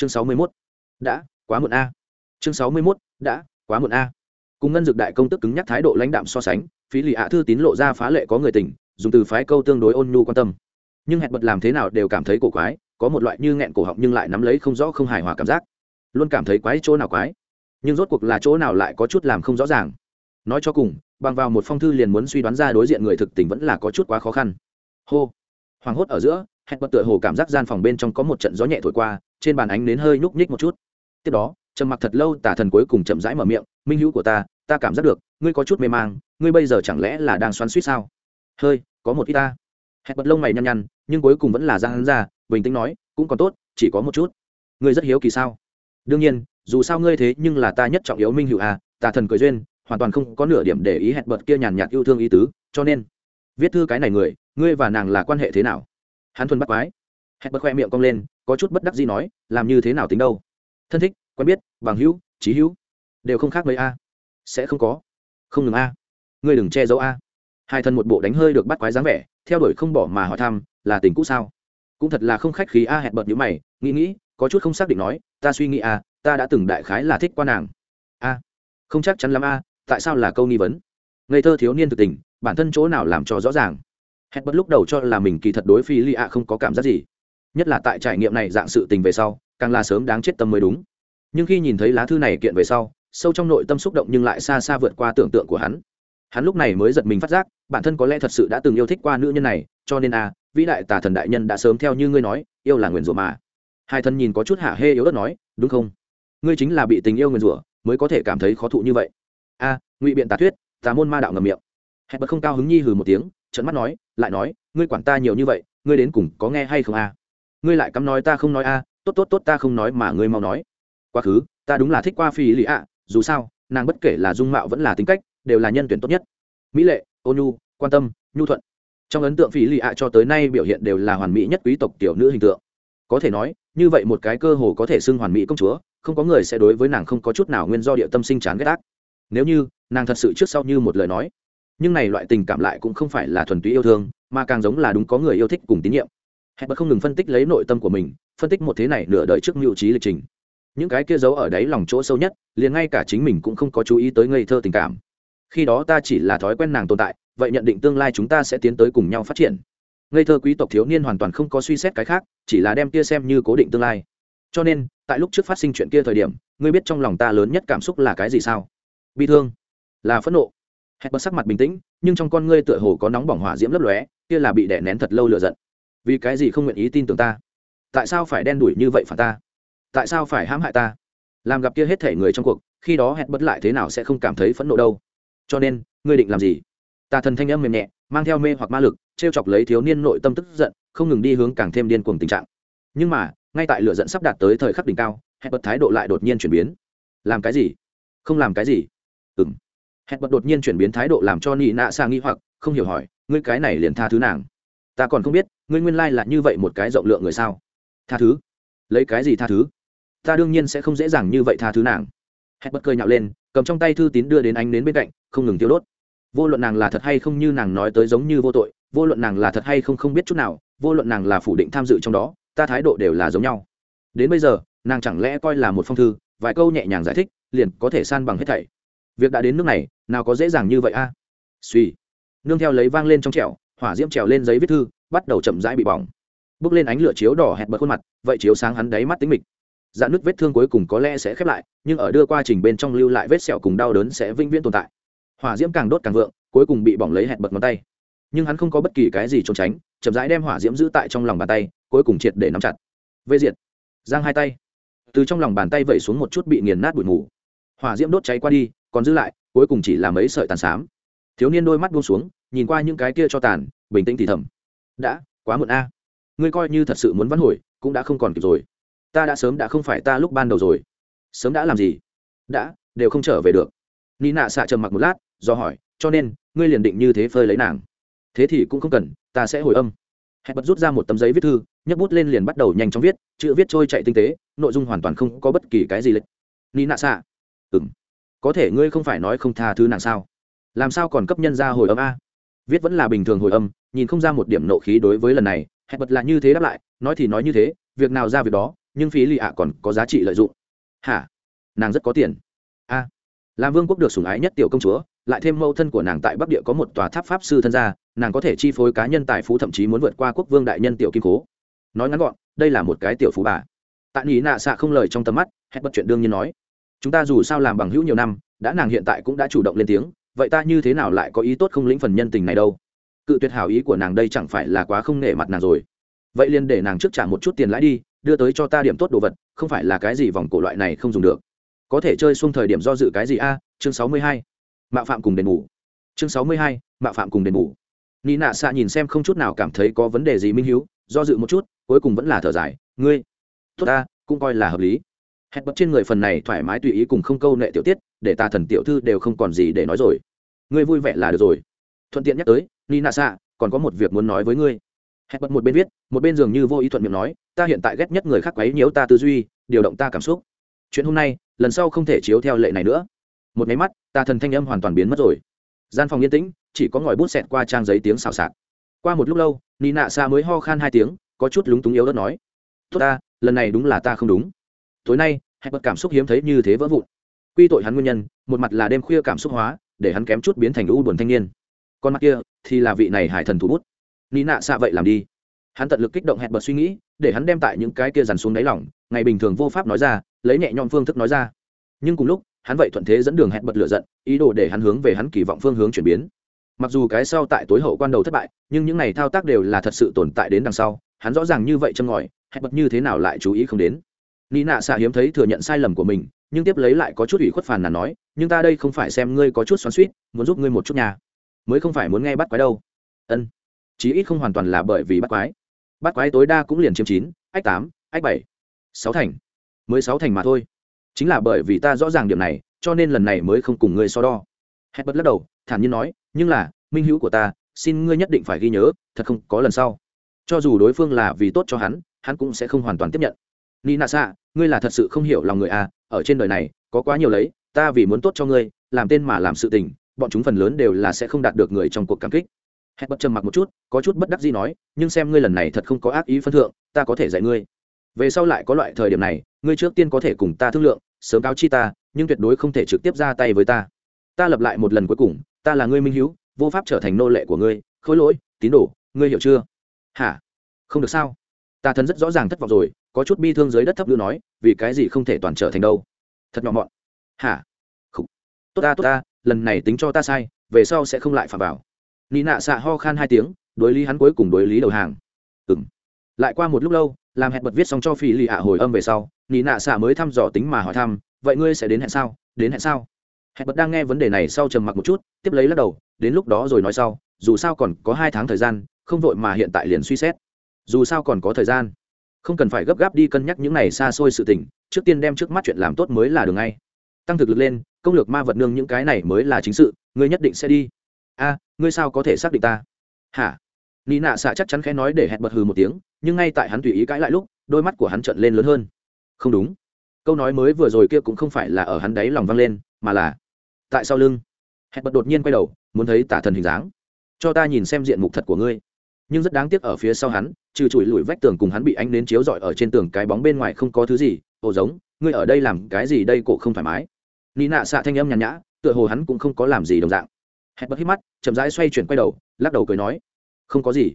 chương sáu mươi mốt. Đã, quá muộn a. Chương sáu mươi mốt, đã, quá muộn a. Cùng ngân dược đại công tức cứng nhắc thái độ lãnh đạm so sánh, phí lì ạ thư tín lộ ra phá lệ có người tình, dùng từ phái câu tương đối ôn nhu quan tâm. Nhưng hẹn bật làm thế nào đều cảm thấy cổ quái, có một loại như nghẹn cổ họng nhưng lại nắm lấy không rõ không hài hòa cảm giác. Luôn cảm thấy quái chỗ nào quái, nhưng rốt cuộc là chỗ nào lại có chút làm không rõ ràng. Nói cho cùng, bằng vào một phong thư liền muốn suy đoán ra đối diện người thực tình vẫn là có chút quá khó khăn. Hô. Hoảng hốt ở giữa, hẹn bật tựa hồ cảm giác gian phòng bên trong có một trận gió nhẹ thổi qua trên bàn ánh nến hơi nhúc nhích một chút. Tiếp đó, trầm mặc thật lâu tả thần cuối cùng chậm rãi mở miệng, minh hữu của ta ta cảm giác được, ngươi có chút mê mang, ngươi bây giờ chẳng lẽ là đang xoắn suýt sao? Hơi, có một ít ta. Hẹn bật lông mày nhăn nhăn, nhưng cuối cùng vẫn là ra hắn ra, bình tĩnh nói, cũng còn tốt, chỉ có một chút. Ngươi rất hiếu kỳ sao? Đương nhiên, dù sao ngươi thế nhưng là ta nhất trọng yếu minh hữu à tà thần cười duyên, hoàn toàn không có nửa điểm để ý hẹn bật kia nhàn nhạt yêu thương ý tứ, cho nên, viết thư cái này người, ngươi và nàng là quan hệ thế nào? Hắn thuần bắt quái. Hẹn bật khoe miệng cong lên có chút bất đắc gì nói, làm như thế nào tính đâu? Thân thích, quen biết, bằng hữu trí hữu, đều không khác mấy a. Sẽ không có. Không ngừng a. Ngươi đừng che giấu a. Hai thân một bộ đánh hơi được bắt quái dáng vẻ, theo đuổi không bỏ mà hỏi thăm, là tình cũ sao? Cũng thật là không khách khí a, hẹn bật như mày, nghĩ nghĩ, có chút không xác định nói, ta suy nghĩ a, ta đã từng đại khái là thích qua nàng. A, không chắc chắn lắm a, tại sao là câu nghi vấn? Ngây thơ thiếu niên thực tình, bản thân chỗ nào làm cho rõ ràng? Hẹn bật lúc đầu cho là mình kỳ thật đối phi li a không có cảm giác gì nhất là tại trải nghiệm này dạng sự tình về sau, càng là sớm đáng chết tâm mới đúng. Nhưng khi nhìn thấy lá thư này kiện về sau, sâu trong nội tâm xúc động nhưng lại xa xa vượt qua tưởng tượng của hắn. Hắn lúc này mới giật mình phát giác, bản thân có lẽ thật sự đã từng yêu thích qua nữ nhân này, cho nên a vĩ đại tà thần đại nhân đã sớm theo như ngươi nói, yêu là nguyền rủa mà. Hai thân nhìn có chút hạ hê yếu đất nói, đúng không? Ngươi chính là bị tình yêu nguyền rủa, mới có thể cảm thấy khó thụ như vậy. A ngụy biện tà thuyết, tà môn ma đạo ngầm miệng. Hẹn bật không cao hứng nhi hừ một tiếng trận mắt nói, lại nói, ngươi quản ta nhiều như vậy, ngươi đến cùng có nghe hay không a ngươi lại cắm nói ta không nói a, tốt tốt tốt ta không nói mà ngươi mau nói. Quá khứ, ta đúng là thích qua phi lì ạ, dù sao, nàng bất kể là dung mạo vẫn là tính cách, đều là nhân tuyển tốt nhất. Mỹ lệ, ôn nhu, quan tâm, nhu thuận. Trong ấn tượng phi lì ạ cho tới nay biểu hiện đều là hoàn mỹ nhất quý tộc tiểu nữ hình tượng. Có thể nói, như vậy một cái cơ hồ có thể xưng hoàn mỹ công chúa, không có người sẽ đối với nàng không có chút nào nguyên do địa tâm sinh chán ghét ác. Nếu như, nàng thật sự trước sau như một lời nói, nhưng này loại tình cảm lại cũng không phải là thuần túy yêu thương, mà càng giống là đúng có người yêu thích cùng tín nhiệm hẹn bật không ngừng phân tích lấy nội tâm của mình, phân tích một thế này nửa đời trước mưu trí lịch trình. Những cái kia giấu ở đáy lòng chỗ sâu nhất, liền ngay cả chính mình cũng không có chú ý tới ngây thơ tình cảm. Khi đó ta chỉ là thói quen nàng tồn tại, vậy nhận định tương lai chúng ta sẽ tiến tới cùng nhau phát triển. Ngây thơ quý tộc thiếu niên hoàn toàn không có suy xét cái khác, chỉ là đem kia xem như cố định tương lai. Cho nên, tại lúc trước phát sinh chuyện kia thời điểm, ngươi biết trong lòng ta lớn nhất cảm xúc là cái gì sao? Bi thương, là phẫn nộ. Hẹn bật sắc mặt bình tĩnh, nhưng trong con ngươi tựa hồ có nóng bỏng hỏa diễm lấp lóe, kia là bị đè nén thật lâu lựa giận vì cái gì không nguyện ý tin tưởng ta? Tại sao phải đen đuổi như vậy phản ta? Tại sao phải hãm hại ta? Làm gặp kia hết thể người trong cuộc, khi đó hẹn bất lại thế nào sẽ không cảm thấy phẫn nộ đâu. Cho nên, ngươi định làm gì? Tà thần thanh âm mềm nhẹ, mang theo mê hoặc ma lực t r e o chọc lấy thiếu niên nội tâm tức giận, không ngừng đi hướng càng thêm điên cuồng tình trạng. Nhưng mà, ngay tại lửa dẫn sắp đạt tới thời khắc đỉnh cao, hẹn bật thái độ lại đột nhiên chuyển biến. Làm cái gì? Không làm cái gì? Ừng hẹn bật đột nhiên chuyển biến thái độ làm cho nị nạ xa nghi hoặc, không hiểu hỏi, ngươi cái này liền tha thứ nàng ta còn không biết, ngươi nguyên lai là như vậy một cái rộng lượng người sao? Tha thứ. Lấy cái gì tha thứ? Ta đương nhiên sẽ không dễ dàng như vậy tha thứ nàng. Hét bất cười nhạo lên, cầm trong tay thư tín đưa đến ánh đến bên cạnh, không ngừng tiêu đốt. Vô luận nàng là thật hay không như nàng nói tới giống như vô tội, vô luận nàng là thật hay không không biết chút nào, vô luận nàng là phủ định tham dự trong đó, ta thái độ đều là giống nhau. Đến bây giờ, nàng chẳng lẽ coi là một phong thư, vài câu nhẹ nhàng giải thích, liền có thể san bằng hết thảy. Việc đã đến nước này, nào có dễ dàng như vậy a? Suy nương theo lấy vang lên trong trẻo hỏa diễm trèo lên giấy viết thư, bắt đầu chậm rãi bị bỏng. Bước lên ánh lửa chiếu đỏ hẹn bật khuôn mặt, vậy chiếu sáng hắn đáy mắt tính mịch. Dạn nứt vết thương cuối cùng có lẽ sẽ khép lại, nhưng ở đưa qua trình bên trong lưu lại vết sẹo cùng đau đớn sẽ vĩnh viễn tồn tại. Hỏa diễm càng đốt càng vượng, cuối cùng bị bỏng lấy hẹn bật ngón tay. Nhưng hắn không có bất kỳ cái gì trốn tránh, chậm rãi đem hỏa diễm giữ tại trong lòng bàn tay, cuối cùng triệt để nắm chặt. Vây diệt. Giang hai tay. Từ trong lòng bàn tay vẩy xuống một chút bị nghiền nát bụi mù. Hỏa diễm đốt cháy qua đi, còn giữ lại, cuối cùng chỉ là mấy sợi tàn xám. Thiếu niên đôi mắt buông xuống, nhìn qua những cái kia cho tàn bình tĩnh thì thầm. Đã, quá muộn a. Ngươi coi như thật sự muốn vãn hồi, cũng đã không còn kịp rồi. Ta đã sớm đã không phải ta lúc ban đầu rồi. Sớm đã làm gì? Đã, đều không trở về được. Ni nạ xạ trầm mặc một lát, do hỏi, cho nên, ngươi liền định như thế phơi lấy nàng. Thế thì cũng không cần, ta sẽ hồi âm. Hẹn bật rút ra một tấm giấy viết thư, nhấc bút lên liền bắt đầu nhanh chóng viết, chữ viết trôi chạy tinh tế, nội dung hoàn toàn không có bất kỳ cái gì lệch. Ni nạ xạ. Ừ m có thể ngươi không phải nói không tha thứ nàng sao? Làm sao còn cấp nhân ra hồi âm a? Viết vẫn là bình thường hồi âm nhìn không ra một điểm nộ khí đối với lần này, hẹn bật là như thế đáp lại, nói thì nói như thế, việc nào ra việc đó, nhưng phí lì ạ còn có giá trị lợi dụng. Hả? Nàng rất có tiền. A. Làm vương quốc được sủng ái nhất tiểu công chúa, lại thêm mâu thân của nàng tại bắc địa có một tòa tháp pháp sư thân gia, nàng có thể chi phối cá nhân tài phú thậm chí muốn vượt qua quốc vương đại nhân tiểu kim cố. Nói ngắn gọn, đây là một cái tiểu phú bà. Tại nhị nạ xạ không lời trong tầm mắt hết bất chuyện đương nhiên nói. Chúng ta dù sao làm bằng hữu nhiều năm, đã nàng hiện tại cũng đã chủ động lên tiếng, vậy ta như thế nào lại có ý tốt không lĩnh phần nhân tình này đâu? Cự tuyệt hảo ý của nàng đây chẳng phải là quá không nể mặt nàng rồi. Vậy liền để nàng trước trả một chút tiền lãi đi, đưa tới cho ta điểm tốt đồ vật, không phải là cái gì vòng cổ loại này không dùng được. Có thể chơi xung thời điểm do dự cái gì a? Chương sáu mươi hai. Mạo phạm cùng đền ngủ chương sáu mươi hai, mạo phạm cùng đền ngủ nị nạ xạ nhìn xem không chút nào cảm thấy có vấn đề gì minh hiếu, do dự một chút, cuối cùng vẫn là thở dài. Ngươi, tốt ta, cũng coi là hợp lý. Hẹn bật trên người phần này thoải mái tùy ý cùng không câu nệ tiểu tiết, để ta thần tiểu thư đều không còn gì để nói rồi. Ngươi vui vẻ là được rồi. Thuận tiện nhắc tới Nina Sa, xạ còn có một việc muốn nói với ngươi. Hẹn bật một bên viết một bên dường như vô ý thuận miệng nói ta hiện tại ghét nhất người khác quấy nhiễu ta tư duy điều động ta cảm xúc. Chuyện hôm nay lần sau không thể chiếu theo lệ này nữa. Một máy mắt ta thần thanh âm hoàn toàn biến mất rồi. Gian phòng yên tĩnh chỉ có ngòi bút xẹt qua trang giấy tiếng xào xạc. Qua một lúc lâu Nina nạ xa mới ho khan hai tiếng có chút lúng túng yếu đất nói tốt ta lần này đúng là ta không đúng. Tối nay hẹn bật cảm xúc hiếm thấy như thế vỡ vụn. Quy tội hắn nguyên nhân một mặt là đêm khuya cảm xúc hóa để hắn kém chút biến thành u buồn thanh niên con mặt kia thì là vị này hải thần thủ bút. Ni nạ xạ vậy làm đi. Hắn tận lực kích động hẹn bật suy nghĩ, để hắn đem tại những cái kia dằn xuống đáy lỏng ngày bình thường vô pháp nói ra, lấy nhẹ nhõm phương thức nói ra. Nhưng cùng lúc, hắn vậy thuận thế dẫn đường hẹn bật lựa giận, ý đồ để hắn hướng về hắn kỳ vọng phương hướng chuyển biến. Mặc dù cái sau tại tối hậu quan đầu thất bại, nhưng những này thao tác đều là thật sự tồn tại đến đằng sau, hắn rõ ràng như vậy châm ngòi, hẹn bật như thế nào lại chú ý không đến. Ni nạ xạ hiếm thấy thừa nhận sai lầm của mình, nhưng tiếp lấy lại có chút ủy khuất phàn là nói, nhưng ta đây không phải xem ngươi có chút xoắn suýt muốn giúp ngươi một chút nhà mới không phải muốn nghe bắt quái đâu. Ân, chí ít không hoàn toàn là bởi vì bắt quái. Bắt quái tối đa cũng liền chiếm chín, ách tám, ách bảy, sáu thành. Mới sáu thành mà thôi. Chính là bởi vì ta rõ ràng điểm này, cho nên lần này mới không cùng ngươi so đo. Hét bật lắc đầu, thản nhiên nói, nhưng là, minh hữu của ta, xin ngươi nhất định phải ghi nhớ, thật không có lần sau. Cho dù đối phương là vì tốt cho hắn hắn cũng sẽ không hoàn toàn tiếp nhận. Ni nạ xạ, ngươi là thật sự không hiểu lòng người à ở trên đời này, có quá nhiều lấy, ta vì muốn tốt cho ngươi, làm tên mà làm sự tình bọn chúng phần lớn đều là sẽ không đạt được người trong cuộc cảm kích. Hẹn bật trầm mặc một chút, có chút bất đắc gì nói, nhưng xem ngươi lần này thật không có ác ý phân thượng, ta có thể dạy ngươi. Về sau lại có loại thời điểm này, ngươi trước tiên có thể cùng ta thương lượng, sớm cáo chi ta, nhưng tuyệt đối không thể trực tiếp ra tay với ta. Ta lập lại một lần cuối cùng, ta là ngươi minh hữu vô pháp trở thành nô lệ của ngươi. Khối lỗi, tín đồ, ngươi hiểu chưa? Hả? Không được sao? Ta thân rất rõ ràng thất vọng rồi, có chút bi thương dưới đất thấp lưu nói, vì cái gì không thể toàn trở thành đâu? Thật nhỏ mọn. Hả? Không tốt ta tốt ta lần này tính cho ta sai, về sau sẽ không lại phạm vào. Nị nạ xạ ho khan hai tiếng, đối lý hắn cuối cùng đối lý đầu hàng. Ừng lại qua một lúc lâu, làm hẹn bật viết xong cho phi lì hạ hồi âm về sau, nị nạ xạ mới thăm dò tính mà hỏi thăm, vậy ngươi sẽ đến hẹn sao? Đến hẹn sao? Hẹn bật đang nghe vấn đề này sau trầm mặc một chút, tiếp lấy lắc đầu, đến lúc đó rồi nói sau, dù sao còn có hai tháng thời gian, không vội mà hiện tại liền suy xét. Dù sao còn có thời gian. Không cần phải gấp gáp đi cân nhắc những này xa xôi sự tình, trước tiên đem trước mắt chuyện làm tốt mới là đường ngay tăng thực lực lên, công lược ma vật nương những cái này mới là chính sự, ngươi nhất định sẽ đi. A, ngươi sao có thể xác định ta? Hả? Nị nạ xạ chắc chắn khẽ nói để hẹn bật hừ một tiếng, nhưng ngay tại hắn tùy ý cãi lại lúc, đôi mắt của hắn trợn lên lớn hơn. Không đúng. Câu nói mới vừa rồi kia cũng không phải là ở hắn đáy lòng vang lên, mà là, tại sau lưng. Hẹn bật đột nhiên quay đầu, muốn thấy tả thần hình dáng. Cho ta nhìn xem diện mục thật của ngươi. Nhưng rất đáng tiếc ở phía sau hắn, trừ chùi lùi vách tường cùng hắn bị ánh đến chiếu rọi ở trên tường cái bóng bên ngoài không có thứ gì, ồ giống, ngươi ở đây làm cái gì đây cổ không thoải mái nị nạ xạ thanh âm nhàn nhã, tựa hồ hắn cũng không có làm gì đồng dạng. Hẹn bật hít mắt, chậm rãi xoay chuyển quay đầu, lắc đầu cười nói, không có gì.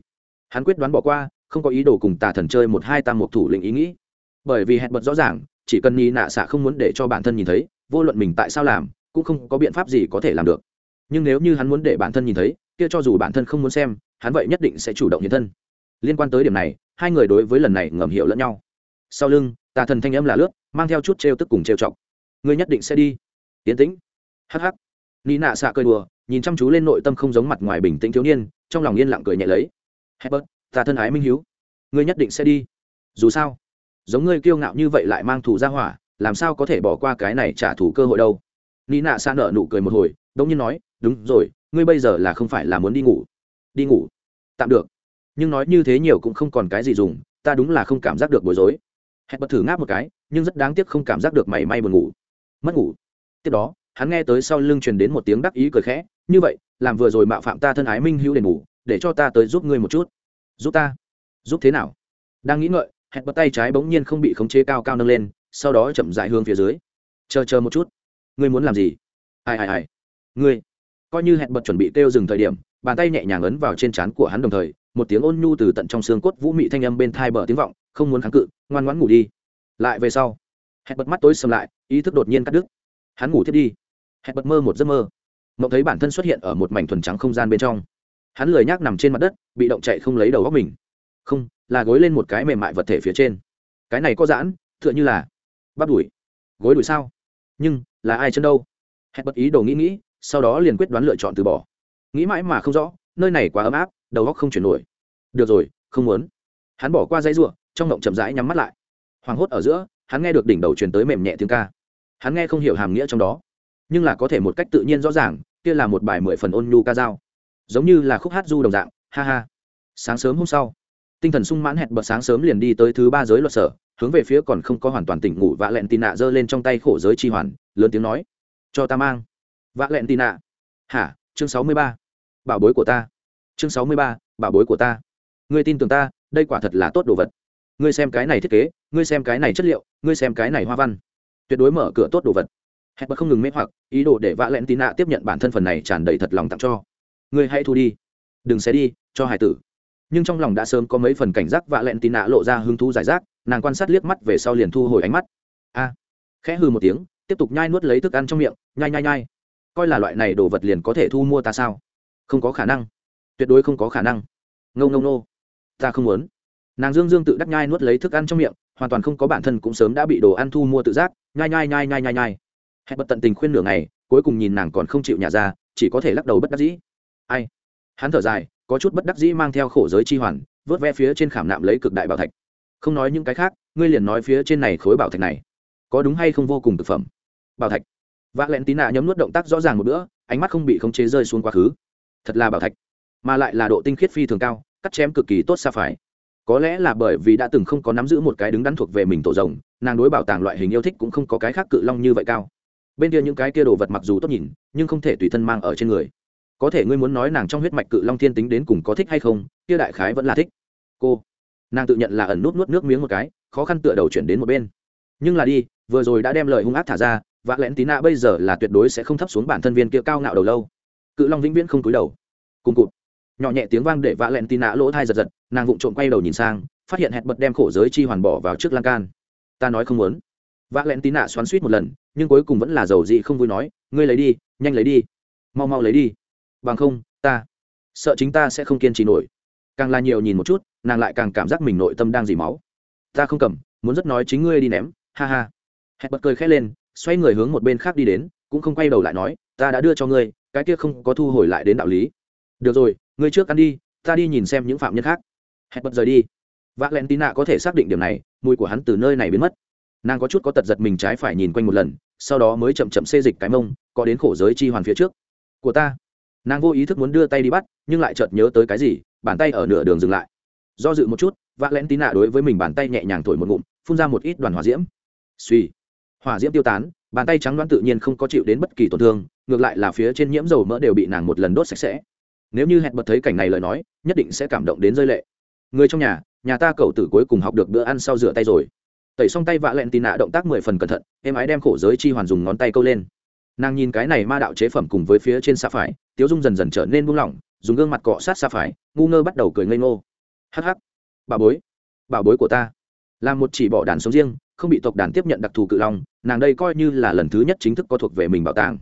Hắn quyết đoán bỏ qua, không có ý đồ cùng tà thần chơi một hai tam một thủ lĩnh ý nghĩ. Bởi vì hẹn bật rõ ràng, chỉ cần nị nạ xạ không muốn để cho bản thân nhìn thấy, vô luận mình tại sao làm, cũng không có biện pháp gì có thể làm được. Nhưng nếu như hắn muốn để bản thân nhìn thấy, kia cho dù bản thân không muốn xem, hắn vậy nhất định sẽ chủ động hiện thân. Liên quan tới điểm này, hai người đối với lần này ngầm hiểu lẫn nhau. Sau lưng, tà thần thanh âm là lướt, mang theo chút trêu tức cùng trêu chọc. Ngươi nhất định sẽ đi tiến tĩnh. Hh ni nạ xạ cười đùa, nhìn chăm chú lên nội tâm không giống mặt ngoài bình tĩnh thiếu niên, trong lòng yên lặng cười nhẹ lấy. Hebert ta thân ái minh hiếu. Ngươi nhất định sẽ đi. Dù sao, giống ngươi kiêu ngạo như vậy lại mang thù ra hỏa, làm sao có thể bỏ qua cái này trả thù cơ hội đâu? Ni nạ xạ nở nụ cười một hồi, đống nhiên nói, đúng rồi, ngươi bây giờ là không phải là muốn đi ngủ. Đi ngủ? Tạm được. Nhưng nói như thế nhiều cũng không còn cái gì dùng, ta đúng là không cảm giác được bối rối. Hẹn bật thử ngáp một cái, nhưng rất đáng tiếc không cảm giác được mảy may buồn ngủ. Mất ngủ tiếp đó, hắn nghe tới sau lưng truyền đến một tiếng đắc ý cười khẽ, như vậy, làm vừa rồi mạo phạm ta thân ái minh hữu đền ngủ để cho ta tới giúp ngươi một chút. Giúp ta? Giúp thế nào? Đang nghĩ ngợi, hẹn bật tay trái bỗng nhiên không bị khống chế cao cao nâng lên, sau đó chậm dại hướng phía dưới. Chờ chờ một chút. Ngươi muốn làm gì? Ai ai ai. Ngươi. Coi như hẹn bật chuẩn bị kêu dừng thời điểm, bàn tay nhẹ nhàng ấn vào trên trán của hắn đồng thời, một tiếng ôn nhu từ tận trong xương cốt vũ mị thanh âm bên thai bờ tiếng vọng, không muốn kháng cự, ngoan ngoãn ngủ đi. Lại về sau, hẹn bật mắt tối sầm lại, ý thức đột nhiên cắt đứt hắn ngủ thiết đi. Hẹn bật mơ một giấc mơ. Mộng thấy bản thân xuất hiện ở một mảnh thuần trắng không gian bên trong. Hắn lười nhác nằm trên mặt đất, bị động chạy không lấy đầu góc mình. Không, là gối lên một cái mềm mại vật thể phía trên. Cái này có giãn, tựa như là bắp đùi. Gối đùi sao? Nhưng, là ai chân đâu? Hẹn bật ý đồ nghĩ nghĩ, sau đó liền quyết đoán lựa chọn từ bỏ. Nghĩ mãi mà không rõ, nơi này quá ấm áp, đầu góc không chuyển nổi. Được rồi, không muốn. Hắn bỏ qua dãy ruộng, trong ngộng chậm rãi nhắm mắt lại. Hoảng hốt ở giữa, hắn nghe được đỉnh đầu truyền tới mềm nhẹ tiếng ca hắn nghe không hiểu hàm nghĩa trong đó. Nhưng là có thể một cách tự nhiên rõ ràng, kia là một bài mười phần ôn nhu ca dao. Giống như là khúc hát du đồng dạng, ha ha. Sáng sớm hôm sau, tinh thần sung mãn hẹn bật sáng sớm liền đi tới thứ ba giới luật sở, hướng về phía còn không có hoàn toàn tỉnh ngủ vạ lẹn tì nạ giơ lên trong tay khổ giới chi hoàn, lớn tiếng nói, cho ta mang. Vạ lẹn tì nạ, hả? Chương sáu mươi ba. Bảo bối của ta. Chương sáu mươi ba, bảo bối của ta. Ngươi tin tưởng ta, đây quả thật là tốt đồ vật. Ngươi xem cái này thiết kế, ngươi xem cái này chất liệu, ngươi xem cái này hoa văn tuyệt đối mở cửa tốt đồ vật. Hẹn bật không ngừng mê hoặc, ý đồ để vạ lẹn tì nạ tiếp nhận bản thân phần này tràn đầy thật lòng tặng cho. Người hãy thu đi. Đừng xé đi, cho hải tử. Nhưng trong lòng đã sớm có mấy phần cảnh giác vạ lẹn tì nạ lộ ra hứng thú giải rác, nàng quan sát liếc mắt về sau liền thu hồi ánh mắt. A. Khẽ hư một tiếng, tiếp tục nhai nuốt lấy thức ăn trong miệng, nhai nhai nhai. Coi là loại này đồ vật liền có thể thu mua ta sao? Không có khả năng. Tuyệt đối không có khả năng. Ngâu ngâu nô ta không muốn nàng dương dương tự đắc nhai nuốt lấy thức ăn trong miệng, hoàn toàn không có bản thân cũng sớm đã bị đồ ăn thu mua tự giác, nhai nhai nhai nhai nhai nhai. Hẹn bật tận tình khuyên nửa ngày, cuối cùng nhìn nàng còn không chịu nhả ra, chỉ có thể lắc đầu bất đắc dĩ. Ai? Hắn thở dài, có chút bất đắc dĩ mang theo khổ giới chi hoàn, vớt ve phía trên khảm nạm lấy cực đại bảo thạch. Không nói những cái khác, ngươi liền nói phía trên này khối bảo thạch này. Có đúng hay không vô cùng thực phẩm? Bảo thạch. Vác ạ tí nạ nhấm nuốt động tác rõ ràng một bữa, ánh mắt không bị khống chế rơi xuống quá khứ. Thật là bảo thạch, mà lại là độ tinh khiết phi thường cao, cắt chém cực kỳ tốt xa phải có lẽ là bởi vì đã từng không có nắm giữ một cái đứng đắn thuộc về mình tổ rồng, nàng đối bảo tàng loại hình yêu thích cũng không có cái khác cự long như vậy cao. Bên kia những cái kia đồ vật mặc dù tốt nhìn, nhưng không thể tùy thân mang ở trên người. Có thể ngươi muốn nói nàng trong huyết mạch cự long thiên tính đến cùng có thích hay không, kia đại khái vẫn là thích. Cô. Nàng tự nhận là ẩn nút nuốt nước miếng một cái, khó khăn tựa đầu chuyển đến một bên. Nhưng là đi, vừa rồi đã đem lời hung ác thả ra, vạ lẽn tí nạ bây giờ là tuyệt đối sẽ không thấp xuống bản thân viên kia cao ngạo đầu lâu. Cự long vĩnh viễn không túi đầu. Cùng cụt nhỏ nhẹ tiếng vang để vạ lẹn tì nạ lỗ thai giật giật, nàng vụng trộm quay đầu nhìn sang, phát hiện hẹn bật đem khổ giới chi hoàn bỏ vào trước lan can. Ta nói không muốn. Vạ lẹn tì nạ xoắn suýt một lần, nhưng cuối cùng vẫn là dầu dị không vui nói, ngươi lấy đi, nhanh lấy đi. Mau mau lấy đi. Bằng không, ta sợ chính ta sẽ không kiên trì nổi. Càng là nhiều nhìn một chút, nàng lại càng cảm giác mình nội tâm đang dì máu. Ta không cầm, muốn rất nói chính ngươi đi ném. Ha ha. Hẹn bật cười khẽ lên, xoay người hướng một bên khác đi đến, cũng không quay đầu lại nói, ta đã đưa cho ngươi, cái kia không có thu hồi lại đến đạo lý. Được rồi ngươi trước ăn đi, ta đi nhìn xem những phạm nhân khác. Hẹn bật rời đi. V ạ l e n t i n a có thể xác định điểm này, mùi của hắn từ nơi này biến mất. Nàng có chút có tật giật mình trái phải nhìn quanh một lần, sau đó mới chậm chậm xê dịch cái mông, có đến khổ giới chi hoàn phía trước. Của ta. Nàng vô ý thức muốn đưa tay đi bắt, nhưng lại chợt nhớ tới cái gì, bàn tay ở nửa đường dừng lại. Do dự một chút v ạ l e n t i n a đối với mình bàn tay nhẹ nhàng thổi một ngụm, phun ra một ít đoàn hỏa diễm. Suy. Hỏa diễm tiêu tán, bàn tay trắng đoán tự nhiên không có chịu đến bất kỳ tổn thương, ngược lại là phía trên nhiễm dầu mỡ đều bị nàng một lần đốt sạch sẽ nếu như hẹn bật thấy cảnh này lời nói, nhất định sẽ cảm động đến rơi lệ. Người trong nhà nhà ta cậu tử cuối cùng học được bữa ăn sau rửa tay rồi. Tẩy xong tay vạ lẹn tì nạ động tác mười phần cẩn thận, em ái đem khổ giới chi hoàn dùng ngón tay câu lên. Nàng nhìn cái này ma đạo chế phẩm cùng với phía trên xa phải, tiếu dung dần dần trở nên buông lỏng, dùng gương mặt cọ sát xa phải, ngu ngơ bắt đầu cười ngây ngô. Hắc hắc. Bà bối. Bà bối của ta. Là một chỉ bỏ đàn sống riêng, không bị tộc đàn tiếp nhận đặc thù cự long, nàng đây coi như là lần thứ nhất chính thức có thuộc về mình bảo tàng.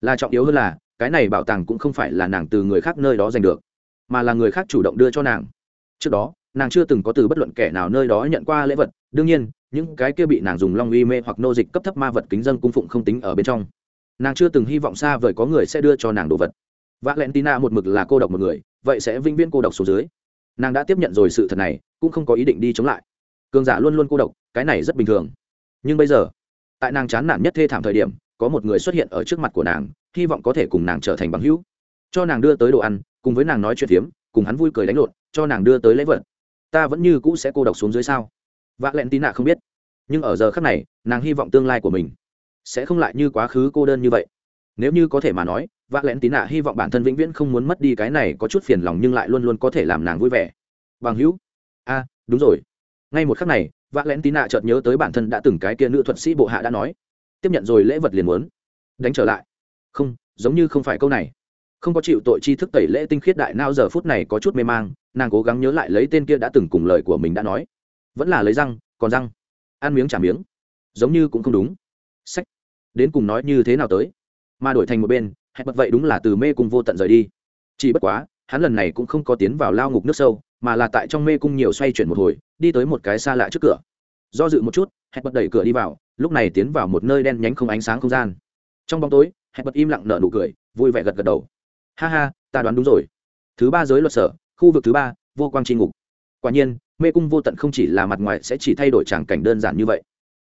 Là trọng yếu hơn là cái này bảo tàng cũng không phải là nàng từ người khác nơi đó giành được, mà là người khác chủ động đưa cho nàng. Trước đó, nàng chưa từng có từ bất luận kẻ nào nơi đó nhận qua lễ vật, đương nhiên, những cái kia bị nàng dùng long uy mê hoặc nô dịch cấp thấp ma vật kính dân cung phụng không tính ở bên trong. Nàng chưa từng hy vọng xa vời có người sẽ đưa cho nàng đồ vật. V a Tina một mực là cô độc một người, vậy sẽ vĩnh viễn cô độc số dưới. Nàng đã tiếp nhận rồi sự thật này, cũng không có ý định đi chống lại. Cường giả luôn luôn cô độc, cái này rất bình thường. Nhưng bây giờ, tại nàng chán nản nhất thê thảm thời điểm, có một người xuất hiện ở trước mặt của nàng hy vọng có thể cùng nàng trở thành bằng hữu. Cho nàng đưa tới đồ ăn, cùng với nàng nói chuyện phiếm, cùng hắn vui cười đánh lộn, cho nàng đưa tới lễ vật. Ta vẫn như cũ sẽ cô độc xuống dưới sao? V ạ l ẹ n tí nạ không biết. Nhưng ở giờ khác này, nàng hy vọng tương lai của mình sẽ không lại như quá khứ cô đơn như vậy. Nếu như có thể mà nói v ạ l ẹ n tí nạ hy vọng bản thân vĩnh viễn không muốn mất đi cái này có chút phiền lòng nhưng lại luôn luôn có thể làm nàng vui vẻ. Bằng hữu? A, đúng rồi. Ngay một khắc này, vạ lén tí nạ chợt nhớ tới bản thân đã từng cái kia nữ thuật sĩ bộ hạ đã nói. Tiếp nhận rồi lễ vật liền muốn. Đánh trở lại không, giống như không phải câu này. Không có chịu tội chi thức tẩy lễ tinh khiết đại nao giờ phút này có chút mê mang, nàng cố gắng nhớ lại lấy tên kia đã từng cùng lời của mình đã nói. Vẫn là lấy răng, còn răng. Ăn miếng trả miếng. Giống như cũng không đúng. Sách. Đến cùng nói như thế nào tới? Mà đổi thành một bên, hẹn bật vậy đúng là từ mê cung vô tận rời đi. Chỉ bất quá, hắn lần này cũng không có tiến vào lao ngục nước sâu, mà là tại trong mê cung nhiều xoay chuyển một hồi, đi tới một cái xa lạ trước cửa. Do dự một chút, hẹn bật đẩy cửa đi vào, lúc này tiến vào một nơi đen nhánh không ánh sáng không gian. Trong bóng tối hẹn bật im lặng nở nụ cười, vui vẻ gật gật đầu. Ha ha, ta đoán đúng rồi. Thứ ba giới luật sở, khu vực thứ ba, vô quang tri ngục. Quả nhiên, mê cung vô tận không chỉ là mặt ngoài sẽ chỉ thay đổi tràng cảnh đơn giản như vậy.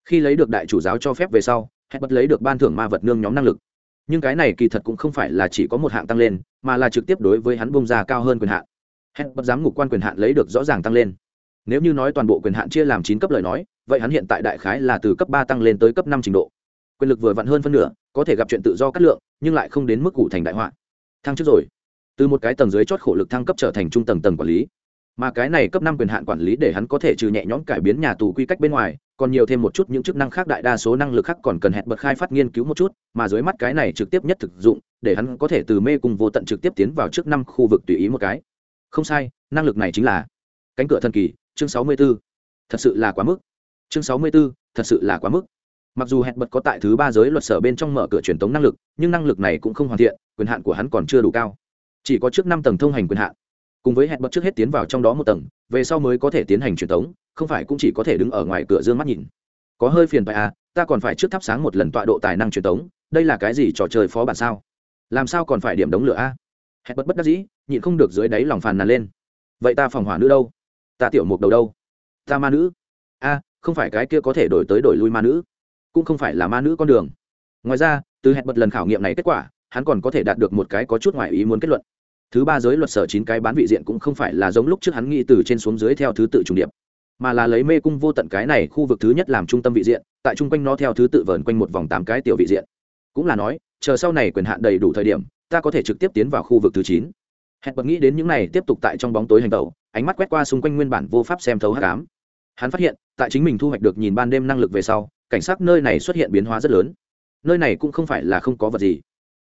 Khi lấy được đại chủ giáo cho phép về sau, hẹn bật lấy được ban thưởng ma vật nương nhóm năng lực. Nhưng cái này kỳ thật cũng không phải là chỉ có một hạng tăng lên, mà là trực tiếp đối với hắn bông ra cao hơn quyền hạn. Hẹn bật giám ngục quan quyền hạn lấy được rõ ràng tăng lên. Nếu như nói toàn bộ quyền hạn chia làm chín cấp lời nói, vậy hắn hiện tại đại khái là từ cấp ba tăng lên tới cấp năm trình độ quyền lực vừa vặn hơn phân nửa có thể gặp chuyện tự do cắt lượng nhưng lại không đến mức cụ thành đại họa. Thăng trước rồi. Từ một cái tầng dưới chót khổ lực thăng cấp trở thành trung tầng tầng quản lý. Mà cái này cấp năm quyền hạn quản lý để hắn có thể trừ nhẹ nhõm cải biến nhà tù quy cách bên ngoài còn nhiều thêm một chút những chức năng khác đại đa số năng lực khác còn cần hẹn bật khai phát nghiên cứu một chút mà dưới mắt cái này trực tiếp nhất thực dụng để hắn có thể từ mê cùng vô tận trực tiếp tiến vào trước năm khu vực tùy ý một cái. Không sai năng lực này chính là cánh cửa thần kỳ chương sáu mươi 64. thật sự là quá mức. Chương sáu mươi 64, thật sự là quá mức mặc dù hẹn bật có tại thứ ba giới luật sở bên trong mở cửa truyền tống năng lực, nhưng năng lực này cũng không hoàn thiện, quyền hạn của hắn còn chưa đủ cao. Chỉ có trước năm tầng thông hành quyền hạn. Cùng với hẹn bật trước hết tiến vào trong đó một tầng, về sau mới có thể tiến hành truyền tống, không phải cũng chỉ có thể đứng ở ngoài cửa dương mắt nhìn. Có hơi phiền phải à ta còn phải trước thắp sáng một lần tọa độ tài năng truyền tống, đây là cái gì trò chơi phó bản sao? Làm sao còn phải điểm đống lửa a? À? hẹn bật bất đắc dĩ, nhịn không được dưới đáy lòng phàn nàn lên. Vậy ta phòng hỏa nữ đâu? Ta tiểu mục đầu đâu? Ta ma nữ? A, không phải cái kia có thể đổi tới đổi lui ma nữ cũng không phải là ma nữ con đường. Ngoài ra, từ hẹn bật lần khảo nghiệm này kết quả, hắn còn có thể đạt được một cái có chút ngoài ý muốn kết luận. Thứ ba giới luật sở chín cái bán vị diện cũng không phải là giống lúc trước hắn nghĩ từ trên xuống dưới theo thứ tự trùng điệp, mà là lấy mê cung vô tận cái này khu vực thứ nhất làm trung tâm vị diện, tại chung quanh nó theo thứ tự vờn quanh một vòng tám cái tiểu vị diện. Cũng là nói, chờ sau này quyền hạn đầy đủ thời điểm, ta có thể trực tiếp tiến vào khu vực thứ chín. Hẹn bật nghĩ đến những này tiếp tục tại trong bóng tối hành tẩu, ánh mắt quét qua xung quanh nguyên bản vô pháp xem thấu hát cám hắn phát hiện, tại chính mình thu hoạch được nhìn ban đêm năng lực về sau, cảnh sát nơi này xuất hiện biến hóa rất lớn. Nơi này cũng không phải là không có vật gì.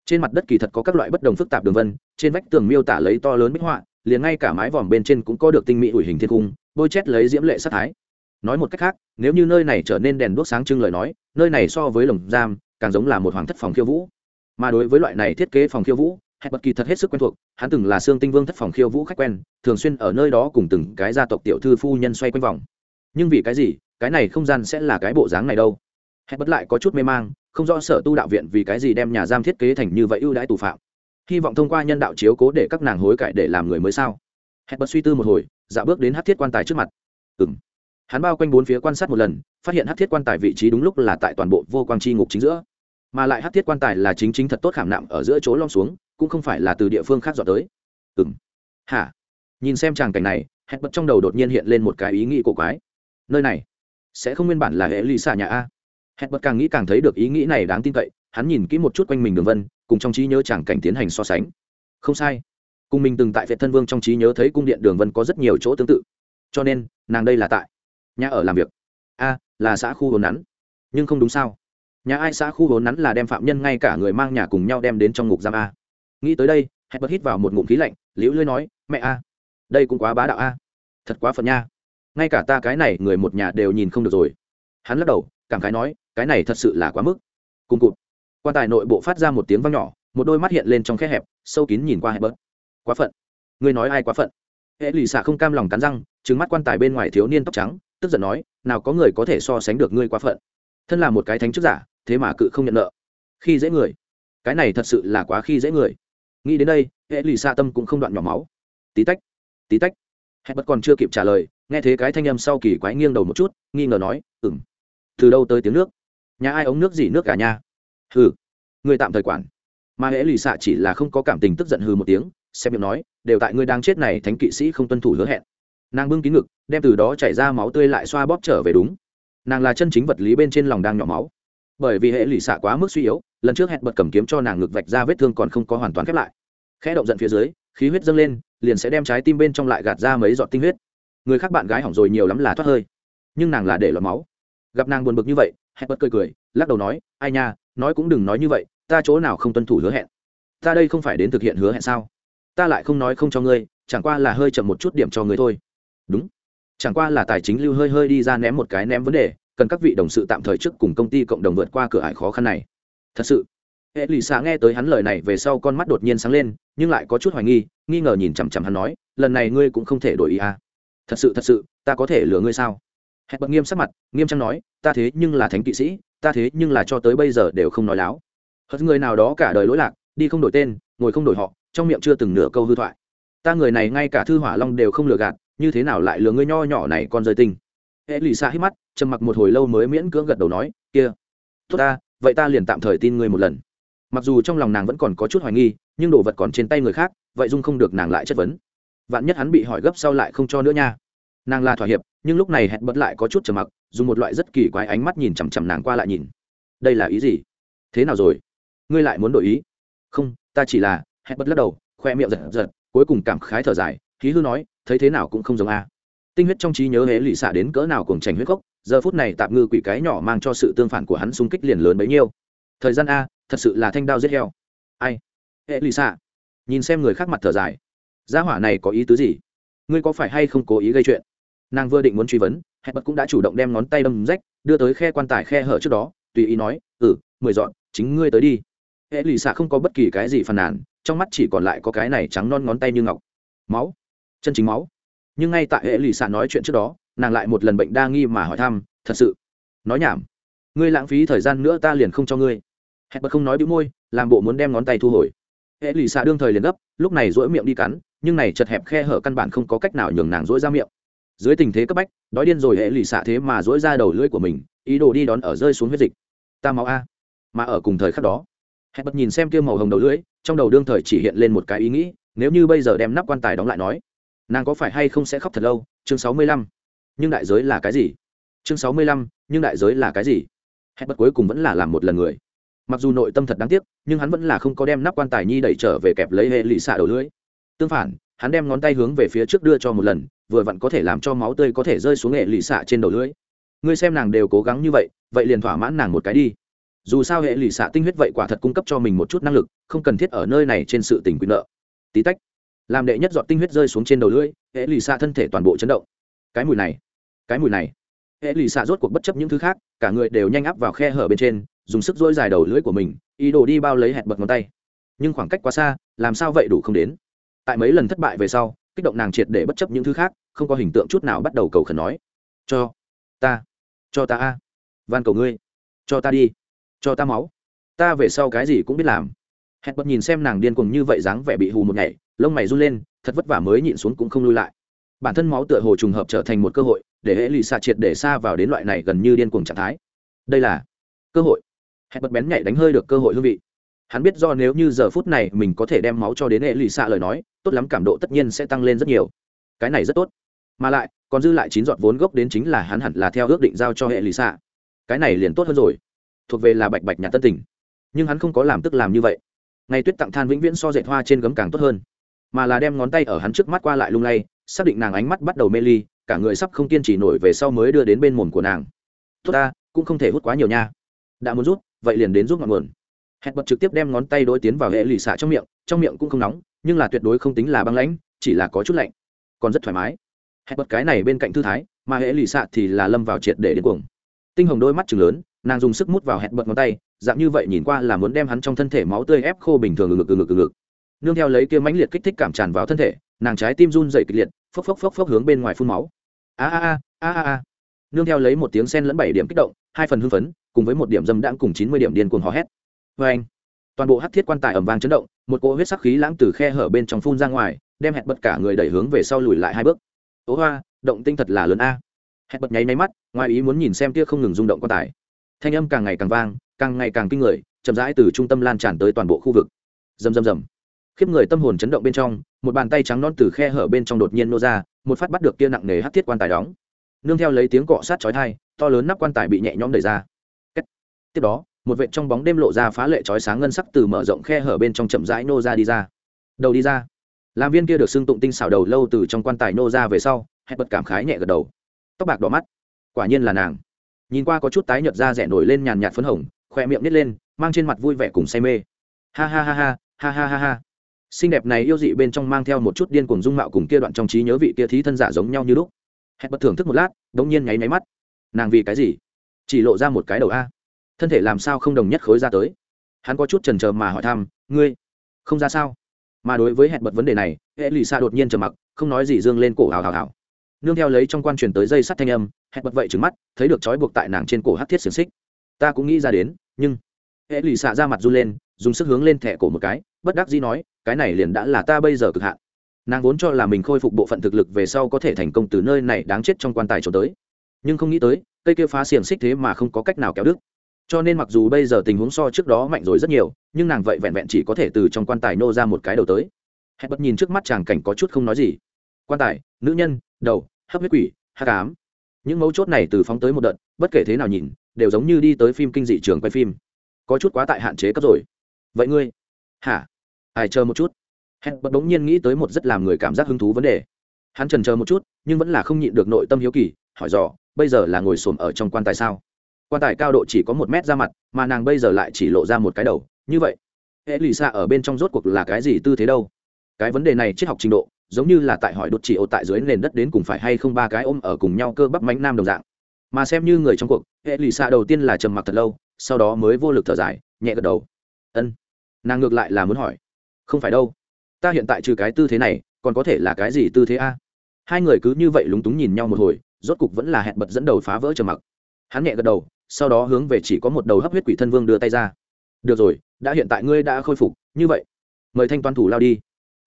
Trên mặt đất kỳ thật có các loại bất đồng phức tạp đường vân, trên vách tường miêu tả lấy to lớn bích họa, liền ngay cả mái vòm bên trên cũng có được tinh mỹ ủi hình thiên cung, bôi chét lấy diễm lệ sát thái. Nói một cách khác, nếu như nơi này trở nên đèn đuốc sáng trưng lời nói, nơi này so với lồng giam, càng giống là một hoàng thất phòng khiêu vũ. Mà đối với loại này thiết kế phòng khiêu vũ hay bất kỳ thật hết sức quen thuộc, hắn từng là xương tinh vương thất phòng khiêu vũ khách quen, thường xuyên ở nơi đó cùng từng cái gia tộc tiểu thư phu nhân xoay quanh vòng nhưng vì cái gì, cái này không gian sẽ là cái bộ dáng này đâu? Hẹn bất lại có chút mê mang, không rõ sở tu đạo viện vì cái gì đem nhà giam thiết kế thành như vậy ưu đãi tù phạm. Hy vọng thông qua nhân đạo chiếu cố để các nàng hối cải để làm người mới sao? Hẹn bất suy tư một hồi dạ bước đến hát thiết quan tài trước mặt. Ừng hắn bao quanh bốn phía quan sát một lần, phát hiện hát thiết quan tài vị trí đúng lúc là tại toàn bộ vô quang chi ngục chính giữa. Mà lại hát thiết quan tài là chính chính thật tốt khảm nạm ở giữa chỗ lom xuống, cũng không phải là từ địa phương khác dọn tới. Ừng hả? Nhìn xem tràng cảnh này, hẹn bật trong đầu đột nhiên hiện lên một cái ý nghĩ cổ quái nơi này sẽ không nguyên bản là hệ lì xả nhà a. Hẹn bật càng nghĩ càng thấy được ý nghĩ này đáng tin cậy, hắn nhìn kỹ một chút quanh mình đường vân, cùng trong trí nhớ chẳng cảnh tiến hành so sánh. Không sai. Cùng mình từng tại vệ thân vương trong trí nhớ thấy cung điện đường vân có rất nhiều chỗ tương tự. Cho nên, nàng đây là tại nhà ở làm việc. A, là xã khu hồn nắn. Nhưng không đúng sao? Nhà ai xã khu hồn nắn là đem phạm nhân ngay cả người mang nhà cùng nhau đem đến trong ngục giam a. Nghĩ tới đây hẹn bật hít vào một ngụm khí lạnh, liễu lưới nói, mẹ a, đây cũng quá bá đạo a. Thật quá phận nha ngay cả ta cái này người một nhà đều nhìn không được rồi. Hắn lắc đầu, cảm khái nói, cái này thật sự là quá mức. Cùng cụt. Quan tài nội bộ phát ra một tiếng vang nhỏ, một đôi mắt hiện lên trong khe hẹp, sâu kín nhìn qua hẹp bớt. Quá phận. Ngươi nói ai quá phận? Hệ lì xạ không cam lòng cắn răng trứng mắt quan tài bên ngoài thiếu niên tóc trắng, tức giận nói, nào có người có thể so sánh được ngươi quá phận. Thân là một cái thánh chức giả, thế mà cự không nhận nợ. Khi dễ người. Cái này thật sự là quá khi dễ người. Nghĩ đến đây, hệ lì xạ tâm cũng không đoạn nhỏ máu. Tí tách tí tách. Hẹn bật còn chưa kịp trả lời nghe thấy cái thanh âm sau kỳ quái nghiêng đầu một chút, nghi ngờ nói ừng từ đâu tới tiếng nước? Nhà ai ống nước gì nước cả nhà hừ, người tạm thời quản. Mà hễ lì xạ chỉ là không có cảm tình tức giận hừ một tiếng, xem miệng nói, đều tại ngươi đang chết này, thánh kỵ sĩ không tuân thủ hứa hẹn. Nàng bưng kín ngực, đem từ đó chảy ra máu tươi lại xoa bóp trở về đúng. Nàng là chân chính vật lý bên trên lòng đang nhỏ máu. Bởi vì hệ lì xạ quá mức suy yếu, lần trước hẹn bật cầm kiếm cho nàng ngực vạch ra vết thương còn không có hoàn toàn khép lại. Khẽ động giận phía dưới, khí huyết dâng lên, liền sẽ đem trái tim bên trong lại gạt ra mấy giọt tinh huyết người khác bạn gái hỏng rồi nhiều lắm là thoát hơi. Nhưng nàng là để lọt máu. Gặp nàng buồn bực như vậy, hẹn bật cười cười, lắc đầu nói, ai nha, nói cũng đừng nói như vậy, ta chỗ nào không tuân thủ hứa hẹn? Ta đây không phải đến thực hiện hứa hẹn sao? Ta lại không nói không cho ngươi, chẳng qua là hơi chậm một chút điểm cho ngươi thôi. Đúng. Chẳng qua là tài chính lưu hơi hơi đi ra ném một cái ném vấn đề, cần các vị đồng sự tạm thời trước cùng công ty cộng đồng vượt qua cửa ải khó khăn này. Thật sự? Hệ lì xạ nghe tới hắn lời này về sau con mắt đột nhiên sáng lên, nhưng lại có chút hoài nghi nghi ngờ nhìn chằm chằm hắn nói, lần này ngươi cũng không thể đổi ý à thật sự thật sự, ta có thể lừa ngươi sao? Hẹn bật nghiêm sắc mặt, nghiêm trang nói, ta thế nhưng là thánh kỵ sĩ, ta thế nhưng là cho tới bây giờ đều không nói láo. Hất người nào đó cả đời lỗi lạc, đi không đổi tên, ngồi không đổi họ, trong miệng chưa từng nửa câu hư thoại. Ta người này ngay cả thư hỏa long đều không lừa gạt, như thế nào lại lừa ngươi nho nhỏ này con rơi tinh? Hệ lì xa hít mắt, trầm mặc một hồi lâu mới miễn cưỡng gật đầu nói, kia, tốt ta, vậy ta liền tạm thời tin ngươi một lần. Mặc dù trong lòng nàng vẫn còn có chút hoài nghi, nhưng đồ vật còn trên tay người khác, vậy dung không được nàng lại chất vấn vạn nhất hắn bị hỏi gấp sau lại không cho nữa nha. Nàng là thỏa hiệp, nhưng lúc này hẹn bật lại có chút trầm mặc, dùng một loại rất kỳ quái ánh mắt nhìn chằm chằm nàng qua lại nhìn. Đây là ý gì? Thế nào rồi? Ngươi lại muốn đổi ý? Không, ta chỉ là, hẹn bật lắc đầu, khoe miệng giật giật, cuối cùng cảm khái thở dài, khí hư nói, thấy thế nào cũng không giống a. Tinh huyết trong trí nhớ hễ lụy xả đến cỡ nào cùng trành huyết gốc, giờ phút này tạm ngư quỷ cái nhỏ mang cho sự tương phản của hắn xung kích liền lớn bấy nhiêu. Thời gian a, thật sự là thanh đao giết heo. Ai? Hệ lụy xả nhìn xem người khác mặt thở dài gia hỏa này có ý tứ gì? Ngươi có phải hay không cố ý gây chuyện? Nàng vừa định muốn truy vấn, hẹn bật cũng đã chủ động đem ngón tay đâm rách, đưa tới khe quan tài khe hở trước đó, tùy ý nói ừ mười dọn, chính ngươi tới đi. Hệ lụy xạ không có bất kỳ cái gì phàn nàn, trong mắt chỉ còn lại có cái này trắng non ngón tay như ngọc. Máu, chân chính máu. Nhưng ngay tại hệ lụy xạ nói chuyện trước đó, nàng lại một lần bệnh đa nghi mà hỏi thăm, thật sự? Nói nhảm. Ngươi lãng phí thời gian nữa ta liền không cho ngươi. Hẹn bật không nói bĩu môi, làm bộ muốn đem ngón tay thu hồi. Hệ lụy xạ đương thời liền gấp, lúc này dỗi miệng đi cắn nhưng này chật hẹp khe hở căn bản không có cách nào nhường nàng dỗi ra miệng. Dưới tình thế cấp bách, đói điên rồi hệ lì xạ thế mà dỗi ra đầu lưỡi của mình, ý đồ đi đón ở rơi xuống huyết dịch. Ta máu a. Mà ở cùng thời khắc đó, hẹn bật nhìn xem kia màu hồng đầu lưỡi, trong đầu đương thời chỉ hiện lên một cái ý nghĩ, nếu như bây giờ đem nắp quan tài đóng lại nói, nàng có phải hay không sẽ khóc thật lâu? Chương sáu mươi lăm. Nhưng đại giới là cái gì? Chương sáu mươi lăm, nhưng đại giới là cái gì? Hẹn bật cuối cùng vẫn là làm một lần người. Mặc dù nội tâm thật đáng tiếc, nhưng hắn vẫn là không có đem nắp quan tài nhi đẩy trở về kẹp lấy hệ lụy xạ đầu lưỡi tương phản, hắn đem ngón tay hướng về phía trước đưa cho một lần, vừa vặn có thể làm cho máu tươi có thể rơi xuống hệ lụy xạ trên đầu lưỡi. Ngươi xem nàng đều cố gắng như vậy vậy liền thỏa mãn nàng một cái đi. Dù sao hệ lụy xạ tinh huyết vậy quả thật cung cấp cho mình một chút năng lực, không cần thiết ở nơi này trên sự tình quyền nợ. Tí tách, làm đệ nhất dọn tinh huyết rơi xuống trên đầu lưỡi, hệ lụy xạ thân thể toàn bộ chấn động. Cái mùi này, cái mùi này. Hệ lụy xạ rốt cuộc bất chấp những thứ khác, cả người đều nhanh áp vào khe hở bên trên, dùng sức dỗi dài đầu lưỡi của mình, ý đồ đi bao lấy hẹn bật ngón tay. Nhưng khoảng cách quá xa, làm sao vậy đủ không đến? Tại mấy lần thất bại về sau, kích động nàng triệt để bất chấp những thứ khác, không có hình tượng chút nào bắt đầu cầu khẩn nói, cho ta cho ta a, van cầu ngươi, cho ta đi, cho ta máu, ta về sau cái gì cũng biết làm. Hẹn bật nhìn xem nàng điên cuồng như vậy dáng vẻ bị hù một ngày, lông mày run lên, thật vất vả mới nhịn xuống cũng không lui lại. Bản thân máu tựa hồ trùng hợp trở thành một cơ hội, để hệ lụy xạ triệt để xa vào đến loại này gần như điên cuồng trạng thái. Đây là cơ hội. Hẹn bật bén nhảy đánh hơi được cơ hội hương vị hắn biết do nếu như giờ phút này mình có thể đem máu cho đến hệ lụy xạ lời nói, tốt lắm cảm độ tất nhiên sẽ tăng lên rất nhiều. Cái này rất tốt. Mà lại, còn dư lại chín giọt vốn gốc đến chính là hắn hẳn là theo ước định giao cho hệ lụy xạ cái này liền tốt hơn rồi. Thuộc về là bạch bạch nhà tân tình. Nhưng hắn không có làm tức làm như vậy. Ngày tuyết tặng than vĩnh viễn so dệt hoa trên gấm càng tốt hơn. Mà là đem ngón tay ở hắn trước mắt qua lại lung lay, xác định nàng ánh mắt bắt đầu mê ly, cả người sắp không kiên trì nổi về sau mới đưa đến bên mồm của nàng. Tốt ta, cũng không thể hút quá nhiều nha. Đã muốn rút, vậy liền đến rút ngọn nguồn hẹn bật trực tiếp đem ngón tay đối tiến vào hệ lì xạ trong miệng trong miệng cũng không nóng, nhưng là tuyệt đối không tính là băng lãnh, chỉ là có chút lạnh. Còn rất thoải mái. Hẹn bật cái này bên cạnh thư thái, mà hệ lì xạ thì là lâm vào triệt để đến cuồng. Tinh hồng đôi mắt chừng lớn, nàng dùng sức mút vào hẹn bật ngón tay, dạng như vậy nhìn qua là muốn đem hắn trong thân thể máu tươi ép khô bình thường ngực ngực ngực nương theo lấy kia mãnh liệt kích thích cảm tràn vào thân thể, nàng trái tim run dày kịch liệt, phốc phốc phốc phốc hướng bên ngoài phun máu. A a a a a. Nương theo lấy một tiếng sen lẫn bảy điểm kích động, hai phần hưng phấn, cùng với một điểm dâm đãng cùng chín mươi điểm điên cuồng hò hét vê anh, toàn bộ hắc thiết quan tài ẩm vang chấn động, một cỗ huyết sắc khí lãng từ khe hở bên trong phun ra ngoài, đem hẹn bật cả người đẩy hướng về sau lùi lại hai bước. Ố hoa, động tinh thật là lớn a. Hẹn bật nháy máy mắt, ngoài ý muốn nhìn xem kia không ngừng rung động quan tài. Thanh âm càng ngày càng vang, càng ngày càng kinh người, chậm rãi từ trung tâm lan tràn tới toàn bộ khu vực. Rầm rầm rầm. Khiếp người tâm hồn chấn động bên trong, một bàn tay trắng non từ khe hở bên trong đột nhiên nô ra, một phát bắt được kia nặng nề hắc thiết quan tài đóng. Nương theo lấy tiếng cọ sát chói tai, to lớn nắp quan tài bị nhẹ nhõm đẩy ra. Tiếp đó một vệt trong bóng đêm lộ ra phá lệ chói sáng ngân sắc từ mở rộng khe hở bên trong chậm rãi nô ra đi ra. Đầu đi ra. Làm viên kia được xưng tụng tinh xảo đầu lâu từ trong quan tài nô ra về sau, hẹn bật cảm khái nhẹ gật đầu. Tóc bạc đỏ mắt. Quả nhiên là nàng. Nhìn qua có chút tái nhợt da rẻ nổi lên nhàn nhạt phấn hồng, khỏe miệng nít lên, mang trên mặt vui vẻ cùng say mê. Ha ha ha ha ha ha ha ha. Xinh đẹp này yêu dị bên trong mang theo một chút điên cuồng dung mạo cùng kia đoạn trong trí nhớ vị kia thí thân giả giống nhau như lúc. Hẹn bật thưởng thức một lát đ ỗ n g nhiên nháy máy mắt. Nàng vì cái gì? Chỉ lộ ra một cái đầu a thân thể làm sao không đồng nhất khối ra tới? Hắn có chút trần trờ mà hỏi thăm, ngươi không ra sao? Mà đối với hẹn bật vấn đề này hệ lì xa đột nhiên trầm mặc, không nói gì dương lên cổ hào hào hào. Nương theo lấy trong quan truyền tới dây sắt thanh âm, hẹn bật vậy trứng mắt, thấy được trói buộc tại nàng trên cổ hát thiết xiềng xích. Ta cũng nghĩ ra đến, nhưng hệ lì xạ ra mặt run lên, dùng sức hướng lên thẻ cổ một cái, bất đắc dĩ nói, cái này liền đã là ta bây giờ cực hạn. Nàng vốn cho là mình khôi phục bộ phận thực lực về sau có thể thành công từ nơi này đáng chết trong quan tài trốn tới. Nhưng không nghĩ tới, cây kia phá xiềng xích thế mà không có cách nào kéo đứt cho nên mặc dù bây giờ tình huống so trước đó mạnh rồi rất nhiều, nhưng nàng vậy vẹn vẹn chỉ có thể từ trong quan tài nô ra một cái đầu tới. Hẹn bật nhìn trước mắt chàng cảnh có chút không nói gì. Quan tài, nữ nhân, đầu, hấp huyết quỷ hát cám những mấu chốt này từ phóng tới một đợt, bất kể thế nào nhìn, đều giống như đi tới phim kinh dị trường quay phim. Có chút quá tại hạn chế cấp rồi. Vậy ngươi? Hả? Ai chờ một chút? Hẹn bật bỗng nhiên nghĩ tới một rất làm người cảm giác hứng thú vấn đề. Hắn trần chờ một chút, nhưng vẫn là không nhịn được nội tâm hiếu kỳ, hỏi dò, bây giờ là ngồi xổm ở trong quan tài sao? Quan tài cao độ chỉ có một mét ra mặt, mà nàng bây giờ lại chỉ lộ ra một cái đầu, như vậy. Hệ lì xạ ở bên trong rốt cuộc là cái gì tư thế đâu? Cái vấn đề này triết học trình độ, giống như là tại hỏi đột chỉ ô tại dưới nền đất đến cùng phải hay không ba cái ôm ở cùng nhau cơ bắp mánh nam đồng dạng. Mà xem như người trong cuộc hệ lì xạ đầu tiên là trầm mặc thật lâu, sau đó mới vô lực thở dài, nhẹ gật đầu. Ân. Nàng ngược lại là muốn hỏi. Không phải đâu. Ta hiện tại trừ cái tư thế này, còn có thể là cái gì tư thế a? Hai người cứ như vậy lúng túng nhìn nhau một hồi, rốt cục vẫn là hẹn bật dẫn đầu phá vỡ trầm mặc hắn nhẹ gật đầu, sau đó hướng về chỉ có một đầu hấp huyết quỷ thân vương đưa tay ra. Được rồi, đã hiện tại ngươi đã khôi phục, như vậy, mời thanh toán thủ lao đi.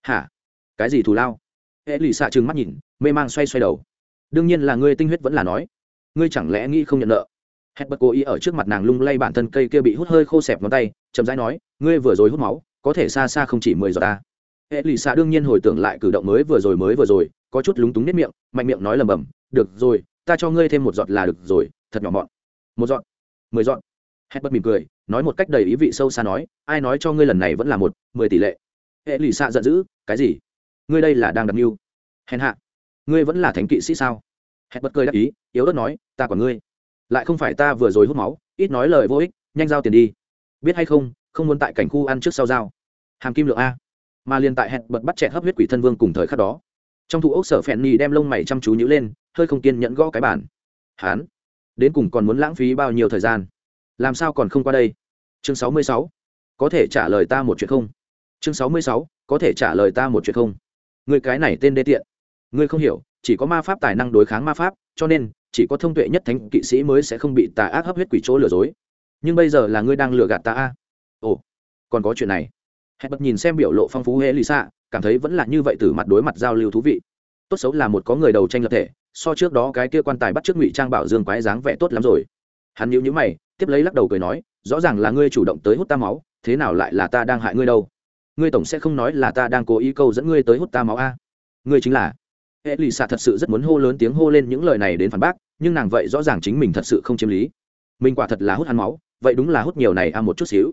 Hả? Cái gì thủ lao? Hệ lì xạ trừng mắt nhìn, mê mang xoay xoay đầu. Đương nhiên là ngươi tinh huyết vẫn là nói. Ngươi chẳng lẽ nghĩ không nhận nợ? Hết bất cố ý ở trước mặt nàng lung lay bản thân cây kia bị hút hơi khô xẹp ngón tay, chậm rãi nói, ngươi vừa rồi hút máu, có thể xa xa không chỉ mười giờ ta. Hệ lì xạ đương nhiên hồi tưởng lại cử động mới vừa rồi mới vừa rồi, có chút lúng túng nếp miệng, mạnh miệng nói lầm bầm, được rồi ta cho ngươi thêm một giọt là được rồi, thật nhỏ mọn. Một giọt, mười giọt. Hết bất mỉm cười, nói một cách đầy ý vị sâu xa nói, ai nói cho ngươi lần này vẫn là một, mười tỷ lệ. Hệ lì xạ giận dữ, cái gì? Ngươi đây là đang đặt mưu. Hèn hạ, ngươi vẫn là thánh kỵ sĩ sao? Hết bất cười đáp ý, yếu ớt nói, ta còn ngươi. Lại không phải ta vừa rồi hút máu, ít nói lời vô ích, nhanh giao tiền đi. Biết hay không không muốn tại cảnh khu ăn trước sau giao. Hàm kim lượng a. Mà liền tại hẹn bật bắt trẻ hấp huyết quỷ thân vương cùng thời khắc đó. Trong thủ ốc sở phèn nhì đem lông mày chăm chú nhữ lên hơi không kiên nhẫn gõ cái bản hán, đến cùng còn muốn lãng phí bao nhiêu thời gian? Làm sao còn không qua đây? Chương sáu mươi sáu, có thể trả lời ta một chuyện không? Chương sáu mươi sáu, có thể trả lời ta một chuyện không? Người cái này tên đê tiện. Ngươi không hiểu, chỉ có ma pháp tài năng đối kháng ma pháp, cho nên, chỉ có thông tuệ nhất thánh kỵ sĩ mới sẽ không bị tà ác hấp huyết quỷ chỗ lừa dối. Nhưng bây giờ là ngươi đang lừa gạt ta a? Ồ, còn có chuyện này. Hẹn bật nhìn xem biểu lộ phong phú hệ lì xạ cảm thấy vẫn là như vậy từ mặt đối mặt giao lưu thú vị. Tốt xấu là một có người đầu tranh lập thể so trước đó cái kia quan tài bắt trước ngụy trang bảo dương quái dáng vẻ tốt lắm rồi. Hắn nhíu nhíu mày, tiếp lấy lắc đầu cười nói, rõ ràng là ngươi chủ động tới hút ta máu, thế nào lại là ta đang hại ngươi đâu? Ngươi tổng sẽ không nói là ta đang cố ý câu dẫn ngươi tới hút ta máu a. Ngươi chính là. Hệ lì xạ thật sự rất muốn hô lớn tiếng hô lên những lời này đến phản bác, nhưng nàng vậy rõ ràng chính mình thật sự không chiếm lý. Mình quả thật là hút hắn máu, vậy đúng là hút nhiều này a một chút xíu.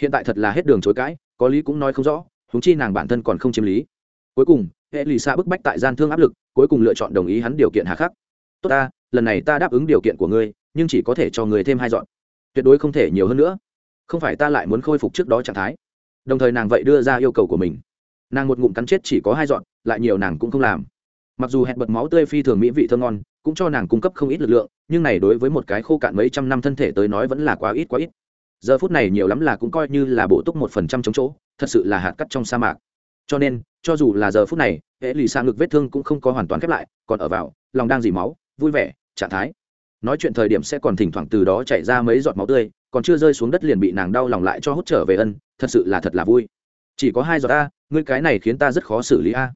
Hiện tại thật là hết đường chối cãi, có lý cũng nói không rõ húng chi nàng bản thân còn không chiếm lý. Cuối cùng hệ lì xa bức bách tại gian thương áp lực, cuối cùng lựa chọn đồng ý hắn điều kiện hà khắc. Tốt ta, lần này ta đáp ứng điều kiện của ngươi, nhưng chỉ có thể cho người thêm hai dọn. Tuyệt đối không thể nhiều hơn nữa. Không phải ta lại muốn khôi phục trước đó trạng thái. Đồng thời nàng vậy đưa ra yêu cầu của mình. Nàng một ngụm cắn chết chỉ có hai dọn, lại nhiều nàng cũng không làm. Mặc dù hẹn bật máu tươi phi thường mỹ vị thơm ngon, cũng cho nàng cung cấp không ít lực lượng, nhưng này đối với một cái khô cạn mấy trăm năm thân thể tới nói vẫn là quá ít quá ít. Giờ phút này nhiều lắm là cũng coi như là bổ túc một phần trăm chống chỗ, thật sự là hạt cắt trong sa mạc cho nên, cho dù là giờ phút này, hệ lì xa ngực vết thương cũng không có hoàn toàn khép lại, còn ở vào, lòng đang dì máu, vui vẻ, trạng thái. Nói chuyện thời điểm sẽ còn thỉnh thoảng từ đó chảy ra mấy giọt máu tươi, còn chưa rơi xuống đất liền bị nàng đau lòng lại cho hút trở về ân, thật sự là thật là vui. Chỉ có hai giọt a, ngươi cái này khiến ta rất khó xử lý a.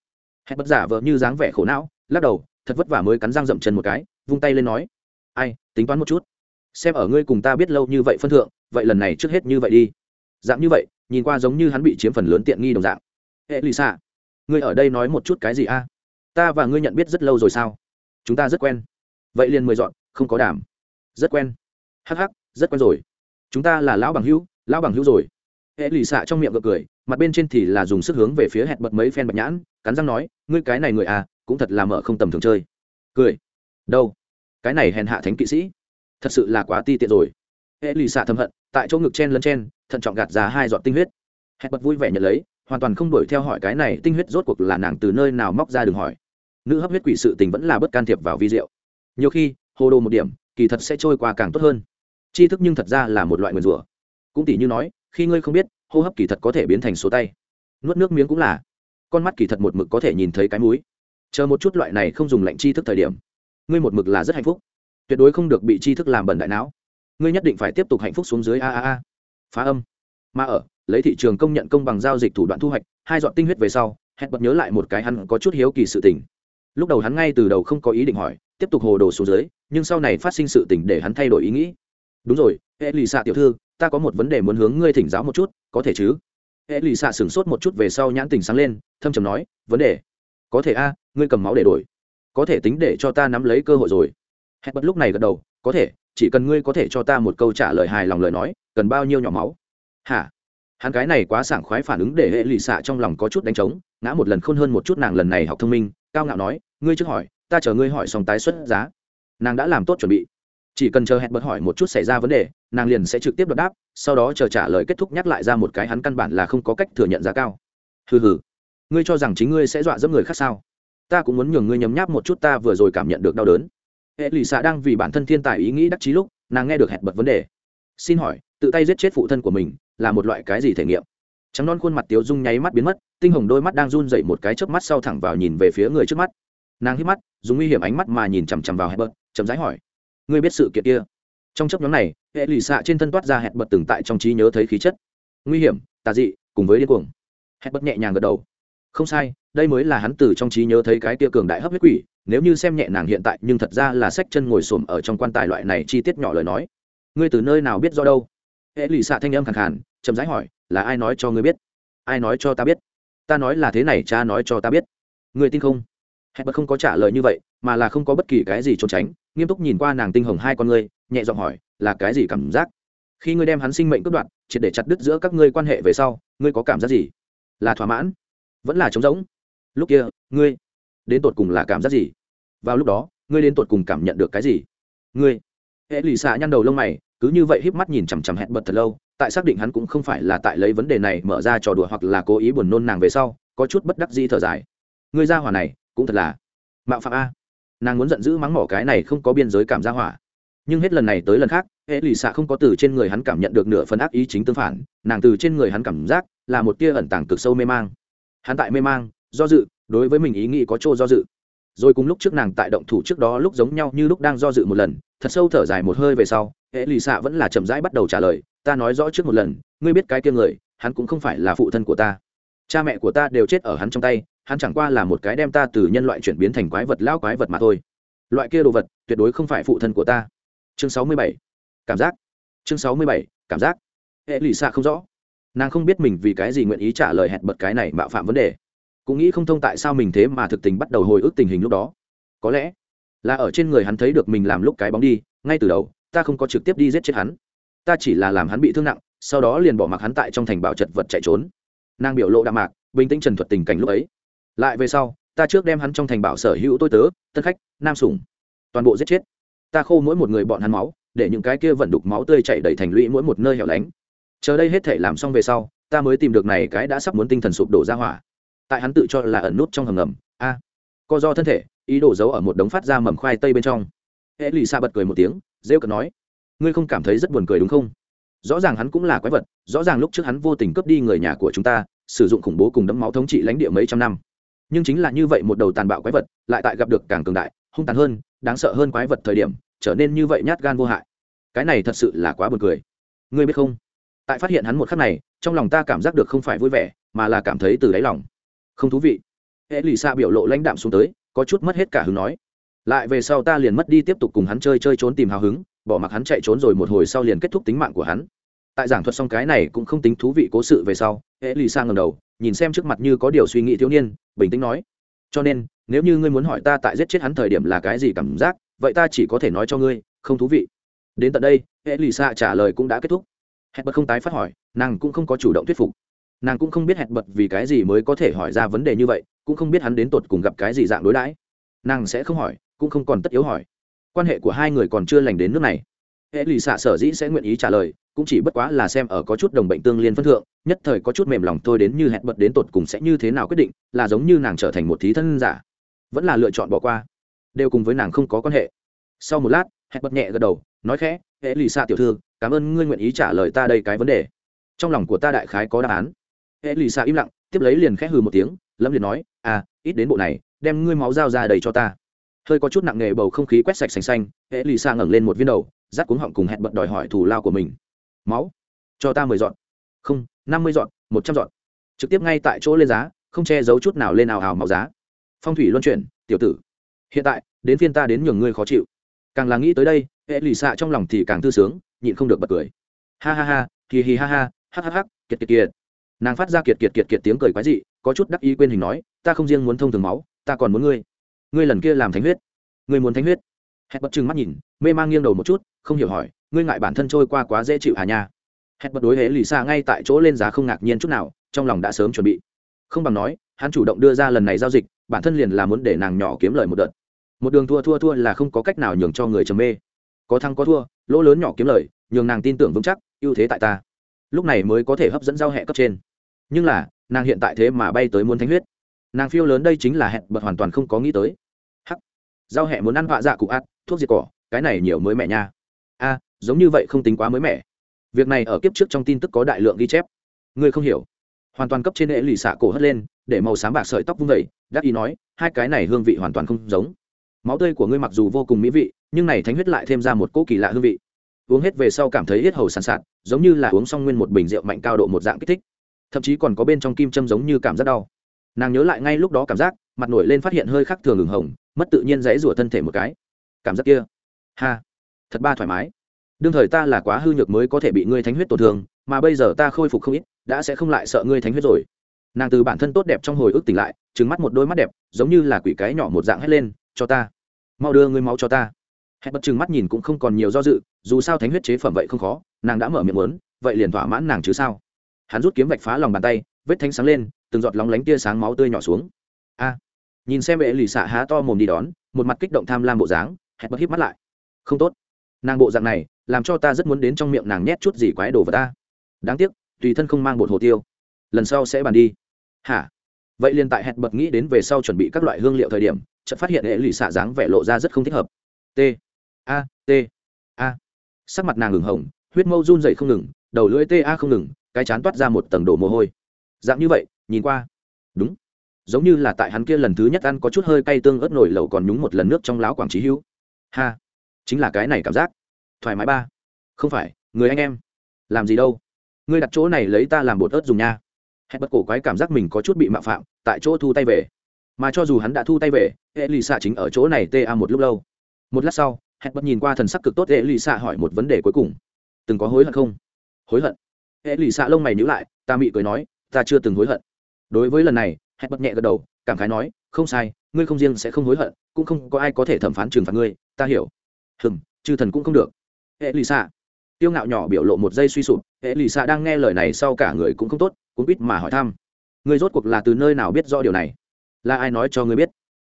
Hẹn bất giả vợ như dáng vẻ khổ não, lắc đầu, thật vất vả mới cắn răng dậm chân một cái, vung tay lên nói. Ai, tính toán một chút. Xem ở ngươi cùng ta biết lâu như vậy phân thượng, vậy lần này trước hết như vậy đi. Dạng như vậy, nhìn qua giống như hắn bị chiếm phần lớn tiện nghi đồng dạng hệ lì xạ ngươi ở đây nói một chút cái gì a? Ta và ngươi nhận biết rất lâu rồi sao? Chúng ta rất quen. Vậy liền mười dọn, không có đảm rất quen. Hắc hắc, rất quen rồi. Chúng ta là lão bằng hữu, lão bằng hữu rồi. Hệ lì xạ trong miệng gật cười, mặt bên trên thì là dùng sức hướng về phía hẹn bật mấy phen bạch nhãn, cắn răng nói, ngươi cái này người à cũng thật là mở không tầm thường chơi. Cười. Đâu? Cái này hèn hạ thánh kỵ sĩ. Thật sự là quá ti tiện rồi. Hệ lì xạ thầm hận, tại chỗ ngực chen lấn chen, thận trọng gạt ra hai giọt tinh huyết. Hẹn bật vui vẻ nhận lấy hoàn toàn không đuổi theo hỏi cái này, tinh huyết rốt cuộc là nàng từ nơi nào móc ra đừng hỏi. Nữ hấp huyết quỷ sự tình vẫn là bất can thiệp vào vi diệu. Nhiều khi, hồ đồ một điểm, kỳ thật sẽ trôi qua càng tốt hơn. Tri thức nhưng thật ra là một loại nguyền rủa. Cũng tỷ như nói, khi ngươi không biết, hô hấp kỳ thật có thể biến thành số tay. Nuốt nước miếng cũng là. Con mắt kỳ thật một mực có thể nhìn thấy cái múi chờ một chút loại này không dùng lạnh tri thức thời điểm, ngươi một mực là rất hạnh phúc. Tuyệt đối không được bị tri thức làm bẩn đại não. Ngươi nhất định phải tiếp tục hạnh phúc xuống dưới a a a. Phá âm. Mà ở lấy thị trường công nhận công bằng giao dịch thủ đoạn thu hoạch, hai dọn tinh huyết về sau, hẹn bật nhớ lại một cái hắn có chút hiếu kỳ sự tình. Lúc đầu hắn ngay từ đầu không có ý định hỏi, tiếp tục hồ đồ xuống dưới, nhưng sau này phát sinh sự tình để hắn thay đổi ý nghĩ. Đúng rồi hệ lì xạ tiểu thư, ta có một vấn đề muốn hướng ngươi thỉnh giáo một chút, có thể chứ? Hệ lì xạ sửng sốt một chút về sau nhãn tình sáng lên, thâm trầm nói, vấn đề? Có thể a, ngươi cầm máu để đổi. Có thể tính để cho ta nắm lấy cơ hội rồi. Hẹn bật lúc này gật đầu, có thể, chỉ cần ngươi có thể cho ta một câu trả lời hài lòng lời nói, cần bao nhiêu nhỏ máu? Hả? Hắn cái này quá sảng khoái phản ứng để hệ lì xạ trong lòng có chút đánh trống, ngã một lần khôn hơn một chút nàng lần này học thông minh, cao ngạo nói, ngươi trước hỏi, ta chờ ngươi hỏi xong tái xuất giá. Nàng đã làm tốt chuẩn bị. Chỉ cần chờ hẹn bật hỏi một chút xảy ra vấn đề, nàng liền sẽ trực tiếp đọc đáp, sau đó chờ trả lời kết thúc nhắc lại ra một cái hắn căn bản là không có cách thừa nhận giá cao. Hừ hừ, ngươi cho rằng chính ngươi sẽ dọa dẫm người khác sao? Ta cũng muốn nhường ngươi nhấm nháp một chút ta vừa rồi cảm nhận được đau đớn. Hệ lì xạ đang vì bản thân thiên tài ý nghĩ đắc chí lúc, nàng nghe được hẹn bật vấn đề. Xin hỏi, tự tay giết chết phụ thân của mình là một loại cái gì thể nghiệm? Trắng non khuôn mặt tiếu dung nháy mắt biến mất, tinh hồng đôi mắt đang run dậy một cái chớp mắt sau thẳng vào nhìn về phía người trước mắt. Nàng hít mắt, dùng nguy hiểm ánh mắt mà nhìn chằm chằm vào hẹp bật chậm rãi hỏi, ngươi biết sự kiện kia? Trong chấp nhóm này hệ lì xạ trên thân toát ra hẹn bật từng tại trong trí nhớ thấy khí chất. Nguy hiểm, tà dị, cùng với điên cuồng. Hẹn bật nhẹ nhàng gật đầu. Không sai, đây mới là hắn từ trong trí nhớ thấy cái kia cường đại hấp huyết quỷ, nếu như xem nhẹ nàng hiện tại, nhưng thật ra là sách chân ngồi xổm ở trong quan tài loại này chi tiết nhỏ lời nói. Ngươi từ nơi nào biết do đâu? Hệ lì xạ thanh âm khẳng khàn chậm rãi hỏi, là ai nói cho ngươi biết? Ai nói cho ta biết? Ta nói là thế này, cha nói cho ta biết. Ngươi tin không? Hẹn bật không có trả lời như vậy, mà là không có bất kỳ cái gì trốn tránh, nghiêm túc nhìn qua nàng tinh hồng hai con ngươi, nhẹ giọng hỏi, là cái gì cảm giác? Khi ngươi đem hắn sinh mệnh cướp đoạt, triệt để chặt đứt giữa các ngươi quan hệ về sau, ngươi có cảm giác gì? Là thỏa mãn. Vẫn là trống rỗng. Lúc kia, ngươi đến tột cùng là cảm giác gì? Vào lúc đó, ngươi đến tột cùng cảm nhận được cái gì? Ngươi. Hệ lì xạ nhăn đầu lông mày, cứ như vậy híp mắt nhìn chằm chằm hẹn bật thật lâu tại xác định hắn cũng không phải là tại lấy vấn đề này mở ra trò đùa hoặc là cố ý buồn nôn nàng về sau, có chút bất đắc dĩ thở dài. Người ra hỏa này, cũng thật là mạo phạm a. Nàng muốn giận dữ mắng mỏ cái này không có biên giới cảm ra hỏa. Nhưng hết lần này tới lần khác, hệ lì xạ không có từ trên người hắn cảm nhận được nửa phần ác ý chính tương phản, nàng từ trên người hắn cảm giác là một tia ẩn tàng cực sâu mê mang. Hắn tại mê mang, do dự, đối với mình ý nghĩ có chỗ do dự. Rồi cùng lúc trước nàng tại động thủ trước đó lúc giống nhau như lúc đang do dự một lần, thật sâu thở dài một hơi về sau, hệ lì xạ vẫn là chậm rãi bắt đầu trả lời ta nói rõ trước một lần, ngươi biết cái kia người, hắn cũng không phải là phụ thân của ta. Cha mẹ của ta đều chết ở hắn trong tay, hắn chẳng qua là một cái đem ta từ nhân loại chuyển biến thành quái vật lao quái vật mà thôi. Loại kia đồ vật, tuyệt đối không phải phụ thân của ta. Chương sáu mươi bảy. Cảm giác. Chương sáu mươi bảy. Cảm giác. Hệ lì xạ không rõ. Nàng không biết mình vì cái gì nguyện ý trả lời hẹn bật cái này mạo phạm vấn đề. Cũng nghĩ không thông tại sao mình thế mà thực tình bắt đầu hồi ức tình hình lúc đó. Có lẽ là ở trên người hắn thấy được mình làm lúc cái bóng đi, ngay từ đầu, ta không có trực tiếp đi giết chết hắn ta chỉ là làm hắn bị thương nặng sau đó liền bỏ mặc hắn tại trong thành bảo chật vật chạy trốn. Nàng biểu lộ đạm mạc bình tĩnh trần thuật tình cảnh lúc ấy. Lại về sau ta trước đem hắn trong thành bảo sở hữu tôi tớ tân khách nam sủng toàn bộ giết chết. Ta khô mỗi một người bọn hắn máu để những cái kia vận đục máu tươi chảy đầy thành lũy mỗi một nơi hẻo lánh. Chờ đây hết thể làm xong về sau ta mới tìm được này cái đã sắp muốn tinh thần sụp đổ ra hỏa. Tại hắn tự cho là ẩn nút trong hầm ngầm a à, co do thân thể ý đổ giấu ở một đống phát ra mầm khoai tây bên trong. Hệ lì xa bật cười một tiếng rêu cờ nói ngươi không cảm thấy rất buồn cười đúng không? Rõ ràng hắn cũng là quái vật, rõ ràng lúc trước hắn vô tình cướp đi người nhà của chúng ta, sử dụng khủng bố cùng đấm máu thống trị lãnh địa mấy trăm năm. Nhưng chính là như vậy một đầu tàn bạo quái vật, lại tại gặp được càng cường đại, hung tàn hơn, đáng sợ hơn quái vật thời điểm, trở nên như vậy nhát gan vô hại. Cái này thật sự là quá buồn cười. Ngươi biết không? Tại phát hiện hắn một khắc này, trong lòng ta cảm giác được không phải vui vẻ, mà là cảm thấy từ đáy lòng. Không thú vị. Hệ lì xa biểu lộ lãnh đạm xuống tới, có chút mất hết cả hứng nói. Lại về sau ta liền mất đi tiếp tục cùng hắn chơi chơi trốn tìm hào hứng bỏ mặc hắn chạy trốn rồi một hồi sau liền kết thúc tính mạng của hắn. Tại giảng thuật xong cái này cũng không tính thú vị cố sự về sau, hệ lì sang ngầm đầu, nhìn xem trước mặt như có điều suy nghĩ thiếu niên, bình tĩnh nói, cho nên, nếu như ngươi muốn hỏi ta tại giết chết hắn thời điểm là cái gì cảm giác, vậy ta chỉ có thể nói cho ngươi, không thú vị. Đến tận đây, hệ lì xa trả lời cũng đã kết thúc. Hẹn bật không tái phát hỏi, nàng cũng không có chủ động thuyết phục. Nàng cũng không biết hẹn bật vì cái gì mới có thể hỏi ra vấn đề như vậy, cũng không biết hắn đến tột cùng gặp cái gì dạng đối đãi. Nàng sẽ không hỏi, cũng không còn tất yếu hỏi quan hệ của hai người còn chưa lành đến nước này. Hệ lì xạ sở dĩ sẽ nguyện ý trả lời, cũng chỉ bất quá là xem ở có chút đồng bệnh tương liên phân thượng, nhất thời có chút mềm lòng tôi đến như hẹn bật đến tột cùng sẽ như thế nào quyết định, là giống như nàng trở thành một thí thân giả. Vẫn là lựa chọn bỏ qua. Đều cùng với nàng không có quan hệ. Sau một lát, hẹn bật nhẹ gật đầu, nói khẽ, hệ lì xạ tiểu thư, cảm ơn ngươi nguyện ý trả lời ta đây cái vấn đề. Trong lòng của ta đại khái có đáp án. Hệ lì xạ im lặng, tiếp lấy liền khẽ hừ một tiếng lâm liền nói à ít đến bộ này, đem ngươi máu dao ra đầy cho ta hơi có chút nặng nề bầu không khí quét sạch sành xanh, hệ lì xa ngẩng lên một viên đầu rát cuống họng cùng hẹn bật đòi hỏi thù lao của mình. Máu, cho ta mười dọn không, năm mươi dọn một trăm dọn trực tiếp ngay tại chỗ lên giá, không che giấu chút nào lên ào ào màu giá. Phong thủy luân chuyển, tiểu tử. Hiện tại, đến phiên ta đến nhường ngươi khó chịu. Càng là nghĩ tới đây, hệ lì xạ trong lòng thì càng thư sướng, nhịn không được bật cười. Ha ha ha kỳ hì ha ha hắc hắc hắc kiệt kiệt kiệt. Nàng phát ra kiệt kiệt kiệt kiệt tiếng cười quái dị, có chút đắc ý quên hình nói, ta không riêng muốn thông thường máu, ta còn muốn ngươi ngươi lần kia làm thánh huyết. Ngươi muốn thánh huyết? Hẹn bật chừng mắt nhìn, mê mang nghiêng đầu một chút, không hiểu hỏi, ngươi ngại bản thân trôi qua quá dễ chịu hà nha? Hẹn bật đối hễ lì xa ngay tại chỗ lên giá không ngạc nhiên chút nào, trong lòng đã sớm chuẩn bị. Không bằng nói, hắn chủ động đưa ra lần này giao dịch, bản thân liền là muốn để nàng nhỏ kiếm lời một đợt. Một đường thua thua thua là không có cách nào nhường cho người trầm mê. Có thăng có thua, lỗ lớn nhỏ kiếm lời, nhường nàng tin tưởng vững chắc, ưu thế tại ta. Lúc này mới có thể hấp dẫn giao hẹ cấp trên. Nhưng là, nàng hiện tại thế mà bay tới muốn thánh huyết nàng phiêu lớn đây chính là hẹn, bật hoàn toàn không có nghĩ tới. Hắc. Giao hẹ muốn ăn họa dạ cụ ạt, thuốc diệt cỏ, cái này nhiều mới mẹ nha. A, giống như vậy không tính quá mới mẻ. Việc này ở kiếp trước trong tin tức có đại lượng ghi chép. Ngươi không hiểu. Hoàn toàn cấp trên hệ lì xạ cổ hất lên, để màu sáng bạc sợi tóc vung vẩy đắc ý nói, hai cái này hương vị hoàn toàn không giống. Máu tươi của ngươi mặc dù vô cùng mỹ vị, nhưng này thánh huyết lại thêm ra một cỗ kỳ lạ hương vị. Uống hết về sau cảm thấy hết hầu sàn sạt, giống như là uống xong nguyên một bình rượu mạnh cao độ một dạng kích thích. Thậm chí còn có bên trong kim châm giống như cảm giác đau nàng nhớ lại ngay lúc đó cảm giác, mặt nổi lên phát hiện hơi khác thường ngừng hồng, mất tự nhiên dãy rủa thân thể một cái. Cảm giác kia, ha, thật ba thoải mái. Đương thời ta là quá hư nhược mới có thể bị ngươi thánh huyết tổn thương, mà bây giờ ta khôi phục không ít, đã sẽ không lại sợ ngươi thánh huyết rồi. Nàng từ bản thân tốt đẹp trong hồi ức tỉnh lại trứng mắt một đôi mắt đẹp, giống như là quỷ cái nhỏ một dạng hét lên, cho ta, mau đưa ngươi máu cho ta. Hẹn bật chừng mắt nhìn cũng không còn nhiều do dự, dù sao thánh huyết chế phẩm vậy không khó, nàng đã mở miệng muốn, vậy liền thỏa mãn nàng chứ sao? Hắn rút kiếm vạch phá lòng bàn tay, vết thánh sáng lên từng giọt lóng lánh tia sáng máu tươi nhỏ xuống. A, nhìn xem vệ lì xạ há to mồm đi đón, một mặt kích động tham lam bộ dáng hẹn bật híp mắt lại. Không tốt. Nàng bộ dạng này, làm cho ta rất muốn đến trong miệng nàng nhét chút gì quái đồ vào ta. Đáng tiếc, tùy thân không mang bột hồ tiêu. Lần sau sẽ bàn đi. Hả? Vậy liền tại hẹn bật nghĩ đến về sau chuẩn bị các loại hương liệu thời điểm, chợt phát hiện hệ lụy xạ dáng vẻ lộ ra rất không thích hợp. T, a t, a. Sắc mặt nàng ngừng hồng, huyết mâu run dậy không ngừng, đầu lưỡi t a không ngừng, cái chán toát ra một tầng đổ mồ hôi. Dạng như vậy nhìn qua. Đúng. Giống như là tại hắn kia lần thứ nhất ăn có chút hơi cay tương ớt nổi lẩu còn nhúng một lần nước trong láo quảng trí hữu. Ha, chính là cái này cảm giác. Thoải mái ba. Không phải, người anh em. Làm gì đâu. Ngươi đặt chỗ này lấy ta làm bột ớt dùng nha. Hẹn bất cổ quái cảm giác mình có chút bị mạo phạm, tại chỗ thu tay về. Mà cho dù hắn đã thu tay về hệ lì xạ chính ở chỗ này tê a một lúc lâu. Một lát sau hẹn bất nhìn qua thần sắc cực tốt hệ lì xạ hỏi một vấn đề cuối cùng. Từng có hối hận không? Hối hận. Hệ lì xạ lông mày nhữ lại, ta mị cười nói, ta chưa từng hối hận đối với lần này hẹn bất nhẹ gật đầu, cảm khái nói, không sai, ngươi không riêng sẽ không hối hận, cũng không có ai có thể thẩm phán trừng phạt ngươi, ta hiểu. Hừm, chư thần cũng không được. Hệ lì xạ tiêu ngạo nhỏ biểu lộ một giây suy sụp hệ lì xạ đang nghe lời này sau cả người cũng không tốt cũng biết mà hỏi thăm. Người rốt cuộc là từ nơi nào biết rõ điều này? Là ai nói cho ngươi biết?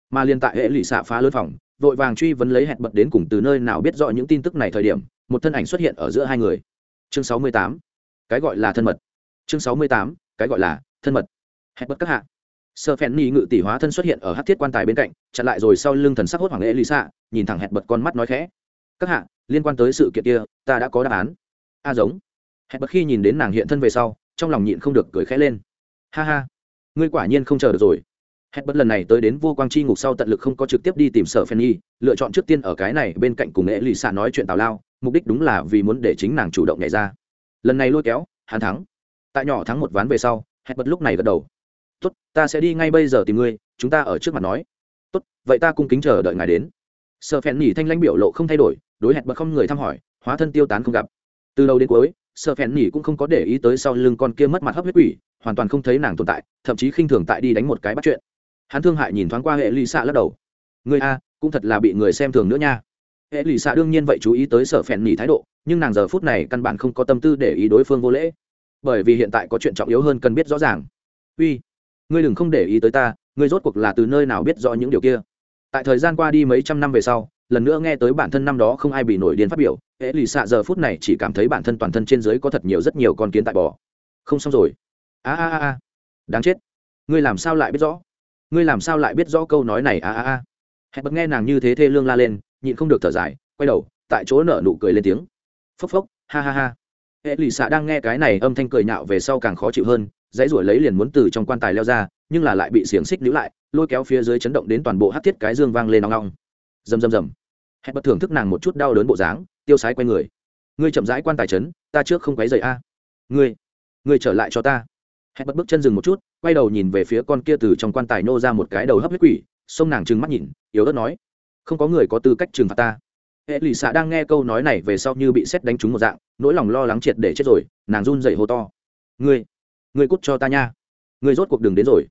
Mà liên tại hệ lì xạ phá lớn phòng, vội vàng truy vấn lấy hẹn bật đến cùng từ nơi nào biết rõ những tin tức này thời điểm, một thân ảnh xuất hiện ở giữa hai người. Chương sáu mươi tám, cái gọi là thân mật. Chương sáu mươi tám, cái gọi là thân mật hẹn bất các hạ. Sơ phen ni ngự tỷ hóa thân xuất hiện ở hát thiết quan tài bên cạnh, chặn lại rồi sau lưng thần sắc hốt hoàng lễ lý xạ nhìn thẳng hẹn bật con mắt nói khẽ. Các hạ, liên quan tới sự kiện kia, ta đã có đáp án. A giống. Hẹn bật khi nhìn đến nàng hiện thân về sau, trong lòng nhịn không được cười khẽ lên. Ha ha, ngươi quả nhiên không chờ được rồi. Hẹn bật lần này tới đến vô quang chi ngục sau tận lực không có trực tiếp đi tìm sở phen nhi lựa chọn trước tiên ở cái này bên cạnh cùng nghệ lì xạ nói chuyện tào lao, mục đích đúng là vì muốn để chính nàng chủ động nhảy ra. Lần này lôi kéo, hắn thắng. Tại nhỏ thắng một ván về sau hẹn bật lúc này gật đầu tốt, ta sẽ đi ngay bây giờ tìm ngươi, chúng ta ở trước mặt nói. Tốt, vậy ta cung kính chờ đợi ngài đến. Sợ phèn nhỉ thanh lãnh biểu lộ không thay đổi, đối hẹn bật không người thăm hỏi, hóa thân tiêu tán không gặp. Từ đầu đến cuối sợ phèn nhỉ cũng không có để ý tới sau lưng con kia mất mặt hấp huyết quỷ, hoàn toàn không thấy nàng tồn tại, thậm chí khinh thường tại đi đánh một cái bắt chuyện. Hắn thương hại nhìn thoáng qua hệ lì xạ lắc đầu. Người a, cũng thật là bị người xem thường nữa nha. Hệ lì xạ đương nhiên vậy chú ý tới sợ phèn nhỉ thái độ, nhưng nàng giờ phút này căn bản không có tâm tư để ý đối phương vô lễ. Bởi vì hiện tại có chuyện trọng yếu hơn cần biết rõ ràng. Uy ngươi đừng không để ý tới ta, ngươi rốt cuộc là từ nơi nào biết rõ những điều kia. Tại thời gian qua đi mấy trăm năm về sau, lần nữa nghe tới bản thân năm đó không ai bị nổi điên phát biểu hễ lì xạ giờ phút này chỉ cảm thấy bản thân toàn thân trên dưới có thật nhiều rất nhiều con kiến tại bò. Không xong rồi. A a a. Đáng chết. Ngươi làm sao lại biết rõ? Ngươi làm sao lại biết rõ câu nói này? A a a. Hẹn bật nghe nàng như thế thê lương la lên, nhịn không được thở dài, quay đầu, tại chỗ nở nụ cười lên tiếng. Phốc phốc, ha ha ha. Hệ lì xạ đang nghe cái này âm thanh cười nhạo về sau càng khó chịu hơn dãy ruổi lấy liền muốn từ trong quan tài leo ra, nhưng là lại bị xiềng xích níu lại, lôi kéo phía dưới chấn động đến toàn bộ hát thiết cái dương vang lên nong nong rầm rầm rầm. Hẹn bật thưởng thức nàng một chút đau đớn bộ dáng, tiêu sái quay người. Ngươi chậm rãi quan tài chấn, ta trước không quấy dậy a. Ngươi ngươi trở lại cho ta. Hẹn bật bước chân dừng một chút, quay đầu nhìn về phía con kia từ trong quan tài nô ra một cái đầu hấp huyết quỷ xông nàng trừng mắt nhìn, yếu ớt nói, không có người có tư cách trừng phạt ta. Hệ lụy xạ đang nghe câu nói này về sau như bị xét đánh trúng một dạng, nỗi lòng lo lắng triệt để chết rồi, nàng run dậy hô to, ngươi ngươi cút cho ta nha. Ngươi rốt cuộc đường đến rồi.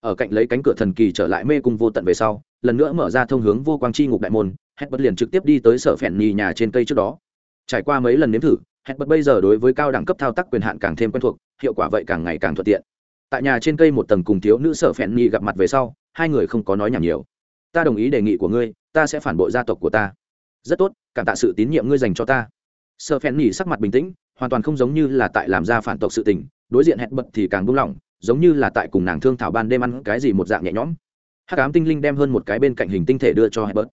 Ở cạnh lấy cánh cửa thần kỳ trở lại mê cung vô tận về sau, lần nữa mở ra thông hướng vô quang chi ngục đại môn hét bất liền trực tiếp đi tới sở phèn nhì nhà trên cây trước đó. Trải qua mấy lần nếm thử hét bất bây giờ đối với cao đẳng cấp thao tác quyền hạn càng thêm quen thuộc, hiệu quả vậy càng ngày càng thuận tiện. Tại nhà trên cây một tầng cùng thiếu nữ sở phèn nhì gặp mặt về sau, hai người không có nói nhảm nhiều. Ta đồng ý đề nghị của ngươi, ta sẽ phản bội gia tộc của ta. Rất tốt, cảm tạ sự tín nhiệm ngươi dành cho ta. Sở phèn nhì sắc mặt bình tĩnh, hoàn toàn không giống như là tại làm ra phản tộc sự tình đối diện hẹn bật thì càng buông lỏng, giống như là tại cùng nàng thương thảo ban đêm ăn cái gì một dạng nhẹ nhõm. Hắc ám tinh linh đem hơn một cái bên cạnh hình tinh thể đưa cho hẹn bật.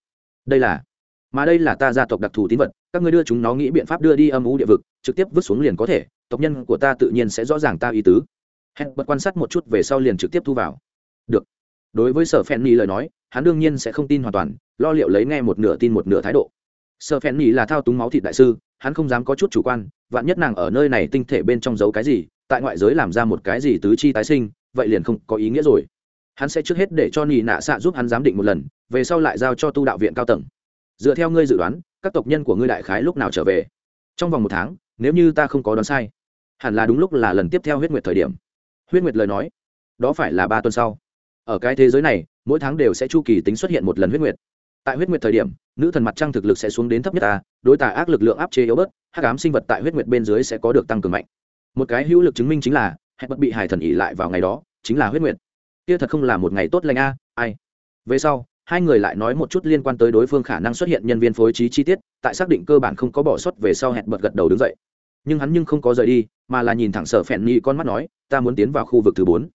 Đây là, mà đây là ta gia tộc đặc thù tín vật, các ngươi đưa chúng nó nghĩ biện pháp đưa đi âm u địa vực, trực tiếp vứt xuống liền có thể, tộc nhân của ta tự nhiên sẽ rõ ràng ta ý tứ. Hẹn bật quan sát một chút về sau liền trực tiếp thu vào. Được. Đối với sở phen nhi lời nói, hắn đương nhiên sẽ không tin hoàn toàn, lo liệu lấy nghe một nửa tin một nửa thái độ. Sở phen nhì là thao túng máu thịt đại sư, hắn không dám có chút chủ quan, vạn nhất nàng ở nơi này tinh thể bên trong giấu cái gì tại ngoại giới làm ra một cái gì tứ chi tái sinh, vậy liền không có ý nghĩa rồi. Hắn sẽ trước hết để cho nhì nạ xạ giúp hắn giám định một lần, về sau lại giao cho tu đạo viện cao tầng. Dựa theo ngươi dự đoán, các tộc nhân của ngươi đại khái lúc nào trở về? Trong vòng một tháng, nếu như ta không có đoán sai, hẳn là đúng lúc là lần tiếp theo huyết nguyệt thời điểm. Huyết nguyệt lời nói, đó phải là ba tuần sau. Ở cái thế giới này, mỗi tháng đều sẽ chu kỳ tính xuất hiện một lần huyết nguyệt. Tại huyết nguyệt thời điểm, nữ thần mặt trăng thực lực sẽ xuống đến thấp nhất ta, đối tà ác lực lượng áp chế yếu bớt, hắc ám sinh vật tại huyết nguyệt bên dưới sẽ có được tăng cường mạnh một cái hữu lực chứng minh chính là, hẹn bất bị hải thần ỉ lại vào ngày đó, chính là huyết nguyệt. Kia thật không là một ngày tốt lành a, ai? Về sau, hai người lại nói một chút liên quan tới đối phương khả năng xuất hiện nhân viên phối trí chi tiết, tại xác định cơ bản không có bỏ suất về sau hẹn bật gật đầu đứng dậy. Nhưng hắn nhưng không có rời đi, mà là nhìn thẳng sở phèn nhị con mắt nói, ta muốn tiến vào khu vực thứ bốn.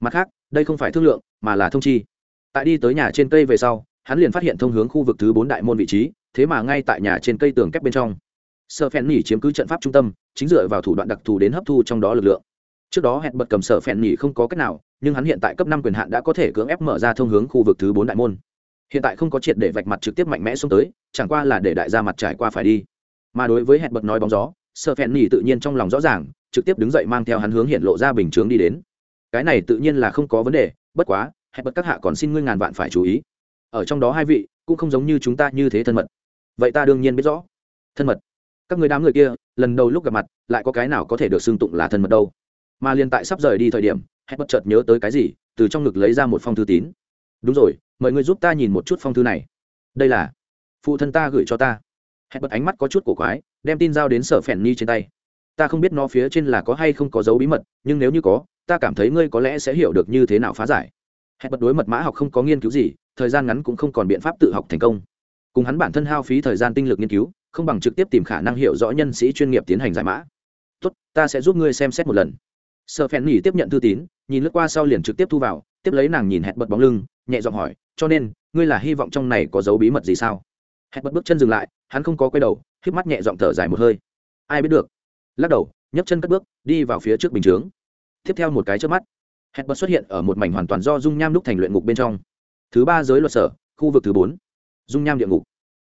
Mặt khác, đây không phải thương lượng, mà là thông chi. Tại đi tới nhà trên cây về sau, hắn liền phát hiện thông hướng khu vực thứ bốn đại môn vị trí, thế mà ngay tại nhà trên cây tường kép bên trong. Sở phèn nỉ chiếm cứ trận pháp trung tâm, chính dựa vào thủ đoạn đặc thù đến hấp thu trong đó lực lượng. Trước đó hẹn bật cầm sở phèn nỉ không có cách nào, nhưng hắn hiện tại cấp năm quyền hạn đã có thể cưỡng ép mở ra thông hướng khu vực thứ bốn đại môn. Hiện tại không có triệt để vạch mặt trực tiếp mạnh mẽ xuống tới, chẳng qua là để đại gia mặt trải qua phải đi. Mà đối với hẹn bật nói bóng gió, Sở phèn nỉ tự nhiên trong lòng rõ ràng, trực tiếp đứng dậy mang theo hắn hướng hiện lộ ra bình chướng đi đến. Cái này tự nhiên là không có vấn đề, bất quá, hẹn bật các hạ còn xin ngươi ngàn vạn phải chú ý. Ở trong đó hai vị, cũng không giống như chúng ta như thế thân mật. Vậy ta đương nhiên biết rõ. Thân mật các người đám người kia, lần đầu lúc gặp mặt, lại có cái nào có thể được xưng tụng là thân mật đâu. Mà liền tại sắp rời đi thời điểm hãy bất chợt nhớ tới cái gì, từ trong ngực lấy ra một phong thư tín. Đúng rồi mời người giúp ta nhìn một chút phong thư này. Đây là. Phụ thân ta gửi cho ta. Hãy bật ánh mắt có chút cổ quái, đem tin giao đến sở phèn ni trên tay. Ta không biết nó phía trên là có hay không có dấu bí mật, nhưng nếu như có, ta cảm thấy ngươi có lẽ sẽ hiểu được như thế nào phá giải. Hẹn bật đối mật mã học không có nghiên cứu gì, thời gian ngắn cũng không còn biện pháp tự học thành công. Cùng hắn bản thân hao phí thời gian tinh lực nghiên cứu không bằng trực tiếp tìm khả năng hiểu rõ nhân sĩ chuyên nghiệp tiến hành giải mã. Tốt, ta sẽ giúp ngươi xem xét một lần. Sợ phèn nhỉ tiếp nhận thư tín, nhìn lướt qua sau liền trực tiếp thu vào, tiếp lấy nàng nhìn hẹn bật bóng lưng, nhẹ giọng hỏi, cho nên, ngươi là hy vọng trong này có dấu bí mật gì sao? Hẹn bật bước chân dừng lại, hắn không có quay đầu k mắt nhẹ giọng thở dài một hơi. Ai biết được. Lắc đầu, nhấc chân cất bước, đi vào phía trước bình chướng. Tiếp theo một cái trước mắt, hẹn bật xuất hiện ở một mảnh hoàn toàn do dung nham đúc thành luyện ngục bên trong. Thứ ba giới luật sở, khu vực thứ bốn. Dung nham địa ngục.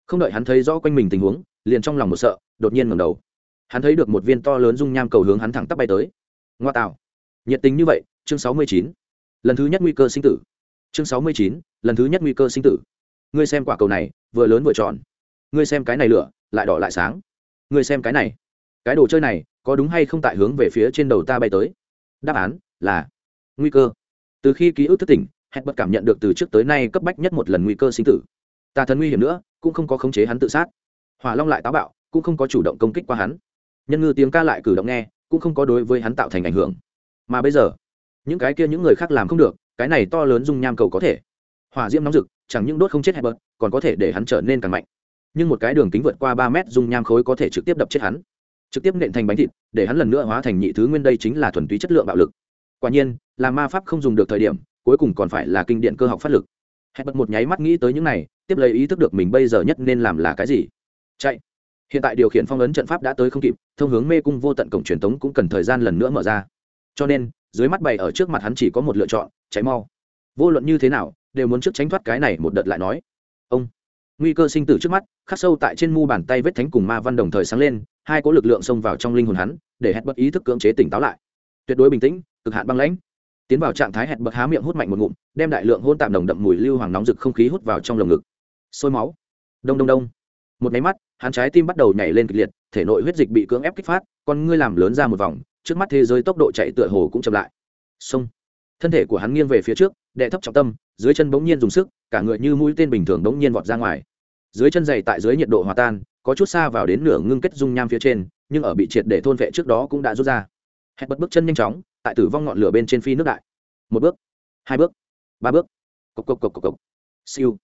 Không đợi hắn thấy rõ quanh mình tình huống liền trong lòng một sợ, đột nhiên ngầm đầu. Hắn thấy được một viên to lớn dung nham cầu hướng hắn thẳng tắp bay tới. Ngoa tạo. Nhiệt tình như vậy, chương sáu mươi chín. Lần thứ nhất nguy cơ sinh tử. Chương sáu mươi chín, lần thứ nhất nguy cơ sinh tử. Ngươi xem quả cầu này, vừa lớn vừa tròn. Ngươi xem cái này lửa, lại đỏ lại sáng. Ngươi xem cái này. Cái đồ chơi này, có đúng hay không tại hướng về phía trên đầu ta bay tới? Đáp án là nguy cơ. Từ khi ký ức thức tỉnh, hẹn bất cảm nhận được từ trước tới nay cấp bách nhất một lần nguy cơ sinh tử. Tà thần nguy hiểm nữa, cũng không có khống chế hắn tự sát hỏa long lại táo bạo, cũng không có chủ động công kích qua hắn. Nhân ngư tiếng ca lại cử động nghe, cũng không có đối với hắn tạo thành ảnh hưởng. Mà bây giờ, những cái kia những người khác làm không được, cái này to lớn dung nham cầu có thể. Hỏa diễm nóng rực, chẳng những đốt không chết hẹp bớt còn có thể để hắn trở nên càng mạnh. Nhưng một cái đường kính vượt qua ba mét dung nham khối có thể trực tiếp đập chết hắn. Trực tiếp nện thành bánh thịt, để hắn lần nữa hóa thành nhị thứ nguyên đây chính là thuần túy chất lượng bạo lực. Quả nhiên, là ma pháp không dùng được thời điểm, cuối cùng còn phải là kinh điện cơ học phát lực. Hẹn bật một nháy mắt nghĩ tới những này, tiếp lấy ý thức được mình bây giờ nhất nên làm là cái gì chạy. Hiện tại điều khiển phong ấn trận pháp đã tới không kịp, thông hướng mê cung vô tận cổng truyền tống cũng cần thời gian lần nữa mở ra. Cho nên, dưới mắt bày ở trước mặt hắn chỉ có một lựa chọn cháy mau. Vô luận như thế nào, đều muốn trước tránh thoát cái này một đợt lại nói. Ông. Nguy cơ sinh tử trước mắt, khắc sâu tại trên mu bàn tay vết thánh cùng ma văn đồng thời sáng lên, hai có lực lượng xông vào trong linh hồn hắn, để hẹn bật ý thức cưỡng chế tỉnh táo lại. Tuyệt đối bình tĩnh, cực hạn băng lãnh. Tiến vào trạng thái hẹn bật há miệng hút mạnh một ngụm, đem đại lượng hôn tạm đồng đậm mùi lưu hoàng nóng rực không khí hút vào trong lồng ngực. Sôi máu. Đông đông đông một máy mắt, hắn trái tim bắt đầu nhảy lên kịch liệt, thể nội huyết dịch bị cưỡng ép kích phát, con ngươi làm lớn ra một vòng, trước mắt thế giới tốc độ chạy tựa hồ cũng chậm lại. Xông thân thể của hắn nghiêng về phía trước đệ thấp trọng tâm, dưới chân bỗng nhiên dùng sức, cả người như mũi tên bình thường bỗng nhiên vọt ra ngoài. Dưới chân dày tại dưới nhiệt độ hòa tan, có chút xa vào đến nửa ngưng kết dung nham phía trên, nhưng ở bị triệt để thôn vệ trước đó cũng đã rút ra. Hẹn bật bước chân nhanh chóng, tại tử vong ngọn lửa bên trên phi nước đại. Một bước, hai bước, ba bước. Cộc cộc cộc cộc cộc. Siêu.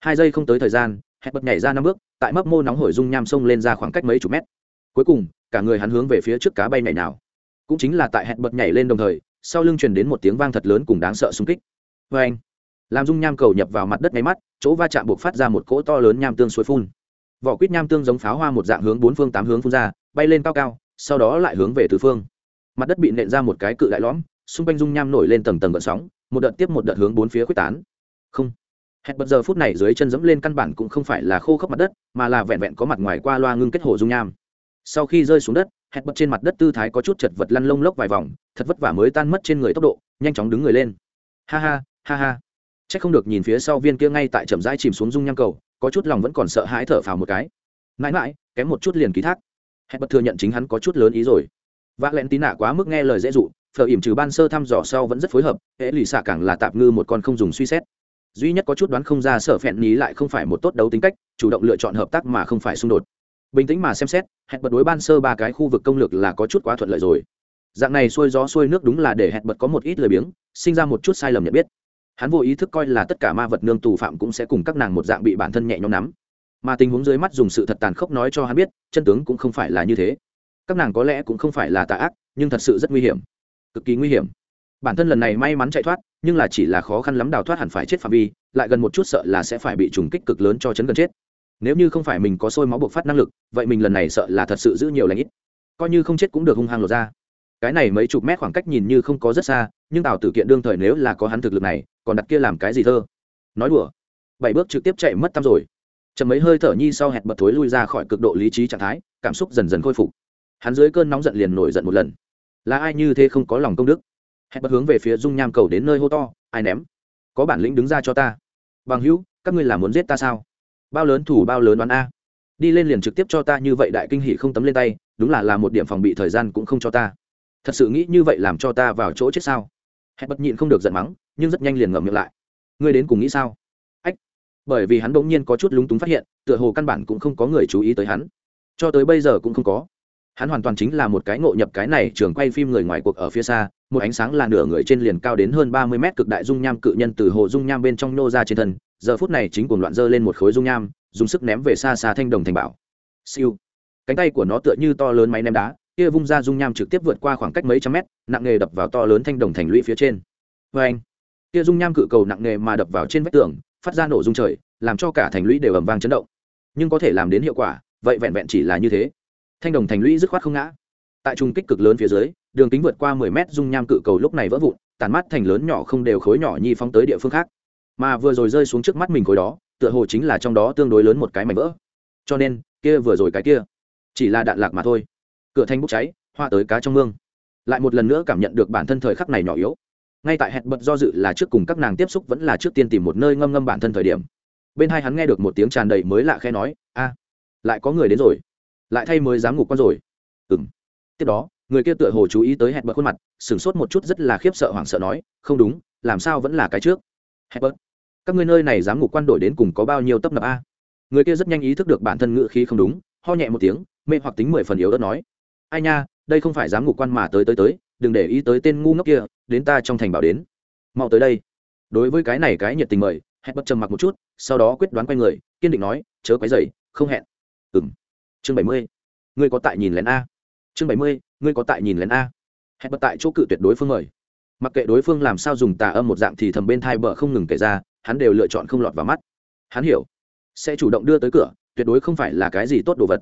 Hai giây không tới thời gian, hẹn bật nhảy ra năm bước tại mấp mô nóng hổi dung nham sông lên ra khoảng cách mấy chục mét. Cuối cùng, cả người hắn hướng về phía trước cá bay nhảy nào cũng chính là tại hẹn bật nhảy lên đồng thời, sau lưng truyền đến một tiếng vang thật lớn cùng đáng sợ xung kích. Vê anh, làm dung nham cầu nhập vào mặt đất máy mắt, chỗ va chạm buộc phát ra một cỗ to lớn nham tương suối phun. Vỏ quýt nham tương giống pháo hoa một dạng hướng bốn phương tám hướng phun ra, bay lên cao cao, sau đó lại hướng về tứ phương. Mặt đất bị nện ra một cái cự đại lõm, xung quanh dung nham nổi lên tầng tầng gợn sóng, một đợt tiếp một đợt hướng bốn phía quyết tán. Không hẹn bật giờ phút này dưới chân dẫm lên căn bản cũng không phải là khô khốc mặt đất, mà là vẹn vẹn có mặt ngoài qua loa ngưng kết hồ dung nham. Sau khi rơi xuống đất, hẹn bật trên mặt đất tư thái có chút chật vật lăn lông lốc vài vòng, thật vất vả mới tan mất trên người tốc độ, nhanh chóng đứng người lên. Ha ha ha ha. C h ắ c không được nhìn phía sau viên kia ngay tại chậm rãi chìm xuống dung nham cầu, có chút lòng vẫn còn sợ hãi thở phào một cái. Mãi mãi, kém một chút liền ký thác. Hẹn bật thừa nhận chính hắn có chút lớn ý rồi. Vạ lẹn tí nạ quá mức nghe lời dễ dụ, phở ỉm trừ ban sơ thăm dò sau vẫn rất phối hợp hễ lì xạ càng là tạp ngư một con không dùng suy xét duy nhất có chút đoán không ra sở phẹn ní lại không phải một tốt đấu tính cách, chủ động lựa chọn hợp tác mà không phải xung đột. Bình tĩnh mà xem xét, hẹn bật đối ban sơ ba cái khu vực công lược là có chút quá thuận lợi rồi. Dạng này xuôi gió xuôi nước đúng là để hẹn bật có một ít lời biếng, sinh ra một chút sai lầm nhận biết. Hắn vô ý thức coi là tất cả ma vật nương tù phạm cũng sẽ cùng các nàng một dạng bị bản thân nhẹ nhõm nắm. Mà tình huống dưới mắt dùng sự thật tàn khốc nói cho hắn biết, chân tướng cũng không phải là như thế. Các nàng có lẽ cũng không phải là tà ác, nhưng thật sự rất nguy hiểm. Cực kỳ nguy hiểm bản thân lần này may mắn chạy thoát, nhưng là chỉ là khó khăn lắm đào thoát hẳn phải chết phạm vi, lại gần một chút sợ là sẽ phải bị trùng kích cực lớn cho chấn gần chết. Nếu như không phải mình có sôi máu buộc phát năng lực, vậy mình lần này sợ là thật sự giữ nhiều lãnh ít. Coi như không chết cũng được hung hăng lột ra. Cái này mấy chục mét khoảng cách nhìn như không có rất xa, nhưng tào tử kiện đương thời nếu là có hắn thực lực này, còn đặt kia làm cái gì thơ? Nói đùa. Bảy bước trực tiếp chạy mất tăm rồi. Chậm mấy hơi thở nhi sau hẹn bật thối lui ra khỏi cực độ lý trí trạng thái, cảm xúc dần dần khôi phục. Hắn dưới cơn nóng giận liền nổi giận một lần. Là ai như thế không có lòng công đức? Hẹn bật hướng về phía dung nham cầu đến nơi hô to, ai ném? Có bản lĩnh đứng ra cho ta. Bằng hữu, các ngươi là muốn giết ta sao? Bao lớn thủ, bao lớn đoán a. Đi lên liền trực tiếp cho ta như vậy đại kinh hỷ không tấm lên tay, đúng là là một điểm phòng bị thời gian cũng không cho ta. Thật sự nghĩ như vậy làm cho ta vào chỗ chết sao? Hẹn bật nhịn không được giận mắng, nhưng rất nhanh liền ngậm miệng lại. Ngươi đến cùng nghĩ sao? Ách. Bởi vì hắn bỗng nhiên có chút lúng túng phát hiện, tựa hồ căn bản cũng không có người chú ý tới hắn. Cho tới bây giờ cũng không có. Hắn hoàn toàn chính là một cái ngộ nhập cái này, trường quay phim người ngoài cuộc ở phía xa một ánh sáng là nửa người trên liền cao đến hơn ba mươi mét cực đại dung nham cự nhân từ hồ dung nham bên trong nô ra trên thân. Giờ phút này chính cuồng loạn dơ lên một khối dung nham, dùng sức ném về xa xa thanh đồng thành bảo. Siêu. Cánh tay của nó tựa như to lớn máy ném đá, kia vung ra dung nham trực tiếp vượt qua khoảng cách mấy trăm mét, nặng nghề đập vào to lớn thanh đồng thành lũy phía trên. Vê anh, kia dung nham cự cầu nặng nghề mà đập vào trên vách tường, phát ra nổ dung trời, làm cho cả thành lũy đều ầm vang chấn động. Nhưng có thể làm đến hiệu quả, vậy vẹn vẹn chỉ là như thế. Thanh đồng thành lũy dứt khoát không ngã. Tại trung kích cực lớn phía dưới đường kính vượt qua mười mét dung nham cự cầu lúc này vỡ vụn tàn mắt thành lớn nhỏ không đều khối nhỏ nhi phóng tới địa phương khác. Mà vừa rồi rơi xuống trước mắt mình khối đó, tựa hồ chính là trong đó tương đối lớn một cái mảnh vỡ. Cho nên, kia vừa rồi cái kia, chỉ là đạn lạc mà thôi. Cửa thanh bốc cháy, hoa tới cá trong mương. Lại một lần nữa cảm nhận được bản thân thời khắc này nhỏ yếu. Ngay tại hẹn bật do dự là trước cùng các nàng tiếp xúc vẫn là trước tiên tìm một nơi ngâm ngâm bản thân thời điểm. Bên hai hắn nghe được một tiếng tràn đầy mới lạ khe nói, a, lại có người đến rồi. Lại thay mới dám ngủ con rồi. Ừ m tiếp đó người kia tựa hồ chú ý tới hẹn bật khuôn mặt, sửng sốt một chút rất là khiếp sợ hoảng sợ nói, không đúng, làm sao vẫn là cái trước? Hẹn bật các ngươi nơi này dám ngục quan đổi đến cùng có bao nhiêu tấp nập a? Người kia rất nhanh ý thức được bản thân ngự khí không đúng, ho nhẹ một tiếng, mê hoặc tính mười phần yếu đất nói, ai nha, đây không phải dám ngục quan mà tới tới tới, đừng để ý tới tên ngu ngốc kia, đến ta trong thành bảo đến. Mau tới đây. Đối với cái này cái nhiệt tình mời hẹn bật trầm mặc một chút, sau đó quyết đoán quay người, kiên định nói, chớ quấy dày không hẹn. Ừng chương bảy mươi. Ngươi có tại nhìn lén a? Chương bảy mươi, ngươi có tại nhìn lén a. Hẹn bật tại chỗ cự tuyệt đối phương mời. Mặc kệ đối phương làm sao dùng tà âm một dạng thì thầm bên thai bờ không ngừng kể ra, hắn đều lựa chọn không lọt vào mắt. Hắn hiểu. Sẽ chủ động đưa tới cửa, tuyệt đối không phải là cái gì tốt đồ vật.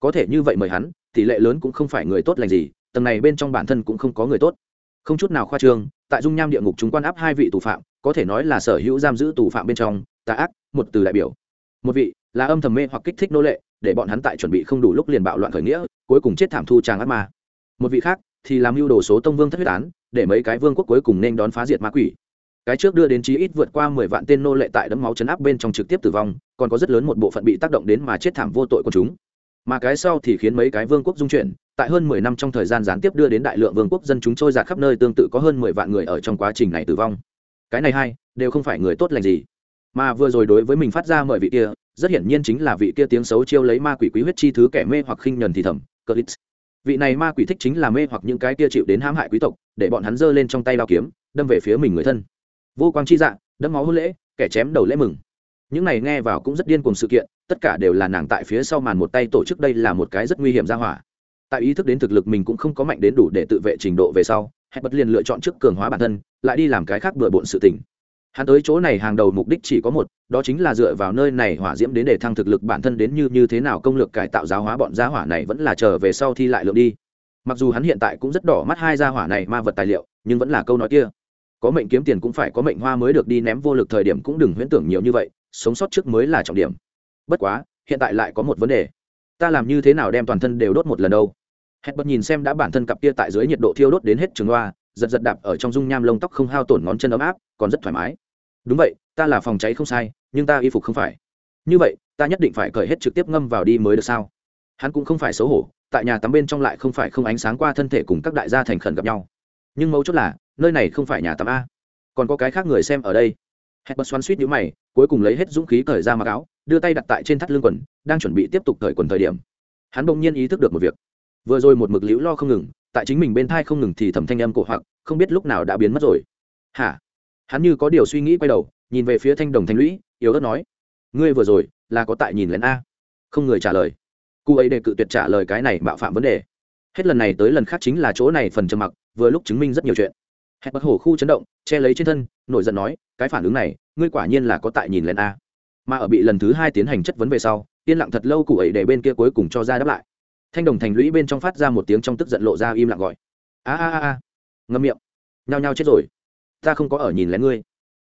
Có thể như vậy mời hắn, tỷ lệ lớn cũng không phải người tốt lành gì, tầng này bên trong bản thân cũng không có người tốt. Không chút nào khoa trương, tại dung nham địa ngục chúng quan áp hai vị tù phạm, có thể nói là sở hữu giam giữ tù phạm bên trong, tà ác, một từ đại biểu. Một vị là âm thầm mê hoặc kích thích nô lệ để bọn hắn tại chuẩn bị không đủ lúc liền bạo loạn khởi nghĩa, cuối cùng chết thảm thu tràng ác ma. Một vị khác thì làm mưu đồ số tông vương thất huyết án, để mấy cái vương quốc cuối cùng nên đón phá diệt ma quỷ. Cái trước đưa đến chí ít vượt qua mười vạn tên nô lệ tại đấm máu chấn áp bên trong trực tiếp tử vong, còn có rất lớn một bộ phận bị tác động đến mà chết thảm vô tội của chúng. Mà cái sau thì khiến mấy cái vương quốc dung chuyển, tại hơn mười năm trong thời gian gián tiếp đưa đến đại lượng vương quốc dân chúng trôi giạt khắp nơi, tương tự có hơn mười vạn người ở trong quá trình này tử vong. Cái này hai đều không phải người tốt lành gì. Mà vừa rồi đối với mình phát ra mời vị kia rất hiển nhiên chính là vị kia tiếng xấu chiêu lấy ma quỷ quý huyết chi thứ kẻ mê hoặc khinh nhẫn thì thầm, cờ vị này ma quỷ thích chính là mê hoặc những cái kia chịu đến hãm hại quý tộc, để bọn hắn giơ lên trong tay đao kiếm, đâm về phía mình người thân. Vô quang chi dạ đâm máu hôn lễ, kẻ chém đầu lễ mừng. Những này nghe vào cũng rất điên cùng sự kiện, tất cả đều là nàng tại phía sau màn một tay tổ chức đây là một cái rất nguy hiểm ra hỏa. Tại ý thức đến thực lực mình cũng không có mạnh đến đủ để tự vệ trình độ về sau hẹn bật liền lựa chọn trước cường hóa bản thân, lại đi làm cái khác bừa bộn sự tình hắn tới chỗ này hàng đầu mục đích chỉ có một, đó chính là dựa vào nơi này hỏa diễm đến để thăng thực lực bản thân đến như như thế nào công lược cải tạo giáo hóa bọn gia hỏa này vẫn là trở về sau thi lại lượng đi. Mặc dù hắn hiện tại cũng rất đỏ mắt hai gia hỏa này ma vật tài liệu, nhưng vẫn là câu nói kia. Có mệnh kiếm tiền cũng phải có mệnh hoa mới được đi ném vô lực thời điểm cũng đừng huyễn tưởng nhiều như vậy, sống sót trước mới là trọng điểm. Bất quá, hiện tại lại có một vấn đề. Ta làm như thế nào đem toàn thân đều đốt một lần đâu? Hẹn bật nhìn xem đã bản thân cặp kia tại dưới nhiệt độ thiêu đốt đến hết trường loa giật giật đạp ở trong dung nham lông tóc không hao tổn ngón chân ấm áp, còn rất thoải mái đúng vậy, ta là phòng cháy không sai, nhưng ta y phục không phải. Như vậy, ta nhất định phải cởi hết trực tiếp ngâm vào đi mới được sao? Hắn cũng không phải xấu hổ, tại nhà tắm bên trong lại không phải không ánh sáng qua thân thể cùng các đại gia thành khẩn gặp nhau. Nhưng mấu chốt là, nơi này không phải nhà tắm a. Còn có cái khác người xem ở đây. Hẹn bật xoắn suýt nhữ mày, cuối cùng lấy hết dũng khí cởi ra mặc áo, đưa tay đặt tại trên thắt lưng quần, đang chuẩn bị tiếp tục cởi quần thời điểm. Hắn bỗng nhiên ý thức được một việc. Vừa rồi một mực liễu lo không ngừng, tại chính mình bên thai không ngừng thì thầm thanh âm cổ hoặc, không biết lúc nào đã biến mất rồi. Hả? Hắn như có điều suy nghĩ quay đầu, nhìn về phía thanh đồng thanh lũy, yếu ớt nói, ngươi vừa rồi là có tại nhìn lén a? Không người trả lời. Cụ ấy đề cự tuyệt trả lời cái này bạo phạm vấn đề. Hết lần này tới lần khác chính là chỗ này phần trầm mặc, vừa lúc chứng minh rất nhiều chuyện. Hẹn bật hổ khu chấn động, che lấy trên thân, nổi giận nói, cái phản ứng này, ngươi quả nhiên là có tại nhìn lén a. Mà ở bị lần thứ hai tiến hành chất vấn về sau, yên lặng thật lâu cụ ấy để bên kia cuối cùng cho ra đáp lại. Thanh đồng thành lũy bên trong phát ra một tiếng trong tức giận lộ ra im lặng gọi. A a a a. Ngâm miệng. Nhao nhao chết rồi ta không có ở nhìn lén ngươi.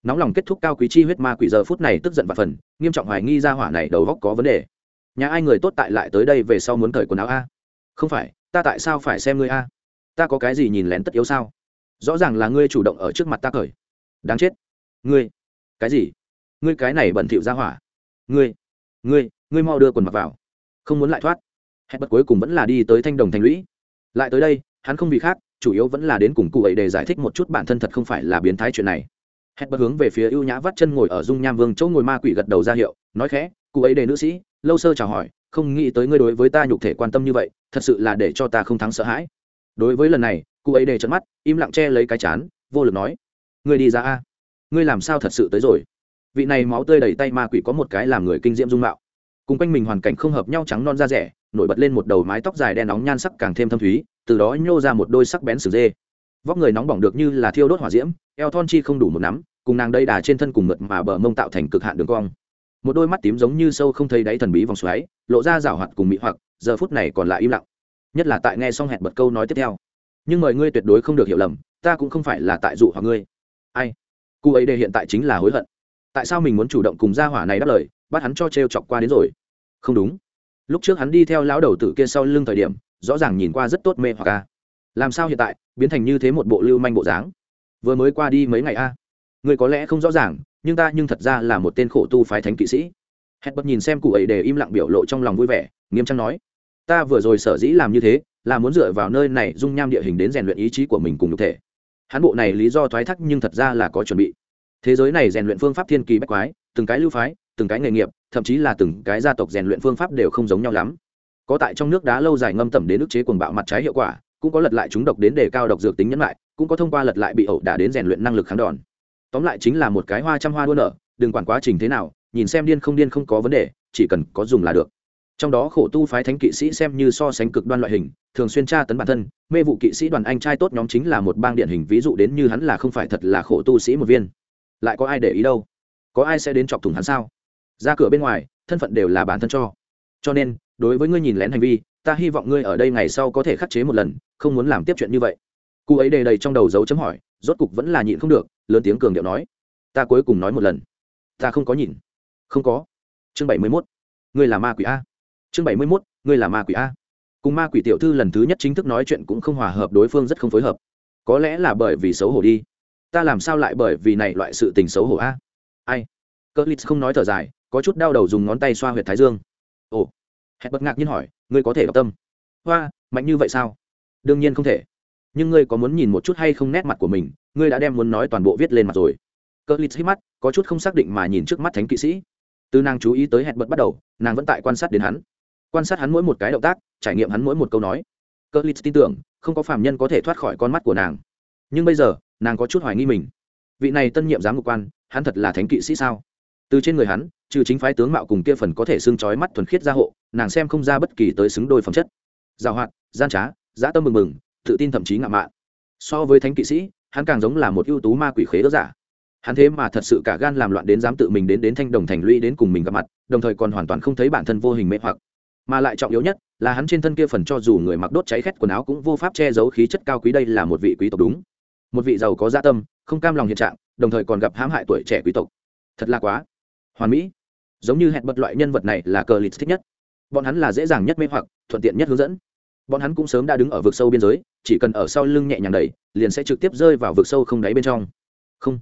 Nóng lòng kết thúc cao quý chi huyết ma quỷ giờ phút này tức giận và phần, nghiêm trọng hoài nghi ra hỏa này đầu góc có vấn đề. Nhà ai người tốt tại lại tới đây về sau muốn cởi quần áo a? Không phải, ta tại sao phải xem ngươi a? Ta có cái gì nhìn lén tất yếu sao? Rõ ràng là ngươi chủ động ở trước mặt ta cởi. Đáng chết. Ngươi. Cái gì? Ngươi cái này bẩn thỉu ra hỏa. Ngươi. Ngươi ngươi mau đưa quần mặc vào. Không muốn lại thoát. Hẹn bật cuối cùng vẫn là đi tới thanh đồng thành lũy. Lại tới đây, hắn không vì khác chủ yếu vẫn là đến cùng cụ ấy để giải thích một chút bản thân thật không phải là biến thái chuyện này. Hét bất hướng về phía ưu nhã vắt chân ngồi ở dung nham vương chỗ ngồi ma quỷ gật đầu ra hiệu, nói khẽ, cụ ấy để nữ sĩ, lâu sơ chào hỏi, không nghĩ tới ngươi đối với ta nhục thể quan tâm như vậy, thật sự là để cho ta không thắng sợ hãi. Đối với lần này, cụ ấy để trận mắt, im lặng che lấy cái chán, vô lực nói, ngươi đi ra a, ngươi làm sao thật sự tới rồi? Vị này máu tươi đầy tay ma quỷ có một cái làm người kinh diễm dung mạo. Cùng quanh mình hoàn cảnh không hợp nhau trắng non da rẻ nổi bật lên một đầu mái tóc dài đen nóng nhan sắc càng thêm thâm thúy, từ đó nhô ra một đôi sắc bén sừng dê. Vóc người nóng bỏng được như là thiêu đốt hỏa diễm, eo thon chi không đủ một nắm, cùng nàng đây đà trên thân cùng mượt mà bờ mông tạo thành cực hạn đường cong. Một đôi mắt tím giống như sâu không thấy đáy thần bí vòng xoáy, lộ ra rảo hoạt cùng mỹ hoặc, giờ phút này còn lại im lặng. Nhất là tại nghe xong hẹn bật câu nói tiếp theo. Nhưng mời ngươi tuyệt đối không được hiểu lầm, ta cũng không phải là tại dụ hoặc ngươi. Ai? Cụ ấy đề hiện tại chính là hối hận. Tại sao mình muốn chủ động cùng gia hỏa này đáp lời, bắt hắn cho t r e o chọc qua đến rồi? Không đúng lúc trước hắn đi theo lão đầu tử kia sau lưng thời điểm, rõ ràng nhìn qua rất tốt mê hoặc a. Làm sao hiện tại, biến thành như thế một bộ lưu manh bộ dáng? Vừa mới qua đi mấy ngày a. Người có lẽ không rõ ràng, nhưng ta nhưng thật ra là một tên khổ tu phái thánh kỵ sĩ. Hẹn bật nhìn xem cụ ấy để im lặng biểu lộ trong lòng vui vẻ, nghiêm trang nói. Ta vừa rồi sở dĩ làm như thế, là muốn dựa vào nơi này dung nham địa hình đến rèn luyện ý chí của mình cùng nhục thể. Hắn bộ này lý do thoái thác nhưng thật ra là có chuẩn bị. Thế giới này rèn luyện phương pháp thiên kỳ bách quái, từng cái lưu phái, từng cái nghề nghiệp thậm chí là từng cái gia tộc rèn luyện phương pháp đều không giống nhau lắm. Có tại trong nước đá lâu dài ngâm tẩm đến ức chế cuồng bạo mặt trái hiệu quả, cũng có lật lại chúng độc đến đề cao độc dược tính nhẫn lại cũng có thông qua lật lại bị ẩu đả đến rèn luyện năng lực kháng đòn. Tóm lại chính là một cái hoa trăm hoa đua nở, đừng quản quá trình thế nào, nhìn xem điên không điên không có vấn đề, chỉ cần có dùng là được. Trong đó khổ tu phái thánh kỵ sĩ xem như so sánh cực đoan loại hình, thường xuyên tra tấn bản thân, mê vụ kỵ sĩ đoàn anh trai tốt nhóm chính là một bang điển hình, ví dụ đến như hắn là không phải thật là khổ tu sĩ một viên. Lại có ai để ý đâu? Có ai sẽ đến chọc thủng hắn sao? Ra cửa bên ngoài, thân phận đều là bản thân cho. Cho nên, đối với ngươi nhìn lén hành vi, ta hy vọng ngươi ở đây ngày sau có thể khắc chế một lần, không muốn làm tiếp chuyện như vậy. Cụ ấy đề đầy trong đầu dấu chấm hỏi, rốt cục vẫn là nhịn không được, lớn tiếng cường điệu nói, ta cuối cùng nói một lần. Ta không có nhìn không có. Chương bảy mươi mốt, ngươi là ma quỷ a. Chương bảy mươi mốt, ngươi là ma quỷ a. Cùng ma quỷ tiểu thư lần thứ nhất chính thức nói chuyện cũng không hòa hợp, đối phương rất không phối hợp. Có lẽ là bởi vì xấu hổ đi. Ta làm sao lại bởi vì này loại sự tình xấu hổ a? Ai? Cơ lít không nói thở dài có chút đau đầu dùng ngón tay xoa huyệt thái dương. Ồ, hẹn bất ngạc nhiên hỏi, ngươi có thể đọc tâm? Hoa, mạnh như vậy sao? Đương nhiên không thể. Nhưng ngươi có muốn nhìn một chút hay không nét mặt của mình? Ngươi đã đem muốn nói toàn bộ viết lên mặt rồi. Cơ lít hít mắt, có chút không xác định mà nhìn trước mắt thánh kỵ sĩ. Từ nàng chú ý tới hẹn bật bắt đầu, nàng vẫn tại quan sát đến hắn. Quan sát hắn mỗi một cái động tác, trải nghiệm hắn mỗi một câu nói. Cơ lít tin tưởng, không có phạm nhân có thể thoát khỏi con mắt của nàng. Nhưng bây giờ, nàng có chút hoài nghi mình. Vị này tân nhiệm giám mục quan, hắn thật là thánh kỵ sĩ sao? Từ trên người hắn trừ chính phái tướng mạo cùng kia phần có thể xương chói mắt thuần khiết gia hộ, nàng xem không ra bất kỳ tới xứng đôi phẩm chất. Giàu hoạt, gian trá, dã tâm mừng mừng, tự tin thậm chí ngạo mạn. So với thánh kỵ sĩ, hắn càng giống là một ưu tú ma quỷ khế ước giả. Hắn thế mà thật sự cả gan làm loạn đến dám tự mình đến đến thanh đồng thành lũy đến cùng mình gặp mặt, đồng thời còn hoàn toàn không thấy bản thân vô hình mê hoặc. Mà lại trọng yếu nhất, là hắn trên thân kia phần cho dù người mặc đốt cháy khét quần áo cũng vô pháp che giấu khí chất cao quý đây là một vị quý tộc đúng. Một vị giàu có gia tâm, không cam lòng hiện trạng, đồng thời còn gặp hãm hại tuổi trẻ quý tộc. Thật là quá hoàn mỹ giống như hẹn bật loại nhân vật này là cờ lịch thích nhất. Bọn hắn là dễ dàng nhất mê hoặc, thuận tiện nhất hướng dẫn. Bọn hắn cũng sớm đã đứng ở vực sâu biên giới, chỉ cần ở sau lưng nhẹ nhàng đẩy, liền sẽ trực tiếp rơi vào vực sâu không đáy bên trong. Không.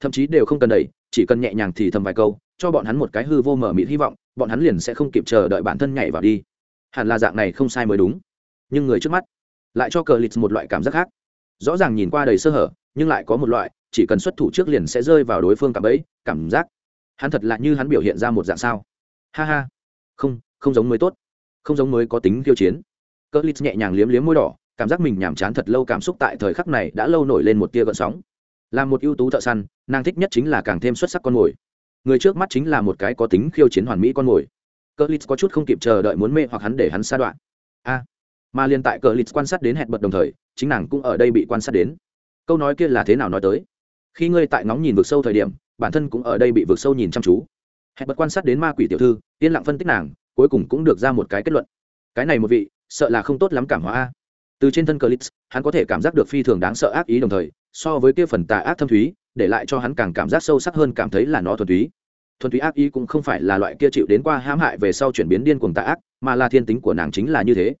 Thậm chí đều không cần đẩy, chỉ cần nhẹ nhàng thì thầm vài câu, cho bọn hắn một cái hư vô mở mịt hy vọng, bọn hắn liền sẽ không kịp chờ đợi bản thân nhảy vào đi. Hẳn là dạng này không sai mới đúng. Nhưng người trước mắt lại cho cờ lịch một loại cảm giác khác. Rõ ràng nhìn qua đầy sơ hở, nhưng lại có một loại, chỉ cần xuất thủ trước liền sẽ rơi vào đối phương cảm ấy cảm giác hắn thật là như hắn biểu hiện ra một dạng sao? Ha ha. Không không giống mới tốt. Không giống mới có tính khiêu chiến. Cỡ lít nhẹ nhàng liếm liếm môi đỏ, cảm giác mình nhàm chán thật lâu cảm xúc tại thời khắc này đã lâu nổi lên một tia gợn sóng. Là một ưu tú thợ săn, nàng thích nhất chính là càng thêm xuất sắc con mồi. Người trước mắt chính là một cái có tính khiêu chiến hoàn mỹ con mồi. Cỡ lít có chút không kịp chờ đợi muốn mê hoặc hắn để hắn xa đoạn. A. Mà liên tại Cờ lít quan sát đến hẹn bật đồng thời, chính nàng cũng ở đây bị quan sát đến. Câu nói kia là thế nào nói tới? Khi ngươi tại ngóng nhìn vực sâu thời điểm bản thân cũng ở đây bị vượt sâu nhìn chăm chú. Hẹn bật quan sát đến ma quỷ tiểu thư, yên lặng phân tích nàng, cuối cùng cũng được ra một cái kết luận. Cái này một vị, sợ là không tốt lắm cảm hóa a. Từ trên thân clip hắn có thể cảm giác được phi thường đáng sợ ác ý đồng thời, so với kia phần tà ác thâm thúy, để lại cho hắn càng cảm giác sâu sắc hơn cảm thấy là nó thuần túy. Thuần túy ác ý cũng không phải là loại kia chịu đến qua hãm hại về sau chuyển biến điên cuồng tà ác, mà là thiên tính của nàng chính là như thế.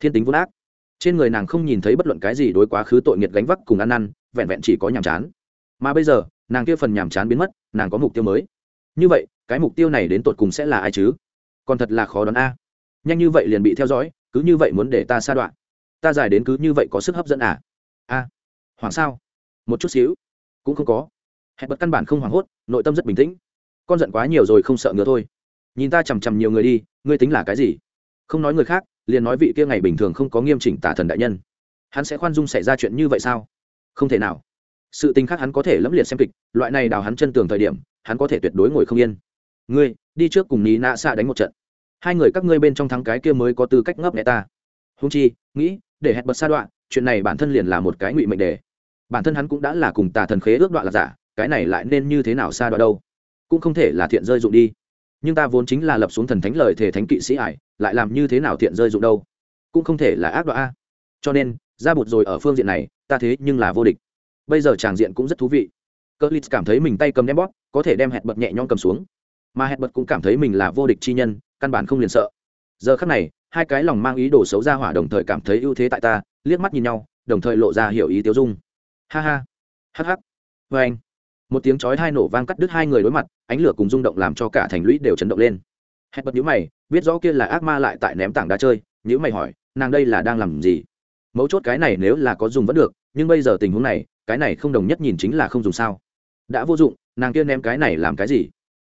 Thiên tính vốn ác. Trên người nàng không nhìn thấy bất luận cái gì đối quá khứ tội nghiệt gánh vác cùng ăn năn, vẹn vẹn chỉ có nhàm chán. Mà bây giờ nàng kia phần nhàm chán biến mất nàng có mục tiêu mới. Như vậy cái mục tiêu này đến tột cùng sẽ là ai chứ? Còn thật là khó đoán a. Nhanh như vậy liền bị theo dõi cứ như vậy muốn để ta sa đoạn ta dài đến cứ như vậy có sức hấp dẫn à? A. À, hoảng sao? Một chút xíu. Cũng không có. Hẹn bật căn bản không hoảng hốt nội tâm rất bình tĩnh. Con giận quá nhiều rồi không sợ ngứa thôi. Nhìn ta chằm chằm nhiều người đi ngươi tính là cái gì? Không nói người khác liền nói vị kia ngày bình thường không có nghiêm chỉnh tả thần đại nhân. Hắn sẽ khoan dung xảy ra chuyện như vậy sao? Không thể nào sự tình khác hắn có thể lẫm liệt xem kịch, loại này đào hắn chân tường thời điểm, hắn có thể tuyệt đối ngồi không yên. Ngươi, đi trước cùng ní nạ xạ đánh một trận. Hai người các ngươi bên trong thắng cái kia mới có tư cách ngấp nghẽ ta. Húng chi, nghĩ, để hẹn bật sa đoạn chuyện này bản thân liền là một cái ngụy mệnh đề. Bản thân hắn cũng đã là cùng tà thần khế ước đoạn là giả, cái này lại nên như thế nào sa đoạn đâu? Cũng không thể là thiện rơi dụng đi. Nhưng ta vốn chính là lập xuống thần thánh lời thể thánh kỵ sĩ ải, lại làm như thế nào thiện rơi dụng đâu? Cũng không thể là ác đoạn a. Cho nên, ra bụt rồi ở phương diện này, ta thế nhưng là vô địch bây giờ tràng diện cũng rất thú vị. Cơ lít cảm thấy mình tay cầm ném bóp, có thể đem hẹn bật nhẹ nhõm cầm xuống. Mà hẹn bật cũng cảm thấy mình là vô địch chi nhân, căn bản không liền sợ. Giờ khắc này, hai cái lòng mang ý đồ xấu ra hỏa đồng thời cảm thấy ưu thế tại ta, liếc mắt nhìn nhau, đồng thời lộ ra hiểu ý tiêu dung. Ha ha. Hh vê anh. Một tiếng chói hai nổ vang cắt đứt hai người đối mặt, ánh lửa cùng rung động làm cho cả thành lũy đều chấn động lên. Hẹn bật nhữ mày, biết rõ kia là ác ma lại tại ném tảng đá chơi nhữ mày hỏi, nàng đây là đang làm gì? Mấu chốt cái này nếu là có dùng vẫn được nhưng bây giờ tình huống này, cái này không đồng nhất nhìn chính là không dùng sao. Đã vô dụng, nàng kia ném cái này làm cái gì?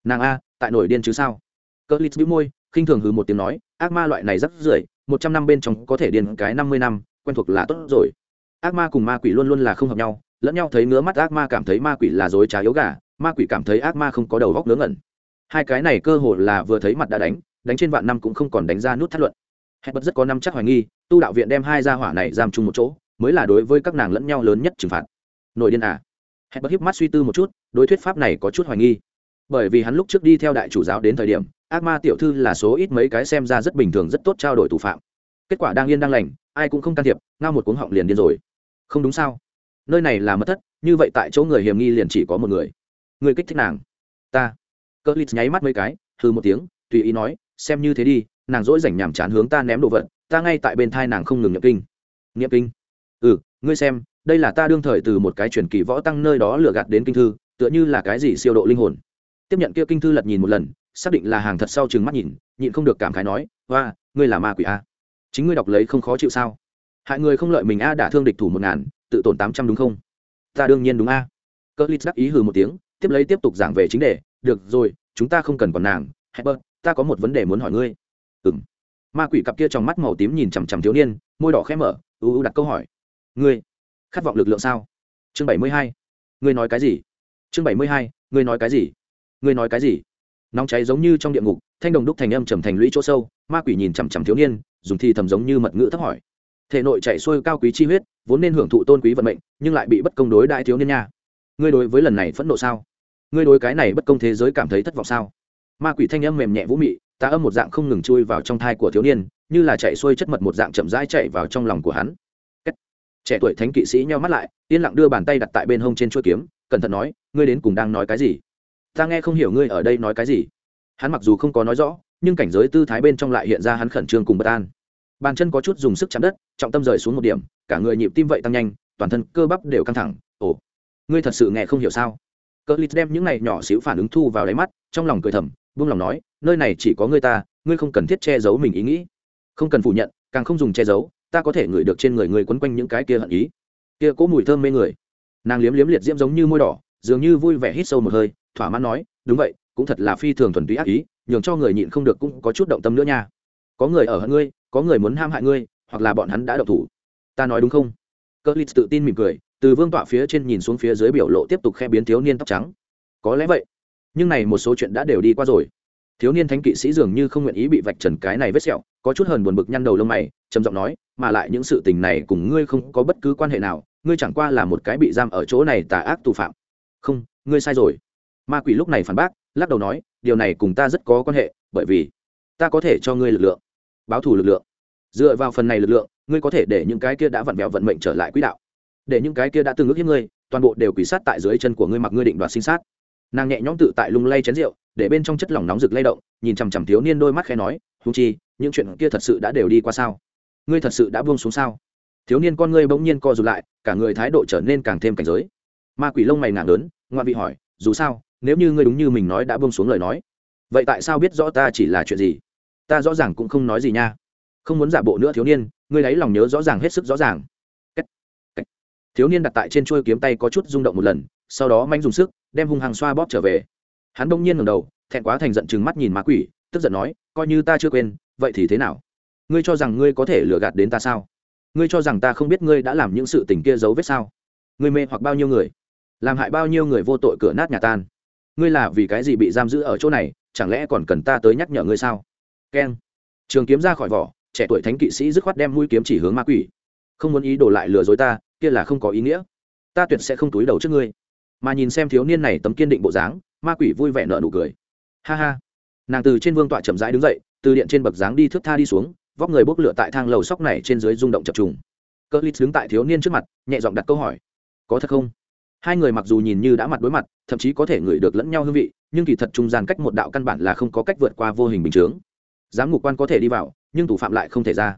Nàng a, tại nổi điên chứ sao? Cỡ lít đĩu môi, khinh thường hừ một tiếng nói, ác ma loại này rất rưởi, một trăm năm bên trong có thể điên cái năm mươi năm, quen thuộc là tốt rồi. Ác ma cùng ma quỷ luôn luôn là không hợp nhau, lẫn nhau thấy ngứa mắt ác ma cảm thấy ma quỷ là dối trá yếu gà, ma quỷ cảm thấy ác ma không có đầu góc ngớ ngẩn. Hai cái này cơ hồ là vừa thấy mặt đã đánh đánh trên vạn năm cũng không còn đánh ra nút thắt luận. Hẹn bật rất có năm chắc hoài nghi, tu đạo viện đem hai gia hỏa này giam chung một chỗ mới là đối với các nàng lẫn nhau lớn nhất trừng phạt. Nội điên à? Hẹn bất hiếp mắt suy tư một chút, đối thuyết pháp này có chút hoài nghi. Bởi vì hắn lúc trước đi theo đại chủ giáo đến thời điểm, ác ma tiểu thư là số ít mấy cái xem ra rất bình thường, rất tốt trao đổi thủ phạm. Kết quả đang yên đang lành, ai cũng không can thiệp, ngao một cuống họng liền điên rồi. Không đúng sao? Nơi này là mất thất, như vậy tại chỗ người hiểm nghi liền chỉ có một người. Người kích thích nàng. Ta. Cơ lít nháy mắt mấy cái thư một tiếng, tùy ý nói, xem như thế đi, nàng dỗi rảnh nhàm chán hướng ta ném đồ vật, ta ngay tại bên thai nàng không ngừng nhập kinh. Niệm kinh? Ừ ngươi xem đây là ta đương thời từ một cái truyền kỳ võ tăng nơi đó lừa gạt đến kinh thư tựa như là cái gì siêu độ linh hồn. Tiếp nhận kia kinh thư lật nhìn một lần xác định là hàng thật sau chừng mắt nhìn nhịn không được cảm khái nói hoa ngươi là ma quỷ a. Chính ngươi đọc lấy không khó chịu sao? Hại người không lợi mình a đã thương địch thủ một ngàn tự tổn tám trăm đúng không? Ta đương nhiên đúng a. Cỡ lít đắc ý hừ một tiếng tiếp lấy tiếp tục giảng về chính đề được rồi chúng ta không cần còn nàng Heber, ta có một vấn đề muốn hỏi ngươi. Ừng ma quỷ cặp kia trong mắt màu tím nhìn chằm chằm thiếu niên môi đỏ khẽ mở ưu ưu đặt câu hỏi ngươi khát vọng lực lượng sao? Chương bảy mươi hai, ngươi nói cái gì? Chương bảy mươi hai, ngươi nói cái gì? Ngươi nói cái gì? Nóng cháy giống như trong địa ngục, thanh đồng đúc thành âm trầm thành lũy chỗ sâu, ma quỷ nhìn chằm chằm thiếu niên, dùng thi thầm giống như mật ngữ thấp hỏi. Thể nội chạy xuôi cao quý chi huyết, vốn nên hưởng thụ tôn quý vận mệnh, nhưng lại bị bất công đối đại thiếu niên nha. Ngươi đối với lần này phẫn nộ sao? Ngươi đối cái này bất công thế giới cảm thấy thất vọng sao? Ma quỷ thanh âm mềm nhẹ vũ mị ta âm một dạng không ngừng chui vào trong thai của thiếu niên, như là chạy xuôi chất mật một dạng chậm rãi chạy vào trong lòng của hắn trẻ tuổi thánh kỵ sĩ nheo mắt lại, yên lặng đưa bàn tay đặt tại bên hông trên chuôi kiếm, cẩn thận nói, ngươi đến cùng đang nói cái gì? Ta nghe không hiểu ngươi ở đây nói cái gì. Hắn mặc dù không có nói rõ, nhưng cảnh giới tư thái bên trong lại hiện ra hắn khẩn trương cùng bất an. Bàn chân có chút dùng sức chạm đất, trọng tâm rời xuống một điểm, cả người nhịp tim vậy tăng nhanh, toàn thân cơ bắp đều căng thẳng. Ồ, ngươi thật sự nghe không hiểu sao? Cỡ lít đem những này nhỏ xíu phản ứng thu vào đáy mắt, trong lòng cười thầm, buông lòng nói, nơi này chỉ có ngươi ta, ngươi không cần thiết che giấu mình ý nghĩ. Không cần phủ nhận, càng không dùng che giấu ta có thể ngửi được trên người ngươi quấn quanh những cái kia hận ý. Kia cỗ mùi thơm mê người. Nàng liếm liếm liệt diễm giống như môi đỏ, dường như vui vẻ hít sâu một hơi, thỏa mãn nói, đúng vậy, cũng thật là phi thường thuần túy ác ý, nhường cho người nhịn không được cũng có chút động tâm nữa nha. Có người ở hận ngươi, có người muốn ham hại ngươi, hoặc là bọn hắn đã động thủ. Ta nói đúng không? Cơ lít tự tin mỉm cười, từ vương tọa phía trên nhìn xuống phía dưới biểu lộ tiếp tục khe biến thiếu niên tóc trắng. Có lẽ vậy, nhưng này một số chuyện đã đều đi qua rồi thiếu niên thánh kỵ sĩ dường như không nguyện ý bị vạch trần cái này vết sẹo, có chút hờn buồn bực nhăn đầu lông mày, trầm giọng nói, mà lại những sự tình này cùng ngươi không có bất cứ quan hệ nào, ngươi chẳng qua là một cái bị giam ở chỗ này tà ác tù phạm. Không, ngươi sai rồi. Ma quỷ lúc này phản bác, lắc đầu nói, điều này cùng ta rất có quan hệ, bởi vì ta có thể cho ngươi lực lượng, báo thù lực lượng. Dựa vào phần này lực lượng, ngươi có thể để những cái kia đã vặn vẹo vận mệnh trở lại quỹ đạo. Để những cái kia đã từng ước hiếp ngươi, toàn bộ đều quỷ sát tại dưới chân của ngươi mặc ngươi định đoạt sinh sát. Nàng nhẹ nhõm tự tại lung lay chén rượu để bên trong chất lỏng nóng rực lay động, nhìn chằm chằm thiếu niên đôi mắt khẽ nói húng chi, những chuyện kia thật sự đã đều đi qua sao? Ngươi thật sự đã buông xuống sao? Thiếu niên con ngươi bỗng nhiên co rụt lại, cả người thái độ trở nên càng thêm cảnh giới. Ma quỷ lông mày nàng lớn ngoại vị hỏi, dù sao, nếu như ngươi đúng như mình nói đã buông xuống lời nói, vậy tại sao biết rõ ta chỉ là chuyện gì? Ta rõ ràng cũng không nói gì nha. Không muốn giả bộ nữa thiếu niên, ngươi lấy lòng nhớ rõ ràng hết sức rõ ràng. Cách. Cách. thiếu niên đặt tại trên chuôi kiếm tay có chút rung động một lần, sau đó manh dùng sức, đem hung hàng xoa bóp trở về hắn đông nhiên ngầm đầu, thẹn quá thành giận chừng mắt nhìn ma quỷ, tức giận nói, coi như ta chưa quên, vậy thì thế nào? Ngươi cho rằng ngươi có thể lừa gạt đến ta sao? Ngươi cho rằng ta không biết ngươi đã làm những sự tình kia giấu vết sao? Ngươi mê hoặc bao nhiêu người? Làm hại bao nhiêu người vô tội cửa nát nhà tan? Ngươi là vì cái gì bị giam giữ ở chỗ này? Chẳng lẽ còn cần ta tới nhắc nhở ngươi sao? Keng. Trường kiếm ra khỏi vỏ, trẻ tuổi thánh kỵ sĩ dứt khoát đem mũi kiếm chỉ hướng ma quỷ. Không muốn ý đồ lại lừa dối ta, kia là không có ý nghĩa. Ta tuyệt sẽ không túi đầu trước ngươi. Mà nhìn xem thiếu niên này tấm kiên định bộ dáng ma quỷ vui vẻ nợ nụ cười. Ha ha. Nàng từ trên vương tọa chậm rãi đứng dậy, từ điện trên bậc dáng đi thước tha đi xuống, vóc người bốc lửa tại thang lầu sóc này trên dưới rung động chập trùng. Cơ lít đứng tại thiếu niên trước mặt, nhẹ giọng đặt câu hỏi. Có thật không? Hai người mặc dù nhìn như đã mặt đối mặt, thậm chí có thể ngửi được lẫn nhau hương vị, nhưng kỳ thật trung gian cách một đạo căn bản là không có cách vượt qua vô hình bình chướng. Giám ngục quan có thể đi vào, nhưng thủ phạm lại không thể ra.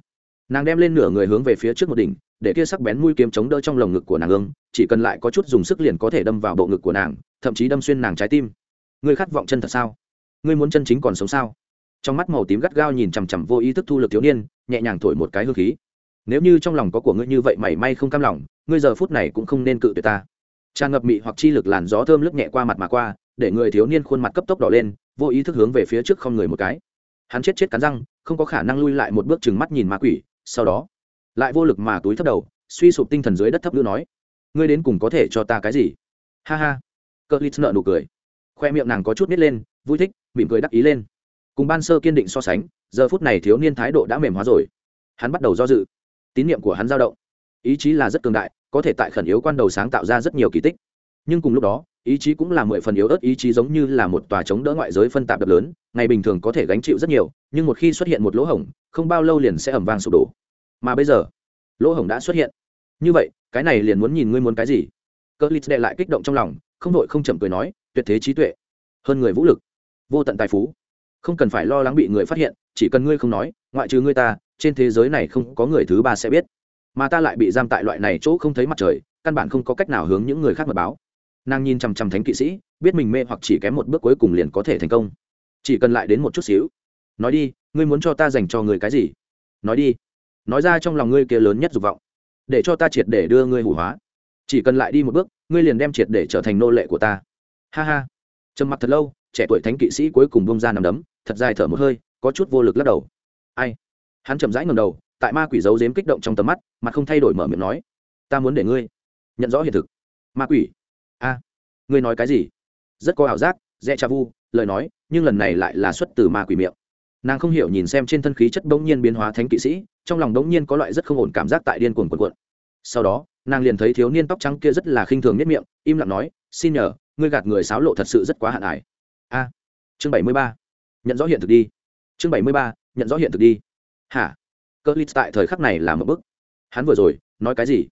Nàng đem lên nửa người hướng về phía trước một đỉnh để kia sắc bén mũi kiếm chống đỡ trong lồng ngực của nàng ương, chỉ cần lại có chút dùng sức liền có thể đâm vào bộ ngực của nàng, thậm chí đâm xuyên nàng trái tim. Ngươi khát vọng chân thật sao? Ngươi muốn chân chính còn sống sao? Trong mắt màu tím gắt gao nhìn chằm chằm vô ý thức thu lực thiếu niên, nhẹ nhàng thổi một cái hương khí. Nếu như trong lòng có của ngươi như vậy mảy may không cam lòng, ngươi giờ phút này cũng không nên cự tuyệt ta. Tràn ngập mị hoặc chi lực làn gió thơm lướt nhẹ qua mặt mà qua, để người thiếu niên khuôn mặt cấp tốc đỏ lên, vô ý thức hướng về phía trước không người một cái. Hắn chết chết cắn răng, không có khả năng lui lại một bước chừng mắt nhìn ma quỷ, sau đó lại vô lực mà túi thấp đầu, suy sụp tinh thần dưới đất thấp nữ nói, ngươi đến cùng có thể cho ta cái gì? Ha ha. Cỡ lít nợ nụ cười. Khoe miệng nàng có chút nít lên, vui thích, mỉm cười đắc ý lên. Cùng ban sơ kiên định so sánh, giờ phút này thiếu niên thái độ đã mềm hóa rồi. Hắn bắt đầu do dự. Tín nhiệm của hắn dao động. Ý chí là rất cường đại, có thể tại khẩn yếu quan đầu sáng tạo ra rất nhiều kỳ tích. Nhưng cùng lúc đó, ý chí cũng là mười phần yếu ớt, ý chí giống như là một tòa chống đỡ ngoại giới phân tạp đập lớn, ngày bình thường có thể gánh chịu rất nhiều, nhưng một khi xuất hiện một lỗ hổng, không bao lâu liền sẽ ẩm vang sụp đổ mà bây giờ, lỗ hổng đã xuất hiện. Như vậy, cái này liền muốn nhìn ngươi muốn cái gì. Cỡ lít đệ lại kích động trong lòng, không đội không chậm cười nói, tuyệt thế trí tuệ, hơn người vũ lực, vô tận tài phú. Không cần phải lo lắng bị người phát hiện, chỉ cần ngươi không nói, ngoại trừ ngươi ta, trên thế giới này không có người thứ ba sẽ biết. Mà ta lại bị giam tại loại này chỗ không thấy mặt trời, căn bản không có cách nào hướng những người khác mật báo. Nàng nhìn chằm chằm thánh kỵ sĩ, biết mình mê hoặc chỉ kém một bước cuối cùng liền có thể thành công. Chỉ cần lại đến một chút xíu. Nói đi, ngươi muốn cho ta dành cho người cái gì? Nói đi nói ra trong lòng ngươi kia lớn nhất dục vọng, để cho ta triệt để đưa ngươi hủ hóa. Chỉ cần lại đi một bước, ngươi liền đem triệt để trở thành nô lệ của ta. Ha ha. Trầm mặc thật lâu, trẻ tuổi thánh kỵ sĩ cuối cùng bông ra nằm đấm, thật dài thở một hơi, có chút vô lực lắc đầu. Ai? Hắn chậm rãi ngầm đầu, tại ma quỷ giấu dếm kích động trong tầm mắt, mà không thay đổi mở miệng nói, ta muốn để ngươi nhận rõ hiện thực. Ma quỷ? A. Ngươi nói cái gì? Rất có ảo giác dẹ cha vu, lời nói, nhưng lần này lại là xuất từ ma quỷ miệng nàng không hiểu nhìn xem trên thân khí chất bỗng nhiên biến hóa thánh kỵ sĩ, trong lòng bỗng nhiên có loại rất không ổn cảm giác tại điên cuồng quần quận sau đó, nàng liền thấy thiếu niên tóc trắng kia rất là khinh thường nhất miệng, im lặng nói, xin nhờ, ngươi gạt người sáo lộ thật sự rất quá hạn ải a. Chương bảy mươi ba. Nhận rõ hiện thực đi. Chương bảy mươi ba, nhận rõ hiện thực đi. Hả? Cơ lít tại thời khắc này là một bức hắn vừa rồi, nói cái gì?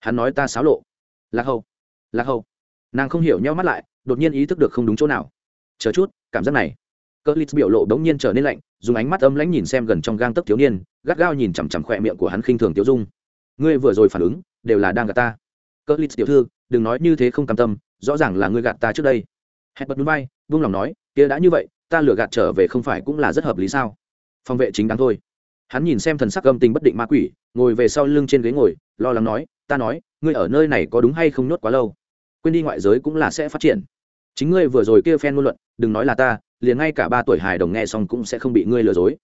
Hắn nói ta xáo lộ. Lạc hậu lạc hậu nàng không hiểu nhau mắt lại, đột nhiên ý thức được không đúng chỗ nào. Chờ chút, cảm giác này cơ lít biểu lộ đống nhiên trở nên lạnh, dùng ánh mắt âm lãnh nhìn xem gần trong gang tấc thiếu niên, gắt gao nhìn chằm chằm khỏe miệng của hắn khinh thường tiêu dung. Ngươi vừa rồi phản ứng, đều là đang gạt ta. Cơ lít tiểu thư, đừng nói như thế không cam tâm, rõ ràng là ngươi gạt ta trước đây. Hẹn bật núi bay vung lòng nói, kia đã như vậy, ta lừa gạt trở về không phải cũng là rất hợp lý sao? Phòng vệ chính đáng thôi. Hắn nhìn xem thần sắc âm tình bất định ma quỷ, ngồi về sau lưng trên ghế ngồi, lo lắng nói, ta nói, ngươi ở nơi này có đúng hay không nhốt quá lâu? Quên đi ngoại giới cũng là sẽ phát triển. Chính ngươi vừa rồi kia phen ngôn luận, đừng nói là ta liền ngay cả ba tuổi hài đồng nghe xong cũng sẽ không bị ngươi lừa dối.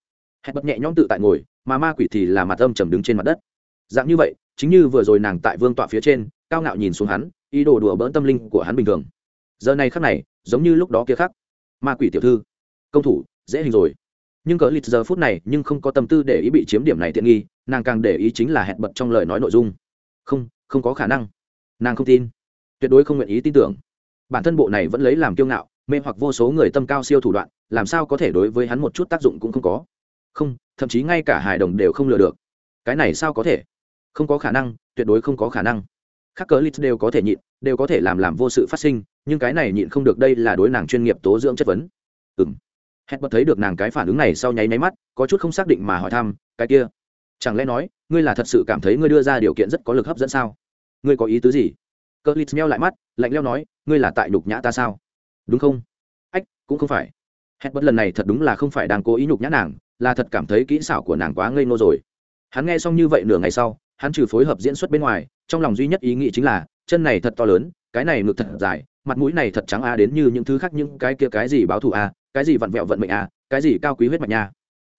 Hẹn bật nhẹ nhõm tự tại ngồi, mà ma quỷ thì là mặt âm trầm đứng trên mặt đất. Dạng như vậy, chính như vừa rồi nàng tại vương tọa phía trên, cao ngạo nhìn xuống hắn, ý đồ đùa bỡn tâm linh của hắn bình thường. Giờ này khắc này, giống như lúc đó kia khắc. Ma quỷ tiểu thư, công thủ, dễ hình rồi. Nhưng cỡ lít giờ phút này nhưng không có tâm tư để ý bị chiếm điểm này tiện nghi, nàng càng để ý chính là hẹn bật trong lời nói nội dung. Không không có khả năng. Nàng không tin. Tuyệt đối không nguyện ý tin tưởng. Bản thân bộ này vẫn lấy làm kiêu ngạo mê hoặc vô số người tâm cao siêu thủ đoạn, làm sao có thể đối với hắn một chút tác dụng cũng không có. Không, thậm chí ngay cả hài đồng đều không lừa được. Cái này sao có thể? Không có khả năng, tuyệt đối không có khả năng. Khác cớ lít đều có thể nhịn, đều có thể làm làm vô sự phát sinh, nhưng cái này nhịn không được đây là đối nàng chuyên nghiệp tố dưỡng chất vấn. Ừ m hét bật thấy được nàng cái phản ứng này sau nháy máy mắt, có chút không xác định mà hỏi thăm, cái kia, chẳng lẽ nói, ngươi là thật sự cảm thấy ngươi đưa ra điều kiện rất có lực hấp dẫn sao? Ngươi có ý tứ gì? Cớ lít meo lại mắt, lạnh leo nói, ngươi là tại nhục nhã ta sao? Đúng không? Ách cũng không phải. Hẹn bất lần này thật đúng là không phải đang cố ý nhục nhã nàng là thật cảm thấy kỹ xảo của nàng quá ngây ngô rồi. Hắn nghe xong như vậy nửa ngày sau hắn trừ phối hợp diễn xuất bên ngoài trong lòng duy nhất ý nghĩ chính là chân này thật to lớn cái này ngực thật dài mặt mũi này thật trắng a đến như những thứ khác những cái kia cái gì báo thù a cái gì vặn vẹo vận mệnh a cái gì cao quý huyết mạch nha.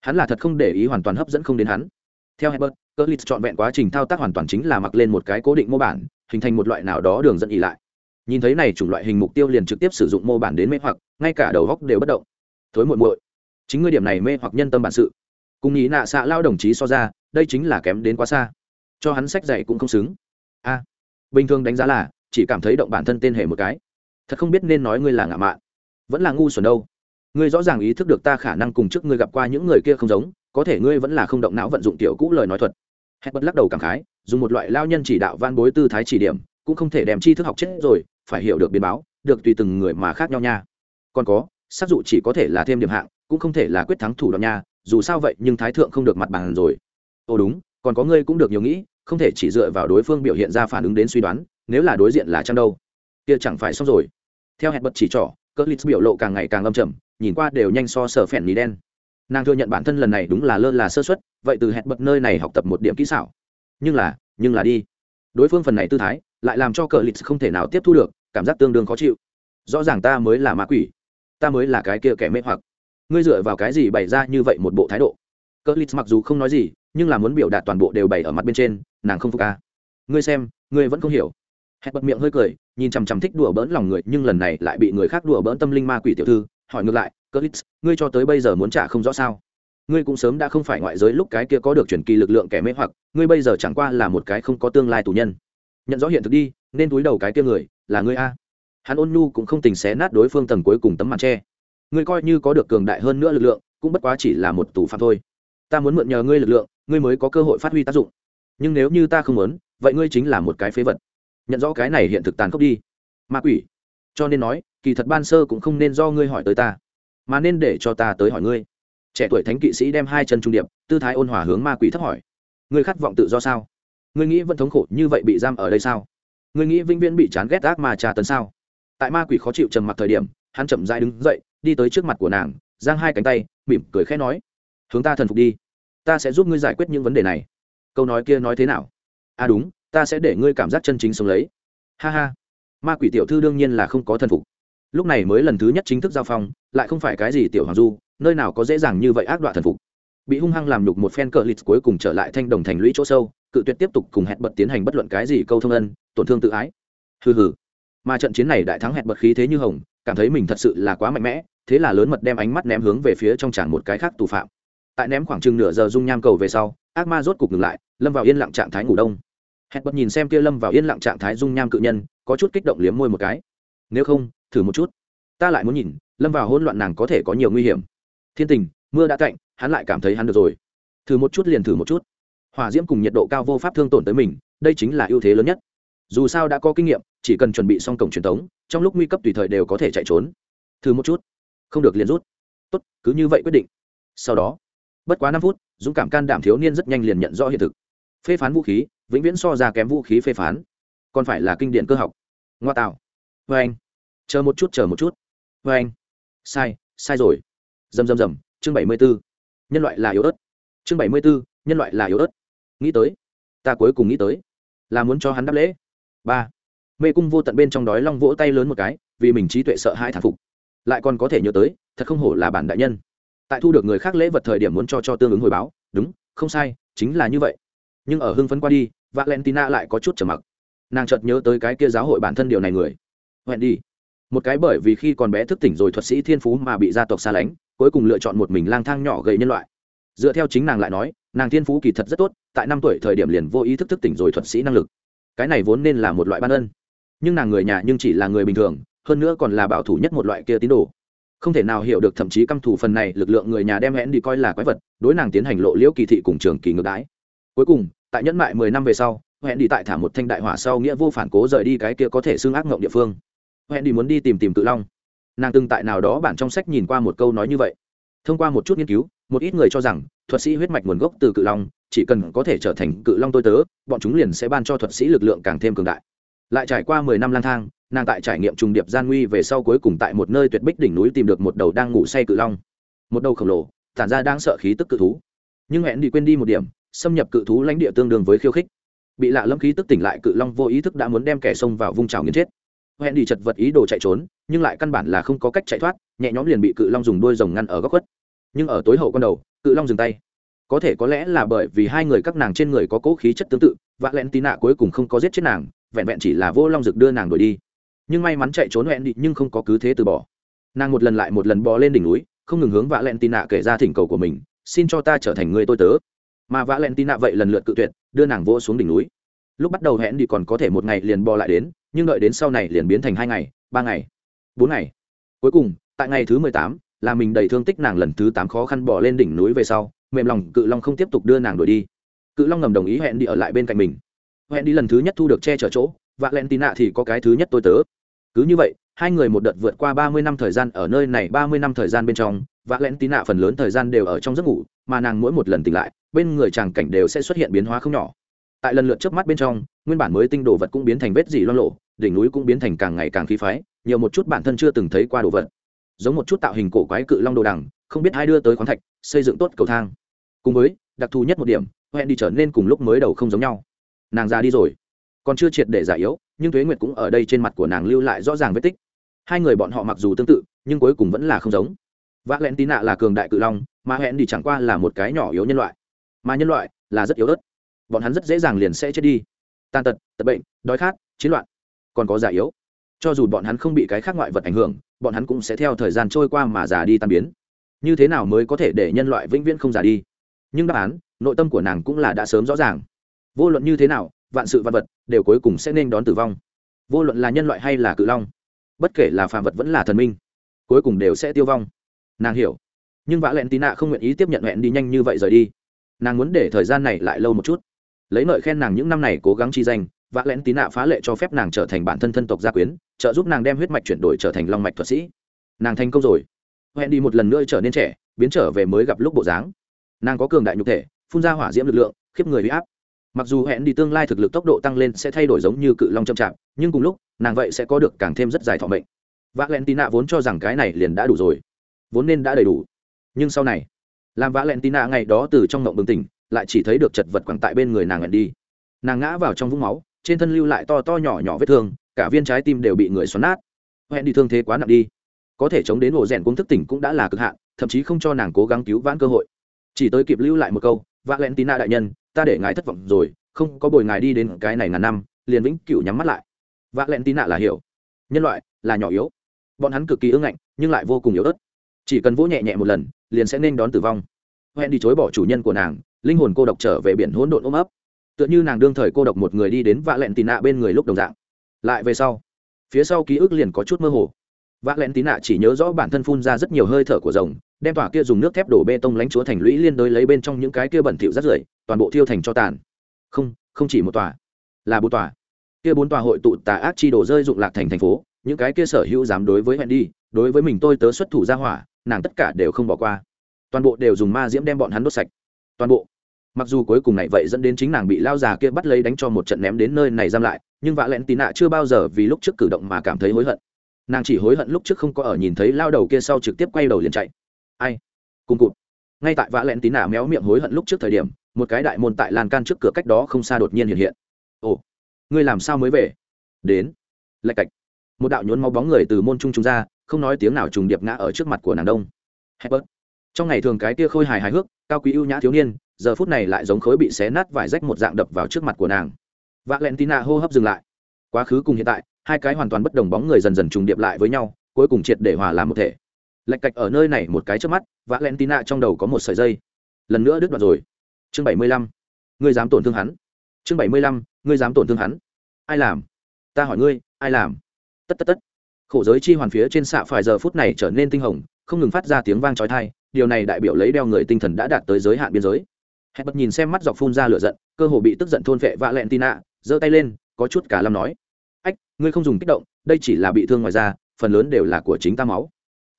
Hắn là thật không để ý hoàn toàn hấp dẫn không đến hắn. Theo Herbert, Curtis chọn vẹn quá trình thao tác hoàn toàn chính là mặc lên một cái cố định mô bản, hình thành một loại nào đó đường dẫn ỉ lại. Nhìn thấy này chủng loại hình mục tiêu liền trực tiếp sử dụng mô bản đến mê hoặc, ngay cả đầu góc đều bất động. Thối muội muội, chính ngươi điểm này mê hoặc nhân tâm bản sự. Cùng nghĩ nạ xạ lao đồng chí so ra, đây chính là kém đến quá xa. Cho hắn sách dạy cũng không xứng. A, bình thường đánh giá là chỉ cảm thấy động bản thân tên hề một cái. Thật không biết nên nói ngươi là ngạ mạn, vẫn là ngu xuẩn đâu. Ngươi rõ ràng ý thức được ta khả năng cùng trước ngươi gặp qua những người kia không giống, có thể ngươi vẫn là không động não vận dụng tiểu cũ lời nói thuật hẹn bật lắc đầu cảm khái dùng một loại lao nhân chỉ đạo van bối tư thái chỉ điểm cũng không thể đem tri thức học chết rồi, phải hiểu được biến báo, được tùy từng người mà khác nhau nha. Còn có, sát dụ chỉ có thể là thêm điểm hạng, cũng không thể là quyết thắng thủ đoạn nha, dù sao vậy nhưng thái thượng không được mặt bằng rồi. Ồ đúng, còn có ngươi cũng được nhiều nghĩ, không thể chỉ dựa vào đối phương biểu hiện ra phản ứng đến suy đoán, nếu là đối diện là chăng đâu. Kia chẳng phải xong rồi. Theo hẹn bật chỉ trỏ cỡ lít biểu lộ càng ngày càng âm trầm, nhìn qua đều nhanh so sở phèn mì đen. Nàng thừa nhận bản thân lần này đúng là lơ là sơ xuất vậy từ hẹn bật nơi này học tập một điểm kỹ xảo. Nhưng là nhưng là đi. Đối phương phần này tư thái lại làm cho cờ lịch không thể nào tiếp thu được cảm giác tương đương khó chịu. Rõ ràng ta mới là ma quỷ ta mới là cái kia kẻ mê hoặc. Ngươi dựa vào cái gì bày ra như vậy một bộ thái độ? Cờ lịch mặc dù không nói gì nhưng là muốn biểu đạt toàn bộ đều bày ở mặt bên trên nàng không phục ca ngươi xem ngươi vẫn không hiểu. Hẹn bật miệng hơi cười nhìn chằm chằm thích đùa bỡn lòng người nhưng lần này lại bị người khác đùa bỡn tâm linh ma quỷ tiểu thư hỏi ngược lại Cờ Lịch, ngươi cho tới bây giờ muốn trả không rõ sao? Ngươi cũng sớm đã không phải ngoại giới lúc cái kia có được chuyển kỳ lực lượng kẻ mê hoặc ngươi bây giờ chẳng qua là một cái không có tương lai tù nhân nhận rõ hiện thực đi, nên túi đầu cái kia người, là ngươi a. Hắn ôn nhu cũng không tình xé nát đối phương tầng cuối cùng tấm màn tre ngươi coi như có được cường đại hơn nữa lực lượng, cũng bất quá chỉ là một tù phạm thôi. Ta muốn mượn nhờ ngươi lực lượng, ngươi mới có cơ hội phát huy tác dụng. Nhưng nếu như ta không muốn, vậy ngươi chính là một cái phế vật. Nhận rõ cái này hiện thực tàn khốc đi. Ma quỷ. Cho nên nói, kỳ thật ban sơ cũng không nên do ngươi hỏi tới ta, mà nên để cho ta tới hỏi ngươi. Trẻ tuổi thánh kỵ sĩ đem hai chân trung điệp, tư thái ôn hòa hướng ma quỷ thấp hỏi. Ngươi khát vọng tự do sao? Ngươi nghĩ vẫn thống khổ như vậy bị giam ở đây sao? Ngươi nghĩ vĩnh viễn bị chán ghét ác mà trà tấn sao? Tại ma quỷ khó chịu trầm mặc thời điểm, hắn chậm dai đứng dậy, đi tới trước mặt của nàng, giang hai cánh tay, mỉm cười khẽ nói, hướng ta thần phục đi. Ta sẽ giúp ngươi giải quyết những vấn đề này. Câu nói kia nói thế nào? À đúng, ta sẽ để ngươi cảm giác chân chính sống lấy. Ha ha. Ma quỷ tiểu thư đương nhiên là không có thần phục. Lúc này mới lần thứ nhất chính thức giao phong, lại không phải cái gì tiểu hoàng du, nơi nào có dễ dàng như vậy ác đoạn thần phục. Bị hung hăng làm nhục một phen cờ lịch cuối cùng trở lại thanh đồng thành lũy chỗ sâu cự tuyệt tiếp tục cùng hẹn bật tiến hành bất luận cái gì câu thông ân, tổn thương tự ái. Hừ hừ. Mà trận chiến này đại thắng hẹn bật khí thế như hồng, cảm thấy mình thật sự là quá mạnh mẽ, thế là lớn mật đem ánh mắt ném hướng về phía trong tràn một cái khác tù phạm. Tại ném khoảng chừng nửa giờ dung nham cầu về sau, ác ma rốt cục ngừng lại, lâm vào yên lặng trạng thái ngủ đông. Hẹn bật nhìn xem kia lâm vào yên lặng trạng thái dung nham cự nhân, có chút kích động liếm môi một cái. Nếu không, thử một chút. Ta lại muốn nhìn, lâm vào hỗn loạn nàng có thể có nhiều nguy hiểm. Thiên tình, mưa đã cạnh, hắn lại cảm thấy hắn được rồi. Thử một chút liền thử một chút hỏa diễm cùng nhiệt độ cao vô pháp thương tổn tới mình, đây chính là ưu thế lớn nhất. Dù sao đã có kinh nghiệm, chỉ cần chuẩn bị xong cổng truyền thống, trong lúc nguy cấp tùy thời đều có thể chạy trốn. Thử một chút. Không được liền rút. Tốt, cứ như vậy quyết định. Sau đó, bất quá năm phút, dũng cảm can đảm thiếu niên rất nhanh liền nhận rõ hiện thực. Phê phán vũ khí, vĩnh viễn so ra kém vũ khí phê phán. Còn phải là kinh điển cơ học. Ngoa tạo. Vê anh. Chờ một chút, chờ một chút. Vê anh. Sai sai rồi. Dầm dầm dầm, chương bảy mươi b ố nhân loại là yếu ớt. Chương bảy mươi b ố nhân loại là yếu ớt nghĩ tới. Ta cuối cùng nghĩ tới, là muốn cho hắn đáp lễ. Ba. Mê cung vô tận bên trong đói long vỗ tay lớn một cái, vì mình trí tuệ sợ hai thản phục. Lại còn có thể nhớ tới, thật không hổ là bản đại nhân. Tại thu được người khác lễ vật thời điểm muốn cho cho tương ứng hồi báo. Đúng, không sai, chính là như vậy. Nhưng ở hưng phấn qua đi, valentina lại có chút trầm mặc. Nàng chợt nhớ tới cái kia giáo hội bản thân điều này người. Hẹn đi. Một cái bởi vì khi còn bé thức tỉnh rồi thuật sĩ thiên phú mà bị gia tộc xa lánh, cuối cùng lựa chọn một mình lang thang nhỏ gầy nhân loại dựa theo chính nàng lại nói, nàng thiên phú kỳ thật rất tốt, tại năm tuổi thời điểm liền vô ý thức thức tỉnh rồi thuật sĩ năng lực. Cái này vốn nên là một loại ban ân. Nhưng nàng người nhà nhưng chỉ là người bình thường, hơn nữa còn là bảo thủ nhất một loại kia tín đồ. Không thể nào hiểu được thậm chí căm thủ phần này, lực lượng người nhà đem hẹn đi coi là quái vật, đối nàng tiến hành lộ liễu kỳ thị cùng trường kỳ ngược đái cuối cùng, tại nhẫn mại mười năm về sau, hẹn đi tại thả một thanh đại hỏa sau nghĩa vô phản cố rời đi cái kia có thể xương ác ngộng địa phương. Hẹn đi muốn đi tìm tìm tự long. Nàng từng tại nào đó bản trong sách nhìn qua một câu nói như vậy. Thông qua một chút nghiên cứu một ít người cho rằng, thuật sĩ huyết mạch nguồn gốc từ cự long, chỉ cần có thể trở thành cự long tôi tớ, bọn chúng liền sẽ ban cho thuật sĩ lực lượng càng thêm cường đại. Lại trải qua mười năm lang thang, nàng tại trải nghiệm trùng điệp gian nguy về sau cuối cùng tại một nơi tuyệt bích đỉnh núi tìm được một đầu đang ngủ say cự long. Một đầu khổng lồ, tản ra đang sợ khí tức cự thú. Nhưng hẹn đi quên đi một điểm, xâm nhập cự thú lãnh địa tương đương với khiêu khích. Bị lạ lâm khí tức tỉnh lại, cự long vô ý thức đã muốn đem kẻ xông vào vung trào nghiến chết. Hẹn đi chật vật ý đồ chạy trốn, nhưng lại căn bản là không có cách chạy thoát, nhẹ nhõm liền bị cự long dùng đuôi rồng ngăn ở góc khuất nhưng ở tối hậu con đầu, cự long dừng tay. Có thể có lẽ là bởi vì hai người các nàng trên người có cố khí chất tương tự và len tì nạ cuối cùng không có giết chết nàng, vẹn vẹn chỉ là vô long rực đưa nàng đuổi đi. Nhưng may mắn chạy trốn hẹn đi nhưng không có cứ thế từ bỏ. Nàng một lần lại một lần bò lên đỉnh núi, không ngừng hướng vạ i n nạ kể ra thỉnh cầu của mình, xin cho ta trở thành người tôi tớ. Mà vạ i n nạ vậy lần lượt cự tuyệt, đưa nàng vô xuống đỉnh núi. Lúc bắt đầu hẹn đi còn có thể một ngày liền bò lại đến, nhưng đợi đến sau này liền biến thành hai ngày, ba ngày, bốn ngày. Cuối cùng, tại ngày thứ mười tám là mình đầy thương tích nàng lần thứ tám khó khăn bỏ lên đỉnh núi về sau, mềm lòng cự long không tiếp tục đưa nàng đuổi đi. Cự long ngầm đồng ý hẹn đi ở lại bên cạnh mình. Hẹn đi lần thứ nhất thu được che chở chỗ và len tì nạ thì có cái thứ nhất tôi tớ. Cứ như vậy, hai người một đợt vượt qua ba mươi năm thời gian ở nơi này ba mươi năm thời gian bên trong và len tì nạ phần lớn thời gian đều ở trong giấc ngủ, mà nàng mỗi một lần tỉnh lại, bên người chàng cảnh đều sẽ xuất hiện biến hóa không nhỏ. Tại lần lượt trước mắt bên trong, nguyên bản mới tinh đồ vật cũng biến thành vết dỉ loang lộ đỉnh núi cũng biến thành càng ngày càng khí phái, nhiều một chút bản thân chưa từng thấy qua đồ vật giống một chút tạo hình cổ quái cự long đồ đằng, không biết ai đưa tới khoáng thạch, xây dựng tốt cầu thang. Cùng với, đặc thù nhất một điểm hẹn đi trở nên cùng lúc mới đầu không giống nhau. Nàng già đi rồi. Còn chưa triệt để giải yếu, nhưng thuế nguyệt cũng ở đây trên mặt của nàng lưu lại rõ ràng vết tích. Hai người bọn họ mặc dù tương tự, nhưng cuối cùng vẫn là không giống. Vác lẹn tí nạ là cường đại cự long, mà hẹn đi chẳng qua là một cái nhỏ yếu nhân loại. Mà nhân loại là rất yếu ớt. Bọn hắn rất dễ dàng liền sẽ chết đi. Tàn tật tật bệnh, đói khát, chiến loạn, còn có giải yếu. Cho dù bọn hắn không bị cái khác ngoại vật ảnh hưởng bọn hắn cũng sẽ theo thời gian trôi qua mà già đi tan biến. Như thế nào mới có thể để nhân loại vĩnh viễn không già đi? Nhưng đáp án, nội tâm của nàng cũng là đã sớm rõ ràng. Vô luận như thế nào, vạn sự vạn vật đều cuối cùng sẽ nên đón tử vong. Vô luận là nhân loại hay là cự long, bất kể là phàm vật vẫn là thần minh, cuối cùng đều sẽ tiêu vong. Nàng hiểu. Nhưng vã lẹn tí nạ không nguyện ý tiếp nhận hẹn đi nhanh như vậy rời đi. Nàng muốn để thời gian này lại lâu một chút. Lấy nợ khen nàng những năm này cố gắng chi danh vã lẽn tín nạ phá lệ cho phép nàng trở thành bản thân thân tộc gia quyến, trợ giúp nàng đem huyết mạch chuyển đổi trở thành long mạch thuật sĩ. Nàng thành công rồi. Hẹn đi một lần nữa trở nên trẻ, biến trở về mới gặp lúc bộ dáng. Nàng có cường đại nhục thể, phun ra hỏa diễm lực lượng, khiếp người huy áp. Mặc dù hẹn đi tương lai thực lực tốc độ tăng lên sẽ thay đổi giống như cự long chậm chạp, nhưng cùng lúc, nàng vậy sẽ có được càng thêm rất dài thọ mệnh. Vạ lẽn tín nạ vốn cho rằng cái này liền đã đủ rồi. Vốn nên đã đầy đủ. Nhưng sau này, làm vã lẹn tì nạ ngày đó từ trong mộng bừng tỉnh, lại chỉ thấy được chật vật quẳng tại bên người nàng hẹn đi nàng ngã vào trong vũng máu trên thân lưu lại to to nhỏ nhỏ vết thương, cả viên trái tim đều bị người xoắn nát. Hẹn đi thương thế quá nặng đi. Có thể chống đến ổ rèn cũng thức tỉnh cũng đã là cực hạn, thậm chí không cho nàng cố gắng cứu vãn cơ hội. Chỉ tới kịp lưu lại một câu vạ len tín đại nhân, ta để ngài thất vọng rồi, không có bồi ngài đi đến cái này ngàn năm, liền vĩnh cửu nhắm mắt lại. Vạ len tín là hiểu. Nhân loại là nhỏ yếu. Bọn hắn cực kỳ ưng ngạnh, nhưng lại vô cùng yếu ớt. Chỉ cần vỗ nhẹ nhẹ một lần, liền sẽ nên đón tử vong. Hẹn đi chối bỏ chủ nhân của nàng, linh hồn cô độc trở về biển hỗn độn ôm ấp tựa như nàng đương thời cô độc một người đi đến vạ lẹn tì nạ bên người lúc đồng dạng. Lại về sau, phía sau ký ức liền có chút mơ hồ. Vạ lẹn tì nạ chỉ nhớ rõ bản thân phun ra rất nhiều hơi thở của rồng, đem tòa kia dùng nước thép đổ bê tông lánh chúa thành lũy liên đối lấy bên trong những cái kia bẩn thỉu rất rưởi, toàn bộ thiêu thành cho tàn. Không không chỉ một tòa, là bốn tòa. Kia bốn tòa hội tụ tà ác chi đổ rơi dụng lạc thành thành phố, những cái kia sở hữu dám đối với hẹn đi, đối với mình tôi tớ xuất thủ ra hỏa, nàng tất cả đều không bỏ qua. Toàn bộ đều dùng ma diễm đem bọn hắn đốt sạch. Toàn bộ mặc dù cuối cùng này vậy dẫn đến chính nàng bị lao già kia bắt lấy đánh cho một trận ném đến nơi này giam lại, nhưng vạ lẹn tì nạ chưa bao giờ vì lúc trước cử động mà cảm thấy hối hận. Nàng chỉ hối hận lúc trước không có ở nhìn thấy lao đầu kia sau trực tiếp quay đầu liền chạy. Ai? Cùng cụt. Ngay tại vạ lẹn tì nạ méo miệng hối hận lúc trước thời điểm, một cái đại môn tại lan can trước cửa cách đó không xa đột nhiên hiện hiện. Ồ, ngươi làm sao mới về? Đến. Lạch cạch. Một đạo nhốn máu bóng người từ môn trung trung ra, không nói tiếng nào trùng điệp ngã ở trước mặt của nàng đông. Hebert. trong ngày thường cái tia khôi hài hài hước, cao quý ưu nhã thiếu niên giờ phút này lại giống khối bị xé nát vải rách một dạng đập vào trước mặt của nàng. Vạ lẹn tí nạ hô hấp dừng lại. Quá khứ cùng hiện tại, hai cái hoàn toàn bất đồng bóng người dần dần trùng điệp lại với nhau, cuối cùng triệt để hòa làm một thể. Lạch cạch ở nơi này một cái trước mắt và Nạ trong đầu có một sợi dây. Lần nữa đứt đoạn rồi. Chương bảy mươi lăm. Ngươi dám tổn thương hắn. Chương bảy mươi lăm. Ngươi dám tổn thương hắn. Ai làm? Ta hỏi ngươi, ai làm? Tất tất tất. Khổ giới chi hoàn phía trên xạ phải giờ phút này trở nên tinh hồng, không ngừng phát ra tiếng vang trói thai điều này đại biểu lấy đeo người tinh thần đã đạt tới giới hạn biên giới hẹn bật nhìn xem mắt dọc phun ra lửa giận, cơ hồ bị tức giận thôn vệ vạ lẹn tina giơ tay lên, có chút cả lâm nói. Ách, ngươi không dùng kích động, đây chỉ là bị thương ngoài ra phần lớn đều là của chính ta máu.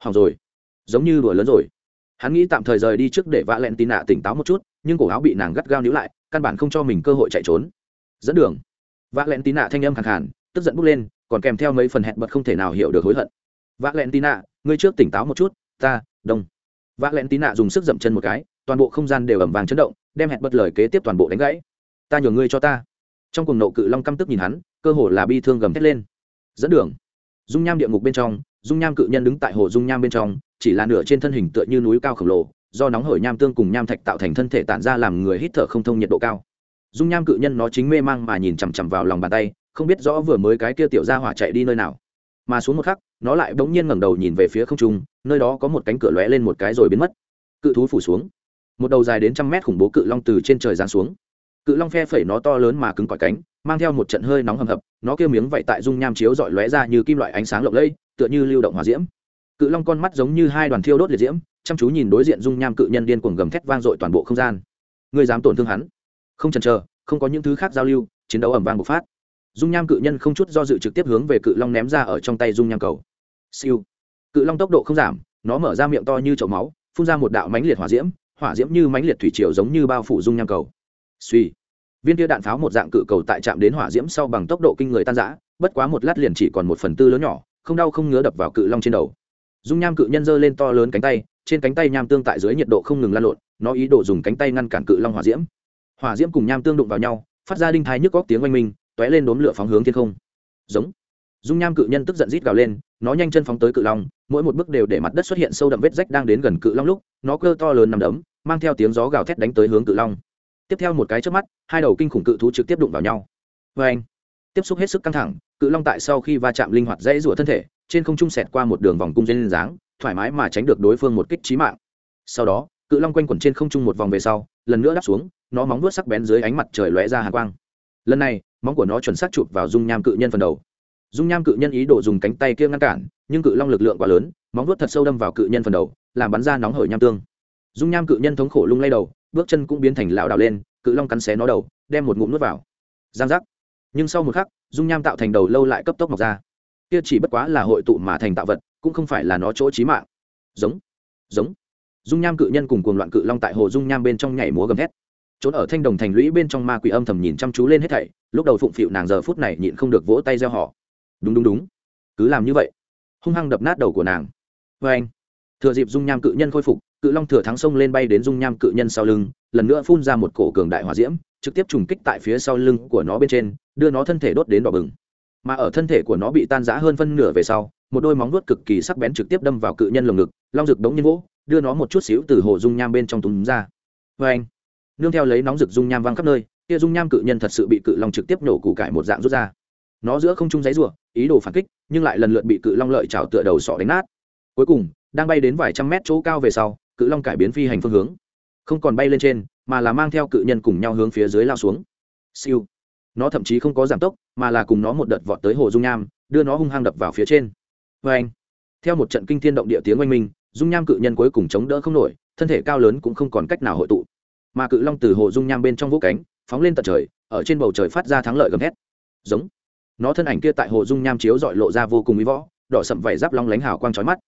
Hỏng rồi, giống như đùa lớn rồi. Hắn nghĩ tạm thời rời đi trước để vạ lẹn tin ạ tỉnh táo một chút, nhưng cổ áo bị nàng gắt gao níu lại, căn bản không cho mình cơ hội chạy trốn. Dẫn đường. Vạ lẹn tin ạ thanh âm khẳng hẳn tức giận bốc lên, còn kèm theo mấy phần hẹn bật không thể nào hiểu được hối hận. Vạ lẹn tin ạ ngươi trước tỉnh táo một chút, ta, đông. Vạ lẹn tin ạ dùng sức dậm chân một cái, toàn bộ không gian đều ẩm vàng chấn động đem hẹn bật lời kế tiếp toàn bộ đánh gãy. Ta nhường ngươi cho ta. Trong cùng nộ cự long căm tức nhìn hắn, cơ hồ là bi thương gầm thét lên. Dẫn đường. Dung nham địa ngục bên trong, dung nham cự nhân đứng tại hồ dung nham bên trong, chỉ là nửa trên thân hình tựa như núi cao khổng lồ, do nóng hởi nham tương cùng nham thạch tạo thành thân thể tản ra làm người hít thở không thông nhiệt độ cao. Dung nham cự nhân nó chính mê mang mà nhìn chằm chằm vào lòng bàn tay, không biết rõ vừa mới cái kia tiểu ra hỏa chạy đi nơi nào. Mà xuống một khắc, nó lại bỗng nhiên ngẩng đầu nhìn về phía không trung, nơi đó có một cánh cửa lóe lên một cái rồi biến mất. Cự thú phủ xuống một đầu dài đến trăm mét khủng bố cự long từ trên trời giáng xuống. Cự long phe phẩy nó to lớn mà cứng cỏi cánh, mang theo một trận hơi nóng hầm hập, nó kêu miếng vậy tại dung nham chiếu dọi lóe ra như kim loại ánh sáng lộng lẫy, tựa như lưu động hòa diễm. Cự long con mắt giống như hai đoàn thiêu đốt liệt diễm, chăm chú nhìn đối diện dung nham cự nhân điên cuồng gầm thét vang dội toàn bộ không gian. Ngươi dám tổn thương hắn? Không chần chờ, không có những thứ khác giao lưu, chiến đấu ẩm vang bộc phát. Dung nham cự nhân không chút do dự trực tiếp hướng về cự long ném ra ở trong tay dung nham cầu. Siêu. Cự long tốc độ không giảm, nó mở ra miệng to như chậu máu, phun ra một đạo mánh liệt hỏa diễm hỏa diễm như mãnh liệt thủy triều giống như bao phủ dung nham cầu. Suy. Viên kia đạn pháo một dạng cự cầu tại chạm đến hỏa diễm sau bằng tốc độ kinh người tan rã, bất quá một lát liền chỉ còn một phần tư lớn nhỏ, không đau không ngứa đập vào cự long trên đầu. Dung nham cự nhân giơ lên to lớn cánh tay, trên cánh tay nham tương tại dưới nhiệt độ không ngừng lan lộn, nó ý đồ dùng cánh tay ngăn cản cự long hỏa diễm. Hỏa diễm cùng nham tương đụng vào nhau, phát ra đinh thái nhức góc tiếng oanh minh t ó é lên đốm lửa phóng hướng thiên không. Giống dung nham cự nhân tức giận rít gào lên, nó nhanh chân phóng tới cự long, mỗi một bước đều để mặt đất xuất hiện sâu đậm vết rách đang đến gần cự long lúc, nó cơ to lớn nằm đấm, mang theo tiếng gió gào thét đánh tới hướng cự long. Tiếp theo một cái trước mắt, hai đầu kinh khủng cự thú trực tiếp đụng vào nhau. Vê anh tiếp xúc hết sức căng thẳng, cự long tại sau khi va chạm linh hoạt dãy rủa thân thể, trên không trung sẹt qua một đường vòng cung dây lên dáng, thoải mái mà tránh được đối phương một kích trí mạng. Sau đó, cự long quanh quẩn trên không trung một vòng về sau, lần nữa đáp xuống, nó móng vuốt sắc bén dưới ánh mặt trời lóe ra hàng quang. Lần này, móng của nó chuẩn xác chụp vào dung nham cự nhân phần đầu dung nham cự nhân ý đồ dùng cánh tay kia ngăn cản, nhưng cự long lực lượng quá lớn, móng vuốt thật sâu đâm vào cự nhân phần đầu, làm bắn ra nóng hởi nham tương. Dung nham cự nhân thống khổ lung lay đầu, bước chân cũng biến thành lảo đảo lên, cự long cắn xé nó đầu, đem một ngụm nuốt vào. Giang giác. Nhưng sau một khắc, dung nham tạo thành đầu lâu lại cấp tốc mọc ra. Kia chỉ bất quá là hội tụ mà thành tạo vật, cũng không phải là nó chỗ trí mạng. Giống. Giống. Dung nham cự nhân cùng cuồng loạn cự long tại hồ dung nham bên trong nhảy múa gầm thét. Trốn ở thanh đồng thành lũy bên trong ma quỷ âm thầm nhìn chăm chú lên hết thảy, lúc đầu phụng phịu nàng giờ phút này nhịn không được vỗ tay gieo họ đúng đúng đúng. Cứ làm như vậy. Hung hăng đập nát đầu của nàng. Vê anh, thừa dịp dung nham cự nhân khôi phục, cự long thừa thắng sông lên bay đến dung nham cự nhân sau lưng, lần nữa phun ra một cổ cường đại hỏa diễm, trực tiếp trùng kích tại phía sau lưng của nó bên trên, đưa nó thân thể đốt đến đỏ bừng. Mà ở thân thể của nó bị tan rã hơn phân nửa về sau, một đôi móng vuốt cực kỳ sắc bén trực tiếp đâm vào cự nhân lồng ngực, long rực đống nhiên gỗ đưa nó một chút xíu từ hồ dung nham bên trong túng ra. Vê anh, nương theo lấy nóng rực dung nham văng khắp nơi, kia dung nham cự nhân thật sự bị cự long trực tiếp nổ củ cải một dạng rút ra. Nó giữa không trung giấy rùa ý đồ phản kích, nhưng lại lần lượt bị cự long lợi trào tựa đầu sọ đánh nát. Cuối cùng, đang bay đến vài trăm mét chỗ cao về sau, cự long cải biến phi hành phương hướng. Không còn bay lên trên, mà là mang theo cự nhân cùng nhau hướng phía dưới lao xuống. Siêu. Nó thậm chí không có giảm tốc, mà là cùng nó một đợt vọt tới hồ dung nham, đưa nó hung hăng đập vào phía trên. Vê anh theo một trận kinh thiên động địa tiếng oanh minh, dung nham cự nhân cuối cùng chống đỡ không nổi, thân thể cao lớn cũng không còn cách nào hội tụ. Mà cự long từ hồ dung nham bên trong vỗ cánh, phóng lên tận trời, ở trên bầu trời phát ra thắng lợi gầm hét giống nó thân ảnh kia tại hồ dung nham chiếu dọi lộ ra vô cùng mỹ võ, đỏ sậm vảy giáp long lánh hào quang trói mắt.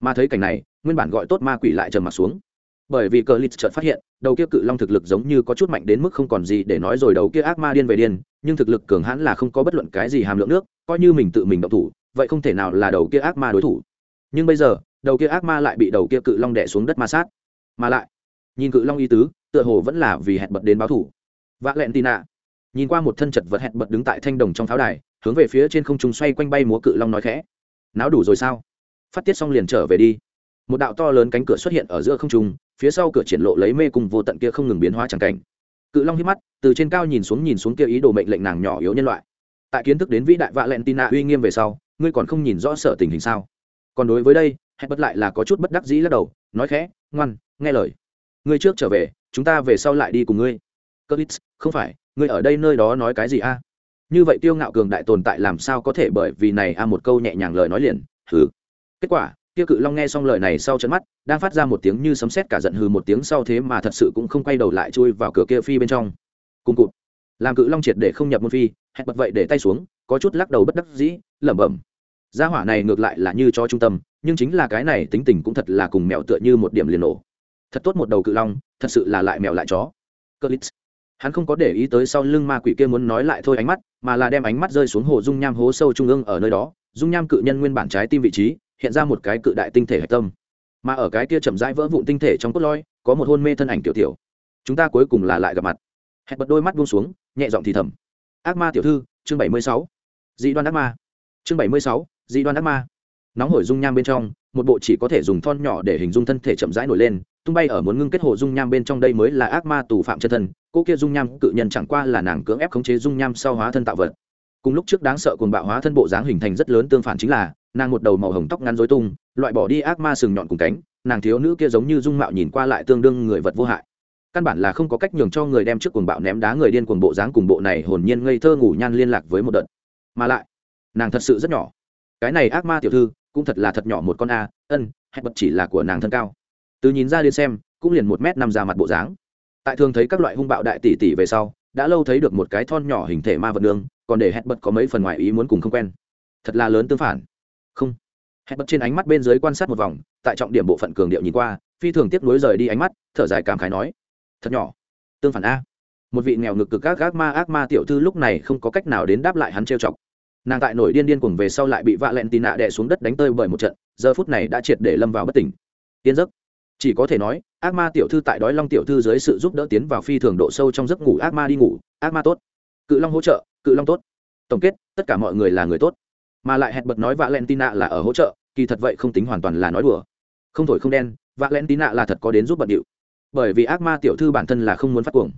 Mà thấy cảnh này, nguyên bản gọi tốt ma quỷ lại trầm mặt xuống. Bởi vì cờ lít chợt phát hiện, đầu kia cự long thực lực giống như có chút mạnh đến mức không còn gì để nói rồi đầu kia ác ma điên về điên, nhưng thực lực cường hãn là không có bất luận cái gì hàm lượng nước, coi như mình tự mình động thủ, vậy không thể nào là đầu kia ác ma đối thủ. Nhưng bây giờ, đầu kia ác ma lại bị đầu kia cự long đẻ xuống đất ma sát. Mà lại, nhìn cự long y tứ, tựa hồ vẫn là vì hẹn bật đến báo thủ. Vạ lẹn tì nạ. Nhìn qua một thân chật vật hẹn bật đứng tại thanh đồng trong pháo đài hướng về phía trên không trung xoay quanh bay múa cự long nói khẽ. Náo đủ rồi sao? Phát tiết xong liền trở về đi. Một đạo to lớn cánh cửa xuất hiện ở giữa không trung, phía sau cửa triển lộ lấy mê cùng vô tận kia không ngừng biến hóa tràng cảnh. Cự long hít mắt, từ trên cao nhìn xuống nhìn xuống kia ý đồ mệnh lệnh nàng nhỏ yếu nhân loại. Tại kiến thức đến vĩ đại vạ lẹn nạ uy nghiêm về sau, ngươi còn không nhìn rõ sợ tình hình sao? Còn đối với đây hẹn bất lại là có chút bất đắc dĩ lắc đầu, nói khẽ, ngoan, nghe lời. Ngươi trước trở về, chúng ta về sau lại đi cùng ngươi. Cơ không phải, ngươi ở đây nơi đó nói cái gì a? Như vậy tiêu ngạo cường đại tồn tại làm sao có thể bởi vì này a một câu nhẹ nhàng lời nói liền? Hừ. Kết quả, tiêu cự long nghe xong lời này sau trận mắt, đang phát ra một tiếng như sấm sét cả giận hừ một tiếng sau thế mà thật sự cũng không quay đầu lại chui vào cửa kia phi bên trong. Cùng cụt. Làm cự long triệt để không nhập môn phi, hẹn bật vậy để tay xuống, có chút lắc đầu bất đắc dĩ, lẩm bẩm. Gia hỏa này ngược lại là như cho trung tâm, nhưng chính là cái này tính tình cũng thật là cùng mèo tựa như một điểm liền nổ. Thật tốt một đầu cự long, thật sự là lại mèo lại chó. Cơ lít hắn không có để ý tới sau lưng ma quỷ kia muốn nói lại thôi ánh mắt, mà là đem ánh mắt rơi xuống hồ dung nham hố sâu trung ương ở nơi đó. Dung nham cự nhân nguyên bản trái tim vị trí, hiện ra một cái cự đại tinh thể hạch tâm. Mà ở cái kia chậm rãi vỡ vụn tinh thể trong cốt lõi, có một hôn mê thân ảnh tiểu tiểu. Chúng ta cuối cùng là lại gặp mặt. Hẹn bật đôi mắt buông xuống, nhẹ giọng thì thầm. Ác ma tiểu thư, chương bảy mươi sáu. Dị đoan ác ma. Chương bảy mươi sáu, dị đoan ác ma. Nóng hổi dung nham bên trong, một bộ chỉ có thể dùng thon nhỏ để hình dung thân thể chậm rãi nổi lên tung bay ở muốn ngưng kết hồ dung nham bên trong đây mới là ác ma tù phạm chân thân, cô kia dung nham cự nhân chẳng qua là nàng cưỡng ép khống chế dung nham sau hóa thân tạo vật. Cùng lúc trước đáng sợ cùng bạo hóa thân bộ dáng hình thành rất lớn tương phản chính là, nàng một đầu màu hồng tóc ngắn dối tung, loại bỏ đi ác ma sừng nhọn cùng cánh, nàng thiếu nữ kia giống như dung mạo nhìn qua lại tương đương người vật vô hại. Căn bản là không có cách nhường cho người đem trước cuồng bạo ném đá người điên cuồng bộ dáng cùng bộ này hồn nhiên ngây thơ ngủ nhan liên lạc với một đợt. Mà lại, nàng thật sự rất nhỏ. Cái này ác ma tiểu thư, cũng thật là thật nhỏ một con a, ân hay bật chỉ là của nàng thân cao từ nhìn ra đến xem, cũng liền một m năm ra mặt bộ dáng. Tại thường thấy các loại hung bạo đại tỷ tỷ về sau, đã lâu thấy được một cái thon nhỏ hình thể ma vật đường còn để hẹn bật có mấy phần ngoài ý muốn cùng không quen. Thật là lớn tương phản. Không. Hẹn bật trên ánh mắt bên dưới quan sát một vòng, tại trọng điểm bộ phận cường điệu nhìn qua, phi thường tiếp nối rời đi ánh mắt, thở dài cảm khái nói, thật nhỏ. Tương phản a. Một vị nghèo ngực cực các gác ma ác ma tiểu thư lúc này không có cách nào đến đáp lại hắn trêu chọc. Nàng tại nổi điên điên cuồng về sau lại bị vạ lẹn tì nạ đè xuống đất đánh tơi bởi một trận, giờ phút này đã triệt để lâm vào bất tỉnh. Tiên giấc chỉ có thể nói, ác ma tiểu thư tại đói long tiểu thư dưới sự giúp đỡ tiến vào phi thường độ sâu trong giấc ngủ ác ma đi ngủ, ác ma tốt. Cự long hỗ trợ, cự long tốt. Tổng kết, tất cả mọi người là người tốt. Mà lại hẹn bật nói vạ len nạ là ở hỗ trợ, kỳ thật vậy không tính hoàn toàn là nói đùa. Không thổi không đen vạ len nạ là thật có đến giúp bận điệu. Bởi vì ác ma tiểu thư bản thân là không muốn phát cuồng.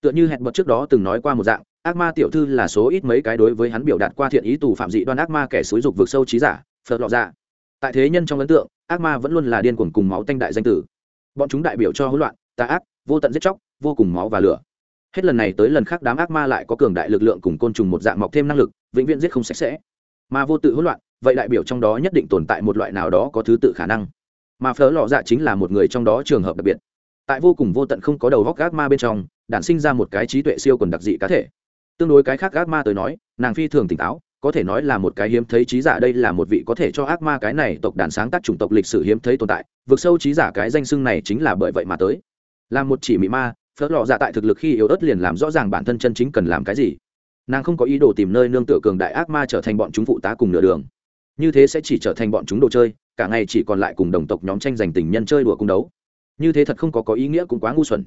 Tựa như hẹn bật trước đó từng nói qua một dạng, ác ma tiểu thư là số ít mấy cái đối với hắn biểu đạt qua thiện ý tù phạm dị đoan ác ma kẻ xúi dục vực sâu trí giả, phật lọ dạ. Tại thế nhân trong ấn tượng ác ma vẫn luôn là điên cuồng cùng máu tanh đại danh tử. Bọn chúng đại biểu cho hỗn loạn, tà ác, vô tận giết chóc, vô cùng máu và lửa. Hết lần này tới lần khác đám ác ma lại có cường đại lực lượng cùng côn trùng một dạng mọc thêm năng lực, vĩnh viễn giết không sạch sẽ. Mà vô tự hỗn loạn, vậy đại biểu trong đó nhất định tồn tại một loại nào đó có thứ tự khả năng. Mà phở lọ dạ chính là một người trong đó trường hợp đặc biệt. Tại vô cùng vô tận không có đầu góc ác ma bên trong, đản sinh ra một cái trí tuệ siêu quần đặc dị cá thể. Tương đối cái khác ác ma tới nói, nàng phi thường tỉnh táo có thể nói là một cái hiếm thấy trí giả, đây là một vị có thể cho ác ma cái này tộc đàn sáng tác chủng tộc lịch sử hiếm thấy tồn tại, vượt sâu trí giả cái danh xưng này chính là bởi vậy mà tới. Là một chỉ mỹ ma, phớt lọ dạ tại thực lực khi yếu ớt liền làm rõ ràng bản thân chân chính cần làm cái gì. Nàng không có ý đồ tìm nơi nương tựa cường đại ác ma trở thành bọn chúng phụ tá cùng nửa đường. Như thế sẽ chỉ trở thành bọn chúng đồ chơi, cả ngày chỉ còn lại cùng đồng tộc nhóm tranh giành tình nhân chơi đùa cung đấu. Như thế thật không có có ý nghĩa cũng quá ngu xuẩn.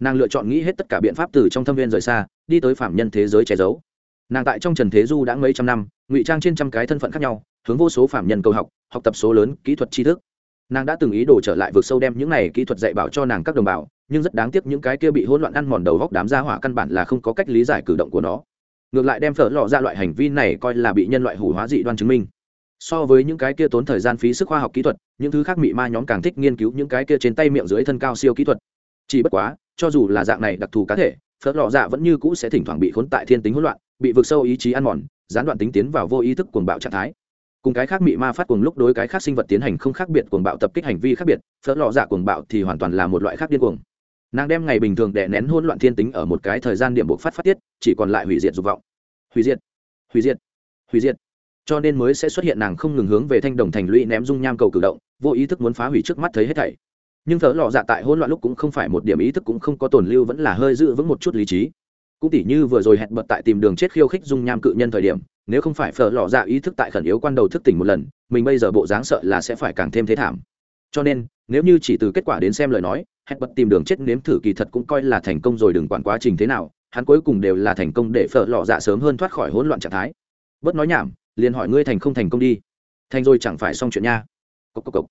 Nàng lựa chọn nghĩ hết tất cả biện pháp từ trong thâm viên rời xa, đi tới phạm nhân thế giới che giấu nàng tại trong trần thế du đã mấy trăm năm, ngụy trang trên trăm cái thân phận khác nhau, hướng vô số phạm nhân cầu học học tập số lớn kỹ thuật tri thức. Nàng đã từng ý đồ trở lại vượt sâu đem những này kỹ thuật dạy bảo cho nàng các đồng bào, nhưng rất đáng tiếc những cái kia bị hỗn loạn ăn mòn đầu góc đám gia hỏa căn bản là không có cách lý giải cử động của nó. Ngược lại đem phở lọ ra loại hành vi này coi là bị nhân loại hủ hóa dị đoan chứng minh. So với những cái kia tốn thời gian phí sức khoa học kỹ thuật, những thứ khác mị ma nhóm càng thích nghiên cứu những cái kia trên tay miệng dưới thân cao siêu kỹ thuật. Chỉ bất quá, cho dù là dạng này đặc thù cá thể phớt lọ dạ vẫn như cũ sẽ thỉnh thoảng bị khốn tại thiên tính hỗn loạn bị vượt sâu ý chí ăn mòn, gián đoạn tính tiến vào vô ý thức cuồng bạo trạng thái. Cùng cái khác mị ma phát cuồng lúc đối cái khác sinh vật tiến hành không khác biệt cuồng bạo tập kích hành vi khác biệt phớt lọ dạ cuồng bạo thì hoàn toàn là một loại khác điên cuồng. Nàng đem ngày bình thường đè nén hỗn loạn thiên tính ở một cái thời gian điểm buộc phát phát tiết, chỉ còn lại hủy diệt dục vọng. Hủy diệt hủy diệt hủy diệt. Cho nên mới sẽ xuất hiện nàng không ngừng hướng về thanh đồng thành lũy ném dung nham cầu cử động, vô ý thức muốn phá hủy trước mắt thấy hết thảy. Nhưng thợ lọ dạ tại hỗn loạn lúc cũng không phải một điểm ý thức cũng không có tồn lưu vẫn là hơi giữ vững một chút lý trí cũng tỉ như vừa rồi hẹn bật tại tìm đường chết khiêu khích dung nham cự nhân thời điểm, nếu không phải phở lọ dạ ý thức tại khẩn yếu quan đầu thức tỉnh một lần, mình bây giờ bộ dáng sợ là sẽ phải càng thêm thế thảm. Cho nên, nếu như chỉ từ kết quả đến xem lời nói, hẹn bật tìm đường chết nếm thử kỳ thật cũng coi là thành công rồi đừng quản quá trình thế nào, hắn cuối cùng đều là thành công để phở lọ dạ sớm hơn thoát khỏi hỗn loạn trạng thái. Bớt nói nhảm, liền hỏi ngươi thành không thành công đi. Thành rồi chẳng phải xong chuyện nha. Cốc cốc cốc.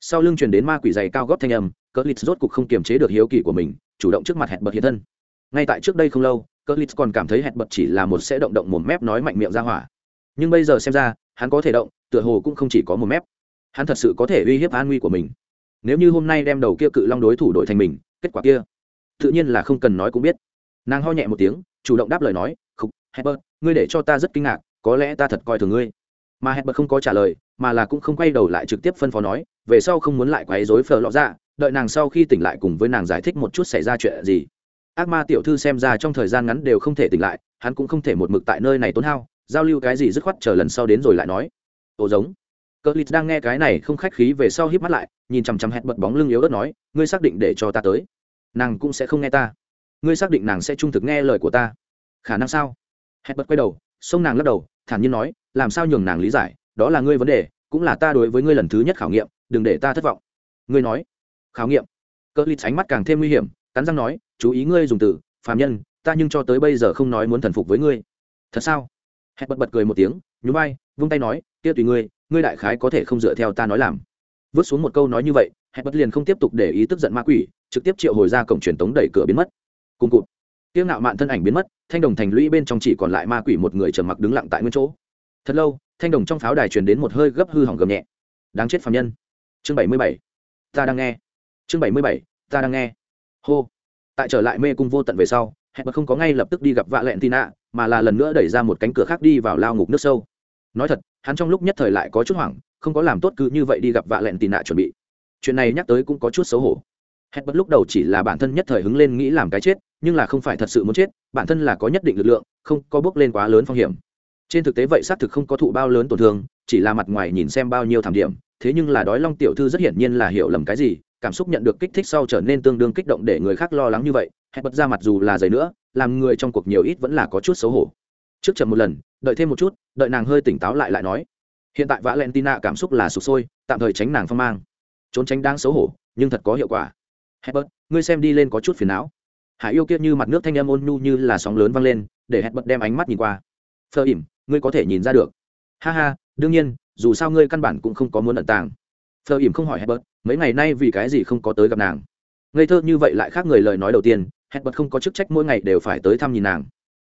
sau lưng truyền đến ma quỷ dày cao góp thanh âm cỡ lịt rốt cục không kiềm chế được hiếu kỳ của mình, chủ động trước mặt hẹn bật hiện thân. Ngay tại trước đây không lâu cỡ lít còn cảm thấy hẹn bật chỉ là một sẽ động động một mép nói mạnh miệng ra hỏa. Nhưng bây giờ xem ra, hắn có thể động, tựa hồ cũng không chỉ có một mép. Hắn thật sự có thể uy hiếp an nguy của mình. Nếu như hôm nay đem đầu kia cự long đối thủ đội thành mình, kết quả kia, tự nhiên là không cần nói cũng biết. Nàng ho nhẹ một tiếng, chủ động đáp lời nói, khục hebert ngươi để cho ta rất kinh ngạc, có lẽ ta thật coi thường ngươi. Mà hebert không có trả lời, mà là cũng không quay đầu lại trực tiếp phân phó nói, về sau không muốn lại quấy rối phờ lọ ra đợi nàng sau khi tỉnh lại cùng với nàng giải thích một chút xảy ra chuyện gì ác ma tiểu thư xem ra trong thời gian ngắn đều không thể tỉnh lại, hắn cũng không thể một mực tại nơi này tốn hao, giao lưu cái gì dứt khoát chờ lần sau đến rồi lại nói. Ồ giống. Cờ lít đang nghe cái này không khách khí về sau híp mắt lại, nhìn chằm chằm hẹn bật bóng lưng yếu ớt nói, ngươi xác định để cho ta tới. Nàng cũng sẽ không nghe ta. Ngươi xác định nàng sẽ trung thực nghe lời của ta. Khả năng sao? Hẹn bật quay đầu, xông nàng lắc đầu, thản nhiên nói, làm sao nhường nàng lý giải, đó là ngươi vấn đề, cũng là ta đối với ngươi lần thứ nhất khảo nghiệm, đừng để ta thất vọng. Ngươi nói, khảo nghiệm? Cờ lít ánh mắt càng thêm nguy hiểm, cắn răng nói chú ý ngươi dùng từ, phàm nhân, ta nhưng cho tới bây giờ không nói muốn thần phục với ngươi. Thật sao? Hẹn bật bật cười một tiếng nhú bay vung tay nói, kia tùy ngươi ngươi đại khái có thể không dựa theo ta nói làm. Vứt xuống một câu nói như vậy, hẹn bật liền không tiếp tục để ý tức giận ma quỷ, trực tiếp triệu hồi ra cổng truyền tống đẩy cửa biến mất. Cùng cụt. Tiêu ngạo mạn thân ảnh biến mất, thanh đồng thành lũy bên trong chỉ còn lại ma quỷ một người trầm mặc đứng lặng tại nguyên chỗ. Thật lâu, thanh đồng trong pháo đài truyền đến một hơi gấp hư hỏng gầm nhẹ. Đáng chết phạm nhân. Chương bảy mươi bảy. Ta đang nghe. Chương bảy mươi bảy. Ta đang nghe. Hô tại trở lại mê cung vô tận về sau hẹn mà không có ngay lập tức đi gặp vạ lẹn tì nạ mà là lần nữa đẩy ra một cánh cửa khác đi vào lao ngục nước sâu. Nói thật, hắn trong lúc nhất thời lại có chút hoảng, không có làm tốt cứ như vậy đi gặp vạ lẹn tì nạ chuẩn bị. Chuyện này nhắc tới cũng có chút xấu hổ. Hẹn bất lúc đầu chỉ là bản thân nhất thời hứng lên nghĩ làm cái chết, nhưng là không phải thật sự muốn chết, bản thân là có nhất định lực lượng, không có bước lên quá lớn phong hiểm. Trên thực tế vậy xác thực không có thụ bao lớn tổn thương, chỉ là mặt ngoài nhìn xem bao nhiêu thảm điểm thế nhưng là đói long tiểu thư rất hiển nhiên là hiểu lầm cái gì cảm xúc nhận được kích thích sau trở nên tương đương kích động để người khác lo lắng như vậy hẹn bật ra mặt dù là giày nữa làm người trong cuộc nhiều ít vẫn là có chút xấu hổ trước chậm một lần đợi thêm một chút đợi nàng hơi tỉnh táo lại lại nói hiện tại valentina cảm xúc là sụp sôi tạm thời tránh nàng phong mang trốn tránh đang xấu hổ nhưng thật có hiệu quả Herbert, ngươi xem đi lên có chút phiền não. Hải yêu kia như mặt nước thanh âm ôn nhu như là sóng lớn vang lên, để Herbert đem ánh mắt nhìn qua. Phơ ỉm, ngươi có thể nhìn ra được. Ha ha, đương nhiên, dù sao ngươi căn bản cũng không có muốn ẩn tàng. Phơ ỉm không hỏi Herbert, mấy ngày nay vì cái gì không có tới gặp nàng. Ngây thơ như vậy lại khác người lời nói đầu tiên, Herbert không có chức trách mỗi ngày đều phải tới thăm nhìn nàng.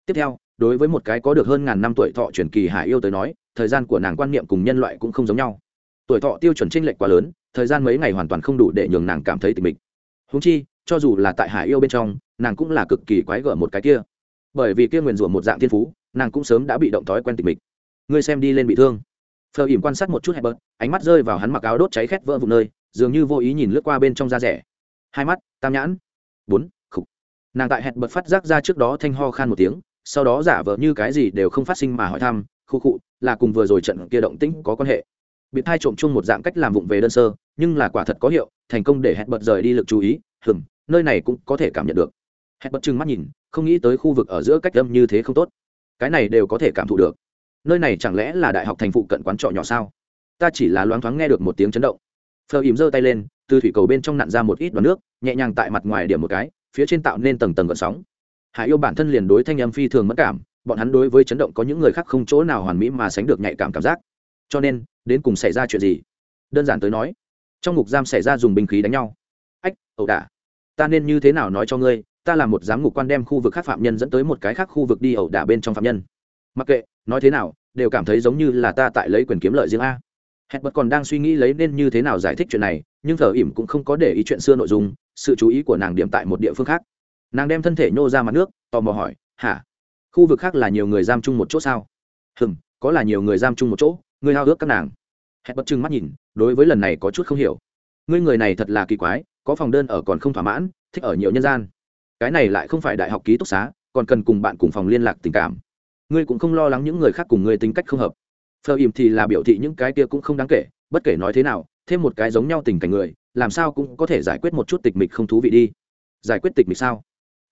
Tiếp theo, đối với một cái có được hơn ngàn năm tuổi thọ truyền kỳ hải yêu tới nói thời gian của nàng quan niệm cùng nhân loại cũng không giống nhau tuổi thọ tiêu chuẩn tranh lệch quá lớn thời gian mấy ngày hoàn toàn không đủ để nhường nàng cảm thấy tình mình húng chi cho dù là tại hải yêu bên trong nàng cũng là cực kỳ quái gở một cái kia bởi vì kia nguyền rủa một dạng thiên phú nàng cũng sớm đã bị động thói quen tình mình ngươi xem đi lên bị thương thờ ỉm quan sát một chút hẹp bớt ánh mắt rơi vào hắn mặc áo đốt cháy khét vỡ vụ nơi, dường như vô ý nhìn lướt qua bên trong da rẻ. Hai mắt, tam nhãn. Bốn, khục. Nàng tại hẹn bật phát giác ra trước đó thanh ho khan một tiếng, sau đó giả vờ như cái gì đều không phát sinh mà hỏi thăm khu khụ, là cùng vừa rồi trận kia động tĩnh có quan hệ? Bị thai trộm chung một dạng cách làm vụng về đơn sơ, nhưng là quả thật có hiệu, thành công để hẹn bật rời đi lực chú ý hừng nơi này cũng có thể cảm nhận được. Hẹn bật chừng mắt nhìn, không nghĩ tới khu vực ở giữa cách âm như thế không tốt. Cái này đều có thể cảm thụ được nơi này chẳng lẽ là đại học thành phụ cận quán trọ nhỏ sao? Ta chỉ là loáng thoáng nghe được một tiếng chấn động. Phờ ìm giơ tay lên, từ thủy cầu bên trong nặn ra một ít đoạn nước, nhẹ nhàng tại mặt ngoài điểm một cái, phía trên tạo nên tầng tầng gợn sóng. Hải yêu bản thân liền đối thanh âm phi thường mất cảm, bọn hắn đối với chấn động có những người khác không chỗ nào hoàn mỹ mà sánh được nhạy cảm cảm giác. Cho nên, đến cùng xảy ra chuyện gì? Đơn giản tới nói, trong ngục giam xảy ra dùng binh khí đánh nhau. Ách, ẩu đả. Ta nên như thế nào nói cho ngươi, ta là một giám ngục quan đem khu vực khác phạm nhân dẫn tới một cái khác khu vực đi ẩu đả bên trong phạm nhân mặc kệ, nói thế nào, đều cảm thấy giống như là ta tại lấy quyền kiếm lợi riêng a. Hẹn bật còn đang suy nghĩ lấy nên như thế nào giải thích chuyện này, nhưng thờ ỉm cũng không có để ý chuyện xưa nội dung, sự chú ý của nàng điểm tại một địa phương khác. Nàng đem thân thể nhô ra mặt nước, tò mò hỏi, hả? Khu vực khác là nhiều người giam chung một chỗ sao? Hừm, có là nhiều người giam chung một chỗ ngươi hao ước các nàng. Hẹn bật chừng mắt nhìn, đối với lần này có chút không hiểu. Ngươi người này thật là kỳ quái, có phòng đơn ở còn không thỏa mãn, thích ở nhiều nhân gian. Cái này lại không phải đại học ký túc xá, còn cần cùng bạn cùng phòng liên lạc tình cảm ngươi cũng không lo lắng những người khác cùng ngươi tính cách không hợp. Phờ ìm thì là biểu thị những cái kia cũng không đáng kể bất kể nói thế nào thêm một cái giống nhau tình cảnh người làm sao cũng có thể giải quyết một chút tịch mịch không thú vị đi. Giải quyết tịch mịch sao?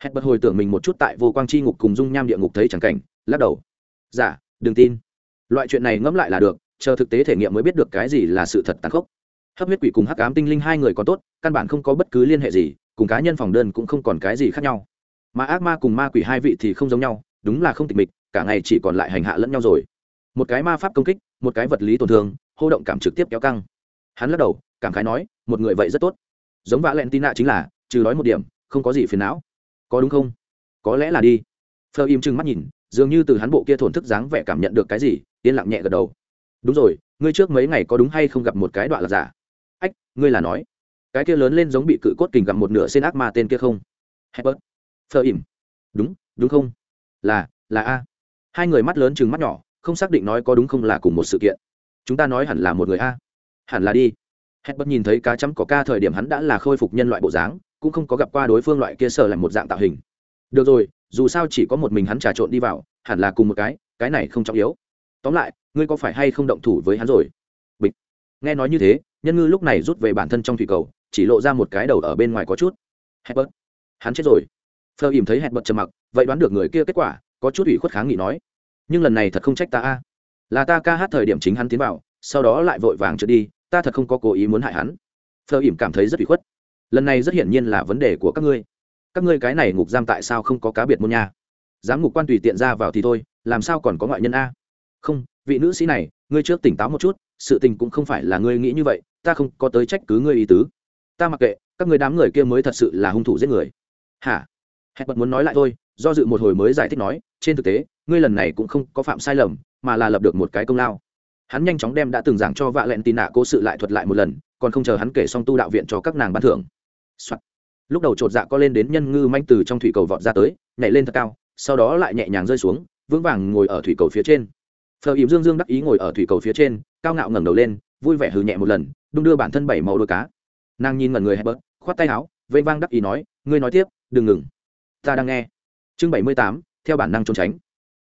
Hẹn bật hồi tưởng mình một chút tại vô quang chi ngục cùng dung nham địa ngục thấy chẳng cảnh lắc đầu. Giả dạ, đừng tin. Loại chuyện này ngẫm lại là được chờ thực tế thể nghiệm mới biết được cái gì là sự thật tàn khốc. Hấp huyết quỷ cùng hắc ám tinh linh hai người còn tốt căn bản không có bất cứ liên hệ gì cùng cá nhân phòng đơn cũng không còn cái gì khác nhau. Mà ác ma cùng ma quỷ hai vị thì không giống nhau đúng là không tịch mịch, cả ngày chỉ còn lại hành hạ lẫn nhau rồi. Một cái ma pháp công kích, một cái vật lý tổn thương, hô động cảm trực tiếp kéo căng. Hắn lắc đầu, cảm khái nói, một người vậy rất tốt. Giống vạ len tina chính là, trừ nói một điểm, không có gì phiền não. Có đúng không? Có lẽ là đi. Phơ im chừng mắt nhìn, dường như từ hắn bộ kia thổn thức dáng vẻ cảm nhận được cái gì, yên lặng nhẹ gật đầu. Đúng rồi, ngươi trước mấy ngày có đúng hay không gặp một cái đoạn là giả? Ách, ngươi là nói. Cái kia lớn lên giống bị cự cốt kình gặp một nửa xin ác ma tên kia không? Hebert phơ im. Đúng đúng không? Là là a. Hai người mắt lớn chừng mắt nhỏ, không xác định nói có đúng không là cùng một sự kiện. Chúng ta nói hẳn là một người a. Hẳn là đi. Hẹn bất nhìn thấy cá chấm có ca thời điểm hắn đã là khôi phục nhân loại bộ dáng, cũng không có gặp qua đối phương loại kia sở lại một dạng tạo hình. Được rồi, dù sao chỉ có một mình hắn trà trộn đi vào, hẳn là cùng một cái cái này không trọng yếu. Tóm lại, ngươi có phải hay không động thủ với hắn rồi? Bịch. Nghe nói như thế, nhân ngư lúc này rút về bản thân trong thủy cầu, chỉ lộ ra một cái đầu ở bên ngoài có chút. Hẹn bớt hắn chết rồi phơ ìm thấy hẹn bật trầm mặc, vậy đoán được người kia kết quả, có chút ủy khuất kháng nghị nói. Nhưng lần này thật không trách ta a. Là ta ca hát thời điểm chính hắn tiến vào, sau đó lại vội vàng trượt đi, ta thật không có cố ý muốn hại hắn. Phơ ỉm cảm thấy rất ủy khuất. Lần này rất hiển nhiên là vấn đề của các ngươi. Các ngươi cái này ngục giam tại sao không có cá biệt môn nha? Dám ngục quan tùy tiện ra vào thì thôi, làm sao còn có ngoại nhân a? Không, vị nữ sĩ này, ngươi trước tỉnh táo một chút, sự tình cũng không phải là ngươi nghĩ như vậy, ta không có tới trách cứ ngươi ý tứ. Ta mặc kệ, các ngươi đám người kia mới thật sự là hung thủ giết người. Hả? Hẹn bật muốn nói lại thôi, do dự một hồi mới giải thích nói, trên thực tế, ngươi lần này cũng không có phạm sai lầm, mà là lập được một cái công lao. Hắn nhanh chóng đem đã từng giảng cho vạ lẹn tì nạ cố sự lại thuật lại một lần, còn không chờ hắn kể xong tu đạo viện cho các nàng ban thưởng、Soạn. lúc đầu chột dạ có lên đến nhân ngư manh từ trong thủy cầu vọt ra tới, nhảy lên thật cao, sau đó lại nhẹ nhàng rơi xuống, vững vàng ngồi ở thủy cầu phía trên. Phờ ìm dương dương đắc ý ngồi ở thủy cầu phía trên, cao ngạo ngẩng đầu lên, vui vẻ hừ nhẹ một lần, đung đưa bản thân bảy màu đôi cá. Nàng nhìn ngẩn người hẹp bớt khoát tay áo vây vang đắc ý nói, ngươi nói tiếp, đừng ngừng ta đang nghe. Chương bảy mươi tám, theo bản năng trốn tránh.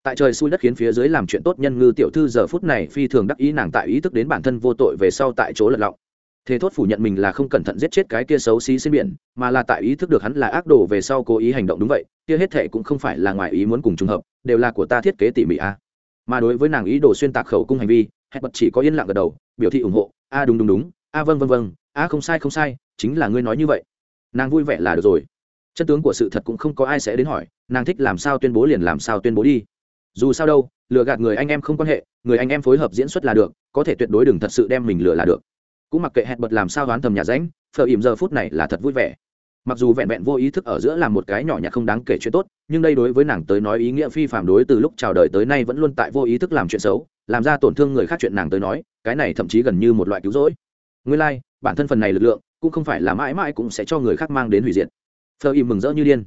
Tại trời xui đất khiến phía dưới làm chuyện tốt nhân ngư tiểu thư giờ phút này phi thường đắc ý nàng tại ý thức đến bản thân vô tội về sau tại chỗ lật lọng. Thế thốt phủ nhận mình là không cẩn thận giết chết cái kia xấu xí xin biển, mà là tại ý thức được hắn là ác đồ về sau cố ý hành động đúng vậy, kia hết thệ cũng không phải là ngoài ý muốn cùng trùng hợp, đều là của ta thiết kế tỉ mỉ a. Mà đối với nàng ý đồ xuyên tạc khẩu cung hành vi hẹn bật chỉ có yên lặng gật đầu, biểu thị ủng hộ, a, đúng đúng đúng, a vâng vâng vâng a, không sai không sai, chính là ngươi nói như vậy. Nàng vui vẻ là được rồi chân tướng của sự thật cũng không có ai sẽ đến hỏi nàng thích làm sao tuyên bố liền làm sao tuyên bố đi. Dù sao đâu lừa gạt người anh em không quan hệ người anh em phối hợp diễn xuất là được có thể tuyệt đối đừng thật sự đem mình lừa là được. Cũng mặc kệ hẹn bật làm sao đoán thầm nhà ránh phờ ìm giờ phút này là thật vui vẻ. Mặc dù vẹn vẹn vô ý thức ở giữa làm một cái nhỏ nhặt không đáng kể chuyện tốt nhưng đây đối với nàng tới nói ý nghĩa phi phạm đối từ lúc chào đời tới nay vẫn luôn tại vô ý thức làm chuyện xấu làm ra tổn thương người khác chuyện nàng tới nói cái này thậm chí gần như một loại cứu rỗi. Nguyên lai、like, bản thân phần này lực lượng cũng không phải là mãi mãi cũng sẽ cho người khác mang đến hủy diệt phờ im mừng rỡ như điên.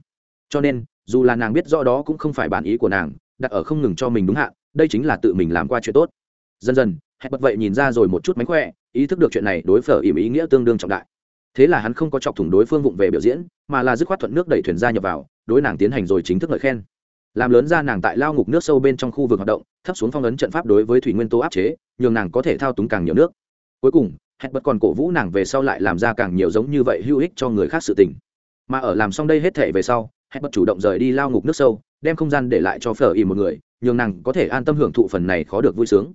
Cho nên, dù là nàng biết rõ đó cũng không phải bản ý của nàng, đặt ở không ngừng cho mình đúng hạn, đây chính là tự mình làm qua chuyện tốt. Dần dần hẹn bật vậy nhìn ra rồi một chút mánh khỏe, ý thức được chuyện này đối phở ỉm ý nghĩa tương đương trọng đại. Thế là hắn không có chọc thủng đối phương vụng về biểu diễn, mà là dứt khoát thuận nước đẩy thuyền ra nhập vào, đối nàng tiến hành rồi chính thức lời khen. Làm lớn ra nàng tại lao ngục nước sâu bên trong khu vực hoạt động, thấp xuống phong ấn trận pháp đối với thủy nguyên tố áp chế, nhường nàng có thể thao túng càng nhiều nước. Cuối cùng hẹn bật còn cổ vũ nàng về sau lại làm ra càng nhiều giống như vậy hữu ích cho người khác sự tình mà ở làm xong đây hết thể về sau, hẹn bật chủ động rời đi lao ngục nước sâu, đem không gian để lại cho phở ỉ một người, nhường nàng có thể an tâm hưởng thụ phần này khó được vui sướng.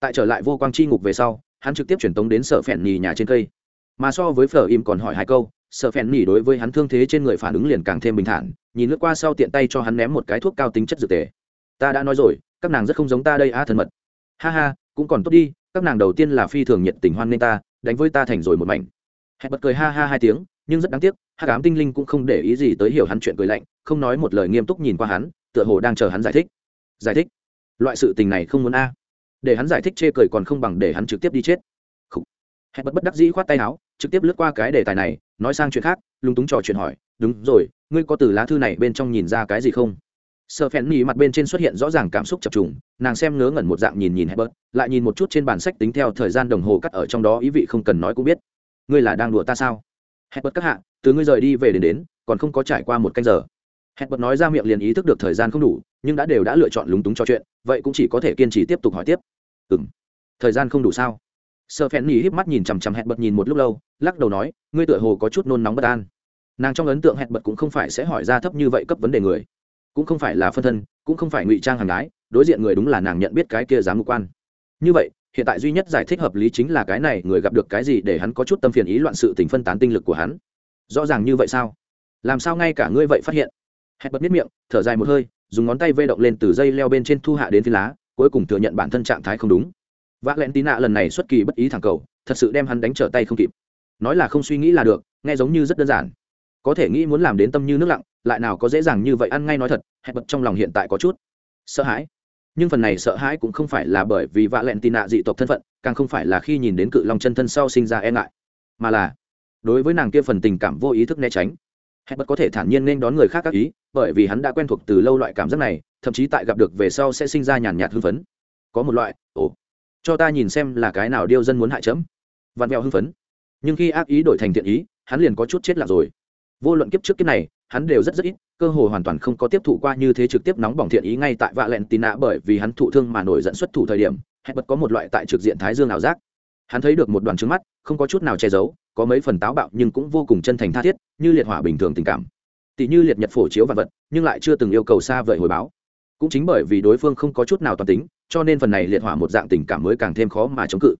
Tại trở lại vô quang chi ngục về sau, hắn trực tiếp chuyển tống đến sở phèn nhì nhà trên cây. Mà so với phở im còn hỏi hai câu, sở phèn nhì đối với hắn thương thế trên người phản ứng liền càng thêm bình thản, nhìn lướt qua sau tiện tay cho hắn ném một cái thuốc cao tính chất dược tề. Ta đã nói rồi, các nàng rất không giống ta đây a thân mật. Ha ha, cũng còn tốt đi, các nàng đầu tiên là phi thường nhiệt tình hoan nghênh ta, đánh với ta thành rồi một mảnh. Hẹn bật cười ha ha hai tiếng nhưng rất đáng tiếc, hắc ám tinh linh cũng không để ý gì tới hiểu hắn chuyện cười lạnh, không nói một lời nghiêm túc nhìn qua hắn, tựa hồ đang chờ hắn giải thích. Giải thích? Loại sự tình này không muốn a. À. Để hắn giải thích chê cười còn không bằng để hắn trực tiếp đi chết. Hẹn bất bất đắc dĩ khoát tay áo, trực tiếp lướt qua cái đề tài này, nói sang chuyện khác, lúng túng trò chuyện hỏi, đúng rồi, ngươi có từ lá thư này bên trong nhìn ra cái gì không? Sợ phèn nhì mặt bên trên xuất hiện rõ ràng cảm xúc chập trùng, nàng xem ngớ ngẩn một dạng nhìn nhìn hebert lại nhìn một chút trên bản sách tính theo thời gian đồng hồ cắt ở trong đó, ý vị không cần nói cũng biết. Ngươi là đang đùa ta sao? Hẹn bật các hạ, từ ngươi rời đi về đến đến, còn không có trải qua một canh giờ. Hẹn bật nói ra miệng liền ý thức được thời gian không đủ, nhưng đã đều đã lựa chọn lúng túng cho chuyện, vậy cũng chỉ có thể kiên trì tiếp tục hỏi tiếp. Ừ m thời gian không đủ sao? Sợ phèn nhì híp mắt nhìn chằm chằm hebert nhìn một lúc lâu, lắc đầu nói, ngươi tựa hồ có chút nôn nóng bất an. Nàng trong ấn tượng hẹn bật cũng không phải sẽ hỏi ra thấp như vậy cấp vấn đề người. Cũng không phải là phân thân, cũng không phải ngụy trang hàng gái, đối diện người đúng là nàng nhận biết cái kia dám mục quan. Như vậy hiện tại duy nhất giải thích hợp lý chính là cái này, người gặp được cái gì để hắn có chút tâm phiền ý loạn sự tình phân tán tinh lực của hắn. Rõ ràng như vậy sao? Làm sao ngay cả ngươi vậy phát hiện? Hẹn bật miết miệng, thở dài một hơi, dùng ngón tay vây động lên từ dây leo bên trên thu hạ đến phi lá, cuối cùng thừa nhận bản thân trạng thái không đúng. Vác lẹn tí nạ lần này xuất kỳ bất ý thẳng cầu, thật sự đem hắn đánh trở tay không kịp. Nói là không suy nghĩ là được, nghe giống như rất đơn giản. Có thể nghĩ muốn làm đến tâm như nước lặng, lại nào có dễ dàng như vậy ăn ngay nói thật, hẹn bật trong lòng hiện tại có chút sợ hãi nhưng phần này sợ hãi cũng không phải là bởi vì vạ lẹn tì nạ dị tộc thân phận, càng không phải là khi nhìn đến cự long chân thân sau sinh ra e ngại, mà là đối với nàng kia phần tình cảm vô ý thức né tránh. Hết bất có thể thản nhiên nên đón người khác các ý, bởi vì hắn đã quen thuộc từ lâu loại cảm giác này, thậm chí tại gặp được về sau sẽ sinh ra nhàn nhạt hưng phấn. Có một loại, ồ, cho ta nhìn xem là cái nào điêu dân muốn hại chấm. Vặn vẹo hưng phấn. Nhưng khi ác ý đổi thành thiện ý, hắn liền có chút chết lạc rồi. Vô luận kiếp trước kiếp này hắn đều rất rất ít, cơ hội hoàn toàn không có tiếp thụ qua như thế trực tiếp nóng bỏng thiện ý ngay tại vạ lẹn tì nạ bởi vì hắn thụ thương mà nổi dẫn xuất thủ thời điểm hẹn bật có một loại tại trực diện thái dương ảo giác. Hắn thấy được một đoàn trứng mắt, không có chút nào che giấu, có mấy phần táo bạo nhưng cũng vô cùng chân thành tha thiết, như liệt hỏa bình thường tình cảm. Tỷ như liệt nhật phổ chiếu vật vật, nhưng lại chưa từng yêu cầu xa vời hồi báo. Cũng chính bởi vì đối phương không có chút nào toàn tính, cho nên phần này liệt hỏa một dạng tình cảm mới càng thêm khó mà chống cự.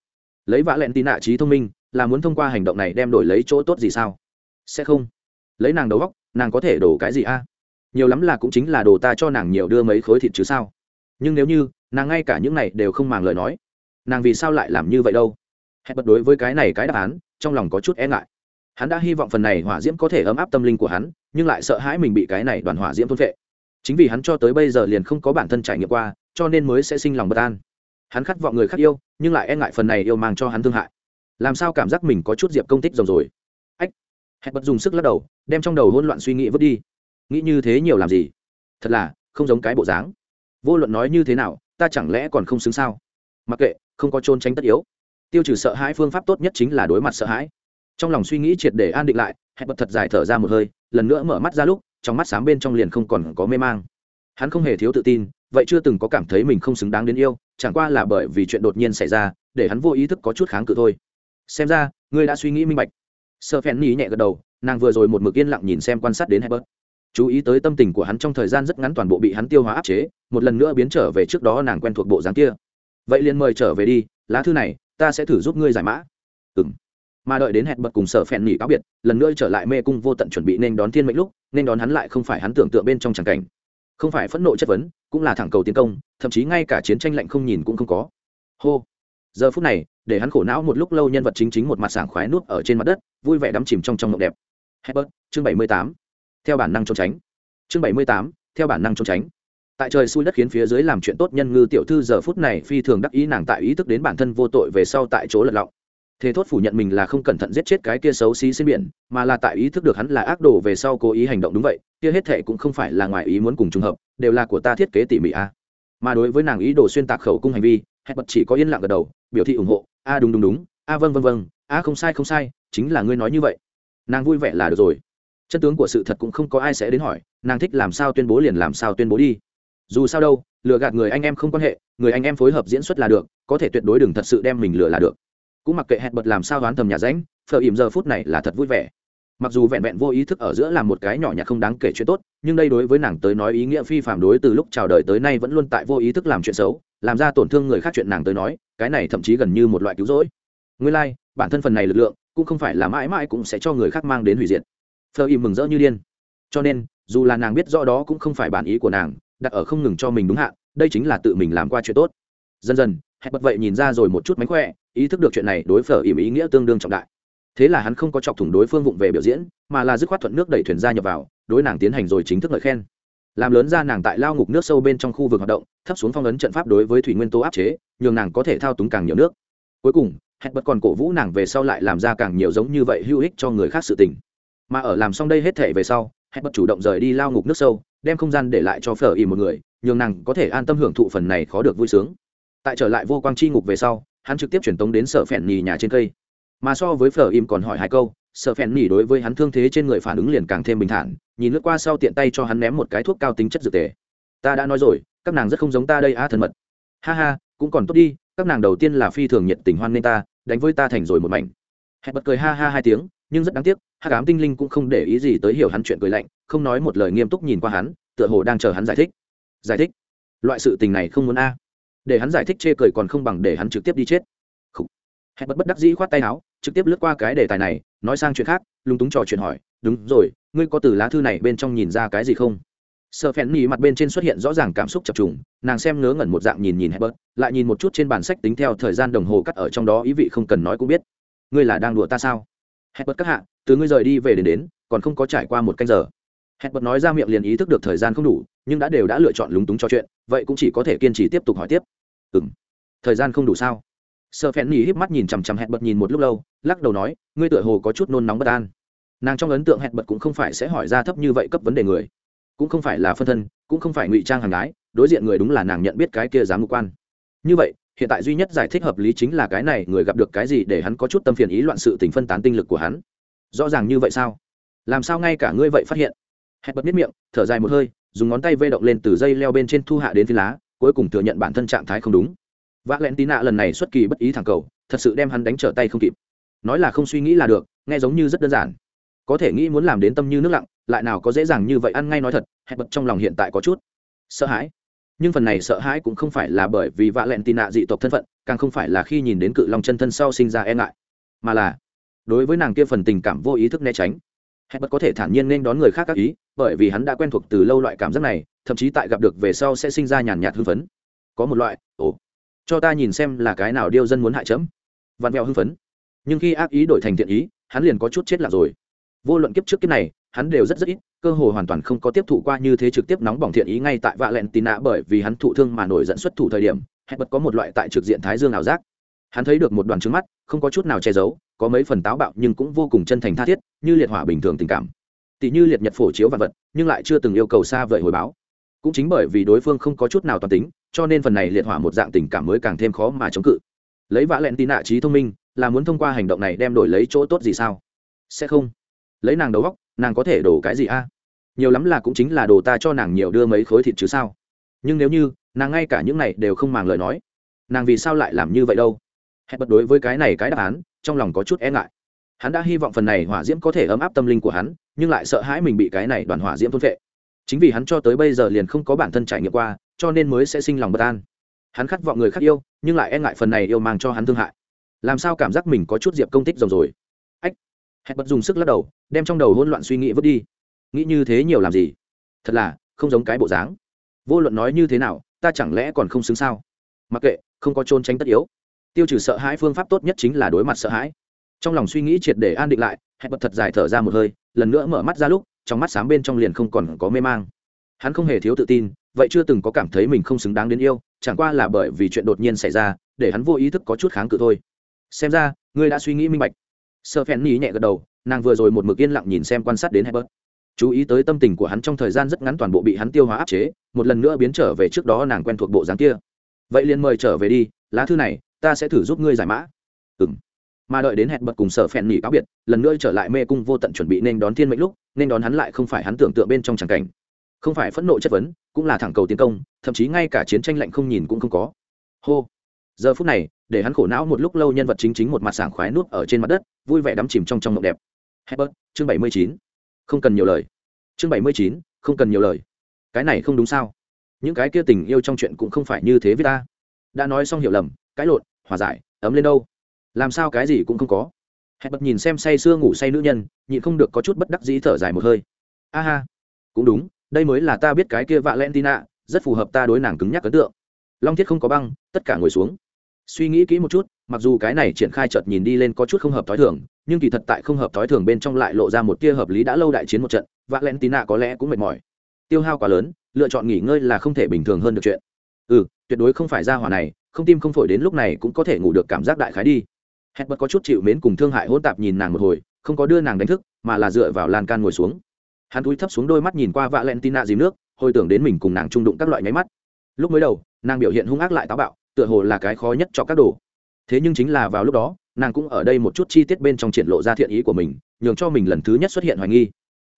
Lấy vạ lẹn tì nạ trí thông minh, là muốn thông qua hành động này đem đổi lấy chỗ tốt gì sao? Sẽ không. Lấy nàng đầu góc nàng có thể đổ cái gì a? Nhiều lắm là cũng chính là đồ ta cho nàng nhiều đưa mấy khối thịt chứ sao? Nhưng nếu như, nàng ngay cả những này đều không màng lời nói, nàng vì sao lại làm như vậy đâu? Hẹn bật đối với cái này cái đáp án, trong lòng có chút e ngại. Hắn đã hy vọng phần này hỏa diễm có thể ấm áp tâm linh của hắn, nhưng lại sợ hãi mình bị cái này đoàn hỏa diễm thôn vệ chính vì hắn cho tới bây giờ liền không có bản thân trải nghiệm qua, cho nên mới sẽ sinh lòng bất an. Hắn khát vọng người khác yêu, nhưng lại e ngại phần này yêu mang cho hắn thương hại. Làm sao cảm giác mình có chút diệp công tích rồng rồi? Hẹn bật dùng sức lắc đầu, đem trong đầu hỗn loạn suy nghĩ vứt đi. Nghĩ như thế nhiều làm gì? Thật là, không giống cái bộ dáng. Vô luận nói như thế nào, ta chẳng lẽ còn không xứng sao? Mặc kệ, không có trôn tránh tất yếu. Tiêu trừ sợ hãi phương pháp tốt nhất chính là đối mặt sợ hãi. Trong lòng suy nghĩ triệt để an định lại, hẹn bật thật dài thở ra một hơi, lần nữa mở mắt ra lúc, trong mắt sáng bên trong liền không còn có mê mang. Hắn không hề thiếu tự tin, vậy chưa từng có cảm thấy mình không xứng đáng đến yêu, chẳng qua là bởi vì chuyện đột nhiên xảy ra, để hắn vô ý thức có chút kháng cự thôi. Xem ra, ngươi đã suy nghĩ minh bạch sợ phèn nhí nhẹ gật đầu, nàng vừa rồi một mực yên lặng nhìn xem quan sát đến hebert chú ý tới tâm tình của hắn trong thời gian rất ngắn toàn bộ bị hắn tiêu hóa áp chế, một lần nữa biến trở về trước đó nàng quen thuộc bộ dáng kia. Vậy liền mời trở về đi, lá thư này, ta sẽ thử giúp ngươi giải mã. Ừ m mà đợi đến hẹn bật cùng sở phèn nghỉ cáo biệt, lần nữa trở lại mê cung vô tận chuẩn bị nên đón thiên mệnh lúc, nên đón hắn lại không phải hắn tưởng tượng bên trong tràng cảnh. Không phải phẫn nộ chất vấn, cũng là thẳng cầu tiến công, thậm chí ngay cả chiến tranh lạnh không nhìn cũng không có. Hô giờ phút này để hắn khổ não một lúc lâu nhân vật chính chính một mặt sảng khoái nuốt ở trên mặt đất vui vẻ đắm chìm trong trong mộng đẹp. Herbert, chương bảy mươi tám. Theo bản năng trốn tránh. Chương bảy mươi tám theo bản năng trốn tránh. Tại trời xui đất khiến phía dưới làm chuyện tốt nhân ngư tiểu thư giờ phút này phi thường đắc ý nàng tại ý thức đến bản thân vô tội về sau tại chỗ lật lọng. Thế thốt phủ nhận mình là không cẩn thận giết chết cái kia xấu xí xin biển mà là tại ý thức được hắn là ác đồ về sau cố ý hành động đúng vậy kia hết thệ cũng không phải là ngoài ý muốn cùng trùng hợp đều là của ta thiết kế tỉ mỉ a. Mà đối với nàng ý đồ xuyên tạc khẩu cung hành vi hết bật chỉ có yên lặng gật đầu biểu thị ủng hộ, a, đúng đúng đúng, a vâng vâng vâng a, không sai không sai, chính là ngươi nói như vậy. Nàng vui vẻ là được rồi. Chân tướng của sự thật cũng không có ai sẽ đến hỏi, nàng thích làm sao tuyên bố liền làm sao tuyên bố đi. Dù sao đâu, lừa gạt người anh em không quan hệ, người anh em phối hợp diễn xuất là được, có thể tuyệt đối đừng thật sự đem mình lừa là được. Cũng mặc kệ hẹn bật làm sao đoán thầm nhà ránh, phở ỉm giờ phút này là thật vui vẻ. Mặc dù vẹn vẹn vô ý thức ở giữa làm một cái nhỏ nhặt không đáng kể chuyện tốt, nhưng đây đối với nàng tới nói ý nghĩa phi phạm đối từ lúc chào đời tới nay vẫn luôn tại vô ý thức làm chuyện xấu làm ra tổn thương người khác chuyện nàng tới nói cái này thậm chí gần như một loại cứu rỗi. Nguyên lai、like, bản thân phần này lực lượng cũng không phải là mãi mãi cũng sẽ cho người khác mang đến hủy diệt. Phờ im mừng rỡ như điên. Cho nên dù là nàng biết rõ đó cũng không phải bản ý của nàng đặt ở không ngừng cho mình đúng hạn đây chính là tự mình làm qua chuyện tốt. Dần dần hẹn bật vậy nhìn ra rồi một chút mánh khỏe ý thức được chuyện này đối phở ỉm ý nghĩa tương đương trọng đại. Thế là hắn không có chọc thủng đối phương vụng về biểu diễn mà là dứt khoát thuận nước đẩy thuyền ra nhập vào đối nàng tiến hành rồi chính thức lời khen làm lớn ra nàng tại lao ngục nước sâu bên trong khu vực hoạt động, thấp xuống phong ấn trận pháp đối với thủy nguyên tố áp chế, nhường nàng có thể thao túng càng nhiều nước. Cuối cùng, hẹn bật còn cổ vũ nàng về sau lại làm ra càng nhiều giống như vậy hữu ích cho người khác sự tình. Mà ở làm xong đây hết thể về sau, hẹn bật chủ động rời đi lao ngục nước sâu, đem không gian để lại cho phở ỉ một người, nhường nàng có thể an tâm hưởng thụ phần này khó được vui sướng. Tại trở lại vô quang chi ngục về sau, hắn trực tiếp truyền tống đến sở phèn nhì nhà trên cây. Mà so với phở im còn hỏi hai câu Sợ phèn nỉ đối với hắn thương thế trên người phản ứng liền càng thêm bình thản, nhìn lướt qua sau tiện tay cho hắn ném một cái thuốc cao tính chất dược tề. Ta đã nói rồi, các nàng rất không giống ta đây a thân mật. Ha ha, cũng còn tốt đi, các nàng đầu tiên là phi thường nhiệt tình hoan nên ta, đánh với ta thành rồi một mảnh. Hẹn bật cười ha ha hai tiếng, nhưng rất đáng tiếc hát cám tinh linh cũng không để ý gì tới hiểu hắn chuyện cười lạnh, không nói một lời nghiêm túc nhìn qua hắn, tựa hồ đang chờ hắn giải thích. Giải thích? Loại sự tình này không muốn a. Để hắn giải thích chê cười còn không bằng để hắn trực tiếp đi chết. Hẹn bật bất đắc dĩ khoát tay áo, trực tiếp lướt qua cái đề tài này nói sang chuyện khác, lúng túng trò chuyện hỏi, đúng rồi, ngươi có từ lá thư này bên trong nhìn ra cái gì không? Sợ phèn nhì mặt bên trên xuất hiện rõ ràng cảm xúc chập trùng, nàng xem ngớ ngẩn một dạng nhìn nhìn hebert lại nhìn một chút trên bản sách tính theo thời gian đồng hồ cắt ở trong đó ý vị không cần nói cũng biết. Ngươi là đang đùa ta sao? Hebert các hạ, từ ngươi rời đi về đến đến, còn không có trải qua một canh giờ. Hebert nói ra miệng liền ý thức được thời gian không đủ, nhưng đã đều đã lựa chọn lúng túng cho chuyện, vậy cũng chỉ có thể kiên trì tiếp tục hỏi tiếp. Ừ m thời gian không đủ sao? Sợ phèn nỉ híp mắt nhìn chằm chằm hẹn bật nhìn một lúc lâu, lắc đầu nói, ngươi tựa hồ có chút nôn nóng bất an. Nàng trong ấn tượng hẹn bật cũng không phải sẽ hỏi ra thấp như vậy cấp vấn đề người. Cũng không phải là phân thân, cũng không phải ngụy trang hàng gái, đối diện người đúng là nàng nhận biết cái kia dám ngụ quan. Như vậy, hiện tại duy nhất giải thích hợp lý chính là cái này, người gặp được cái gì để hắn có chút tâm phiền ý loạn sự tình phân tán tinh lực của hắn. Rõ ràng như vậy sao? Làm sao ngay cả ngươi vậy phát hiện? Hẹn bật biết miệng, thở dài một hơi, dùng ngón tay vây động lên từ dây leo bên trên thu hạ đến phi lá, cuối cùng thừa nhận bản thân trạng thái không đúng vác lẹn tí nạ lần này xuất kỳ bất ý thẳng cầu, thật sự đem hắn đánh trở tay không kịp. Nói là không suy nghĩ là được, nghe giống như rất đơn giản. Có thể nghĩ muốn làm đến tâm như nước lặng, lại nào có dễ dàng như vậy ăn ngay nói thật, hẹn bật trong lòng hiện tại có chút sợ hãi. Nhưng phần này sợ hãi cũng không phải là bởi vì vạ lẹn tì nạ dị tộc thân phận, càng không phải là khi nhìn đến cự long chân thân sau sinh ra e ngại, mà là đối với nàng kia phần tình cảm vô ý thức né tránh. Hẹn bật có thể thản nhiên nên đón người khác các ý, bởi vì hắn đã quen thuộc từ lâu loại cảm giác này, thậm chí tại gặp được về sau sẽ sinh ra nhàn nhạt hưng phấn. Có một loại, ồ cho ta nhìn xem là cái nào điêu dân muốn hại chấm. Vặn vẹo hưng phấn. Nhưng khi ác ý đổi thành thiện ý, hắn liền có chút chết lạc rồi. Vô luận kiếp trước kiếp này, hắn đều rất rất ít, cơ hồ hoàn toàn không có tiếp thụ qua như thế trực tiếp nóng bỏng thiện ý ngay tại vạ lẹn tì nạ bởi vì hắn thụ thương mà nổi dẫn xuất thủ thời điểm hẹn bật có một loại tại trực diện thái dương ảo giác. Hắn thấy được một đoàn trứng mắt, không có chút nào che giấu, có mấy phần táo bạo nhưng cũng vô cùng chân thành tha thiết, như liệt hỏa bình thường tình cảm. Tỷ như liệt nhật phổ chiếu vật vật, nhưng lại chưa từng yêu cầu xa vời hồi báo cũng chính bởi vì đối phương không có chút nào toàn tính, cho nên phần này liệt hỏa một dạng tình cảm mới càng thêm khó mà chống cự. Lấy vã lẹn tì nạ trí thông minh, là muốn thông qua hành động này đem đổi lấy chỗ tốt gì sao? Sẽ không. Lấy nàng đầu góc nàng có thể đổ cái gì a? Nhiều lắm là cũng chính là đồ ta cho nàng nhiều đưa mấy khối thịt chứ sao? Nhưng nếu như, nàng ngay cả những này đều không màng lời nói, nàng vì sao lại làm như vậy đâu? Hẹn bật đối với cái này cái đáp án, trong lòng có chút e ngại. Hắn đã hy vọng phần này hỏa diễm có thể ấm áp tâm linh của hắn, nhưng lại sợ hãi mình bị cái này đoàn hỏa diễm thôn vệ chính vì hắn cho tới bây giờ liền không có bản thân trải nghiệm qua, cho nên mới sẽ sinh lòng bất an. Hắn khát vọng người khác yêu, nhưng lại e ngại phần này yêu mang cho hắn thương hại. Làm sao cảm giác mình có chút diệp công tích rồng rồi? Ách! Hẹn bật dùng sức lắc đầu, đem trong đầu hỗn loạn suy nghĩ vứt đi. Nghĩ như thế nhiều làm gì? Thật là, không giống cái bộ dáng. Vô luận nói như thế nào, ta chẳng lẽ còn không xứng sao? Mặc kệ, không có trôn tránh tất yếu. Tiêu trừ sợ hãi phương pháp tốt nhất chính là đối mặt sợ hãi. Trong lòng suy nghĩ triệt để an định lại, hẹn bật thật dài thở ra một hơi, lần nữa mở mắt ra lúc trong mắt sáng bên trong liền không còn có mê mang. Hắn không hề thiếu tự tin, vậy chưa từng có cảm thấy mình không xứng đáng đến yêu, chẳng qua là bởi vì chuyện đột nhiên xảy ra, để hắn vô ý thức có chút kháng cự thôi. Xem ra, ngươi đã suy nghĩ minh bạch. Sợ phen nhí nhẹ gật đầu, nàng vừa rồi một mực yên lặng nhìn xem quan sát đến hebert chú ý tới tâm tình của hắn trong thời gian rất ngắn toàn bộ bị hắn tiêu hóa áp chế, một lần nữa biến trở về trước đó nàng quen thuộc bộ dáng kia. Vậy liền mời trở về đi, lá thư này, ta sẽ thử giúp ngươi giải mã. Ừ mà đợi đến hẹn bật cùng sở phèn nghỉ cáo biệt lần nữa trở lại mê cung vô tận chuẩn bị nên đón thiên mệnh lúc nên đón hắn lại không phải hắn tưởng tượng bên trong tràng cảnh. Không phải phẫn nộ chất vấn cũng là thẳng cầu tiến công thậm chí ngay cả chiến tranh lạnh không nhìn cũng không có. Hô. Giờ phút này để hắn khổ não một lúc lâu nhân vật chính chính một mặt sảng khoái nuốt ở trên mặt đất vui vẻ đắm chìm trong trong mộng đẹp. Hebert, chương bảy mươi chín. Không cần nhiều lời. Chương bảy mươi chín không cần nhiều lời. Cái này không đúng sao? Những cái kia tình yêu trong chuyện cũng không phải như thế với ta. Đã nói xong hiểu lầm cãi lộn hòa giải ấm lên đâu? Làm sao cái gì cũng không có. Hebert nhìn xem say sưa ngủ say nữ nhân, nhịn không được có chút bất đắc dĩ thở dài một hơi. A ha, cũng đúng, đây mới là ta biết cái kia vạ len tina rất phù hợp ta đối nàng cứng nhắc ấn tượng. Long thiết không có băng, tất cả ngồi xuống. Suy nghĩ kỹ một chút, mặc dù cái này triển khai chợt nhìn đi lên có chút không hợp t h i thường, nhưng kỳ thật tại không hợp t h i thường bên trong lại lộ ra một tia hợp lý đã lâu đại chiến một trận vạ len tín có lẽ cũng mệt mỏi. Tiêu hao quá lớn, lựa chọn nghỉ ngơi là không thể bình thường hơn được chuyện. Ừ tuyệt đối không phải ra hỏa này, không tim không phổi đến lúc này cũng có thể ngủ được cảm giác đại khái đi hét bất có chút chịu mến cùng thương hại hỗn tạp nhìn nàng một hồi, không có đưa nàng đánh thức, mà là dựa vào lan can ngồi xuống. Hắn túi thấp xuống đôi mắt nhìn qua vạ len tin nạ dìm nước, hồi tưởng đến mình cùng nàng trung đụng các loại nháy mắt. Lúc mới đầu, nàng biểu hiện hung ác lại táo bạo, tựa hồ là cái khó nhất cho các đồ. Thế nhưng chính là vào lúc đó, nàng cũng ở đây một chút chi tiết bên trong triển lộ ra thiện ý của mình, nhường cho mình lần thứ nhất xuất hiện hoài nghi.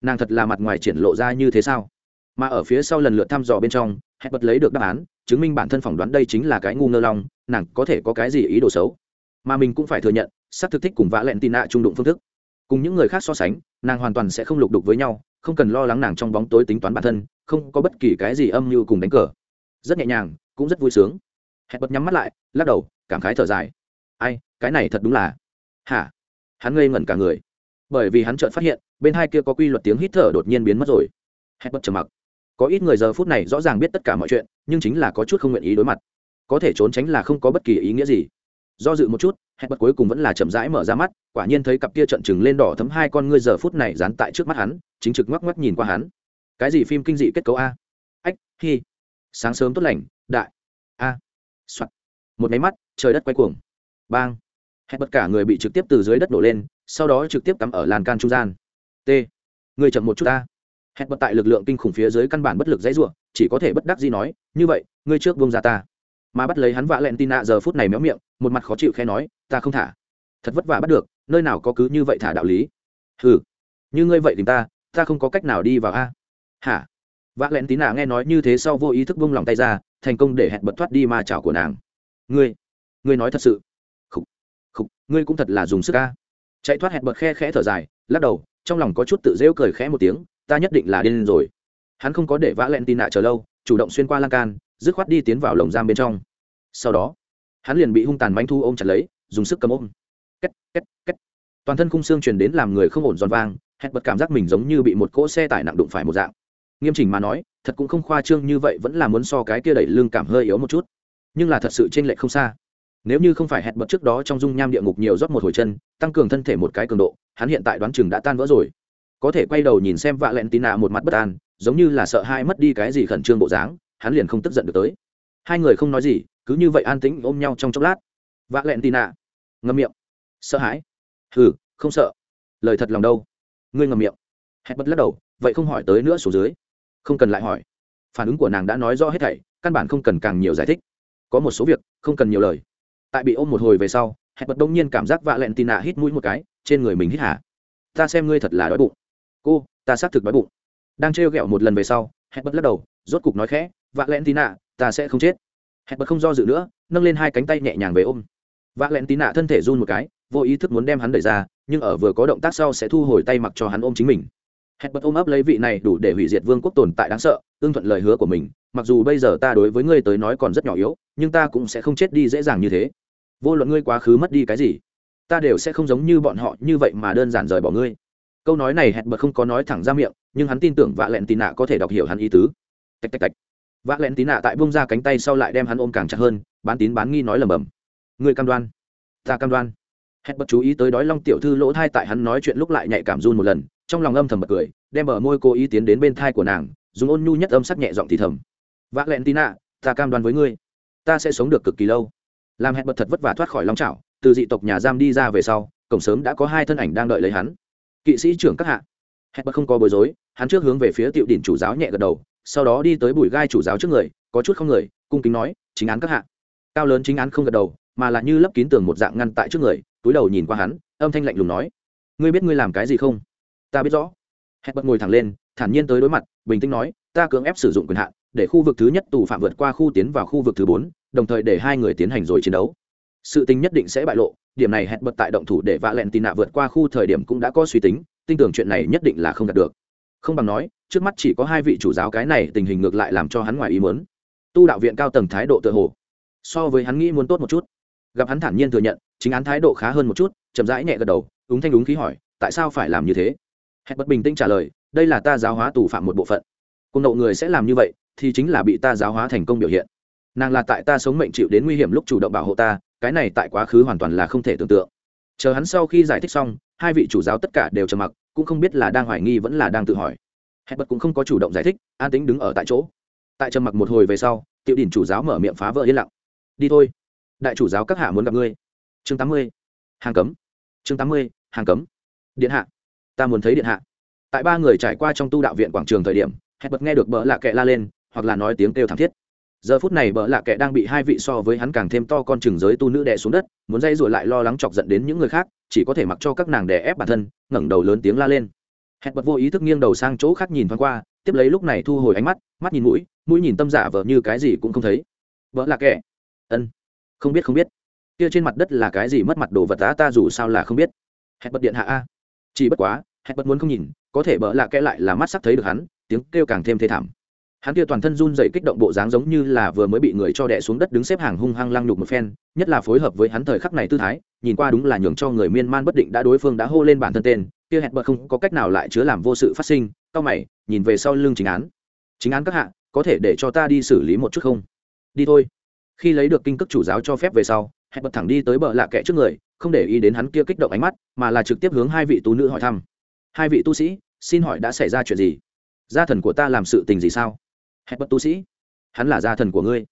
Nàng thật là mặt ngoài triển lộ ra như thế sao? Mà ở phía sau lần lượt thăm dò bên trong hẹn bật lấy được đáp án, chứng minh bản thân phỏng đoán đây chính là cái ngu ngơ long, nàng có thể có cái gì ý đồ xấu? Mà mình cũng phải thừa nhận sắc thực thích cùng vã lẹn tị nạ trung đụng phương thức. Cùng những người khác so sánh, nàng hoàn toàn sẽ không lục đục với nhau, không cần lo lắng nàng trong bóng tối tính toán bản thân, không có bất kỳ cái gì âm mưu cùng đánh cờ. Rất nhẹ nhàng, cũng rất vui sướng. Hẹn bật nhắm mắt lại, lắc đầu, cảm khái thở dài. Ai, cái này thật đúng là hả? Hắn ngây ngẩn cả người. Bởi vì hắn chợt phát hiện, bên hai kia có quy luật tiếng hít thở đột nhiên biến mất rồi. Hẹn bật trầm mặc. Có ít người giờ phút này rõ ràng biết tất cả mọi chuyện, nhưng chính là có chút không nguyện ý đối mặt. Có thể trốn tránh là không có bất kỳ ý nghĩa gì do dự một chút, hẹn bật cuối cùng vẫn là chậm rãi mở ra mắt, quả nhiên thấy cặp kia trận chừng lên đỏ thấm hai con ngươi giờ phút này dán tại trước mắt hắn, chính trực ngoắc ngoắc nhìn qua hắn. Cái gì phim kinh dị kết cấu a? Ách, hi. Sáng sớm tốt lành, đại. A. Soạt. Một máy mắt, trời đất quay cuồng. Bang. Hẹn bật cả người bị trực tiếp từ dưới đất nổ lên, sau đó trực tiếp cắm ở lan can trung gian. T. Người chậm một chút ta. Hẹn bật tại lực lượng kinh khủng phía dưới căn bản bất lực dãy ruộng chỉ có thể bất đắc gì nói, như vậy, ngươi trước bông ra ta mà bắt lấy hắn vạ lẹn tin nạ giờ phút này méo miệng, một mặt khó chịu khe nói, ta không thả. Thật vất vả bắt được, nơi nào có cứ như vậy thả đạo lý. Ừ như ngươi vậy tìm ta ta không có cách nào đi vào a. Hả? Vạ lẹn tín nạ nghe nói như thế sau vô ý thức bông lòng tay ra, thành công để hẹn bật thoát đi ma chảo của nàng. Ngươi ngươi nói thật sự. Khúc khúc ngươi cũng thật là dùng sức ca chạy thoát hẹn bật khe khẽ thở dài, lắc đầu, trong lòng có chút tự rêu cười khẽ một tiếng, ta nhất định là điên rồi. Hắn không có để vã lẹn tin nạ chờ lâu, chủ động xuyên qua lan can dứt khoát đi tiến vào lồng giam bên trong. Sau đó, hắn liền bị hung tàn manh thu ôm chặt lấy, dùng sức cầm ôm. Két két két. Toàn thân khung xương truyền đến làm người không ổn giòn vang, hẹn bật cảm giác mình giống như bị một cỗ xe tải nặng đụng phải một dạng. Nghiêm chỉnh mà nói, thật cũng không khoa trương như vậy, vẫn là muốn so cái kia đẩy lương cảm hơi yếu một chút. Nhưng là thật sự t r ê n lệch không xa. Nếu như không phải hẹn bật trước đó trong dung nham địa ngục nhiều rót một hồi chân, tăng cường thân thể một cái cường độ, hắn hiện tại đoán chừng đã tan vỡ rồi. Có thể quay đầu nhìn xem vạ lẹn tì nạ một mặt bất an, giống như là sợ hai mất đi cái gì khẩn trương bộ dáng hắn liền không tức giận được tới. Hai người không nói gì, cứ như vậy an tĩnh ôm nhau trong chốc lát. Vạ lẹn tì nạ. Ngâm miệng. Sợ hãi. Hừ, không sợ. Lời thật lòng đâu? Ngươi ngầm miệng. Hẹn bật lắc đầu, vậy không hỏi tới nữa số dưới. Không cần lại hỏi. Phản ứng của nàng đã nói rõ hết thảy, căn bản không cần càng nhiều giải thích. Có một số việc, không cần nhiều lời. Tại bị ôm một hồi về sau, hẹn bật đông nhiên cảm giác vạ lẹn tì nạ hít mũi một cái, trên người mình hít hả ta xem ngươi thật là đói bụng. Cô, ta xác thực đói bụng. Đang trêu ghẹo một lần về sau, hẹn bật lắc đầu, rốt cục nói khẽ vạ lẹn tí nạ, ta sẽ không chết. Hẹn bật không do dự nữa, nâng lên hai cánh tay nhẹ nhàng về ôm. Vạ lẹn tí nạ thân thể run một cái, vô ý thức muốn đem hắn đẩy ra, nhưng ở vừa có động tác sau sẽ thu hồi tay mặc cho hắn ôm chính mình. Hẹn bật ôm ấp lấy vị này đủ để hủy diệt vương quốc tồn tại đáng sợ tương thuận lời hứa của mình, mặc dù bây giờ ta đối với ngươi tới nói còn rất nhỏ yếu, nhưng ta cũng sẽ không chết đi dễ dàng như thế. Vô luận ngươi quá khứ mất đi cái gì, ta đều sẽ không giống như bọn họ như vậy mà đơn giản rời bỏ ngươi. Câu nói này hẹn bật không có nói thẳng ra miệng, nhưng hắn tin tưởng vạ lẹn tì nạ có thể đọc hiểu hắn ý tứ. Tạch tạch tạch vạ lẹn tín nạ tại bông ra cánh tay sau lại đem hắn ôm càng chặt hơn, bán tín bán nghi nói lầm bầm ngươi cam đoan, ta cam đoan. Hết bất chú ý tới đói long tiểu thư lỗ thai tại hắn nói chuyện lúc lại nhạy cảm run một lần, trong lòng âm thầm bật cười, đem bờ môi cô ý tiến đến bên thai của nàng, dùng ôn nhu nhất âm sắc nhẹ giọng thì thầm. Vạ lẹn tín nạ ta cam đoan với ngươi, ta sẽ sống được cực kỳ lâu. Làm hẹn bật thật vất vả thoát khỏi long trào từ dị tộc nhà giam đi ra về sau, cổng sớm đã có hai thân ảnh đang đợi lấy hắn. Kỵ sĩ trưởng các hạ. Hẹn bật không có bối rối, hắn trước hướng về phía tiểu đỉnh chủ giáo nhẹ gật đầu sau đó đi tới bụi gai chủ giáo trước người, có chút không người, cung kính nói, chính án các hạ. Cao lớn chính án không gật đầu, mà là như lấp kín tường một dạng ngăn tại trước người, túi đầu nhìn qua hắn, âm thanh lạnh lùng nói, ngươi biết ngươi làm cái gì không? Ta biết rõ. Hẹn bật ngồi thẳng lên, thản nhiên tới đối mặt, bình tĩnh nói, ta cưỡng ép sử dụng quyền hạn, để khu vực thứ nhất tù phạm vượt qua khu tiến vào khu vực thứ bốn, đồng thời để hai người tiến hành rồi chiến đấu. Sự tình nhất định sẽ bại lộ, điểm này hẹn bật tại động thủ để vạ lẹn tì nạ vượt qua khu thời điểm cũng đã có suy tính, tin tưởng chuyện này nhất định là không đạt được. Không bằng nói trước mắt chỉ có hai vị chủ giáo cái này tình hình ngược lại làm cho hắn ngoài ý muốn. Tu đạo viện cao tầng thái độ tự hồ, so với hắn nghĩ muốn tốt một chút. Gặp hắn thản nhiên thừa nhận, chính án thái độ khá hơn một chút, chậm rãi nhẹ gật đầu úng thanh đúng khí hỏi, tại sao phải làm như thế? Hẹn bất bình tĩnh trả lời, đây là ta giáo hóa tù phạm một bộ phận. Cùng nộ người sẽ làm như vậy, thì chính là bị ta giáo hóa thành công biểu hiện. Nàng là tại ta sống mệnh chịu đến nguy hiểm lúc chủ động bảo hộ ta, cái này tại quá khứ hoàn toàn là không thể tưởng tượng. Chờ hắn sau khi giải thích xong, hai vị chủ giáo tất cả đều trầm mặc, cũng không biết là đang hoài nghi vẫn là đang tự hỏi hẹn bật cũng không có chủ động giải thích, an tính đứng ở tại chỗ. Tại trầm mặc một hồi về sau, tiểu đỉnh chủ giáo mở miệng phá vỡ yên lặng. Đi thôi. Đại chủ giáo các hạ muốn gặp ngươi. Chương tám mươi. Hàng cấm. Chương tám mươi, hàng cấm. Điện hạ. Ta muốn thấy điện hạ. Tại ba người trải qua trong tu đạo viện quảng trường thời điểm hẹn bật nghe được bỡ lạ kệ la lên, hoặc là nói tiếng kêu thảm thiết. Giờ phút này bỡ lạ kệ đang bị hai vị so với hắn càng thêm to con chừng giới tu nữ đè xuống đất, muốn dây rồi lại lo lắng chọc giận đến những người khác, chỉ có thể mặc cho các nàng đè ép bản thân, ngẩng đầu lớn tiếng la lên hẹn bật vô ý thức nghiêng đầu sang chỗ khác nhìn thoáng qua, tiếp lấy lúc này thu hồi ánh mắt mắt nhìn mũi mũi nhìn tâm giả vờ như cái gì cũng không thấy. Vợ là kẻ. Ân. Không biết không biết. Kia trên mặt đất là cái gì mất mặt đồ vật tá ta dù sao là không biết. Hẹn bật điện hạ a. Chỉ bất quá, hẹn bật muốn không nhìn, có thể bỡ lạ kẽ lại là mắt sắc thấy được hắn, tiếng kêu càng thêm thê thảm. Hắn kia toàn thân run dậy kích động bộ dáng giống như là vừa mới bị người cho đẻ xuống đất đứng xếp hàng hung hăng lăng nhục một phen, nhất là phối hợp với hắn thời khắc này tư thái nhìn qua đúng là nhường cho người miên man bất định đã đối phương đã hô lên bản thân tên, kia hẹn bật không có cách nào lại chứa làm vô sự phát sinh, cao mày, nhìn về sau lưng chính án. Chính án các hạ, có thể để cho ta đi xử lý một chút không? Đi thôi. Khi lấy được kinh cước chủ giáo cho phép về sau, hẹn bật thẳng đi tới bờ lạ kệ trước người, không để ý đến hắn kia kích động ánh mắt, mà là trực tiếp hướng hai vị tu nữ hỏi thăm. Hai vị tu sĩ, xin hỏi đã xảy ra chuyện gì? Gia thần của ta làm sự tình gì sao? Hẹn bật tu sĩ, hắn là gia thần của ngươi.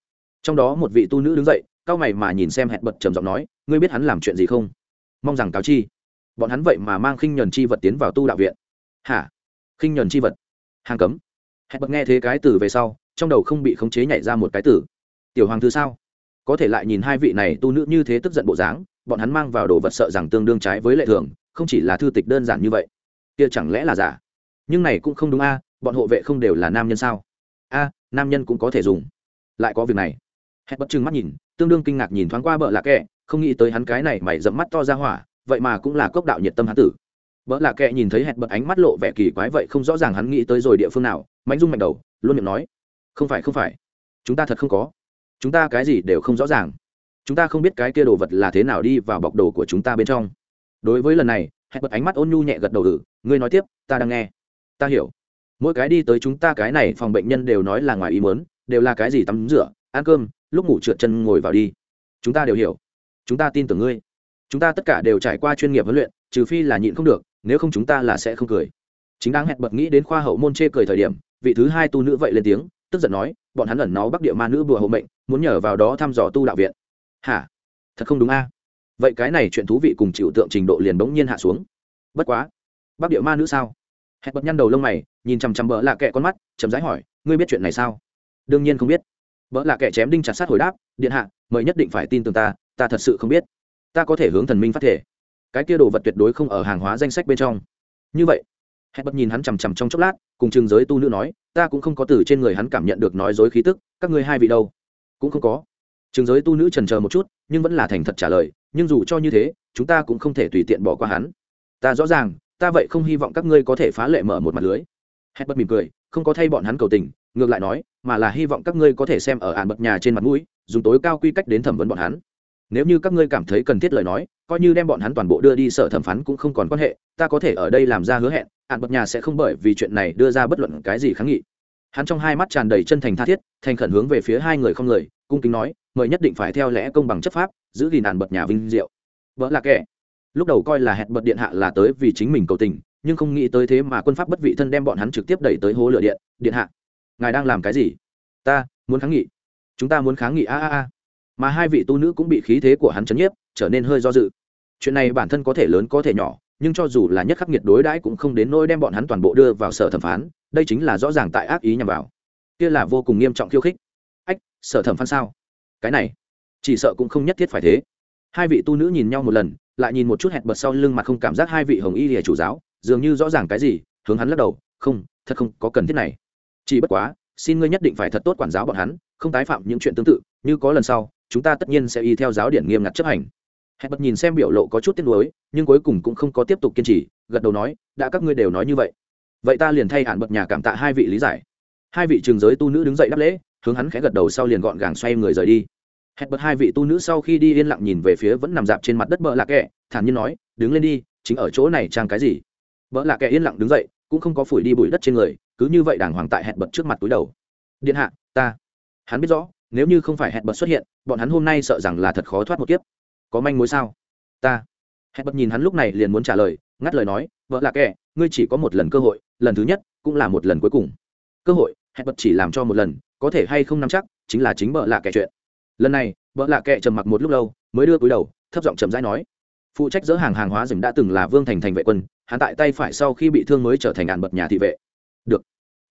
Trong đó một vị tu nữ đứng dậy cao mày mà nhìn xem hẹn bật trầm giọng nói, ngươi biết hắn làm chuyện gì không? Mong rằng cáo chi. Bọn hắn vậy mà mang khinh nhuần chi vật tiến vào tu đạo viện. Hả? Khinh nhuần chi vật? Hàng cấm? Hẹn bật nghe thế cái từ về sau, trong đầu không bị khống chế nhảy ra một cái từ. Tiểu hoàng thư sao? Có thể lại nhìn hai vị này tu nữ như thế tức giận bộ dáng, bọn hắn mang vào đồ vật sợ rằng tương đương trái với lệ thường, không chỉ là thư tịch đơn giản như vậy. Kia chẳng lẽ là giả? Nhưng này cũng không đúng a, bọn hộ vệ không đều là nam nhân sao? A, nam nhân cũng có thể dùng. Lại có việc này. Hẹn bất chừng mắt nhìn tương đương kinh ngạc nhìn thoáng qua bợ lạ kệ, không nghĩ tới hắn cái này mày dẫm mắt to ra hỏa vậy mà cũng là cốc đạo nhiệt tâm hắn tử. Bợ lạ kệ nhìn thấy hẹn bật ánh mắt lộ vẻ kỳ quái vậy không rõ ràng hắn nghĩ tới rồi địa phương nào mạnh dung mạnh đầu luôn miệng nói không phải không phải chúng ta thật không có. Chúng ta cái gì đều không rõ ràng. Chúng ta không biết cái kia đồ vật là thế nào đi vào bọc đồ của chúng ta bên trong. Đối với lần này hẹn bật ánh mắt ôn nhu nhẹ gật đầu ử ngươi nói tiếp ta đang nghe. Ta hiểu. Mỗi cái đi tới chúng ta cái này phòng bệnh nhân đều nói là ngoài ý mớn đều là cái gì tắm rửa ăn cơm lúc ngủ trượt chân ngồi vào đi. Chúng ta đều hiểu. Chúng ta tin tưởng ngươi. Chúng ta tất cả đều trải qua chuyên nghiệp huấn luyện, trừ phi là nhịn không được, nếu không chúng ta là sẽ không cười. Chính đáng hẹn bật nghĩ đến khoa hậu môn chê cười thời điểm, vị thứ hai tu nữ vậy lên tiếng, tức giận nói, bọn hắn ẩn náu bắc địa ma nữ bùa hộ mệnh, muốn nhờ vào đó thăm dò tu đạo viện. Hả? Thật không đúng a? Vậy cái này chuyện thú vị cùng chịu tượng trình độ liền bỗng nhiên hạ xuống. Bất quá, bắc địa ma nữ sao? Hẹn bật nhăn đầu lông mày, nhìn chằm chằm bỡ lạ kệ con mắt chấm dãi hỏi, ngươi biết chuyện này sao? Đương nhiên không biết vợ lạ kẻ chém đinh chặt sát hồi đáp, điện hạ, mời nhất định phải tin tưởng ta ta thật sự không biết. Ta có thể hướng thần minh phát thể cái kia đồ vật tuyệt đối không ở hàng hóa danh sách bên trong. Như vậy, hẹn bật nhìn hắn chằm chằm trong chốc lát, cùng chừng giới tu nữ nói, ta cũng không có từ trên người hắn cảm nhận được nói dối khí tức, các ngươi hai vị đâu? Cũng không có. Chừng giới tu nữ trần chờ một chút, nhưng vẫn là thành thật trả lời, nhưng dù cho như thế, chúng ta cũng không thể tùy tiện bỏ qua hắn. Ta rõ ràng, ta vậy không hy vọng các ngươi có thể phá lệ mở một mặt lưới. Hẹn bật mỉm cười, không có thay bọn hắn cầu tình ngược lại nói, mà là hy vọng các ngươi có thể xem ở ạn bật nhà trên mặt mũi, dùng tối cao quy cách đến thẩm vấn bọn hắn. Nếu như các ngươi cảm thấy cần thiết lời nói, coi như đem bọn hắn toàn bộ đưa đi sở thẩm phán cũng không còn quan hệ, ta có thể ở đây làm ra hứa hẹn, ạn bật nhà sẽ không bởi vì chuyện này đưa ra bất luận cái gì kháng nghị. Hắn trong hai mắt tràn đầy chân thành tha thiết, thành khẩn hướng về phía hai người không người cung kính nói, mời nhất định phải theo lẽ công bằng chấp pháp, giữ gìn ạn bật nhà vinh diệu. Vợ là kẻ. Lúc đầu coi là hẹn bật điện hạ là tới vì chính mình cầu tình, nhưng không nghĩ tới thế mà quân pháp bất vị thân đem bọn hắn trực tiếp đẩy tới hố lửa điện. Điện hạ ngài đang làm cái gì? Ta, muốn kháng nghị. Chúng ta muốn kháng nghị, a a a. Mà hai vị tu nữ cũng bị khí thế của hắn chấn nhiếp, trở nên hơi do dự. Chuyện này bản thân có thể lớn, có thể nhỏ, nhưng cho dù là nhất khắc nghiệt đối đãi cũng không đến nỗi đem bọn hắn toàn bộ đưa vào sở thẩm phán, đây chính là rõ ràng tại ác ý nhằm vào. Kia là vô cùng nghiêm trọng khiêu khích. Ách, sở thẩm phán sao? Cái này, chỉ sợ cũng không nhất thiết phải thế. Hai vị tu nữ nhìn nhau một lần, lại nhìn một chút hẹn bật sau lưng mặt không cảm giác hai vị hồng y lìa chủ giáo, dường như rõ ràng cái gì, hướng hắn lắc đầu, không, thật không có cần thiết này chỉ bất quá, xin ngươi nhất định phải thật tốt quản giáo bọn hắn, không tái phạm những chuyện tương tự, như có lần sau, chúng ta tất nhiên sẽ y theo giáo điển nghiêm ngặt chấp hành. Hẹn bật nhìn xem biểu lộ có chút tiếc nuối, nhưng cuối cùng cũng không có tiếp tục kiên trì, gật đầu nói, đã các ngươi đều nói như vậy vậy ta liền thay hạn bật nhà cảm tạ hai vị lý giải. Hai vị trường giới tu nữ đứng dậy đáp lễ, hướng hắn khẽ gật đầu sau liền gọn gàng xoay người rời đi. Hẹn bật hai vị tu nữ sau khi đi yên lặng nhìn về phía vẫn nằm dạp trên mặt đất bợ lạ kẹ, thản nhiên nói, đứng lên đi, chính ở chỗ này trang cái gì? Bợ lạ kẹ yên lặng đứng dậy, cũng không có phủi đi bụi đất trên người cứ như vậy đàng hoàng tại hẹn bật trước mặt túi đầu. Điện hạ, ta. Hắn biết rõ, nếu như không phải hẹn bật xuất hiện, bọn hắn hôm nay sợ rằng là thật khó thoát một kiếp. Có manh mối sao? Ta. Hẹn bật nhìn hắn lúc này liền muốn trả lời, ngắt lời nói, vợ là kẻ, ngươi chỉ có một lần cơ hội, lần thứ nhất, cũng là một lần cuối cùng. Cơ hội, hẹn bật chỉ làm cho một lần, có thể hay không nắm chắc, chính là chính vợ lạ kẻ chuyện. Lần này, vợ lạ kẻ trầm mặc một lúc lâu, mới đưa cúi đầu, thấp giọng chậm rãi nói, phụ trách dỡ hàng hàng hóa rừng đã từng là vương thành thành vệ quân, hắn tại tay phải sau khi bị thương mới trở thành ngàn bật nhà thị vệ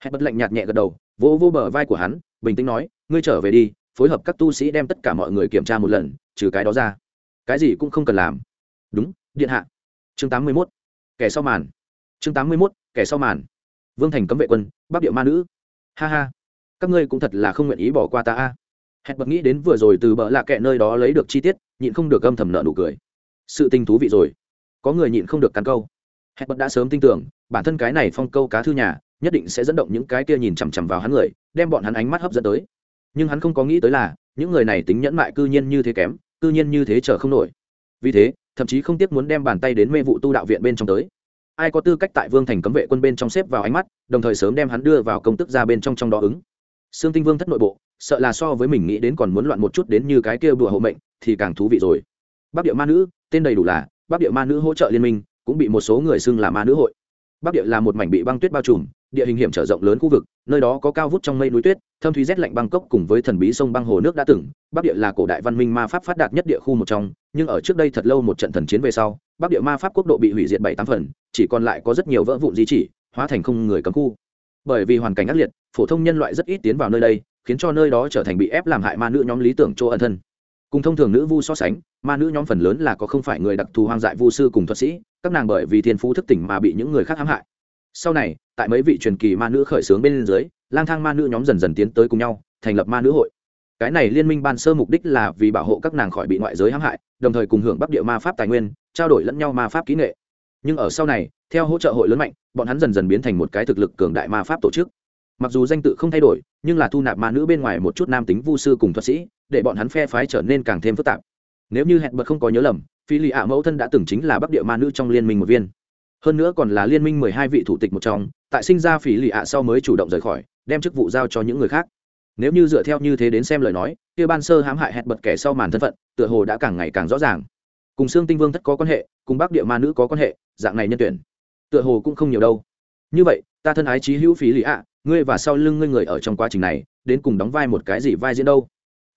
hẹn bật lạnh nhạt nhẹ gật đầu, vỗ vô bờ vai của hắn, bình tĩnh nói, ngươi trở về đi, phối hợp các tu sĩ đem tất cả mọi người kiểm tra một lần, trừ cái đó ra, cái gì cũng không cần làm. Đúng, điện hạ. Chương tám mươi mốt, kẻ sau màn. Chương tám mươi mốt, kẻ sau màn. Vương thành cấm vệ quân, bắc địa ma nữ. Ha ha, các ngươi cũng thật là không nguyện ý bỏ qua ta a. Hẹn bật nghĩ đến vừa rồi từ bờ lạ kệ nơi đó lấy được chi tiết, nhịn không được âm thầm nợ nụ cười. Sự tình thú vị rồi, có người nhịn không được cắn câu hẹn bật đã sớm tin tưởng, bản thân cái này phong câu cá thư nhà, nhất định sẽ dẫn động những cái kia nhìn chằm chằm vào hắn người, đem bọn hắn ánh mắt hấp dẫn tới. Nhưng hắn không có nghĩ tới là, những người này tính nhẫn mại cư nhiên như thế kém, cư nhiên như thế chờ không nổi. Vì thế, thậm chí không tiếc muốn đem bàn tay đến mê vụ tu đạo viện bên trong tới. Ai có tư cách tại vương thành cấm vệ quân bên trong xếp vào ánh mắt, đồng thời sớm đem hắn đưa vào công tức ra bên trong trong đó ứng. Xương tinh vương thất nội bộ, sợ là so với mình nghĩ đến còn muốn loạn một chút đến như cái kia bùa hộ mệnh, thì càng thú vị rồi. Bắc địa ma nữ, tên đầy đủ là, bắc địa ma nữ hỗ trợ liên minh cũng bị một số người xưng là ma nữ hội. Bắc địa là một mảnh bị băng tuyết bao trùm, địa hình hiểm trở rộng lớn khu vực, nơi đó có cao vút trong mây núi tuyết, thâm thúy rét lạnh băng cốc cùng với thần bí sông băng hồ nước đã từng. Bắc địa là cổ đại văn minh ma pháp phát đạt nhất địa khu một trong, nhưng ở trước đây thật lâu một trận thần chiến về sau, bắc địa ma pháp quốc độ bị hủy diệt bảy tám phần, chỉ còn lại có rất nhiều vỡ vụn di chỉ, hóa thành không người cấm khu. Bởi vì hoàn cảnh ác liệt, phổ thông nhân loại rất ít tiến vào nơi đây, khiến cho nơi đó trở thành bị ép làm hại ma nữ nhóm lý tưởng chỗ ẩn thân cùng thông thường nữ vu so sánh, ma nữ nhóm phần lớn là có không phải người đặc thù hoang dại vu sư cùng thuật sĩ, các nàng bởi vì thiên phú thức tỉnh mà bị những người khác hãm hại. Sau này, tại mấy vị truyền kỳ ma nữ khởi xướng bên dưới, lang thang ma nữ nhóm dần dần tiến tới cùng nhau, thành lập ma nữ hội. Cái này liên minh ban sơ mục đích là vì bảo hộ các nàng khỏi bị ngoại giới hãm hại, đồng thời cùng hưởng bắc địa ma pháp tài nguyên, trao đổi lẫn nhau ma pháp kỹ nghệ. Nhưng ở sau này, theo hỗ trợ hội lớn mạnh, bọn hắn dần dần biến thành một cái thực lực cường đại ma pháp tổ chức. Mặc dù danh tự không thay đổi, nhưng là thu nạp ma nữ bên ngoài một chút nam tính vu sư cùng thuật sĩ để bọn hắn phe phái trở nên càng thêm phức tạp. Nếu như hẹn bật không có nhớ lầm, phi lì ạ mẫu thân đã từng chính là bắc địa ma nữ trong liên minh một viên. Hơn nữa còn là liên minh mười hai vị thủ tịch một trong, tại sinh ra phỉ lì ạ sau mới chủ động rời khỏi, đem chức vụ giao cho những người khác. Nếu như dựa theo như thế đến xem lời nói, kia ban sơ hãm hại hẹn bật kẻ sau màn thân phận, tựa hồ đã càng ngày càng rõ ràng. Cùng xương tinh vương thất có quan hệ, cùng bác địa ma nữ có quan hệ, dạng này nhân tuyển, tựa hồ cũng không nhiều đâu. Như vậy, ta thân ái trí hữu phí lì ạ, ngươi và sau lưng ngươi người ở trong quá trình này, đến cùng đóng vai một cái gì vai diễn đâu?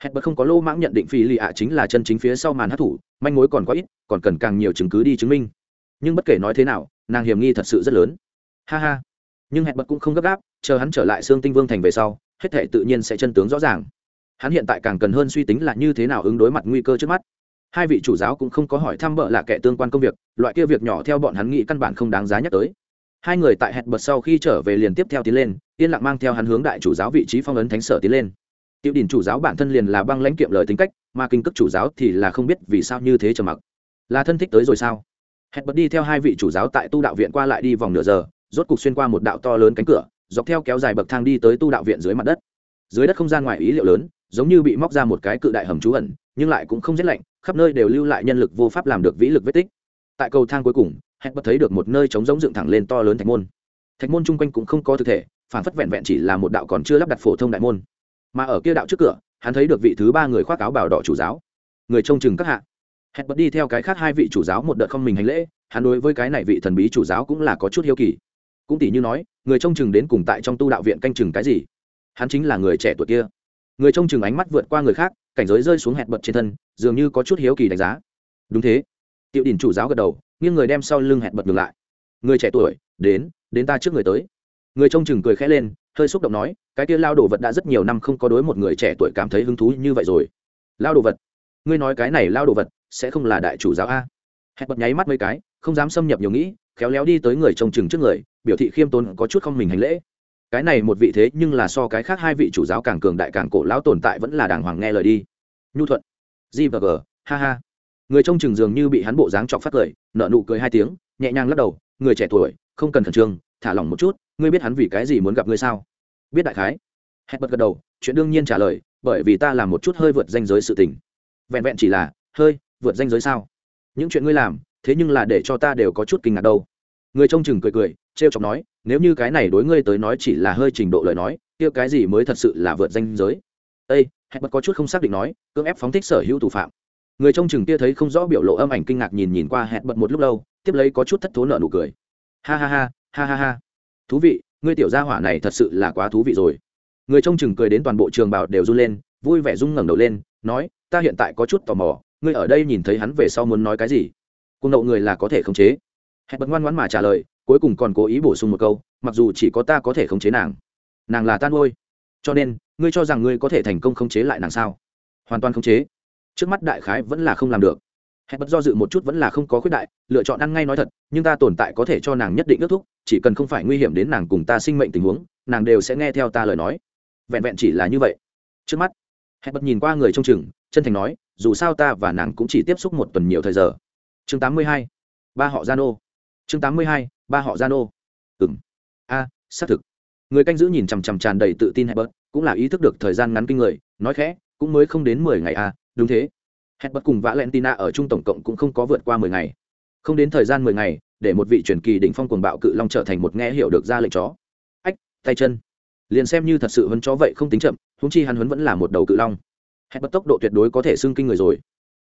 Hẹn bật không có lô mãng nhận định phi lì ạ chính là chân chính phía sau màn hát thủ, manh mối còn quá ít, còn cần càng nhiều chứng cứ đi chứng minh. Nhưng bất kể nói thế nào, nàng hiểm nghi thật sự rất lớn. Ha ha. Nhưng hẹn bật cũng không gấp gáp, chờ hắn trở lại xương tinh vương thành về sau, hết thể tự nhiên sẽ chân tướng rõ ràng. Hắn hiện tại càng cần hơn suy tính là như thế nào ứng đối mặt nguy cơ trước mắt. Hai vị chủ giáo cũng không có hỏi thăm bợ là kẻ tương quan công việc, loại kia việc nhỏ theo bọn hắn nghĩ căn bản không đáng giá nhắc tới. Hai người tại hẹn bật sau khi trở về liền tiếp theo tiến lên, yên lặng mang theo hắn hướng đại chủ giáo vị trí phong ấn thánh sở tiến lên tiểu đình chủ giáo bản thân liền là băng lãnh kiệm lời tính cách, mà kinh cước chủ giáo thì là không biết vì sao như thế trầm mặc. Là thân thích tới rồi sao? Hẹn bật đi theo hai vị chủ giáo tại tu đạo viện qua lại đi vòng nửa giờ, rốt cục xuyên qua một đạo to lớn cánh cửa, dọc theo kéo dài bậc thang đi tới tu đạo viện dưới mặt đất. Dưới đất không gian ngoài ý liệu lớn, giống như bị móc ra một cái cự đại hầm trú ẩn, nhưng lại cũng không rét lạnh, khắp nơi đều lưu lại nhân lực vô pháp làm được vĩ lực vết tích. Tại cầu thang cuối cùng hẹn bật thấy được một nơi trống giống dựng thẳng lên to lớn thạch môn. Thạch môn chung quanh cũng không có thực thể, phản phất vẹn vẹn chỉ là một đạo còn chưa lắp đặt phổ thông đại môn mà ở kia đạo trước cửa, hắn thấy được vị thứ ba người khoác áo bảo đỏ chủ giáo. Người trông chừng các hạ. Hẹn bật đi theo cái khác hai vị chủ giáo một đợt không mình hành lễ, hắn đối với cái này vị thần bí chủ giáo cũng là có chút hiếu kỳ. Cũng tỷ như nói, người trông chừng đến cùng tại trong tu đạo viện canh chừng cái gì? Hắn chính là người trẻ tuổi kia. Người trông chừng ánh mắt vượt qua người khác, cảnh giới rơi xuống hẹn bật trên thân, dường như có chút hiếu kỳ đánh giá. Đúng thế. Tiểu đình chủ giáo gật đầu, nghiêng người đem sau lưng hẹn bật ngược lại. Người trẻ tuổi, đến đến ta trước người tới. Người trông chừng cười khẽ lên hơi xúc động nói, cái kia lao đồ vật đã rất nhiều năm không có đối một người trẻ tuổi cảm thấy hứng thú như vậy rồi. Lao đồ vật? Ngươi nói cái này lao đồ vật sẽ không là đại chủ giáo a? Hẹn bật nháy mắt mấy cái, không dám xâm nhập nhiều nghĩ, khéo léo đi tới người trông chừng trước người, biểu thị khiêm tốn có chút không mình hành lễ. Cái này một vị thế nhưng là so cái khác hai vị chủ giáo càng cường đại càng cổ lão tồn tại vẫn là đàng hoàng nghe lời đi. Nhu thuận, g và g, ha ha. Người trông chừng dường như bị hắn bộ dáng chọc phát cười nợ nụ cười hai tiếng, nhẹ nhàng lắc đầu, người trẻ tuổi, không cần khẩn trương thả lỏng một chút, ngươi biết hắn vì cái gì muốn gặp ngươi sao? Biết đại khái. Hẹn bật gật đầu, chuyện đương nhiên trả lời, bởi vì ta làm một chút hơi vượt danh giới sự tình. Vẹn vẹn chỉ là, hơi vượt danh giới sao? Những chuyện ngươi làm, thế nhưng là để cho ta đều có chút kinh ngạc đâu. Người trông chừng cười cười t r e o chọc nói, nếu như cái này đối ngươi tới nói chỉ là hơi trình độ lời nói, kia cái gì mới thật sự là vượt danh giới? Ây hẹn bật có chút không xác định nói, cưỡng ép phóng thích sở hữu thủ phạm. Người trông chừng kia thấy không rõ biểu lộ âm ảnh kinh ngạc nhìn nhìn qua hẹn bật một lúc lâu, tiếp lấy có chút thất thố nợ nụ cười. Ha ha ha ha ha ha. Thú vị, ngươi tiểu gia hỏa này thật sự là quá thú vị rồi. Người trông chừng cười đến toàn bộ trường bảo đều run lên, vui vẻ rung ngẩng đầu lên, nói, ta hiện tại có chút tò mò, ngươi ở đây nhìn thấy hắn về sau muốn nói cái gì? Cùng đậu người là có thể khống chế. Hẹn bật ngoan ngoãn mà trả lời, cuối cùng còn cố ý bổ sung một câu, mặc dù chỉ có ta có thể khống chế nàng. Nàng là tan nuôi cho nên, ngươi cho rằng ngươi có thể thành công khống chế lại nàng sao? Hoàn toàn khống chế. Trước mắt đại khái vẫn là không làm được hẹn bật do dự một chút vẫn là không có khuyết đại, lựa chọn ăn ngay nói thật, nhưng ta tồn tại có thể cho nàng nhất định ước thúc, chỉ cần không phải nguy hiểm đến nàng cùng ta sinh mệnh tình huống, nàng đều sẽ nghe theo ta lời nói. Vẹn vẹn chỉ là như vậy. Trước mắt hẹn bật nhìn qua người trông chừng, chân thành nói, dù sao ta và nàng cũng chỉ tiếp xúc một tuần nhiều thời giờ. Chương 82. ba họ gian ô chương 82. ba họ gian ô ừ m a, xác thực. Người canh giữ nhìn chằm chằm tràn đầy tự tin hẹn bật cũng là ý thức được thời gian ngắn kinh người, nói khẽ, cũng mới không đến mười ngày à đúng thế hẹn bật cùng valentina ở chung tổng cộng cũng không có vượt qua mười ngày. Không đến thời gian mười ngày, để một vị truyền kỳ đỉnh phong cuồng bạo cự long trở thành một nghe hiểu được ra lệnh chó. Ách, tay chân. Liền xem như thật sự huấn chó vậy không tính chậm húng chi hắn huấn vẫn là một đầu cự long. Hẹn bật tốc độ tuyệt đối có thể xưng kinh người rồi.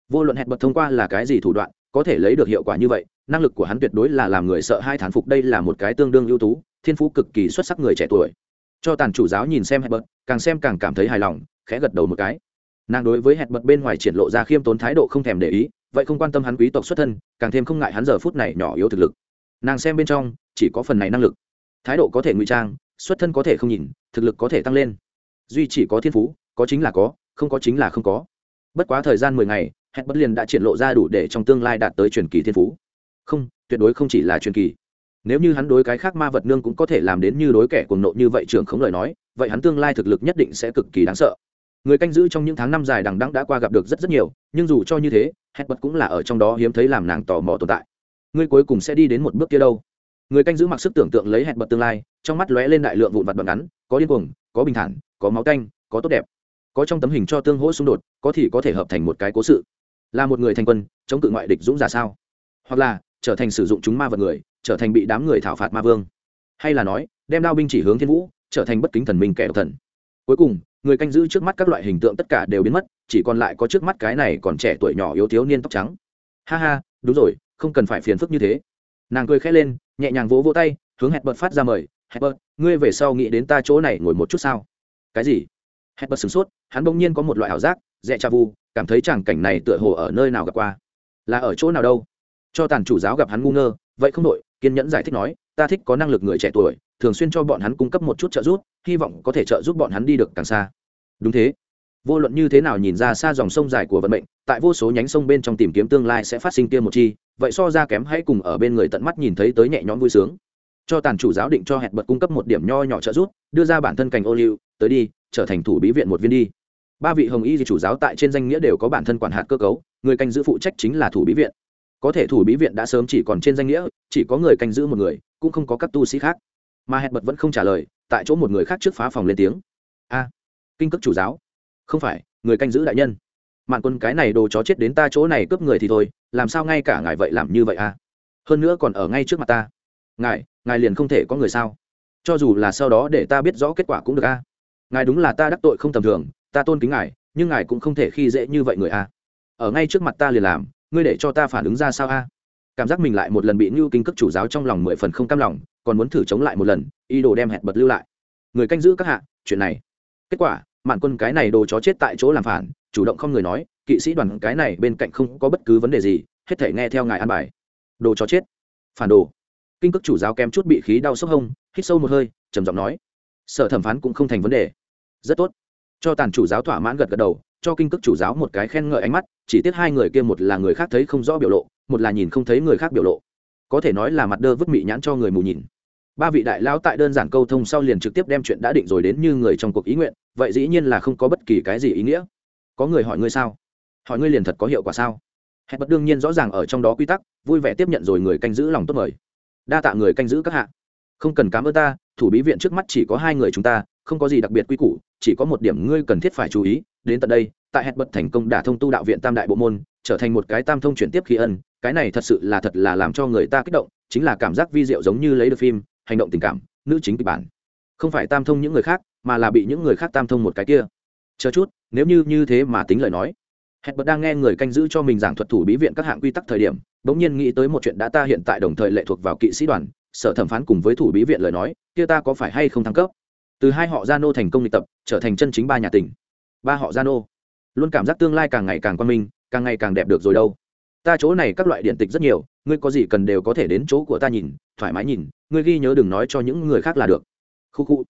Vô luận hẹn bật thông qua là cái gì thủ đoạn, có thể lấy được hiệu quả như vậy, năng lực của hắn tuyệt đối là làm người sợ hai thán phục đây là một cái tương đương ưu tú, thiên phú cực kỳ xuất sắc người trẻ tuổi. Cho tàn chủ giáo nhìn xem hẹn bật càng xem càng cảm thấy hài lòng, khẽ gật đầu một cái nàng đối với hẹn bật bên ngoài triển lộ ra khiêm tốn thái độ không thèm để ý, vậy không quan tâm hắn quý tộc xuất thân, càng thêm không ngại hắn giờ phút này nhỏ yếu thực lực. Nàng xem bên trong, chỉ có phần này năng lực. Thái độ có thể ngụy trang, xuất thân có thể không nhìn, thực lực có thể tăng lên. Duy chỉ có thiên phú, có chính là có, không có chính là không có. Bất quá thời gian mười ngày, hẹn bất liền đã triển lộ ra đủ để trong tương lai đạt tới truyền kỳ thiên phú. Không, tuyệt đối không chỉ là truyền kỳ. Nếu như hắn đối cái khác ma vật nương cũng có thể làm đến như đối kẻ cuồng nộ như vậy trưởng không lời nói, vậy hắn tương lai thực lực nhất định sẽ cực kỳ đáng sợ người canh giữ trong những tháng năm dài đằng đẵng đã qua gặp được rất rất nhiều, nhưng dù cho như thế hẹn bật cũng là ở trong đó hiếm thấy làm nàng tò mò tồn tại. Ngươi cuối cùng sẽ đi đến một bước kia đâu? Người canh giữ mặc sức tưởng tượng lấy hẹn bật tương lai, trong mắt lóe lên đại lượng vụn vặt bằng ngắn, có điên cuồng, có bình thản, có máu canh, có tốt đẹp. Có trong tấm hình cho tương hỗ xung đột, có thì có thể hợp thành một cái cố sự. Là một người thành quân, chống cự ngoại địch dũng giả sao? Hoặc là, trở thành sử dụng chúng ma vật người, trở thành bị đám người thảo phạt ma vương. Hay là nói, đem đao binh chỉ hướng thiên vũ, trở thành bất kính thần minh kẻ độc thần. Cuối cùng người canh giữ trước mắt các loại hình tượng tất cả đều biến mất, chỉ còn lại có trước mắt cái này còn trẻ tuổi nhỏ yếu thiếu niên tóc trắng. Ha ha, đúng rồi, không cần phải phiền phức như thế. Nàng cười khẽ lên, nhẹ nhàng vỗ vỗ tay, hướng hẹn bật phát ra mời. Hẹn bật, ngươi về sau nghĩ đến ta chỗ này ngồi một chút sao? Cái gì? Hẹn bật sửng sốt, hắn bỗng nhiên có một loại ảo giác dẹ cha vu, cảm thấy chẳng cảnh này tựa hồ ở nơi nào gặp qua. Là ở chỗ nào đâu? Cho tàn chủ giáo gặp hắn ngu ngơ, vậy không đội kiên nhẫn giải thích nói, ta thích có năng lực người trẻ tuổi thường xuyên cho bọn hắn cung cấp một chút trợ giúp, hy vọng có thể trợ giúp bọn hắn đi được càng xa. Đúng thế. Vô luận như thế nào nhìn ra xa dòng sông dài của vận mệnh, tại vô số nhánh sông bên trong tìm kiếm tương lai sẽ phát sinh kia một chi, vậy so ra kém hãy cùng ở bên người tận mắt nhìn thấy tới nhẹ nhõm vui sướng. Cho tàn chủ giáo định cho hẹn bật cung cấp một điểm nho nhỏ trợ giúp, đưa ra bản thân cành ô liu, tới đi, trở thành thủ bí viện một viên đi. Ba vị hồng y di chủ giáo tại trên danh nghĩa đều có bản thân quản hạt cơ cấu, người canh giữ phụ trách chính là thủ bí viện. Có thể thủ bí viện đã sớm chỉ còn trên danh nghĩa, chỉ có người canh giữ một người, cũng không có các tu sĩ khác mà hẹn bật vẫn không trả lời, tại chỗ một người khác trước phá phòng lên tiếng. A, kinh cước chủ giáo. Không phải, người canh giữ đại nhân. Mạn quân, cái này đồ chó chết đến ta chỗ này cướp người thì thôi, làm sao ngay cả ngài vậy làm như vậy a? Hơn nữa còn ở ngay trước mặt ta. Ngài ngài liền không thể có người sao? Cho dù là sau đó để ta biết rõ kết quả cũng được a. Ngài đúng là ta đắc tội không tầm thường, ta tôn kính ngài, nhưng ngài cũng không thể khi dễ như vậy người a. Ở ngay trước mặt ta liền làm, ngươi để cho ta phản ứng ra sao a? Cảm giác mình lại một lần bị như kinh cước chủ giáo trong lòng mười phần không cam lòng còn muốn thử chống lại một lần, ý đồ đem hẹn bật lưu lại. Người canh giữ các hạ, chuyện này. Kết quả, mạn quân cái này đồ chó chết tại chỗ làm phản, chủ động không người nói, kỵ sĩ đoàn cái này bên cạnh không có bất cứ vấn đề gì, hết thể nghe theo ngài an bài. Đồ chó chết. Phản đồ. Kinh cước chủ giáo kém chút bị khí đau sốc hông, hít sâu một hơi, trầm giọng nói. Sở thẩm phán cũng không thành vấn đề. Rất tốt. Cho tàn chủ giáo thỏa mãn gật gật đầu, cho kinh cước chủ giáo một cái khen ngợi ánh mắt, chỉ tiếc hai người kia một là người khác thấy không rõ biểu lộ, một là nhìn không thấy người khác biểu lộ có thể nói là mặt đơ vứt mị nhãn cho người mù nhìn. Ba vị đại lão tại đơn giản câu thông sau liền trực tiếp đem chuyện đã định rồi đến như người trong cuộc ý nguyện, vậy dĩ nhiên là không có bất kỳ cái gì ý nghĩa. Có người hỏi ngươi sao? Hỏi ngươi liền thật có hiệu quả sao? Hẹn bất đương nhiên rõ ràng ở trong đó quy tắc, vui vẻ tiếp nhận rồi người canh giữ lòng tốt mời. Đa tạ người canh giữ các hạ. Không cần cám ơn ta, thủ bí viện trước mắt chỉ có hai người chúng ta, không có gì đặc biệt quy củ, chỉ có một điểm ngươi cần thiết phải chú ý, đến tận đây, tại hẹn bật thành công đả thông tu đạo viện tam đại bộ môn, trở thành một cái tam thông chuyển tiếp khi ân cái này thật sự là thật là làm cho người ta kích động, chính là cảm giác vi diệu giống như lấy được phim, hành động tình cảm, nữ chính kịch bản. Không phải tam thông những người khác, mà là bị những người khác tam thông một cái kia. Chờ chút, nếu như như thế mà tính lời nói. Hẹn bật đang nghe người canh giữ cho mình giảng thuật thủ bí viện các hạng quy tắc thời điểm, bỗng nhiên nghĩ tới một chuyện đã ta hiện tại đồng thời lệ thuộc vào kỵ sĩ đoàn, sở thẩm phán cùng với thủ bí viện lời nói, kia ta có phải hay không thăng cấp? Từ hai họ gia nô thành công luyện tập, trở thành chân chính ba nhà tỉnh. Ba họ gia nô. Luôn cảm giác tương lai càng ngày càng quan minh, càng ngày càng đẹp được rồi đâu ta chỗ này các loại điện tịch rất nhiều, ngươi có gì cần đều có thể đến chỗ của ta nhìn, thoải mái nhìn, ngươi ghi nhớ đừng nói cho những người khác là được. Khu khu.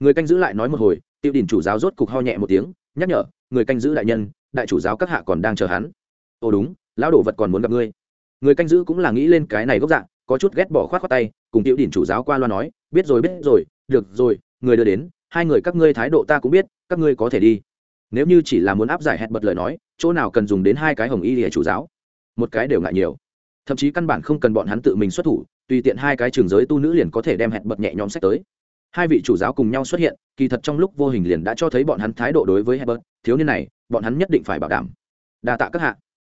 Người canh giữ lại nói một hồi tiêu đình chủ giáo rốt cục ho nhẹ một tiếng, nhắc nhở, người canh giữ đại nhân, đại chủ giáo các hạ còn đang chờ hắn. Ồ đúng, lão đồ vật còn muốn gặp ngươi. Người canh giữ cũng là nghĩ lên cái này gốc dạng, có chút ghét bỏ khoát khoát tay, cùng tiêu đình chủ giáo qua loa nói, biết rồi biết rồi, được rồi, người đưa đến, hai người các ngươi thái độ ta cũng biết, các ngươi có thể đi. Nếu như chỉ là muốn áp giải hẹn bật lời nói, chỗ nào cần dùng đến hai cái hồng y để chủ giáo? Một cái đều ngại nhiều thậm chí căn bản không cần bọn hắn tự mình xuất thủ tùy tiện hai cái trường giới tu nữ liền có thể đem hẹn bật nhẹ nhóm sách tới hai vị chủ giáo cùng nhau xuất hiện kỳ thật trong lúc vô hình liền đã cho thấy bọn hắn thái độ đối với hebert thiếu niên này, bọn hắn nhất định phải bảo đảm. Đa tạ các hạ.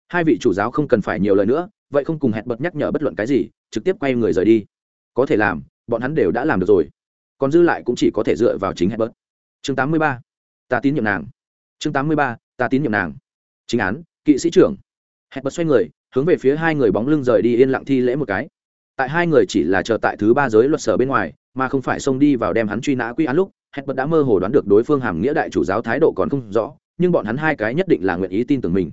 Hai vị chủ giáo không cần phải nhiều lời nữa, vậy không cùng Herbert nhắc nhở bất luận cái gì, trực tiếp quay người rời đi. Có thể làm, bọn hắn đều đã làm được rồi. Còn dư lại cũng chỉ có thể dựa vào chính hebert. Chương 83. Ta tín nhiệm nàng. Chương 83. Ta tín nhiệm nàng. Chính án, kỵ sĩ trưởng. Herbert xoay người, hướng về phía hai người bóng lưng rời đi yên lặng thi lễ một cái. Tại hai người chỉ là chờ tại thứ ba giới luật sở bên ngoài, mà không phải xông đi vào đem hắn truy nã quy án lúc hẹn bật đã mơ hồ đoán được đối phương hàm nghĩa đại chủ giáo thái độ còn không rõ nhưng bọn hắn hai cái nhất định là nguyện ý tin tưởng mình.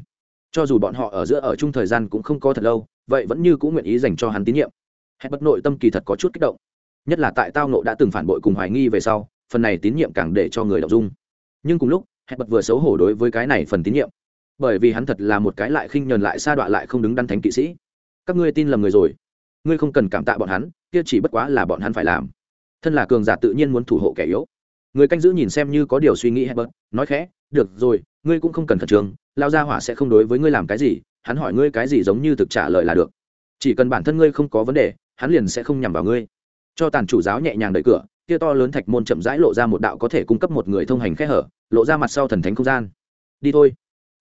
Cho dù bọn họ ở giữa ở chung thời gian cũng không có thật lâu vậy vẫn như cũng nguyện ý dành cho hắn tín nhiệm. Hẹn bật nội tâm kỳ thật có chút kích động. Nhất là tại tao nộ đã từng phản bội cùng hoài nghi về sau phần này tín nhiệm càng để cho người đọc dung. Nhưng cùng lúc hẹn bật vừa xấu hổ đối với cái này phần tín nhiệm bởi vì hắn thật là một cái lại khinh nhờn lại sa đọa lại không đứng đắn thánh kỵ sĩ. Các ngươi tin lầm người rồi. Ngươi không cần cảm tạ bọn hắn, kia chỉ bất quá là bọn hắn phải làm. Thân là cường giả tự nhiên muốn thủ hộ kẻ yếu. Người canh giữ nhìn xem như có điều suy nghĩ hebert nói khẽ, được rồi, ngươi cũng không cần khẩn trương lao gia hỏa sẽ không đối với ngươi làm cái gì, hắn hỏi ngươi cái gì giống như thực trả lời là được. Chỉ cần bản thân ngươi không có vấn đề, hắn liền sẽ không nhằm vào ngươi. Cho tàn chủ giáo nhẹ nhàng đẩy cửa, kia to lớn thạch môn chậm rãi lộ ra một đạo có thể cung cấp một người thông hành khe hở, lộ ra mặt sau thần thánh không gian. Đi thôi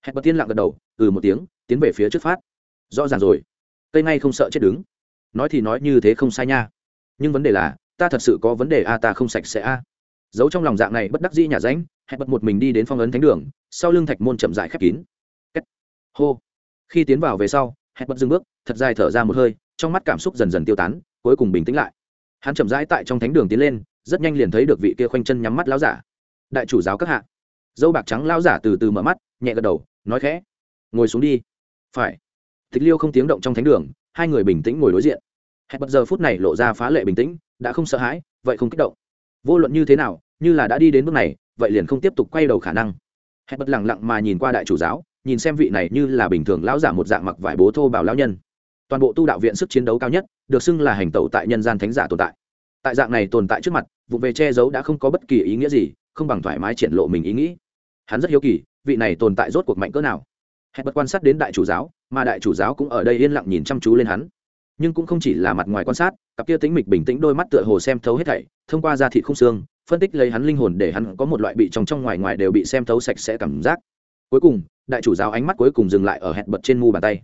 hẹn bật tiên lặng gật đầu ừ một tiếng, tiến về phía trước phát. Rõ ràng rồi. Cây ngay không sợ chết đứng. Nói thì nói như thế không sai nha. Nhưng vấn đề là, ta thật sự có vấn đề a, ta không sạch sẽ a. Giấu trong lòng dạng này bất đắc dĩ nhà ránh, hẹn bật một mình đi đến phong ấn thánh đường, sau lưng thạch môn chậm dại khép kín. Kết. hô. Khi tiến vào về sau, hẹn bật dừng bước, thật dài thở ra một hơi, trong mắt cảm xúc dần dần tiêu tán, cuối cùng bình tĩnh lại. Hắn chậm rãi tại trong thánh đường tiến lên, rất nhanh liền thấy được vị kia khoanh chân nhắm mắt lão giả. Đại chủ giáo các hạ. Dâu bạc trắng lão giả từ từ mở mắt, nhẹ gật đầu nói khẽ, ngồi xuống đi. Phải. Tịch liêu không tiếng động trong thánh đường, hai người bình tĩnh ngồi đối diện. Hẹn bật giờ phút này lộ ra phá lệ bình tĩnh, đã không sợ hãi, vậy không kích động. Vô luận như thế nào, như là đã đi đến bước này, vậy liền không tiếp tục quay đầu khả năng. Hẹn bật lẳng lặng mà nhìn qua đại chủ giáo, nhìn xem vị này như là bình thường lão giả một dạng mặc vải bố thô bảo lão nhân. Toàn bộ tu đạo viện sức chiến đấu cao nhất, được xưng là hành tẩu tại nhân gian thánh giả tồn tại. Tại dạng này tồn tại trước mặt, vụ về che giấu đã không có bất kỳ ý nghĩa gì, không bằng thoải mái triển lộ mình ý nghĩ. Hắn rất hiếu kỳ vị này tồn tại rốt cuộc mạnh cỡ nào? Hẹn bật quan sát đến đại chủ giáo, mà đại chủ giáo cũng ở đây yên lặng nhìn chăm chú lên hắn. Nhưng cũng không chỉ là mặt ngoài quan sát, cặp kia tính mịch bình tĩnh đôi mắt tựa hồ xem thấu hết thảy, thông qua da thịt không xương, phân tích lấy hắn linh hồn để hắn có một loại bị trong trong ngoài ngoài đều bị xem thấu sạch sẽ cảm giác. Cuối cùng, đại chủ giáo ánh mắt cuối cùng dừng lại ở hẹn bật trên mu bàn tay.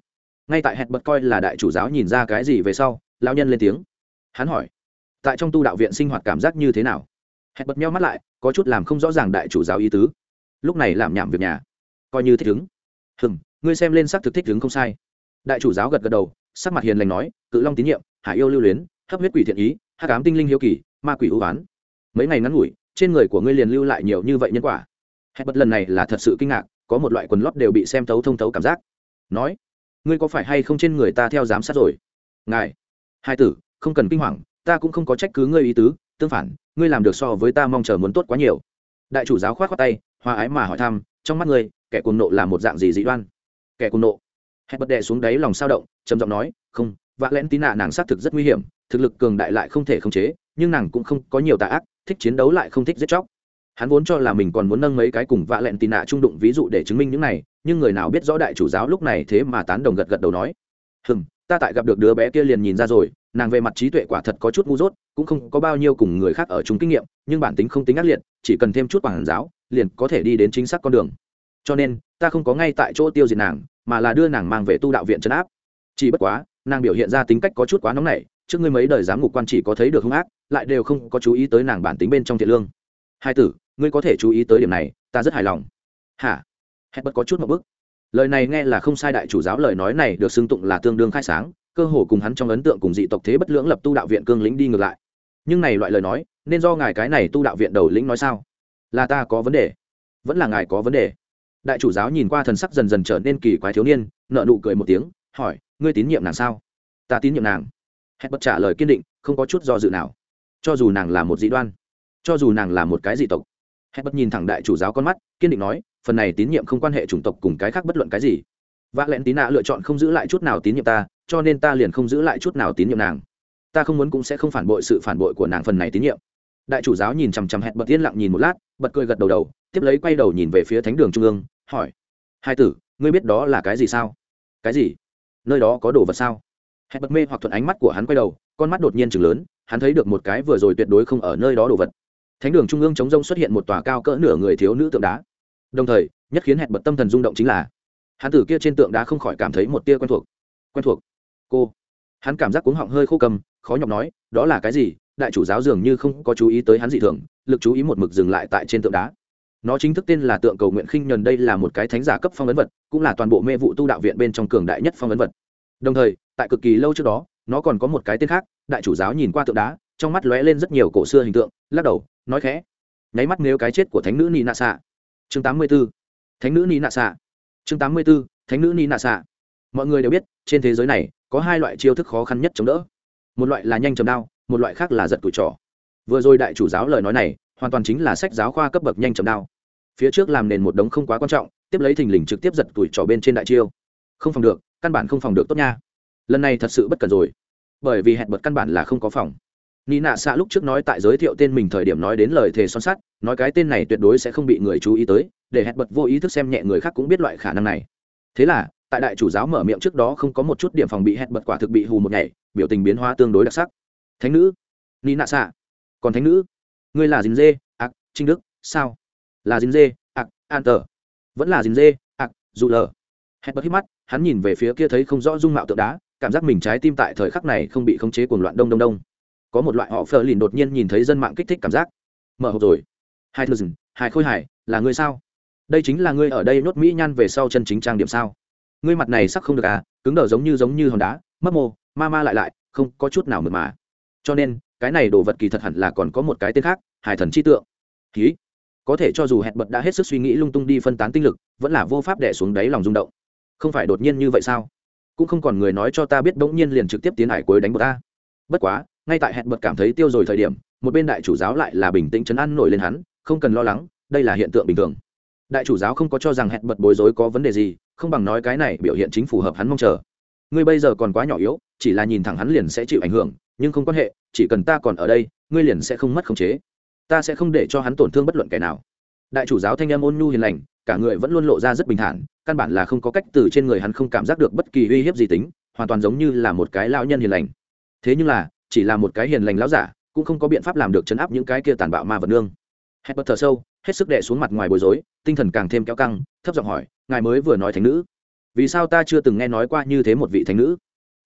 Ngay tại hẹn bật coi là đại chủ giáo nhìn ra cái gì về sau, lão nhân lên tiếng. Hắn hỏi, tại trong tu đạo viện sinh hoạt cảm giác như thế nào? Hẹn bật meo mắt lại, có chút làm không rõ ràng đại chủ giáo ý tứ lúc này làm nhảm việc nhà. Coi như thích ứng. Hừng ngươi xem lên sắc thực thích ứng không sai. Đại chủ giáo gật gật đầu, sắc mặt hiền lành nói, cự long tín nhiệm, hải yêu lưu luyến, hấp huyết quỷ thiện ý hát cám tinh linh hiếu kỳ, ma quỷ ưu oán. Mấy ngày ngắn ngủi, trên người của ngươi liền lưu lại nhiều như vậy nhân quả. Hết bật lần này là thật sự kinh ngạc, có một loại quần lót đều bị xem thấu thông thấu cảm giác. Nói, ngươi có phải hay không trên người ta theo giám sát rồi? Ngài, hai tử, không cần kinh hoàng, ta cũng không có trách cứ ngươi ý tứ, tương phản, ngươi làm được so với ta mong chờ muốn tốt quá nhiều. Đại chủ giáo khoát khoát tay hoa ái mà hỏi thăm, trong mắt ngươi, kẻ cuồng nộ là một dạng gì dị đoan? Kẻ cuồng nộ. Hẹn bật đệ xuống đáy lòng sao động, trầm giọng nói, không vạ lẽn tí nạ nàng xác thực rất nguy hiểm, thực lực cường đại lại không thể khống chế, nhưng nàng cũng không có nhiều tà ác, thích chiến đấu lại không thích giết chóc. Hắn vốn cho là mình còn muốn nâng mấy cái cùng vạ lẹn tì nạ trung đụng ví dụ để chứng minh những này, nhưng người nào biết rõ đại chủ giáo lúc này thế mà tán đồng gật gật đầu nói, hừm, ta tại gặp được đứa bé kia liền nhìn ra rồi, nàng về mặt trí tuệ quả thật có chút ngu dốt, cũng không có bao nhiêu cùng người khác ở chung kinh nghiệm, nhưng bản tính không tính ác liệt, chỉ cần thêm chút quảng giáo liền có thể đi đến chính xác con đường. Cho nên, ta không có ngay tại chỗ tiêu diệt nàng, mà là đưa nàng mang về tu đạo viện trấn áp. Chỉ bất quá, nàng biểu hiện ra tính cách có chút quá nóng nảy, trước ngươi mấy đời giám ngục quan chỉ có thấy được hung ác, lại đều không có chú ý tới nàng bản tính bên trong thiện lương. Hai tử, ngươi có thể chú ý tới điểm này, ta rất hài lòng. Hả? Hết bất có chút một bức lời này nghe là không sai đại chủ giáo lời nói này được xưng tụng là tương đương khai sáng, cơ hồ cùng hắn trong ấn tượng cùng dị tộc thế bất lưỡng lập tu đạo viện cương lĩnh đi ngược lại. Nhưng này loại lời nói, nên do ngài cái này tu đạo viện đầu lĩnh nói sao? Là ta có vấn đề. Vẫn là ngài có vấn đề. Đại chủ giáo nhìn qua thần sắc dần dần trở nên kỳ quái thiếu niên nợ nụ cười một tiếng, hỏi, ngươi tín nhiệm nàng sao? Ta tín nhiệm nàng. Hẹn bất trả lời kiên định, không có chút do dự nào. Cho dù nàng là một dị đoan, cho dù nàng là một cái dị tộc hẹn bất nhìn thẳng đại chủ giáo con mắt, kiên định nói, phần này tín nhiệm không quan hệ chủng tộc cùng cái khác bất luận cái gì. Vác lẹn tín nạ lựa chọn không giữ lại chút nào tín nhiệm ta, cho nên ta liền không giữ lại chút nào tín nhiệm nàng. Ta không muốn cũng sẽ không phản bội sự phản bội của nàng phần này tín nhiệm đại chủ giáo nhìn chằm chằm hẹn bật yên lặng nhìn một lát, bật cười gật đầu đầu, tiếp lấy quay đầu nhìn về phía thánh đường trung ương, hỏi, hai tử, ngươi biết đó là cái gì sao? Cái gì? Nơi đó có đồ vật sao? Hẹn bật mê hoặc thuận ánh mắt của hắn quay đầu, con mắt đột nhiên chừng lớn, hắn thấy được một cái vừa rồi tuyệt đối không ở nơi đó đồ vật. Thánh đường trung ương chống rông xuất hiện một tòa cao cỡ nửa người thiếu nữ tượng đá. Đồng thời, nhất khiến hẹn bật tâm thần rung động chính là, hắn tử kia trên tượng đá không khỏi cảm thấy một tia quen thuộc. Quen thuộc? Cô. Hắn cảm giác cuống họng hơi khô cầm, khó nhọc nói, đó là cái gì? Đại chủ giáo dường như không có chú ý tới hắn dị thường, lực chú ý một mực dừng lại tại trên tượng đá. Nó chính thức tên là tượng cầu nguyện khinh nhuần đây là một cái thánh giả cấp phong ấn vật, cũng là toàn bộ mê vụ tu đạo viện bên trong cường đại nhất phong ấn vật. Đồng thời, tại cực kỳ lâu trước đó, nó còn có một cái tên khác, đại chủ giáo nhìn qua tượng đá, trong mắt lóe lên rất nhiều cổ xưa hình tượng, lắc đầu, nói khẽ. Nháy mắt nếu cái chết của thánh nữ ni nạ xạ chương tám mươi b ố thánh nữ ni nạ xạ chương tám mươi b ố thánh nữ ni nạ xạ mọi người đều biết, trên thế giới này, có hai loại chiêu thức khó khăn nhất chống đỡ. Một loại là nhanh chầm đao một loại khác là giật tuổi trỏ vừa rồi đại chủ giáo lời nói này, hoàn toàn chính là sách giáo khoa cấp bậc nhanh chậm đao. Phía trước làm nền một đống không quá quan trọng, tiếp lấy thình lình trực tiếp giật tuổi trỏ bên trên đại chiêu. Không phòng được, căn bản không phòng được tốt nha. Lần này thật sự bất cần rồi. Bởi vì hẹn bật căn bản là không có phòng. Nị nạ xạ lúc trước nói tại giới thiệu tên mình thời điểm nói đến lời thề son sắt, nói cái tên này tuyệt đối sẽ không bị người chú ý tới, để hẹn bật vô ý thức xem nhẹ người khác cũng biết loại khả năng này. Thế là, tại đại chủ giáo mở miệng trước đó không có một chút điểm phòng bị hẹn bật quả thực bị hù một ngày, biểu tình biến hóa tương đối đặc sắc thánh nữ ni nạ xạ còn thánh nữ ngươi là dính dê ạc trinh đức sao là dính dê ạc an tờ vẫn là dính dê ạc dù lờ hẹn bật hít mắt, hắn nhìn về phía kia thấy không rõ dung mạo tượng đá, cảm giác mình trái tim tại thời khắc này không bị khống chế cuồng loạn đông đông đông. Có một loại họ phờ lìn đột nhiên nhìn thấy dân mạng kích thích cảm giác. Mở hộp rồi. Hai thư dừng, hai khôi hải là ngươi sao? Đây chính là ngươi ở đây nhốt mỹ nhan về sau chân chính trang điểm sao? Ngươi mặt này sắc không được à cứng đờ giống như giống như hòn đá mất mô, ma ma lại lại, không có chút nào mượt mà cho nên, cái này đồ vật kỳ thật hẳn là còn có một cái tên khác, hải thần chi tượng. Ký có thể cho dù hẹn bật đã hết sức suy nghĩ lung tung đi phân tán tinh lực, vẫn là vô pháp đẻ xuống đáy lòng rung động. Không phải đột nhiên như vậy sao? Cũng không còn người nói cho ta biết bỗng nhiên liền trực tiếp tiến hải cuối đánh bật ta. Bất quá, ngay tại hẹn bật cảm thấy tiêu rồi thời điểm, một bên đại chủ giáo lại là bình tĩnh chấn an nổi lên hắn, không cần lo lắng, đây là hiện tượng bình thường. Đại chủ giáo không có cho rằng hẹn bật bối rối có vấn đề gì, không bằng nói cái này biểu hiện chính phù hợp hắn mong chờ. Ngươi bây giờ còn quá nhỏ yếu chỉ là nhìn thẳng hắn liền sẽ chịu ảnh hưởng, nhưng không quan hệ, chỉ cần ta còn ở đây, ngươi liền sẽ không mất khống chế. Ta sẽ không để cho hắn tổn thương bất luận kẻ nào. Đại chủ giáo thanh em ôn nhu hiền lành, cả người vẫn luôn lộ ra rất bình thản, căn bản là không có cách từ trên người hắn không cảm giác được bất kỳ uy hiếp gì tính, hoàn toàn giống như là một cái lao nhân hiền lành. Thế nhưng là, chỉ là một cái hiền lành lão giả, cũng không có biện pháp làm được chấn áp những cái kia tàn bạo ma vật nương. Hét bất thở sâu, hết sức đệ xuống mặt ngoài bối rối, tinh thần càng thêm kéo căng, thấp giọng hỏi, ngài mới vừa nói thánh nữ, vì sao ta chưa từng nghe nói qua như thế một vị thánh nữ?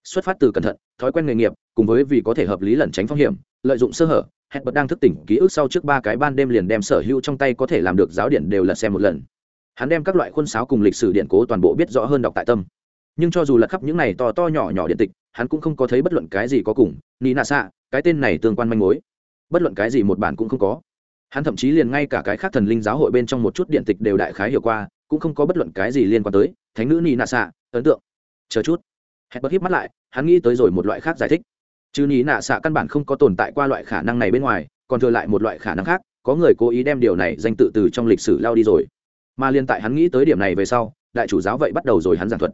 Xuất phát từ cẩn thận, thói quen nghề nghiệp, cùng với vì có thể hợp lý lẩn tránh phong hiểm, lợi dụng sơ hở, hẹn bật đang thức tỉnh ký ức sau trước ba cái ban đêm liền đem sở hữu trong tay có thể làm được giáo điện đều lật xem một lần. Hắn đem các loại khuôn sáo cùng lịch sử điện cố toàn bộ biết rõ hơn đọc tại tâm. Nhưng cho dù lật khắp những này to to nhỏ nhỏ điện tịch, hắn cũng không có thấy bất luận cái gì có cùng ni nạ xạ cái tên này tương quan manh mối. Bất luận cái gì một bản cũng không có. Hắn thậm chí liền ngay cả cái khác thần linh giáo hội bên trong một chút điện tịch đều đại khái hiểu qua, cũng không có bất luận cái gì liên quan tới, thánh nữ ni nạ xạ ấn tượng. Chờ chút hẹn bất híp mắt lại, hắn nghĩ tới rồi một loại khác giải thích. Chứ nhí nạ xạ căn bản không có tồn tại qua loại khả năng này bên ngoài, còn thừa lại một loại khả năng khác, có người cố ý đem điều này danh tự từ trong lịch sử lao đi rồi. Mà liên tại hắn nghĩ tới điểm này về sau, đại chủ giáo vậy bắt đầu rồi hắn giảng thuật.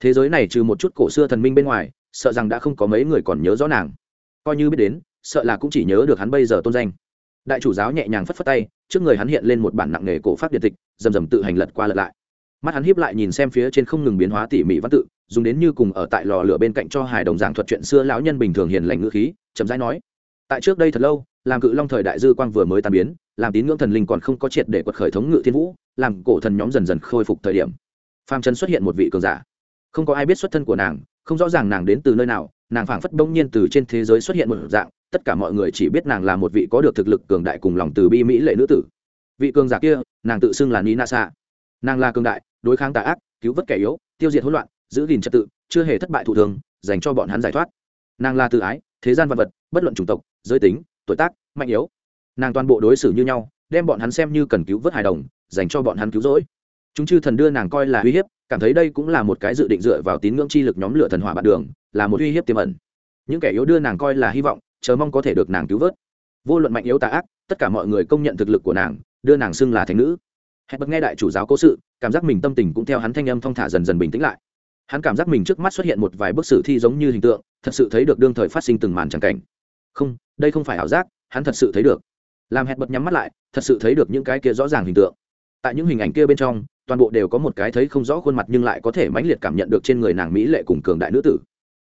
Thế giới này trừ một chút cổ xưa thần minh bên ngoài, sợ rằng đã không có mấy người còn nhớ rõ nàng. Coi như biết đến, sợ là cũng chỉ nhớ được hắn bây giờ tôn danh. Đại chủ giáo nhẹ nhàng phất phất tay, trước người hắn hiện lên một bản nặng nghề cổ pháp điện tịch, rầm rầm tự hành lật qua lật lại mắt hắn hiếp lại nhìn xem phía trên không ngừng biến hóa tỉ mỉ văn tự, dùng đến như cùng ở tại lò lửa bên cạnh cho hài đồng giảng thuật chuyện xưa lão nhân bình thường hiền lành ngữ khí, chậm rãi nói, tại trước đây thật lâu, làm cự long thời đại dư quang vừa mới tan biến, làm tín ngưỡng thần linh còn không có triệt để quật khởi thống ngự thiên vũ, làm cổ thần nhóm dần dần khôi phục thời điểm. Phàm trần xuất hiện một vị cường giả. Không có ai biết xuất thân của nàng, không rõ ràng nàng đến từ nơi nào, nàng phảng phất bỗng nhiên từ trên thế giới xuất hiện một dạng, tất cả mọi người chỉ biết nàng là một vị có được thực lực cường đại cùng lòng từ bi mỹ lệ nữ tử. Vị cường giả kia, nàng tự xưng là nina sa nàng là cường đại đối kháng tà ác, cứu vớt kẻ yếu, tiêu diệt hỗn loạn, giữ gìn trật tự, chưa hề thất bại thủ thường, dành cho bọn hắn giải thoát. Nàng là tự ái, thế gian vật vật, bất luận chủng tộc, giới tính, tuổi tác, mạnh yếu. Nàng toàn bộ đối xử như nhau, đem bọn hắn xem như cần cứu vớt hài đồng, dành cho bọn hắn cứu rỗi. Chúng chư thần đưa nàng coi là uy hiếp, cảm thấy đây cũng là một cái dự định dựa vào tín ngưỡng chi lực nhóm lửa thần hỏa bạn đường, là một uy hiếp tiềm ẩn. Những kẻ yếu đưa nàng coi là hy vọng, chờ mong có thể được nàng cứu vớt. Vô luận mạnh yếu tà ác, tất cả mọi người công nhận thực lực của nàng, đưa nàng xưng là thành nữ hẹn bật nghe đại chủ giáo cố sự, cảm giác mình tâm tình cũng theo hắn thanh âm thong thả dần dần bình tĩnh lại. Hắn cảm giác mình trước mắt xuất hiện một vài bức sử thi giống như hình tượng, thật sự thấy được đương thời phát sinh từng màn tràng cảnh. Không, đây không phải ảo giác, hắn thật sự thấy được. Làm hẹn bật nhắm mắt lại, thật sự thấy được những cái kia rõ ràng hình tượng. Tại những hình ảnh kia bên trong, toàn bộ đều có một cái thấy không rõ khuôn mặt nhưng lại có thể mãnh liệt cảm nhận được trên người nàng mỹ lệ cùng cường đại nữ tử.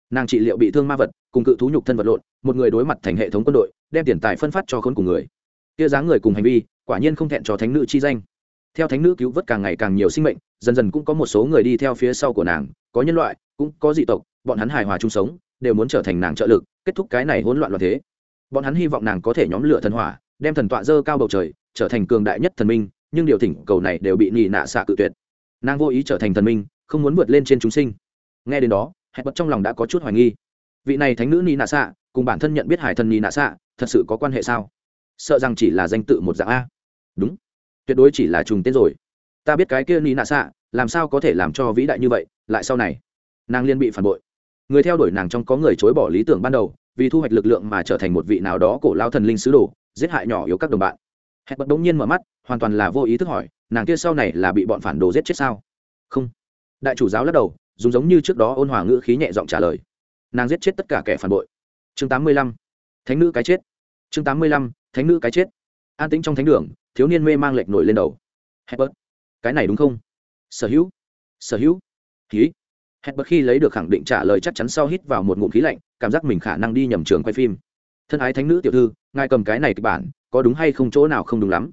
Nàng trị liệu bị thương ma vật, cùng cự thú nhục thân vật lộn, một người đối mặt thành hệ thống quân đội, đem tiền tài phân phát cho khốn cùng người. Kia dáng người cùng hành vi, quả nhiên không thẹn cho thánh nữ chi danh theo thánh nữ cứu vớt càng ngày càng nhiều sinh mệnh, dần dần cũng có một số người đi theo phía sau của nàng, có nhân loại, cũng có dị tộc, bọn hắn hài hòa chung sống, đều muốn trở thành nàng trợ lực, kết thúc cái này hỗn loạn loạn thế. Bọn hắn hy vọng nàng có thể nhóm lửa thần hỏa, đem thần tọa dơ cao bầu trời, trở thành cường đại nhất thần minh, nhưng điều thỉnh cầu này đều bị nị nạ xạ cự tuyệt. Nàng vô ý trở thành thần minh, không muốn vượt lên trên chúng sinh. Nghe đến đó, hẹn bật trong lòng đã có chút hoài nghi. Vị này thánh nữ nị nạ xạ, cùng bản thân nhận biết hải thần nị nạ xạ, thật sự có quan hệ sao? Sợ rằng chỉ là danh tự một dạng a. Đúng tuyệt đối chỉ là trùng tên rồi. Ta biết cái kia ni nạ xạ làm sao có thể làm cho vĩ đại như vậy, lại sau này, nàng liên bị phản bội. Người theo đuổi nàng trong có người chối bỏ lý tưởng ban đầu, vì thu hoạch lực lượng mà trở thành một vị nào đó cổ lao thần linh sứ đồ, giết hại nhỏ yếu các đồng bạn. Hẹn bật đống nhiên mở mắt, hoàn toàn là vô ý thức hỏi, nàng kia sau này là bị bọn phản đồ giết chết sao? Không. Đại chủ giáo lắc đầu, dùng giống như trước đó ôn hòa ngữ khí nhẹ giọng trả lời. Nàng giết chết tất cả kẻ phản bội. Chương tám mươi lăm. Thánh nữ cái chết. Chương tám mươi lăm. Thánh nữ cái chết an tĩnh trong thánh đường, thiếu niên mê mang lệch nổi lên đầu. Hebert cái này đúng không? Sở hữu sở hữu. Khí hebert khi lấy được khẳng định trả lời chắc chắn sau hít vào một ngụm khí lạnh, cảm giác mình khả năng đi nhầm trường quay phim. Thân ái thánh nữ tiểu thư, ngài cầm cái này kịch bản, có đúng hay không chỗ nào không đúng lắm?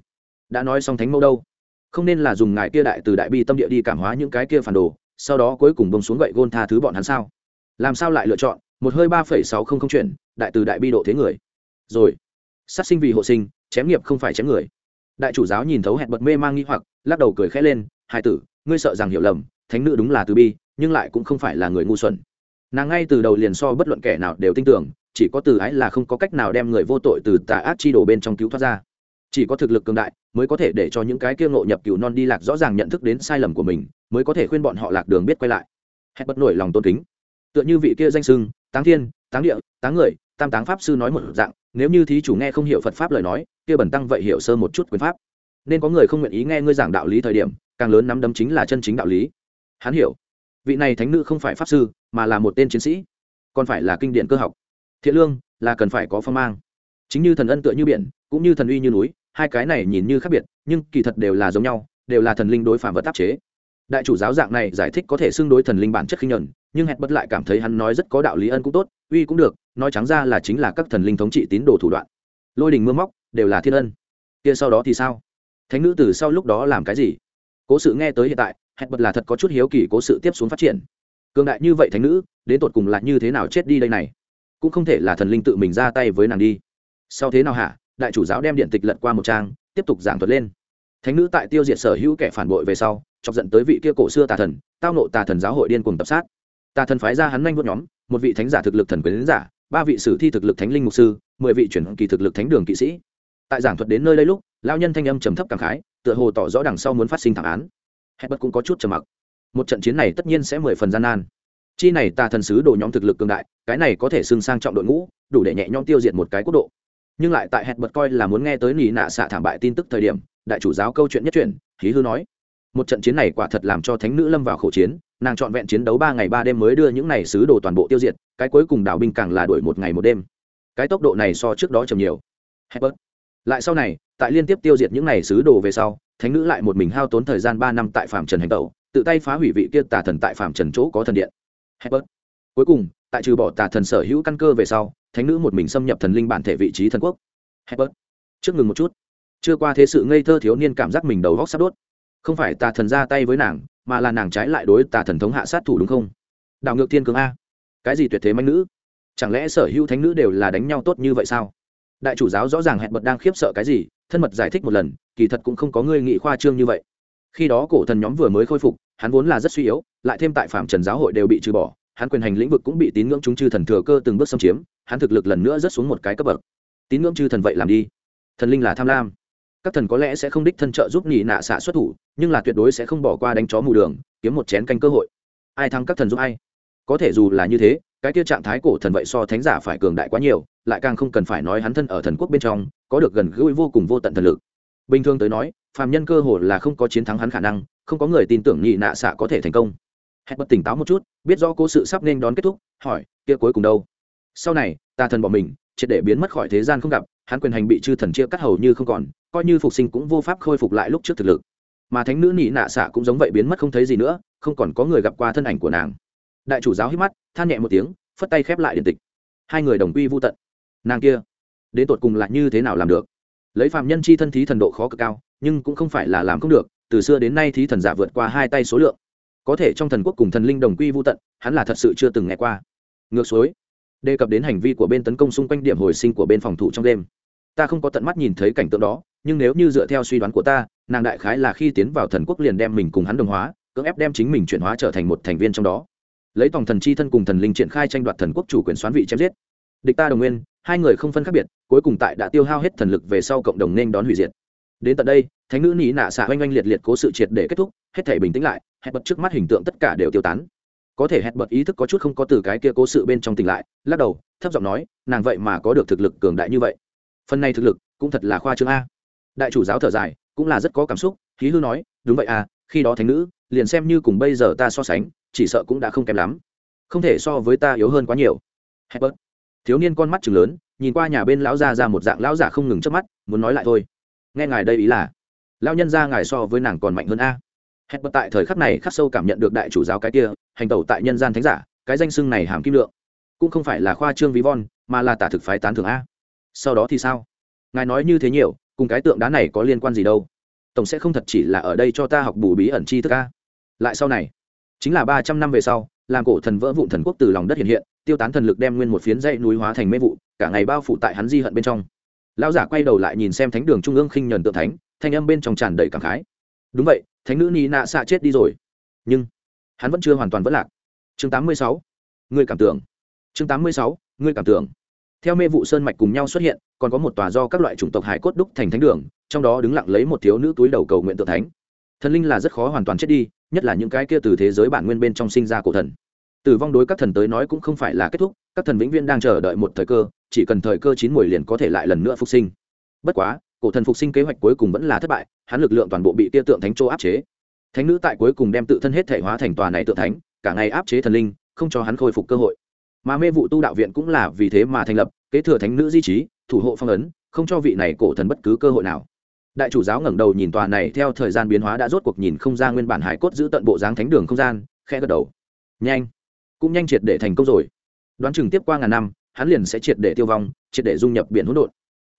Đã nói xong thánh mẫu đâu? Không nên là dùng ngài kia đại từ đại bi tâm địa đi cảm hóa những cái kia phản đồ, sau đó cuối cùng bông xuống gậy gôn tha thứ bọn hắn sao? Làm sao lại lựa chọn? Một hơi ba phẩy sáu không không chuyển, đại từ đại bi độ thế người. Rồi. Sát sinh vì hộ sinh chém nghiệp không phải chém người. Đại chủ giáo nhìn thấu hẹn bật mê mang nghi hoặc, lắc đầu cười khẽ lên, hai tử, ngươi sợ rằng hiểu lầm, thánh nữ đúng là từ bi, nhưng lại cũng không phải là người ngu xuẩn. Nàng ngay từ đầu liền so bất luận kẻ nào đều tin tưởng, chỉ có từ ái là không có cách nào đem người vô tội từ tà ác chi đổ bên trong cứu thoát ra. Chỉ có thực lực cường đại mới có thể để cho những cái kia ngộ nhập cựu non đi lạc rõ ràng nhận thức đến sai lầm của mình, mới có thể khuyên bọn họ lạc đường biết quay lại. Hẹn bất nổi lòng tôn kính. Tựa như vị kia danh sưng, táng thiên, táng địa, táng người tam táng pháp sư nói một dạng, nếu như thí chủ nghe không hiểu phật pháp lời nói, kia bẩn tăng vậy hiểu sơ một chút quyền pháp. Nên có người không nguyện ý nghe ngươi giảng đạo lý thời điểm, càng lớn nắm đấm chính là chân chính đạo lý. Hắn hiểu, vị này thánh nữ không phải pháp sư, mà là một tên chiến sĩ, còn phải là kinh điển cơ học. Thiện lương là cần phải có phong mang. Chính như thần ân tựa như biển, cũng như thần uy như núi, hai cái này nhìn như khác biệt, nhưng kỳ thật đều là giống nhau, đều là thần linh đối phạm vật tác chế. Đại chủ giáo dạng này giải thích có thể xưng đối thần linh bản chất khinh nhuận, nhưng hẹn bất lại cảm thấy hắn nói rất có đạo lý ân cũng tốt, uy cũng được nói trắng ra là chính là các thần linh thống trị tín đồ thủ đoạn. Lôi đình mưa móc, đều là thiên ân. Kia sau đó thì sao? Thánh nữ từ sau lúc đó làm cái gì? Cố sự nghe tới hiện tại, hẹn bật là thật có chút hiếu kỳ cố sự tiếp xuống phát triển. Cường đại như vậy thánh nữ, đến tột cùng là như thế nào chết đi đây này? Cũng không thể là thần linh tự mình ra tay với nàng đi. Sau thế nào hả? Đại chủ giáo đem điện tịch lật qua một trang, tiếp tục giảng thuật lên. Thánh nữ tại tiêu diệt sở hữu kẻ phản bội về sau, chọc dẫn tới vị kia cổ xưa tà thần, tao nộ tà thần giáo hội điên cùng tập sát. Tà thần phái ra hắn nhanh vuốt nhóm, một vị thánh giả thực lực thần quyến giả ba vị sử thi thực lực thánh linh mục sư, mười vị chuyển kỳ thực lực thánh đường kỵ sĩ. Tại giảng thuật đến nơi đây lúc lao nhân thanh âm trầm thấp cảm khái, tựa hồ tỏ rõ đằng sau muốn phát sinh thảm án. Hẹn bất cũng có chút trầm mặc. Một trận chiến này tất nhiên sẽ mười phần gian nan. Chi này tà thần sứ đồ nhóm thực lực cường đại, cái này có thể xưng sang trọng đội ngũ, đủ để nhẹ nhõm tiêu diệt một cái quốc độ. Nhưng lại tại hẹn bật coi là muốn nghe tới nỉ nạ xạ thảm bại tin tức thời điểm, đại chủ giáo câu chuyện nhất truyền khí hư nói. Một trận chiến này quả thật làm cho thánh nữ lâm vào khổ chiến, nàng trọn vẹn chiến đấu ba ngày ba đêm mới đưa những này sứ đồ toàn bộ tiêu diệt cái cuối cùng đảo binh càng là đuổi một ngày một đêm cái tốc độ này so trước đó chậm nhiều Hebert. lại sau này, tại liên tiếp tiêu diệt những này sứ đồ về sau, thánh nữ lại một mình hao tốn thời gian ba năm tại phạm trần hành tẩu, tự tay phá hủy vị kia tà thần tại phạm trần chỗ có thần điện Hebert. cuối cùng, tại trừ bỏ tà thần sở hữu căn cơ về sau, thánh nữ một mình xâm nhập thần linh bản thể vị trí thần quốc Hebert. trước ngừng một chút chưa qua thế sự ngây thơ thiếu niên cảm giác mình đầu góc sắp đốt không phải tà thần ra tay với nàng, mà là nàng trái lại đối tà thần thống hạ sát thủ đúng không đảo ngược thiên cường a cái gì tuyệt thế manh nữ? Chẳng lẽ sở hữu thánh nữ đều là đánh nhau tốt như vậy sao? Đại chủ giáo rõ ràng hẹn bật đang khiếp sợ cái gì, thân mật giải thích một lần, kỳ thật cũng không có ngươi nghị khoa trương như vậy. Khi đó cổ thần nhóm vừa mới khôi phục, hắn vốn là rất suy yếu, lại thêm tại phạm trần giáo hội đều bị trừ bỏ, hắn quyền hành lĩnh vực cũng bị tín ngưỡng chúng chư thần thừa cơ từng bước xâm chiếm, hắn thực lực lần nữa rất xuống một cái cấp bậc. Tín ngưỡng chư thần vậy làm đi. Thần linh là tham lam. Các thần có lẽ sẽ không đích thân trợ giúp nhị nạ xạ xuất thủ, nhưng là tuyệt đối sẽ không bỏ qua đánh chó mù đường, kiếm một chén canh cơ hội. Ai thắng các thần giúp ai? Có thể dù là như thế, cái kia trạng thái cổ thần vậy so thánh giả phải cường đại quá nhiều, lại càng không cần phải nói hắn thân ở thần quốc bên trong, có được gần gũi vô cùng vô tận thần lực. Bình thường tới nói, phàm nhân cơ hồ là không có chiến thắng hắn khả năng, không có người tin tưởng nhị nạ xạ có thể thành công. Hẹn bất tỉnh táo một chút, biết rõ cố sự sắp nên đón kết thúc, hỏi, kia cuối cùng đâu? Sau này, ta thần bỏ mình, triệt để biến mất khỏi thế gian không gặp, hắn quyền hành bị chư thần chia cắt hầu như không còn, coi như phục sinh cũng vô pháp khôi phục lại lúc trước thực lực. Mà thánh nữ nhị nạ xạ cũng giống vậy biến mất không thấy gì nữa, không còn có người gặp qua thân ảnh của nàng đại chủ giáo hít mắt, than nhẹ một tiếng, phất tay khép lại điện tịch. Hai người đồng quy vô tận. Nàng kia, đến tột cùng là như thế nào làm được? Lấy phạm nhân chi thân thí thần độ khó cực cao, nhưng cũng không phải là làm không được, từ xưa đến nay thí thần giả vượt qua hai tay số lượng. Có thể trong thần quốc cùng thần linh đồng quy vô tận, hắn là thật sự chưa từng nghe qua. Ngược suối đề cập đến hành vi của bên tấn công xung quanh điểm hồi sinh của bên phòng thủ trong đêm. Ta không có tận mắt nhìn thấy cảnh tượng đó, nhưng nếu như dựa theo suy đoán của ta, nàng đại khái là khi tiến vào thần quốc liền đem mình cùng hắn đồng hóa, cưỡng ép đem chính mình chuyển hóa trở thành một thành viên trong đó lấy tòng thần chi thân cùng thần linh triển khai tranh đoạt thần quốc chủ quyền xoán vị chém giết. Địch ta đồng nguyên, hai người không phân khác biệt, cuối cùng tại đã tiêu hao hết thần lực về sau cộng đồng nên đón hủy diệt. Đến tận đây, thánh nữ nỉ nạ xạ oanh oanh liệt liệt cố sự triệt để kết thúc, hết thể bình tĩnh lại, hẹn bật trước mắt hình tượng tất cả đều tiêu tán. Có thể hẹn bật ý thức có chút không có từ cái kia cố sự bên trong tỉnh lại, lắc đầu, thấp giọng nói, nàng vậy mà có được thực lực cường đại như vậy. Phần này thực lực cũng thật là khoa trương a. Đại chủ giáo thở dài, cũng là rất có cảm xúc khí hư nói, đúng vậy à khi đó thánh nữ, liền xem như cùng bây giờ ta so sánh chỉ sợ cũng đã không kém lắm. Không thể so với ta yếu hơn quá nhiều. Herbert. thiếu niên con mắt chừng lớn, nhìn qua nhà bên lão gia ra một dạng lão giả không ngừng trước mắt, muốn nói lại thôi. Nghe ngài đây ý là, lão nhân gia ngài so với nàng còn mạnh hơn a. Herbert tại thời khắc này khắc sâu cảm nhận được đại chủ giáo cái kia, hành tẩu tại nhân gian thánh giả, cái danh xưng này hàm kim lượng. Cũng không phải là khoa trương ví von, mà là tả thực phái tán thưởng a. Sau đó thì sao? Ngài nói như thế nhiều, cùng cái tượng đá này có liên quan gì đâu? Tổng sẽ không thật chỉ là ở đây cho ta học bù bí ẩn chi thức a. Lại sau này chính là ba trăm năm về sau làm cổ thần vỡ vụn thần quốc từ lòng đất hiện hiện, tiêu tán thần lực đem nguyên một phiến dãy núi hóa thành mê vụ, cả ngày bao phủ tại hắn di hận bên trong. Lão giả quay đầu lại nhìn xem thánh đường trung ương khinh nhuần tượng thánh, thanh âm bên trong tràn đầy cảm khái. Đúng vậy, thánh nữ ni nạ xạ chết đi rồi. Nhưng, hắn vẫn chưa hoàn toàn vất lạc. Chương tám mươi sáu người cảm tưởng. Chương tám mươi sáu người cảm tưởng. Theo mê vụ sơn mạch cùng nhau xuất hiện, còn có một tòa do các loại chủng tộc hải cốt đúc thành thánh đường, trong đó đứng lặng lấy một thiếu nữ túi đầu cầu nguyện tự thánh. Thần linh là rất khó hoàn toàn chết đi nhất là những cái kia từ thế giới bản nguyên bên trong sinh ra cổ thần. Tử vong đối các thần tới nói cũng không phải là kết thúc, các thần vĩnh viễn đang chờ đợi một thời cơ, chỉ cần thời cơ chín mùi liền có thể lại lần nữa phục sinh. Bất quá, cổ thần phục sinh kế hoạch cuối cùng vẫn là thất bại, hắn lực lượng toàn bộ bị tia tượng thánh châu áp chế. Thánh nữ tại cuối cùng đem tự thân hết thể hóa thành tòa này tượng thánh, cả ngày áp chế thần linh, không cho hắn khôi phục cơ hội. Mà mê vụ tu đạo viện cũng là vì thế mà thành lập, kế thừa thánh nữ di trí, thủ hộ phong ấn, không cho vị này cổ thần bất cứ cơ hội nào đại chủ giáo ngẩng đầu nhìn tòa này, theo thời gian biến hóa đã rốt cuộc nhìn không ra nguyên bản hải cốt giữ tận bộ dáng thánh đường không gian khe gật đầu. Nhanh, cũng nhanh triệt để thành công rồi. Đoán chừng tiếp qua ngàn năm, hắn liền sẽ triệt để tiêu vong, triệt để dung nhập biển hỗn độn.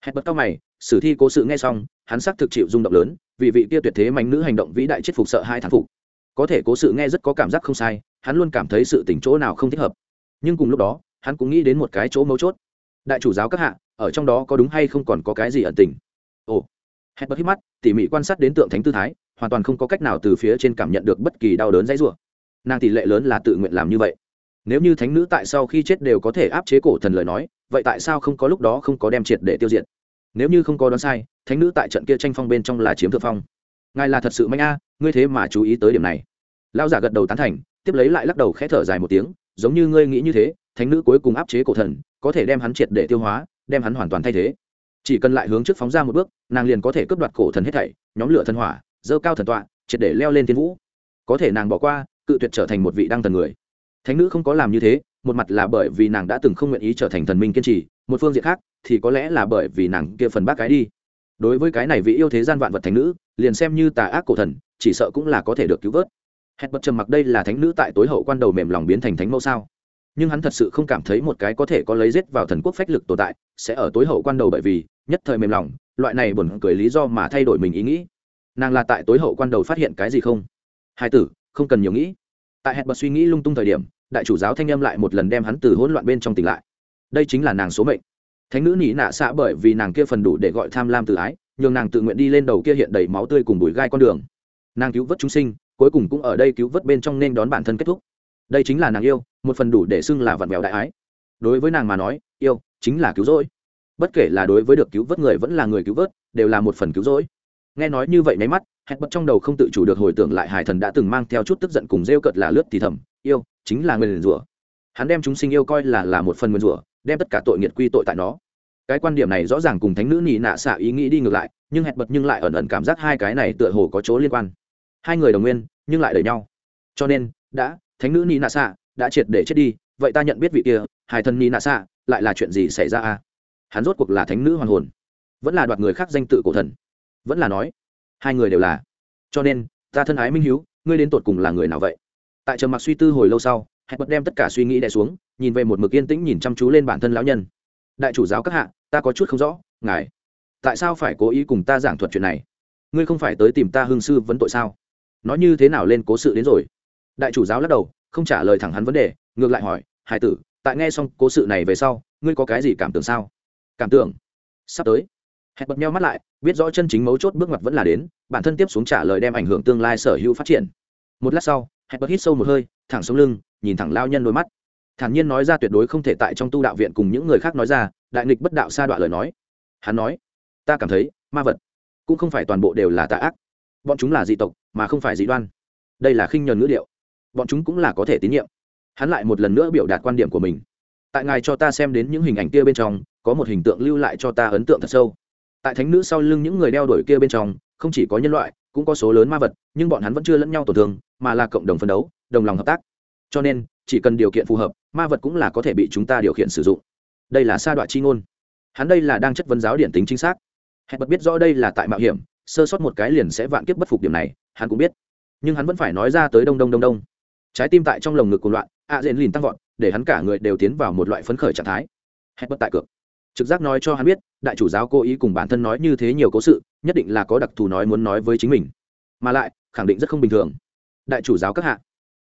Hẹn bật cao mày, sử thi cố sự nghe xong, hắn xác thực chịu rung động lớn, vì vị kia tuyệt thế mạnh nữ hành động vĩ đại chết phục sợ hai thán phục. Có thể cố sự nghe rất có cảm giác không sai, hắn luôn cảm thấy sự tỉnh chỗ nào không thích hợp. Nhưng cùng lúc đó, hắn cũng nghĩ đến một cái chỗ mấu chốt. Đại chủ giáo các hạ, ở trong đó có đúng hay không còn có cái gì ẩn tình? Ồ hét bất hít mắt, tỉ mỉ quan sát đến tượng thánh tư thái, hoàn toàn không có cách nào từ phía trên cảm nhận được bất kỳ đau đớn dãy rủa. Nàng tỷ lệ lớn là tự nguyện làm như vậy. Nếu như thánh nữ tại sau khi chết đều có thể áp chế cổ thần lời nói, vậy tại sao không có lúc đó không có đem triệt để tiêu diệt? Nếu như không có đoán sai, thánh nữ tại trận kia tranh phong bên trong là chiếm thượng phong. Ngài là thật sự manh a, ngươi thế mà chú ý tới điểm này. Lao giả gật đầu tán thành, tiếp lấy lại lắc đầu khẽ thở dài một tiếng, giống như ngươi nghĩ như thế, thánh nữ cuối cùng áp chế cổ thần, có thể đem hắn triệt để tiêu hóa, đem hắn hoàn toàn thay thế chỉ cần lại hướng trước phóng ra một bước, nàng liền có thể cướp đoạt cổ thần hết thảy, nhóm lửa thần hỏa, dơ cao thần tọa, triệt để leo lên thiên vũ. Có thể nàng bỏ qua, cự tuyệt trở thành một vị đăng thần người. Thánh nữ không có làm như thế, một mặt là bởi vì nàng đã từng không nguyện ý trở thành thần minh kiên trì, một phương diện khác thì có lẽ là bởi vì nàng kia phần bác cái đi. Đối với cái này vị yêu thế gian vạn vật thánh nữ, liền xem như tà ác cổ thần, chỉ sợ cũng là có thể được cứu vớt. Hẹn bật trầm mặc đây là thánh nữ tại tối hậu quan đầu mềm lòng biến thành thánh mẫu sao? Nhưng hắn thật sự không cảm thấy một cái có thể có lấy giết vào thần quốc phách lực tồn tại sẽ ở tối hậu quan đầu bởi vì nhất thời mềm lòng, loại này buồn cười lý do mà thay đổi mình ý nghĩ. Nàng là tại tối hậu quan đầu phát hiện cái gì không? Hai tử, không cần nhiều nghĩ. Tại hẹn bật suy nghĩ lung tung thời điểm, đại chủ giáo thanh em lại một lần đem hắn từ hỗn loạn bên trong tỉnh lại. Đây chính là nàng số mệnh. Thánh nữ nỉ nạ xạ bởi vì nàng kia phần đủ để gọi tham lam tự ái, nhường nàng tự nguyện đi lên đầu kia hiện đầy máu tươi cùng bụi gai con đường. Nàng cứu vớt chúng sinh, cuối cùng cũng ở đây cứu vớt bên trong nên đón bản thân kết thúc đây chính là nàng yêu, một phần đủ để xưng là vặn vẹo đại ái. Đối với nàng mà nói, yêu chính là cứu rỗi. Bất kể là đối với được cứu vớt người vẫn là người cứu vớt, đều là một phần cứu rỗi. Nghe nói như vậy nháy mắt, hẹn bật trong đầu không tự chủ được hồi tưởng lại hải thần đã từng mang theo chút tức giận cùng rêu cợt là lướt thì thầm, yêu chính là nguyền rủa. Hắn đem chúng sinh yêu coi là là một phần nguyền rủa, đem tất cả tội nghiệt quy tội tại nó. Cái quan điểm này rõ ràng cùng thánh nữ nị nạ xạ ý nghĩ đi ngược lại, nhưng hẹn bật nhưng lại ẩn ẩn cảm giác hai cái này tựa hồ có chỗ liên quan. Hai người đồng nguyên, nhưng lại đẩy nhau. Cho nên, đã thánh nữ ni nạ xạ đã triệt để chết đi, vậy ta nhận biết vị kia hải thần ni nạ xạ lại là chuyện gì xảy ra a hắn rốt cuộc là thánh nữ hoàn hồn, vẫn là đoạt người khác danh tự cổ thần. Vẫn là nói, hai người đều là. Cho nên, ta thân ái minh hiếu, ngươi đến tột cùng là người nào vậy? Tại trầm mặc suy tư hồi lâu sau hãy bật đem tất cả suy nghĩ đè xuống, nhìn về một mực yên tĩnh nhìn chăm chú lên bản thân lão nhân. Đại chủ giáo các hạ, ta có chút không rõ, ngài, tại sao phải cố ý cùng ta giảng thuật chuyện này? Ngươi không phải tới tìm ta hương sư vấn tội sao? Nói như thế nào lên cố sự đến rồi? Đại chủ giáo lắc đầu, không trả lời thẳng hắn vấn đề, ngược lại hỏi, hải tử, tại nghe xong cố sự này về sau, ngươi có cái gì cảm tưởng sao? Cảm tưởng? Sắp tới. Hẹn bật meo mắt lại, biết rõ chân chính mấu chốt bước ngoặt vẫn là đến, bản thân tiếp xuống trả lời đem ảnh hưởng tương lai sở hữu phát triển. Một lát sau, hẹn bật hít sâu một hơi, thẳng xuống lưng, nhìn thẳng lao nhân đôi mắt. Thản nhiên nói ra tuyệt đối không thể tại trong tu đạo viện cùng những người khác nói ra, đại nghịch bất đạo xa đoạn lời nói. Hắn nói, ta cảm thấy, ma vật cũng không phải toàn bộ đều là tà ác. Bọn chúng là dị tộc, mà không phải dị đoan. Đây là khinh nhờn ngữ điệu bọn chúng cũng là có thể tín nhiệm. Hắn lại một lần nữa biểu đạt quan điểm của mình. Tại ngài cho ta xem đến những hình ảnh kia bên trong, có một hình tượng lưu lại cho ta ấn tượng thật sâu. Tại thánh nữ sau lưng những người đeo đuổi kia bên trong, không chỉ có nhân loại, cũng có số lớn ma vật, nhưng bọn hắn vẫn chưa lẫn nhau tổn thương, mà là cộng đồng phân đấu, đồng lòng hợp tác. Cho nên, chỉ cần điều kiện phù hợp, ma vật cũng là có thể bị chúng ta điều khiển sử dụng. Đây là sa đoạn chi ngôn. Hắn đây là đang chất vấn giáo điển tính chính xác. Hẹn bật biết rõ đây là tại mạo hiểm, sơ sót một cái liền sẽ vạn kiếp bất phục điểm này, hắn cũng biết. Nhưng hắn vẫn phải nói ra tới đông đông đông đông trái tim tại trong lồng ngực của loạn a dện lìn tăng vọt, để hắn cả người đều tiến vào một loại phấn khởi trạng thái. Hẹn bất tại cược. Trực giác nói cho hắn biết, đại chủ giáo cố ý cùng bản thân nói như thế nhiều cố sự, nhất định là có đặc thù nói muốn nói với chính mình. Mà lại, khẳng định rất không bình thường. Đại chủ giáo các hạ,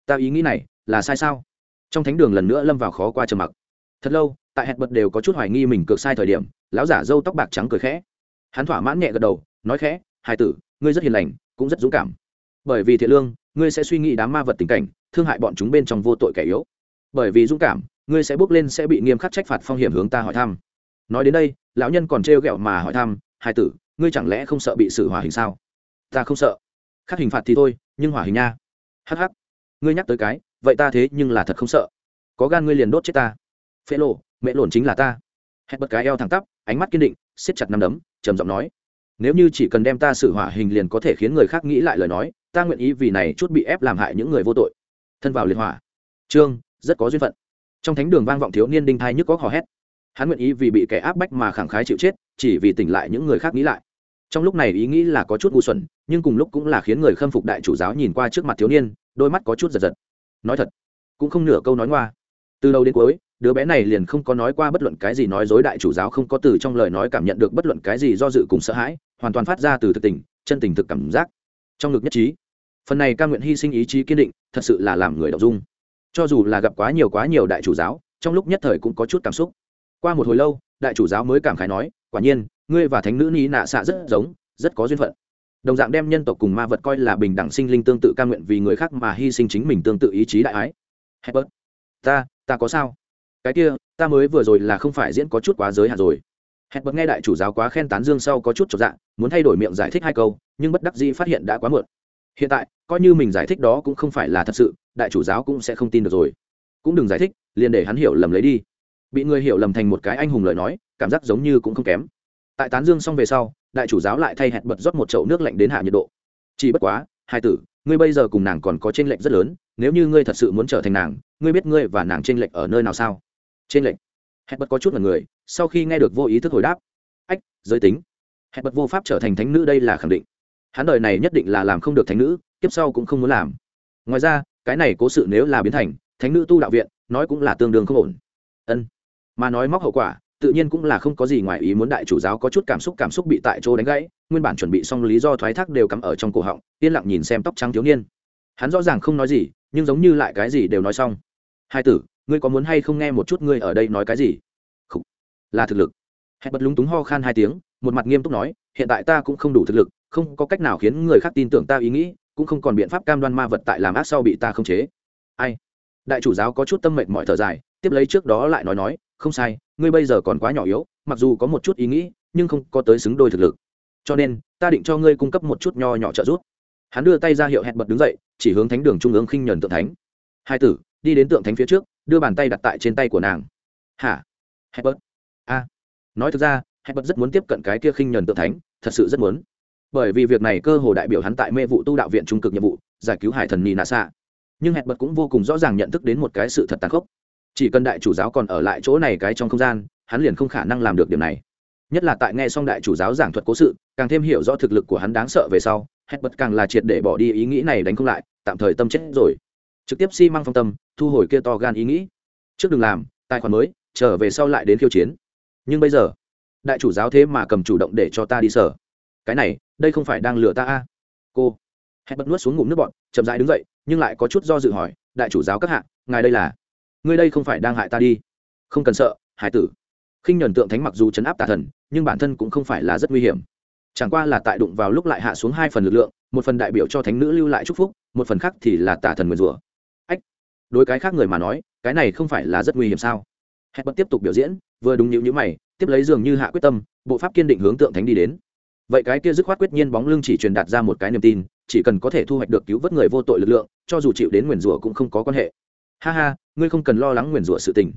ta ý nghĩ này là sai sao? Trong thánh đường lần nữa lâm vào khó qua trầm mặc. Thật lâu, tại hẹn bật đều có chút hoài nghi mình cược sai thời điểm, lão giả dâu tóc bạc trắng cười khẽ. Hắn thỏa mãn nhẹ gật đầu, nói khẽ hai tử, ngươi rất hiền lành, cũng rất dũng cảm. Bởi vì thiện lương, ngươi sẽ suy nghĩ đám ma vật tình cảnh thương hại bọn chúng bên trong vô tội kẻ yếu. Bởi vì dũng cảm, ngươi sẽ bước lên sẽ bị nghiêm khắc trách phạt phong hiểm hướng ta hỏi thăm. Nói đến đây, lão nhân còn trêu ghẹo mà hỏi thăm hai tử, ngươi chẳng lẽ không sợ bị xử hỏa hình sao? Ta không sợ. Khắc hình phạt thì thôi, nhưng hỏa hình nha. Hh ngươi nhắc tới cái, vậy ta thế nhưng là thật không sợ. Có gan ngươi liền đốt chết ta. Phễ lộ, mẹ lộn chính là ta. Hét bật cái eo thẳng tắp, ánh mắt kiên định, siết chặt nắm đấm, trầm giọng nói, nếu như chỉ cần đem ta xử hỏa hình liền có thể khiến người khác nghĩ lại lời nói, ta nguyện ý vì này chút bị ép làm hại những người vô tội thân vào liệt hỏa trương, rất có duyên phận. Trong thánh đường vang vọng thiếu niên đinh thai nhức có hò hét. Hắn nguyện ý vì bị kẻ áp bách mà khẳng khái chịu chết, chỉ vì tỉnh lại những người khác nghĩ lại. Trong lúc này ý nghĩ là có chút ngu xuẩn, nhưng cùng lúc cũng là khiến người khâm phục đại chủ giáo nhìn qua trước mặt thiếu niên, đôi mắt có chút giật giật. Nói thật, cũng không nửa câu nói ngoa. Từ đầu đến cuối, đứa bé này liền không có nói qua bất luận cái gì nói dối đại chủ giáo không có từ trong lời nói cảm nhận được bất luận cái gì do dự cùng sợ hãi, hoàn toàn phát ra từ thực tình, chân tình thực cảm giác. Trong ngực nhất trí phần này ca nguyện hy sinh ý chí kiên định, thật sự là làm người đọc dung. Cho dù là gặp quá nhiều quá nhiều đại chủ giáo, trong lúc nhất thời cũng có chút cảm xúc. Qua một hồi lâu, đại chủ giáo mới cảm khái nói, quả nhiên, ngươi và thánh nữ ni nạ xạ rất giống, rất có duyên phận. Đồng dạng đem nhân tộc cùng ma vật coi là bình đẳng sinh linh tương tự ca nguyện vì người khác mà hy sinh chính mình tương tự ý chí đại ái. Hebert. ta ta có sao? Cái kia, ta mới vừa rồi là không phải diễn có chút quá giới hạn rồi. Hẹn bật nghe đại chủ giáo quá khen tán dương sau có chút chột dạ muốn thay đổi miệng giải thích hai câu, nhưng bất đắc dĩ phát hiện đã quá muộn hiện tại, coi như mình giải thích đó cũng không phải là thật sự, đại chủ giáo cũng sẽ không tin được rồi. Cũng đừng giải thích, liền để hắn hiểu lầm lấy đi. Bị người hiểu lầm thành một cái anh hùng lời nói, cảm giác giống như cũng không kém. Tại tán dương xong về sau, đại chủ giáo lại thay hẹn bật rót một chậu nước lạnh đến hạ nhiệt độ. Chỉ bất quá, hai tử, ngươi bây giờ cùng nàng còn có tranh lệch rất lớn, nếu như ngươi thật sự muốn trở thành nàng, ngươi biết ngươi và nàng tranh lệch ở nơi nào sao? Tranh lệch. Hẹn bật có chút là người, sau khi nghe được vô ý thức hồi đáp. Ách, giới tính. Hẹn bật vô pháp trở thành thánh nữ đây là khẳng định hắn đời này nhất định là làm không được thánh nữ tiếp sau cũng không muốn làm. Ngoài ra, cái này cố sự nếu là biến thành, thánh nữ tu đạo viện, nói cũng là tương đương không ổn. Ân. Mà nói móc hậu quả, tự nhiên cũng là không có gì ngoài ý muốn đại chủ giáo có chút cảm xúc cảm xúc bị tại chỗ đánh gãy, nguyên bản chuẩn bị xong lý do thoái thác đều cắm ở trong cổ họng, yên lặng nhìn xem tóc trắng thiếu niên. Hắn rõ ràng không nói gì, nhưng giống như lại cái gì đều nói xong. Hai tử, ngươi có muốn hay không nghe một chút ngươi ở đây nói cái gì? Không là thực lực. Hẹn bật lúng túng ho khan hai tiếng, một mặt nghiêm túc nói, hiện tại ta cũng không đủ thực lực không có cách nào khiến người khác tin tưởng ta ý nghĩ, cũng không còn biện pháp cam đoan ma vật tại làm ác sau bị ta khống chế. Ai? Đại chủ giáo có chút tâm mệnh mọi thở dài, tiếp lấy trước đó lại nói nói, không sai, ngươi bây giờ còn quá nhỏ yếu, mặc dù có một chút ý nghĩ, nhưng không có tới xứng đôi thực lực. Cho nên, ta định cho ngươi cung cấp một chút nho nhỏ trợ giúp. Hắn đưa tay ra hiệu hẹn bật đứng dậy, chỉ hướng thánh đường trung ương khinh nhờn tượng thánh. Hai tử, đi đến tượng thánh phía trước, đưa bàn tay đặt tại trên tay của nàng. Hả? Hẹn bật. A. Nói thực ra, hẹn bật rất muốn tiếp cận cái kia khinh nhờn tượng thánh, thật sự rất muốn bởi vì việc này cơ hồ đại biểu hắn tại mê vụ tu đạo viện trung cực nhiệm vụ, giải cứu hải thần nị nạ xạ nhưng hẹn bật cũng vô cùng rõ ràng nhận thức đến một cái sự thật tàn khốc. Chỉ cần đại chủ giáo còn ở lại chỗ này cái trong không gian, hắn liền không khả năng làm được điểm này. Nhất là tại nghe xong đại chủ giáo giảng thuật cố sự, càng thêm hiểu rõ thực lực của hắn đáng sợ về sau hẹn bật càng là triệt để bỏ đi ý nghĩ này đánh không lại, tạm thời tâm chết rồi. Trực tiếp xi、si、măng phong tâm, thu hồi kia to gan ý nghĩ. Trước đừng làm, tài khoản mới trở về sau lại đến khiêu chiến. Nhưng bây giờ, đại chủ giáo thế mà cầm chủ động để cho ta đi sở cái này, đây không phải đang lừa ta a? À? cô hẹn bật nuốt xuống ngụm nước bọn chậm dãi đứng dậy, nhưng lại có chút do dự hỏi, đại chủ giáo các hạ, ngài đây là, ngươi đây không phải đang hại ta đi? Không cần sợ, hải tử. Khinh nhuần tượng thánh mặc dù chấn áp tà thần, nhưng bản thân cũng không phải là rất nguy hiểm. Chẳng qua là tại đụng vào lúc lại hạ xuống hai phần lực lượng, một phần đại biểu cho thánh nữ lưu lại chúc phúc, một phần khác thì là tà thần nguyền rủa. Ách, đối cái khác người mà nói, cái này không phải là rất nguy hiểm sao? Hẹn bật tiếp tục biểu diễn, vừa đúng như nhữ mày, tiếp lấy dường như hạ quyết tâm, bộ pháp kiên định hướng tượng thánh đi đến vậy cái kia dứt khoát quyết nhiên bóng lưng chỉ truyền đạt ra một cái niềm tin, chỉ cần có thể thu hoạch được cứu vớt người vô tội lực lượng, cho dù chịu đến nguyền rủa cũng không có quan hệ. Ha ha, ngươi không cần lo lắng nguyền rủa sự tình.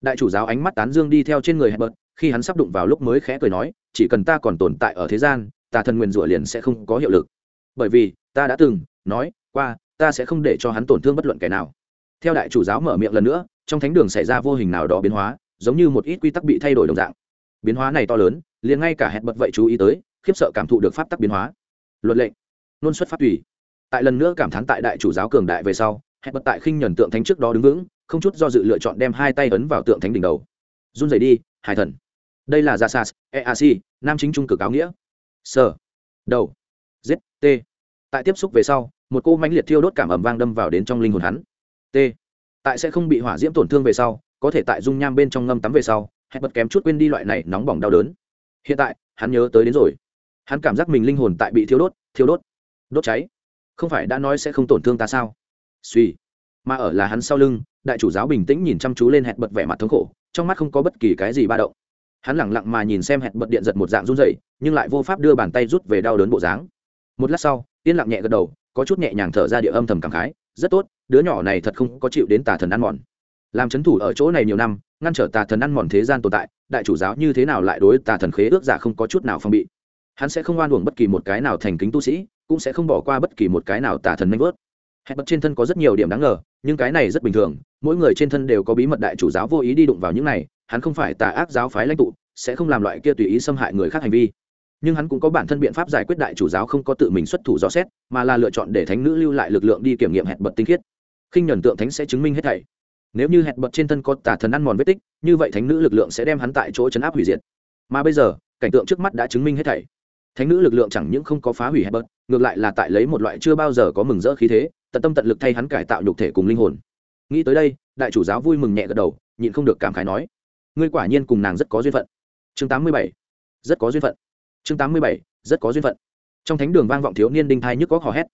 Đại chủ giáo ánh mắt tán dương đi theo trên người hẹn bật khi hắn sắp đụng vào lúc mới khẽ cười nói, chỉ cần ta còn tồn tại ở thế gian tà thần nguyền rủa liền sẽ không có hiệu lực. Bởi vì, ta đã từng nói qua, ta sẽ không để cho hắn tổn thương bất luận kẻ nào. Theo đại chủ giáo mở miệng lần nữa, trong thánh đường xảy ra vô hình nào đó biến hóa, giống như một ít quy tắc bị thay đổi đồng dạng. Biến hóa này to lớn, liền ngay cả hẹn bật vậy chú ý tới khiếp sợ cảm thụ được pháp tắc biến hóa. Luật lệnh luôn xuất phát tùy. Tại lần nữa cảm thán tại đại chủ giáo cường đại về sau hẹn bật tại khinh nhuần tượng thánh trước đó đứng vững không chút do dự lựa chọn đem hai tay ấn vào tượng thánh đỉnh đầu. Run rẩy đi hải thần. Đây là gia sas eac nam chính trung cực áo nghĩa. Sơ đầu. Giết, t. Tại tiếp xúc về sau một cô mãnh liệt thiêu đốt cảm ẩm vang đâm vào đến trong linh hồn hắn. T. Tại sẽ không bị hỏa diễm tổn thương về sau có thể tại dung nham bên trong ngâm tắm về sau hẹn bật kém chút quên đi loại này nóng bỏng đau đớn. Hiện tại hắn nhớ tới đến rồi hắn cảm giác mình linh hồn tại bị thiêu đốt thiêu đốt đốt cháy. Không phải đã nói sẽ không tổn thương ta sao? Suy. Mà ở là hắn sau lưng, đại chủ giáo bình tĩnh nhìn chăm chú lên hẹn bật vẻ mặt thống khổ, trong mắt không có bất kỳ cái gì ba động. Hắn lẳng lặng mà nhìn xem hẹn bật điện giật một dạng run dậy nhưng lại vô pháp đưa bàn tay rút về đau đớn bộ dáng. Một lát sau, yên lặng nhẹ gật đầu, có chút nhẹ nhàng thở ra địa âm thầm cảm khái, rất tốt, đứa nhỏ này thật không có chịu đến tà thần ăn mòn. Làm c h ấ n thủ ở chỗ này nhiều năm, ngăn trở tà thần ăn mòn thế gian tồn tại, đại chủ giáo như thế nào lại đối tà thần khế ước giả không có chút nào phong bị? Hắn sẽ không oan uổng bất kỳ một cái nào thành kính tu sĩ, cũng sẽ không bỏ qua bất kỳ một cái nào tả thần nanh vớt hẹn bật trên thân có rất nhiều điểm đáng ngờ, nhưng cái này rất bình thường, mỗi người trên thân đều có bí mật đại chủ giáo vô ý đi đụng vào những này, hắn không phải tà ác giáo phái lãnh tụ, sẽ không làm loại kia tùy ý xâm hại người khác hành vi. Nhưng hắn cũng có bản thân biện pháp giải quyết đại chủ giáo không có tự mình xuất thủ rõ xét, mà là lựa chọn để thánh nữ lưu lại lực lượng đi kiểm nghiệm hẹn bật tinh khiết. Khinh nhuần tượng thánh sẽ chứng minh hết thảy. Nếu như hẹn bật trên thân có tà thần ăn mòn vết tích, như vậy thánh nữ lực lượng sẽ đem hắn tại chỗ chấn áp hủy diệt. Mà bây giờ, cảnh tượng trước mắt đã chứng minh hết thảy thánh nữ lực lượng chẳng những không có phá hủy hẹn ngược lại là tại lấy một loại chưa bao giờ có mừng rỡ khí thế, tận tâm tận lực thay hắn cải tạo nhục thể cùng linh hồn. Nghĩ tới đây, đại chủ giáo vui mừng nhẹ gật đầu, nhịn không được cảm khái nói, ngươi quả nhiên cùng nàng rất có duyên phận. Chương tám mươi bảy. Rất có duyên phận. Chương tám mươi bảy. Rất có duyên phận. Trong thánh đường vang vọng thiếu niên đinh thai nhức có hò hét.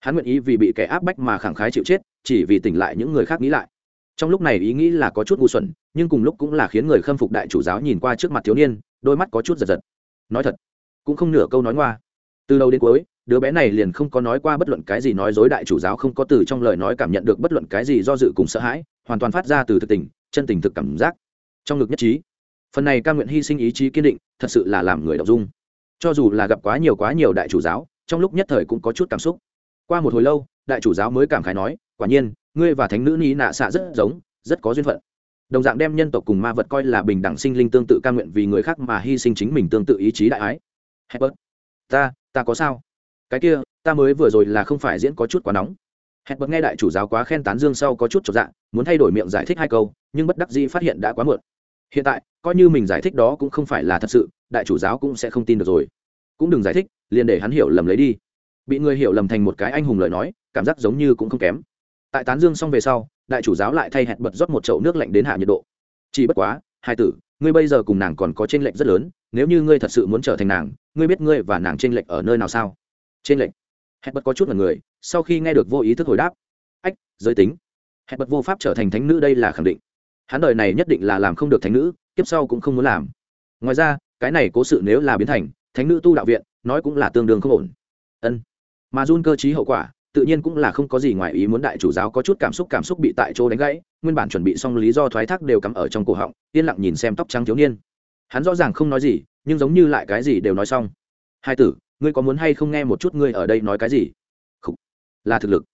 Hắn nguyện ý vì bị kẻ áp bách mà khẳng khái chịu chết, chỉ vì tỉnh lại những người khác nghĩ lại. Trong lúc này ý nghĩ là có chút ngu xuẩn, nhưng cùng lúc cũng là khiến người khâm phục đại chủ giáo nhìn qua trước mặt thiếu niên, đôi mắt có chút giật giật. Nói thật cũng không nửa câu nói ngoa. Từ đầu đến cuối, đứa bé này liền không có nói qua bất luận cái gì nói dối đại chủ giáo không có từ trong lời nói cảm nhận được bất luận cái gì do dự cùng sợ hãi, hoàn toàn phát ra từ thực tình, chân tình thực cảm giác. Trong ngực nhất trí. Phần này ca nguyện hy sinh ý chí kiên định, thật sự là làm người đọc dung. Cho dù là gặp quá nhiều quá nhiều đại chủ giáo, trong lúc nhất thời cũng có chút cảm xúc. Qua một hồi lâu, đại chủ giáo mới cảm khái nói, quả nhiên, ngươi và thánh nữ ni nạ xạ rất giống, rất có duyên phận. Đồng dạng đem nhân tộc cùng ma vật coi là bình đẳng sinh linh tương tự ca nguyện vì người khác mà hy sinh chính mình tương tự ý chí đại ái. Hebert, ta ta có sao? Cái kia ta mới vừa rồi là không phải diễn có chút quá nóng. Hebert nghe đại chủ giáo quá khen tán dương sau có chút chột dạng muốn thay đổi miệng giải thích hai câu nhưng bất đắc dĩ phát hiện đã quá muộn. Hiện tại coi như mình giải thích đó cũng không phải là thật sự đại chủ giáo cũng sẽ không tin được rồi. Cũng đừng giải thích liền để hắn hiểu lầm lấy đi. Bị người hiểu lầm thành một cái anh hùng lời nói cảm giác giống như cũng không kém. Tại tán dương xong về sau đại chủ giáo lại thay hẹn bật rót một chậu nước lạnh đến hạ nhiệt độ. Chỉ bất quá hai tử ngươi bây giờ cùng nàng còn có t r ê n lệch rất lớn nếu như ngươi thật sự muốn trở thành nàng ngươi biết ngươi và nàng t r ê n lệch ở nơi nào sao? T r ê n lệch? Hẹn bật có chút là người, sau khi nghe được vô ý thức hồi đáp. Ách, giới tính. Hẹn bật vô pháp trở thành thánh nữ đây là khẳng định. Hắn đời này nhất định là làm không được thánh nữ, kiếp sau cũng không muốn làm. Ngoài ra, cái này cố sự nếu là biến thành, thánh nữ tu đạo viện, nói cũng là tương đương không ổn. Ân. Mà run cơ chí hậu quả, tự nhiên cũng là không có gì ngoài ý muốn đại chủ giáo có chút cảm xúc cảm xúc bị tại chỗ đánh gãy, nguyên bản chuẩn bị xong lý do thoái thác đều cắm ở trong cổ họng, yên lặng nhìn xem tóc trắng thiếu niên. Hắn rõ ràng không nói gì nhưng giống như lại cái gì đều nói xong. Hai tử, ngươi có muốn hay không nghe một chút ngươi ở đây nói cái gì? Khủ. là thực lực.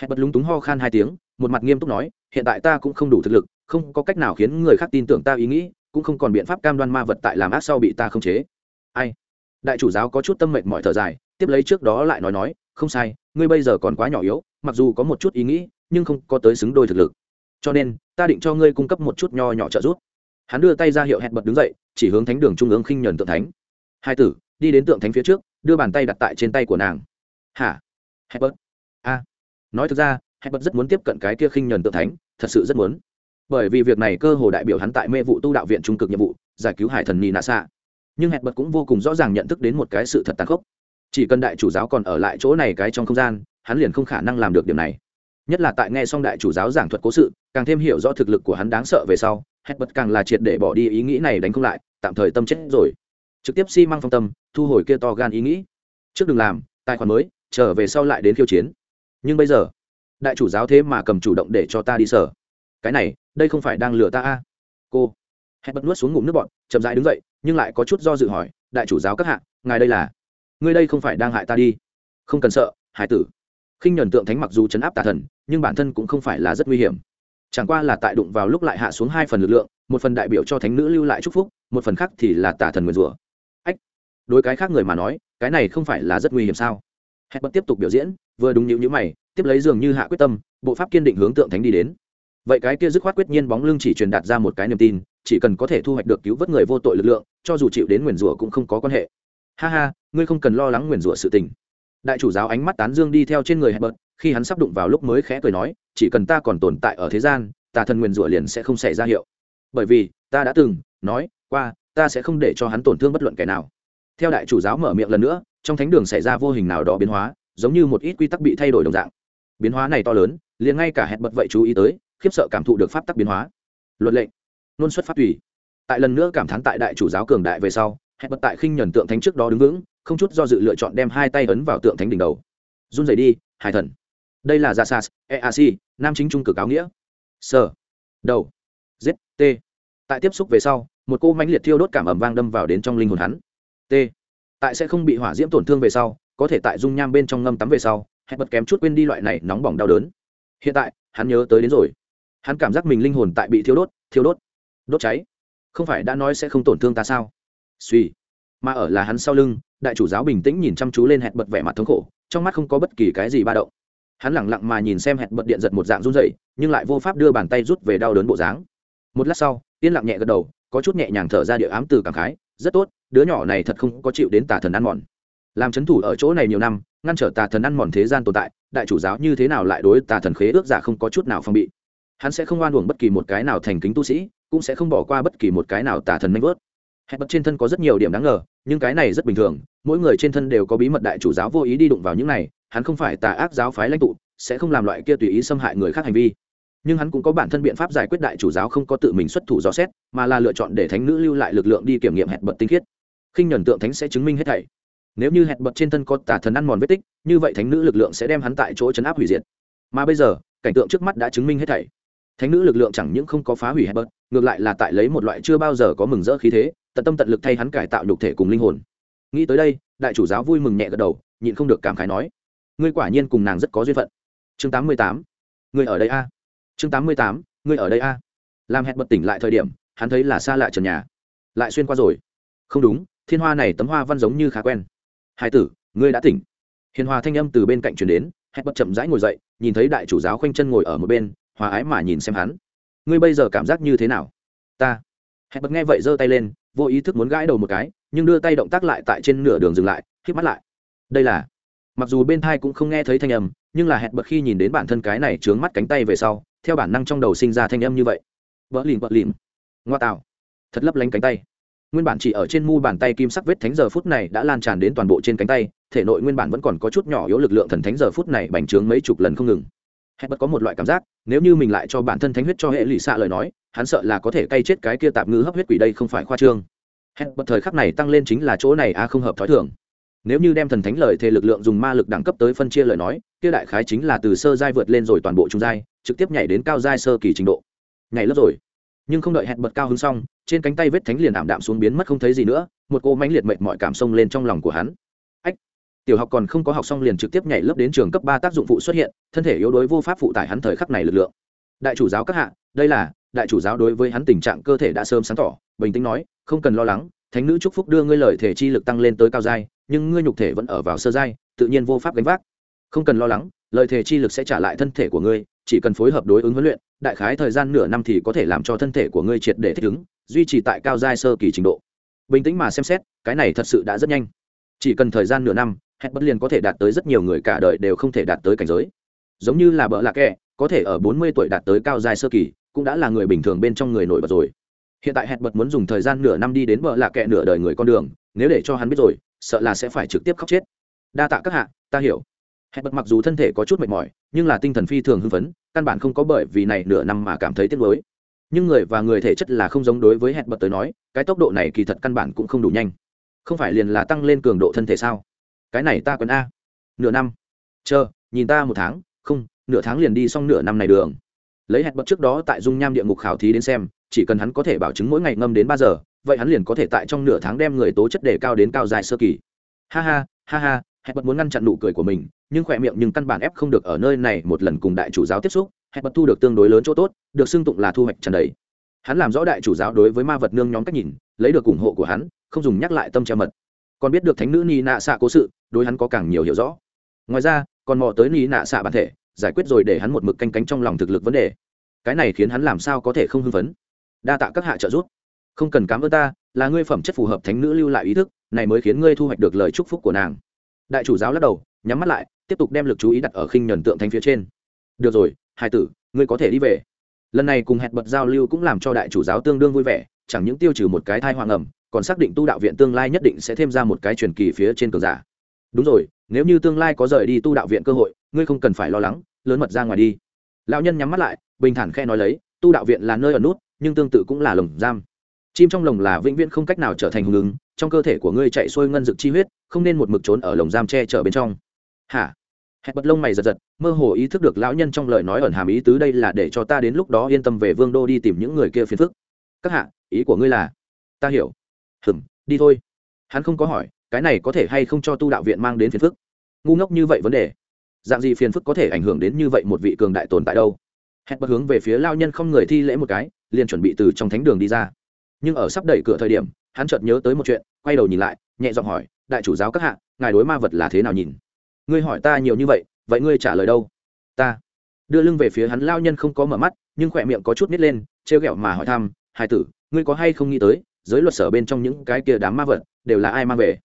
Hẹn bật lúng túng ho khan hai tiếng, một mặt nghiêm túc nói, hiện tại ta cũng không đủ thực lực, không có cách nào khiến người khác tin tưởng ta ý nghĩ, cũng không còn biện pháp cam đoan ma vật tại làm ác sau bị ta khống chế. Ai? Đại chủ giáo có chút tâm mệnh mọi thở dài, tiếp lấy trước đó lại nói nói, không sai, ngươi bây giờ còn quá nhỏ yếu, mặc dù có một chút ý nghĩ, nhưng không có tới xứng đôi thực lực. Cho nên, ta định cho ngươi cung cấp một chút nho nhỏ trợ giúp hắn đưa tay ra hiệu hẹn bật đứng dậy, chỉ hướng thánh đường trung ương khinh nhuần tượng thánh. Hai tử, đi đến tượng thánh phía trước, đưa bàn tay đặt tại trên tay của nàng. Hả? Hẹn bật? A. Nói thực ra, hẹn bật rất muốn tiếp cận cái kia khinh nhuần tượng thánh, thật sự rất muốn. Bởi vì việc này cơ hồ đại biểu hắn tại mê vụ tu đạo viện trung cực nhiệm vụ, giải cứu hải thần nì nạ xạ nhưng hẹn bật cũng vô cùng rõ ràng nhận thức đến một cái sự thật tàn khốc. Chỉ cần đại chủ giáo còn ở lại chỗ này cái trong không gian, hắn liền không khả năng làm được điểm này nhất là tại nghe xong đại chủ giáo giảng thuật cố sự, càng thêm hiểu rõ thực lực của hắn đáng sợ về sau hết bất càng là triệt để bỏ đi ý nghĩ này đánh không lại, tạm thời tâm chết rồi. Trực tiếp xi、si、măng phong tâm, thu hồi kia to gan ý nghĩ. Trước đừng làm, tài khoản mới trở về sau lại đến khiêu chiến. Nhưng bây giờ, đại chủ giáo thế mà cầm chủ động để cho ta đi sở. Cái này, đây không phải đang lừa ta a? À? cô hết bật nuốt xuống ngụm nước bọn chậm rãi đứng dậy, nhưng lại có chút do dự hỏi, đại chủ giáo các hạ, ngài đây là, ngươi đây không phải đang hại ta đi? Không cần sợ, hải tử khinh nhuần tượng thánh mặc dù chấn áp tà thần, nhưng bản thân cũng không phải là rất nguy hiểm. Chẳng qua là tại đụng vào lúc lại hạ xuống hai phần lực lượng, một phần đại biểu cho thánh nữ lưu lại chúc phúc, một phần khác thì là tà thần nguyền rủa. Ách, đối cái khác người mà nói, cái này không phải là rất nguy hiểm sao? Hẹn bật tiếp tục biểu diễn, vừa đúng nhịu nhữ mày, tiếp lấy dường như hạ quyết tâm, bộ pháp kiên định hướng tượng thánh đi đến. Vậy cái kia dứt khoát quyết nhiên bóng lưng chỉ truyền đạt ra một cái niềm tin, chỉ cần có thể thu hoạch được cứu vớt người vô tội lực lượng, cho dù chịu đến nguyền rủa cũng không có quan hệ. Ha ha, ngươi không cần lo lắng nguyền rủa sự tình đại chủ giáo ánh mắt tán dương đi theo trên người hẹn bật khi hắn sắp đụng vào lúc mới khẽ cười nói, chỉ cần ta còn tồn tại ở thế gian, tà thần nguyền rủa liền sẽ không xảy ra hiệu. Bởi vì, ta đã từng nói qua, ta sẽ không để cho hắn tổn thương bất luận kẻ nào. Theo đại chủ giáo mở miệng lần nữa, trong thánh đường xảy ra vô hình nào đó biến hóa, giống như một ít quy tắc bị thay đổi đồng dạng. Biến hóa này to lớn, liền ngay cả hẹn bật vậy chú ý tới, khiếp sợ cảm thụ được pháp tắc biến hóa. Luật lệnh luôn xuất phát tùy. Tại lần nữa cảm thán tại đại chủ giáo cường đại về sau hẹn bật tại khinh nhuần tượng thánh trước đó đứng vững không chút do dự lựa chọn đem hai tay ấn vào tượng thánh đỉnh đầu. Run rẩy đi hải thần. Đây là gia sas eac nam chính trung cực áo nghĩa. Sơ đầu. Z, t. Tại tiếp xúc về sau, một cô mãnh liệt thiêu đốt cảm ẩm vang đâm vào đến trong linh hồn hắn. T. Tại sẽ không bị hỏa diễm tổn thương về sau, có thể tại dung nham bên trong ngâm tắm về sau, hẹn bật kém chút quên đi loại này nóng bỏng đau đớn. Hiện tại, hắn nhớ tới đến rồi. Hắn cảm giác mình linh hồn tại bị thiêu đốt thiêu đốt đốt cháy. Không phải đã nói sẽ không tổn thương ta sao? Suy mà ở là hắn sau lưng đại chủ giáo bình tĩnh nhìn chăm chú lên hẹn bật vẻ mặt thống khổ, trong mắt không có bất kỳ cái gì ba động. Hắn lẳng lặng mà nhìn xem hẹn bật điện giật một dạng run dậy nhưng lại vô pháp đưa bàn tay rút về đau đớn bộ dáng. Một lát sau, yên lặng nhẹ gật đầu, có chút nhẹ nhàng thở ra địa ám từ cảm khái, rất tốt, đứa nhỏ này thật không có chịu đến tà thần ăn mòn. Làm c h ấ n thủ ở chỗ này nhiều năm, ngăn trở tà thần ăn mòn thế gian tồn tại, đại chủ giáo như thế nào lại đối tà thần khế ước giả không có chút nào phong bị? Hắn sẽ không oan uổng bất kỳ một cái nào thành kính tu sĩ, cũng sẽ không bỏ qua bất kỳ một cái nào tà thần nanh vớt hẹn bật trên thân có rất nhiều điểm đáng ngờ, nhưng cái này rất bình thường, mỗi người trên thân đều có bí mật đại chủ giáo vô ý đi đụng vào những này, hắn không phải tà ác giáo phái lãnh tụ, sẽ không làm loại kia tùy ý xâm hại người khác hành vi. Nhưng hắn cũng có bản thân biện pháp giải quyết đại chủ giáo không có tự mình xuất thủ dò xét, mà là lựa chọn để thánh nữ lưu lại lực lượng đi kiểm nghiệm hẹn bật tinh khiết. Khinh nhuần tượng thánh sẽ chứng minh hết thảy. Nếu như hẹn bật trên thân có tà thần ăn mòn vết tích, như vậy thánh nữ lực lượng sẽ đem hắn tại chỗ chấn áp hủy diệt. Mà bây giờ, cảnh tượng trước mắt đã chứng minh hết thảy. Thánh nữ lực lượng chẳng những không có phá hủy hẹn bật, ngược lại là tại lấy một loại chưa bao giờ có mừng rỡ khí thế tận tâm tận lực thay hắn cải tạo nhục thể cùng linh hồn. Nghĩ tới đây, đại chủ giáo vui mừng nhẹ gật đầu, nhịn không được cảm khái nói, ngươi quả nhiên cùng nàng rất có duyên phận. Chương tám mươi tám, ngươi ở đây a. Chương tám mươi tám, ngươi ở đây a. Làm hẹn bật tỉnh lại thời điểm, hắn thấy là xa lạ trần nhà. Lại xuyên qua rồi. Không đúng, thiên hoa này tấm hoa văn giống như khá quen. Hai tử, ngươi đã tỉnh. Hiền hòa thanh âm từ bên cạnh chuyển đến, hẹn bật chậm rãi ngồi dậy, nhìn thấy đại chủ giáo khoanh chân ngồi ở một bên, hòa ái mà nhìn xem hắn. Ngươi bây giờ cảm giác như thế nào? Ta. Hẹn bật nghe vậy giơ tay lên vô ý thức muốn gãi đầu một cái, nhưng đưa tay động tác lại tại trên nửa đường dừng lại hít mắt lại. Đây là, mặc dù bên thai cũng không nghe thấy thanh âm, nhưng là hẹn bật khi nhìn đến bản thân cái này trướng mắt cánh tay về sau, theo bản năng trong đầu sinh ra thanh âm như vậy. Vỡ lìm vỡ lìm ngoa tạo. Thật lấp lánh cánh tay. Nguyên bản chỉ ở trên mu bàn tay kim sắc vết thánh giờ phút này đã lan tràn đến toàn bộ trên cánh tay, thể nội nguyên bản vẫn còn có chút nhỏ yếu lực lượng thần thánh giờ phút này bành trướng mấy chục lần không ngừng. Hẹn bật có một loại cảm giác, nếu như mình lại cho bản thân thánh huyết cho hệ lụy xạ lời nói hắn sợ là có thể cay chết cái kia tạp ngư hấp huyết quỷ đây không phải khoa trương. Hết bật thời khắc này tăng lên chính là chỗ này a không hợp thói thường. Nếu như đem thần thánh lợi thề lực lượng dùng ma lực đẳng cấp tới phân chia lời nói, kia đại khái chính là từ sơ giai vượt lên rồi toàn bộ trung giai, trực tiếp nhảy đến cao giai sơ kỳ trình độ. Nhảy lớp rồi. Nhưng không đợi hẹn bật cao hứng xong, trên cánh tay vết thánh liền ảm đạm xuống biến mất không thấy gì nữa, một cô mãnh liệt mệt mọi cảm xông lên trong lòng của hắn. Ách, tiểu học còn không có học xong liền trực tiếp nhảy lớp đến trường cấp ba tác dụng phụ xuất hiện, thân thể yếu đuối vô pháp phụ tải hắn thời khắc này lực lượng. Đại chủ giáo các hạ, đây là đại chủ giáo đối với hắn tình trạng cơ thể đã sớm sáng tỏ, bình tĩnh nói, không cần lo lắng, thánh nữ chúc phúc đưa ngươi lời thể chi lực tăng lên tới cao giai, nhưng ngươi nhục thể vẫn ở vào sơ giai, tự nhiên vô pháp gánh vác. Không cần lo lắng, lời thể chi lực sẽ trả lại thân thể của ngươi, chỉ cần phối hợp đối ứng huấn luyện, đại khái thời gian nửa năm thì có thể làm cho thân thể của ngươi triệt để thích ứng, duy trì tại cao giai sơ kỳ trình độ. Bình tĩnh mà xem xét, cái này thật sự đã rất nhanh. Chỉ cần thời gian nửa năm hẹn bất liền có thể đạt tới rất nhiều người cả đời đều không thể đạt tới cảnh giới. Giống như là bợ lạc kẹ, có thể ở bốn mươi tuổi đạt tới cao giai sơ kỳ cũng đã là người bình thường bên trong người nổi bật rồi. Hiện tại hẹn bật muốn dùng thời gian nửa năm đi đến bờ lạ kẹ nửa đời người con đường, nếu để cho hắn biết rồi, sợ là sẽ phải trực tiếp khóc chết. Đa tạ các hạ, ta hiểu. Hẹn bật mặc dù thân thể có chút mệt mỏi, nhưng là tinh thần phi thường hưng phấn, căn bản không có bởi vì này nửa năm mà cảm thấy tiếc nuối. Nhưng người và người thể chất là không giống đối với hẹn bật tới nói, cái tốc độ này kỳ thật căn bản cũng không đủ nhanh. Không phải liền là tăng lên cường độ thân thể sao? Cái này ta quen a. Nửa năm. Chờ, nhìn ta một tháng. Không, nửa tháng liền đi xong nửa năm này đường lấy hẹn bật trước đó tại dung nham địa ngục khảo thí đến xem, chỉ cần hắn có thể bảo chứng mỗi ngày ngâm đến ba giờ, vậy hắn liền có thể tại trong nửa tháng đem người tố chất đề cao đến cao dài sơ kỳ. Ha ha ha ha, hẹn bật muốn ngăn chặn nụ cười của mình, nhưng khỏe miệng nhưng căn bản ép không được ở nơi này một lần cùng đại chủ giáo tiếp xúc, hẹn bật thu được tương đối lớn chỗ tốt, được xưng tụng là thu hoạch trần đầy. Hắn làm rõ đại chủ giáo đối với ma vật nương nhóm cách nhìn, lấy được ủng hộ của hắn, không dùng nhắc lại tâm che mật. Còn biết được thánh nữ ni nạ xạ cố sự, đối hắn có càng nhiều hiểu rõ. Ngoài ra, còn mò tới ni nạ xạ bản thể giải quyết rồi để hắn một mực canh cánh trong lòng thực lực vấn đề. Cái này khiến hắn làm sao có thể không hưng phấn? Đa tạ các hạ trợ giúp. Không cần cám ơn ta, là ngươi phẩm chất phù hợp thánh nữ lưu lại ý thức, này mới khiến ngươi thu hoạch được lời chúc phúc của nàng. Đại chủ giáo lắc đầu, nhắm mắt lại, tiếp tục đem lực chú ý đặt ở khinh nhuần tượng thánh phía trên. Được rồi, hai tử, ngươi có thể đi về. Lần này cùng hẹn bật giao lưu cũng làm cho đại chủ giáo tương đương vui vẻ, chẳng những tiêu trừ một cái thai hoàng ẩm, còn xác định tu đạo viện tương lai nhất định sẽ thêm ra một cái truyền kỳ phía trên cường giả. Đúng rồi nếu như tương lai có rời đi tu đạo viện cơ hội, ngươi không cần phải lo lắng, lớn mật ra ngoài đi. Lão nhân nhắm mắt lại, bình thản khe nói lấy, tu đạo viện là nơi ở nút, nhưng tương tự cũng là lồng giam. Chim trong lồng là vĩnh viễn không cách nào trở thành hùng ứng, trong cơ thể của ngươi chạy xuôi ngân dực chi huyết, không nên một mực trốn ở lồng giam che chở bên trong. Hả? Hẹn bật lông mày giật giật, mơ hồ ý thức được lão nhân trong lời nói ẩn hàm ý tứ đây là để cho ta đến lúc đó yên tâm về vương đô đi tìm những người kia phiền phức. Các hạ, ý của ngươi là? Ta hiểu. Hừm, đi thôi. Hắn không có hỏi cái này có thể hay không cho tu đạo viện mang đến phiền phức? Ngu ngốc như vậy vấn đề. Dạng gì phiền phức có thể ảnh hưởng đến như vậy một vị cường đại tồn tại đâu? Hẹn bật hướng về phía lao nhân không người thi lễ một cái, liền chuẩn bị từ trong thánh đường đi ra. Nhưng ở sắp đẩy cửa thời điểm, hắn chợt nhớ tới một chuyện, quay đầu nhìn lại, nhẹ giọng hỏi, đại chủ giáo các hạ, ngài đối ma vật là thế nào nhìn? Ngươi hỏi ta nhiều như vậy vậy ngươi trả lời đâu? Ta. Đưa lưng về phía hắn, lao nhân không có mở mắt, nhưng khỏe miệng có chút nít lên, trêu ghẹo mà hỏi thăm hai tử, ngươi có hay không nghĩ tới, giới luật sở bên trong những cái kia đám ma vật, đều là ai mang về?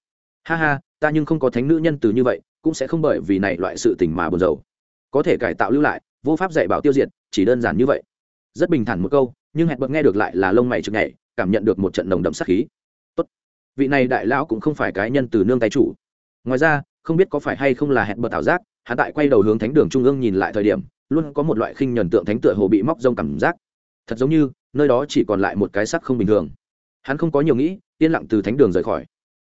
Ha ha, ta nhưng không có thánh nữ nhân từ như vậy, cũng sẽ không bởi vì này loại sự tình mà buồn rầu. Có thể cải tạo lưu lại, vô pháp dạy bảo tiêu diệt, chỉ đơn giản như vậy. Rất bình thản một câu, nhưng hẹn bật nghe được lại là lông mày chực nhảy, cảm nhận được một trận nồng đậm sát khí. Tốt. vị này đại lão cũng không phải cái nhân từ nương tay chủ. Ngoài ra, không biết có phải hay không là hẹn bật ảo giác, hắn tại quay đầu hướng thánh đường trung ương nhìn lại thời điểm, luôn có một loại khinh nhẫn tượng thánh tựa hồ bị móc rông cảm giác. Thật giống như, nơi đó chỉ còn lại một cái sắc không bình thường. Hắn không có nhiều nghĩ, yên lặng từ thánh đường rời khỏi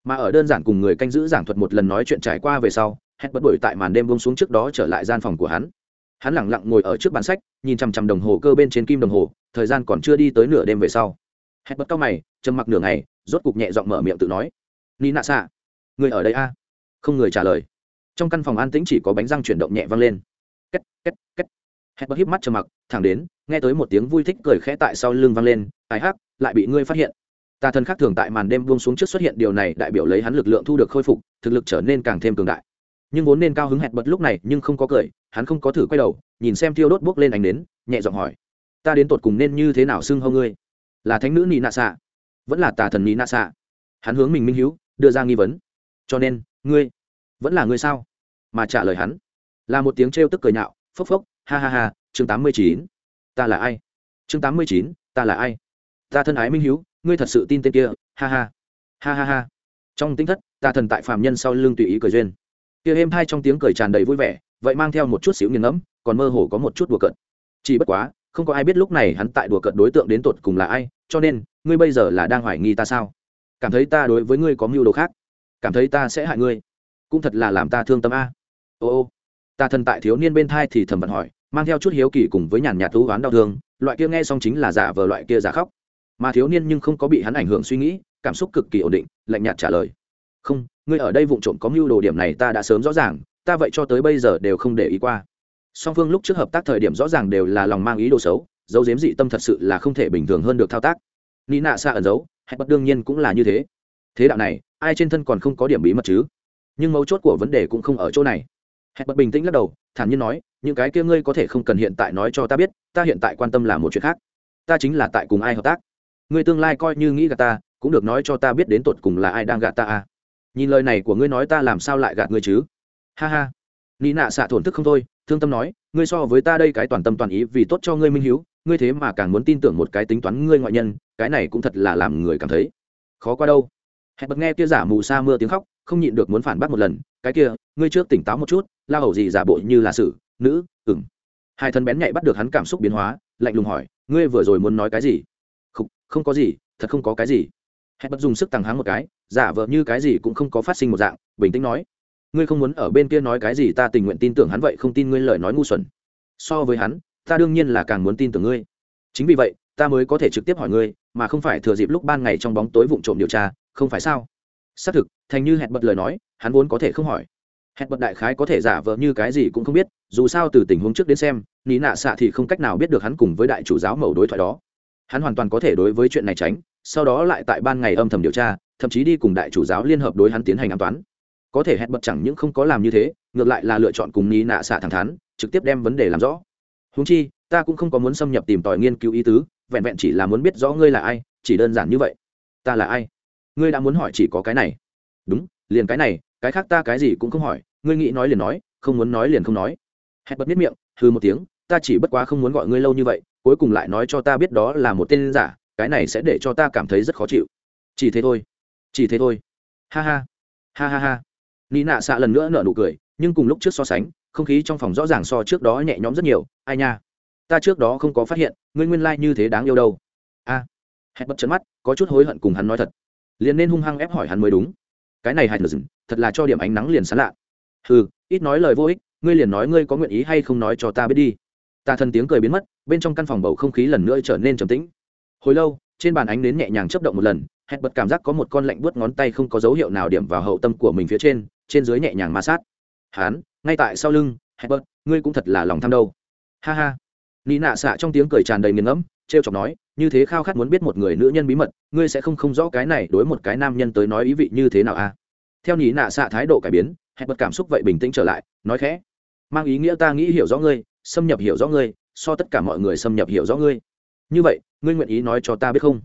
mà ở đơn giản cùng người canh giữ giảng thuật một lần nói chuyện trải qua về sau hét bất đổi tại màn đêm bông xuống trước đó trở lại gian phòng của hắn. Hắn lẳng lặng ngồi ở trước bàn sách, nhìn chằm chằm đồng hồ cơ bên trên kim đồng hồ, thời gian còn chưa đi tới nửa đêm về sau. Hét bất cao mày, trầm mặc nửa ngày, rốt cục nhẹ giọng mở miệng tự nói ni nạ xạ, người ở đây a? Không người trả lời. Trong căn phòng an tĩnh chỉ có bánh răng chuyển động nhẹ vang lên. Két két két. Hét bất híp mắt trầm mặc, thẳng đến, nghe tới một tiếng vui thích cười khẽ tại sau lưng vang lên, ai hắc, lại bị ngươi phát hiện tà thần khác thường tại màn đêm buông xuống trước xuất hiện điều này, đại biểu lấy hắn lực lượng thu được khôi phục, thực lực trở nên càng thêm cường đại. Nhưng vốn nên cao hứng hẹn bật lúc này, nhưng không có cười, hắn không có thử quay đầu, nhìn xem thiêu đốt bước lên ánh đến nhẹ giọng hỏi. Ta đến tột cùng nên như thế nào xưng hâu ngươi? Là thánh nữ nị nạ xạ vẫn là tà thần nị nạ xạ hắn hướng mình minh hữu đưa ra nghi vấn. Cho nên, ngươi vẫn là ngươi sao? Mà trả lời hắn, là một tiếng trêu tức cười nhạo, phốc phốc, ha ha ha, chương tám mươi chín. Ta là ai? Chương tám mươi chín, ta là ai? Ta thân ái minh hữu ngươi thật sự tin tên kia, ha ha. Ha ha ha. Trong tính thất ta thần tại phàm nhân sau lưng tùy ý cười duyên. Kia êm hai trong tiếng cười tràn đầy vui vẻ, vậy mang theo một chút xíu nghiền ngẫm, còn mơ hồ có một chút đùa cợt. Chỉ bất quá, không có ai biết lúc này hắn tại đùa cợt đối tượng đến tột cùng là ai, cho nên, ngươi bây giờ là đang hoài nghi ta sao? Cảm thấy ta đối với ngươi có mưu đồ khác? Cảm thấy ta sẽ hại ngươi? Cũng thật là làm ta thương tâm a. Ô ô. Ta thần tại thiếu niên bên thai thì thầm vận hỏi, mang theo chút hiếu kỳ cùng với nhàn nhạt thú oán đau thương, loại kia nghe xong chính là giả vờ loại kia giả khóc mà thiếu niên nhưng không có bị hắn ảnh hưởng suy nghĩ, cảm xúc cực kỳ ổn định, lạnh nhạt trả lời. Không, ngươi ở đây vụ trộm có mưu đồ điểm này ta đã sớm rõ ràng, ta vậy cho tới bây giờ đều không để ý qua. Song phương lúc trước hợp tác thời điểm rõ ràng đều là lòng mang ý đồ xấu dấu diếm dị tâm thật sự là không thể bình thường hơn được thao tác. Ni nạ xa ẩn giấu hay bất đương nhiên cũng là như thế. Thế đạo này, ai trên thân còn không có điểm bí mật chứ? Nhưng mấu chốt của vấn đề cũng không ở chỗ này. Hẹn bật bình tĩnh lắc đầu, thản nhiên nói, những cái kia ngươi có thể không cần hiện tại nói cho ta biết, ta hiện tại quan tâm là một chuyện khác. Ta chính là tại cùng ai hợp tác ngươi tương lai coi như nghĩ gạt ta, cũng được nói cho ta biết đến tột cùng là ai đang gạt ta à. Nhìn lời này của ngươi nói ta làm sao lại gạt ngươi chứ? Ha ha. Nị nạ xạ thổn thức không thôi, thương tâm nói, ngươi so với ta đây cái toàn tâm toàn ý vì tốt cho ngươi minh hiếu, ngươi thế mà càng muốn tin tưởng một cái tính toán ngươi ngoại nhân, cái này cũng thật là làm người cảm thấy khó qua đâu. Hẹn bật nghe kia giả mù sa mưa tiếng khóc, không nhịn được muốn phản bác một lần, cái kia, ngươi trước tỉnh táo một chút la hầu gì giả bộ như là sử nữ ừng hai thân bén nhạy bắt được hắn cảm xúc biến hóa, lạnh lùng hỏi, ngươi vừa rồi muốn nói cái gì? Không, không có gì thật không có cái gì. Hẹn bật dùng sức tăng háng một cái giả vờ như cái gì cũng không có phát sinh một dạng bình tĩnh nói. Ngươi không muốn ở bên kia nói cái gì ta tình nguyện tin tưởng hắn vậy không tin ngươi lời nói ngu xuẩn. So với hắn ta đương nhiên là càng muốn tin tưởng ngươi. Chính vì vậy ta mới có thể trực tiếp hỏi ngươi mà không phải thừa dịp lúc ban ngày trong bóng tối vụng trộm điều tra không phải sao? Xác thực thành như hẹn bật lời nói hắn vốn có thể không hỏi. Hẹn bật đại khái có thể giả vờ như cái gì cũng không biết dù sao từ tình huống trước đến xem lý nạ xạ thì không cách nào biết được hắn cùng với đại chủ giáo mẫu đối thoại đó hắn hoàn toàn có thể đối với chuyện này tránh, sau đó lại tại ban ngày âm thầm điều tra, thậm chí đi cùng đại chủ giáo liên hợp đối hắn tiến hành an toán. Có thể hẹn bật chẳng những không có làm như thế, ngược lại là lựa chọn cùng ní nạ xạ thẳng thắn, trực tiếp đem vấn đề làm rõ. Húng chi, ta cũng không có muốn xâm nhập tìm tòi nghiên cứu ý tứ, vẹn vẹn chỉ là muốn biết rõ ngươi là ai, chỉ đơn giản như vậy. Ta là ai? Ngươi đã muốn hỏi chỉ có cái này. Đúng, liền cái này, cái khác ta cái gì cũng không hỏi, ngươi nghĩ nói liền nói, không muốn nói liền không nói. Hẹn bật biết miệng hư một tiếng ta chỉ bất quá không muốn gọi ngươi lâu như vậy, cuối cùng lại nói cho ta biết đó là một tên giả, cái này sẽ để cho ta cảm thấy rất khó chịu. Chỉ thế thôi. Chỉ thế thôi. Ha ha. Ha ha ha. Nị nạ xạ lần nữa nở nụ cười, nhưng cùng lúc trước so sánh, không khí trong phòng rõ ràng so trước đó nhẹ nhõm rất nhiều. Ai nha. Ta trước đó không có phát hiện, ngươi nguyên lai、like、như thế đáng yêu đâu. A. À. hẹn bật chấn mắt, có chút hối hận cùng hắn nói thật. Liền nên hung hăng ép hỏi hắn mới đúng. Cái này hạnh dừng, thật là cho điểm ánh nắng liền sán lạ. Ừ ít nói lời vô ích, ngươi liền nói ngươi có nguyện ý hay không nói cho ta biết đi ta thân tiếng cười biến mất, bên trong căn phòng bầu không khí lần nữa trở nên trầm tĩnh. Hồi lâu, trên bàn ánh đến nhẹ nhàng chấp động một lần, hẹn bật cảm giác có một con lạnh bớt ngón tay không có dấu hiệu nào điểm vào hậu tâm của mình phía trên trên dưới nhẹ nhàng ma sát. Hán, ngay tại sau lưng, hẹn bật, ngươi cũng thật là lòng tham đâu. Ha ha. Nị nạ xạ trong tiếng cười tràn đầy nghiền ngẫm t r e o chọc nói, như thế khao khát muốn biết một người nữ nhân bí mật, ngươi sẽ không không rõ cái này đối một cái nam nhân tới nói ý vị như thế nào a à? theo nị nạ xạ thái độ cải biến, hẹn bật cảm xúc vậy bình tĩnh trở lại, nói khẽ, mang ý nghĩa ta nghĩ hiểu rõ ngươi xâm nhập hiểu rõ ngươi, so tất cả mọi người xâm nhập hiểu rõ ngươi. Như vậy, ngươi nguyện ý nói cho ta biết không?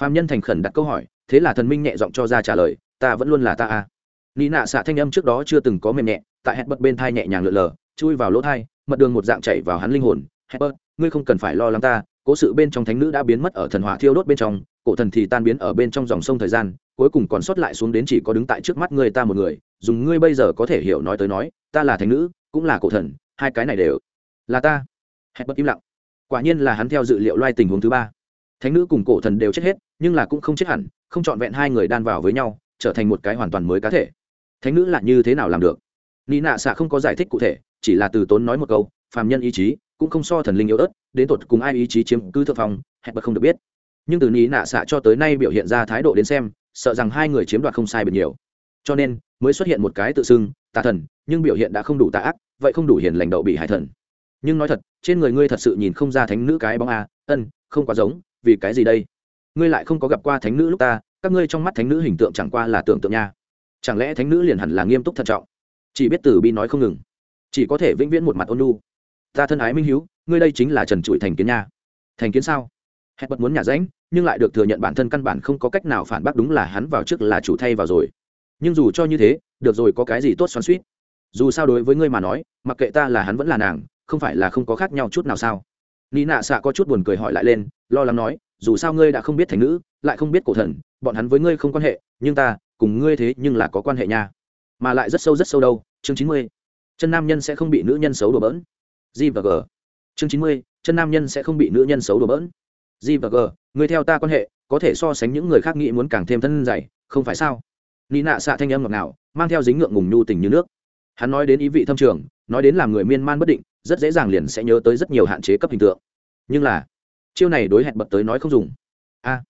Phạm nhân thành khẩn đặt câu hỏi, thế là thần minh nhẹ giọng cho ra trả lời, ta vẫn luôn là ta à? nị nạ xạ thanh âm trước đó chưa từng có mềm nhẹ, tại hẹn bật bên thai nhẹ nhàng lượn lờ, chui vào lỗ thai, mật đường một dạng chạy vào hắn linh hồn. Hẹn bật, ngươi không cần phải lo lắng ta, cố sự bên trong thánh nữ đã biến mất ở thần hỏa thiêu đốt bên trong, cổ thần thì tan biến ở bên trong dòng sông thời gian, cuối cùng còn sót lại xuống đến chỉ có đứng tại trước mắt ngươi ta một người, dùng ngươi bây giờ có thể hiểu nói tới nói, ta là thánh nữ, cũng là cổ thần, hai cái này đều là ta. Hẹn bật im lặng. Quả nhiên là hắn theo dự liệu loay tình huống thứ ba. Thánh nữ cùng cổ thần đều chết hết, nhưng là cũng không chết hẳn, không trọn vẹn hai người đan vào với nhau, trở thành một cái hoàn toàn mới cá thể. Thánh nữ là như thế nào làm được? Ni nạ xạ không có giải thích cụ thể, chỉ là từ tốn nói một câu, phàm nhân ý chí cũng không so thần linh yếu ớt, đến tột cùng ai ý chí chiếm cứ thượng phong, hẹn bật không được biết. Nhưng từ ni nạ xạ cho tới nay biểu hiện ra thái độ đến xem, sợ rằng hai người chiếm đoạt không sai biệt nhiều. Cho nên, mới xuất hiện một cái tự xưng, tà thần, nhưng biểu hiện đã không đủ tà ác, vậy không đủ hiền lành đậu bị hải thần nhưng nói thật, trên người ngươi thật sự nhìn không ra thánh nữ cái bóng a. Ân, không quá giống, vì cái gì đây? Ngươi lại không có gặp qua thánh nữ lúc ta, các ngươi trong mắt thánh nữ hình tượng chẳng qua là tưởng tượng nha. Chẳng lẽ thánh nữ liền hẳn là nghiêm túc thận trọng? Chỉ biết từ bi nói không ngừng. Chỉ có thể vĩnh viễn một mặt ôn lu ta thân ái minh hiếu, ngươi đây chính là trần trụi thành kiến nha. Thành kiến sao? Hẹn bật muốn nhà ránh, nhưng lại được thừa nhận bản thân căn bản không có cách nào phản bác đúng là hắn vào trước là chủ thay vào rồi. Nhưng dù cho như thế, được rồi có cái gì tốt xoắn suýt dù sao đối với ngươi mà nói, mặc kệ ta là hắn vẫn là nàng không phải là không có khác nhau chút nào sao? Ni nạ xạ có chút buồn cười hỏi lại lên, lo lắng nói, dù sao ngươi đã không biết thành nữ lại không biết cổ thần, bọn hắn với ngươi không quan hệ, nhưng ta, cùng ngươi thế nhưng là có quan hệ nha. Mà lại rất sâu rất sâu đâu, chương chín mươi. Chân nam nhân sẽ không bị nữ nhân xấu đổ bỡn. G và g. Chương chín mươi, chân nam nhân sẽ không bị nữ nhân xấu đổ bỡn. G và g, ngươi theo ta quan hệ, có thể so sánh những người khác nghĩ muốn càng thêm thân dày, không phải sao? Ni nạ xạ thanh âm ngọt ngào, mang theo dính ngượng ngùng nhu tình như nước hắn nói đến ý vị thâm trường, nói đến làm người miên man bất định, rất dễ dàng liền sẽ nhớ tới rất nhiều hạn chế cấp hình tượng. Nhưng là, chiêu này đối hẹn bật tới nói không dùng. A,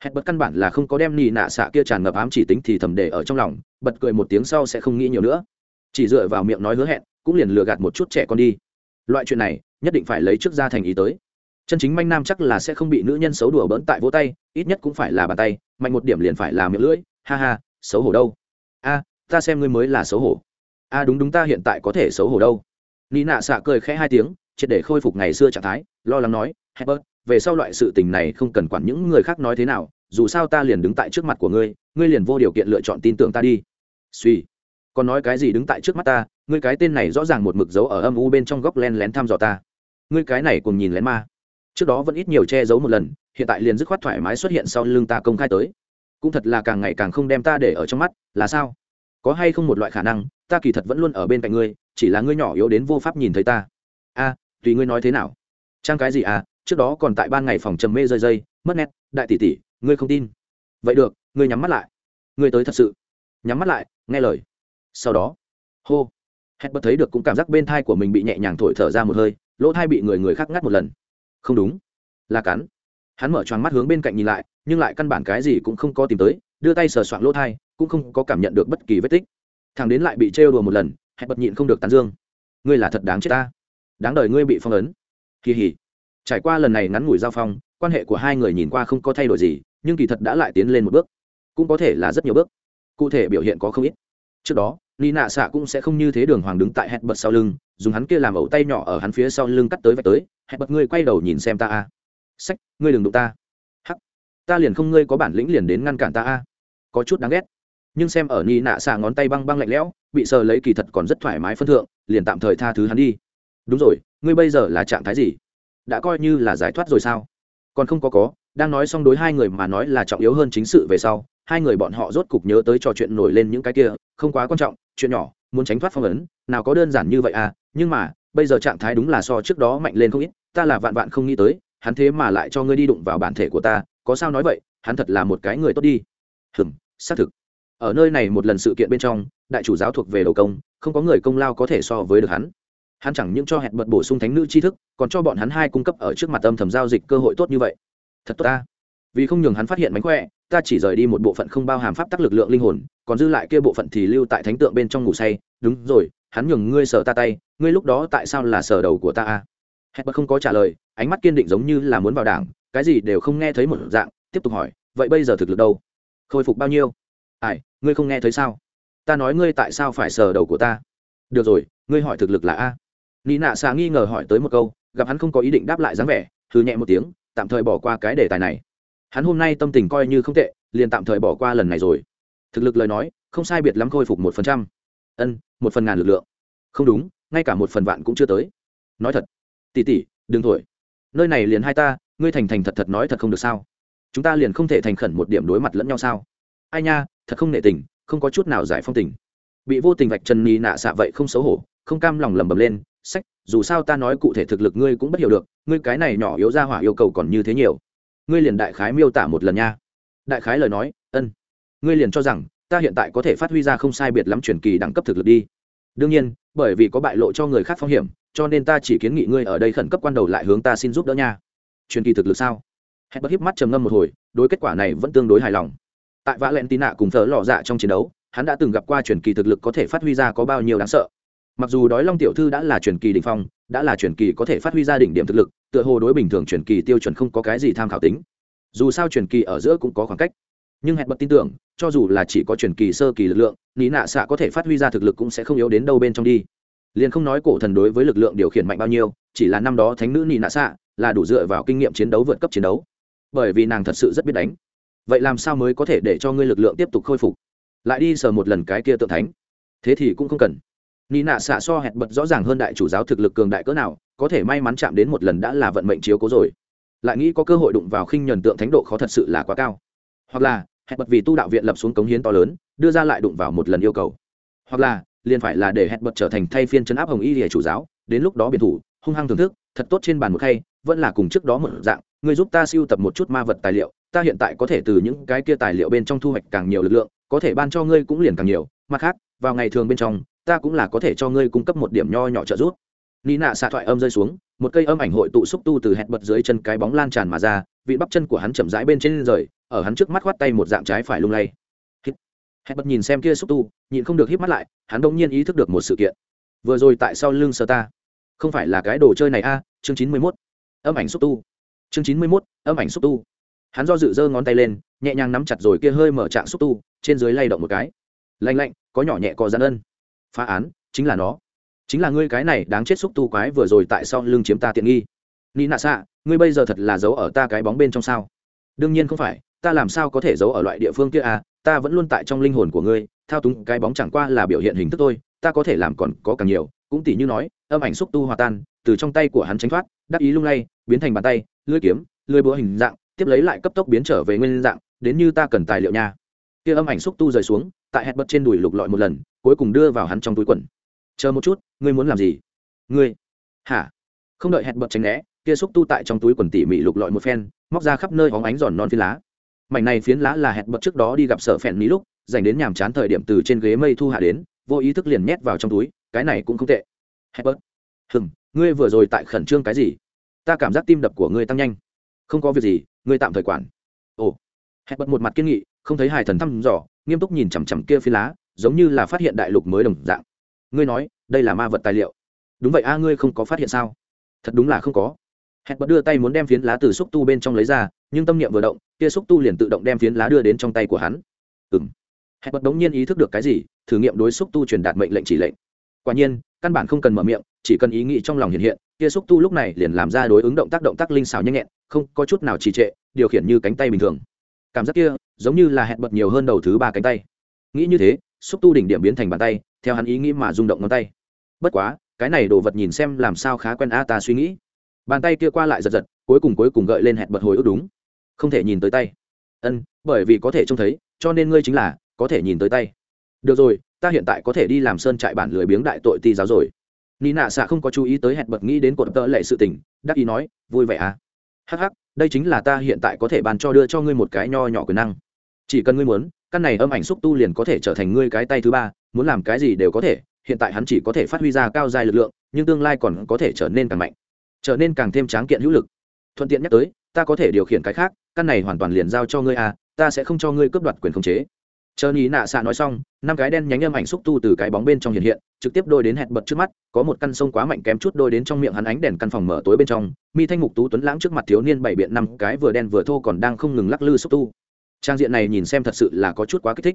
hẹn bật căn bản là không có đem nị nạ xạ kia tràn ngập ám chỉ tính thì thầm để ở trong lòng, bật cười một tiếng sau sẽ không nghĩ nhiều nữa. Chỉ dựa vào miệng nói hứa hẹn, cũng liền lừa gạt một chút trẻ con đi. Loại chuyện này, nhất định phải lấy trước ra thành ý tới. Chân chính manh nam chắc là sẽ không bị nữ nhân xấu đùa bỡn tại vỗ tay, ít nhất cũng phải là bàn tay, mạnh một điểm liền phải là miệng lưỡi, ha ha, xấu hổ đâu. A, ta xem ngươi mới là xấu hổ a đúng đúng, ta hiện tại có thể xấu hổ đâu. Nị nạ xạ cười khẽ hai tiếng, triệt để khôi phục ngày xưa trạng thái, lo lắng nói hebert về sau loại sự tình này không cần quản những người khác nói thế nào, dù sao ta liền đứng tại trước mặt của ngươi ngươi liền vô điều kiện lựa chọn tin tưởng ta đi. Suy. Còn nói cái gì đứng tại trước mắt ta, ngươi cái tên này rõ ràng một mực dấu ở âm u bên trong góc len lén thăm dò ta. Ngươi cái này cùng nhìn lén ma. Trước đó vẫn ít nhiều che giấu một lần, hiện tại liền dứt khoát thoải mái xuất hiện sau lưng ta công khai tới. Cũng thật là càng ngày càng không đem ta để ở trong mắt, là sao? Có hay không một loại khả năng ta kỳ thật vẫn luôn ở bên cạnh ngươi, chỉ là ngươi nhỏ yếu đến vô pháp nhìn thấy ta. A, tùy ngươi nói thế nào. Trang cái gì à trước đó còn tại ban ngày phòng trầm mê rơi dây mất nét, đại tỷ tỷ, ngươi không tin. Vậy được, ngươi nhắm mắt lại. Ngươi tới thật sự. Nhắm mắt lại, nghe lời. Sau đó, hô hét bất thấy được cũng cảm giác bên thai của mình bị nhẹ nhàng thổi thở ra một hơi, lỗ thai bị người người khác ngắt một lần. Không đúng, là cắn. Hắn mở choáng mắt hướng bên cạnh nhìn lại, nhưng lại căn bản cái gì cũng không có tìm tới, đưa tay sờ soạn lỗ thai, cũng không có cảm nhận được bất kỳ vết tích thằng đến lại bị trêu đùa một lần, hẹn bật nhịn không được tán dương. Ngươi là thật đáng chết ta. Đáng đời ngươi bị phong ấn. Kỳ hỉ. Trải qua lần này ngắn ngủi giao phong, quan hệ của hai người nhìn qua không có thay đổi gì, nhưng kỳ thật đã lại tiến lên một bước. Cũng có thể là rất nhiều bước. Cụ thể biểu hiện có không ít. Trước đó ni nạ xạ cũng sẽ không như thế đường hoàng đứng tại hẹn bật sau lưng, dùng hắn kia làm ẩu tay nhỏ ở hắn phía sau lưng cắt tới vạch tới, hẹn bật ngươi quay đầu nhìn xem ta a. Sách, ngươi đừng đụng ta. Hắc, ta liền không ngươi có bản lĩnh liền đến ngăn cản ta a. Có chút đáng ghét nhưng xem ở ni nạ xạ ngón tay băng băng lạnh lẽo, bị sờ lấy kỳ thật còn rất thoải mái phân thượng, liền tạm thời tha thứ hắn đi. Đúng rồi, ngươi bây giờ là trạng thái gì? Đã coi như là giải thoát rồi sao? Còn không có có, đang nói xong đối hai người mà nói là trọng yếu hơn chính sự về sau, hai người bọn họ rốt cục nhớ tới trò chuyện nổi lên những cái kia, không quá quan trọng, chuyện nhỏ, muốn tránh thoát phong ấn, nào có đơn giản như vậy à nhưng mà, bây giờ trạng thái đúng là so trước đó mạnh lên không ít, ta là vạn vạn không nghĩ tới, hắn thế mà lại cho ngươi đi đụng vào bản thể của ta, có sao nói vậy, hắn thật là một cái người tốt đi. Hừm, xác thực ở nơi này một lần sự kiện bên trong, đại chủ giáo thuộc về đầu công, không có người công lao có thể so với được hắn. Hắn chẳng những cho hẹn bật bổ sung thánh nữ tri thức, còn cho bọn hắn hai cung cấp ở trước mặt âm thầm giao dịch cơ hội tốt như vậy. Thật tốt ta. Vì không nhường hắn phát hiện mánh khỏe, ta chỉ rời đi một bộ phận không bao hàm pháp tắc lực lượng linh hồn, còn dư lại kia bộ phận thì lưu tại thánh tượng bên trong ngủ say. Đúng rồi, hắn nhường ngươi sờ ta tay, ngươi lúc đó tại sao là sờ đầu của ta a hẹn bật không có trả lời, ánh mắt kiên định giống như là muốn vào đảng, cái gì đều không nghe thấy một dạng, tiếp tục hỏi, vậy bây giờ thực lực đâu? Khôi phục bao nhiêu? Ai, ngươi không nghe thấy sao? Ta nói ngươi tại sao phải sờ đầu của ta? Được rồi, ngươi hỏi thực lực là a. Nị nạ xà nghi ngờ hỏi tới một câu, gặp hắn không có ý định đáp lại dáng vẻ thư nhẹ một tiếng, tạm thời bỏ qua cái đề tài này. Hắn hôm nay tâm tình coi như không tệ, liền tạm thời bỏ qua lần này rồi. Thực lực lời nói, không sai biệt lắm khôi phục một phần trăm. Ân, một phần ngàn lực lượng. Không đúng, ngay cả một phần vạn cũng chưa tới. Nói thật. Tỉ tỉ, đừng thổi. Nơi này liền hai ta, ngươi thành thành thật thật nói thật không được sao? Chúng ta liền không thể thành khẩn một điểm đối mặt lẫn nhau sao? Ai nha thật không nệ tình, không có chút nào giải phong tình. Bị vô tình vạch trần nhì nạ xạ vậy không xấu hổ, không cam lòng lầm bầm lên, sách, dù sao ta nói cụ thể thực lực ngươi cũng bất hiểu được, ngươi cái này nhỏ yếu ra hỏa yêu cầu còn như thế nhiều. Ngươi liền đại khái miêu tả một lần nha. Đại khái lời nói, ân, ngươi liền cho rằng, ta hiện tại có thể phát huy ra không sai biệt lắm truyền kỳ đẳng cấp thực lực đi. Đương nhiên, bởi vì có bại lộ cho người khác phong hiểm, cho nên ta chỉ kiến nghị ngươi ở đây khẩn cấp quan đầu lại hướng ta xin giúp đỡ nha. Truyền kỳ thực lực sao? Hẹn bất hiếp mắt trầm ngâm một hồi, đối kết quả này vẫn tương đối hài lòng tại vã lẹn tì nạ cùng thờ lò dạ trong chiến đấu, hắn đã từng gặp qua truyền kỳ thực lực có thể phát huy ra có bao nhiêu đáng sợ. Mặc dù đói long tiểu thư đã là truyền kỳ đ ỉ n h phong, đã là truyền kỳ có thể phát huy ra đỉnh điểm thực lực, tựa hồ đối bình thường truyền kỳ tiêu chuẩn không có cái gì tham khảo tính. Dù sao truyền kỳ ở giữa cũng có khoảng cách. Nhưng hẹn bật tin tưởng, cho dù là chỉ có truyền kỳ sơ kỳ lực lượng lý nạ xạ có thể phát huy ra thực lực cũng sẽ không yếu đến đâu bên trong đi. Liền không nói cổ thần đối với lực lượng điều khiển mạnh bao nhiêu, chỉ là năm đó thánh nữ ní nạ xạ là đủ dựa vào kinh nghiệm chiến đấu vượt cấp chiến đấu. Bởi vì nàng thật sự rất biết đánh vậy làm sao mới có thể để cho ngươi lực lượng tiếp tục khôi phục? Lại đi sờ một lần cái kia tượng thánh. Thế thì cũng không cần. Nị nạ xạ so hẹn bật rõ ràng hơn đại chủ giáo thực lực cường đại cỡ nào, có thể may mắn chạm đến một lần đã là vận mệnh chiếu cố rồi. Lại nghĩ có cơ hội đụng vào khinh nhuần tượng thánh độ khó thật sự là quá cao. Hoặc là, hẹn bật vì tu đạo viện lập xuống cống hiến to lớn, đưa ra lại đụng vào một lần yêu cầu. Hoặc là, liền phải là để hẹn bật trở thành thay phiên chấn áp hồng y lìa chủ giáo, đến lúc đó biệt thủ, hung hăng thưởng thức, thật tốt trên bàn một khay, vẫn là cùng trước đó một dạng người giúp ta siêu tập một chút ma vật tài liệu ta hiện tại có thể từ những cái kia tài liệu bên trong thu hoạch càng nhiều lực lượng, có thể ban cho ngươi cũng liền càng nhiều, mặt khác, vào ngày thường bên trong, ta cũng là có thể cho ngươi cung cấp một điểm nho nhỏ trợ giúp. Ni nạ xạ thoại âm rơi xuống, một cây âm ảnh hội tụ xúc tu từ hẹn bật dưới chân cái bóng lan tràn mà ra, vị bắp chân của hắn chậm rãi bên trên rời, ở hắn trước mắt khoát tay một dạng trái phải lung lay. Hẹn bật nhìn xem kia xúc tu, nhịn không được hít mắt lại, hắn đông nhiên ý thức được một sự kiện. Vừa rồi tại sau lưng sơ ta? Không phải là cái đồ chơi này a, chương chín mươi mốt, âm ảnh xúc tu. Chương chín mươi mốt, âm ảnh xúc tu hắn do dự giơ ngón tay lên, nhẹ nhàng nắm chặt rồi kia hơi mở trạng xúc tu, trên dưới lay động một cái. Lạnh lạnh, có nhỏ nhẹ có gian ân. Phá án, chính là nó. Chính là ngươi cái này đáng chết xúc tu quái vừa rồi tại sao lưng chiếm ta tiện nghi. Ni nạ xạ, ngươi bây giờ thật là giấu ở ta cái bóng bên trong sao? Đương nhiên không phải, ta làm sao có thể giấu ở loại địa phương kia à? Ta vẫn luôn tại trong linh hồn của ngươi, thao túng cái bóng chẳng qua là biểu hiện hình thức thôi, ta có thể làm còn có càng nhiều. Cũng tỷ như nói, âm ảnh xúc tu hòa tan, từ trong tay của hắn tránh thoát, đắc ý lung lay, biến thành bàn tay, lưỡi kiếm, lưỡi búa hình dạng tiếp lấy lại cấp tốc biến trở về nguyên dạng, đến như ta cần tài liệu nha. Kia âm ảnh xúc tu rời xuống, tại hẹn bật trên đùi lục lọi một lần, cuối cùng đưa vào hắn trong túi quần. Chờ một chút, ngươi muốn làm gì? Ngươi? Hả? Không đợi hẹn bật tránh né, kia xúc tu tại trong túi quần tỉ mỉ lục lọi một phen, móc ra khắp nơi hóng ánh giòn non phiến lá. Mảnh này phiến lá là hẹn bật trước đó đi gặp sở phèn ní lúc, dành đến nhàm chán thời điểm từ trên ghế mây thu hạ đến, vô ý thức liền nhét vào trong túi, cái này cũng không tệ. Hẹn bật. Hừng ngươi vừa rồi tại khẩn trương cái gì? Ta cảm giác tim đập của ngươi tăng nhanh. Không có việc gì ngươi tạm thời quản. Ồ. Hẹn bật một mặt kiên nghị, không thấy hài thần thăm dò, nghiêm túc nhìn chằm chằm kia phi lá, giống như là phát hiện đại lục mới đồng dạng. Ngươi nói, đây là ma vật tài liệu. Đúng vậy a, ngươi không có phát hiện sao? Thật đúng là không có. Hẹn bật đưa tay muốn đem phiến lá từ xúc tu bên trong lấy ra, nhưng tâm niệm vừa động, kia xúc tu liền tự động đem phiến lá đưa đến trong tay của hắn. Ừ m hẹn bật đống nhiên ý thức được cái gì, thử nghiệm đối xúc tu truyền đạt mệnh lệnh chỉ lệnh quả nhiên, căn bản không cần mở miệng, chỉ cần ý nghĩ trong lòng hiện hiện, kia xúc tu lúc này liền làm ra đối ứng động tác động tác linh xào nhanh nhẹn, không có chút nào trì trệ, điều khiển như cánh tay bình thường. Cảm giác kia, giống như là hẹn bật nhiều hơn đầu thứ ba cánh tay. Nghĩ như thế, xúc tu đỉnh điểm biến thành bàn tay, theo hắn ý nghĩ mà rung động ngón tay. Bất quá, cái này đồ vật nhìn xem làm sao khá quen a ta suy nghĩ. Bàn tay kia qua lại giật giật, cuối cùng cuối cùng gợi lên hẹn bật hồi ức đúng. Không thể nhìn tới tay. Ân, bởi vì có thể trông thấy, cho nên ngươi chính là, có thể nhìn tới tay được rồi, ta hiện tại có thể đi làm sơn trại bản lười biếng đại tội ti giáo rồi. Ni nạ xạ không có chú ý tới hẹn bật nghĩ đến cột tợ lệ sự tình, đắc ý nói, vui vẻ à? Hắc hắc, đây chính là ta hiện tại có thể bàn cho đưa cho ngươi một cái nho nhỏ quyền năng. Chỉ cần ngươi muốn, căn này âm ảnh xúc tu liền có thể trở thành ngươi cái tay thứ ba, muốn làm cái gì đều có thể, hiện tại hắn chỉ có thể phát huy ra cao dài lực lượng, nhưng tương lai còn có thể trở nên càng mạnh, trở nên càng thêm tráng kiện hữu lực. Thuận tiện nhắc tới, ta có thể điều khiển cái khác, căn này hoàn toàn liền giao cho ngươi à ta sẽ không cho ngươi cướp đoạt quyền khống chế chờ nhí nạ xạ nói xong, năm cái đen nhánh âm ảnh xúc tu từ cái bóng bên trong hiện hiện, trực tiếp đôi đến hẹn bật trước mắt, có một căn sông quá mạnh kém chút đôi đến trong miệng hắn ánh đèn căn phòng mở tối bên trong, mi thanh mục tú tuấn lãng trước mặt thiếu niên bảy biện năm cái vừa đen vừa thô còn đang không ngừng lắc lư xúc tu. Trang diện này nhìn xem thật sự là có chút quá kích thích.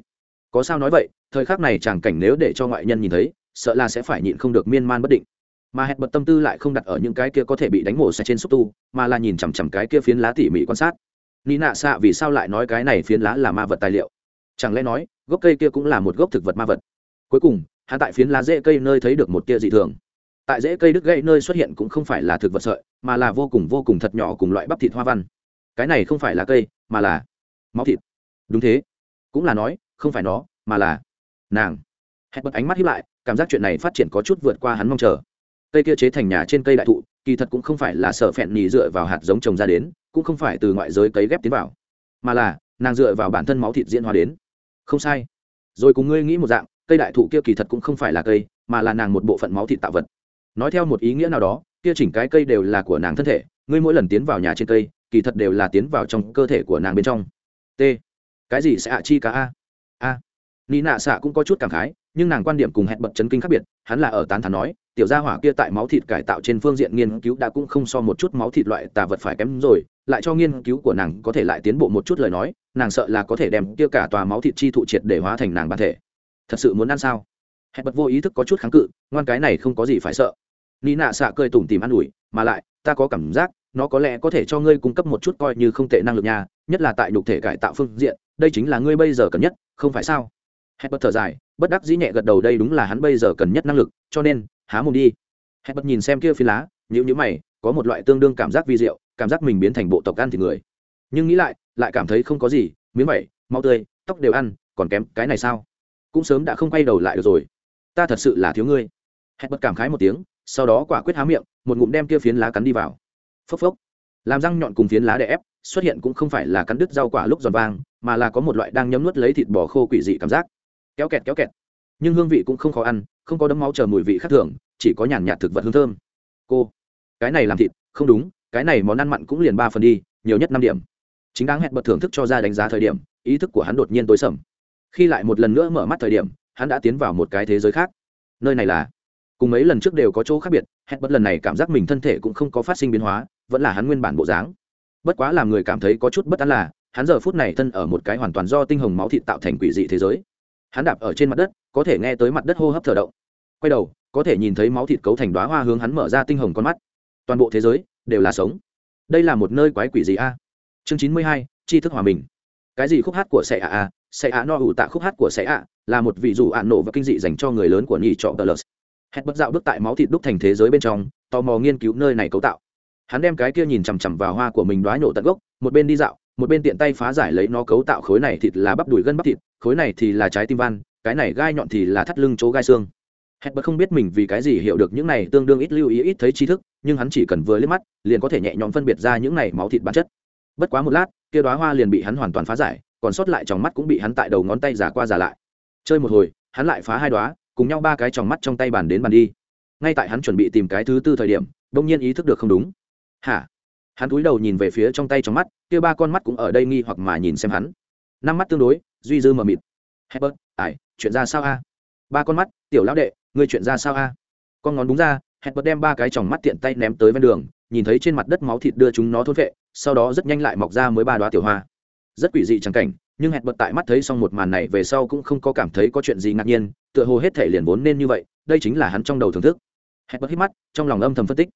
Có sao nói vậy, thời khắc này chàng cảnh nếu để cho ngoại nhân nhìn thấy, sợ là sẽ phải nhịn không được miên man bất định. Mà hẹn bật tâm tư lại không đặt ở những cái kia có thể bị đánh mổ xe trên xúc tu, mà là nhìn chằm chằm cái kia phiến lá tỉ mỉ quan sát. Ni nạ xạ vì sao lại nói cái này phiến lá là ma vật tài liệu? Chẳng lẽ nói, gốc cây kia cũng là một gốc thực vật ma vật? Cuối cùng hắn tại phiến lá rễ cây nơi thấy được một tia dị thường. Tại rễ cây đứt gãy nơi xuất hiện cũng không phải là thực vật sợi, mà là vô cùng vô cùng thật nhỏ cùng loại bắp thịt hoa văn. Cái này không phải là cây, mà là máu thịt. Đúng thế. Cũng là nói, không phải nó, mà là nàng. Hẹn bật ánh mắt hiếp lại, cảm giác chuyện này phát triển có chút vượt qua hắn mong chờ. Cây kia chế thành nhà trên cây đại thụ, kỳ thật cũng không phải là sợ phẹn nhì dựa vào hạt giống trồng ra đến, cũng không phải từ ngoại giới cấy ghép tiến vào, mà là nàng dựa vào bản thân máu thịt diễn hóa đến không sai. Rồi cùng ngươi nghĩ một dạng, cây đại thụ kia kỳ thật cũng không phải là cây, mà là nàng một bộ phận máu thịt tạo vật. Nói theo một ý nghĩa nào đó, kia chỉnh cái cây đều là của nàng thân thể, ngươi mỗi lần tiến vào nhà trên cây, kỳ thật đều là tiến vào trong cơ thể của nàng bên trong. T. Cái gì sẽ ạ chi cả a? A. Ni nạ xạ cũng có chút cảm khái, nhưng nàng quan điểm cùng hẹn bật chấn kinh khác biệt, hắn là ở tán thán nói, tiểu gia hỏa kia tại máu thịt cải tạo trên phương diện nghiên cứu đã cũng không so một chút máu thịt loại tà vật phải kém rồi lại cho nghiên cứu của nàng có thể lại tiến bộ một chút lời nói, nàng sợ là có thể đem kia cả tòa máu thịt chi thụ triệt để hóa thành nàng bản thể. Thật sự muốn ăn sao? Hẹn bật vô ý thức có chút kháng cự, ngoan cái này không có gì phải sợ. Ni nạ xạ cười tủm tìm ăn ủi, mà lại, ta có cảm giác, nó có lẽ có thể cho ngươi cung cấp một chút coi như không tệ năng lực nha, nhất là tại nhục thể cải tạo phương diện, đây chính là ngươi bây giờ cần nhất, không phải sao? Hẹn bật thở dài, bất đắc dĩ nhẹ gật đầu, đây đúng là hắn bây giờ cần nhất năng lực, cho nên, há mồm đi. Hẹn bật nhìn xem kia phi lá nhữ nhữ mày có một loại tương đương cảm giác vi diệu, cảm giác mình biến thành bộ tộc ăn thịt người. Nhưng nghĩ lại lại cảm thấy không có gì, miếng vẩy mau tươi, tóc đều ăn, còn kém cái này sao? Cũng sớm đã không quay đầu lại được rồi. Ta thật sự là thiếu ngươi. Hẹn bật cảm khái một tiếng, sau đó quả quyết há miệng, một ngụm đem kia phiến lá cắn đi vào. Phốc phốc. Làm răng nhọn cùng phiến lá đè ép, xuất hiện cũng không phải là cắn đứt rau quả lúc giòn vang, mà là có một loại đang nhấm nuốt lấy thịt bò khô quỷ dị cảm giác. Kéo kẹt kéo kẹt. Nhưng hương vị cũng không khó ăn, không có đấm máu chờ mùi vị khác thường, chỉ có nhàn nhạt thực vật hương thơm. Cô cái này làm thịt, không đúng, cái này món ăn mặn cũng liền ba phần đi, nhiều nhất năm điểm. Chính đáng hẹn bật thưởng thức cho ra đánh giá thời điểm, ý thức của hắn đột nhiên tối sầm. Khi lại một lần nữa mở mắt thời điểm, hắn đã tiến vào một cái thế giới khác. Nơi này là, cùng mấy lần trước đều có chỗ khác biệt, hẹn bật lần này cảm giác mình thân thể cũng không có phát sinh biến hóa, vẫn là hắn nguyên bản bộ dáng. Bất quá làm người cảm thấy có chút bất an là, hắn giờ phút này thân ở một cái hoàn toàn do tinh hồng máu thịt tạo thành quỷ dị thế giới. Hắn đạp ở trên mặt đất, có thể nghe tới mặt đất hô hấp thở động. Quay đầu, có thể nhìn thấy máu thịt cấu thành đoá hoa hướng hắn mở ra tinh hồng con mắt toàn bộ thế giới đều là sống. Đây là một nơi quái quỷ gì a? Chương chín mươi hai, tri thức hòa mình. Cái gì khúc hát của sẻ ạ a? Sẻ ạ no ủ tạ khúc hát của sẻ ạ là một vị dụ ạn nổ và kinh dị dành cho người lớn của nhì trọ tờ lờ hét bất dạo bước tại máu thịt đúc thành thế giới bên trong, tò mò nghiên cứu nơi này cấu tạo. Hắn đem cái kia nhìn chằm chằm vào hoa của mình đoái nổ tận gốc, một bên đi dạo, một bên tiện tay phá giải lấy nó cấu tạo khối này thịt là bắp đùi gân bắp thịt, khối này thì là trái tim van, cái này gai nhọn thì là thắt lưng chỗ gai xương hết bất không biết mình vì cái gì hiểu được những này tương đương ít lưu ý ít thấy tri thức nhưng hắn chỉ cần vừa liếc mắt liền có thể nhẹ nhõm phân biệt ra những này máu thịt bản chất. Bất quá một lát kia đóa hoa liền bị hắn hoàn toàn phá giải còn sót lại trong mắt cũng bị hắn tại đầu ngón tay giả qua giả lại. Chơi một hồi hắn lại phá hai đóa, cùng nhau ba cái tròng mắt trong tay bàn đến bàn đi. Ngay tại hắn chuẩn bị tìm cái thứ tư thời điểm đông nhiên ý thức được không đúng. Hả? Hắn cúi đầu nhìn về phía trong tay trong mắt kia ba con mắt cũng ở đây nghi hoặc mà nhìn xem hắn. Năm mắt tương đối duy dư mờ mịt. Hebert ải chuyện ra sao a? Ba con mắt tiểu lão đệ Ngươi chuyện ra sao a? Con ngón đúng ra hebert đem ba cái tròng mắt tiện tay ném tới ven đường, nhìn thấy trên mặt đất máu thịt đưa chúng nó thốt vệ, sau đó rất nhanh lại mọc ra mới ba đoá tiểu hoa. Rất quỷ dị chẳng cảnh, nhưng hẹn bật tại mắt thấy xong một màn này về sau cũng không có cảm thấy có chuyện gì ngạc nhiên, tựa hồ hết thể liền vốn nên như vậy, đây chính là hắn trong đầu thưởng thức. Hẹn bật hít mắt, trong lòng âm thầm phân tích.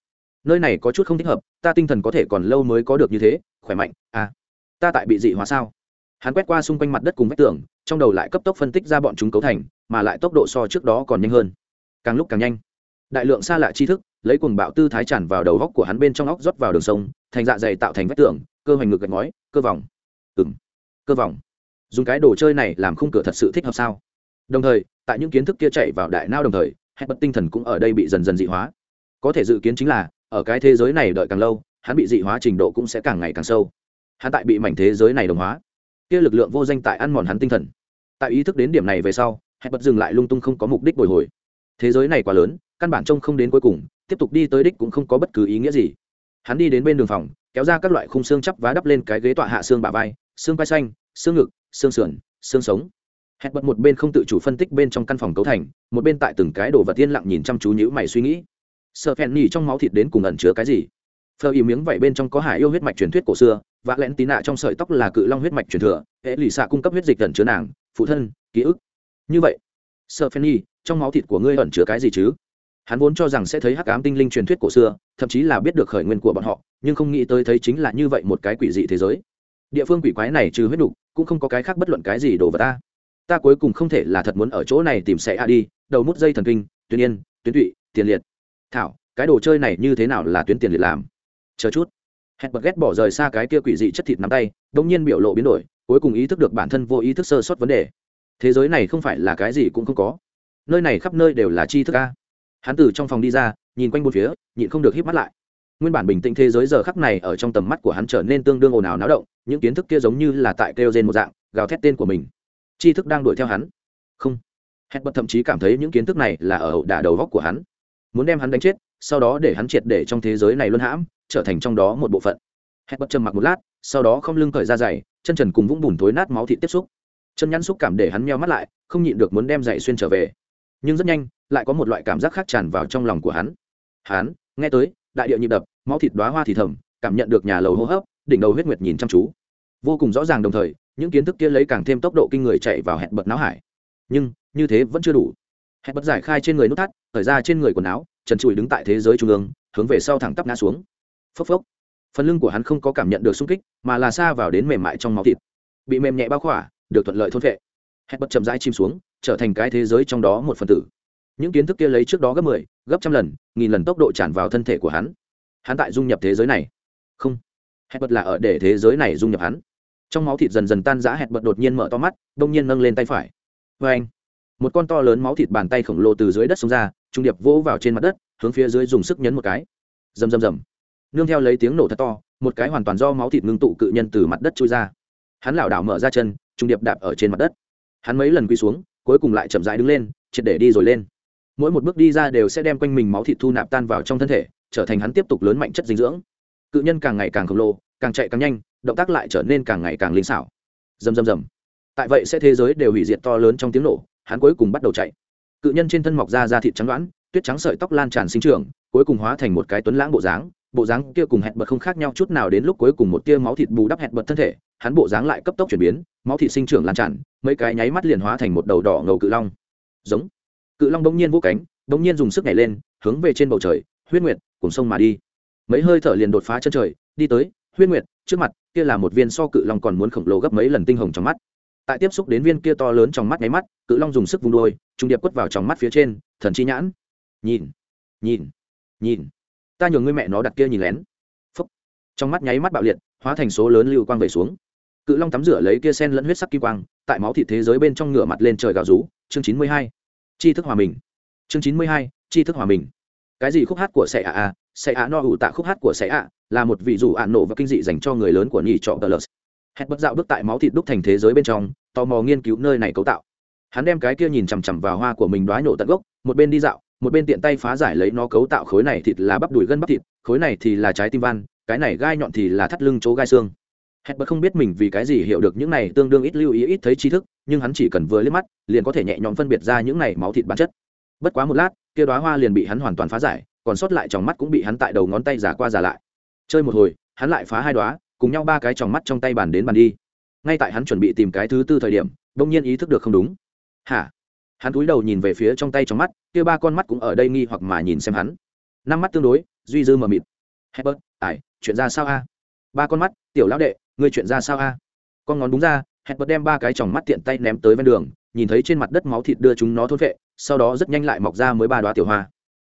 Nơi này có chút không thích hợp, ta tinh thần có thể còn lâu mới có được như thế, khỏe mạnh à. Ta tại bị dị hóa sao? Hắn quét qua xung quanh mặt đất cùng vách tường, trong đầu lại cấp tốc phân tích ra bọn chúng cấu thành, mà lại tốc độ so trước đó còn nhanh hơn càng lúc càng nhanh. Đại lượng xa lạ tri thức lấy cuồng bạo tư thái tràn vào đầu góc của hắn bên trong óc rót vào đường sông, thành dạ dày tạo thành vách tường, cơ hoành ngực gạch ngói, cơ vòng. Ừng cơ vòng. Dùng cái đồ chơi này làm khung cửa thật sự thích hợp sao? Đồng thời, tại những kiến thức kia chạy vào đại nao đồng thời hẹn bất tinh thần cũng ở đây bị dần dần dị hóa. Có thể dự kiến chính là, ở cái thế giới này đợi càng lâu, hắn bị dị hóa trình độ cũng sẽ càng ngày càng sâu. Hắn tại bị mảnh thế giới này đồng hóa. Kia lực lượng vô danh tại ăn mòn hắn tinh thần. Tại ý thức đến điểm này về sau hẹn bất dừng lại lung tung không có mục đích bồi hồi thế giới này quá lớn, căn bản trông không đến cuối cùng, tiếp tục đi tới đích cũng không có bất cứ ý nghĩa gì. Hắn đi đến bên đường phòng, kéo ra các loại khung xương chắp vá đắp lên cái ghế tọa hạ xương bả vai, xương vai xanh, xương ngực, xương sườn, xương sống. Hẹn bật một bên không tự chủ phân tích bên trong căn phòng cấu thành, một bên tại từng cái đồ vật tiên lặng nhìn chăm chú nhữ mày suy nghĩ. Sợ phèn nhỉ trong máu thịt đến cùng ẩn chứa cái gì? Phờ y miếng vảy bên trong có hải yêu huyết mạch truyền thuyết cổ xưa và lẽn tí nạ trong sợi tóc là cự long huyết mạch truyền thừa, hệ lì xạ cung cấp huyết dịch ẩn chứa nàng, phụ thân, ký ức. Như vậy sợ phen nhi trong máu thịt của ngươi ẩn chứa cái gì chứ? Hắn vốn cho rằng sẽ thấy hắc ám tinh linh truyền thuyết cổ xưa, thậm chí là biết được khởi nguyên của bọn họ, nhưng không nghĩ tới thấy chính là như vậy một cái quỷ dị thế giới. Địa phương quỷ quái này trừ huyết đục, cũng không có cái khác bất luận cái gì đổ vào ta. Ta cuối cùng không thể là thật muốn ở chỗ này tìm sẽ a đi, đầu mút dây thần kinh tuyến yên, tuyến tụy, tiền liệt. Thảo, cái đồ chơi này như thế nào là tuyến tiền liệt làm? Chờ chút. Hẹn bật ghét bỏ rời xa cái kia quỷ dị chất thịt nắm tay đông nhiên biểu lộ biến đổi, cuối cùng ý thức được bản thân vô ý thức sơ sót vấn đề thế giới này không phải là cái gì cũng không có. Nơi này khắp nơi đều là chi thức a. Hắn từ trong phòng đi ra, nhìn quanh một phía, nhịn không được hít mắt lại. Nguyên bản bình tĩnh thế giới giờ khắc này ở trong tầm mắt của hắn trở nên tương đương ồn ào náo động, những kiến thức kia giống như là tại kêu gen một dạng, gào thét tên của mình. Tri thức đang đuổi theo hắn. Không. Hẹn bật thậm chí cảm thấy những kiến thức này là ở hậu đả đầu góc của hắn. Muốn đem hắn đánh chết, sau đó để hắn triệt để trong thế giới này luân hãm, trở thành trong đó một bộ phận. Hẹn bật trầm mặc một lát, sau đó không lưng cởi ra dày chân trần cùng vũng bùn thối nát máu thịt tiếp xúc chân nhắn xúc cảm để hắn meo mắt lại, không nhịn được muốn đem giày xuyên trở về. Nhưng rất nhanh, lại có một loại cảm giác khác tràn vào trong lòng của hắn. Hắn, nghe tới, đại điệu nhịp đập, máu thịt đoá hoa thì thầm, cảm nhận được nhà lầu hô hấp, đỉnh đầu huyết nguyệt nhìn chăm chú. Vô cùng rõ ràng đồng thời, những kiến thức kia lấy càng thêm tốc độ kinh người chạy vào hẹn bật não hải. Nhưng, như thế vẫn chưa đủ. Hẹn bật giải khai trên người nút thắt thời ra trên người quần áo, trần trụi đứng tại thế giới trung ương, hướng về sau thẳng tắp ngã xuống. Phốc phốc. Phần lưng của hắn không có cảm nhận được sung kích, mà là xa vào đến mềm mại trong máu thịt. Bị mềm nhẹ bao khỏa được thuận lợi thôn vệ. Hẹn bật chậm rãi chìm xuống trở thành cái thế giới trong đó một phần tử. Những kiến thức kia lấy trước đó gấp mười 10, gấp trăm lần nghìn lần tốc độ tràn vào thân thể của hắn. Hắn tại dung nhập thế giới này. Không. Hẹn bật là ở để thế giới này dung nhập hắn. Trong máu thịt dần dần tan rã hẹn bật đột nhiên mở to mắt đông nhiên nâng lên tay phải. Vê anh một con to lớn máu thịt bàn tay khổng lồ từ dưới đất xông ra trung điệp vỗ vào trên mặt đất hướng phía dưới dùng sức nhấn một cái. Rầm rầm rầm. Nương theo lấy tiếng nổ thật to một cái hoàn toàn do máu thịt ngưng tụ cự nhân từ mặt đất trôi ra. Hắn lảo đảo mở ra chân trung điệp đạp ở trên mặt đất. Hắn mấy lần quy xuống, cuối cùng lại chậm rãi đứng lên, triệt để đi rồi lên. Mỗi một bước đi ra đều sẽ đem quanh mình máu thịt thu nạp tan vào trong thân thể, trở thành hắn tiếp tục lớn mạnh chất dinh dưỡng. Cự nhân càng ngày càng khổng lồ, càng chạy càng nhanh, động tác lại trở nên càng ngày càng linh xảo. Dầm dầm dầm tại vậy sẽ thế giới đều hủy diệt to lớn trong tiếng nổ, hắn cuối cùng bắt đầu chạy. Cự nhân trên thân mọc ra da thịt trắng đoán, tuyết trắng sợi tóc lan tràn sinh trưởng, cuối cùng hóa thành một cái tuấn lãng bộ dáng bộ dáng kia cùng hẹn bật không khác nhau chút nào đến lúc cuối cùng một tia máu thịt bù đắp hẹn bật thân thể hắn bộ dáng lại cấp tốc chuyển biến, máu thịt sinh trưởng lan tràn, mấy cái nháy mắt liền hóa thành một đầu đỏ ngầu cự long. Giống. Cự long bỗng nhiên vô cánh, bỗng nhiên dùng sức nhảy lên, hướng về trên bầu trời, huyết nguyệt cùng sông mà đi. Mấy hơi thở liền đột phá chân trời, đi tới, huyết nguyệt, trước mặt, kia là một viên so cự long còn muốn khổng lồ gấp mấy lần tinh hồng trong mắt. Tại tiếp xúc đến viên kia to lớn trong mắt nháy mắt, cự long dùng sức vung đôi, trung điệp quất vào trong mắt phía trên, thần chi nhãn. Nhìn nhìn nhìn. Ta nhường ngươi mẹ nó đặt kia nhìn lén. Phúc. Trong mắt nháy mắt bạo liệt, hóa thành số lớn lưu quang về xuống cự long tắm rửa lấy kia sen lẫn huyết sắc kim quang, tại máu thịt thế giới bên trong ngửa mặt lên trời gào rú. Chương chín mươi hai. Tri thức hòa mình. Chương chín mươi hai. Tri thức hòa mình. Cái gì khúc hát của sẻ ạ a? Sẻ ạ no ủ tạ khúc hát của sẻ ạ, là một vị dù ạn nổ và kinh dị dành cho người lớn của nhì trọ tờ lờ hét bất dạo bước tại máu thịt đúc thành thế giới bên trong, tò mò nghiên cứu nơi này cấu tạo. Hắn đem cái kia nhìn chằm chằm vào hoa của mình đoái nổ tận gốc, một bên đi dạo, một bên tiện tay phá giải lấy nó cấu tạo khối này thịt là bắp đùi gân bắp thịt, khối này thì là trái tim van, cái này gai nhọn thì là thắt lưng chỗ gai xương hết bất không biết mình vì cái gì hiểu được những này tương đương ít lưu ý, ít thấy tri thức, nhưng hắn chỉ cần vừa liếc mắt, liền có thể nhẹ nhõm phân biệt ra những này máu thịt bản chất. Bất quá một lát, kia đoá hoa liền bị hắn hoàn toàn phá giải, còn sót lại trong mắt cũng bị hắn tại đầu ngón tay giả qua giả lại. Chơi một hồi, hắn lại phá hai đoá cùng nhau ba cái tròng mắt trong tay bàn đến bàn đi. Ngay tại hắn chuẩn bị tìm cái thứ tư thời điểm đông nhiên ý thức được không đúng. Hả? Hắn cúi đầu nhìn về phía trong tay trong mắt, kia ba con mắt cũng ở đây nghi hoặc mà nhìn xem hắn. Năm mắt tương đối, duy dư mờ mịt. Hebert ải chuyện ra sao a? Ba con mắt, tiểu lão đệ ngươi chuyện ra sao a? Con ngón đúng ra hebert đem ba cái tròng mắt tiện tay ném tới ven đường, nhìn thấy trên mặt đất máu thịt đưa chúng nó thôn vệ, sau đó rất nhanh lại mọc ra mới ba đoá tiểu hoa.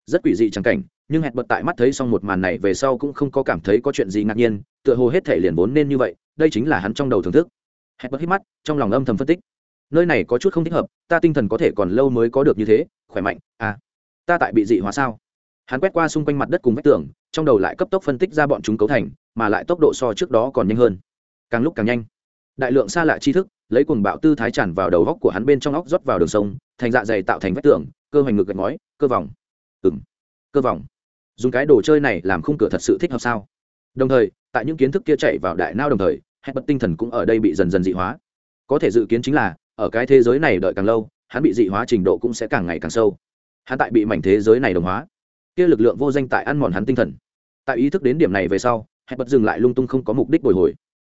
Rất quỷ dị chẳng cảnh, nhưng hẹn bật tại mắt thấy xong một màn này về sau cũng không có cảm thấy có chuyện gì ngạc nhiên, tựa hồ hết thể liền vốn nên như vậy, đây chính là hắn trong đầu thưởng thức. Hẹn bật hít mắt, trong lòng âm thầm phân tích. Nơi này có chút không thích hợp, ta tinh thần có thể còn lâu mới có được như thế, khỏe mạnh à. Ta tại bị dị hóa sao? Hắn quét qua xung quanh mặt đất cùng vách tường, trong đầu lại cấp tốc phân tích ra bọn chúng cấu thành, mà lại tốc độ so trước đó còn nhanh hơn càng lúc càng nhanh. Đại lượng xa lạ tri thức lấy cuồng bạo tư thái tràn vào đầu góc của hắn bên trong óc rót vào đường sông, thành dạ dày tạo thành vách tường, cơ hoành ngực gạch ngói, cơ vòng. Ừng cơ vòng. Dùng cái đồ chơi này làm khung cửa thật sự thích hợp sao? Đồng thời, tại những kiến thức kia chạy vào đại nao đồng thời hẹn bất tinh thần cũng ở đây bị dần dần dị hóa. Có thể dự kiến chính là, ở cái thế giới này đợi càng lâu, hắn bị dị hóa trình độ cũng sẽ càng ngày càng sâu. Hắn tại bị mảnh thế giới này đồng hóa. Kia lực lượng vô danh tại ăn mòn hắn tinh thần. Tại ý thức đến điểm này về sau hẹn bất dừng lại lung tung không có mục đích bồi hồi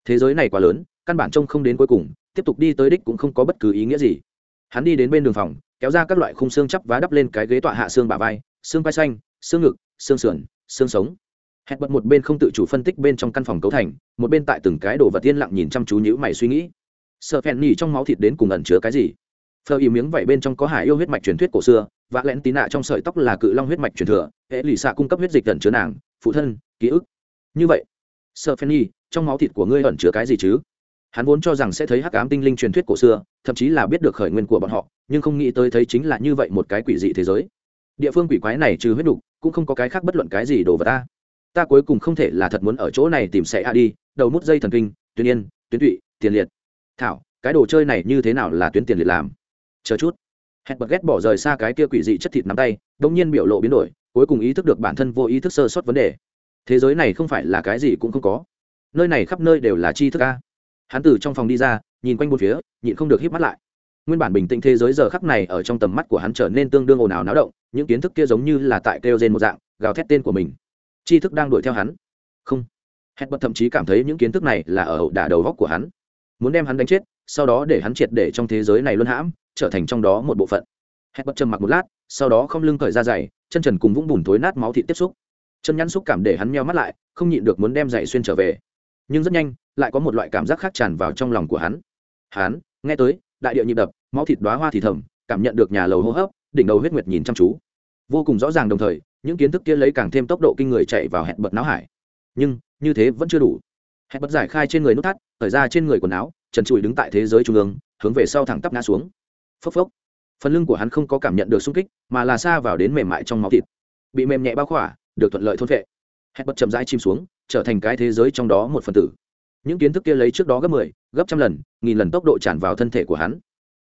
thế giới này quá lớn, căn bản trông không đến cuối cùng, tiếp tục đi tới đích cũng không có bất cứ ý nghĩa gì. Hắn đi đến bên đường phòng, kéo ra các loại khung xương chắp vá đắp lên cái ghế tọa hạ xương bả vai, xương vai xanh, xương ngực, xương sườn, xương sống. Hẹn bật một bên không tự chủ phân tích bên trong căn phòng cấu thành, một bên tại từng cái đồ vật yên lặng nhìn chăm chú nhữ mày suy nghĩ. Sợ phèn nhì trong máu thịt đến cùng ẩn chứa cái gì? Phờ ý miếng vậy bên trong có hải yêu huyết mạch truyền thuyết cổ xưa, vạ lẽn tí nạ trong sợi tóc là cự long huyết mạch truyền thừa, hệ lì xạ cung cấp huyết dịch ẩn chứa nàng, phụ thân, ký ức. Như vậy, sợ phèn nhì trong máu thịt của ngươi ẩn chứa cái gì chứ? Hắn vốn cho rằng sẽ thấy hắc ám tinh linh truyền thuyết cổ xưa, thậm chí là biết được khởi nguyên của bọn họ, nhưng không nghĩ tới thấy chính là như vậy một cái quỷ dị thế giới. Địa phương quỷ quái này trừ huyết đục, cũng không có cái khác bất luận cái gì đồ vào ta. Ta cuối cùng không thể là thật muốn ở chỗ này tìm sẽ a đi, đầu mút dây thần kinh tuyến yên, tuyến tụy, tiền liệt. Thảo, cái đồ chơi này như thế nào là tuyến tiền liệt làm? Chờ chút. Hẹn bật ghét bỏ rời xa cái kia quỷ dị chất thịt nắm tay đ ỗ n g nhiên biểu lộ biến đổi, cuối cùng ý thức được bản thân vô ý thức sơ sót vấn đề. Thế giới này không phải là cái gì cũng không có nơi này khắp nơi đều là chi thức a. Hắn từ trong phòng đi ra, nhìn quanh một phía, nhịn không được hít mắt lại. Nguyên bản bình tĩnh thế giới giờ khắc này ở trong tầm mắt của hắn trở nên tương đương ồn ào náo động, những kiến thức kia giống như là tại kêu gen một dạng, gào thét tên của mình. Tri thức đang đuổi theo hắn. Không. Hẹn bật thậm chí cảm thấy những kiến thức này là ở ẩu đả đầu góc của hắn. Muốn đem hắn đánh chết, sau đó để hắn triệt để trong thế giới này luân hãm, trở thành trong đó một bộ phận. Hẹn bật trầm mặc một lát, sau đó không lưng cởi ra giày, chân trần cùng vũng bùn thối nát máu thịt tiếp xúc. Chân nhắn xúc cảm để hắn meo mắt lại, không nhịn được muốn đem giày xuyên trở về nhưng rất nhanh, lại có một loại cảm giác khác tràn vào trong lòng của hắn. Hắn, nghe tới, đại địa nhịp đập, máu thịt đoá hoa thì thầm, cảm nhận được nhà lầu hô hấp, đỉnh đầu huyết nguyệt nhìn chăm chú. Vô cùng rõ ràng đồng thời, những kiến thức kia lấy càng thêm tốc độ kinh người chạy vào hẹn bật não hải. Nhưng, như thế vẫn chưa đủ. Hẹn bật giải khai trên người nút thắt thời ra trên người quần áo, trần trụi đứng tại thế giới trung ương, hướng về sau thẳng tắp ngã xuống. Phốc phốc. Phần lưng của hắn không có cảm nhận được sung kích, mà là xa vào đến mềm mại trong máu thịt. Bị mềm nhẹ bao khỏa, được thuận lợi thôn vệ hẹn bật chậm rãi chìm xuống trở thành cái thế giới trong đó một phần tử. Những kiến thức kia lấy trước đó gấp mười 10, gấp trăm lần nghìn lần tốc độ tràn vào thân thể của hắn.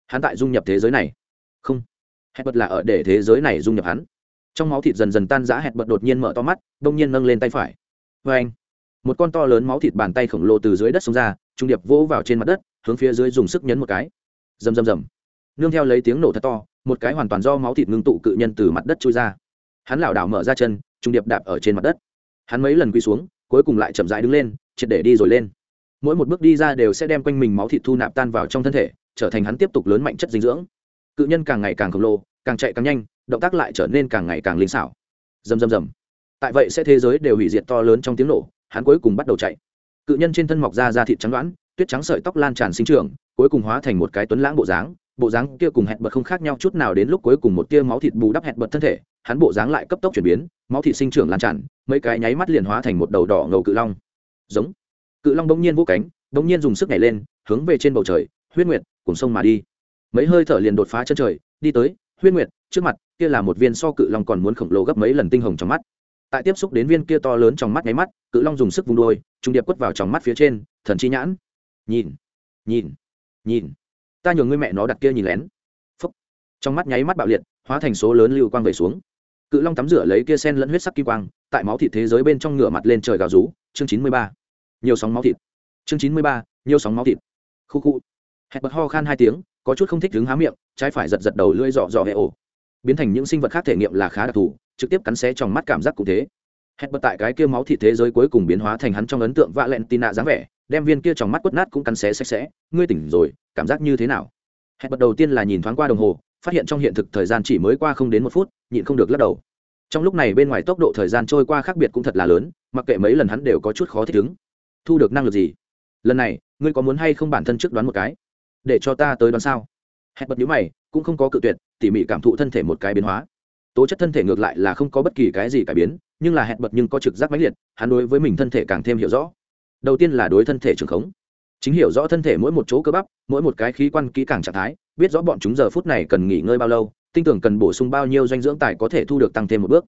Hắn tại dung nhập thế giới này. Không. Hẹn bật là ở để thế giới này dung nhập hắn. Trong máu thịt dần dần tan rã hẹn bật đột nhiên mở to mắt đông nhiên nâng lên tay phải. Vê anh một con to lớn máu thịt bàn tay khổng lồ từ dưới đất xông ra trung điệp vỗ vào trên mặt đất hướng phía dưới dùng sức nhấn một cái. Rầm rầm rầm. Nương theo lấy tiếng nổ thật to một cái hoàn toàn do máu thịt ngưng tụ cự nhân từ mặt đất trôi ra. Hắn lảo đảo mở ra chân trung điệp đạp ở trên mặt đất hắn mấy lần quỳ xuống, cuối cùng lại chậm rãi đứng lên, triệt để đi rồi lên. Mỗi một bước đi ra đều sẽ đem quanh mình máu thịt thu nạp tan vào trong thân thể, trở thành hắn tiếp tục lớn mạnh chất dinh dưỡng. Cự nhân càng ngày càng khổng lồ, càng chạy càng nhanh, động tác lại trở nên càng ngày càng linh xảo. Dầm dầm dầm tại vậy sẽ thế giới đều hủy diệt to lớn trong tiếng nổ, hắn cuối cùng bắt đầu chạy. Cự nhân trên thân mọc ra da thịt trắng đoán, tuyết trắng sợi tóc lan tràn sinh trường cuối cùng hóa thành một cái tuấn lãng bộ dáng bộ dáng kia cùng hẹn bật không khác nhau chút nào đến lúc cuối cùng một tia máu thịt bù đắp hẹn bật thân thể, hắn bộ dáng lại cấp tốc chuyển biến, máu thịt sinh trưởng lan tràn, mấy cái nháy mắt liền hóa thành một đầu đỏ ngầu cự long. Giống. Cự long bỗng nhiên vỗ cánh, bỗng nhiên dùng sức nhảy lên, hướng về trên bầu trời, huyết nguyệt cùng sông mà đi. Mấy hơi thở liền đột phá chân trời, đi tới, huyết nguyệt, trước mặt, kia là một viên so cự long còn muốn khổng lồ gấp mấy lần tinh hồng trong mắt. Tại tiếp xúc đến viên kia to lớn trong mắt nháy mắt, cự long dùng sức vung đôi, trung điệp quất vào trong mắt phía trên, thần chi nhãn. Nhìn nhìn nhìn ta nhường ngươi mẹ nó đặt kia nhìn lén. Phúc. Trong mắt nháy mắt bạo liệt, hóa thành số lớn lưu quang về xuống. Cự long tắm rửa lấy kia sen lẫn huyết sắc kim quang, tại máu thịt thế giới bên trong ngửa mặt lên trời gào rú. Chương chín mươi ba. Nhiều sóng máu thịt. Chương chín mươi ba, nhiều sóng máu thịt. Khu khu. Hẹp bật ho khan hai tiếng, có chút không thích đứng há miệng, trái phải giật giật đầu lưỡi dọ dọ hệ ổ biến thành những sinh vật khác thể nghiệm là khá đặc thù, trực tiếp cắn xé trong mắt cảm giác cụ thế hẹp bật tại cái kia máu thịt thế giới cuối cùng biến hóa thành hắn trong ấn tượng vạ lẹn tì nạ dáng vẻ đem viên kia trong mắt quất nát cũng cắn xé sạch sẽ, ngươi tỉnh rồi, cảm giác như thế nào? Hẹn bật đầu tiên là nhìn thoáng qua đồng hồ, phát hiện trong hiện thực thời gian chỉ mới qua không đến một phút, nhịn không được lắc đầu. Trong lúc này bên ngoài tốc độ thời gian trôi qua khác biệt cũng thật là lớn, mặc kệ mấy lần hắn đều có chút khó thích ứng. Thu được năng lực gì? Lần này, ngươi có muốn hay không bản thân trước đoán một cái? Để cho ta tới đoán sao? Hẹn bật nhíu mày, cũng không có cự tuyệt, tỉ mỉ cảm thụ thân thể một cái biến hóa. Tố chất thân thể ngược lại là không có bất kỳ cái gì cải biến, nhưng là hẹn bật nhưng có trực giác mãnh liệt, hắn đối với mình thân thể càng thêm hiểu rõ đầu tiên là đối thân thể trường khống. Chính hiểu rõ thân thể mỗi một chỗ cơ bắp, mỗi một cái khí quan kỹ càng trạng thái, biết rõ bọn chúng giờ phút này cần nghỉ ngơi bao lâu, tinh tưởng cần bổ sung bao nhiêu dinh dưỡng tài có thể thu được tăng thêm một bước.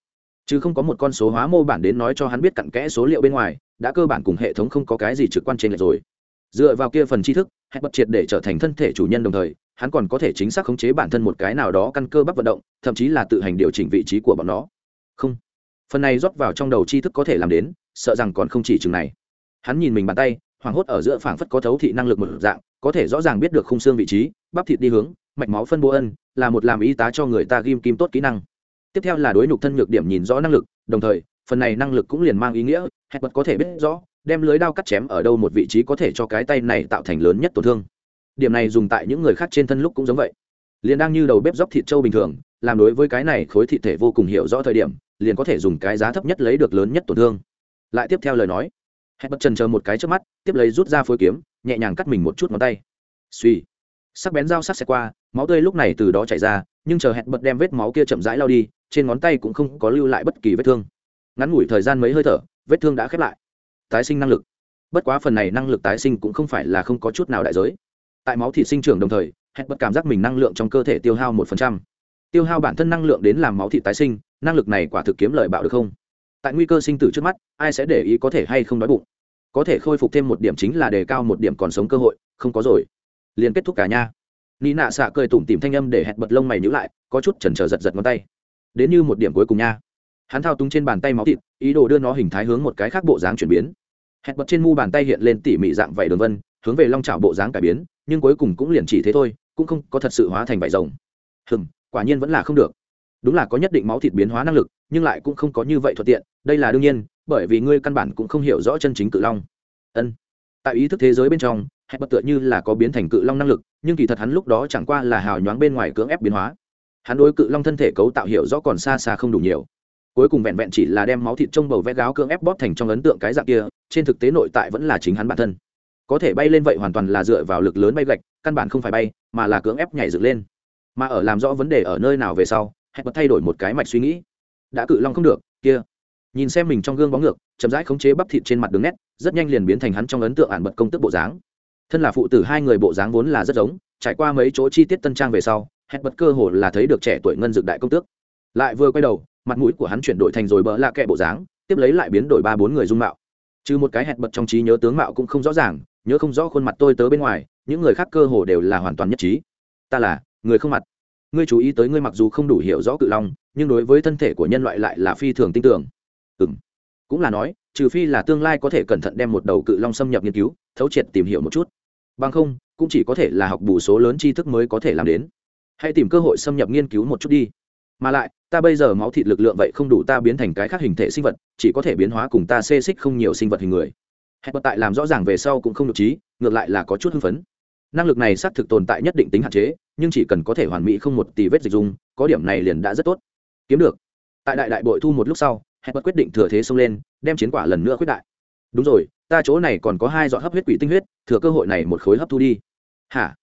Chứ không có một con số hóa mô bản đến nói cho hắn biết cặn kẽ số liệu bên ngoài, đã cơ bản cùng hệ thống không có cái gì trực quan trên lệch rồi. Dựa vào kia phần tri thức hãy bật triệt để trở thành thân thể chủ nhân đồng thời, hắn còn có thể chính xác khống chế bản thân một cái nào đó căn cơ bắp vận động, thậm chí là tự hành điều chỉnh vị trí của bọn nó. Không. Phần này rót vào trong đầu tri thức có thể làm đến, sợ rằng còn không chỉ chừng này hắn nhìn mình bàn tay, hoảng hốt ở giữa phảng phất có thấu thị năng lực một dạng, có thể rõ ràng biết được khung xương vị trí, bắp thịt đi hướng, mạch máu phân bố ân, là một làm y tá cho người ta ghim kim tốt kỹ năng. Tiếp theo là đối nhục thân nhược điểm nhìn rõ năng lực, đồng thời, phần này năng lực cũng liền mang ý nghĩa hẹn bật có thể biết rõ, đem lưới đao cắt chém ở đâu một vị trí có thể cho cái tay này tạo thành lớn nhất tổn thương. Điểm này dùng tại những người khác trên thân lúc cũng giống vậy. Liền đang như đầu bếp dóc thịt trâu bình thường, làm đối với cái này khối thịt thể vô cùng hiểu rõ thời điểm, liền có thể dùng cái giá thấp nhất lấy được lớn nhất tổn thương. Lại tiếp theo lời nói hẹn bật trần chờ một cái trước mắt, tiếp lấy rút ra phối kiếm, nhẹ nhàng cắt mình một chút ngón tay. Suy sắc bén dao sắc xẹt qua, máu tươi lúc này từ đó chảy ra, nhưng chờ hẹn bật đem vết máu kia chậm rãi lao đi, trên ngón tay cũng không có lưu lại bất kỳ vết thương. Ngắn ngủi thời gian mấy hơi thở, vết thương đã khép lại. Tái sinh năng lực. Bất quá phần này năng lực tái sinh cũng không phải là không có chút nào đại giới. Tại máu thịt sinh trưởng đồng thời, hẹn bật cảm giác mình năng lượng trong cơ thể tiêu hao một phần trăm. Tiêu hao bản thân năng lượng đến làm máu thịt tái sinh, năng lực này quả thực kiếm lời bạo được không? Tại nguy cơ sinh tử trước mắt, ai sẽ để ý có thể hay không đói bụng? Có thể khôi phục thêm một điểm chính là đề cao một điểm còn sống cơ hội, không có rồi. Liền kết thúc cả nha ni nạ xạ cười tủm tìm thanh âm để hẹn bật lông mày nhữ lại, có chút chần chờ giật giật ngón tay. Đến như một điểm cuối cùng nha. Hắn thao túng trên bàn tay máu thịt, ý đồ đưa nó hình thái hướng một cái khác bộ dáng chuyển biến. Hẹn bật trên mu bàn tay hiện lên tỉ mị dạng vảy đường vân, hướng về long trào bộ dáng cải biến, nhưng cuối cùng cũng liền chỉ thế thôi, cũng không có thật sự hóa thành vảy rồng. Hừng quả nhiên vẫn là không được. Đúng là có nhất định máu thịt biến hóa năng lực nhưng lại cũng không có như vậy thuận tiện, đây là đương nhiên, bởi vì ngươi căn bản cũng không hiểu rõ chân chính cự long. Ân. Tại ý thức thế giới bên trong hẹn bật tựa như là có biến thành cự long năng lực, nhưng kỳ thật hắn lúc đó chẳng qua là hào nhoáng bên ngoài cưỡng ép biến hóa. Hắn đối cự long thân thể cấu tạo hiểu rõ còn xa xa không đủ nhiều. Cuối cùng vẹn vẹn chỉ là đem máu thịt trong bầu vẽ gáo cưỡng ép bóp thành trong ấn tượng cái dạng kia, trên thực tế nội tại vẫn là chính hắn bản thân. Có thể bay lên vậy hoàn toàn là dựa vào lực lớn bay gạch, căn bản không phải bay, mà là cưỡng ép nhảy dựng lên. Mà ở làm rõ vấn đề ở nơi nào về sau hẹn bật thay đổi một cái mạch suy nghĩ đã cự long không được, kia. Nhìn xem mình trong gương bóng ngược, chậm rãi khống chế bắp thịt trên mặt đường nét, rất nhanh liền biến thành hắn trong ấn tượng ản bật công tức bộ dáng. Thân là phụ tử hai người bộ dáng vốn là rất giống, trải qua mấy chỗ chi tiết tân trang về sau hẹn bật cơ hồ là thấy được trẻ tuổi ngân dược đại công tước. Lại vừa quay đầu, mặt mũi của hắn chuyển đổi thành rồi bỡ lạ kẹ bộ dáng, tiếp lấy lại biến đổi ba bốn người dung mạo. Trừ một cái hẹn bật trong trí nhớ tướng mạo cũng không rõ ràng, nhớ không rõ khuôn mặt tôi tớ bên ngoài, những người khác cơ hồ đều là hoàn toàn nhất trí. Ta là, người không mặt. Ngươi chú ý tới ngươi mặc dù không đủ hiểu rõ cự long nhưng đối với thân thể của nhân loại lại là phi thường tin tưởng. Ừ cũng là nói, trừ phi là tương lai có thể cẩn thận đem một đầu cự long xâm nhập nghiên cứu, thấu triệt tìm hiểu một chút. Bằng không, cũng chỉ có thể là học bù số lớn tri thức mới có thể làm đến. Hãy tìm cơ hội xâm nhập nghiên cứu một chút đi. Mà lại, ta bây giờ máu thịt lực lượng vậy không đủ ta biến thành cái khác hình thể sinh vật, chỉ có thể biến hóa cùng ta xê xích không nhiều sinh vật hình người. Hẹn bật tại làm rõ ràng về sau cũng không được trí, ngược lại là có chút hưng phấn. Năng lực này xác thực tồn tại nhất định tính hạn chế, nhưng chỉ cần có thể hoàn mỹ không một tỷ vết dịch dung, có điểm này liền đã rất tốt kiếm được. Tại đại đại bội thu một lúc sau, hẹn bật quyết định thừa thế xông lên, đem chiến quả lần nữa quyết đại. Đúng rồi, ta chỗ này còn có hai giọt hấp huyết quỷ tinh huyết, thừa cơ hội này một khối hấp thu đi. Hả?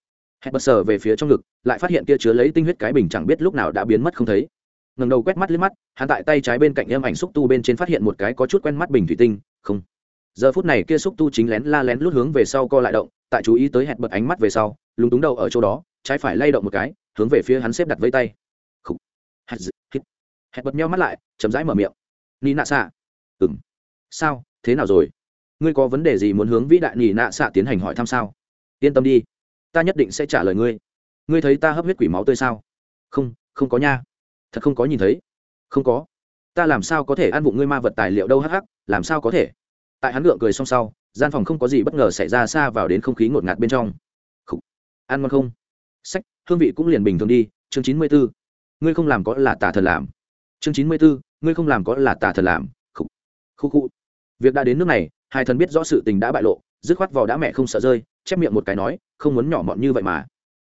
Hẹn bật sờ về phía trong ngực, lại phát hiện kia chứa lấy tinh huyết cái bình chẳng biết lúc nào đã biến mất không thấy. Ngầm đầu quét mắt liếc mắt, hắn tại tay trái bên cạnh em ảnh xúc tu bên trên phát hiện một cái có chút quen mắt bình thủy tinh, không. Giờ phút này kia xúc tu chính lén la lén lút hướng về sau co lại động, tại chú ý tới hẹn bật ánh mắt về sau, lúng túng đầu ở chỗ đó, trái phải lay động một cái, hướng về phía hắn xếp đặt vây tay hẹn bật nhau mắt lại, chậm rãi mở miệng. Ni nạ xạ. Ừng sao? Thế nào rồi? Ngươi có vấn đề gì muốn hướng vĩ đại ni nạ xạ tiến hành hỏi thăm sao? Yên tâm đi. Ta nhất định sẽ trả lời ngươi. Ngươi thấy ta hấp huyết quỷ máu tươi sao? Không không có nha. Thật không có nhìn thấy. Không có. Ta làm sao có thể ăn vụng ngươi ma vật tài liệu đâu hắc hắc, làm sao có thể? Tại hắn ngượng cười xong sau, gian phòng không có gì bất ngờ xảy ra xa vào đến không khí ngột ngạt bên trong. Khủ. ăn ngon không? Sách, hương vị cũng liền bình thường đi, chương chín mươi bốn ngươi không làm có là tà thần làm chương chín mươi bốn ngươi không làm có là tà thần làm Khúc, khu khu việc đã đến nước này hai thần biết rõ sự tình đã bại lộ dứt khoát vò đã mẹ không sợ rơi chép miệng một cái nói không muốn nhỏ mọn như vậy mà.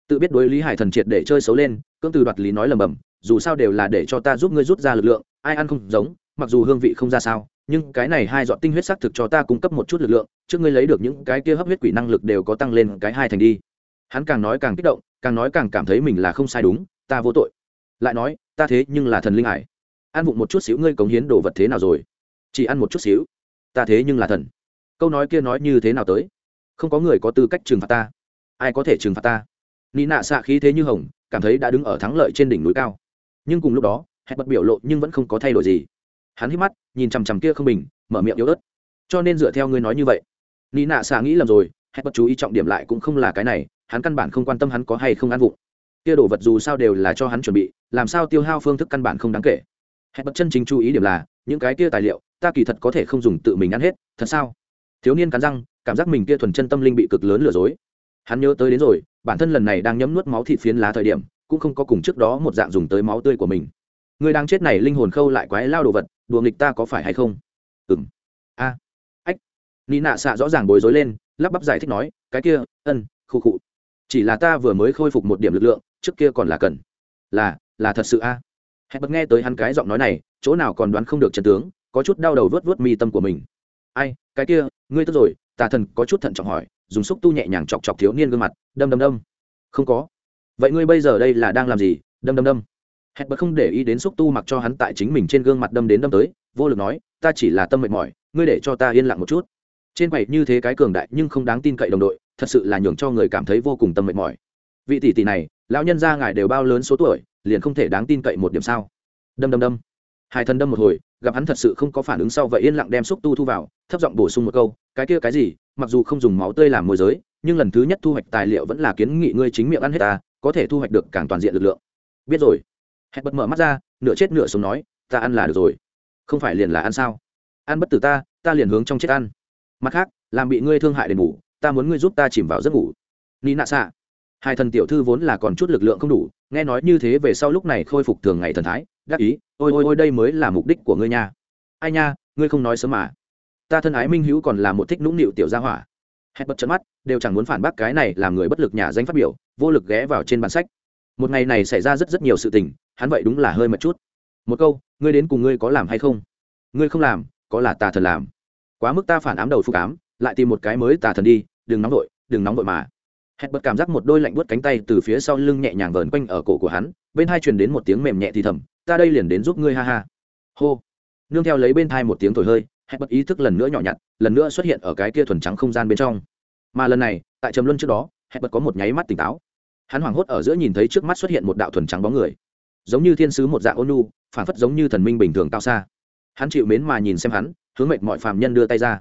Tự biết đối lý hải thần triệt để chơi xấu lên cưỡng từ đoạt lý nói lầm bầm dù sao đều là để cho ta giúp ngươi rút ra lực lượng ai ăn không giống mặc dù hương vị không ra sao nhưng cái này hai dọn tinh huyết xác thực cho ta cung cấp một chút lực lượng trước ngươi lấy được những cái kia hấp huyết quỷ năng lực đều có tăng lên cái hai thành đi. Hắn càng nói càng kích động càng nói càng cảm thấy mình là không sai đúng ta vô tội. Lại nói ta thế nhưng là thần linh hải ăn vụng một chút xíu ngươi cống hiến đồ vật thế nào rồi? Chỉ ăn một chút xíu. Ta thế nhưng là thần. Câu nói kia nói như thế nào tới? Không có người có tư cách trừng phạt ta. Ai có thể trừng phạt ta? Nị nạ xạ khí thế như hồng, cảm thấy đã đứng ở thắng lợi trên đỉnh núi cao. Nhưng cùng lúc đó, hẹn bật biểu lộ nhưng vẫn không có thay đổi gì. Hắn hít mắt, nhìn chằm chằm kia không bình, mở miệng yếu ớt. Cho nên dựa theo ngươi nói như vậy, nị nạ xạ nghĩ lầm rồi, hẹn bật chú ý trọng điểm lại cũng không là cái này, hắn căn bản không quan tâm hắn có hay không ăn vụng. Kia đồ vật dù sao đều là cho hắn chuẩn bị, làm sao tiêu hao phương thức căn bản không đáng kể hẹn bật chân chính chú ý điểm là, những cái kia tài liệu, ta kỳ thật có thể không dùng tự mình ăn hết, thật sao? Thiếu niên cắn răng, cảm giác mình kia thuần chân tâm linh bị cực lớn lừa dối. Hắn nhớ tới đến rồi, bản thân lần này đang nhấm nuốt máu thịt phiến lá thời điểm, cũng không có cùng trước đó một dạng dùng tới máu tươi của mình. Người đang chết này linh hồn khâu lại quái lao đồ vật, đùa nghịch ta có phải hay không? Ừng a. Ách. Ni nạ xạ rõ ràng bối rối lên, lắp bắp giải thích nói, cái kia, ân khu khụ. Chỉ là ta vừa mới khôi phục một điểm lực lượng, trước kia còn là cần. Là là thật sự a? à hẹn bật nghe tới hắn cái giọng nói này, chỗ nào còn đoán không được trần tướng, có chút đau đầu vớt vớt mi tâm của mình. Ai, cái kia, ngươi tức rồi, tà thần có chút thận trọng hỏi, dùng xúc tu nhẹ nhàng chọc chọc thiếu niên gương mặt, đâm đâm đâm. Không có. Vậy ngươi bây giờ đây là đang làm gì? Đâm đâm đâm. Hẹn bật không để ý đến xúc tu mặc cho hắn tại chính mình trên gương mặt đâm đến đâm tới, vô lực nói, ta chỉ là tâm mệt mỏi, ngươi để cho ta yên lặng một chút. Trên quầy như thế cái cường đại nhưng không đáng tin cậy đồng đội, thật sự là nhường cho người cảm thấy vô cùng tâm mệt mỏi. Vị tỷ tỷ này, lão nhân gia ngài đều bao lớn số tuổi liền không thể đáng tin cậy một điểm sao? Đâm đâm đâm. Hai thần đâm một hồi gặp hắn thật sự không có phản ứng sau vậy yên lặng đem xúc tu thu vào thấp giọng bổ sung một câu cái kia cái gì? Mặc dù không dùng máu tươi làm môi giới nhưng lần thứ nhất thu hoạch tài liệu vẫn là kiến nghị ngươi chính miệng ăn hết ta có thể thu hoạch được càng toàn diện lực lượng. Biết rồi. Hẹn bật mở mắt ra nửa chết nửa sống nói ta ăn là được rồi. Không phải liền là ăn sao? Ăn bất tử ta ta liền hướng trong chết ăn. Mặt khác làm bị ngươi thương hại đền ngủ, ta muốn ngươi giúp ta chìm vào giấc ngủ. Ni nạ xạ. Hai thần tiểu thư vốn là còn chút lực lượng không đủ nghe nói như thế về sau lúc này khôi phục thường ngày thần thái, đắc ý, ôi ôi ôi, đây mới là mục đích của ngươi nha. Ai nha, ngươi không nói sớm mà. Ta thân ái minh hữu còn là một thích nũng nịu tiểu gia hỏa. Hết bật trận mắt, đều chẳng muốn phản bác cái này làm người bất lực nhà danh phát biểu, vô lực ghé vào trên bản sách. Một ngày này xảy ra rất rất nhiều sự tình, hắn vậy đúng là hơi một chút. Một câu, ngươi đến cùng ngươi có làm hay không? Ngươi không làm, có là tà thần làm. Quá mức ta phản ám đầu phục ám, lại tìm một cái mới tà thần đi, đừng nóng vội, đừng nóng vội mà hẹn bật cảm giác một đôi lạnh buốt cánh tay từ phía sau lưng nhẹ nhàng vờn quanh ở cổ của hắn bên hai truyền đến một tiếng mềm nhẹ thì thầm ta đây liền đến giúp ngươi ha ha. Hô. Nương theo lấy bên thai một tiếng thổi hơi hẹn bật ý thức lần nữa nhỏ nhặt lần nữa xuất hiện ở cái kia thuần trắng không gian bên trong. Mà lần này tại trầm luân trước đó hẹn bật có một nháy mắt tỉnh táo. Hắn hoảng hốt ở giữa nhìn thấy trước mắt xuất hiện một đạo thuần trắng bóng người. Giống như thiên sứ một dạng ôn nhu, phản phất giống như thần minh bình thường cao xa. Hắn chịu mến mà nhìn xem hắn hướng mệt mọi phàm nhân đưa tay ra.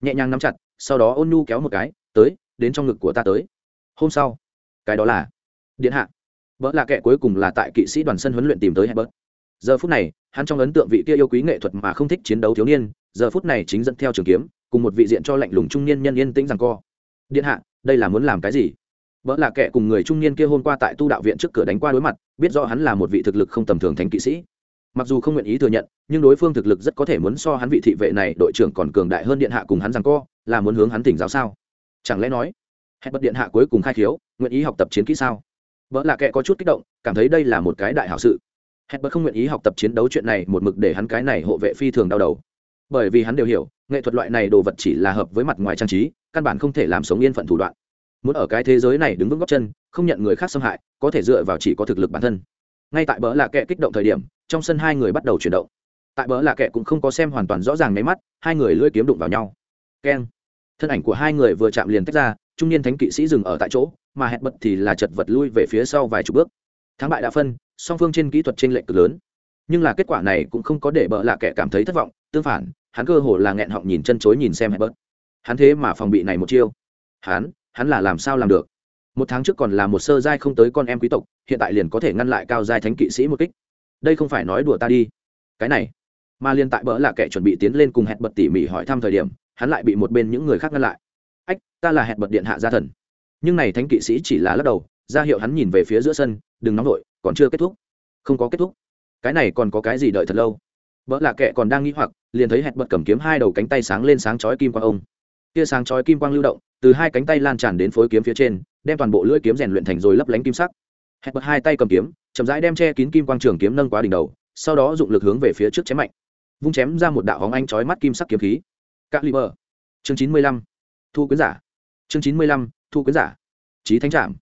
Nhẹ nhàng nắm chặt sau đó ôn nhu kéo một cái tới đến trong ngực của ta tới hôm sau. Cái đó là điện hạ. Vợ là kẻ cuối cùng là tại kỵ sĩ đoàn sân huấn luyện tìm tới hebert giờ phút này, hắn trong ấn tượng vị kia yêu quý nghệ thuật mà không thích chiến đấu thiếu niên, giờ phút này chính dẫn theo trường kiếm, cùng một vị diện cho lạnh lùng trung niên nhân yên tĩnh rằng co. Điện hạ, đây là muốn làm cái gì? Vợ là kẻ cùng người trung niên kia hôm qua tại tu đạo viện trước cửa đánh qua đối mặt, biết rõ hắn là một vị thực lực không tầm thường thánh kỵ sĩ. Mặc dù không nguyện ý thừa nhận, nhưng đối phương thực lực rất có thể muốn so hắn vị thị vệ này đội trưởng còn cường đại hơn điện hạ cùng hắn rằng co, là muốn hướng hắn tỉnh giáo sao? Chẳng lẽ nói hẹn bật điện hạ cuối cùng khai khiếu, nguyện ý học tập chiến kỹ sao? Vợ là kệ có chút kích động, cảm thấy đây là một cái đại hảo sự. Hẹn bật không nguyện ý học tập chiến đấu chuyện này một mực để hắn cái này hộ vệ phi thường đau đầu. Bởi vì hắn đều hiểu, nghệ thuật loại này đồ vật chỉ là hợp với mặt ngoài trang trí, căn bản không thể làm sống yên phận thủ đoạn. Muốn ở cái thế giới này đứng vững góc chân, không nhận người khác xâm hại, có thể dựa vào chỉ có thực lực bản thân. Ngay tại bỡ là kệ kích động thời điểm, trong sân hai người bắt đầu chuyển động. Tại bỡ là kệ cũng không có xem hoàn toàn rõ ràng nháy mắt, hai người lưỡi kiếm đụng vào nhau. Keng. Thân ảnh của hai người vừa chạm liền tách ra trung niên thánh kỵ sĩ dừng ở tại chỗ, mà hẹn bật thì là chật vật lui về phía sau vài chục bước. Thắng bại đã phân, song phương trên kỹ thuật t r ê n lệch cực lớn. Nhưng là kết quả này cũng không có để bợ lạ kẻ cảm thấy thất vọng, tương phản, hắn cơ hồ là nghẹn họng nhìn chân chối nhìn xem hẹn bớt hắn thế mà phòng bị này một chiêu. Hắn hắn là làm sao làm được? Một tháng trước còn là một sơ giai không tới con em quý tộc, hiện tại liền có thể ngăn lại cao giai thánh kỵ sĩ một kích. Đây không phải nói đùa ta đi. Cái này, mà liên tại bỡ là kẻ chuẩn bị tiến lên cùng hẹn bật tỉ mỉ hỏi thăm thời điểm, hắn lại bị một bên những người khác ngăn lại ách, ta là hẹn bật điện hạ gia thần. Nhưng này thánh kỵ sĩ chỉ là lắc đầu, ra hiệu hắn nhìn về phía giữa sân, đừng nóng vội, còn chưa kết thúc. Không có kết thúc. Cái này còn có cái gì đợi thật lâu? Vợ lạ kệ còn đang nghĩ hoặc, liền thấy hẹn bật cầm kiếm hai đầu cánh tay sáng lên sáng chói kim quang ông. Tia sáng chói kim quang lưu động, từ hai cánh tay lan tràn đến phối kiếm phía trên, đem toàn bộ lưỡi kiếm rèn luyện thành rồi lấp lánh kim sắc. Hẹn bật hai tay cầm kiếm, chậm rãi đem che kín kim quang trường kiếm nâng quá đỉnh đầu, sau đó dụng lực hướng về phía trước chém mạnh. Vung chém ra một đạo hóng anh chói mắt kim sắc kiếm khí. Các li bờ chương chín mươi lăm thu quyến giả. Chương chín mươi lăm, thu quyến giả. Trí thánh trạm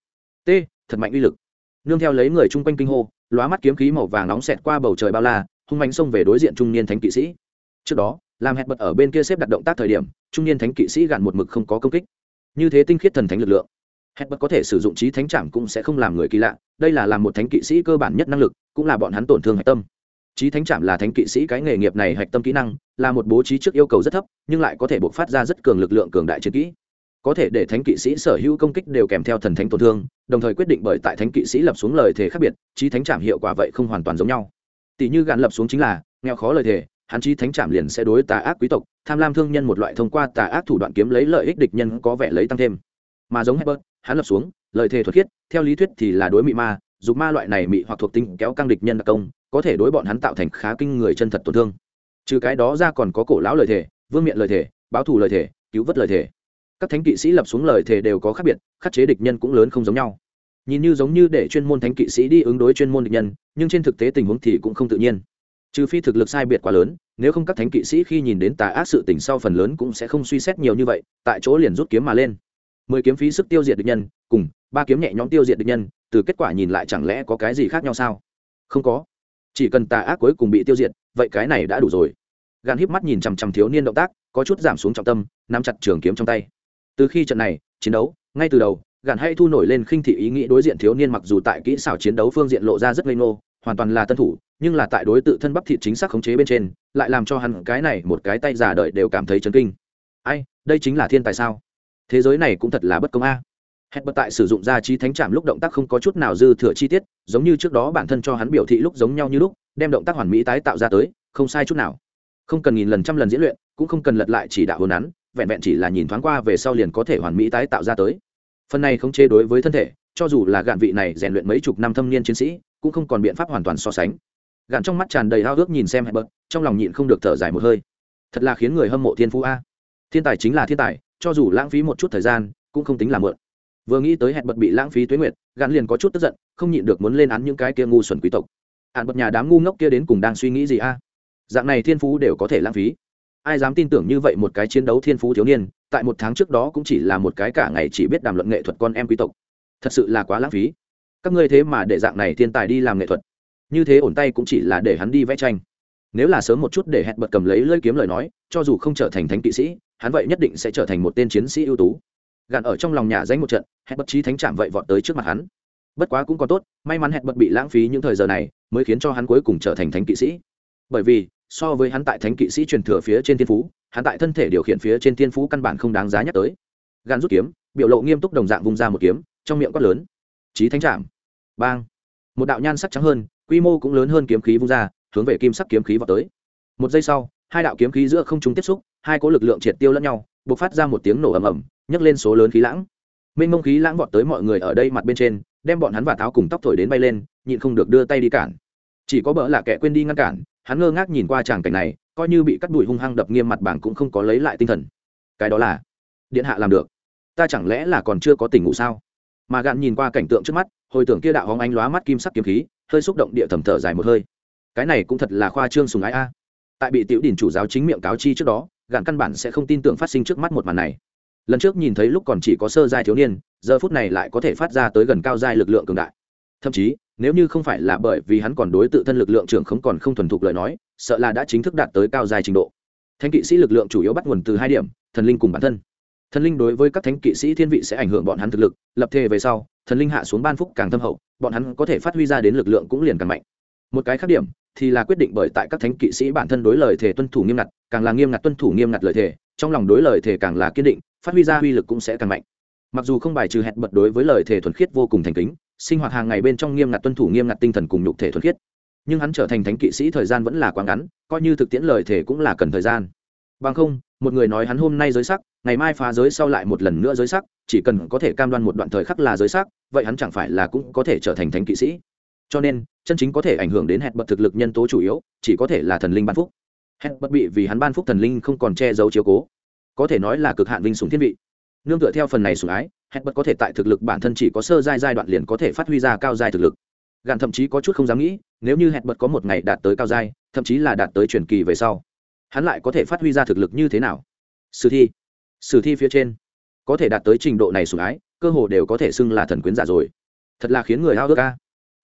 t, thật mạnh uy lực. Nương theo lấy người chung quanh kinh hô, lóa mắt kiếm khí màu vàng nóng xẹt qua bầu trời bao la, hung mạnh xông về đối diện trung niên thánh kỵ sĩ. Trước đó, làm hẹn bật ở bên kia xếp đặt động tác thời điểm, trung niên thánh kỵ sĩ gạn một mực không có công kích. Như thế tinh khiết thần thánh lực lượng, hẹn bật có thể sử dụng trí thánh trạm cũng sẽ không làm người kỳ lạ, đây là làm một thánh kỵ sĩ cơ bản nhất năng lực, cũng là bọn hắn tổn thương hạch tâm trí thánh trạm là thánh kỵ sĩ cái nghề nghiệp này hạch tâm kỹ năng là một bố trí trước yêu cầu rất thấp nhưng lại có thể buộc phát ra rất cường lực lượng cường đại chiến kỹ. Có thể để thánh kỵ sĩ sở hữu công kích đều kèm theo thần thánh tổn thương đồng thời quyết định bởi tại thánh kỵ sĩ lập xuống lời thề khác biệt trí thánh Chạm hiệu quả vậy không hoàn toàn giống nhau. Tỷ như gạn lập xuống chính là nghèo khó lời thề hắn trí thánh Chạm liền sẽ đối tà ác quý tộc tham lam thương nhân một loại thông qua tà ác thủ đoạn kiếm lấy lợi ích địch nhân có vẻ lấy tăng thêm. Mà giống Hebert, hắn lập xuống lời thề thuật khiết theo lý thuyết thì là đối mị ma dục ma loại này mị hoặc thuộc tính kéo căng địch nhân đặc công, có thể đối bọn hắn tạo thành khá kinh người chân thật tổn thương. Trừ cái đó ra còn có cổ lão lời thề, vương miện lời thề, báo thù lời thề, cứu vớt lời thề. Các thánh kỵ sĩ lập xuống lời thề đều có khác biệt, khắc chế địch nhân cũng lớn không giống nhau. Nhìn như giống như để chuyên môn thánh kỵ sĩ đi ứng đối chuyên môn địch nhân, nhưng trên thực tế tình huống thì cũng không tự nhiên. Trừ phi thực lực sai biệt quá lớn, nếu không các thánh kỵ sĩ khi nhìn đến tà ác sự tình sau phần lớn cũng sẽ không suy xét nhiều như vậy, tại chỗ liền rút kiếm mà lên. Mười kiếm phí sức tiêu diệt địch nhân, cùng ba kiếm nhẹ nhõm tiêu diệt địch nhân, từ kết quả nhìn lại chẳng lẽ có cái gì khác nhau sao? Không có. Chỉ cần tà ác cuối cùng bị tiêu diệt, vậy cái này đã đủ rồi. Gan híp mắt nhìn chằm chằm thiếu niên động tác, có chút giảm xuống trọng tâm, nắm chặt trường kiếm trong tay. Từ khi trận này chiến đấu, ngay từ đầu gàn hay thu nổi lên khinh thị ý nghĩ đối diện thiếu niên mặc dù tại kỹ xảo chiến đấu phương diện lộ ra rất ngây ngô, hoàn toàn là tân thủ, nhưng là tại đối tự thân bắp thịt chính xác khống chế bên trên, lại làm cho hắn cái này một cái tay giả đợi đều cảm thấy chấn kinh. Ai, đây chính là thiên tài sao? Thế giới này cũng thật là bất công a hẹn bật tại sử dụng ra trí thánh trạm lúc động tác không có chút nào dư thừa chi tiết, giống như trước đó bản thân cho hắn biểu thị lúc giống nhau như lúc, đem động tác hoàn mỹ tái tạo ra tới, không sai chút nào. Không cần nghìn lần trăm lần diễn luyện, cũng không cần lật lại chỉ đạo hồn nắn vẹn vẹn chỉ là nhìn thoáng qua về sau liền có thể hoàn mỹ tái tạo ra tới. Phần này không chê đối với thân thể, cho dù là gạn vị này rèn luyện mấy chục năm thâm niên chiến sĩ, cũng không còn biện pháp hoàn toàn so sánh. Gạn trong mắt tràn đầy hao ước nhìn xem hẹn bật trong lòng nhịn không được thở dài một hơi. Thật là khiến người hâm mộ thiên phú a. Thiên tài chính là thiên tài, cho dù lãng phí một chút thời gian, cũng không tính là mượn vừa nghĩ tới hẹn bật bị lãng phí tuế nguyệt, gạn liền có chút tức giận, không nhịn được muốn lên án những cái kia ngu xuẩn quý tộc. Hạn bật nhà đám ngu ngốc kia đến cùng đang suy nghĩ gì a? À? Dạng này thiên phú đều có thể lãng phí. Ai dám tin tưởng như vậy một cái chiến đấu thiên phú thiếu niên, tại một tháng trước đó cũng chỉ là một cái cả ngày chỉ biết đàm luận nghệ thuật con em quý tộc. Thật sự là quá lãng phí. Các ngươi thế mà để dạng này thiên tài đi làm nghệ thuật. Như thế ổn tay cũng chỉ là để hắn đi vẽ tranh. Nếu là sớm một chút để hẹn bật cầm lấy lơi kiếm lời nói, cho dù không trở thành thánh kỵ sĩ, hắn vậy nhất định sẽ trở thành một tên chiến sĩ ưu tú gạn ở trong lòng nhà danh một trận, hẹn bật trí thánh chạm vậy vọt tới trước mặt hắn. Bất quá cũng còn tốt, may mắn hẹn bật bị lãng phí những thời giờ này, mới khiến cho hắn cuối cùng trở thành thánh kỵ sĩ. Bởi vì, so với hắn tại thánh kỵ sĩ truyền thừa phía trên thiên phú, hắn tại thân thể điều khiển phía trên thiên phú căn bản không đáng giá nhắc tới. Gan rút kiếm, biểu lộ nghiêm túc đồng dạng vung ra một kiếm, trong miệng quát lớn. Trí thánh trạm bang. Một đạo nhan sắc trắng hơn, quy mô cũng lớn hơn kiếm khí vung ra, hướng về kim sắc kiếm khí vào tới. Một giây sau, hai đạo kiếm khí giữa không chúng tiếp xúc, hai có lực lượng triệt tiêu lẫn nhau b ộ c phát ra một tiếng nổ ầm ầm nhấc lên số lớn khí lãng. Mênh mông khí lãng vọt tới mọi người ở đây mặt bên trên, đem bọn hắn và tháo cùng tóc thổi đến bay lên, nhịn không được đưa tay đi cản. Chỉ có bỡ là kẻ quên đi ngăn cản, hắn ngơ ngác nhìn qua tràng cảnh này, coi như bị cắt đùi hung hăng đập nghiêm mặt bảng cũng không có lấy lại tinh thần. Cái đó là, điện hạ làm được. Ta chẳng lẽ là còn chưa có tỉnh ngủ sao? Mà gạn nhìn qua cảnh tượng trước mắt, hồi tưởng kia đạo hóng ánh lóa mắt kim sắc kiếm khí, hơi xúc động địa thầm thở dài một hơi. Cái này cũng thật là khoa trương sùng ái a. Tại bị tiểu đình chủ giáo chính miệng cáo chi trước đó, gạn căn bản sẽ không tin tưởng phát sinh trước mắt một màn này lần trước nhìn thấy lúc còn chỉ có sơ giai thiếu niên, giờ phút này lại có thể phát ra tới gần cao giai lực lượng cường đại. Thậm chí, nếu như không phải là bởi vì hắn còn đối tự thân lực lượng trưởng không còn không thuần thục lời nói, sợ là đã chính thức đạt tới cao giai trình độ. Thánh kỵ sĩ lực lượng chủ yếu bắt nguồn từ hai điểm, thần linh cùng bản thân. Thần linh đối với các thánh kỵ sĩ thiên vị sẽ ảnh hưởng bọn hắn thực lực, lập thề về sau, thần linh hạ xuống ban phúc càng thâm hậu, bọn hắn có thể phát huy ra đến lực lượng cũng liền càng mạnh. Một cái khác điểm thì là quyết định bởi tại các thánh kỵ sĩ bản thân đối lời thể tuân thủ nghiêm ngặt, càng là nghiêm ngặt tuân thủ nghiêm ngặt lời thể trong lòng đối lời thể càng là kiên định, phát huy ra uy lực cũng sẽ càng mạnh. Mặc dù không bài trừ hẹn bật đối với lời thể thuần khiết vô cùng thành kính, sinh hoạt hàng ngày bên trong nghiêm ngặt tuân thủ nghiêm ngặt tinh thần cùng nhục thể thuần khiết. Nhưng hắn trở thành thánh kỵ sĩ thời gian vẫn là quá ngắn, coi như thực tiễn lời thể cũng là cần thời gian. Bằng không, một người nói hắn hôm nay giới sắc, ngày mai phá giới sau lại một lần nữa giới sắc, chỉ cần có thể cam đoan một đoạn thời khắc là giới sắc, vậy hắn chẳng phải là cũng có thể trở thành thánh kỵ sĩ. Cho nên, chân chính có thể ảnh hưởng đến hẹn bật thực lực nhân tố chủ yếu, chỉ có thể là thần linh ban phúc hẹn bất bị vì hắn ban phúc thần linh không còn che giấu chiếu cố. Có thể nói là cực hạn vinh sùng thiên vị. Nương tựa theo phần này sủng ái hẹn bất có thể tại thực lực bản thân chỉ có sơ giai giai đoạn liền có thể phát huy ra cao giai thực lực. Gạn thậm chí có chút không dám nghĩ, nếu như hẹn bật có một ngày đạt tới cao giai, thậm chí là đạt tới truyền kỳ về sau, hắn lại có thể phát huy ra thực lực như thế nào? Sử thi. Sử thi phía trên. Có thể đạt tới trình độ này sủng ái, cơ hồ đều có thể xưng là thần quyến giả rồi. Thật là khiến người hao ước ca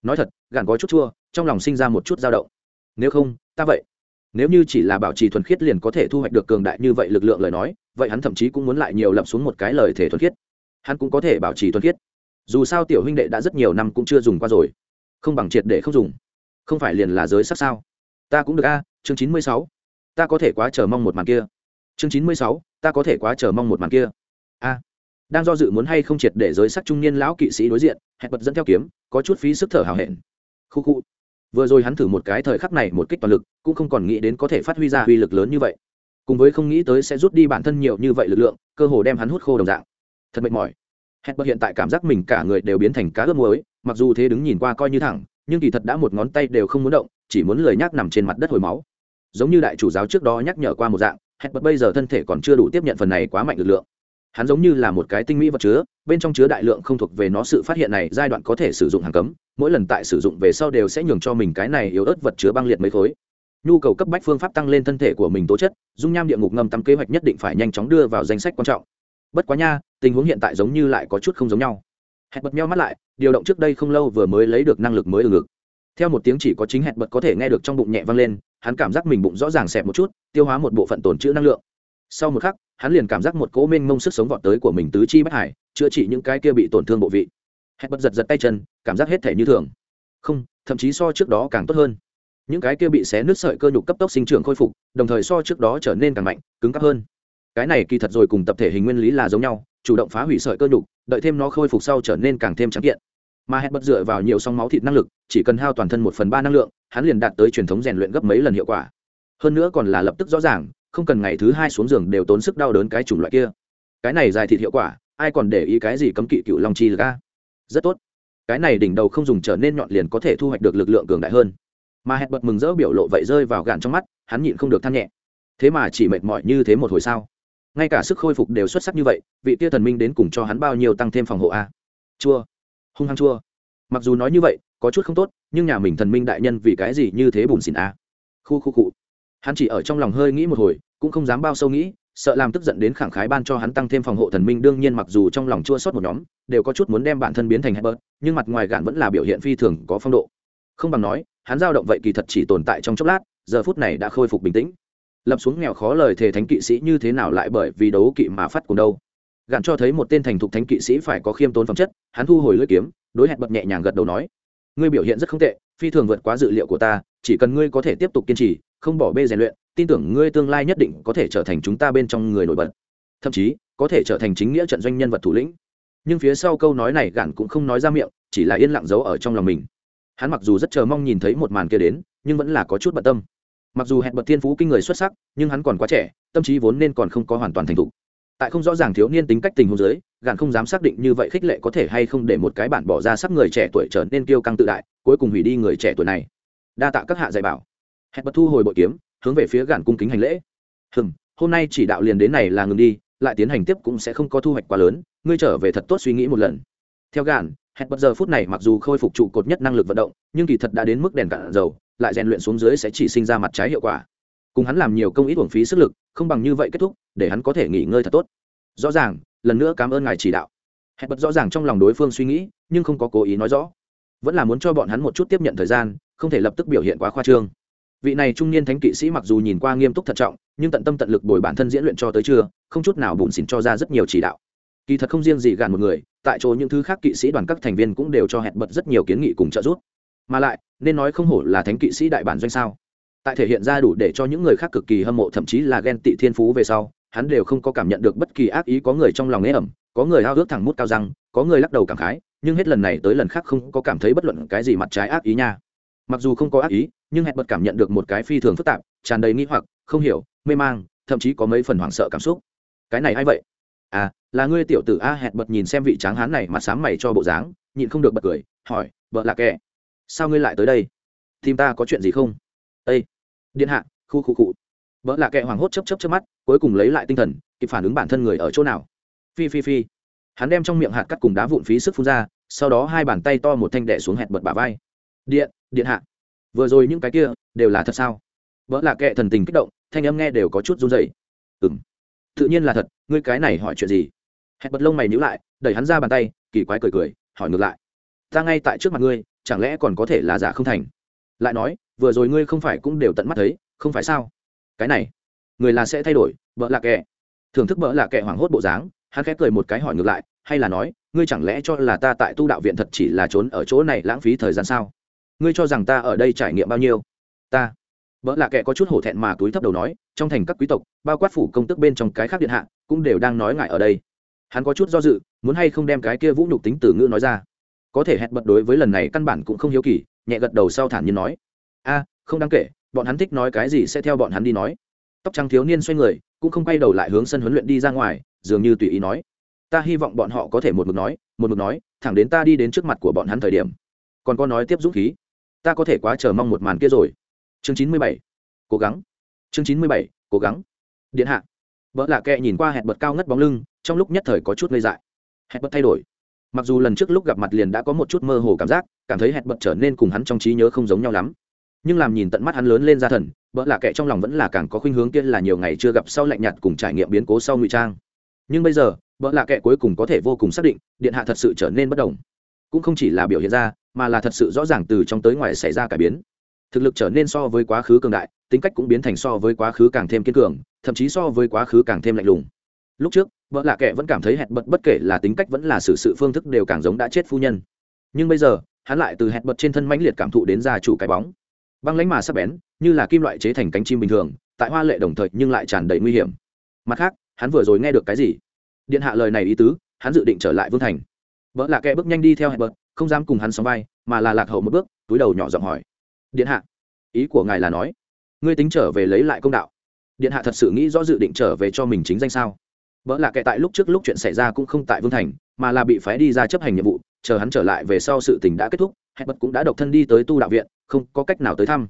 nói thật, gạn có chút chua, trong lòng sinh ra một chút dao động. Nếu không, ta vậy nếu như chỉ là bảo trì thuần khiết liền có thể thu hoạch được cường đại như vậy lực lượng lời nói, vậy hắn thậm chí cũng muốn lại nhiều lập xuống một cái lời thể thuần khiết. Hắn cũng có thể bảo trì thuần khiết. Dù sao tiểu huynh đệ đã rất nhiều năm cũng chưa dùng qua rồi. Không bằng triệt để không dùng. Không phải liền là giới sắc sao? Ta cũng được a, chương chín mươi sáu. Ta có thể quá chờ mong một màn kia. Chương chín mươi sáu, ta có thể quá chờ mong một màn kia. A. Đang do dự muốn hay không triệt để giới sắc trung niên lão kỵ sĩ đối diện, hẹn bật dẫn theo kiếm, có chút phí sức thở hào hẹn. Khu khu vừa rồi hắn thử một cái thời khắc này một kích toàn lực, cũng không còn nghĩ đến có thể phát huy ra uy lực lớn như vậy. Cùng với không nghĩ tới sẽ rút đi bản thân nhiều như vậy lực lượng, cơ hồ đem hắn hút khô đồng dạng. Thật mệt mỏi. Hẹn bật hiện tại cảm giác mình cả người đều biến thành cá ướp muối, mặc dù thế đứng nhìn qua coi như thẳng, nhưng kỳ thật đã một ngón tay đều không muốn động, chỉ muốn lười nhác nằm trên mặt đất hồi máu. Giống như đại chủ giáo trước đó nhắc nhở qua một dạng hẹn bật bây giờ thân thể còn chưa đủ tiếp nhận phần này quá mạnh lực lượng hắn giống như là một cái tinh mỹ vật chứa, bên trong chứa đại lượng không thuộc về nó sự phát hiện này, giai đoạn có thể sử dụng hàng cấm, mỗi lần tại sử dụng về sau đều sẽ nhường cho mình cái này yếu ớt vật chứa băng liệt mấy khối. Nhu cầu cấp bách phương pháp tăng lên thân thể của mình tố chất, dung nham địa ngục ngâm tắm kế hoạch nhất định phải nhanh chóng đưa vào danh sách quan trọng. Bất quá nha, tình huống hiện tại giống như lại có chút không giống nhau. Hẹn bật meo mắt lại, điều động trước đây không lâu vừa mới lấy được năng lực mới ở ngực. Theo một tiếng chỉ có chính hẹn bật có thể nghe được trong bụng nhẹ vang lên, hắn cảm giác mình bụng rõ ràng xẹp một chút, tiêu hóa một bộ phận tồn trữ năng lượng sau một khắc, hắn liền cảm giác một cỗ mênh mông sức sống vọt tới của mình tứ chi bất hải, chữa trị những cái kia bị tổn thương bộ vị. Hét bật giật giật tay chân, cảm giác hết thể như thường. Không, thậm chí so trước đó càng tốt hơn. Những cái kia bị xé nứt sợi cơ nhục cấp tốc sinh trưởng khôi phục, đồng thời so trước đó trở nên càng mạnh, cứng cắp hơn. Cái này kỳ thật rồi cùng tập thể hình nguyên lý là giống nhau, chủ động phá hủy sợi cơ nhục, đợi thêm nó khôi phục sau trở nên càng thêm trắng kiện. Mà hẹn bật dựa vào nhiều song máu thịt năng lực, chỉ cần hao toàn thân một phần ba năng lượng, hắn liền đạt tới truyền thống rèn luyện gấp mấy lần hiệu quả. Hơn nữa còn là lập tức rõ ràng không cần ngày thứ hai xuống giường đều tốn sức đau đớn cái chủng loại kia. Cái này dài thịt hiệu quả, ai còn để ý cái gì cấm kỵ cựu long chi là ca rất tốt. Cái này đỉnh đầu không dùng trở nên nhọn liền có thể thu hoạch được lực lượng cường đại hơn. Mà hẹn bật mừng rỡ biểu lộ vậy rơi vào gạn trong mắt, hắn nhịn không được than nhẹ. Thế mà chỉ mệt mỏi như thế một hồi sao? Ngay cả sức khôi phục đều xuất sắc như vậy, vị tia thần minh đến cùng cho hắn bao nhiêu tăng thêm phòng hộ a? Chua. Hung hăng chua. Mặc dù nói như vậy, có chút không tốt, nhưng nhà mình thần minh đại nhân vì cái gì như thế bùn xỉn a? Khu khu cụ hắn chỉ ở trong lòng hơi nghĩ một hồi cũng không dám bao sâu nghĩ sợ làm tức giận đến khẳng khái ban cho hắn tăng thêm phòng hộ thần minh đương nhiên mặc dù trong lòng chua sót một nhóm đều có chút muốn đem bản thân biến thành Herbert, nhưng mặt ngoài gạn vẫn là biểu hiện phi thường có phong độ. Không bằng nói hắn dao động vậy kỳ thật chỉ tồn tại trong chốc lát giờ phút này đã khôi phục bình tĩnh. Lập xuống nghèo khó lời thề thánh kỵ sĩ như thế nào lại bởi vì đấu kỵ mà phát cùng đâu. Gạn cho thấy một tên thành thục thánh kỵ sĩ phải có khiêm tốn phẩm chất hắn thu hồi lưỡi kiếm đối hẹn bật nhẹ nhàng gật đầu nói ngươi biểu hiện rất không tệ phi thường vượt quá dự liệu của ta chỉ cần ngươi có thể tiếp tục kiên trì không bỏ bê rèn luyện, tin tưởng ngươi tương lai nhất định có thể trở thành chúng ta bên trong người nổi bật. Thậm chí, có thể trở thành chính nghĩa trận doanh nhân vật thủ lĩnh. Nhưng phía sau câu nói này gạn cũng không nói ra miệng, chỉ là yên lặng giấu ở trong lòng mình. Hắn mặc dù rất chờ mong nhìn thấy một màn kia đến, nhưng vẫn là có chút bận tâm. Mặc dù hẹn bật thiên phú kinh người xuất sắc, nhưng hắn còn quá trẻ, tâm trí vốn nên còn không có hoàn toàn thành thục. Tại không rõ ràng thiếu niên tính cách tình hôn giới gạn không dám xác định như vậy khích lệ có thể hay không để một cái bản bỏ ra sắc người trẻ tuổi trở nên kiêu căng tự đại, cuối cùng hủy đi người trẻ tuổi này. Đa tạ các hạ dạy bảo hẹn bật thu hồi bội kiếm, hướng về phía gạn cung kính hành lễ. Hừm, hôm nay chỉ đạo liền đến này là ngừng đi, lại tiến hành tiếp cũng sẽ không có thu hoạch quá lớn, ngươi trở về thật tốt suy nghĩ một lần. Theo gạn hẹn bật giờ phút này mặc dù khôi phục trụ cột nhất năng lực vận động, nhưng kỳ thật đã đến mức đèn cạn dầu, lại rèn luyện xuống dưới sẽ chỉ sinh ra mặt trái hiệu quả. Cùng hắn làm nhiều công ít uổng phí sức lực, không bằng như vậy kết thúc, để hắn có thể nghỉ ngơi thật tốt. Rõ ràng, lần nữa cảm ơn ngài chỉ đạo. Hẹn bật rõ ràng trong lòng đối phương suy nghĩ, nhưng không có cố ý nói rõ. Vẫn là muốn cho bọn hắn một chút tiếp nhận thời gian, không thể lập tức biểu hiện quá khoa trương vị này trung niên thánh kỵ sĩ mặc dù nhìn qua nghiêm túc thận trọng, nhưng tận tâm tận lực bồi bản thân diễn luyện cho tới chưa không chút nào bùn xỉn cho ra rất nhiều chỉ đạo. Kỳ thật không riêng gì gàn một người, tại chỗ những thứ khác kỵ sĩ đoàn các thành viên cũng đều cho hẹn bật rất nhiều kiến nghị cùng trợ giúp. Mà lại, nên nói không hổ là thánh kỵ sĩ đại bản doanh sao? Tại thể hiện ra đủ để cho những người khác cực kỳ hâm mộ, thậm chí là ghen tị thiên phú về sau, hắn đều không có cảm nhận được bất kỳ ác ý có người trong lòng ế ẩm, có người hao ước thẳng mút cao răng, có người lắc đầu cảm khái, nhưng hết lần này tới lần khác không có cảm thấy bất luận cái gì mặt trái ác ý nha mặc dù không có ác ý, nhưng hẹn bật cảm nhận được một cái phi thường phức tạp, tràn đầy nghĩ hoặc, không hiểu, mê mang, thậm chí có mấy phần hoảng sợ cảm xúc. Cái này a i vậy? À là ngươi tiểu tử a, hẹn bật nhìn xem vị tráng hán này mà sáng mày cho bộ dáng, nhịn không được bật cười, hỏi vợ là kẻ, sao ngươi lại tới đây? Tìm ta có chuyện gì không? Ây điện hạ, khu khu cụ vợ là kẻ hoảng hốt chấp chấp chấp mắt, cuối cùng lấy lại tinh thần, kịp phản ứng bản thân người ở chỗ nào. Phi phi phi. Hắn đem trong miệng hạt cắt cùng đá vụn phí sức phun ra, sau đó hai bàn tay to một thanh đẻ xuống hẹn bật bả vai. Điện điện hạ. Vừa rồi những cái kia đều là thật sao? Vợ là kệ thần tình kích động, thanh âm nghe đều có chút run dày ừ m tự nhiên là thật, ngươi cái này hỏi chuyện gì? Hẹn bật lông mày nhữ lại, đẩy hắn ra bàn tay, kỳ quái cười cười, hỏi ngược lại. Ta ngay tại trước mặt ngươi, chẳng lẽ còn có thể là giả không thành? Lại nói, vừa rồi ngươi không phải cũng đều tận mắt thấy, không phải sao? Cái này, người là sẽ thay đổi vợ là kệ thưởng thức vợ là kệ hoảng hốt bộ dáng, hắn khẽ cười một cái hỏi ngược lại, hay là nói, ngươi chẳng lẽ cho là ta tại tu đạo viện thật chỉ là trốn ở chỗ này lãng phí thời gian sao? Ngươi cho rằng ta ở đây trải nghiệm bao nhiêu? Ta. Vợ lạ kệ có chút hổ thẹn mà túi thấp đầu nói, trong thành các quý tộc, bao quát phủ công tức bên trong cái khác điện hạ, cũng đều đang nói ngại ở đây. Hắn có chút do dự, muốn hay không đem cái kia vũ nhục tính từ ngữ nói ra. Có thể hẹn bật đối với lần này căn bản cũng không hiếu kỳ, nhẹ gật đầu sau thản nhiên nói. A, không đáng kể, bọn hắn thích nói cái gì sẽ theo bọn hắn đi nói. Tóc trắng thiếu niên xoay người, cũng không quay đầu lại hướng sân huấn luyện đi ra ngoài, dường như tùy ý nói. Ta hy vọng bọn họ có thể một mực nói, một mực nói, thẳng đến ta đi đến trước mặt của bọn hắn thời điểm. Còn có nói tiếp dũng khí ta có thể quá chờ mong một màn kia rồi. Chương chín mươi bảy, cố gắng. Chương chín mươi bảy, cố gắng. Điện hạ. Vợ lạ kệ nhìn qua hẹn bật cao ngất bóng lưng, trong lúc nhất thời có chút ngây dại. Hẹn bật thay đổi. Mặc dù lần trước lúc gặp mặt liền đã có một chút mơ hồ cảm giác, cảm thấy hẹn bật trở nên cùng hắn trong trí nhớ không giống nhau lắm. Nhưng làm nhìn tận mắt hắn lớn lên ra thần vợ lạ kệ trong lòng vẫn là càng có khuynh hướng kia là nhiều ngày chưa gặp sau lạnh nhạt cùng trải nghiệm biến cố sau ngụy trang. Nhưng bây giờ vợ lạ kệ cuối cùng có thể vô cùng xác định, điện hạ thật sự trở nên bất đồng. Cũng không chỉ là biểu hiện ra mà là thật sự rõ ràng từ trong tới ngoài xảy ra cải biến. Thực lực trở nên so với quá khứ cường đại, tính cách cũng biến thành so với quá khứ càng thêm kiên cường, thậm chí so với quá khứ càng thêm lạnh lùng. Lúc trước, vợ lạ kệ vẫn cảm thấy hẹn bật bất kể là tính cách vẫn là sự sự phương thức đều càng giống đã chết phu nhân. Nhưng bây giờ, hắn lại từ hẹn bật trên thân mãnh liệt cảm thụ đến gia chủ cái bóng. Băng lánh mà sắp bén, như là kim loại chế thành cánh chim bình thường, tại hoa lệ đồng thời nhưng lại tràn đầy nguy hiểm. Mặt khác, hắn vừa rồi nghe được cái gì? Điện hạ lời này ý tứ, hắn dự định trở lại vương thành. Vợ lạ kệ bước nhanh đi theo hẹn bật không dám cùng hắn sóng vai, mà là lạc hậu một bước, túi đầu nhỏ giọng hỏi. Điện hạ, ý của ngài là nói, ngươi tính trở về lấy lại công đạo. Điện hạ thật sự nghĩ rõ dự định trở về cho mình chính danh sao? Vợ là kệ tại lúc trước lúc chuyện xảy ra cũng không tại vương thành, mà là bị phái đi ra chấp hành nhiệm vụ, chờ hắn trở lại về sau sự tình đã kết thúc, hẹn bật cũng đã độc thân đi tới tu đạo viện, không có cách nào tới thăm.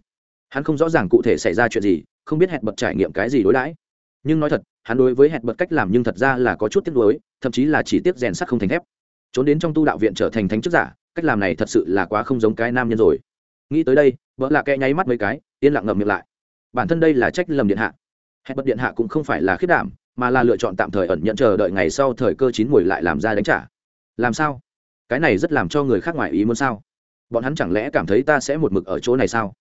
Hắn không rõ ràng cụ thể xảy ra chuyện gì, không biết hẹn bật trải nghiệm cái gì đối đãi. Nhưng nói thật, hắn đối với hẹn bật cách làm nhưng thật ra là có chút tiếc nuối, thậm chí là chỉ tiếc rèn sắt không thành thép trốn đến trong tu đạo viện trở thành thánh chức giả, cách làm này thật sự là quá không giống cái nam nhân rồi. Nghĩ tới đây, vợ lạ kệ nháy mắt mấy cái, yên lặng ngậm miệng lại. Bản thân đây là trách lầm điện hạ. Hẹn bật điện hạ cũng không phải là khiết đảm, mà là lựa chọn tạm thời ẩn nhận chờ đợi ngày sau thời cơ chín mùi lại làm ra đánh trả. Làm sao? Cái này rất làm cho người khác ngoài ý muốn sao? Bọn hắn chẳng lẽ cảm thấy ta sẽ một mực ở chỗ này sao?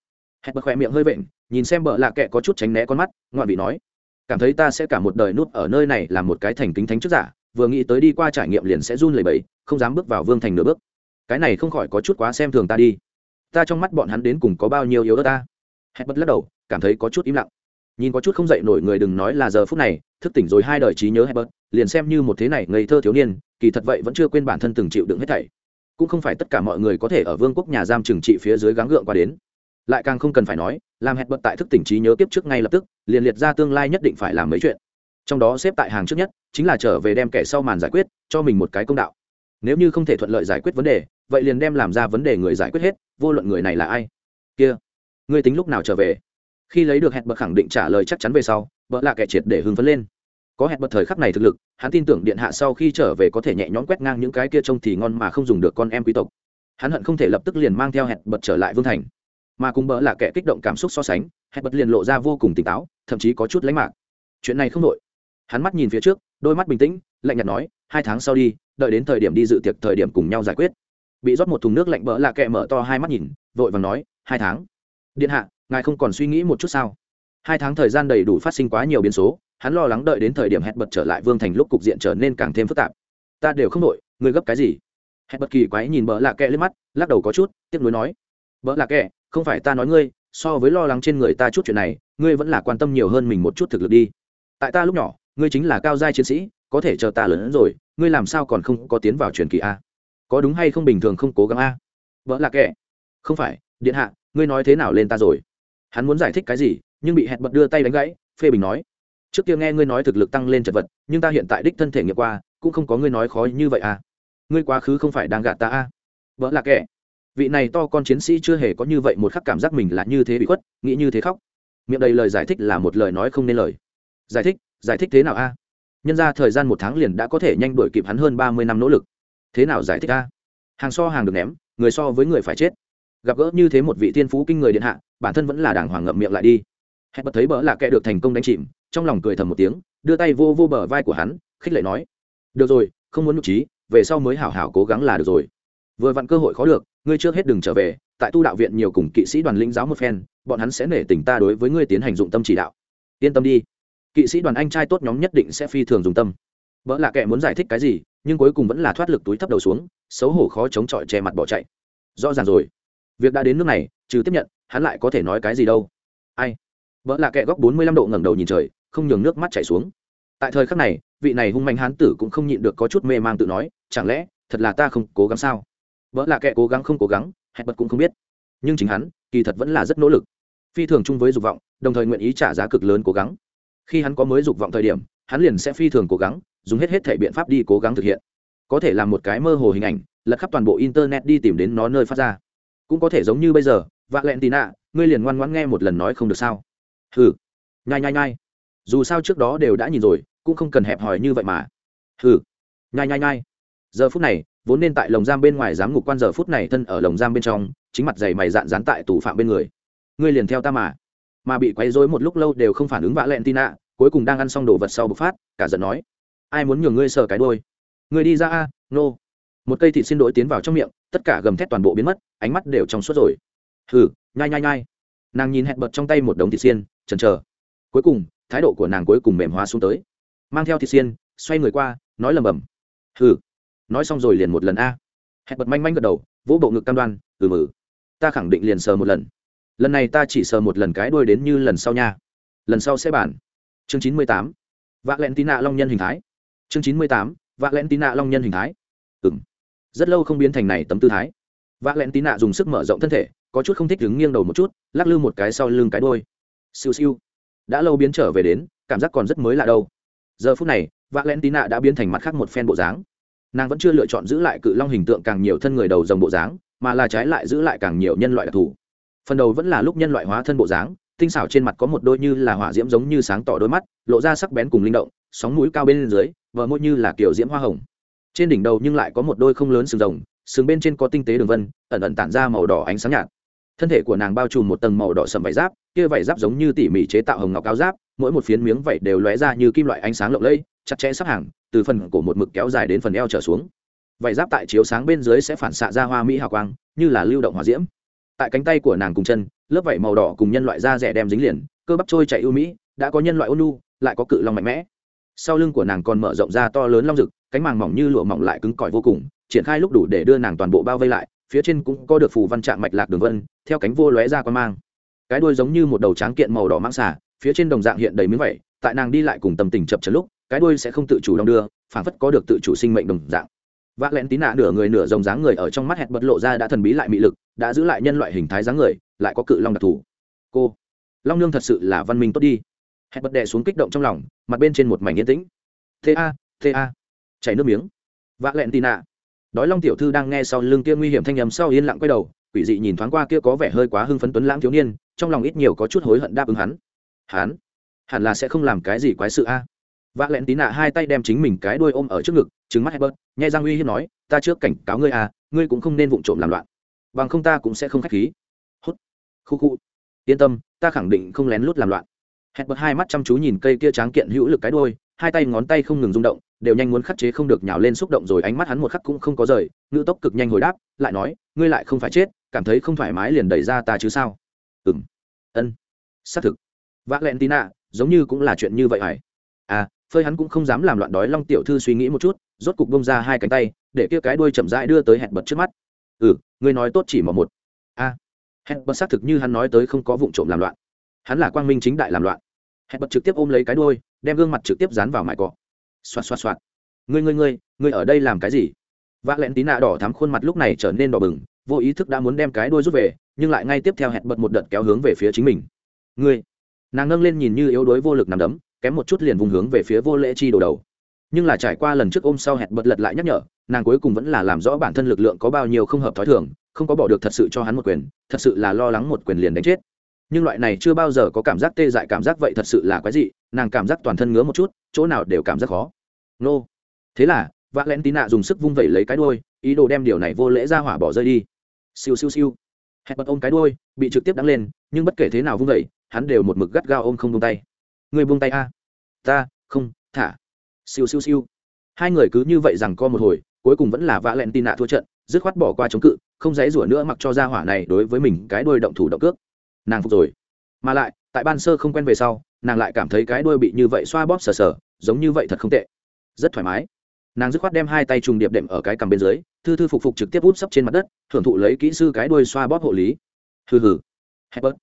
Hẹn bật khoe miệng hơi vện, nhìn xem bợ lạ kệ có chút tránh né con mắt, ngoạn vị nói, cảm thấy ta sẽ cả một đời nút ở nơi này làm một cái thành kính thánh trước giả vừa nghĩ tới đi qua trải nghiệm liền sẽ run lẩy bẩy không dám bước vào vương thành nửa bước cái này không khỏi có chút quá xem thường ta đi ta trong mắt bọn hắn đến cùng có bao nhiêu yếu ớt ta hẹn bật lắc đầu cảm thấy có chút im lặng nhìn có chút không dậy nổi người đừng nói là giờ phút này thức tỉnh rồi hai đời trí nhớ Herbert, liền xem như một thế này ngây thơ thiếu niên, kỳ thật vậy vẫn chưa quên bản thân từng chịu đựng hết thảy. Cũng không phải tất cả mọi người có thể ở vương quốc nhà giam trừng trị phía dưới gắng gượng qua đến. Lại càng không cần phải nói, làm Herbert tại thức tỉnh trí nhớ tiếp trước ngay lập tức, liền liệt ra tương lai nhất định phải làm mấy chuyện. Trong đó xếp tại hàng trước nhất, chính là trở về đem kẻ sau màn giải quyết, cho mình một cái công đạo. Nếu như không thể thuận lợi giải quyết vấn đề, vậy liền đem làm ra vấn đề người giải quyết hết, vô luận người này là ai. Kia, ngươi tính lúc nào trở về? Khi lấy được hẹn bật khẳng định trả lời chắc chắn về sau, vợ là kẻ triệt để hưng phấn lên có hẹn bật thời khắc này thực lực hắn tin tưởng điện hạ sau khi trở về có thể nhẹ nhõm quét ngang những cái kia trông thì ngon mà không dùng được con em quý tộc hắn hận không thể lập tức liền mang theo hẹn bật trở lại vương thành mà cùng bỡ là kẻ kích động cảm xúc so sánh hẹn bật liền lộ ra vô cùng tỉnh táo thậm chí có chút lánh mạc chuyện này không nội hắn mắt nhìn phía trước, đôi mắt bình tĩnh, lạnh nhạt nói, hai tháng sau đi, đợi đến thời điểm đi dự tiệc thời điểm cùng nhau giải quyết. Bị rót một thùng nước lạnh bỡ là kẹ mở to hai mắt nhìn, vội và nói, hai tháng. Điện hạ, ngài không còn suy nghĩ một chút sao? Hai tháng thời gian đầy đủ phát sinh quá nhiều biến số, hắn lo lắng đợi đến thời điểm hẹn bật trở lại vương thành lúc cục diện trở nên càng thêm phức tạp. Ta đều không đội người gấp cái gì? Hẹn bật kỳ quái nhìn bỡ lạ kẹ lên mắt, lắc đầu có chút tiếc nuối nói, bỡ lạ kẹ, không phải ta nói ngươi, so với lo lắng trên người ta chút chuyện này, ngươi vẫn là quan tâm nhiều hơn mình một chút thực lực đi. Tại ta lúc nhỏ ngươi chính là cao giai chiến sĩ, có thể chờ ta lớn hơn rồi, ngươi làm sao còn không có tiến vào truyền kỳ a? Có đúng hay không bình thường không cố gắng a? Vợ là kệ không phải, điện hạ, ngươi nói thế nào lên ta rồi? Hắn muốn giải thích cái gì, nhưng bị hẹn bật đưa tay đánh gãy, phê bình nói. Trước kia nghe ngươi nói thực lực tăng lên chật vật, nhưng ta hiện tại đích thân thể nghiệm qua, cũng không có ngươi nói khó như vậy à ngươi quá khứ không phải đang gạt ta à vợ là kẻ. Vị này to con chiến sĩ chưa hề có như vậy một khắc cảm giác mình là như thế bị khuất, nghĩ như thế khóc. Miệng đầy lời giải thích là một lời nói không nên lời. Giải thích giải thích thế nào a? Nhân ra thời gian một tháng liền đã có thể nhanh đuổi kịp hắn hơn ba mươi năm nỗ lực. Thế nào giải thích a? Hàng so hàng được ném, người so với người phải chết. Gặp gỡ như thế một vị thiên phú kinh người điện hạ, bản thân vẫn là đàng hoàng ngậm miệng lại đi. Hẹn bật thấy bỡ là kẻ được thành công đánh chìm, trong lòng cười thầm một tiếng, đưa tay vô vô bờ vai của hắn, khích lệ nói, được rồi, không muốn nhục trí, về sau mới hảo hảo cố gắng là được rồi. Vừa vặn cơ hội khó được, ngươi trước hết đừng trở về, tại tu đạo viện nhiều cùng kỵ sĩ đoàn lĩnh giáo một phen, bọn hắn sẽ nể tình ta đối với ngươi tiến hành dụng tâm chỉ đạo. Yên tâm đi kỵ sĩ đoàn anh trai tốt nhóm nhất định sẽ phi thường dùng tâm. Vợ lạ kệ muốn giải thích cái gì, nhưng cuối cùng vẫn là thoát lực túi thấp đầu xuống, xấu hổ khó chống chọi che mặt bỏ chạy. Rõ ràng rồi. Việc đã đến nước này, trừ tiếp nhận, hắn lại có thể nói cái gì đâu. Ai? Vợ lạ kệ góc bốn mươi lăm độ ngẩng đầu nhìn trời, không nhường nước mắt chảy xuống. Tại thời khắc này, vị này hung manh hán tử cũng không nhịn được có chút mê mang tự nói, chẳng lẽ, thật là ta không cố gắng sao? Vợ lạ kệ cố gắng không cố gắng, hẹn bật cũng không biết. Nhưng chính hắn, kỳ thật vẫn là rất nỗ lực. Phi thường chung với dục vọng, đồng thời nguyện ý trả giá cực lớn cố gắng khi hắn có mới dục vọng thời điểm, hắn liền sẽ phi thường cố gắng, dùng hết hết thể biện pháp đi cố gắng thực hiện. Có thể làm một cái mơ hồ hình ảnh, lật khắp toàn bộ internet đi tìm đến nó nơi phát ra. Cũng có thể giống như bây giờ vạ lẹn tì nạ ngươi liền ngoan ngoãn nghe một lần nói không được sao? Hừ. Nhai nhai nhai. Dù sao trước đó đều đã nhìn rồi, cũng không cần hẹp hòi như vậy mà. Hừ. Nhai nhai nhai. Giờ phút này, vốn nên tại lồng giam bên ngoài giám ngục quan giờ phút này thân ở lồng giam bên trong, chính mặt dày mày dạn dán tại tù phạm bên người. Ngươi liền theo ta mà mà bị quấy rối một lúc lâu đều không phản ứng vạ lẹn tin ạ cuối cùng đang ăn xong đồ vật sau bộc phát, cả giận nói, ai muốn nhường ngươi sờ cái đôi ngươi đi ra a, nô. Một cây thịt xin đổi tiến vào trong miệng, tất cả gầm thét toàn bộ biến mất, ánh mắt đều trong suốt rồi. Hừ, nhai nhai nhai. Nàng nhìn hẹn bật trong tay một đống thịt xiên, chần chờ. Cuối cùng, thái độ của nàng cuối cùng mềm hóa xuống tới. Mang theo thịt xiên, xoay người qua, nói lầm bầm. Hừ, nói xong rồi liền một lần a. Hẹn bật manh manh gật đầu, vỗ bộ ngực cam đoan ừ mừ, ta khẳng định liền sờ một lần lần này ta chỉ sờ một lần cái đuôi đến như lần sau nha. Lần sau sẽ bản chương chín mươi tám. Vạ lẹn tí nạ long nhân hình thái. Chương chín mươi tám. Vạ lẹn tí nạ long nhân hình thái. Ừng rất lâu không biến thành này tấm tư thái. Vạ lẹn tí nạ dùng sức mở rộng thân thể, có chút không thích đứng nghiêng đầu một chút, lắc lư một cái sau lưng cái đôi siêu siêu. Đã lâu biến trở về đến, cảm giác còn rất mới lạ đâu. Giờ phút này vạ lẹn tí nạ đã biến thành mặt khác một phen bộ dáng. Nàng vẫn chưa lựa chọn giữ lại cự long hình tượng càng nhiều thân người đầu dòng bộ dáng, mà là trái lại giữ lại càng nhiều nhân loại đặc thù phần đầu vẫn là lúc nhân loại hóa thân bộ dáng, tinh xảo trên mặt có một đôi như là hỏa diễm giống như sáng tỏ đôi mắt, lộ ra sắc bén cùng linh động, sóng mũi cao bên dưới vợ môi như là kiểu diễm hoa hồng. Trên đỉnh đầu nhưng lại có một đôi không lớn sừng rồng, sừng bên trên có tinh tế đường vân, ẩn ẩn tản ra màu đỏ ánh sáng nhạt. Thân thể của nàng bao trùm một tầng màu đỏ sầm vải giáp, kia vải giáp giống như tỉ mỉ chế tạo hồng ngọc áo giáp, mỗi một phiến miếng vải đều lóe ra như kim loại ánh sáng lộng lẫy, chặt chẽ sắp hàng, từ phần cổ một mực kéo dài đến phần eo trở xuống. Vải giáp tại chiếu sáng bên dưới sẽ phản xạ ra hoa mỹ hào quang, như là lưu động hỏa diễm tại cánh tay của nàng cùng chân, lớp vảy màu đỏ cùng nhân loại da rẻ đem dính liền, cơ bắp trôi chạy ưu mỹ, đã có nhân loại ôn nu lại có cự long mạnh mẽ. Sau lưng của nàng còn mở rộng ra to lớn long rực, cánh màng mỏng như lụa mỏng lại cứng cỏi vô cùng, triển khai lúc đủ để đưa nàng toàn bộ bao vây lại, phía trên cũng có được phù văn trạng mạch lạc đường vân, theo cánh vô lóe ra quan mang. Cái đuôi giống như một đầu tráng kiện màu đỏ mang xả phía trên đồng dạng hiện đầy miếng vẩy tại nàng đi lại cùng tâm tình chập chấn lúc, cái đuôi sẽ không tự chủ đong đưa phản phất có được tự chủ sinh mệnh đồng dạng vác lén tín nạ nửa người nửa dòng dáng người ở trong mắt hẹn bật lộ ra đã thần bí lại mị lực đã giữ lại nhân loại hình thái dáng người lại có cự long đặc thù. Cô long nương thật sự là văn minh tốt đi. Hẹn bật đè xuống kích động trong lòng mặt bên trên một mảnh yên tĩnh. Thế a, thế a, chảy nước miếng. Vác lẹn tín nạ. Đói long tiểu thư đang nghe sau lưng kia nguy hiểm thanh nhầm sau yên lặng quay đầu quỷ dị nhìn thoáng qua kia có vẻ hơi quá hưng phấn tuấn lãng thiếu niên trong lòng ít nhiều có chút hối hận đáp ứng hắn. Hắn hẳn là sẽ không làm cái gì quái sự a. à vạ lẹn tí nạ hai tay đem chính mình cái đuôi ôm ở trước ngực trứng mắt hebert nhai răng uy hiếp nói, ta trước cảnh cáo ngươi à ngươi cũng không nên vụng trộm làm loạn. Bằng không ta cũng sẽ không k h á c h khí. Hút. Khu khu. Yên tâm, ta khẳng định không lén lút làm loạn. Hẹn hai mắt chăm chú nhìn cây kia tráng kiện hữu lực cái đôi hai tay ngón tay không ngừng rung động, đều nhanh muốn khắc chế không được nhào lên xúc động rồi ánh mắt hắn một khắc cũng không có rời, ngữ tốc cực nhanh hồi đáp, lại nói, ngươi lại không phải chết, cảm thấy không thoải mái liền đẩy ra ta chứ sao? Ừng ân. Xác thực. Vác len tina giống như cũng là chuyện như vậy hải à phơi hắn cũng không dám làm loạn đói long tiểu thư suy nghĩ một chút rốt cục bông ra hai cánh tay để kia cái đuôi chậm rãi đưa tới hẹn bật trước mắt. Ừ ngươi nói tốt chỉ mà một. A à, hẹn bật xác thực như hắn nói tới không có vụ trộm làm loạn. Hắn là quang minh chính đại làm loạn. Hẹn bật trực tiếp ôm lấy cái đuôi đem gương mặt trực tiếp dán vào mải cọ. Xoạt xoạt xoạt. Ngươi ngươi ngươi ngươi ở đây làm cái gì? Vạ lẹn tí nạ đỏ thắm khuôn mặt lúc này trở nên đỏ bừng vô ý thức đã muốn đem cái đuôi rút về nhưng lại ngay tiếp theo hẹn bật một đợt kéo hướng về phía chính mình. Ngươi nàng ngâng lên nhìn như yếu đuối vô lực nằm đấm kém một chút liền vùng hướng về phía vô lễ chi đồ đầu. Nhưng là trải qua lần trước ôm sau hẹn bật lật lại nhắc nhở, nàng cuối cùng vẫn là làm rõ bản thân lực lượng có bao nhiêu không hợp t h ó i thường, không có bỏ được thật sự cho hắn một quyền, thật sự là lo lắng một quyền liền đánh chết. Nhưng loại này chưa bao giờ có cảm giác tê dại cảm giác vậy thật sự là quái dị, nàng cảm giác toàn thân ngứa một chút, chỗ nào đều cảm giác khó. Nô. Thế là v ạ l e n tí nạ dùng sức vung vẩy lấy cái đôi ý đồ đem điều này vô lễ ra hỏa bỏ rơi đi. Siêu siêu siêu. Hẹn bật ôm cái đôi bị trực tiếp đắng lên, nhưng bất kể thế nào vung vẩy, hắn đều một mực gắt gao ôm không buông tay. Ngươi buông tay a. Ta, không, thả. Siêu siêu siêu. Hai người cứ như vậy rằng co một hồi, cuối cùng vẫn là vạ lẹn tin nạ thua trận, dứt khoát bỏ qua chống cự, không dãy rủa nữa mặc cho ra hỏa này đối với mình cái đuôi động thủ động cước. Nàng phục rồi. Mà lại, tại ban sơ không quen về sau, nàng lại cảm thấy cái đuôi bị như vậy xoa bóp sờ sờ, giống như vậy thật không tệ. Rất thoải mái. Nàng dứt khoát đem hai tay trùng điệp đệm ở cái cằm bên dưới, thư thư phục phục trực tiếp úp sấp trên mặt đất thưởng thụ lấy kỹ sư cái đuôi xoa bóp hộ lý. Hừ hừ. Hebert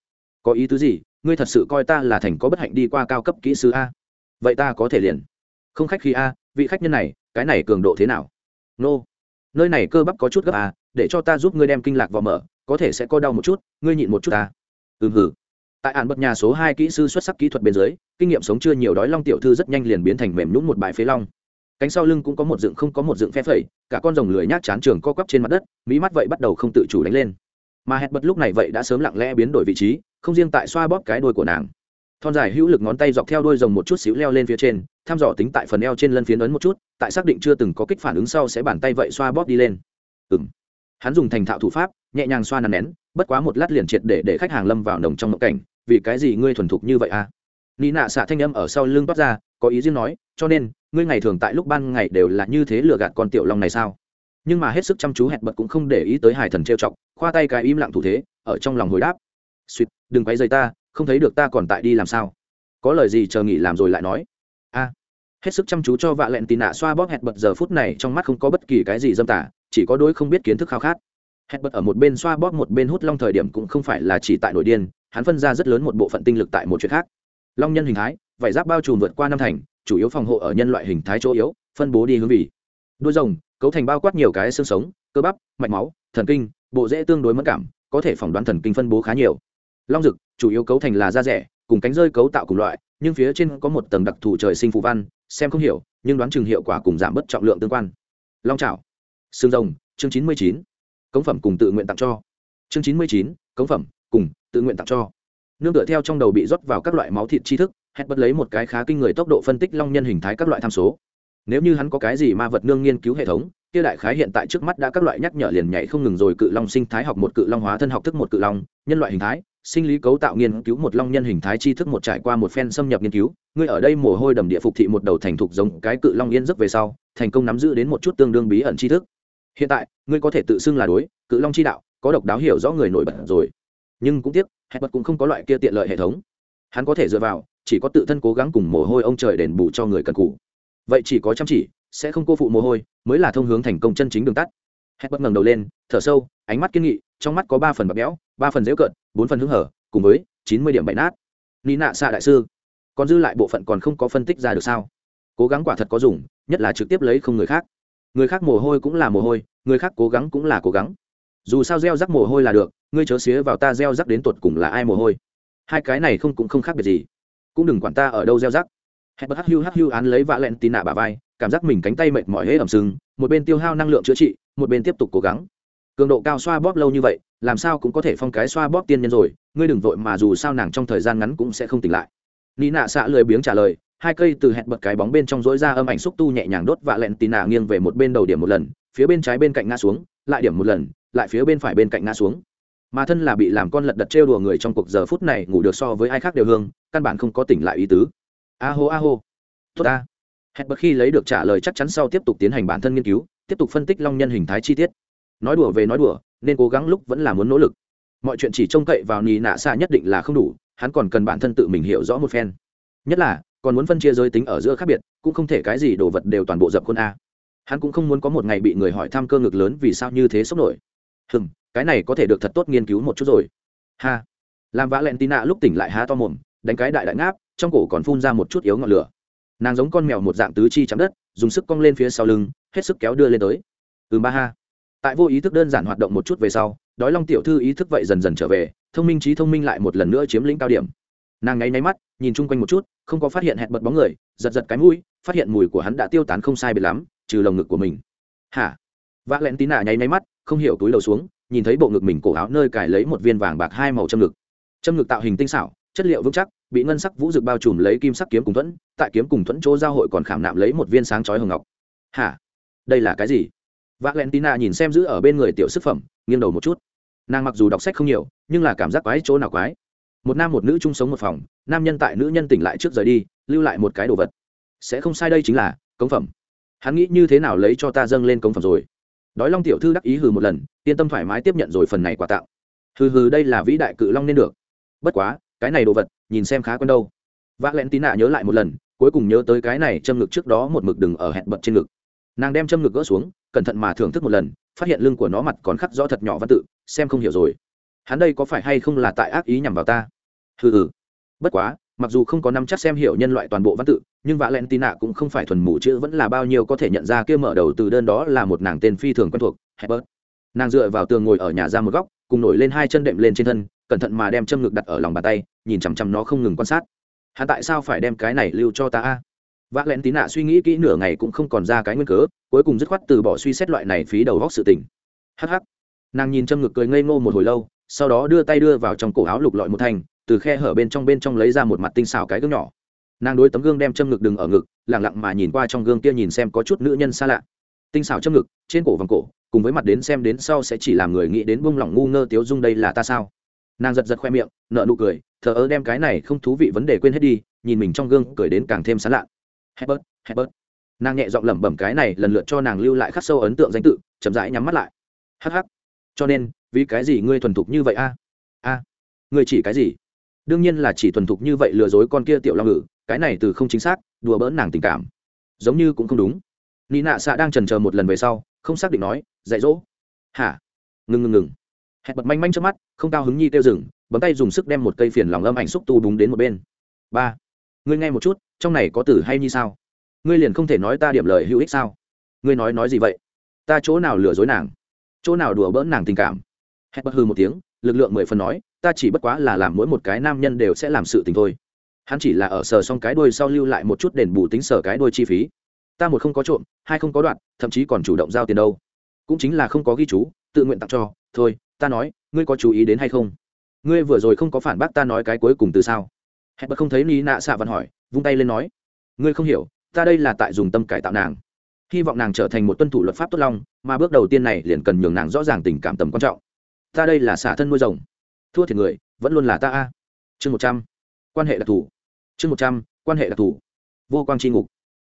có ý tứ gì? Ngươi thật sự coi ta là thành có bất hạnh đi qua cao cấp kỹ sư a? Vậy ta có thể liền. Không khách khi a, vị khách nhân này, cái này cường độ thế nào? Nô. Nơi này cơ bắp có chút gấp a, để cho ta giúp ngươi đem kinh lạc vào mở, có thể sẽ có đau một chút, ngươi nhịn một chút ta ừm hử tại ạn bậc nhà số hai kỹ sư xuất sắc kỹ thuật bên dưới, kinh nghiệm sống chưa nhiều đói long tiểu thư rất nhanh liền biến thành mềm nhũng một bài phế long. Cánh sau lưng cũng có một dựng không có một dựng phe phẩy, cả con rồng lười nhác chán trường co quắp trên mặt đất mỹ mắt vậy bắt đầu không tự chủ đánh lên mà hẹn bật lúc này vậy đã sớm lặng lẽ biến đổi vị trí, không riêng tại xoa bóp cái đuôi của nàng. Thon dài hữu lực ngón tay dọc theo đuôi rồng một chút xíu leo lên phía trên, thăm dò tính tại phần eo trên lân phiến ấn một chút, tại xác định chưa từng có kích phản ứng sau sẽ bàn tay vậy xoa bóp đi lên. Ừ m hắn dùng thành thạo thủ pháp, nhẹ nhàng xoa nắn nén, bất quá một lát liền triệt để để khách hàng lâm vào nồng trong mộng cảnh, vì cái gì ngươi thuần thục như vậy à? Nị nạ xạ thanh âm ở sau lưng toát ra, có ý riêng nói, cho nên, ngươi ngày thường tại lúc ban ngày đều là như thế lừa gạt con tiểu long này sao? Nhưng mà hết sức chăm chú hẹn bật cũng không để ý tới hải thần trêu chọc khoa tay cái im lặng thủ thế, ở trong lòng hồi đáp. Suýt đừng quay dây ta, không thấy được ta còn tại đi làm sao? Có lời gì chờ nghỉ làm rồi lại nói. A. Hết sức chăm chú cho vạ lẹn tì nạ xoa bóp hẹn bật giờ phút này trong mắt không có bất kỳ cái gì dâm tả chỉ có đôi không biết kiến thức khao khát. Hẹn bật ở một bên xoa bóp một bên hút long thời điểm cũng không phải là chỉ tại nội điên, hắn phân ra rất lớn một bộ phận tinh lực tại một chuyện khác. Long nhân hình thái vảy giáp bao trùm vượt qua năm thành, chủ yếu phòng hộ ở nhân loại hình thái chỗ yếu, phân bố đi hướng vị. Đuôi rồng, cấu thành bao quát nhiều cái xương sống, cơ bắp, mạch máu, thần kinh bộ rễ tương đối mất cảm, có thể phỏng đoán thần kinh phân bố khá nhiều. Long dực, chủ yếu cấu thành là da rẻ, cùng cánh rơi cấu tạo cùng loại, nhưng phía trên có một tầng đặc thù trời sinh phù văn, xem không hiểu, nhưng đoán chừng hiệu quả cùng giảm bớt trọng lượng tương quan. Long trào xương rồng, chương chín mươi chín, cống phẩm cùng tự nguyện tặng cho. Chương chín mươi chín, cống phẩm cùng tự nguyện tặng cho. Nương tựa theo trong đầu bị rót vào các loại máu thịt tri thức hét bất lấy một cái khá kinh người tốc độ phân tích long nhân hình thái các loại tham số. Nếu như hắn có cái gì ma vật nương nghiên cứu hệ thống kia đại khái hiện tại trước mắt đã các loại nhắc nhở liền nhảy không ngừng rồi, cự long sinh thái học một, cự long hóa thân học thức một, cự long, nhân loại hình thái, sinh lý cấu tạo nghiên cứu một, long nhân hình thái tri thức một, trải qua một phen xâm nhập nghiên cứu. Ngươi ở đây mồ hôi đầm địa phục thị một đầu thành thục giống cái cự long yên giấc về sau, thành công nắm giữ đến một chút tương đương bí ẩn tri thức. Hiện tại, ngươi có thể tự xưng là đối, cự long chi đạo, có độc đáo hiểu rõ người nổi bật rồi. Nhưng cũng tiếc, hẹn bật cũng không có loại kia tiện lợi hệ thống. Hắn có thể dựa vào, chỉ có tự thân cố gắng cùng mồ hôi ông trời đền bù cho người cần cũ vậy chỉ có chăm chỉ, sẽ không cô phụ mồ hôi, mới là thông hướng thành công chân chính đường tắt. Hét bật ngẩng đầu lên, thở sâu, ánh mắt kiên nghị, trong mắt có ba phần bạc béo ba phần dễu cợt, bốn phần hứng hở, cùng với chín mươi điểm bậy nát. Ni nạ xạ đại sư, còn dư lại bộ phận còn không có phân tích ra được sao? Cố gắng quả thật có dùng, nhất là trực tiếp lấy không người khác. Người khác mồ hôi cũng là mồ hôi, người khác cố gắng cũng là cố gắng. Dù sao gieo rắc mồ hôi là được, ngươi chớ xía vào ta gieo rắc đến tột cùng là ai mồ hôi. Hai cái này không cũng không khác biệt gì. Cũng đừng quản ta ở đâu gieo rắc hẹn bật hắc hưu hắc hưu án lấy vạ lẹn tì nạ bà vai, cảm giác mình cánh tay mệt mỏi hết ẩm sưng một bên tiêu hao năng lượng chữa trị, một bên tiếp tục cố gắng. Cường độ cao xoa bóp lâu như vậy, làm sao cũng có thể phong cái xoa bóp tiên nhân rồi, ngươi đừng vội mà dù sao nàng trong thời gian ngắn cũng sẽ không tỉnh lại. Nị nạ xạ lười biếng trả lời, hai cây từ hẹn bật cái bóng bên trong dối ra âm ảnh xúc tu nhẹ nhàng đốt vạ lẹn tì nạ nghiêng về một bên đầu điểm một lần, phía bên trái bên cạnh ngã xuống, lại điểm một lần, lại phía bên phải bên cạnh ngã xuống. Mà thân là bị làm con lật đật trêu đùa người trong cuộc giờ phút này ngủ được so với ai khác đều hương, căn bản không có tỉnh lại ý tứ a hô a hô. Tốt a hẹn bật khi lấy được trả lời chắc chắn sau tiếp tục tiến hành bản thân nghiên cứu, tiếp tục phân tích long nhân hình thái chi tiết. Nói đùa về nói đùa, nên cố gắng lúc vẫn là muốn nỗ lực. Mọi chuyện chỉ trông cậy vào nì nạ xa nhất định là không đủ, hắn còn cần bản thân tự mình hiểu rõ một phen. Nhất là, còn muốn phân chia giới tính ở giữa khác biệt, cũng không thể cái gì đồ vật đều toàn bộ dập khuôn a. Hắn cũng không muốn có một ngày bị người hỏi thăm cơ ngực lớn vì sao như thế sốc nổi. Hừm, cái này có thể được thật tốt nghiên cứu một chút rồi. Ha. Làm vã len nạ lúc tỉnh lại há to mồm, đánh cái đại đại ngáp trong cổ còn phun ra một chút yếu ngọn lửa. Nàng giống con mèo một dạng tứ chi chạm đất, dùng sức cong lên phía sau lưng, hết sức kéo đưa lên tới. Ừ ba ha. Tại vô ý thức đơn giản hoạt động một chút về sau, đói long tiểu thư ý thức vậy dần dần trở về, thông minh trí thông minh lại một lần nữa chiếm lĩnh cao điểm. Nàng ngáy nháy mắt, nhìn chung quanh một chút, không có phát hiện hẹn bật bóng người, giật giật cái mũi, phát hiện mùi của hắn đã tiêu tán không sai biệt lắm, trừ lồng ngực của mình. Hả? Vã lẹn tí nạ nháy nháy mắt, không hiểu túi đầu xuống, nhìn thấy bộ ngực mình cổ áo nơi cài lấy một viên vàng bạc hai màu châm ngực. Châm ngực tạo hình tinh xảo, chất liệu vững chắc bị ngân sắc vũ rực bao trùm lấy kim sắc kiếm cùng thuẫn, tại kiếm cùng thuẫn chỗ giao hội còn khảm nạm lấy một viên sáng chói hồng ngọc. Hả? Đây là cái gì? Valentina nhìn xem giữ ở bên người tiểu sức phẩm, nghiêng đầu một chút. Nàng mặc dù đọc sách không nhiều, nhưng là cảm giác quái chỗ nào quái. Một nam một nữ chung sống một phòng, nam nhân tại nữ nhân tỉnh lại trước rời đi, lưu lại một cái đồ vật. Sẽ không sai đây chính là, cống phẩm. Hắn nghĩ như thế nào lấy cho ta dâng lên cống phẩm rồi? Đói long tiểu thư đắc ý hừ một lần, yên tâm thoải mái tiếp nhận rồi phần này quà tặng. Hừ hừ, đây là vĩ đại cự long nên được. Bất quá, cái này đồ vật nhìn xem khá quen đâu. V ạ l n tín nạ nhớ lại một lần, cuối cùng nhớ tới cái này châm ngực trước đó một mực đừng ở hẹn bật trên ngực. Nàng đem châm ngực gỡ xuống, cẩn thận mà thưởng thức một lần, phát hiện lưng của nó mặt còn khắc rõ thật nhỏ văn tự, xem không hiểu rồi. Hắn đây có phải hay không là tại ác ý nhằm vào ta? Hừ hừ. Bất quá, mặc dù không có năm chắc xem hiểu nhân loại toàn bộ văn tự, nhưng vạ len tì nạ cũng không phải thuần mù chữ vẫn là bao nhiêu có thể nhận ra kia mở đầu từ đơn đó là một nàng tên phi thường quen thuộc hebert nàng dựa vào tường ngồi ở nhà ra một góc, cùng nổi lên hai chân đệm lên trên thân cẩn thận mà đem châm ngực đặt ở lòng bàn tay, nhìn chằm chằm nó không ngừng quan sát. Hắn tại sao phải đem cái này lưu cho ta a? Vác lén tí nạ suy nghĩ kỹ nửa ngày cũng không còn ra cái nguyên cớ, cuối cùng dứt khoát từ bỏ suy xét loại này phí đầu góc sự tình. Hh nàng nhìn châm ngực cười ngây ngô một hồi lâu, sau đó đưa tay đưa vào trong cổ áo lục lọi một thành từ khe hở bên trong bên trong lấy ra một mặt tinh xảo cái gương nhỏ. Nàng đối tấm gương đem châm ngực đừng ở ngực lẳng lặng mà nhìn qua trong gương kia nhìn xem có chút nữ nhân xa lạ. Tinh xảo châm ngực, trên cổ vòng cổ, cùng với mặt đến xem đến sau sẽ chỉ làm người nghĩ đến bông lỏng ngu ngơ tiếu dung đây là ta sao? Nàng giật giật khoe miệng nợ nụ cười, thờ ơ đem cái này không thú vị vấn đề quên hết đi, nhìn mình trong gương cười đến càng thêm sán lạ hebert hebert nàng nhẹ giọng lẩm bẩm cái này lần lượt cho nàng lưu lại khắc sâu ấn tượng danh tự, chậm rãi nhắm mắt lại. Hh cho nên, vì cái gì ngươi thuần thục như vậy a? A. Ngươi chỉ cái gì? Đương nhiên là chỉ thuần thục như vậy lừa dối con kia tiểu long ngự cái này từ không chính xác, đùa bỡn nàng tình cảm. Giống như cũng không đúng. Nị nạ xạ đang trần chờ một lần về sau, không xác định nói, dạy dỗ. Hả? Ngừng ngừng ngừng. Hẹn bật manh manh trước mắt không cao hứng nhi tiêu rừng bấm tay dùng sức đem một cây phiền lòng âm ảnh xúc tu búng đến một bên. Ba, ngươi nghe một chút, trong này có từ hay như sao? Ngươi liền không thể nói ta điểm lời hữu ích sao? Ngươi nói nói gì vậy? Ta chỗ nào lừa dối nàng? Chỗ nào đùa bỡn nàng tình cảm? Hét bất hư một tiếng, lực lượng mười phần nói, ta chỉ bất quá là làm mỗi một cái nam nhân đều sẽ làm sự tình thôi. Hắn chỉ là ở sờ xong cái đuôi sau lưu lại một chút đền bù tính sờ cái đuôi chi phí. Ta một không có trộm, hai không có đoạn thậm chí còn chủ động giao tiền đâu. Cũng chính là không có ghi chú, tự nguyện tặng cho, thôi, ta nói ngươi có chú ý đến hay không? Ngươi vừa rồi không có phản bác ta nói cái cuối cùng từ sao? Hẹn bật không thấy ni nạ xạ văn hỏi, vung tay lên nói. Ngươi không hiểu, ta đây là tại dùng tâm cải tạo nàng. Hy vọng nàng trở thành một tuân thủ luật pháp tốt long, mà bước đầu tiên này liền cần nhường nàng rõ ràng tình cảm tầm quan trọng. Ta đây là xả thân nuôi rồng. Thua thiệt người, vẫn luôn là ta a. Chương một trăm. Quan hệ đặc thù. Chương một trăm, quan hệ đặc thù. Vô quang c ngục.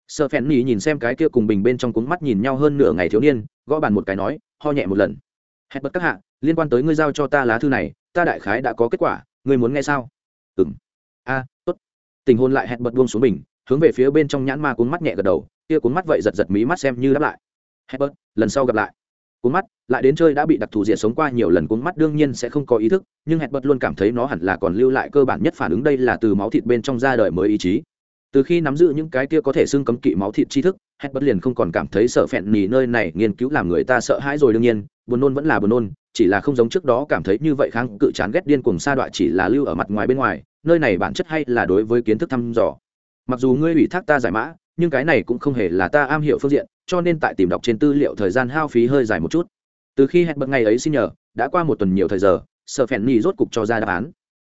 Sợ phèn nỉ nhìn xem cái kia cùng bình bên trong cuốn mắt nhìn nhau hơn nửa ngày thiếu niên, gõ bàn một cái nói, ho nhẹ một lần hẹn bật các hạ liên quan tới ngươi giao cho ta lá thư này ta đại khái đã có kết quả ngươi muốn nghe sao? Ừ m a tốt. Tình hôn lại hẹn bật buông xuống mình, hướng về phía bên trong nhãn ma cuốn mắt nhẹ gật đầu kia cuốn mắt vậy giật giật mí mắt xem như đáp lại. Hẹn bật lần sau gặp lại. Cuốn mắt lại đến chơi đã bị đặc thù diệt sống qua nhiều lần cuốn mắt đương nhiên sẽ không có ý thức nhưng hẹn bật luôn cảm thấy nó hẳn là còn lưu lại cơ bản nhất phản ứng đây là từ máu thịt bên trong ra đời mới ý chí từ khi nắm giữ những cái kia có thể xưng cấm kỵ máu thịt tri thức hẹn bất liền không còn cảm thấy sợ phẹn nỉ nơi này nghiên cứu làm người ta sợ hãi rồi đương nhiên, buồn nôn vẫn là buồn nôn, chỉ là không giống trước đó cảm thấy như vậy kháng cự chán ghét điên cuồng sa đọa chỉ là lưu ở mặt ngoài bên ngoài, nơi này bản chất hay là đối với kiến thức thăm dò. Mặc dù ngươi ủy thác ta giải mã, nhưng cái này cũng không hề là ta am hiểu phương diện, cho nên tại tìm đọc trên tư liệu thời gian hao phí hơi dài một chút. Từ khi hẹn bật ngày ấy xin nhờ, đã qua một tuần nhiều thời giờ, sợ phèn nhì rốt cục cho ra đáp án.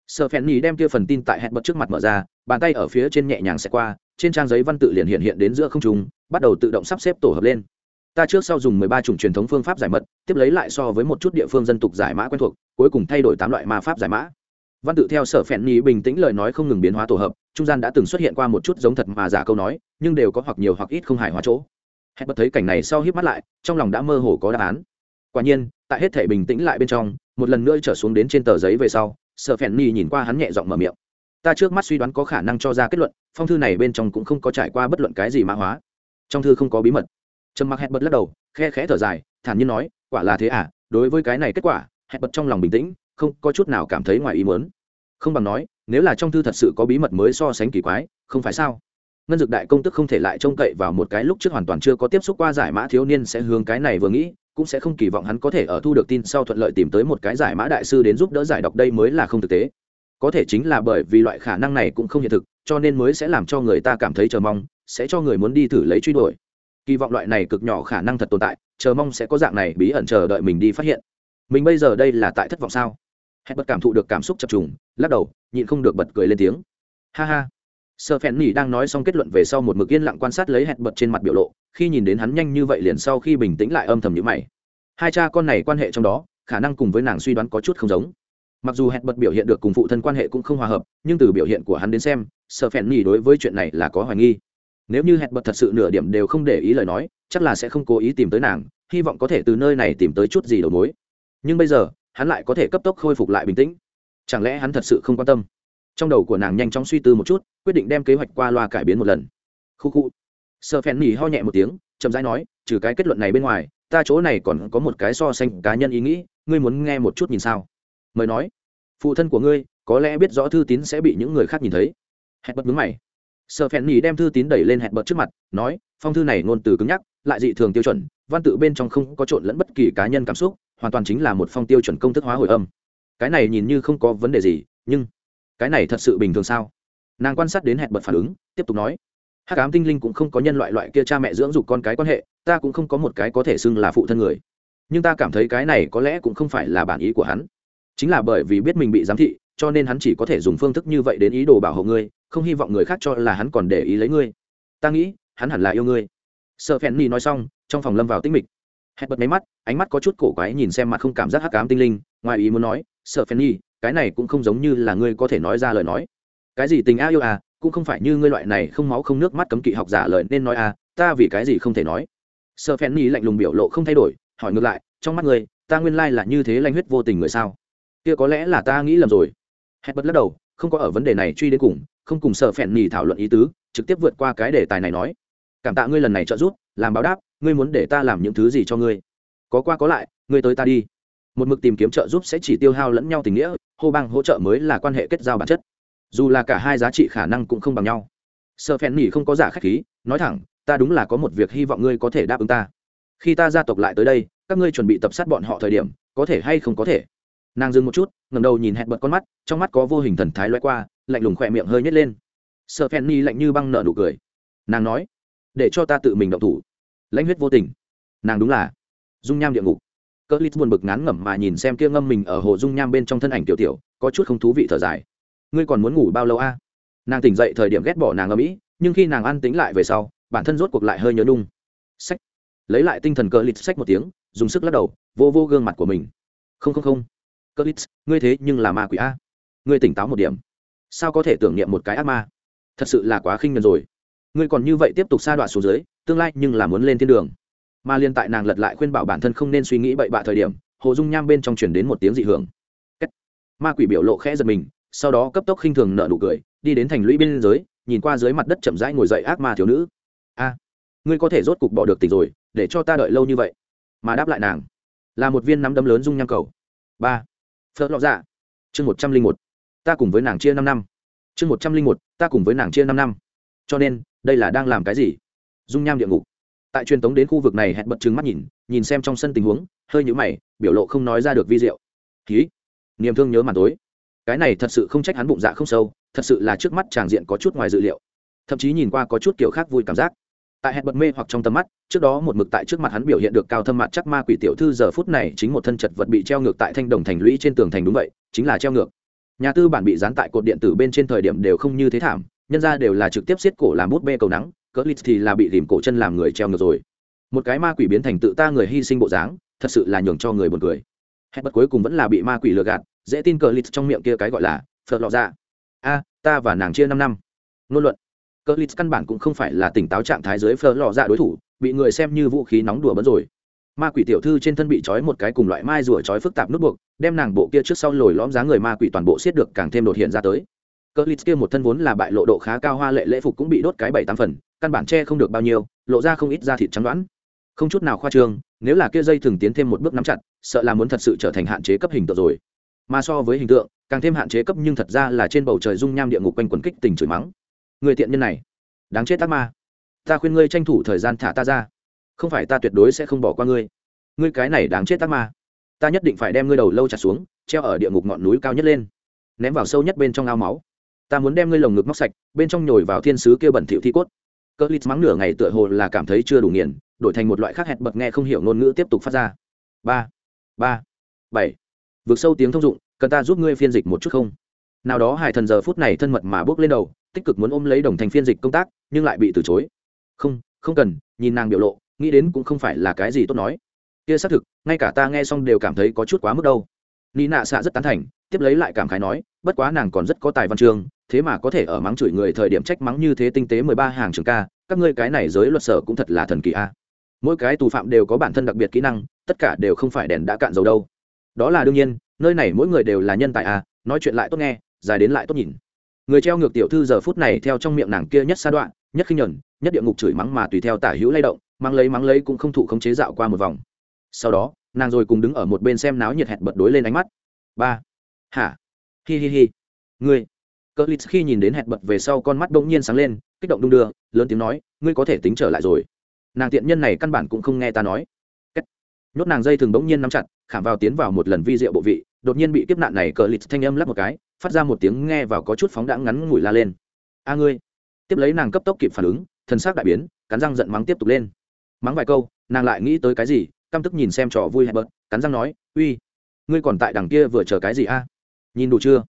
Sợ phèn nhì đem kia phần tin tại hẹn bật trước mặt mở ra bàn tay ở phía trên nhẹ nhàng xẹt qua, trên trang giấy văn tự liền hiện hiện đến giữa không trung, bắt đầu tự động sắp xếp tổ hợp lên. Ta trước sau dùng mười ba chủng truyền thống phương pháp giải mật, tiếp lấy lại so với một chút địa phương dân tục giải mã quen thuộc, cuối cùng thay đổi tám loại ma pháp giải mã. Văn tự theo sở phèn nhì bình tĩnh lời nói không ngừng biến hóa tổ hợp, trung gian đã từng xuất hiện qua một chút giống thật mà giả câu nói, nhưng đều có hoặc nhiều hoặc ít không hài hòa chỗ. Hẹn bật thấy cảnh này sau hiếp mắt lại, trong lòng đã mơ hồ có đáp án. Quả nhiên, tại hết thể bình tĩnh lại bên trong, một lần nữa trở xuống đến trên tờ giấy về sau, sở phèn ni nhìn qua hắn nhẹ giọng mở miệng ta trước mắt suy đoán có khả năng cho ra kết luận, phong thư này bên trong cũng không có trải qua bất luận cái gì mã hóa. Trong thư không có bí mật. Trầm mặc hẹn bật lắc đầu, khe khẽ thở dài, thản nhiên nói, quả là thế à đối với cái này kết quả, hẹn bật trong lòng bình tĩnh, không có chút nào cảm thấy ngoài ý muốn. Không bằng nói, nếu là trong thư thật sự có bí mật mới so sánh kỳ quái, không phải sao? Ngân dược đại công tức không thể lại trông cậy vào một cái lúc trước hoàn toàn chưa có tiếp xúc qua giải mã thiếu niên sẽ hướng cái này vừa nghĩ, cũng sẽ không kỳ vọng hắn có thể ở thu được tin sau thuận lợi tìm tới một cái giải mã đại sư đến giúp đỡ giải đọc đây mới là không thực tế có thể chính là bởi vì loại khả năng này cũng không hiện thực, cho nên mới sẽ làm cho người ta cảm thấy chờ mong, sẽ cho người muốn đi thử lấy truy đuổi. Kỳ vọng loại này cực nhỏ khả năng thật tồn tại, chờ mong sẽ có dạng này bí ẩn chờ đợi mình đi phát hiện. Mình bây giờ đây là tại thất vọng sao? Hẹn bật cảm thụ được cảm xúc chập trùng, lắc đầu, nhịn không được bật cười lên tiếng. Ha ha. Sợ phèn nỉ đang nói xong kết luận về sau một mực yên lặng quan sát lấy hẹn bật trên mặt biểu lộ, khi nhìn đến hắn nhanh như vậy liền sau khi bình tĩnh lại âm thầm nhữ mày. Hai cha con này quan hệ trong đó, khả năng cùng với nàng suy đoán có chút không giống mặc dù hẹn bật biểu hiện được cùng phụ thân quan hệ cũng không hòa hợp, nhưng từ biểu hiện của hắn đến xem sợ phèn nhì đối với chuyện này là có hoài nghi. Nếu như hẹn bật thật sự nửa điểm đều không để ý lời nói, chắc là sẽ không cố ý tìm tới nàng, hy vọng có thể từ nơi này tìm tới chút gì đầu mối. Nhưng bây giờ, hắn lại có thể cấp tốc khôi phục lại bình tĩnh. Chẳng lẽ hắn thật sự không quan tâm? Trong đầu của nàng nhanh chóng suy tư một chút, quyết định đem kế hoạch qua loa cải biến một lần. Khu khu. Sợ phèn nỉ ho nhẹ một tiếng, chậm rãi nói, trừ cái kết luận này bên ngoài, ta chỗ này còn có một cái so sánh cá nhân ý nghĩ, ngươi muốn nghe một chút nhìn sao? Mời nói. Phụ thân của ngươi, có lẽ biết rõ thư tín sẽ bị những người khác nhìn thấy. Hẹn bật mướn mày. Sợ phèn nhì đem thư tín đẩy lên hẹn bật trước mặt, nói, phong thư này ngôn từ cứng nhắc, lại dị thường tiêu chuẩn, văn tự bên trong không có trộn lẫn bất kỳ cá nhân cảm xúc, hoàn toàn chính là một phong tiêu chuẩn công thức hóa hồi âm. Cái này nhìn như không có vấn đề gì, nhưng cái này thật sự bình thường sao? Nàng quan sát đến hẹn bật phản ứng, tiếp tục nói hát cám tinh linh cũng không có nhân loại loại kia cha mẹ dưỡng dục con cái quan hệ, ta cũng không có một cái có thể xưng là phụ thân người. Nhưng ta cảm thấy cái này có lẽ cũng không phải là bản ý của hắn chính là bởi vì biết mình bị giám thị, cho nên hắn chỉ có thể dùng phương thức như vậy đến ý đồ bảo hộ ngươi, không hy vọng người khác cho là hắn còn để ý lấy ngươi. Ta nghĩ, hắn hẳn là yêu ngươi. Sợ phèn ni nói xong, trong phòng lâm vào tĩnh mịch. Hẹn bật máy mắt, ánh mắt có chút cổ quái nhìn xem mặt không cảm giác hắc cám tinh linh, ngoài ý muốn nói, sợ phèn ni cái này cũng không giống như là ngươi có thể nói ra lời nói. Cái gì tình a yêu à cũng không phải như ngươi loại này không máu không nước mắt cấm kỵ học giả lời nên nói à ta vì cái gì không thể nói. Sợ phèn ni lạnh lùng biểu lộ không thay đổi, hỏi ngược lại, trong mắt ngươi, ta nguyên lai là như thế lanh huyết vô tình người sao? Kia có lẽ là ta nghĩ lầm rồi. Hẹn bật lắc đầu, không có ở vấn đề này truy đến cùng, không cùng sợ phèn nhì thảo luận ý tứ, trực tiếp vượt qua cái đề tài này nói. Cảm tạ ngươi lần này trợ giúp, làm báo đáp, ngươi muốn để ta làm những thứ gì cho ngươi? Có qua có lại, ngươi tới ta đi. Một mực tìm kiếm trợ giúp sẽ chỉ tiêu hao lẫn nhau tình nghĩa, hô bang hỗ trợ mới là quan hệ kết giao bản chất. Dù là cả hai giá trị khả năng cũng không bằng nhau. Sợ phèn nhỉ không có giả khách khí, nói thẳng, ta đúng là có một việc hy vọng ngươi có thể đáp ứng ta. Khi ta gia tộc lại tới đây, các ngươi chuẩn bị tập sát bọn họ thời điểm, có thể hay không có thể? Nàng dừng một chút ngầm đầu nhìn hẹn bật con mắt, trong mắt có vô hình thần thái loay qua, lạnh lùng khỏe miệng hơi nhét lên. Sợ phen ni lạnh như băng nợ nụ cười. Nàng nói, để cho ta tự mình động thủ. Lãnh huyết vô tình. Nàng đúng là dung nham địa ngục. Cỡ lít buồn bực ngán ngẩm mà nhìn xem kia ngâm mình ở hồ dung nham bên trong thân ảnh tiểu tiểu, có chút không thú vị thở dài. Ngươi còn muốn ngủ bao lâu a? Nàng tỉnh dậy thời điểm ghét bỏ nàng ở mỹ nhưng khi nàng ăn tính lại về sau, bản thân rốt cuộc lại hơi nhớ nung sách. Lấy lại tinh thần cỡ lít sách một tiếng, dùng sức lắc đầu, vô vô gương mặt của mình. Không không không cỡ lít ngươi thế nhưng là ma quỷ a. Ngươi tỉnh táo một điểm. Sao có thể tưởng niệm một cái ác ma? Thật sự là quá khinh nhân rồi. Ngươi còn như vậy tiếp tục sa đoạn xuống dưới tương lai nhưng là muốn lên thiên đường. Mà liên tại nàng lật lại khuyên bảo bản thân không nên suy nghĩ bậy bạ thời điểm hồ dung nham bên trong chuyển đến một tiếng dị hưởng. Ma quỷ biểu lộ khẽ giật mình sau đó cấp tốc khinh thường nợ nụ cười đi đến thành lũy bên dưới, nhìn qua dưới mặt đất chậm rãi ngồi dậy ác ma thiếu nữ. A ngươi có thể rốt cục bỏ được tỉnh rồi để cho ta đợi lâu như vậy. Mà đáp lại nàng là một viên nắm đấm lớn dung nham cầu. Ba phớt lọ dạ. Chương một trăm linh một, ta cùng với nàng chia năm năm. Chương một trăm linh một, ta cùng với nàng chia năm năm. Cho nên, đây là đang làm cái gì? Dung nham địa ngục. Tại truyền tống đến khu vực này hẹn bật trừng mắt nhìn nhìn xem trong sân tình huống, hơi nhũ mày, biểu lộ không nói ra được vi diệu. Ký niềm thương nhớ màn tối. Cái này thật sự không trách hắn bụng dạ không sâu, thật sự là trước mắt tràng diện có chút ngoài dự liệu. Thậm chí nhìn qua có chút kiểu khác vui cảm giác tại hẹn bật mê hoặc trong tầm mắt, trước đó một mực tại trước mặt hắn biểu hiện được cao thâm mặt chắc ma quỷ tiểu thư giờ phút này chính một thân chật vật bị treo ngược tại thanh đồng thành lũy trên tường thành đúng vậy, chính là treo ngược. Nhà tư bản bị dán tại cột điện tử bên trên thời điểm đều không như thế thảm, nhân ra đều là trực tiếp xiết cổ làm bút bê cầu nắng, cỡ lít thì là bị tìm cổ chân làm người treo ngược rồi. Một cái ma quỷ biến thành tự ta người hy sinh bộ dáng, thật sự là nhường cho người buồn cười. Hết bất cuối cùng vẫn là bị ma quỷ lừa gạt, dễ tin cờ lít trong miệng kia cái gọi là phật lọ ra a, ta và nàng chia năm năm. Ngôn luận cờ lít căn bản cũng không phải là tỉnh táo trạng thái dưới phờ lò ra đối thủ, bị người xem như vũ khí nóng đùa bấn rồi. Ma quỷ tiểu thư trên thân bị trói một cái cùng loại mai rùa trói phức tạp nút buộc, đem nàng bộ kia trước sau lồi lõm giá người ma quỷ toàn bộ siết được càng thêm đột hiện ra tới. Cỡ lít kia một thân vốn là bại lộ độ khá cao hoa lệ lễ phục cũng bị đốt cái bảy tám phần, căn bản che không được bao nhiêu, lộ ra không ít da thịt trắng đoán. Không chút nào khoa trương, nếu là kia dây thường tiến thêm một bước nắm chặt, sợ là muốn thật sự trở thành hạn chế cấp hình tượng rồi. Mà so với hình tượng, càng thêm hạn chế cấp nhưng thật ra là trên bầu trời dung nham địa ngục quanh quần kích tình chửi mắng người tiện nhân này, đáng chết tắc ma. Ta khuyên ngươi tranh thủ thời gian thả ta ra. Không phải ta tuyệt đối sẽ không bỏ qua ngươi. Ngươi cái này đáng chết tắc ma. Ta nhất định phải đem ngươi đầu lâu chặt xuống, treo ở địa ngục ngọn núi cao nhất lên. Ném vào sâu nhất bên trong ao máu. Ta muốn đem ngươi lồng ngực móc sạch, bên trong nhồi vào thiên sứ kia bẩn thỉu thi cốt. Cỡ lít mắng nửa ngày tựa hồ là cảm thấy chưa đủ nghiền, đổi thành một loại khác hẹn bật nghe không hiểu ngôn ngữ tiếp tục phát ra. Ba ba, bảy. Vượt sâu tiếng thông dụng, cần ta giúp ngươi phiên dịch một chút không? Nào đó hải thần giờ phút này thân mật mà bước lên đầu tích cực muốn ôm lấy đồng thành phiên dịch công tác, nhưng lại bị từ chối. Không không cần, nhìn nàng biểu lộ, nghĩ đến cũng không phải là cái gì tốt nói. Kia xác thực, ngay cả ta nghe xong đều cảm thấy có chút quá mức đâu. Ni nạ xạ rất tán thành, tiếp lấy lại cảm khái nói, bất quá nàng còn rất có tài văn chương thế mà có thể ở mắng chửi người thời điểm trách mắng như thế tinh tế mười ba hàng trường ca, các ngươi cái này giới luật sở cũng thật là thần kỳ a. Mỗi cái tù phạm đều có bản thân đặc biệt kỹ năng, tất cả đều không phải đèn đã cạn dầu đâu. Đó là đương nhiên, nơi này mỗi người đều là nhân tài a, nói chuyện lại tốt nghe, dài đến lại tốt nhìn người treo ngược tiểu thư giờ phút này theo trong miệng nàng kia nhất sa đoạn, nhất khinh nhẫn nhất địa ngục chửi mắng mà tùy theo tả hữu lay động mang lấy mắng lấy cũng không thụ khống chế dạo qua một vòng. Sau đó, nàng rồi cùng đứng ở một bên xem náo nhiệt hẹn bật đối lên ánh mắt. Ba. Hả? Hi hi hi. Ngươi. Cỡ lít khi nhìn đến hẹn bật về sau con mắt bỗng nhiên sáng lên, kích động đung đưa, lớn tiếng nói, ngươi có thể tính trở lại rồi. Nàng tiện nhân này căn bản cũng không nghe ta nói. Kết. nhốt nàng dây thường bỗng nhiên nắm chặt, khảm vào tiến vào một lần vi diệu bộ vị, đột nhiên bị kiếp nạn này cờ lít thanh âm lắp một cái phát ra một tiếng nghe vào có chút phóng đãng ngắn ngủi la lên. A ngươi. Tiếp lấy nàng cấp tốc kịp phản ứng, thân xác đại biến, cắn răng giận mắng tiếp tục lên. Mắng vài câu, nàng lại nghĩ tới cái gì, căm tức nhìn xem trò vui hẹn bật cắn răng nói, uy, ngươi còn tại đằng kia vừa chờ cái gì a? Nhìn đủ chưa?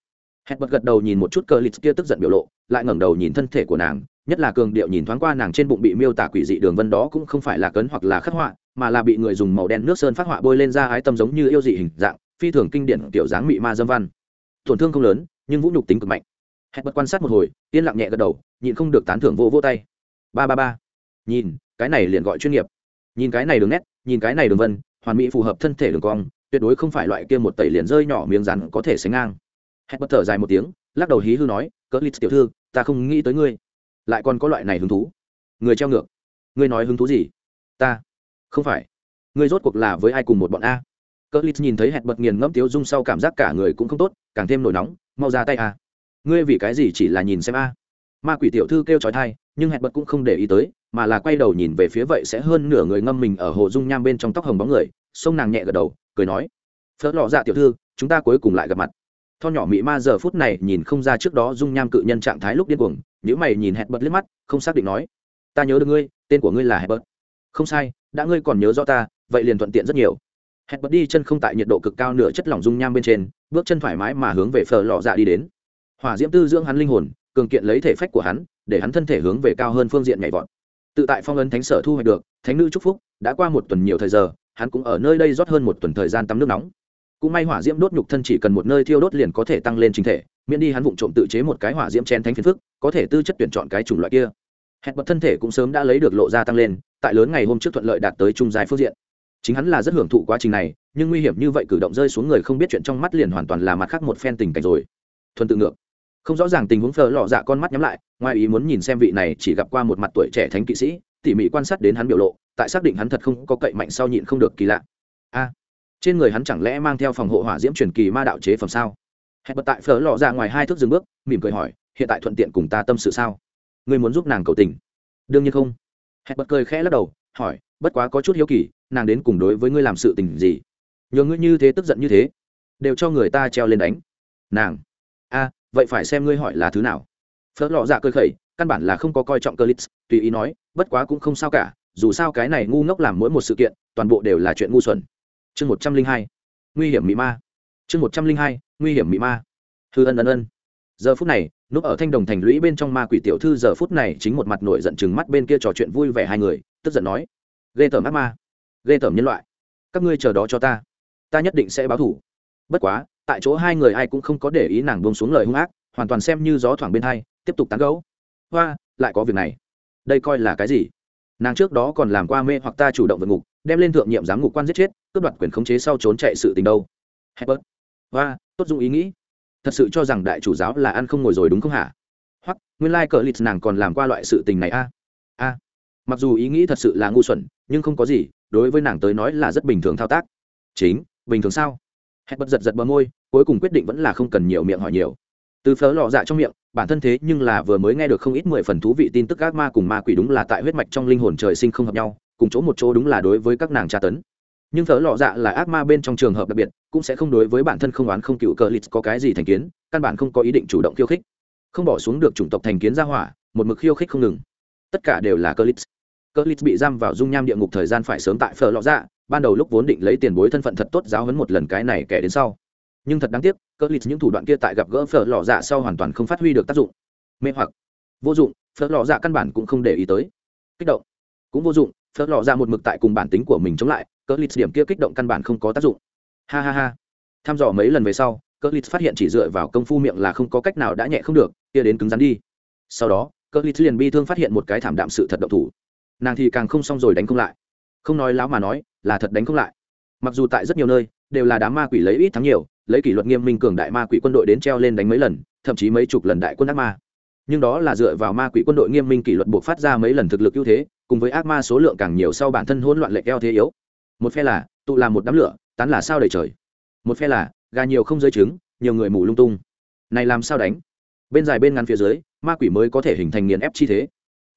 Hẹn bật gật đầu nhìn một chút cờ lít kia tức giận biểu lộ, lại ngẩng đầu nhìn thân thể của nàng, nhất là cường điệu nhìn thoáng qua nàng trên bụng bị miêu tả quỷ dị đường vân đó cũng không phải là cấn hoặc là khắc họa, mà là bị người dùng màu đen nước sơn phát họa bôi lên ra ái tâm giống như yêu dị hình dạng, phi thường kinh điển, kiểu dáng mị ma dâm văn tổn thương không lớn, nhưng vũ nhục tính cực mạnh. Hẹn bật quan sát một hồi, yên lặng nhẹ gật đầu, nhịn không được tán thưởng vô vô tay. Ba ba ba. Nhìn, cái này liền gọi chuyên nghiệp. Nhìn cái này đường nét, nhìn cái này đường vân, hoàn mỹ phù hợp thân thể đường cong, tuyệt đối không phải loại kia một tẩy liền rơi nhỏ miếng rắn có thể sánh ngang. Hẹn bất thở dài một tiếng, lắc đầu hí hư nói, cỡ lít tiểu thư, ta không nghĩ tới ngươi. Lại còn có loại này hứng thú. Người treo ngược. Ngươi nói hứng thú gì? Ta. Không phải. Ngươi rốt cuộc là với ai cùng một bọn a? Cỡ lít nhìn thấy hẹn bật nghiền ngẫm tiếu dung sau cảm giác cả người cũng không tốt, càng thêm nổi nóng, mau ra tay à? ngươi vì cái gì chỉ là nhìn xem a? Ma quỷ tiểu thư kêu trói thai nhưng hẹn bật cũng không để ý tới, mà là quay đầu nhìn về phía vậy sẽ hơn nửa người ngâm mình ở hồ dung nham bên trong tóc hồng bóng người sông nàng nhẹ gật đầu, cười nói, phớt lọ dạ tiểu thư, chúng ta cuối cùng lại gặp mặt. Tho nhỏ mị ma giờ phút này nhìn không ra trước đó dung nham cự nhân trạng thái lúc điên cuồng nếu mày nhìn hẹn bật liếc mắt, không xác định nói, ta nhớ được ngươi, tên của ngươi là hẹn bật. Không sai, đã ngươi còn nhớ rõ ta, vậy liền thuận tiện rất nhiều hẹn bật đi chân không tại nhiệt độ cực cao nửa chất lỏng dung nham bên trên, bước chân thoải mái mà hướng về phở lọ dạ đi đến. Hỏa diễm tư dưỡng hắn linh hồn, cường kiện lấy thể phách của hắn, để hắn thân thể hướng về cao hơn phương diện nhảy vọt. Tự tại phong ấn thánh sở thu hoạch được, thánh nữ chúc phúc, đã qua một tuần nhiều thời giờ, hắn cũng ở nơi đây rót hơn một tuần thời gian tắm nước nóng. Cũng may hỏa diễm đốt nhục thân chỉ cần một nơi thiêu đốt liền có thể tăng lên chính thể, miễn đi hắn vụng trộm tự chế một cái hỏa diễm chen thánh phiền phức, có thể tư chất tuyển chọn cái chủng loại kia. Hẹn bật thân thể cũng sớm đã lấy được lộ ra tăng lên, tại lớn ngày hôm trước thuận lợi đạt tới trung dài phương diện chính hắn là rất hưởng thụ quá trình này, nhưng nguy hiểm như vậy cử động rơi xuống người không biết chuyện trong mắt liền hoàn toàn là mặt khác một phen tình cảnh rồi. Thuần tự ngược. Không rõ ràng tình huống phờ lọ dạ con mắt nhắm lại, ngoài ý muốn nhìn xem vị này chỉ gặp qua một mặt tuổi trẻ thánh kỵ sĩ, tỉ mỉ quan sát đến hắn biểu lộ, tại xác định hắn thật không có cậy mạnh sau nhịn không được kỳ lạ. A, trên người hắn chẳng lẽ mang theo phòng hộ hỏa diễm truyền kỳ ma đạo chế phẩm sao? Hẹn bật tại phở lọ ra ngoài hai thước dừng bước, mỉm cười hỏi, hiện tại thuận tiện cùng ta tâm sự sao? Ngươi muốn giúp nàng cầu tình. Đương nhiên không. Hẹn bật cười khẽ lắc đầu, hỏi, bất quá có chút hiếu kỳ nàng đến cùng đối với ngươi làm sự tình gì? Nhờ ngươi như thế tức giận như thế, đều cho người ta treo lên đánh. Nàng, a, vậy phải xem ngươi hỏi là thứ nào. Phớt lọ dạ cơ khẩy, căn bản là không có coi trọng cơ lít tùy ý nói, bất quá cũng không sao cả, dù sao cái này ngu ngốc làm mỗi một sự kiện, toàn bộ đều là chuyện ngu xuẩn. Chương một trăm linh hai, nguy hiểm mỹ ma. Chương một trăm linh hai, nguy hiểm mỹ ma. Hư ân ân ân. Giờ phút này, núp ở thanh đồng thành lũy bên trong ma quỷ tiểu thư giờ phút này chính một mặt nổi giận chừng mắt bên kia trò chuyện vui vẻ hai người, tức giận nói, ghê tởm ác ma ghê tởm nhân loại các ngươi chờ đó cho ta ta nhất định sẽ báo thủ bất quá tại chỗ hai người ai cũng không có để ý nàng buông xuống lời hung ác hoàn toàn xem như gió thoảng bên hai tiếp tục tán gấu hoa lại có việc này đây coi là cái gì nàng trước đó còn làm qua mê hoặc ta chủ động vượt ngục đem lên thượng nhiệm giám ngục quan giết chết cướp đoạt quyền khống chế sau trốn chạy sự tình đâu Hebert. Hoa, tốt dụng ý nghĩ. Thật sự cho rằng đại chủ giáo là ăn không ngồi rồi đúng không hả? Hoặc, nguyên lai cờ lịt nàng còn làm qua loại sự tình này a. A. Mặc dù ý nghĩ thật sự là ngu xuẩn, nhưng không có gì, đối với nàng tới nói là rất bình thường thao tác. Chính, bình thường sao? Hebert giật giật bờ môi, cuối cùng quyết định vẫn là không cần nhiều miệng hỏi nhiều. Từ phớ lọ dạ trong miệng, bản thân thế nhưng là vừa mới nghe được không ít mười phần thú vị tin tức ác ma cùng ma quỷ đúng là tại huyết mạch trong linh hồn trời sinh không hợp nhau, cùng chỗ một chỗ đúng là đối với các nàng tra tấn nhưng thợ lọ dạ là ác ma bên trong trường hợp đặc biệt cũng sẽ không đối với bản thân không oán không cựu cờ lịch có cái gì thành kiến căn bản không có ý định chủ động khiêu khích không bỏ xuống được chủng tộc thành kiến ra hỏa một mực khiêu khích không ngừng tất cả đều là cờ lịch cờ lít bị giam vào dung nham địa ngục thời gian phải sớm tại phở lọ dạ ban đầu lúc vốn định lấy tiền bối thân phận thật tốt giáo hấn một lần cái này kẻ đến sau. Nhưng thật đáng tiếc cờ lít những thủ đoạn kia tại gặp gỡ phở lọ dạ sau hoàn toàn không phát huy được tác dụng. Mê hoặc. Vô dụng phở lọ dạ căn bản cũng không để ý tới. Kích động. Cũng vô dụng phớt lọ ra một mực tại cùng bản tính của mình chống lại cỡ lít điểm kia kích động căn bản không có tác dụng. Ha ha ha. Tham dò mấy lần về sau cỡ lít phát hiện chỉ dựa vào công phu miệng là không có cách nào đã nhẹ không được, kia đến cứng rắn đi. Sau đó cỡ lít liền bi thương phát hiện một cái thảm đạm sự thật động thủ nàng thì càng không xong rồi đánh không lại. Không nói láo mà nói, là thật đánh không lại. Mặc dù tại rất nhiều nơi, đều là đám ma quỷ lấy ít thắng nhiều, lấy kỷ luật nghiêm minh cường đại ma quỷ quân đội đến treo lên đánh mấy lần, thậm chí mấy chục lần đại quân ác ma. Nhưng đó là dựa vào ma quỷ quân đội nghiêm minh kỷ luật buộc phát ra mấy lần thực lực ưu thế, cùng với ác ma số lượng càng nhiều sau bản thân hỗn loạn lệch eo thế yếu. Một phe là, tụ làm một đám lửa, tán là sao đầy trời. Một phe là, gà nhiều không rơi trứng, nhiều người mù lung tung. Này làm sao đánh? Bên dài bên ngắn phía dưới, ma quỷ mới có thể hình thành nghiền ép chi thế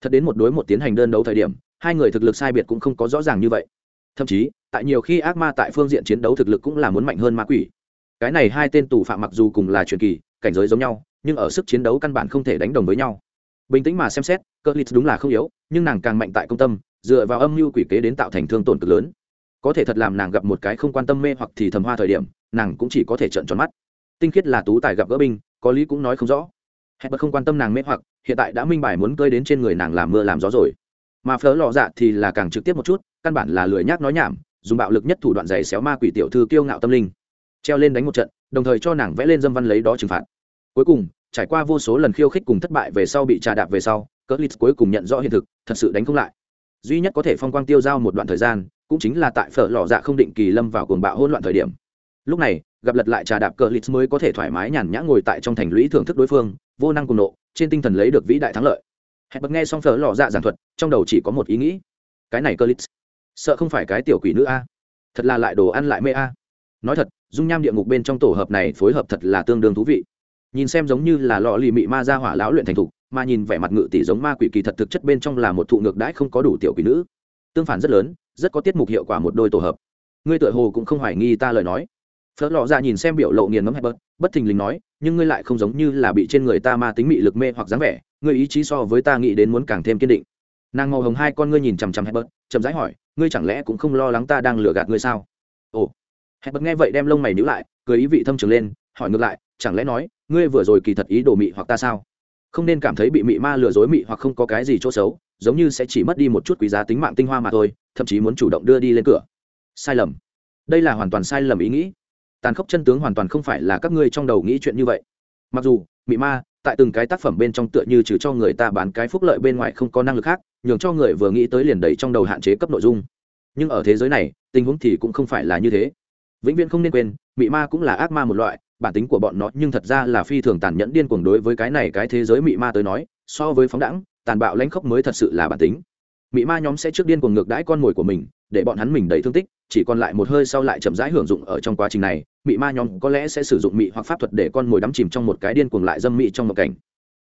thật đến một đối một tiến hành đơn đấu thời điểm, hai người thực lực sai biệt cũng không có rõ ràng như vậy. Thậm chí, tại nhiều khi ác ma tại phương diện chiến đấu thực lực cũng là muốn mạnh hơn ma quỷ. Cái này hai tên tù phạm mặc dù cùng là truyền kỳ, cảnh giới giống nhau, nhưng ở sức chiến đấu căn bản không thể đánh đồng với nhau. Bình tĩnh mà xem xét, cơ lít đúng là không yếu, nhưng nàng càng mạnh tại công tâm, dựa vào âm mưu quỷ kế đến tạo thành thương tổn cực lớn. Có thể thật làm nàng gặp một cái không quan tâm mê hoặc thì thầm hoa thời điểm, nàng cũng chỉ có thể trợn tròn mắt. Tinh khiết là tú tài gặp gỡ binh, có lý cũng nói không rõ hẹn bật không quan tâm nàng mê hoặc, hiện tại đã minh bài muốn cơi đến trên người nàng làm mưa làm gió rồi. Mà phớ lò dạ thì là càng trực tiếp một chút, căn bản là lười nhác nói nhảm, dùng bạo lực nhất thủ đoạn giày xéo ma quỷ tiểu thư kiêu ngạo tâm linh. Treo lên đánh một trận, đồng thời cho nàng vẽ lên dâm văn lấy đó trừng phạt. Cuối cùng, trải qua vô số lần khiêu khích cùng thất bại về sau bị trà đạp về sau cỡ lít cuối cùng nhận rõ hiện thực, thật sự đánh không lại. Duy nhất có thể phong quang tiêu giao một đoạn thời gian, cũng chính là tại phở lò dạ không định kỳ lâm vào cuồng bạo hỗn loạn thời điểm. Lúc này, gặp lật lại trà đạp cờ lít mới có thể thoải mái nhàn nhã ngồi tại trong thành lũy thưởng thức đối phương vô năng cùng nộ, trên tinh thần lấy được vĩ đại thắng lợi. Hẹn bật nghe xong phở lò dạ giảng thuật, trong đầu chỉ có một ý nghĩ. Cái này cơ lít sợ không phải cái tiểu quỷ nữ a. Thật là lại đồ ăn lại mê a. Nói thật, dung nham địa ngục bên trong tổ hợp này phối hợp thật là tương đương thú vị. Nhìn xem giống như là lọ lì mị ma ra hỏa lão luyện thành thục, mà nhìn vẻ mặt ngự tỷ giống ma quỷ kỳ thật thực chất bên trong là một thụ ngược đãi không có đủ tiểu quỷ nữ. Tương phản rất lớn, rất có tiết mục hiệu quả một đôi tổ hợp. Ngươi tựa hồ cũng không hoài nghi ta lời nói. Phớt lọ ra dạ nhìn xem biểu lộ nghiền ngấm hẹp bớt, bất thình lình nói nhưng ngươi lại không giống như là bị trên người ta ma tính mị lực mê hoặc dáng vẻ, ngươi ý chí so với ta nghĩ đến muốn càng thêm kiên định. Nàng màu hồng hai con ngươi nhìn chằm chằm hay bớt chậm rãi hỏi, ngươi chẳng lẽ cũng không lo lắng ta đang lừa gạt ngươi sao? Ồ. Hay bớt nghe vậy đem lông mày nhíu lại, cười ý vị thâm trường lên, hỏi ngược lại, chẳng lẽ nói, ngươi vừa rồi kỳ thật ý đồ mị hoặc ta sao? Không nên cảm thấy bị mị ma lừa dối mị hoặc không có cái gì chỗ xấu, giống như sẽ chỉ mất đi một chút quý giá tính mạng tinh hoa mà thôi, thậm chí muốn chủ động đưa đi lên cửa. Sai lầm. Đây là hoàn toàn sai lầm ý nghĩ tàn khốc chân tướng hoàn toàn không phải là các ngươi trong đầu nghĩ chuyện như vậy. Mặc dù, mị ma, tại từng cái tác phẩm bên trong tựa như trừ cho người ta bán cái phúc lợi bên ngoài không có năng lực khác, nhường cho người vừa nghĩ tới liền đầy trong đầu hạn chế cấp nội dung. Nhưng ở thế giới này, tình huống thì cũng không phải là như thế. Vĩnh viễn không nên quên, mị ma cũng là ác ma một loại, bản tính của bọn nó nhưng thật ra là phi thường tàn nhẫn điên cuồng đối với cái này cái thế giới mị ma tới nói, so với phóng đẳng tàn bạo lãnh khốc mới thật sự là bản tính. Mị ma nhóm sẽ trước điên cuồng ngược đãi con mồi của mình, để bọn hắn mình đầy thương tích chỉ còn lại một hơi sau lại chậm rãi hưởng dụng ở trong quá trình này, mị ma nhóm có lẽ sẽ sử dụng mị hoặc pháp thuật để con mồi đắm chìm trong một cái điên cuồng lại dâm mị trong một cảnh.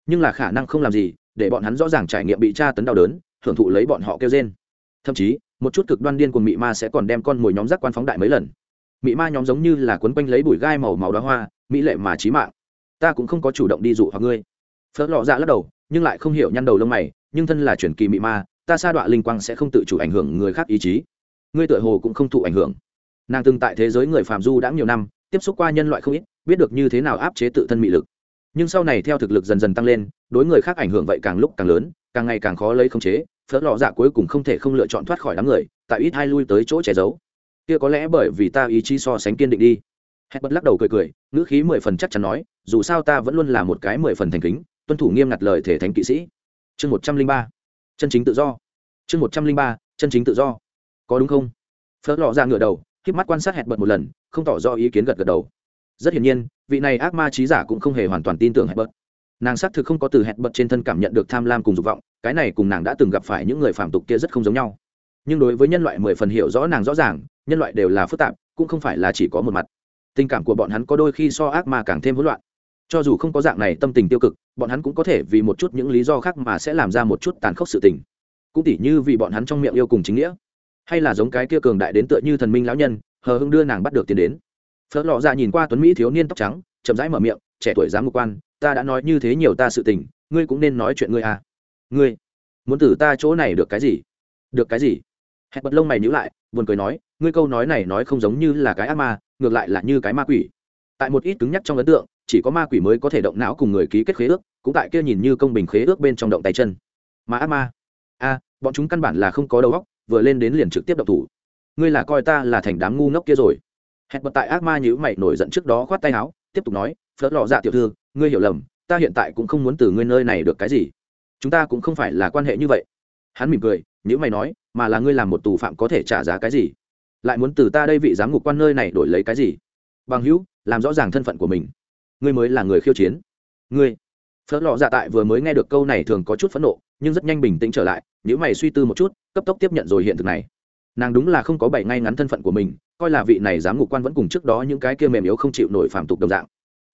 Nhưng là khả năng không làm gì, để bọn hắn rõ ràng trải nghiệm bị tra tấn đau đớn, hưởng thụ lấy bọn họ kêu trên thậm chí, một chút cực đoan điên cuồng mị ma sẽ còn đem con mồi nhóm giác quan phóng đại mấy lần. Mị ma nhóm giống như là quấn quanh lấy bụi gai màu màu đóa hoa, mỹ lệ mà trí mạng. Ta cũng không có chủ động đi dụ hoặc ngươi. Phớt lọ dạ lắc đầu, nhưng lại không hiểu nhăn đầu lông mày, nhưng thân là truyền kỳ mị ma, ta sa đọa linh quang sẽ không tự chủ ảnh hưởng người khác ý chí ngươi tựa hồ cũng không thụ ảnh hưởng. Nàng từng tại thế giới người phàm du đã nhiều năm, tiếp xúc qua nhân loại không ít, biết được như thế nào áp chế tự thân mị lực. Nhưng sau này theo thực lực dần dần tăng lên, đối người khác ảnh hưởng vậy càng lúc càng lớn, càng ngày càng khó lấy khống chế, phớt lọ dạ cuối cùng không thể không lựa chọn thoát khỏi đám người, tại ít hai lui tới chỗ che giấu. Kia có lẽ bởi vì ta ý chí so sánh kiên định đi. Hét bất lắc đầu cười cười, ngữ khí mười phần chắc chắn nói, dù sao ta vẫn luôn là một cái mười phần thành kính, tuân thủ nghiêm ngặt lời thể thánh kỵ sĩ. Chương một trăm linh ba, chân chính tự do. Chương một trăm linh ba, chân chính tự do có đúng không? Phớt lọ ra ngựa đầu k mắt quan sát hẹn bật một lần, không tỏ rõ ý kiến gật gật đầu. Rất hiển nhiên, vị này ác ma trí giả cũng không hề hoàn toàn tin tưởng hẹn bật. Nàng xác thực không có từ hẹn bật trên thân cảm nhận được tham lam cùng dục vọng, cái này cùng nàng đã từng gặp phải những người phạm tục kia rất không giống nhau. Nhưng đối với nhân loại mười phần hiểu rõ nàng rõ ràng, nhân loại đều là phức tạp, cũng không phải là chỉ có một mặt. Tình cảm của bọn hắn có đôi khi so ác ma càng thêm hỗn loạn. Cho dù không có dạng này tâm tình tiêu cực, bọn hắn cũng có thể vì một chút những lý do khác mà sẽ làm ra một chút tàn khốc sự tình. Cũng tỉ như vì bọn hắn trong miệng yêu cùng chính nghĩa hay là giống cái kia cường đại đến tựa như thần minh lão nhân, hờ hưng đưa nàng bắt được tiền đến. Phớt lọ ra dạ nhìn qua tuấn mỹ thiếu niên tóc trắng, chậm rãi mở miệng, trẻ tuổi dám ngục quan, ta đã nói như thế nhiều ta sự tình, ngươi cũng nên nói chuyện ngươi à. Ngươi? Muốn từ ta chỗ này được cái gì? Được cái gì? Hẹn bật lông mày nhữ lại, buồn cười nói, ngươi câu nói này nói không giống như là cái ác ma, ngược lại là như cái ma quỷ. Tại một ít cứng nhắc trong ấn tượng, chỉ có ma quỷ mới có thể động não cùng người ký kết khế ước, cũng tại kia nhìn như công bình khế ước bên trong động tay chân. Mà ác ma? A bọn chúng căn bản là không có đầu óc vừa lên đến liền trực tiếp động thủ. Ngươi là coi ta là thành đám ngu ngốc kia rồi. Hẹn bật tại ác ma nhữ mày nổi giận trước đó khoát tay áo, tiếp tục nói, phớt lọ dạ tiểu thư, ngươi hiểu lầm, ta hiện tại cũng không muốn từ ngươi nơi này được cái gì. Chúng ta cũng không phải là quan hệ như vậy. Hắn mỉm cười nhữ mày nói, mà là ngươi làm một tù phạm có thể trả giá cái gì? Lại muốn từ ta đây vị giám ngục quan nơi này đổi lấy cái gì? Bằng hữu, làm rõ ràng thân phận của mình. Ngươi mới là người khiêu chiến. Ngươi. Phớt lọ dạ tại vừa mới nghe được câu này thường có chút phẫn nộ nhưng rất nhanh bình tĩnh trở lại nếu mày suy tư một chút, cấp tốc tiếp nhận rồi hiện thực này. Nàng đúng là không có bảy ngay ngắn thân phận của mình, coi là vị này giám ngục quan vẫn cùng trước đó những cái kia mềm yếu không chịu nổi phàm tục đồng dạng.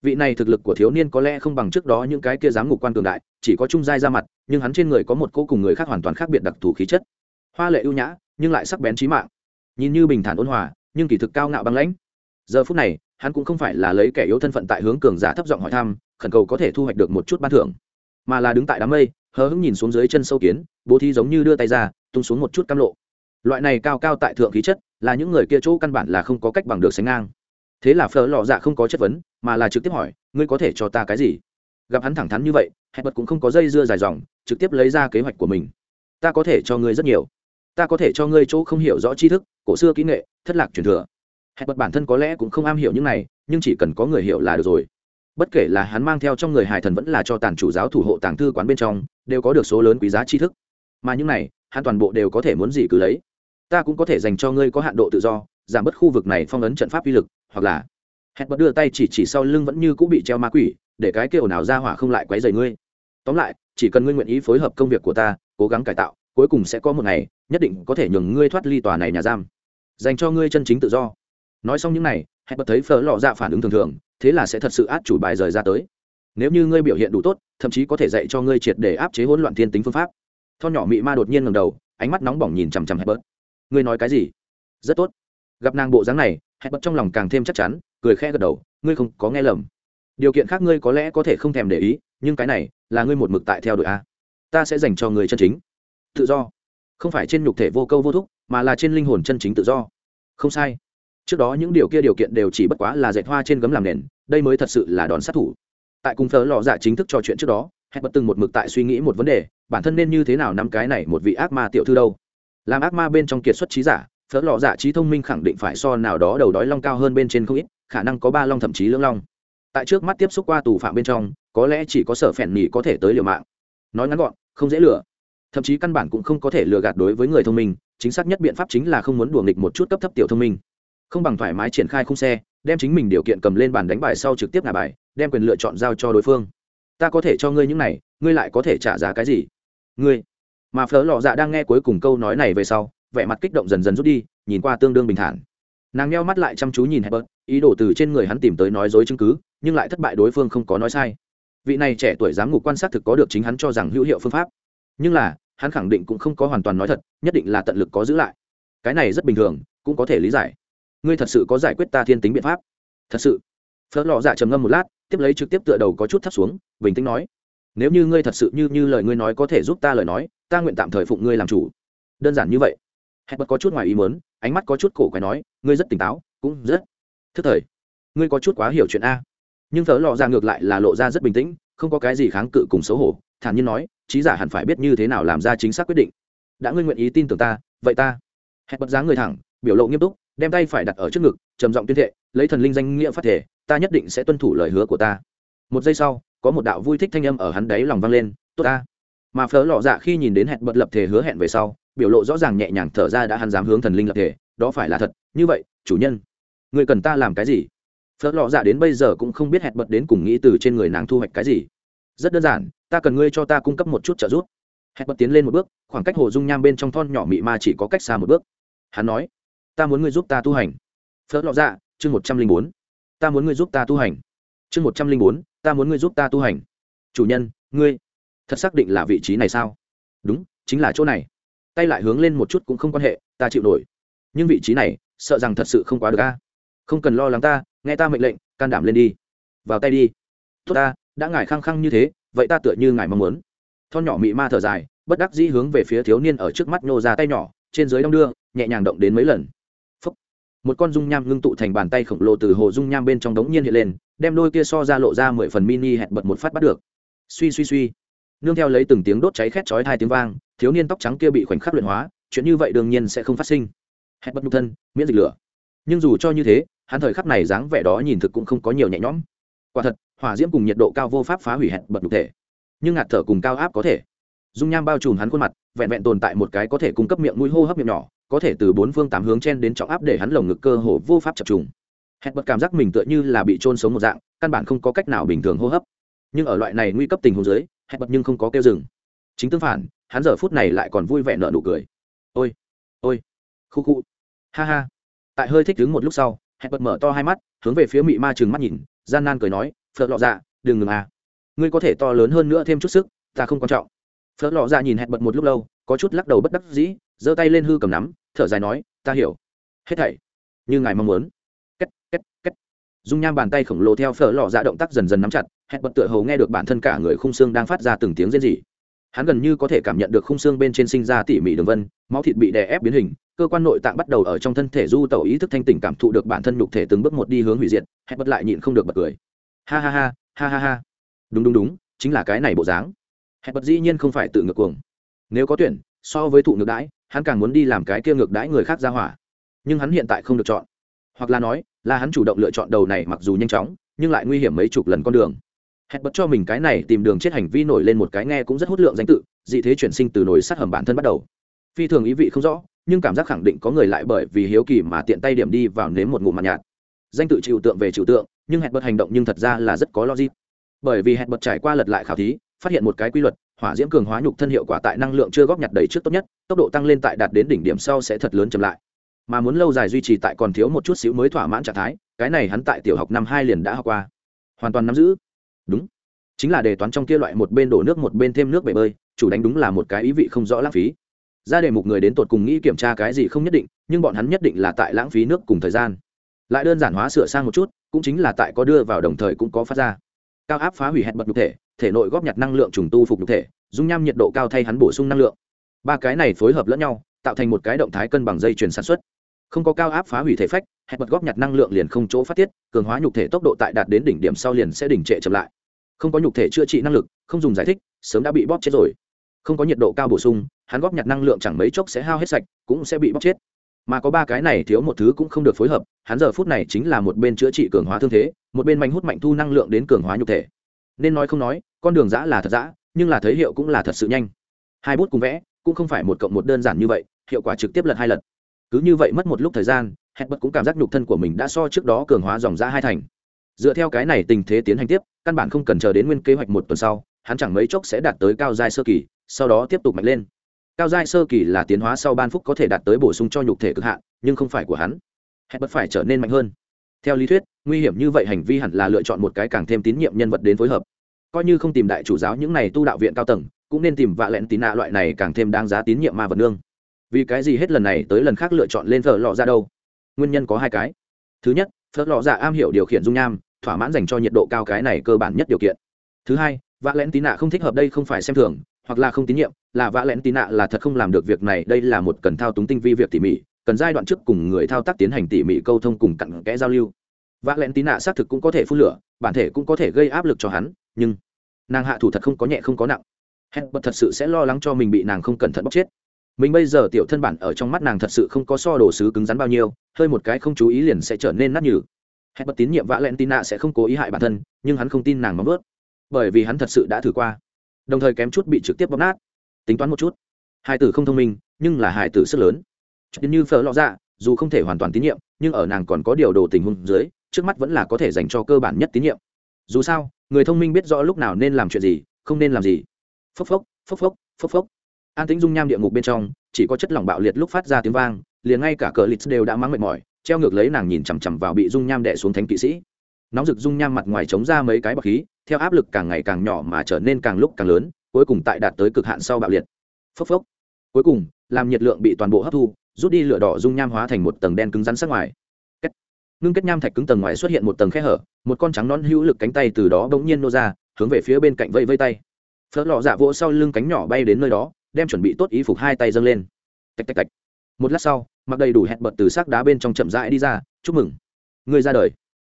Vị này thực lực của thiếu niên có lẽ không bằng trước đó những cái kia giám ngục quan cường đại, chỉ có trung giai ra mặt, nhưng hắn trên người có một cô cùng người khác hoàn toàn khác biệt đặc thù khí chất. Hoa lệ ưu nhã, nhưng lại sắc bén trí mạng. Nhìn như bình thản ôn hòa, nhưng kỳ thực cao ngạo băng lãnh. Giờ phút này, hắn cũng không phải là lấy kẻ yếu thân phận tại hướng cường giả thấp giọng hỏi thăm, khẩn cầu có thể thu hoạch được một chút ban thưởng, mà là đứng tại đám mây hờ hững nhìn xuống dưới chân sâu kiến, bố thí giống như đưa tay ra, tung xuống một chút cam lộ. Loại này cao cao tại thượng khí chất, là những người kia chỗ căn bản là không có cách bằng được sánh ngang. Thế là phở lò dạ không có chất vấn, mà là trực tiếp hỏi, ngươi có thể cho ta cái gì? Gặp hắn thẳng thắn như vậy hẹn bật cũng không có dây dưa dài dòng, trực tiếp lấy ra kế hoạch của mình. Ta có thể cho ngươi rất nhiều. Ta có thể cho ngươi chỗ không hiểu rõ tri thức, cổ xưa kỹ nghệ, thất lạc truyền thừa. Hẹn bật bản thân có lẽ cũng không am hiểu những này, nhưng chỉ cần có người hiểu là được rồi bất kể là hắn mang theo trong người hải thần vẫn là cho tàn chủ giáo thủ hộ tàng thư quán bên trong, đều có được số lớn quý giá tri thức. Mà những này, hắn toàn bộ đều có thể muốn gì cứ lấy. Ta cũng có thể dành cho ngươi có hạn độ tự do, giảm bớt khu vực này phong ấn trận pháp uy lực, hoặc là hẹn bật đưa tay chỉ chỉ sau lưng vẫn như cũng bị treo ma quỷ, để cái kêu nào ra hỏa không lại quấy rầy ngươi. Tóm lại, chỉ cần ngươi nguyện ý phối hợp công việc của ta, cố gắng cải tạo, cuối cùng sẽ có một ngày, nhất định có thể nhường ngươi thoát ly tòa này nhà giam. Dành cho ngươi chân chính tự do nói xong những này, hẹn bật thấy phở lò dạ phản ứng thường thường, thế là sẽ thật sự át chủ bài rời ra tới. Nếu như ngươi biểu hiện đủ tốt, thậm chí có thể dạy cho ngươi triệt để áp chế hỗn loạn thiên tính phương pháp. Thon nhỏ mị ma đột nhiên ngầm đầu, ánh mắt nóng bỏng nhìn chằm chằm hẹn bật. Ngươi nói cái gì? Rất tốt. Gặp nàng bộ dáng này, hẹn bật trong lòng càng thêm chắc chắn, cười khẽ gật đầu, ngươi không có nghe lầm. Điều kiện khác ngươi có lẽ có thể không thèm để ý, nhưng cái này là ngươi một mực tại theo đội a. Ta sẽ dành cho người chân chính. Tự do. Không phải trên nhục thể vô câu vô thúc, mà là trên linh hồn chân chính tự do. Không sai trước đó những điều kia điều kiện đều chỉ bất quá là dạy hoa trên gấm làm nền, đây mới thật sự là đòn sát thủ. Tại cùng thờ lò dạ chính thức trò chuyện trước đó hẹn bật từng một mực tại suy nghĩ một vấn đề, bản thân nên như thế nào nắm cái này một vị ác ma tiểu thư đâu? Làm ác ma bên trong kiệt xuất trí giả phớt lò dạ trí thông minh khẳng định phải so nào đó đầu đói long cao hơn bên trên không ít, khả năng có ba long thậm chí lưỡng long. Tại trước mắt tiếp xúc qua tù phạm bên trong, có lẽ chỉ có sở phèn nỉ có thể tới liều mạng. Nói ngắn gọn, không dễ lừa. Thậm chí căn bản cũng không có thể lừa gạt đối với người thông minh, chính xác nhất biện pháp chính là không muốn đùa nghịch một chút cấp thấp tiểu thông minh không bằng thoải mái triển khai khung xe, đem chính mình điều kiện cầm lên bàn đánh bài sau trực tiếp ngả bài, đem quyền lựa chọn giao cho đối phương. Ta có thể cho ngươi những này, ngươi lại có thể trả giá cái gì? Ngươi. Mà phớ lò dạ đang nghe cuối cùng câu nói này về sau, vẻ mặt kích động dần dần rút đi, nhìn qua tương đương bình thản. Nàng nheo mắt lại chăm chú nhìn hebert ý đồ từ trên người hắn tìm tới nói dối chứng cứ, nhưng lại thất bại đối phương không có nói sai. Vị này trẻ tuổi giám ngục quan sát thực có được chính hắn cho rằng hữu hiệu phương pháp. Nhưng là, hắn khẳng định cũng không có hoàn toàn nói thật, nhất định là tận lực có giữ lại. Cái này rất bình thường, cũng có thể lý giải ngươi thật sự có giải quyết ta thiên tính biện pháp. Thật sự. Phớt lò dạ trầm ngâm một lát, tiếp lấy trực tiếp tựa đầu có chút thấp xuống, bình tĩnh nói, nếu như ngươi thật sự như như lời ngươi nói có thể giúp ta lời nói, ta nguyện tạm thời phụng ngươi làm chủ. Đơn giản như vậy. Hẹn bật có chút ngoài ý mớn ánh mắt có chút cổ quái nói, ngươi rất tỉnh táo, cũng rất thức thời. Ngươi có chút quá hiểu chuyện a. Nhưng thớ lò ra ngược lại là lộ ra rất bình tĩnh, không có cái gì kháng cự cùng xấu hổ, thản nhiên nói trí giả hẳn phải biết như thế nào làm ra chính xác quyết định. Đã ngươi nguyện ý tin tưởng ta, vậy ta. Hẹn bật dáng người thẳng, biểu lộ nghiêm túc đem tay phải đặt ở trước ngực, trầm giọng tuyên thệ, lấy thần linh danh nghĩa phát thể, ta nhất định sẽ tuân thủ lời hứa của ta. Một giây sau, có một đạo vui thích thanh âm ở hắn đáy lòng vang lên, tốt ta. Mà phớ lọ dạ khi nhìn đến hẹn bật lập thể hứa hẹn về sau, biểu lộ rõ ràng nhẹ nhàng thở ra đã hắn dám hướng thần linh lập thể, đó phải là thật, như vậy, chủ nhân, người cần ta làm cái gì? Phở lọ dạ đến bây giờ cũng không biết hẹn bật đến cùng nghĩ từ trên người nàng thu hoạch cái gì. Rất đơn giản, ta cần ngươi cho ta cung cấp một chút trợ giúp. Hẹn bật tiến lên một bước, khoảng cách hồ dung nham bên trong thon nhỏ mị ma chỉ có cách xa một bước. Hắn nói ta muốn ngươi giúp ta tu hành. Phớt lọ dạ chương một trăm linh bốn. Ta muốn ngươi giúp ta tu hành. Chương một trăm linh bốn, ta muốn ngươi giúp ta tu hành. Chủ nhân, ngươi thật xác định là vị trí này sao? Đúng, chính là chỗ này. Tay lại hướng lên một chút cũng không quan hệ, ta chịu nổi. Nhưng vị trí này, sợ rằng thật sự không quá được a. Không cần lo lắng ta, nghe ta mệnh lệnh, can đảm lên đi. Vào tay đi. Tốt ta, đã ngài khăng khăng như thế, vậy ta tựa như ngài mong muốn. Thon nhỏ mị ma thở dài, bất đắc dĩ hướng về phía thiếu niên ở trước mắt nhô ra tay nhỏ, trên dưới đong đưa, nhẹ nhàng động đến mấy lần một con dung nham ngưng tụ thành bàn tay khổng lồ từ hồ dung nham bên trong đống nhiên hiện lên, đem đôi kia so ra lộ ra mười phần mini hẹn bật một phát bắt được. Suy suy suy. Nương theo lấy từng tiếng đốt cháy khét chói hai tiếng vang, thiếu niên tóc trắng kia bị khoảnh khắc luyện hóa, chuyện như vậy đương nhiên sẽ không phát sinh. Hẹn bật nhục thân, miễn dịch lửa. Nhưng dù cho như thế, hắn thời khắc này dáng vẻ đó nhìn thực cũng không có nhiều nhẹ nhõm. Quả thật, hỏa diễm cùng nhiệt độ cao vô pháp phá hủy hẹn bật nhục thể. Nhưng ngạt thở cùng cao áp có thể dung nham bao trùm hắn khuôn mặt, vẹn vẹn tồn tại một cái có thể cung cấp miệng mũi hô hấp miệng nhỏ, có thể từ bốn phương tám hướng chen đến trọng áp để hắn lồng ngực cơ hồ vô pháp chập trùng. Hẹn bật cảm giác mình tựa như là bị trôn sống một dạng, căn bản không có cách nào bình thường hô hấp. Nhưng ở loại này nguy cấp tình huống dưới hẹn bật nhưng không có kêu dừng. Chính tương phản, hắn giờ phút này lại còn vui vẻ nợ nụ cười. Ôi ôi, khu khu. Ha ha. Tại hơi thích đứng một lúc sau hẹn bật mở to hai mắt, hướng về phía mị ma chừng mắt nhìn, gian nan cười nói phật lọ dạ đừng ngừng à. Ngươi có thể to lớn hơn nữa thêm chút sức, ta không quan trọng phớt lọ dạ nhìn hẹn bật một lúc lâu, có chút lắc đầu bất đắc dĩ, giơ tay lên hư cầm nắm, thở dài nói, ta hiểu. Hết thảy. Như ngài mong muốn. Két két két. Dung nham bàn tay khổng lồ theo phở lọ dạ động tác dần dần nắm chặt, hẹn bật tựa hầu nghe được bản thân cả người khung xương đang phát ra từng tiếng rên rỉ. Hắn gần như có thể cảm nhận được khung xương bên trên sinh ra tỉ mỉ đường vân, máu thịt bị đè ép biến hình, cơ quan nội tạng bắt đầu ở trong thân thể du tẩu ý thức thanh tỉnh cảm thụ được bản thân nhục thể từng bước một đi hướng hủy diệt, hẹn bật lại nhịn không được bật cười. Ha ha ha ha ha ha. Đúng đúng đúng, chính là cái này bộ dáng hẹn bật dĩ nhiên không phải tự ngược cuồng. Nếu có tuyển, so với thụ ngược đãi, hắn càng muốn đi làm cái kia ngược đãi người khác ra hỏa. Nhưng hắn hiện tại không được chọn. Hoặc là nói, là hắn chủ động lựa chọn đầu này mặc dù nhanh chóng, nhưng lại nguy hiểm mấy chục lần con đường. Hẹn bật cho mình cái này tìm đường chết hành vi nổi lên một cái nghe cũng rất hút lượng danh tự, dị thế chuyển sinh từ nổi sát hầm bản thân bắt đầu. Phi thường ý vị không rõ, nhưng cảm giác khẳng định có người lại bởi vì hiếu kỳ mà tiện tay điểm đi vào nếm một ngụm mặt nhạt. Danh tự trừu tượng về trừu tượng, nhưng hẹn bật hành động nhưng thật ra là rất có logic. Bởi vì hẹn bật trải qua lật lại khảo thí phát hiện một cái quy luật, hỏa diễm cường hóa nhục thân hiệu quả tại năng lượng chưa góp nhặt đầy trước tốt nhất, tốc độ tăng lên tại đạt đến đỉnh điểm sau sẽ thật lớn chậm lại. Mà muốn lâu dài duy trì tại còn thiếu một chút xíu mới thỏa mãn trạng thái, cái này hắn tại tiểu học năm hai liền đã học qua. Hoàn toàn nắm giữ. Đúng. Chính là đề toán trong kia loại một bên đổ nước một bên thêm nước bể bơi, chủ đánh đúng là một cái ý vị không rõ lãng phí. Ra đề mục người đến tột cùng nghĩ kiểm tra cái gì không nhất định, nhưng bọn hắn nhất định là tại lãng phí nước cùng thời gian. Lại đơn giản hóa sửa sang một chút, cũng chính là tại có đưa vào đồng thời cũng có phát ra. Cao áp phá hủy hẹn bật nhục thể thể nội góp nhặt năng lượng trùng tu phục nhục thể, dung nham nhiệt độ cao thay hắn bổ sung năng lượng. Ba cái này phối hợp lẫn nhau, tạo thành một cái động thái cân bằng dây chuyển sản xuất. Không có cao áp phá hủy thể phách hẹp bật góp nhặt năng lượng liền không chỗ phát tiết, cường hóa nhục thể tốc độ tại đạt đến đỉnh điểm sau liền sẽ đỉnh trệ chậm lại. Không có nhục thể chữa trị năng lực, không dùng giải thích, sớm đã bị bóp chết rồi. Không có nhiệt độ cao bổ sung, hắn góp nhặt năng lượng chẳng mấy chốc sẽ hao hết sạch, cũng sẽ bị bóp chết. Mà có ba cái này thiếu một thứ cũng không được phối hợp, hắn giờ phút này chính là một bên chữa trị cường hóa thương thế, một bên mạnh hút mạnh thu năng lượng đến cường hóa nhục thể nên nói không nói, con đường giã là thật giã nhưng là thấy hiệu cũng là thật sự nhanh. Hai bút cùng vẽ, cũng không phải một cộng một đơn giản như vậy, hiệu quả trực tiếp lật hai lần cứ như vậy mất một lúc thời gian hẹn bật cũng cảm giác nhục thân của mình đã so trước đó cường hóa dòng ra hai thành. Dựa theo cái này tình thế tiến hành tiếp, căn bản không cần chờ đến nguyên kế hoạch một tuần sau, hắn chẳng mấy chốc sẽ đạt tới cao giai sơ kỳ, sau đó tiếp tục mạnh lên. Cao giai sơ kỳ là tiến hóa sau ban phúc có thể đạt tới bổ sung cho nhục thể cực hạn, nhưng không phải của hắn. Hẹn bất phải trở nên mạnh hơn. Theo lý thuyết nguy hiểm như vậy hành vi hẳn là lựa chọn một cái càng thêm tín nhiệm nhân vật đến phối hợp. Coi như không tìm đại chủ giáo những này tu đạo viện cao tầng, cũng nên tìm vạ lẹn tín nạ loại này càng thêm đáng giá tín nhiệm ma vật nương. Vì cái gì hết lần này tới lần khác lựa chọn lên thợ lò ra đâu? Nguyên nhân có hai cái. Thứ nhất thợ lò ra am hiểu điều khiển dung nham, thỏa mãn dành cho nhiệt độ cao cái này cơ bản nhất điều kiện. Thứ hai, vạ lẹn tín nạ không thích hợp đây không phải xem thường, hoặc là không tín nhiệm, là vạ lẹn tín nạ là thật không làm được việc này, đây là một cần thao túng tinh vi việc tỉ mỉ, cần giai đoạn trước cùng người thao tác tiến hành tỉ mỉ câu thông cùng cặn kẽ giao lưu vạ lẹn tín nạ xác thực cũng có thể phun lửa, bản thể cũng có thể gây áp lực cho hắn, nhưng nàng hạ thủ thật không có nhẹ không có nặng. Hẹn bật thật sự sẽ lo lắng cho mình bị nàng không cẩn thận bóc chết. Mình bây giờ tiểu thân bản ở trong mắt nàng thật sự không có so đồ sứ cứng rắn bao nhiêu, hơi một cái không chú ý liền sẽ trở nên nát nhừ. Hẹn bật tín nhiệm vạ lẹn tin nạ sẽ không cố ý hại bản thân, nhưng hắn không tin nàng móng ướt bởi vì hắn thật sự đã thử qua. Đồng thời kém chút bị trực tiếp bóp nát. Tính toán một chút. Hai tử không thông minh, nhưng là hai tử sức lớn. Chuyện như phở lọ dạ dù không thể hoàn toàn tín nhiệm, nhưng ở nàng còn có điều đồ tình huống dưới trước mắt vẫn là có thể dành cho cơ bản nhất tín nhiệm. Dù sao, người thông minh biết rõ lúc nào nên làm chuyện gì, không nên làm gì. Phốc phốc phốc phốc phốc phốc. An tính dung nham địa ngục bên trong, chỉ có chất lỏng bạo liệt lúc phát ra tiếng vang, liền ngay cả cờ lịch đều đã mắng mệt mỏi, treo ngược lấy nàng nhìn chằm chằm vào bị dung nham đẻ xuống thánh kỵ sĩ. Nóng rực dung nham mặt ngoài chống ra mấy cái bọc khí, theo áp lực càng ngày càng nhỏ mà trở nên càng lúc càng lớn, cuối cùng tại đạt tới cực hạn sau bạo liệt. Phốc phốc. Cuối cùng, làm nhiệt lượng bị toàn bộ hấp thu, rút đi lửa đỏ dung nham hóa thành một tầng đen cứng rắn sắc ngoài ngưng kết nham thạch cứng tầng ngoài xuất hiện một tầng khe hở, một con trắng non hữu lực cánh tay từ đó bỗng nhiên nô ra, hướng về phía bên cạnh vây vây tay. Phớt lọ dạ vỗ sau lưng cánh nhỏ bay đến nơi đó, đem chuẩn bị tốt ý phục hai tay dâng lên. Tạch tạch tạch. Một lát sau, mặc đầy đủ hẹn bật từ xác đá bên trong chậm rãi đi ra, chúc mừng. Người ra đời.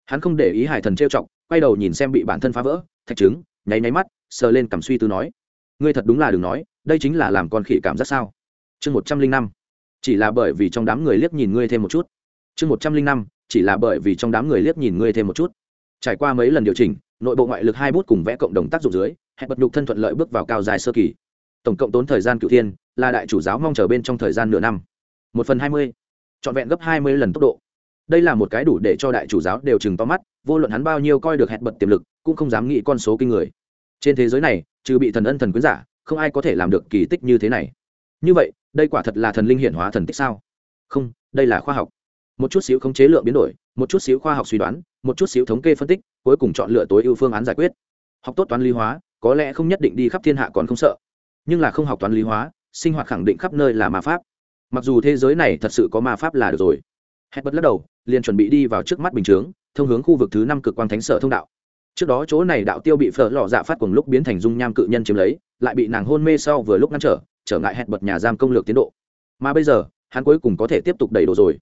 Hắn không để ý hải thần trêu chọc, quay đầu nhìn xem bị bản thân phá vỡ, thạch trứng, nháy nháy mắt, sờ lên cảm suy tư nói, ngươi thật đúng là đừng nói, đây chính là làm con khỉ cảm giác sao? Chương một trăm linh năm. Chỉ là bởi vì trong đám người liếc nhìn ngươi thêm một chút. Chương một trăm linh năm chỉ là bởi vì trong đám người liếc nhìn ngươi thêm một chút. Trải qua mấy lần điều chỉnh, nội bộ ngoại lực hai bút cùng vẽ cộng đồng tác dụng dưới, hẹn bật nhục thân thuận lợi bước vào cao dài sơ kỳ. Tổng cộng tốn thời gian cựu thiên, là đại chủ giáo mong chờ bên trong thời gian nửa năm. Một phần hai mươi, trọn vẹn gấp hai mươi lần tốc độ. Đây là một cái đủ để cho đại chủ giáo đều chừng to mắt, vô luận hắn bao nhiêu coi được hẹn bật tiềm lực, cũng không dám nghĩ con số kinh người. Trên thế giới này, trừ bị thần ân thần quyến giả, không ai có thể làm được kỳ tích như thế này. Như vậy, đây quả thật là thần linh hiển hóa thần tích sao? Không, đây là khoa học một chút xíu khống chế lượng biến đổi, một chút xíu khoa học suy đoán, một chút xíu thống kê phân tích, cuối cùng chọn lựa tối ưu phương án giải quyết. Học tốt toán lý hóa, có lẽ không nhất định đi khắp thiên hạ còn không sợ, nhưng là không học toán lý hóa, sinh hoạt khẳng định khắp nơi là ma pháp. Mặc dù thế giới này thật sự có ma pháp là được rồi. Hết bất lắc đầu, liền chuẩn bị đi vào trước mắt bình chướng, thông hướng khu vực thứ năm cực quang thánh sở thông đạo. Trước đó chỗ này đạo tiêu bị phở lò dạ phát cùng lúc biến thành dung nham cự nhân chiếm lấy, lại bị nàng hôn mê sau vừa lúc ngăn trở trở ngại hẹn bật nhà giam công lược tiến độ. Mà bây giờ, hắn cuối cùng có thể tiếp tục đẩy đồ rồi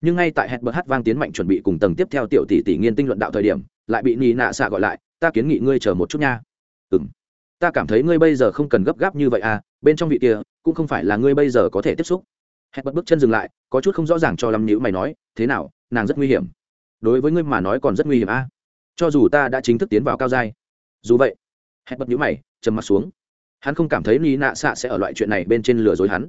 nhưng ngay tại hẹn bật hát vang tiến mạnh chuẩn bị cùng tầng tiếp theo tiểu tỷ tỷ nghiên tinh luận đạo thời điểm, lại bị nị nạ xạ gọi lại, ta kiến nghị ngươi chờ một chút nha. Ừ m ta cảm thấy ngươi bây giờ không cần gấp gáp như vậy à bên trong vị kia, cũng không phải là ngươi bây giờ có thể tiếp xúc. Hẹn bật bước chân dừng lại, có chút không rõ ràng cho lắm nhữ mày nói, thế nào, nàng rất nguy hiểm. Đối với ngươi mà nói còn rất nguy hiểm à. Cho dù ta đã chính thức tiến vào cao giai. Dù vậy. Hẹn bật nhữ mày, trầm mặt xuống. Hắn không cảm thấy ni nạ xạ sẽ ở loại chuyện này bên trên lừa dối hắn.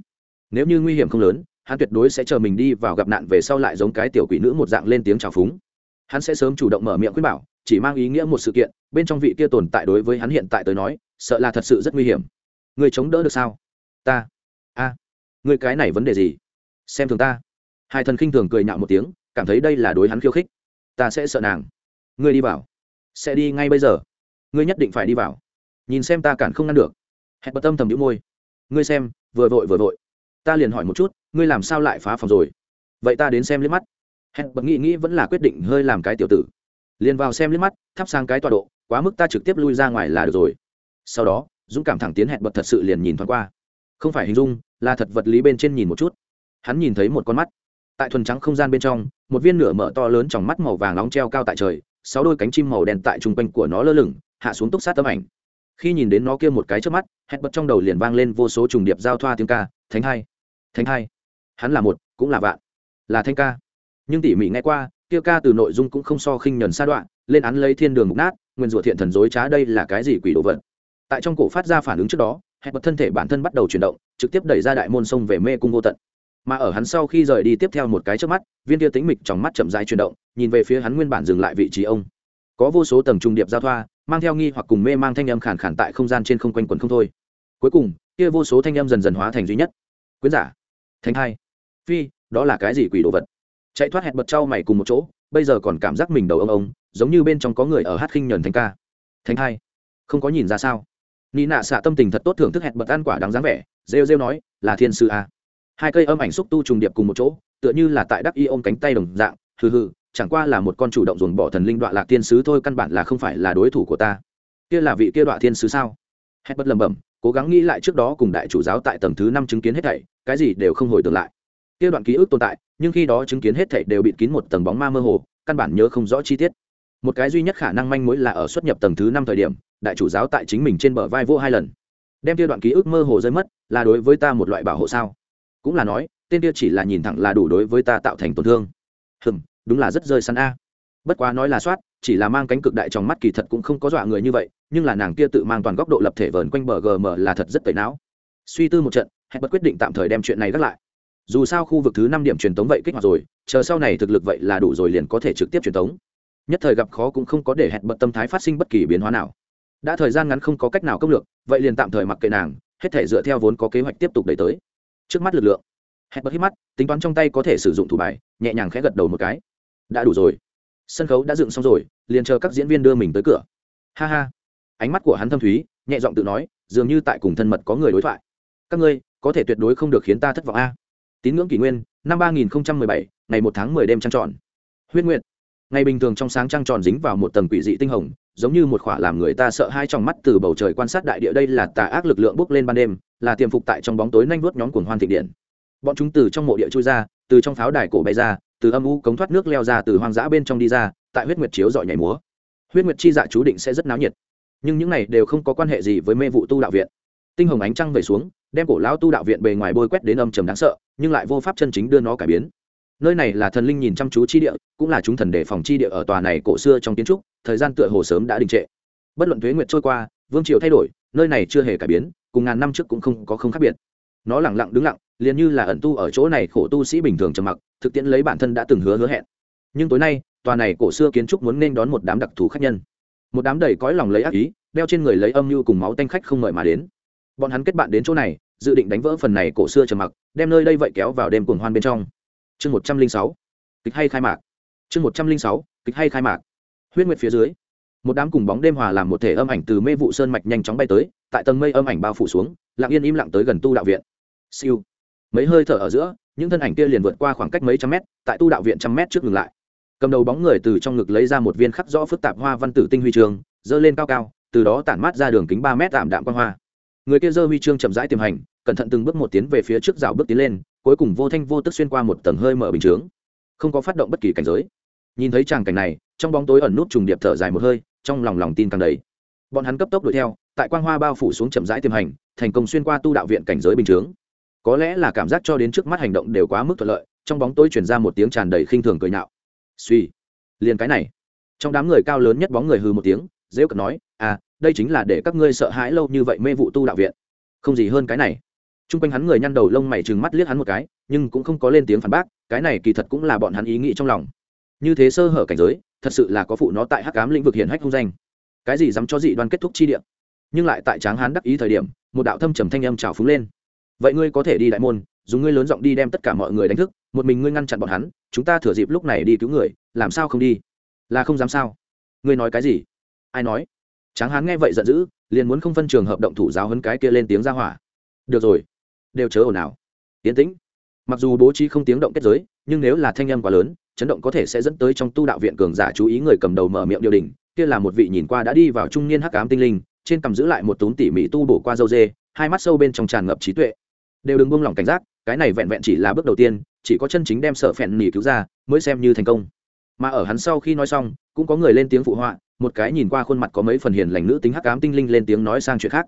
Nếu như nguy hiểm không lớn hắn tuyệt đối sẽ chờ mình đi vào gặp nạn về sau lại giống cái tiểu quỷ nữ một dạng lên tiếng chào phúng. Hắn sẽ sớm chủ động mở miệng khuyên bảo, chỉ mang ý nghĩa một sự kiện, bên trong vị kia tồn tại đối với hắn hiện tại tới nói, sợ là thật sự rất nguy hiểm. Người chống đỡ được sao? Ta. A. Người cái này vấn đề gì? Xem thường ta. Hai thần khinh thường cười nhạo một tiếng, cảm thấy đây là đối hắn khiêu khích. Ta sẽ sợ nàng. Ngươi đi vào. Sẽ đi ngay bây giờ. Ngươi nhất định phải đi vào. Nhìn xem ta cản không ngăn được. Hẹn bật tâm thầm nhũ môi. Ngươi xem, vừa vội vừa vội ta liền hỏi một chút, ngươi làm sao lại phá phòng rồi? Vậy ta đến xem liếc mắt. Hẹn bật nghĩ nghĩ vẫn là quyết định hơi làm cái tiểu tử. Liền vào xem liếc mắt, thắp sang cái tọa độ, quá mức ta trực tiếp lui ra ngoài là được rồi. Sau đó, dũng cảm thẳng tiến hẹn bật thật sự liền nhìn thoáng qua. Không phải hình dung, là thật vật lý bên trên nhìn một chút. Hắn nhìn thấy một con mắt. Tại thuần trắng không gian bên trong, một viên nửa mở to lớn trong mắt màu vàng nóng treo cao tại trời, sáu đôi cánh chim màu đen tại trung quanh của nó lơ lửng, hạ xuống túc sát tấm ảnh. Khi nhìn đến nó kia một cái trước mắt, hẹn bật trong đầu liền vang lên vô số trùng điệp giao thoa tiếng ca, thánh hai thánh hai. Hắn là một, cũng là vạn. Là thanh ca. Nhưng tỉ mỉ nghe qua, kia ca từ nội dung cũng không so khinh nhẫn sa đoạn, lên án lấy thiên đường mục nát, nguyên rủa thiện thần dối trá đây là cái gì quỷ đồ vật. Tại trong cổ phát ra phản ứng trước đó hẹp bật thân thể bản thân bắt đầu chuyển động, trực tiếp đẩy ra đại môn sông về mê cung vô tận. Mà ở hắn sau khi rời đi tiếp theo một cái trước mắt, viên tia tính mịch trong mắt chậm rãi chuyển động, nhìn về phía hắn nguyên bản dừng lại vị trí ông. Có vô số tầng trung điệp giao thoa, mang theo nghi hoặc cùng mê mang thanh âm khản khản tại không gian trên không quanh quần không thôi. Cuối cùng, kia vô số thanh âm dần dần hóa thành duy nhất. Quyến giả Thánh hai phi, đó là cái gì quỷ đồ vật? Chạy thoát hẹn bật trao mày cùng một chỗ, bây giờ còn cảm giác mình đầu ông ông, giống như bên trong có người ở hát khinh nhờn thánh ca. Thánh hai không có nhìn ra sao? Ni nạ xạ tâm tình thật tốt thưởng thức hẹn bật ăn quả đáng dáng vẻ, rêu rêu nói, là thiên sư a hai cây âm ảnh xúc tu trùng điệp cùng một chỗ, tựa như là tại đắc y ôm cánh tay đồng dạng, hừ hừ, chẳng qua là một con chủ động dồn bỏ thần linh đoạn lạc thiên sứ thôi, căn bản là không phải là đối thủ của ta. Kia là vị kia đoạn thiên sứ sao? Hết bất lẩm bẩm cố gắng nghĩ lại trước đó cùng đại chủ giáo tại tầng thứ năm chứng kiến hết thảy, cái gì đều không hồi tưởng lại. Kia đoạn ký ức tồn tại, nhưng khi đó chứng kiến hết thảy đều bị kín một tầng bóng ma mơ hồ, căn bản nhớ không rõ chi tiết. Một cái duy nhất khả năng manh mối là ở xuất nhập tầng thứ năm thời điểm, đại chủ giáo tại chính mình trên bờ vai vô hai lần. Đem kia đoạn ký ức mơ hồ rơi mất, là đối với ta một loại bảo hộ sao? Cũng là nói, tên kia chỉ là nhìn thẳng là đủ đối với ta tạo thành tổn thương. Hừm, đúng là rất rơi săn a. Bất quá nói là soát chỉ là mang cánh cực đại trong mắt kỳ thật cũng không có dọa người như vậy, nhưng là nàng kia tự mang toàn góc độ lập thể vờn quanh bờ gm là thật rất tẩy não. Suy tư một trận hẹn bất quyết định tạm thời đem chuyện này gác lại. Dù sao khu vực thứ năm điểm truyền tống vậy kích hoạt rồi, chờ sau này thực lực vậy là đủ rồi liền có thể trực tiếp truyền tống. Nhất thời gặp khó cũng không có để hẹn bật tâm thái phát sinh bất kỳ biến hóa nào. Đã thời gian ngắn không có cách nào công lược, vậy liền tạm thời mặc kệ nàng, hết thể dựa theo vốn có kế hoạch tiếp tục đẩy tới. Trước mắt lực lượng hẹn bật hít mắt, tính toán trong tay có thể sử dụng thủ bài, nhẹ nhàng khẽ gật đầu một cái. Đã đủ rồi sân khấu đã dựng xong rồi, liền chờ các diễn viên đưa mình tới cửa. Ha ha. Ánh mắt của hắn thâm thúy, nhẹ giọng tự nói, dường như tại cùng thân mật có người đối thoại. Các ngươi, có thể tuyệt đối không được khiến ta thất vọng a. Tín ngưỡng kỷ nguyên, năm ba nghìn không trăm mười bảy, ngày một tháng mười đêm trăng tròn. Huyết nguyện ngày bình thường trong sáng trăng tròn dính vào một tầng quỷ dị tinh hồng, giống như một khỏa làm người ta sợ hai trong mắt từ bầu trời quan sát đại địa đây là tà ác lực lượng bốc lên ban đêm, là tiềm phục tại trong bóng tối nhanh vuốt nhóm cuồng hoan thịnh điện. Bọn chúng từ trong mộ địa trôi ra, từ trong pháo đài cổ bay ra từ âm u cống thoát nước leo ra từ hoang dã bên trong đi ra, tại huyết nguyệt chiếu dọi nhảy múa. Huyết nguyệt chi dạ chú định sẽ rất náo nhiệt. Nhưng những này đều không có quan hệ gì với mê vụ tu đạo viện. Tinh hồng ánh trăng về xuống, đem cổ lão tu đạo viện bề ngoài bôi quét đến âm trầm đáng sợ, nhưng lại vô pháp chân chính đưa nó cải biến. Nơi này là thần linh nhìn chăm chú chi địa, cũng là chúng thần đề phòng chi địa ở tòa này cổ xưa trong kiến trúc, thời gian tựa hồ sớm đã đình trệ. Bất luận thuế nguyệt trôi qua, vương triều thay đổi, nơi này chưa hề cải biến, cùng ngàn năm trước cũng không có không khác biệt. Nó lẳng lặng đứng lặng liền như là ẩn tu ở chỗ này khổ tu sĩ bình thường trầm mặc, thực tiễn lấy bản thân đã từng hứa hứa hẹn. Nhưng tối nay, tòa này cổ xưa kiến trúc muốn nên đón một đám đặc thù khách nhân. Một đám đầy cõi lòng lấy ác ý, đeo trên người lấy âm mưu cùng máu tanh khách không ngợi mà đến. Bọn hắn kết bạn đến chỗ này, dự định đánh vỡ phần này cổ xưa trầm mặc, đem nơi đây vậy kéo vào đêm cuồng hoan bên trong. Chương một trăm linh sáu, kịch hay khai mạc. Chương một trăm linh sáu, kịch hay khai mạc. Huyết nguyệt phía dưới, một đám cùng bóng đêm hòa làm một thể âm ảnh từ mê vụ sơn mạch nhanh chóng bay tới, tại tầng mây âm ảnh bao phủ xuống, lặng yên im lặng tới gần tu đạo viện. Siêu mấy hơi thở ở giữa, những thân ảnh kia liền vượt qua khoảng cách mấy trăm mét, tại tu đạo viện trăm mét trước ngừng lại. Cầm đầu bóng người từ trong ngực lấy ra một viên khắc rõ phức tạp hoa văn tử tinh huy trường dơ lên cao cao, từ đó tản mát ra đường kính ba mét tạm đạm quan hoa. Người kia dơ huy chương chậm rãi tiềm hành, cẩn thận từng bước một tiến về phía trước rào bước tiến lên, cuối cùng vô thanh vô tức xuyên qua một tầng hơi mở bình chướng. Không có phát động bất kỳ cảnh giới. Nhìn thấy tràng cảnh này, trong bóng tối ẩn nút trùng điệp thở dài một hơi, trong lòng lòng tin càng đầy. Bọn hắn cấp tốc đuổi theo, tại quang hoa bao phủ xuống chậm rãi tiềm hành, thành công xuyên qua tu đạo viện cảnh giới bình chướng có lẽ là cảm giác cho đến trước mắt hành động đều quá mức thuận lợi, trong bóng tối chuyển ra một tiếng tràn đầy khinh thường cười nhạo. Suy, liền cái này. Trong đám người cao lớn nhất bóng người hư một tiếng dễ cận nói à đây chính là để các ngươi sợ hãi lâu như vậy mê vụ tu đạo viện. Không gì hơn cái này. T r u n g quanh hắn người nhăn đầu lông mày trừng mắt liếc hắn một cái, nhưng cũng không có lên tiếng phản bác, cái này kỳ thật cũng là bọn hắn ý nghĩ trong lòng. Như thế sơ hở cảnh giới, thật sự là có phụ nó tại hắc cám lĩnh vực hiển hách không danh. Cái gì dám cho dị đoan kết thúc chi điện nhưng lại tại tráng hán đắc ý thời điểm, một đạo thâm trầm thanh âm trào phúng lên vậy ngươi có thể đi đại môn, dùng ngươi lớn giọng đi đem tất cả mọi người đánh thức, một mình ngươi ngăn chặn bọn hắn, chúng ta thừa dịp lúc này đi cứu người, làm sao không đi? Là không dám sao? Ngươi nói cái gì? Ai nói? Tráng hán nghe vậy giận dữ, liền muốn không phân trường hợp động thủ giáo hấn cái kia lên tiếng ra hỏa. Được rồi, đều chớ ồn ào. Tiến tĩnh. Mặc dù bố trí không tiếng động kết giới, nhưng nếu là thanh âm quá lớn, chấn động có thể sẽ dẫn tới trong tu đạo viện cường giả chú ý người cầm đầu mở miệng điều đình, kia là một vị nhìn qua đã đi vào trung niên hắc ám tinh linh, trên cầm giữ lại một túm tỉ mỉ tu bổ qua dâu dê, hai mắt sâu bên trong tràn ngập trí tuệ đều đừng buông lỏng cảnh giác, cái này vẹn vẹn chỉ là bước đầu tiên, chỉ có chân chính đem sở phèn nỉ cứu ra, mới xem như thành công. Mà ở hắn sau khi nói xong, cũng có người lên tiếng phụ họa, một cái nhìn qua khuôn mặt có mấy phần hiền lành nữ tính hắc ám tinh linh lên tiếng nói sang chuyện khác.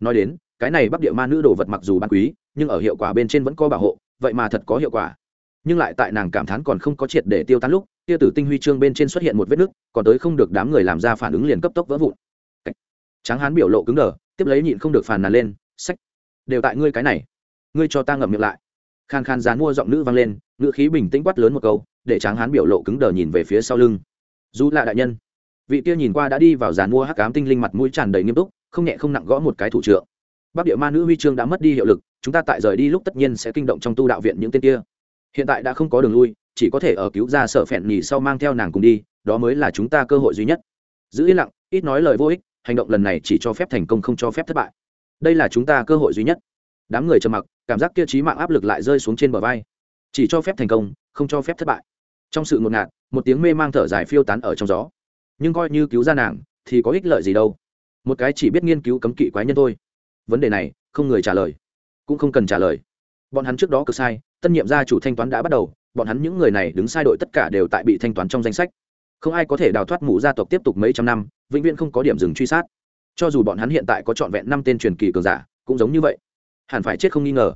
Nói đến, cái này bắc địa ma nữ đồ vật mặc dù ban quý, nhưng ở hiệu quả bên trên vẫn có bảo hộ, vậy mà thật có hiệu quả. Nhưng lại tại nàng cảm thán còn không có triệt để tiêu tán lúc tia tử tinh huy chương bên trên xuất hiện một vết nứt, còn tới không được đám người làm ra phản ứng liền cấp tốc vỡ vụn. Tráng hán biểu lộ cứng đờ, tiếp lấy nhịn không được phàn nàn lên, sách, đều tại ngươi cái này ngươi cho ta ngậm miệng lại. Khan khan dán mua giọng nữ vang lên, ngữ khí bình tĩnh quát lớn một câu, để tráng hán biểu lộ cứng đờ nhìn về phía sau lưng. Dù là đại nhân, vị kia nhìn qua đã đi vào dàn mua hắc cám tinh linh mặt mũi tràn đầy nghiêm túc, không nhẹ không nặng gõ một cái thủ trượng. Bắc địa ma nữ huy chương đã mất đi hiệu lực, chúng ta tại rời đi lúc tất nhiên sẽ kinh động trong tu đạo viện những tên kia. Hiện tại đã không có đường lui, chỉ có thể ở cứu ra sở phèn nhì sau mang theo nàng cùng đi, đó mới là chúng ta cơ hội duy nhất. Giữ yên lặng, ít nói lời vô ích, hành động lần này chỉ cho phép thành công không cho phép thất bại. Đây là chúng ta cơ hội duy nhất đám người trầm mặc, cảm giác kia trí mạng áp lực lại rơi xuống trên bờ vai. Chỉ cho phép thành công, không cho phép thất bại. Trong sự ngột ngạt, một tiếng mê mang thở dài phiêu tán ở trong gió. Nhưng coi như cứu ra nàng, thì có ích lợi gì đâu. Một cái chỉ biết nghiên cứu cấm kỵ quái nhân thôi. Vấn đề này, không người trả lời. Cũng không cần trả lời. Bọn hắn trước đó cực sai, tân nhiệm gia chủ thanh toán đã bắt đầu, bọn hắn những người này đứng sai đội tất cả đều tại bị thanh toán trong danh sách. Không ai có thể đào thoát mũ gia tộc tiếp tục mấy trăm năm, vĩnh viễn không có điểm dừng truy sát. Cho dù bọn hắn hiện tại có trọn vẹn năm tên truyền kỳ cường giả, cũng giống như vậy hẳn phải chết không nghi ngờ.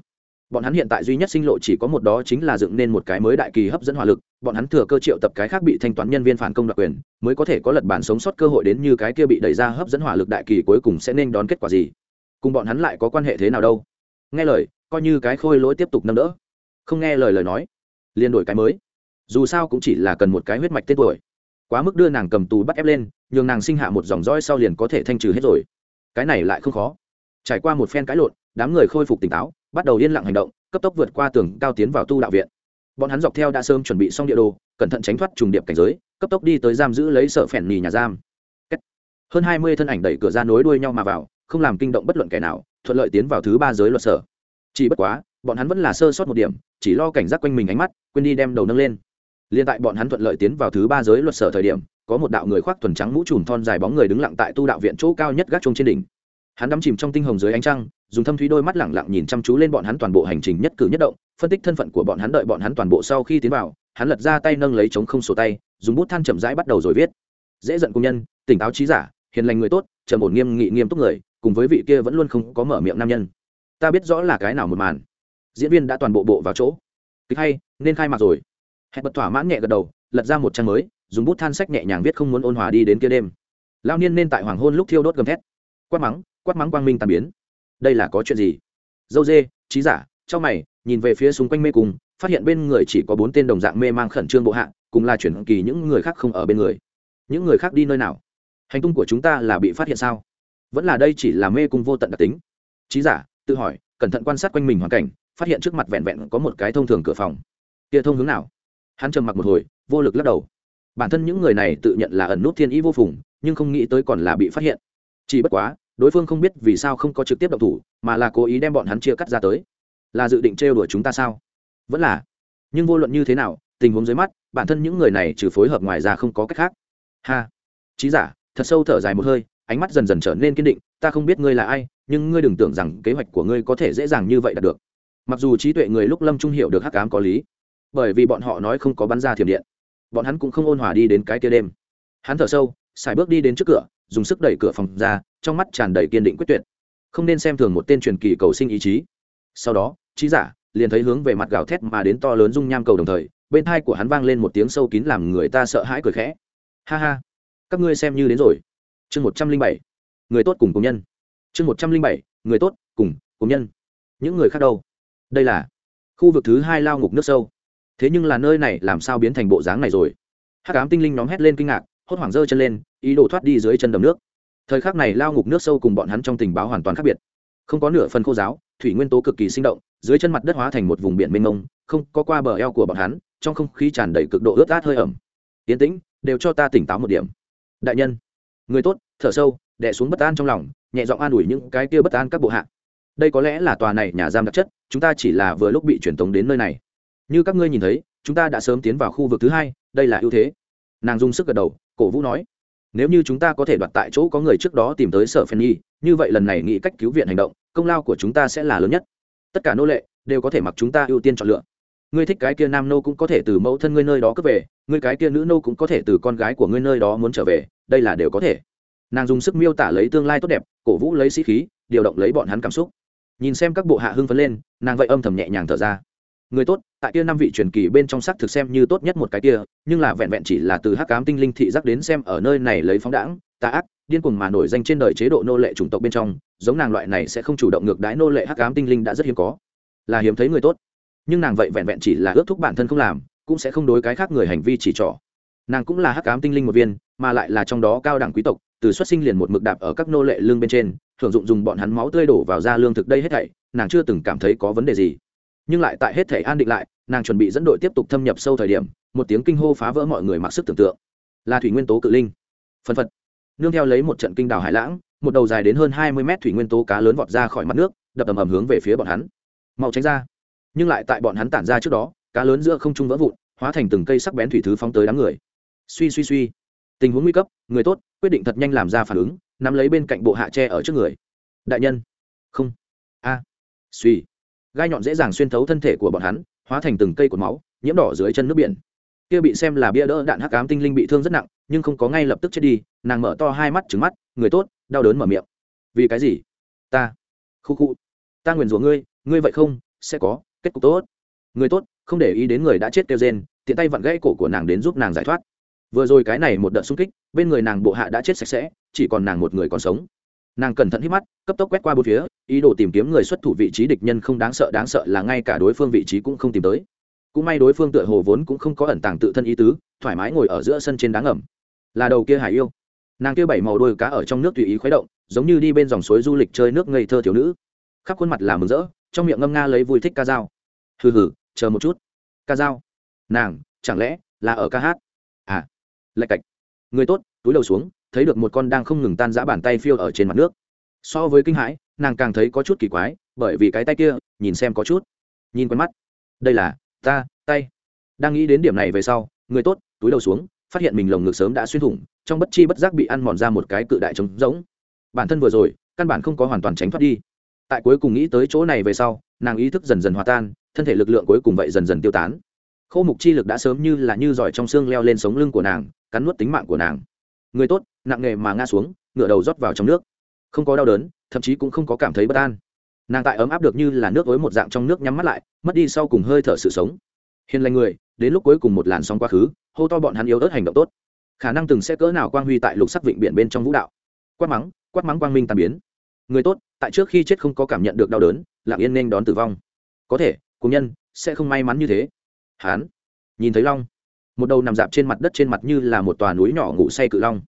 Bọn hắn hiện tại duy nhất sinh lộ chỉ có một đó chính là dựng nên một cái mới đại kỳ hấp dẫn hỏa lực, bọn hắn thừa cơ triệu tập cái khác bị thanh toán nhân viên phản công đặc quyền, mới có thể có lật bản sống sót cơ hội đến như cái kia bị đẩy ra hấp dẫn hỏa lực đại kỳ cuối cùng sẽ nên đón kết quả gì. Cùng bọn hắn lại có quan hệ thế nào đâu? Nghe lời, coi như cái khôi lỗi tiếp tục nâng đỡ. Không nghe lời lời nói, liền đổi cái mới. Dù sao cũng chỉ là cần một cái huyết mạch tên tuổi. Quá mức đưa nàng cầm tù bắt ép lên, nhường nàng sinh hạ một dòng roi sau liền có thể thanh trừ hết rồi. Cái này lại không khó. Trải qua một phen cãi lộn đám người khôi phục tỉnh táo, bắt đầu yên lặng hành động, cấp tốc vượt qua tường cao tiến vào tu đạo viện. Bọn hắn dọc theo đã sớm chuẩn bị xong địa đồ, cẩn thận tránh thoát trùng điệp cảnh giới, cấp tốc đi tới giam giữ lấy sợ phèn nhì nhà giam. Hơn hai mươi thân ảnh đẩy cửa ra nối đuôi nhau mà vào, không làm kinh động bất luận kẻ nào, thuận lợi tiến vào thứ ba giới luật sở. Chỉ bất quá, bọn hắn vẫn là sơ sót một điểm, chỉ lo cảnh giác quanh mình ánh mắt, quên đi đem đầu nâng lên. Liên tại bọn hắn thuận lợi tiến vào thứ ba giới luật sở thời điểm, có một đạo người khoác thuần trắng mũ trùm thon dài bóng người đứng lặng tại tu đạo viện chỗ cao nhất gác chung trên đỉnh. Hắn đắm chìm trong tinh hồng dưới ánh trăng dùng thâm thúy đôi mắt lẳng lặng nhìn chăm chú lên bọn hắn toàn bộ hành trình nhất cử nhất động, phân tích thân phận của bọn hắn đợi bọn hắn toàn bộ sau khi tiến vào, hắn lật ra tay nâng lấy chống không sổ tay, dùng bút than chậm rãi bắt đầu rồi viết. Dễ giận công nhân, tỉnh táo trí giả, hiền lành người tốt, trầm ổn nghiêm nghị nghiêm túc người, cùng với vị kia vẫn luôn không có mở miệng nam nhân. Ta biết rõ là cái nào một màn. Diễn viên đã toàn bộ bộ vào chỗ. Kịch hay, nên khai mạc rồi. Hẹn bật thỏa mãn nhẹ gật đầu, lật ra một trang mới, dùng bút than sách nhẹ nhàng viết không muốn ôn hòa đi đến kia đêm. Lao niên nên tại hoàng hôn lúc thiêu đốt gầm thét. Quát mắng quát mắng quang minh tàn biến đây là có chuyện gì? Dâu dê, trí giả trong mày, nhìn về phía xung quanh mê cung, phát hiện bên người chỉ có bốn tên đồng dạng mê mang khẩn trương bộ hạ, cùng là chuyển kỳ những người khác không ở bên người. Những người khác đi nơi nào? Hành tung của chúng ta là bị phát hiện sao? Vẫn là đây chỉ là mê cung vô tận đặc tính. Trí giả, tự hỏi, cẩn thận quan sát quanh mình hoàn cảnh, phát hiện trước mặt vẹn vẹn có một cái thông thường cửa phòng. Kia thông hướng nào? Hắn trầm mặc một hồi, vô lực lắc đầu. Bản thân những người này tự nhận là ẩn nút thiên ý vô phùng, nhưng không nghĩ tới còn là bị phát hiện. Chỉ bất quá đối phương không biết vì sao không có trực tiếp động thủ, mà là cố ý đem bọn hắn chia cắt ra tới. Là dự định trêu đuổi chúng ta sao? Vẫn là. Nhưng vô luận như thế nào, tình huống dưới mắt, bản thân những người này trừ phối hợp ngoài ra không có cách khác. Ha. Trí giả, thật sâu thở dài một hơi, ánh mắt dần dần trở nên kiên định, ta không biết ngươi là ai, nhưng ngươi đừng tưởng rằng kế hoạch của ngươi có thể dễ dàng như vậy đạt được. Mặc dù trí tuệ người lúc lâm trung hiểu được hắc cám có lý, bởi vì bọn họ nói không có bắn ra thiểm điện, bọn hắn cũng không ôn hòa đi đến cái kia đêm. Hắn thở sâu, xài bước đi đến trước cửa, dùng sức đẩy cửa phòng ra trong mắt tràn đầy kiên định quyết tuyệt. Không nên xem thường một tên truyền kỳ cầu sinh ý chí. Sau đó, trí giả liền thấy hướng về mặt gào thét mà đến to lớn dung nham cầu đồng thời, bên thai của hắn vang lên một tiếng sâu kín làm người ta sợ hãi cười khẽ. Ha ha, các ngươi xem như đến rồi. Chương một trăm linh bảy, người tốt cùng công nhân. Chương một trăm linh bảy, người tốt cùng công nhân. Những người khác đâu? Đây là khu vực thứ hai lao ngục nước sâu. Thế nhưng là nơi này làm sao biến thành bộ dáng này rồi? Hát cám tinh linh nhóm hét lên kinh ngạc, hốt hoảng giơ chân lên, ý đồ thoát đi dưới chân đầm nước thời khắc này lao ngục nước sâu cùng bọn hắn trong tình báo hoàn toàn khác biệt. Không có nửa phần khô giáo, thủy nguyên tố cực kỳ sinh động, dưới chân mặt đất hóa thành một vùng biển mênh mông, không có qua bờ eo của bọn hắn, trong không khí tràn đầy cực độ ướt át hơi ẩm. Yến tĩnh, đều cho ta tỉnh táo một điểm. Đại nhân. Người tốt, thở sâu đẻ xuống bất an trong lòng, nhẹ giọng an ủi những cái kia bất an các bộ hạ. Đây có lẽ là tòa này nhà giam đặc chất, chúng ta chỉ là vừa lúc bị truyền tống đến nơi này. Như các ngươi nhìn thấy, chúng ta đã sớm tiến vào khu vực thứ hai, đây là ưu thế. Nàng dùng sức gật đầu, cổ vũ nói nếu như chúng ta có thể đoạt tại chỗ có người trước đó tìm tới sở phen nhi, như vậy lần này nghĩ cách cứu viện hành động, công lao của chúng ta sẽ là lớn nhất. Tất cả nô lệ đều có thể mặc chúng ta ưu tiên chọn lựa. Ngươi thích cái kia nam nô cũng có thể từ mẫu thân ngươi nơi đó cướp về, ngươi cái kia nữ nô cũng có thể từ con gái của ngươi nơi đó muốn trở về, đây là đều có thể. Nàng dùng sức miêu tả lấy tương lai tốt đẹp, cổ vũ lấy sĩ khí, điều động lấy bọn hắn cảm xúc. Nhìn xem các bộ hạ hưng phấn lên, nàng vậy âm thầm nhẹ nhàng thở ra người tốt, tại kia năm vị truyền kỳ bên trong xác thực xem như tốt nhất một cái kia, nhưng là vẹn vẹn chỉ là từ hắc cám tinh linh thị giác đến xem ở nơi này lấy phóng đãng, tà ác, điên cuồng mà nổi danh trên đời chế độ nô lệ chủng tộc bên trong, giống nàng loại này sẽ không chủ động ngược đái nô lệ hắc cám tinh linh đã rất hiếm có. Là hiếm thấy người tốt. Nhưng nàng vậy vẹn vẹn chỉ là ước thúc bản thân không làm, cũng sẽ không đối cái khác người hành vi chỉ trỏ. Nàng cũng là hắc cám tinh linh một viên, mà lại là trong đó cao đẳng quý tộc, từ xuất sinh liền một mực đạp ở các nô lệ lương bên trên thường dụng dùng bọn hắn máu tươi đổ vào ra lương thực đây hết thảy, nàng chưa từng cảm thấy có vấn đề gì nhưng lại tại hết thể an định lại, nàng chuẩn bị dẫn đội tiếp tục thâm nhập sâu thời điểm, một tiếng kinh hô phá vỡ mọi người mặc sức tưởng tượng. Là thủy nguyên tố cự linh. Phân phật. Nương theo lấy một trận kinh đào hải lãng, một đầu dài đến hơn hai mươi mét thủy nguyên tố cá lớn vọt ra khỏi mặt nước, đập ầm ầm hướng về phía bọn hắn. Mau tránh ra. Nhưng lại tại bọn hắn tản ra trước đó, cá lớn giữa không trung vỡ vụn, hóa thành từng cây sắc bén thủy thứ phóng tới đám người. Suy suy suy. Tình huống nguy cấp, người tốt, quyết định thật nhanh làm ra phản ứng, nắm lấy bên cạnh bộ hạ tre ở trước người. Đại nhân. Không. A. Suy gai nhọn dễ dàng xuyên thấu thân thể của bọn hắn, hóa thành từng cây cột máu, nhiễm đỏ dưới chân nước biển. Kia bị xem là bia đỡ đạn hắc ám tinh linh bị thương rất nặng, nhưng không có ngay lập tức chết đi, nàng mở to hai mắt trứng mắt, người tốt, đau đớn mở miệng. Vì cái gì? Ta. Khu khu. Ta nguyền rủa ngươi ngươi vậy không, sẽ có, kết cục tốt. Người tốt, không để ý đến người đã chết kêu rên, tiện tay vặn gãy cổ của nàng đến giúp nàng giải thoát. Vừa rồi cái này một đợt xung kích, bên người nàng bộ hạ đã chết sạch sẽ, chỉ còn nàng một người còn sống nàng cẩn thận hít mắt, cấp tốc quét qua bốn phía, ý đồ tìm kiếm người xuất thủ vị trí địch nhân không đáng sợ đáng sợ là ngay cả đối phương vị trí cũng không tìm tới. Cũng may đối phương tựa hồ vốn cũng không có ẩn tàng tự thân ý tứ, thoải mái ngồi ở giữa sân trên đá ngầm. Là đầu kia hải yêu. Nàng kia bảy màu đôi cá ở trong nước tùy ý khuấy động, giống như đi bên dòng suối du lịch chơi nước ngây thơ thiếu nữ. Khắp khuôn mặt là mừng rỡ, trong miệng ngâm nga lấy vui thích ca dao. Hừ hừ, chờ một chút. Ca dao. Nàng, chẳng lẽ là ở ca hát? À lạch cạch. Người tốt, túi đầu xuống thấy được một con đang không ngừng tan giã bàn tay phiêu ở trên mặt nước. So với kinh hãi, nàng càng thấy có chút kỳ quái, bởi vì cái tay kia, nhìn xem có chút. Nhìn quen mắt. Đây là, ta, tay. Đang nghĩ đến điểm này về sau, người tốt, túi đầu xuống, phát hiện mình lồng ngực sớm đã xuyên thủng, trong bất chi bất giác bị ăn mòn ra một cái cự đại trống rỗng. Bản thân vừa rồi, căn bản không có hoàn toàn tránh thoát đi. Tại cuối cùng nghĩ tới chỗ này về sau, nàng ý thức dần dần hòa tan, thân thể lực lượng cuối cùng vậy dần dần tiêu tán. Khâu mục chi lực đã sớm như là như giỏi trong xương leo lên sống lưng của nàng, cắn nuốt tính mạng của nàng người tốt, nặng nghề mà ngã xuống ngựa đầu rót vào trong nước. Không có đau đớn, thậm chí cũng không có cảm thấy bất an. Nàng tại ấm áp được như là nước với một dạng trong nước nhắm mắt lại, mất đi sau cùng hơi thở sự sống. Hiền lành người, đến lúc cuối cùng một làn sóng quá khứ, hô to bọn hắn yếu ớt hành động tốt. Khả năng từng sẽ cỡ nào quang huy tại lục sắc vịnh biển bên trong vũ đạo. Quát mắng quát mắng quang minh tàn biến. Người tốt, tại trước khi chết không có cảm nhận được đau đớn, lặng yên nên đón tử vong. Có thể, cùng nhân, sẽ không may mắn như thế. Hán, nhìn thấy long một đầu nằm dạp trên mặt đất trên mặt như là một tòa núi nhỏ ngủ say cự long.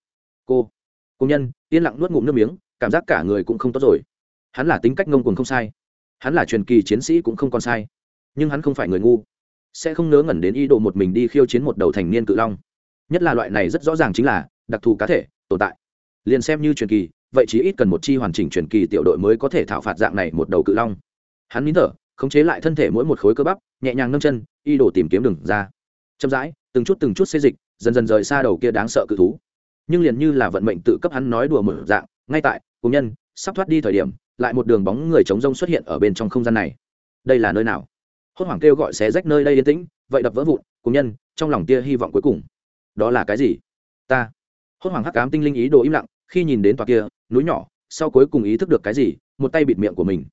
Cô công nhân, yên lặng nuốt ngụm nước miếng, cảm giác cả người cũng không tốt rồi. Hắn là tính cách ngông cuồng không sai. Hắn là truyền kỳ chiến sĩ cũng không còn sai. Nhưng hắn không phải người ngu. Sẽ không ngớ ngẩn đến ý đồ một mình đi khiêu chiến một đầu thành niên cự long. Nhất là loại này rất rõ ràng chính là đặc thù cá thể, tồn tại. Liền xem như truyền kỳ, vậy chỉ ít cần một chi hoàn chỉnh truyền kỳ tiểu đội mới có thể thảo phạt dạng này một đầu cự long. Hắn nín thở, khống chế lại thân thể mỗi một khối cơ bắp, nhẹ nhàng nâng chân y đổ tìm kiếm đường ra. Chậm rãi từng chút từng chút xê dịch, dần dần rời xa đầu kia đáng sợ cự thú. Nhưng liền như là vận mệnh tự cấp hắn nói đùa mở dạng, ngay tại, cùng nhân, sắp thoát đi thời điểm, lại một đường bóng người chống rông xuất hiện ở bên trong không gian này. Đây là nơi nào? Hốt hoảng kêu gọi xé rách nơi đây yên tĩnh, vậy đập vỡ vụn, cùng nhân, trong lòng tia hy vọng cuối cùng. Đó là cái gì? Ta. Hốt hoảng hắc cám tinh linh ý đồ im lặng, khi nhìn đến tòa kia, núi nhỏ, sau cuối cùng ý thức được cái gì, một tay bịt miệng của mình.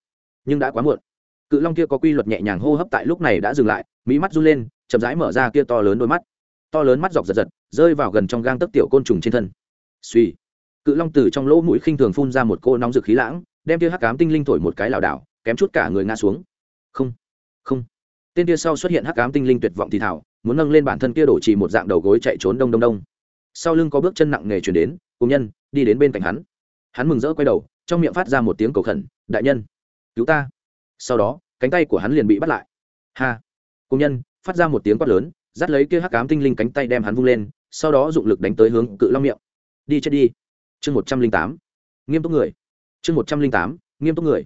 Nhưng đã quá muộn. Cự long kia có quy luật nhẹ nhàng hô hấp tại lúc này đã dừng lại mỹ mắt run lên chậm rãi mở ra kia to lớn đôi mắt. To lớn mắt dọc giật giật, rơi vào gần trong gang tấc tiểu côn trùng trên thân. Suy cự long từ trong lỗ mũi khinh thường phun ra một cô nóng rực khí lãng, đem kia hắc cám tinh linh thổi một cái lảo đảo, kém chút cả người ngã xuống. Không không. Tên kia sau xuất hiện hắc cám tinh linh tuyệt vọng thì thảo muốn nâng lên bản thân kia đổ chỉ một dạng đầu gối chạy trốn đông đông đông. Sau lưng có bước chân nặng nề chuyển đến, cùng nhân, đi đến bên cạnh hắn. Hắn mừng rỡ quay đầu, trong miệng phát ra một tiếng cầu khẩn, đại nhân, cứu ta. Sau đó, cánh tay của hắn liền bị bắt lại. Ha, cùng nhân phát ra một tiếng quát lớn, dắt lấy kia hắc cám tinh linh cánh tay đem hắn vung lên, sau đó dụng lực đánh tới hướng cự long miệng. Đi chết đi. Chương một trăm linh tám. Nghiêm túc người. Chương một trăm linh tám. Nghiêm túc người.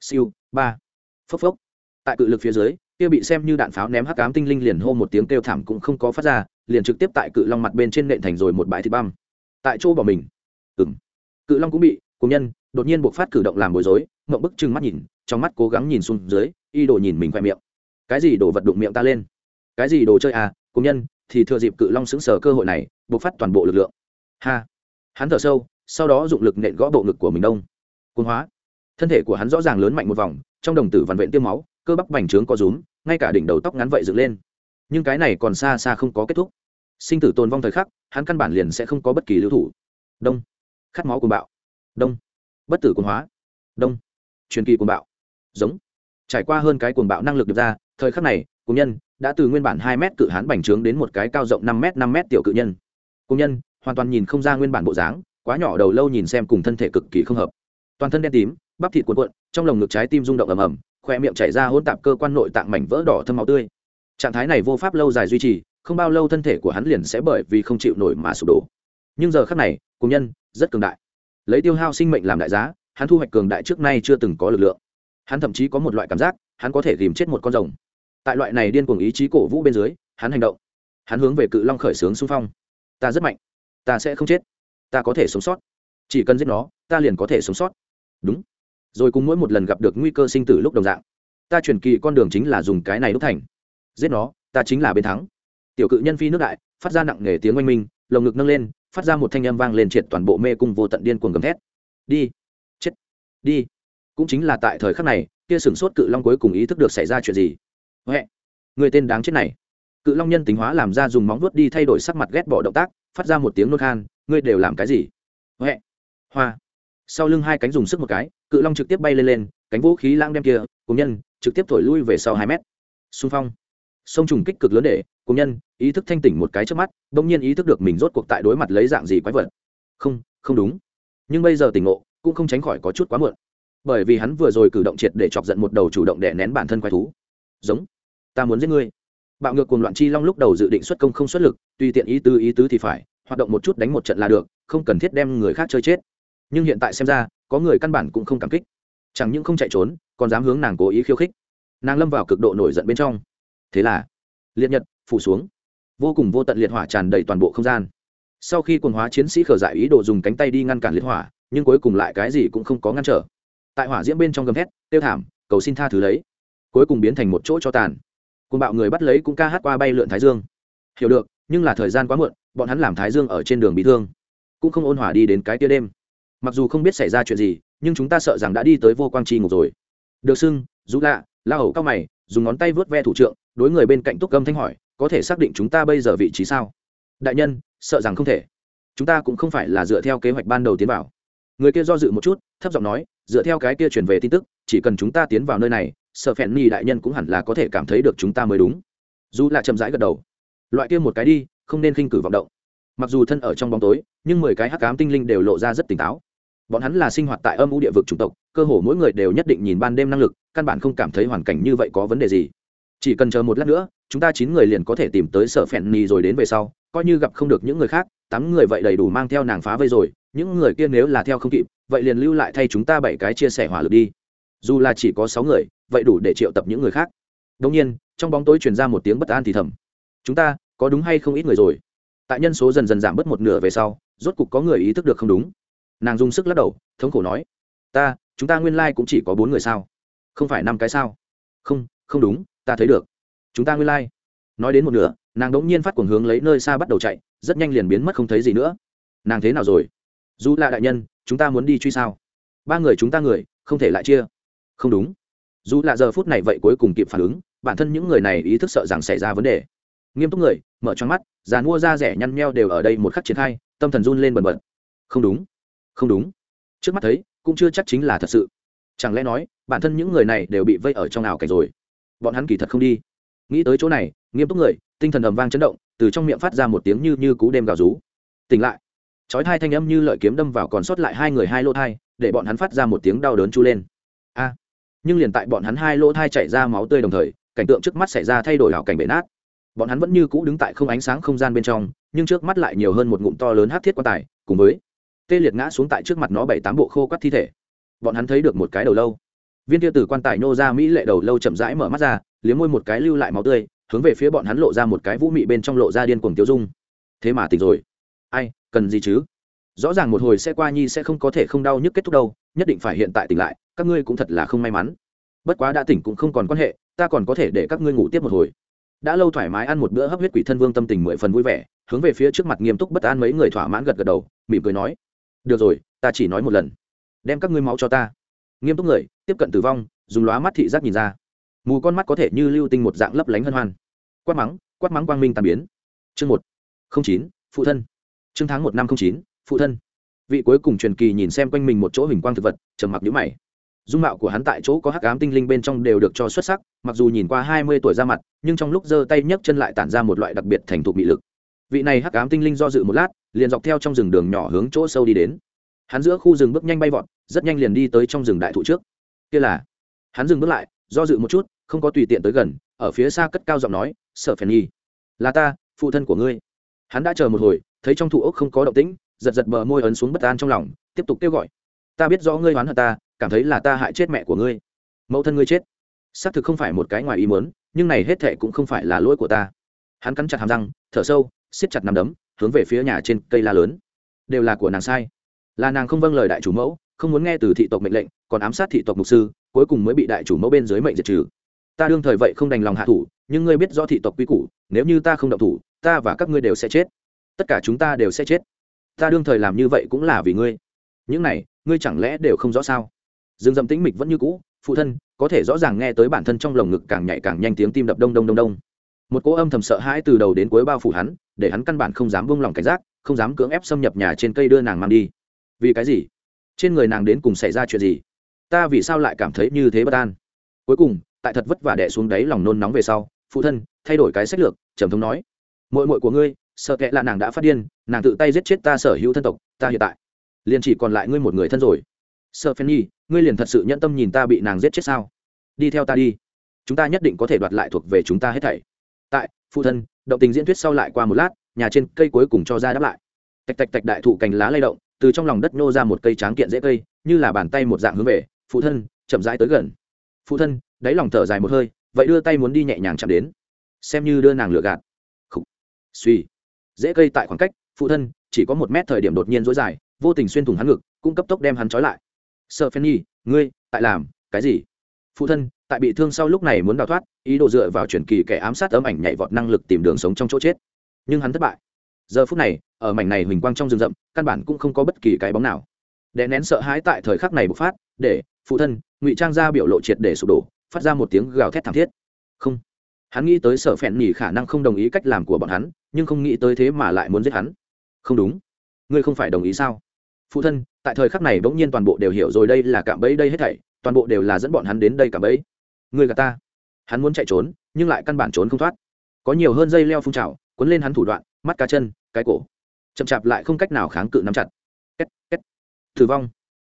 Siêu, ba. Phốc phốc. Tại cự lực phía dưới, kia bị xem như đạn pháo ném hắc cám tinh linh liền hô một tiếng kêu thảm cũng không có phát ra, liền trực tiếp tại cự long mặt bên trên nện thành rồi một bãi thịt băm. Tại chỗ bỏ mình. Ừ m cự long cũng bị, cùng nhân, đột nhiên buộc phát cử động làm bối rối, ngậm bức chừng mắt nhìn, trong mắt cố gắng nhìn xuống dưới, y đồ nhìn mình khoe miệng cái gì đồ vật đụng miệng ta lên? Cái gì đồ chơi à cùng nhân, thì thừa dịp cự long xứng sở cơ hội này buộc phát toàn bộ lực lượng. Ha. Hắn thở sâu, sau đó dụng lực nện gõ bộ ngực của mình đông. Côn hóa. Thân thể của hắn rõ ràng lớn mạnh một vòng, trong đồng tử vằn vện tiêm máu, cơ bắp bành trướng có rúm, ngay cả đỉnh đầu tóc ngắn vậy dựng lên. Nhưng cái này còn xa xa không có kết thúc. Sinh tử tồn vong thời khắc, hắn căn bản liền sẽ không có bất kỳ lưu thủ. Đông. Khát máu cuồng bạo. Đông. Bất tử cuồng hóa. Đông. Truyền kỳ cuồng bạo. Giống. Trải qua hơn cái cuồng bạo năng lực được ra thời khắc này, cùng nhân đã từ nguyên bản hai mét cự hán bành trướng đến một cái cao rộng năm m năm m tiểu cự nhân. Cùng nhân hoàn toàn nhìn không ra nguyên bản bộ dáng, quá nhỏ đầu lâu nhìn xem cùng thân thể cực kỳ không hợp. Toàn thân đen tím, bắp thịt cuộn cuộn, trong lồng ngực trái tim rung động ầm ầm khoe miệng chảy ra hỗn tạp cơ quan nội tạng mảnh vỡ đỏ thâm máu tươi. Trạng thái này vô pháp lâu dài duy trì, không bao lâu thân thể của hắn liền sẽ bởi vì không chịu nổi mà sụp đổ. Nhưng giờ khắc này, cùng nhân rất cường đại. Lấy tiêu hao sinh mệnh làm đại giá, hắn thu hoạch cường đại trước nay chưa từng có lực lượng. Hắn thậm chí có một loại cảm giác hắn có thể tìm chết một con rồng. Tại loại này điên cuồng ý chí cổ vũ bên dưới, hắn hành động. Hắn hướng về cự long khởi xướng xung phong. Ta rất mạnh. Ta sẽ không chết. Ta có thể sống sót. Chỉ cần giết nó, ta liền có thể sống sót. Đúng. Rồi cùng mỗi một lần gặp được nguy cơ sinh tử lúc đồng dạng, ta truyền kỳ con đường chính là dùng cái này đúc thành. Giết nó, ta chính là bên thắng. Tiểu cự nhân phi nước đại, phát ra nặng nề tiếng oanh minh, lồng ngực nâng lên, phát ra một thanh âm vang lên triệt toàn bộ mê cung vô tận điên cuồng gầm thét. Đi. Chết. Đi. Cũng chính là tại thời khắc này kia sửng sốt cự long cuối cùng ý thức được xảy ra chuyện gì. Huệ, người tên đáng chết này. Cự long nhân tính hóa làm ra dùng móng vuốt đi thay đổi sắc mặt ghét bỏ động tác, phát ra một tiếng nôn khan, ngươi đều làm cái gì? Huệ, hoa. Sau lưng hai cánh dùng sức một cái, cự long trực tiếp bay lên lên, cánh vũ khí lãng đem kia, cùng nhân, trực tiếp thổi lui về sau hai mét. Xung phong. Sông trùng kích cực lớn để, cùng nhân, ý thức thanh tỉnh một cái trước mắt đ ỗ n nhiên ý thức được mình rốt cuộc tại đối mặt lấy dạng gì quái vật. Không không đúng. Nhưng bây giờ tỉnh ngộ, cũng không tránh khỏi có chút quá muộn bởi vì hắn vừa rồi cử động triệt để chọc giận một đầu chủ động đè nén bản thân quái thú. Giống, ta muốn giết ngươi. Bạo ngược cùng loạn chi long lúc đầu dự định xuất công không xuất lực tùy tiện ý tứ ý tứ thì phải, hoạt động một chút đánh một trận là được, không cần thiết đem người khác chơi chết. Nhưng hiện tại xem ra, có người căn bản cũng không cảm kích. Chẳng những không chạy trốn, còn dám hướng nàng cố ý khiêu khích. Nàng lâm vào cực độ nổi giận bên trong. Thế là, liệt nhật, phủ xuống. Vô cùng vô tận liệt hỏa tràn đầy toàn bộ không gian. Sau khi quần hóa chiến sĩ khở dại ý đồ dùng cánh tay đi ngăn cản liệt hỏa, nhưng cuối cùng lại cái gì cũng không có ngăn trở tại hỏa diễm bên trong gầm thét tiêu thảm, cầu xin tha thứ lấy. Cuối cùng biến thành một chỗ cho tàn. Côn bạo người bắt lấy cũng ca hát qua bay lượn thái dương. Hiểu được, nhưng là thời gian quá muộn, bọn hắn làm thái dương ở trên đường bị thương. Cũng không ôn hòa đi đến cái tia đêm. Mặc dù không biết xảy ra chuyện gì, nhưng chúng ta sợ rằng đã đi tới vô quang chi ngục rồi. Được xưng rũ lạ, la hầu cao mày, dùng ngón tay vớt ve thủ trượng, đối người bên cạnh túc gâm thanh hỏi, có thể xác định chúng ta bây giờ vị trí sao? Đại nhân, sợ rằng không thể. Chúng ta cũng không phải là dựa theo kế hoạch ban đầu tiến vào người kia do dự một chút, thấp giọng nói, dựa theo cái kia truyền về tin tức, chỉ cần chúng ta tiến vào nơi này sợ phèn ni đại nhân cũng hẳn là có thể cảm thấy được chúng ta mới đúng. Dù là chậm rãi gật đầu. Loại kia một cái đi, không nên khinh cử vọng động. Mặc dù thân ở trong bóng tối, nhưng mười cái hắc cám tinh linh đều lộ ra rất tỉnh táo. Bọn hắn là sinh hoạt tại âm u địa vực chủng tộc, cơ hồ mỗi người đều nhất định nhìn ban đêm năng lực, căn bản không cảm thấy hoàn cảnh như vậy có vấn đề gì. Chỉ cần chờ một lát nữa, chúng ta chín người liền có thể tìm tới sở phèn ni rồi đến về sau, coi như gặp không được những người khác tám người vậy đầy đủ mang theo nàng phá vây rồi, những người kia nếu là theo không kịp, vậy liền lưu lại thay chúng ta bảy cái chia sẻ hỏa lực đi. Dù là chỉ có sáu người, vậy đủ để triệu tập những người khác. Đông nhiên, trong bóng tối truyền ra một tiếng bất an thì thầm. Chúng ta, có đúng hay không ít người rồi? Tại nhân số dần dần giảm bớt một nửa về sau, rốt cục có người ý thức được không đúng. Nàng dùng sức lắc đầu, thống khổ nói. Ta, chúng ta nguyên lai、like、cũng chỉ có bốn người sao? Không phải năm cái sao? Không không đúng, ta thấy được. Chúng ta nguyên lai、like. nói đến một nửa, nàng đ ỗ n g nhiên phát cuồng hướng lấy nơi xa bắt đầu chạy rất nhanh liền biến mất không thấy gì nữa. Nàng thế nào rồi? Dù là đại nhân, chúng ta muốn đi truy sao? Ba người chúng ta người, không thể lại chia. Không đúng. Dù là giờ phút này vậy cuối cùng kịp phản ứng, bản thân những người này ý thức sợ rằng xảy ra vấn đề. Nghiêm túc người, mở cho mắt, già mua da rẻ nhăn nheo đều ở đây một khắc triển khai, tâm thần run lên bần bật. Không đúng. Không đúng. Trước mắt thấy, cũng chưa chắc chính là thật sự. Chẳng lẽ nói, bản thân những người này đều bị vây ở trong ảo cảnh rồi? Bọn hắn kỳ thật không đi nghĩ tới chỗ này, nghiêm túc người, tinh thần ầm vang chấn động, từ trong miệng phát ra một tiếng như như cú đêm gào rú. Tỉnh lại. Chói hai thanh âm như lợi kiếm đâm vào còn sót lại hai người hai lô thai, để bọn hắn phát ra một tiếng đau đớn chu lên. A. Nhưng liền tại bọn hắn hai lỗ thai chảy ra máu tươi đồng thời, cảnh tượng trước mắt xảy ra thay đổi hảo cảnh bể nát. Bọn hắn vẫn như cũ đứng tại không ánh sáng không gian bên trong, nhưng trước mắt lại nhiều hơn một ngụm to lớn hát thiết quan tài, cùng với tê liệt ngã xuống tại trước mặt nó bảy tám bộ khô quắt thi thể. Bọn hắn thấy được một cái đầu lâu. Viên tia tử quan tài nô ra mỹ lệ đầu lâu chậm rãi mở mắt ra liếm môi một cái lưu lại máu tươi, hướng về phía bọn hắn lộ ra một cái vũ mị bên trong lộ ra điên cuồng tiêu dung. Thế mà tỉnh rồi. Ai, cần gì chứ? Rõ ràng một hồi sẽ qua nhi sẽ không có thể không đau nhức kết thúc đâu, nhất định phải hiện tại tỉnh lại, các ngươi cũng thật là không may mắn. Bất quá đã tỉnh cũng không còn quan hệ, ta còn có thể để các ngươi ngủ tiếp một hồi. Đã lâu thoải mái ăn một bữa hấp huyết quỷ thân vương tâm tình mười phần vui vẻ, hướng về phía trước mặt nghiêm túc bất an mấy người thỏa mãn gật gật đầu, mỉm cười nói, được rồi, ta chỉ nói một lần. Đem các ngươi máu cho ta. Nghiêm túc người, tiếp cận tử vong, dùng lóa mắt thị giác nhìn ra mù con mắt có thể như lưu tinh một dạng lấp lánh hân hoan. Quát mắng quát mắng quang minh tàn biến. Chương một, không chín, phụ thân. Chương tháng một năm không chín, phụ thân. Vị cuối cùng truyền kỳ nhìn xem quanh mình một chỗ hình quang thực vật, trầm mặc nhũ mày. Dung mạo của hắn tại chỗ có hắc ám tinh linh bên trong đều được cho xuất sắc, mặc dù nhìn qua hai mươi tuổi ra mặt, nhưng trong lúc giơ tay nhấc chân lại tản ra một loại đặc biệt thành thục bị lực. Vị này hắc ám tinh linh do dự một lát, liền dọc theo trong rừng đường nhỏ hướng chỗ sâu đi đến. Hắn giữa khu rừng bước nhanh bay vọt, rất nhanh liền đi tới trong rừng đại thụ trước. Kia là, hắn dừng bước lại do dự một chút không có tùy tiện tới gần ở phía xa cất cao giọng nói sợ phèn nhi là ta phụ thân của ngươi. Hắn đã chờ một hồi thấy trong thụ ốc không có động tĩnh giật giật bờ môi ấn xuống bất an trong lòng tiếp tục kêu gọi ta biết rõ ngươi oán hận ta cảm thấy là ta hại chết mẹ của ngươi. Mẫu thân ngươi chết. Xác thực không phải một cái ngoài ý muốn, nhưng này hết thệ cũng không phải là lỗi của ta. Hắn cắn chặt hàm răng thở sâu siết chặt nằm đấm hướng về phía nhà trên cây la lớn. Đều là của nàng sai. Là nàng không vâng lời đại chủ mẫu không muốn nghe từ thị tộc mệnh lệnh còn ám sát thị tộc mục sư cuối cùng mới bị đại chủ mẫu bên dưới mệnh diệt trừ. Ta đương thời vậy không đành lòng hạ thủ, nhưng ngươi biết do thị tộc quy củ, nếu như ta không động thủ, ta và các ngươi đều sẽ chết. Tất cả chúng ta đều sẽ chết. Ta đương thời làm như vậy cũng là vì ngươi. Những này, ngươi chẳng lẽ đều không rõ sao? Dương dầm tĩnh mịch vẫn như cũ, phụ thân, có thể rõ ràng nghe tới bản thân trong lồng ngực càng nhạy càng nhanh tiếng tim đập đông đông đông đông. Một cỗ âm thầm sợ hãi từ đầu đến cuối bao phủ hắn, để hắn căn bản không dám buông lỏng cảnh giác, không dám cưỡng ép xâm nhập nhà trên cây đưa nàng mang đi. Vì cái gì? Trên người nàng đến cùng xảy ra chuyện gì? Ta vì sao lại cảm thấy như thế bất an? Cuối cùng, tại thật vất vả đẻ xuống đáy lòng nôn nóng về sau, phụ thân thay đổi cái sách lược, trầm thống nói mội mội của ngươi, sợ kệ là nàng đã phát điên, nàng tự tay giết chết ta sở hữu thân tộc, ta hiện tại liền chỉ còn lại ngươi một người thân rồi. Sợ phen nhi, ngươi liền thật sự nhẫn tâm nhìn ta bị nàng giết chết sao? Đi theo ta đi. Chúng ta nhất định có thể đoạt lại thuộc về chúng ta hết thảy. Tại, phụ thân, động tình diễn thuyết sau lại qua một lát, nhà trên cây cuối cùng cho ra đáp lại. Tạch tạch tạch đại thụ cành lá lay động, từ trong lòng đất nô ra một cây tráng kiện dễ cây, như là bàn tay một dạng hướng về phụ thân, chậm rãi tới gần. Phụ thân, đáy lòng thở dài một hơi, vậy đưa tay muốn đi nhẹ nhàng chạm đến. Xem như đưa nàng lựa gạt. Khủ. suy. Dễ cây tại khoảng cách, phụ thân, chỉ có một mét thời điểm đột nhiên dối dài, vô tình xuyên thủng hắn ngực, cũng cấp tốc đem hắn trói lại. Sợ phen nhi, ngươi, tại làm cái gì? Phụ thân, tại bị thương sau lúc này muốn đào thoát, ý đồ dựa vào truyền kỳ kẻ ám sát ấm ảnh nhảy vọt năng lực tìm đường sống trong chỗ chết. Nhưng hắn thất bại. Giờ phút này, ở mảnh này huỳnh quang trong rừng rậm, căn bản cũng không có bất kỳ cái bóng nào. Đè nén sợ hãi tại thời khắc này bộc phát, để phụ thân, ngụy trang ra biểu lộ triệt để sụp đổ, phát ra một tiếng gào thét thảm thiết. Không. Hắn nghĩ tới Sở phèn nhỉ khả năng không đồng ý cách làm của bọn hắn, nhưng không nghĩ tới thế mà lại muốn giết hắn. Không đúng. Ngươi không phải đồng ý sao? Phụ thân, tại thời khắc này bỗng nhiên toàn bộ đều hiểu rồi đây là cạm bẫy đây hết thảy, toàn bộ đều là dẫn bọn hắn đến đây cạm bẫy. Ngươi gà ta. Hắn muốn chạy trốn, nhưng lại căn bản trốn không thoát. Có nhiều hơn dây leo phun trào, cuốn lên hắn thủ đoạn, mắt cá chân, cái cổ. Chậm chạp lại không cách nào kháng cự nắm chặt. Két két. Tử vong.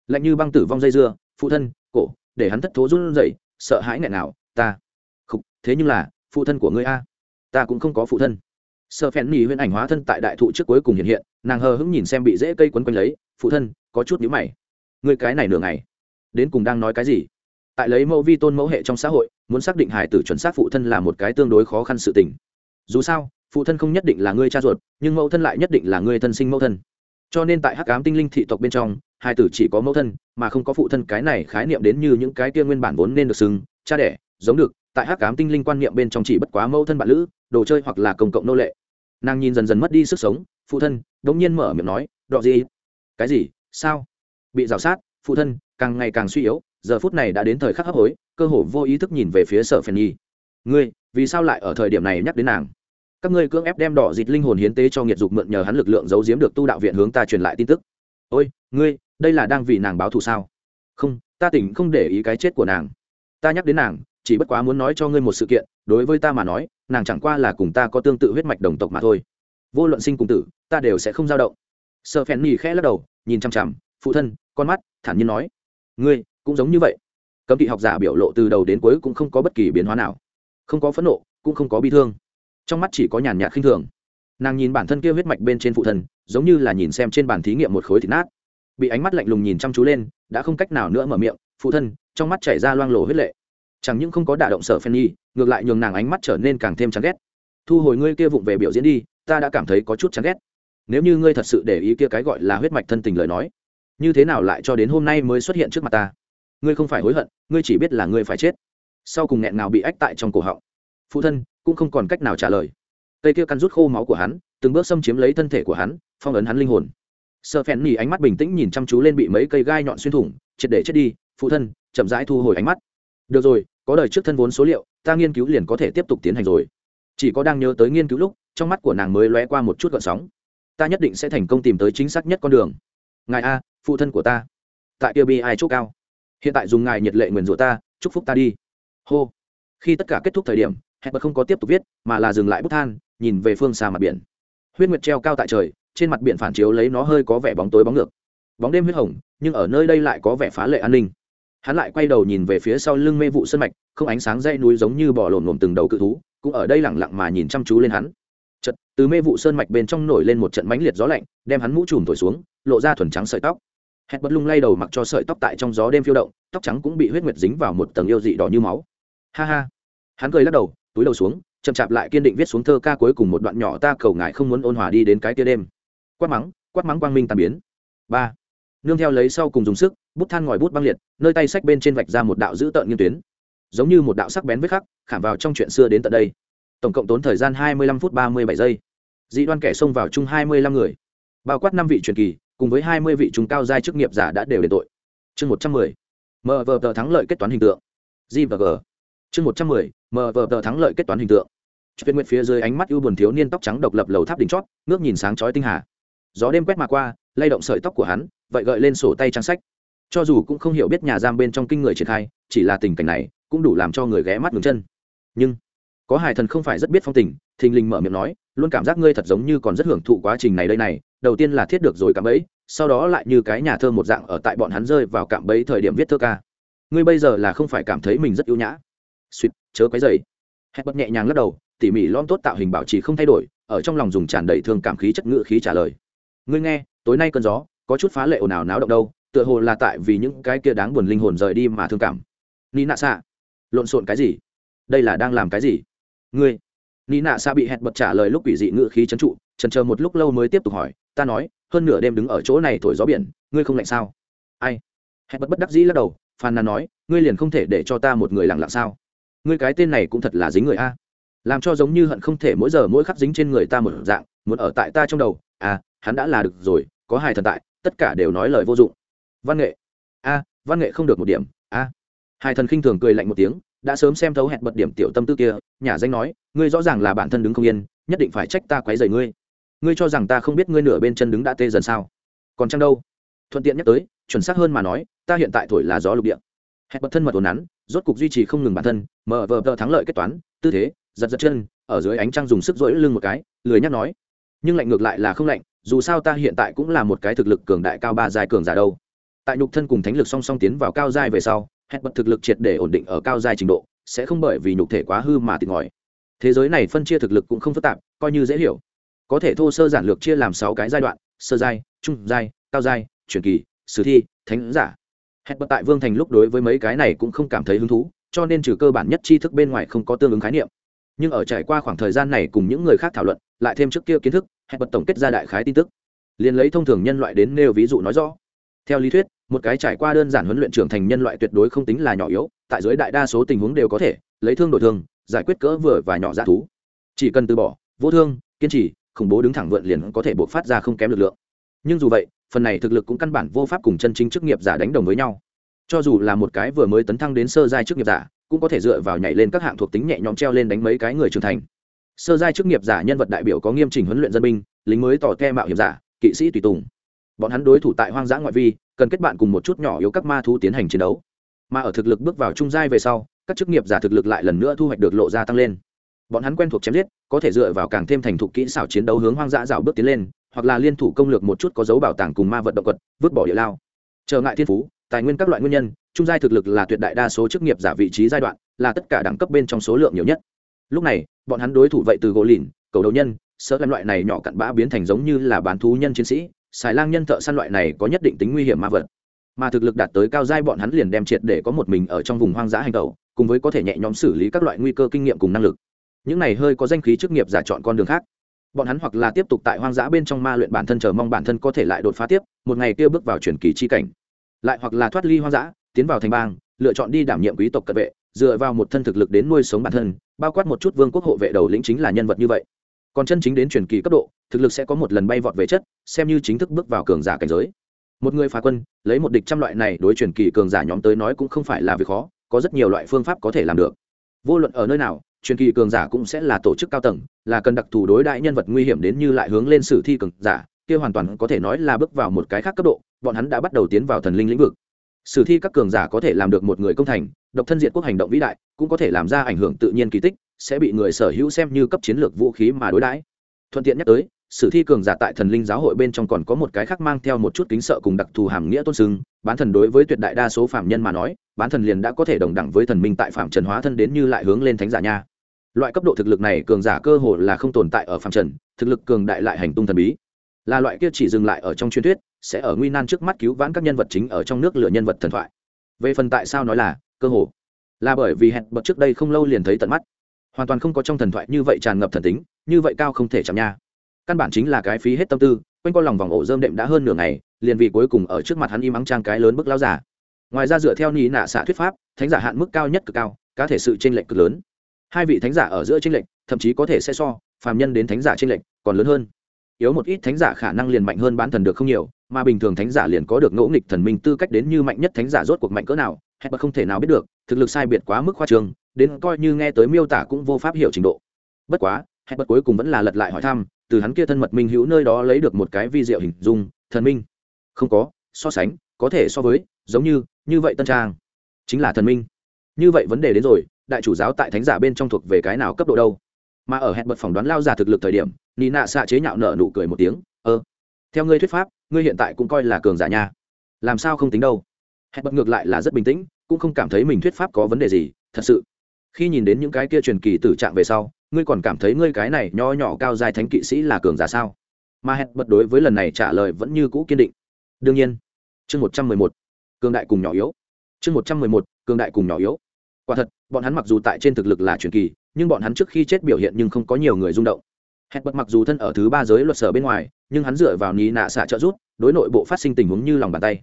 Lạnh như băng tử vong dây dưa phụ thân, cổ, để hắn thất thố run rẩy, sợ hãi nghẹn nào, ta. Không thế nhưng là, phụ thân của ngươi a. Ta cũng không có phụ thân. Sợ phèn mì huyễn ảnh hóa thân tại đại thụ trước cuối cùng hiện hiện, nàng hờ hững nhìn xem bị dễ cây quấn quanh lấy, phụ thân, có chút nhíu mày. Ngươi cái này nửa ngày, đến cùng đang nói cái gì? Tại lấy mẫu vi tôn mẫu hệ trong xã hội, muốn xác định hải tử chuẩn xác phụ thân là một cái tương đối khó khăn sự tình. Dù sao, phụ thân không nhất định là ngươi cha ruột, nhưng mẫu thân lại nhất định là ngươi thân sinh mẫu thân. Cho nên tại hắc ám tinh linh thị tộc bên trong hai tử chỉ có mẫu thân, mà không có phụ thân, cái này khái niệm đến như những cái kia nguyên bản vốn nên được xưng, cha đẻ, giống được, tại hắc ám tinh linh quan niệm bên trong chỉ bất quá mẫu thân bạn lữ, đồ chơi hoặc là công cộng nô lệ. Nàng nhìn dần dần mất đi sức sống, phụ thân đống nhiên mở miệng nói, đọ gì? Cái gì? Sao? Bị rào sát, phụ thân càng ngày càng suy yếu, giờ phút này đã đến thời khắc hấp hối, cơ hồ vô ý thức nhìn về phía sở phèn nhi. Ngươi, vì sao lại ở thời điểm này nhắc đến nàng? Các ngươi cưỡng ép đem đỏ dịt linh hồn hiến tế cho nghiệt dục mượn nhờ hắn lực lượng giấu giếm được tu đạo viện hướng ta truyền lại tin tức. Ôi, ngươi đây là đang vì nàng báo thù sao? Không, ta tỉnh không để ý cái chết của nàng. Ta nhắc đến nàng, chỉ bất quá muốn nói cho ngươi một sự kiện, đối với ta mà nói, nàng chẳng qua là cùng ta có tương tự huyết mạch đồng tộc mà thôi. Vô luận sinh cùng tử, ta đều sẽ không dao động. Sợ phèn nhì khẽ lắc đầu, nhìn chằm chằm, phụ thân, con mắt, thản nhiên nói, ngươi, cũng giống như vậy. Cấm kỵ học giả biểu lộ từ đầu đến cuối cũng không có bất kỳ biến hóa nào. Không có phẫn nộ, cũng không có bi thương. Trong mắt chỉ có nhàn nhạt khinh thường. Nàng nhìn bản thân kia huyết mạch bên trên phụ thân, giống như là nhìn xem trên bàn thí nghiệm một khối thịt nát bị ánh mắt lạnh lùng nhìn chăm chú lên, đã không cách nào nữa mở miệng, phụ thân, trong mắt chảy ra loang lổ huyết lệ. Chẳng những không có đả động sở phen nhi, ngược lại nhường nàng ánh mắt trở nên càng thêm chán ghét. Thu hồi ngươi kia vụng về biểu diễn đi, ta đã cảm thấy có chút chán ghét. Nếu như ngươi thật sự để ý kia cái gọi là huyết mạch thân tình lời nói, như thế nào lại cho đến hôm nay mới xuất hiện trước mặt ta? Ngươi không phải hối hận, ngươi chỉ biết là ngươi phải chết. Sau cùng nghẹn nào bị ách tại trong cổ họng. Phụ thân, cũng không còn cách nào trả lời. Cây kia căn rút khô máu của hắn, từng bước xâm chiếm lấy thân thể của hắn, phong ấn hắn linh hồn sơ phèn nỉ ánh mắt bình tĩnh nhìn chăm chú lên bị mấy cây gai nhọn xuyên thủng, triệt để chết đi, phụ thân, chậm rãi thu hồi ánh mắt. Được rồi, có đời trước thân vốn số liệu, ta nghiên cứu liền có thể tiếp tục tiến hành rồi. Chỉ có đang nhớ tới nghiên cứu lúc, trong mắt của nàng mới lóe qua một chút gợn sóng. Ta nhất định sẽ thành công tìm tới chính xác nhất con đường. Ngài a, phụ thân của ta. Tại kia bi ai chốt cao. Hiện tại dùng ngài nhiệt lệ nguyền rủa ta, chúc phúc ta đi. Hô. Khi tất cả kết thúc thời điểm, hẹn bật không có tiếp tục viết, mà là dừng lại bút than, nhìn về phương xa mặt biển. Huyết nguyệt treo cao tại trời trên mặt biển phản chiếu lấy nó hơi có vẻ bóng tối bóng ngược. Bóng đêm huyết hồng, nhưng ở nơi đây lại có vẻ phá lệ an ninh. Hắn lại quay đầu nhìn về phía sau lưng mê vụ sân mạch, không ánh sáng dây núi giống như bỏ lổm lổm từng đầu cự thú, cũng ở đây lẳng lặng mà nhìn chăm chú lên hắn. Chật từ mê vụ sơn mạch bên trong nổi lên một trận mãnh liệt gió lạnh, đem hắn mũ trùm thổi xuống, lộ ra thuần trắng sợi tóc. Hét bất lung lay đầu mặc cho sợi tóc tại trong gió đêm phiêu động, tóc trắng cũng bị huyết nguyệt dính vào một tầng yêu dị đỏ như máu. Ha ha. Hắn cười lắc đầu, túi đầu xuống, chậm chạp lại kiên định viết xuống thơ ca cuối cùng một đoạn nhỏ, ta cầu ngại không muốn ôn hòa đi đến cái tia đêm quát mắng quát mắng quang minh tàn biến. Ba. Nương theo lấy sau cùng dùng sức bút than ngòi bút băng liệt nơi tay sách bên trên vạch ra một đạo dữ tợn nghiên tuyến. Giống như một đạo sắc bén vết khắc khảm vào trong chuyện xưa đến tận đây. Tổng cộng tốn thời gian hai mươi lăm phút ba mươi bảy giây. Dị đoan kẻ xông vào chung hai mươi lăm người. Bao quát năm vị truyền kỳ cùng với hai mươi vị trung cao giai chức nghiệp giả đã đều đền tội. Chương một trăm mười. Mv tờ thắng lợi kết toán hình tượng. G và g. Chương một trăm mười. Mv tờ thắng lợi kết toán hình tượng. Chuyên nguyệt phía dưới ánh mắt ưu buồn thiếu niên tóc trắng độc lập lầu tháp đỉnh chót, ngước nhìn sáng chói tinh hà. Gió đêm quét mà qua, lay động sợi tóc của hắn, vậy gợi lên sổ tay trang sách. Cho dù cũng không hiểu biết nhà giam bên trong kinh người triển khai, chỉ là tình cảnh này, cũng đủ làm cho người ghé mắt ngừng chân. Nhưng, có hài thần không phải rất biết phong tình, thình lình mở miệng nói, luôn cảm giác ngươi thật giống như còn rất hưởng thụ quá trình này đây này, đầu tiên là thiết được rồi cạm bẫy, sau đó lại như cái nhà thơ một dạng ở tại bọn hắn rơi vào cạm bẫy thời điểm viết thơ ca. Ngươi bây giờ là không phải cảm thấy mình rất ưu nhã? Suýt, chớ quấy dày Hét bất nhẹ nhàng lắc đầu, tỉ mỉ lom tốt tạo hình bảo trì không thay đổi ở trong lòng dùng tràn đầy thương cảm khí chất ngự khí trả lời ngươi nghe, tối nay cơn gió, có chút phá lệ ồn ào náo động đâu, tựa hồ là tại vì những cái kia đáng buồn linh hồn rời đi mà thương cảm. Ni nạ xạ lộn xộn cái gì? Đây là đang làm cái gì? Ngươi ni nạ xạ bị hẹn bật trả lời lúc quỷ dị ngự khí trấn trụ trần chờ một lúc lâu mới tiếp tục hỏi, ta nói, hơn nửa đêm đứng ở chỗ này thổi gió biển, ngươi không lạnh sao? Ai? Hẹn bật bất đắc dĩ lắc đầu, phàn nàn nói, ngươi liền không thể để cho ta một người lặng lặng sao? Ngươi cái tên này cũng thật là dính người a. Làm cho giống như hận không thể mỗi giờ mỗi khắc dính trên người ta một dạng, muốn ở tại ta trong đầu. À hắn đã là được rồi, có hài thần tại, tất cả đều nói lời vô dụng. Văn nghệ. A, văn nghệ không được một điểm. A. À. hài thần khinh thường cười lạnh một tiếng, đã sớm xem thấu hẹn bật điểm tiểu tâm tư kia, nhà danh nói, ngươi rõ ràng là bản thân đứng không yên, nhất định phải trách ta quấy rầy ngươi. Ngươi cho rằng ta không biết ngươi nửa bên chân đứng đã tê dần sao? Còn chăng đâu? Thuận tiện nhắc tới, chuẩn xác hơn mà nói, ta hiện tại thổi là gió lục địa. Hẹn bật thân mật ồn nắn, rốt cục duy trì không ngừng bản thân mờ vờ vờ thắng lợi kết toán, tư thế, giật giật chân, ở dưới ánh trăng dùng sức rỗi lưng một cái, lười nhắc nói. Nhưng lạnh ngược lại là không lạnh dù sao ta hiện tại cũng là một cái thực lực cường đại cao ba giai cường giả đâu. Tại nhục thân cùng thánh lực song song tiến vào cao giai về sau hẹn bật thực lực triệt để ổn định ở cao giai trình độ, sẽ không bởi vì nhục thể quá hư mà tịt ngòi. Thế giới này phân chia thực lực cũng không phức tạp, coi như dễ hiểu. Có thể thô sơ giản lược chia làm sáu cái giai đoạn, sơ giai, trung giai, cao giai truyền kỳ, sử thi, thánh giả. Hẹn bật tại vương thành lúc đối với mấy cái này cũng không cảm thấy hứng thú, cho nên trừ cơ bản nhất tri thức bên ngoài không có tương ứng khái niệm. Nhưng ở trải qua khoảng thời gian này cùng những người khác thảo luận, lại thêm trước kia kiến thức hẹn bật tổng kết ra đại khái tin tức. Liền lấy thông thường nhân loại đến nêu ví dụ nói rõ. Theo lý thuyết, một cái trải qua đơn giản huấn luyện trưởng thành nhân loại tuyệt đối không tính là nhỏ yếu, tại dưới đại đa số tình huống đều có thể, lấy thương đổi thương, giải quyết cỡ vừa và nhỏ dạ thú. Chỉ cần từ bỏ, vô thương, kiên trì, khủng bố đứng thẳng vượn liền có thể buộc phát ra không kém lực lượng. Nhưng dù vậy, phần này thực lực cũng căn bản vô pháp cùng chân chính chức nghiệp giả đánh đồng với nhau. Cho dù là một cái vừa mới tấn thăng đến sơ giai chức nghiệp giả, cũng có thể dựa vào nhảy lên các hạng thuộc tính nhẹ nhõm treo lên đánh mấy cái người trưởng thành sơ giai chức nghiệp giả nhân vật đại biểu có nghiêm chỉnh huấn luyện dân binh, lính mới tỏ te mạo hiểm giả, kỵ sĩ tùy tùng. Bọn hắn đối thủ tại hoang dã ngoại vi, cần kết bạn cùng một chút nhỏ yếu các ma thú tiến hành chiến đấu. Mà ở thực lực bước vào trung giai về sau, các chức nghiệp giả thực lực lại lần nữa thu hoạch được lộ ra tăng lên. Bọn hắn quen thuộc chém giết, có thể dựa vào càng thêm thành thục kỹ xảo chiến đấu hướng hoang dã rào bước tiến lên, hoặc là liên thủ công lược một chút có dấu bảo tàng cùng ma vật động vật vứt bỏ địa lao. Trở ngại thiên phú, tài nguyên các loại nguyên nhân, trung giai thực lực là tuyệt đại đa số chức nghiệp giả vị trí giai đoạn, là tất cả đẳng cấp bên trong số lượng nhiều nhất. Lúc này bọn hắn đối thủ vậy từ gỗ lìn, cầu đầu nhân, sợ làm loại này nhỏ cặn bã biến thành giống như là bán thú nhân chiến sĩ, xài lang nhân thợ săn loại này có nhất định tính nguy hiểm ma vật. Mà thực lực đạt tới cao giai bọn hắn liền đem triệt để có một mình ở trong vùng hoang dã hành tẩu, cùng với có thể nhẹ nhõm xử lý các loại nguy cơ kinh nghiệm cùng năng lực. Những này hơi có danh khí chức nghiệp giả chọn con đường khác. Bọn hắn hoặc là tiếp tục tại hoang dã bên trong ma luyện bản thân chờ mong bản thân có thể lại đột phá tiếp, một ngày kia bước vào truyền kỳ chi cảnh. Lại hoặc là thoát ly hoang dã, tiến vào thành bang, lựa chọn đi đảm nhiệm quý tộc cận vệ, dựa vào một thân thực lực đến nuôi sống bản thân bao quát một chút vương quốc hộ vệ đầu lĩnh chính là nhân vật như vậy. Còn chân chính đến truyền kỳ cấp độ, thực lực sẽ có một lần bay vọt về chất, xem như chính thức bước vào cường giả cảnh giới. Một người phá quân, lấy một địch trăm loại này đối truyền kỳ cường giả nhóm tới nói cũng không phải là việc khó, có rất nhiều loại phương pháp có thể làm được. Vô luận ở nơi nào, truyền kỳ cường giả cũng sẽ là tổ chức cao tầng, là cần đặc thù đối đại nhân vật nguy hiểm đến như lại hướng lên sử thi cường giả, kia hoàn toàn có thể nói là bước vào một cái khác cấp độ, bọn hắn đã bắt đầu tiến vào thần linh lĩnh vực. Sử thi các cường giả có thể làm được một người công thành độc thân diện quốc hành động vĩ đại, cũng có thể làm ra ảnh hưởng tự nhiên kỳ tích, sẽ bị người sở hữu xem như cấp chiến lược vũ khí mà đối đãi. Thuận tiện nhắc tới, sử thi cường giả tại thần linh giáo hội bên trong còn có một cái khác mang theo một chút kính sợ cùng đặc thù hàm nghĩa tôn sưng, bán thần đối với tuyệt đại đa số phạm nhân mà nói, bán thần liền đã có thể đồng đẳng với thần minh tại phạm trần hóa thân đến như lại hướng lên thánh giả nha. Loại cấp độ thực lực này cường giả cơ hồ là không tồn tại ở phạm trần, thực lực cường đại lại hành tung thần bí. Là loại kia chỉ dừng lại ở trong truyền thuyết, sẽ ở nguy nan trước mắt cứu vãn các nhân vật chính ở trong nước lửa nhân vật thần thoại. Về phần tại sao nói là cơ hồ. Là bởi vì hẹn bật trước đây không lâu liền thấy tận mắt. Hoàn toàn không có trong thần thoại như vậy tràn ngập thần tính, như vậy cao không thể chạm nha. Căn bản chính là cái phí hết tâm tư, quanh co lòng vòng ổ dơm đệm đã hơn nửa ngày, liền vì cuối cùng ở trước mặt hắn im ắng trang cái lớn bức lao giả. Ngoài ra dựa theo ni nạ xạ thuyết pháp, thánh giả hạn mức cao nhất cực cao, cá thể sự tranh lệch cực lớn. Hai vị thánh giả ở giữa tranh lệch, thậm chí có thể sẽ so, phàm nhân đến thánh giả tranh lệch còn lớn hơn. Yếu một ít thánh giả khả năng liền mạnh hơn bán thần được không nhiều, mà bình thường thánh giả liền có được ngỗ nghịch thần minh tư cách đến như mạnh nhất thánh giả rốt cuộc mạnh cỡ nào hết bất không thể nào biết được, thực lực sai biệt quá mức khoa trường đến coi như nghe tới miêu tả cũng vô pháp hiểu trình độ. Bất quá hết bất cuối cùng vẫn là lật lại hỏi thăm, từ hắn kia thân mật minh hữu nơi đó lấy được một cái vi diệu hình dung, thần minh. Không có, so sánh, có thể so với, giống như như vậy tân trang. Chính là thần minh. Như vậy vấn đề đến rồi, đại chủ giáo tại thánh giả bên trong thuộc về cái nào cấp độ đâu? Mà ở hẹn bật phỏng đoán lao giả thực lực thời điểm, nị nạ xạ chế nhạo nợ nụ cười một tiếng ơ theo ngươi thuyết pháp, ngươi hiện tại cũng coi là cường giả nha. Làm sao không tính đâu? Hẹn bật ngược lại là rất bình tĩnh, cũng không cảm thấy mình thuyết pháp có vấn đề gì, thật sự. Khi nhìn đến những cái kia truyền kỳ tử trạng về sau, ngươi còn cảm thấy ngươi cái này nho nhỏ cao dài thánh kỵ sĩ là cường giả sao? Mà hẹn bật đối với lần này trả lời vẫn như cũ kiên định. Đương nhiên, chương một trăm mười một, cường đại cùng nhỏ yếu. Chương một trăm mười một, cường đại cùng nhỏ yếu. Quả thật, bọn hắn mặc dù tại trên thực lực là truyền kỳ, nhưng bọn hắn trước khi chết biểu hiện nhưng không có nhiều người rung động. Hẹn bật mặc dù thân ở thứ ba giới luật sở bên ngoài, nhưng hắn dựa vào ní nạ xạ trợ rút đối nội bộ phát sinh tình huống như lòng bàn tay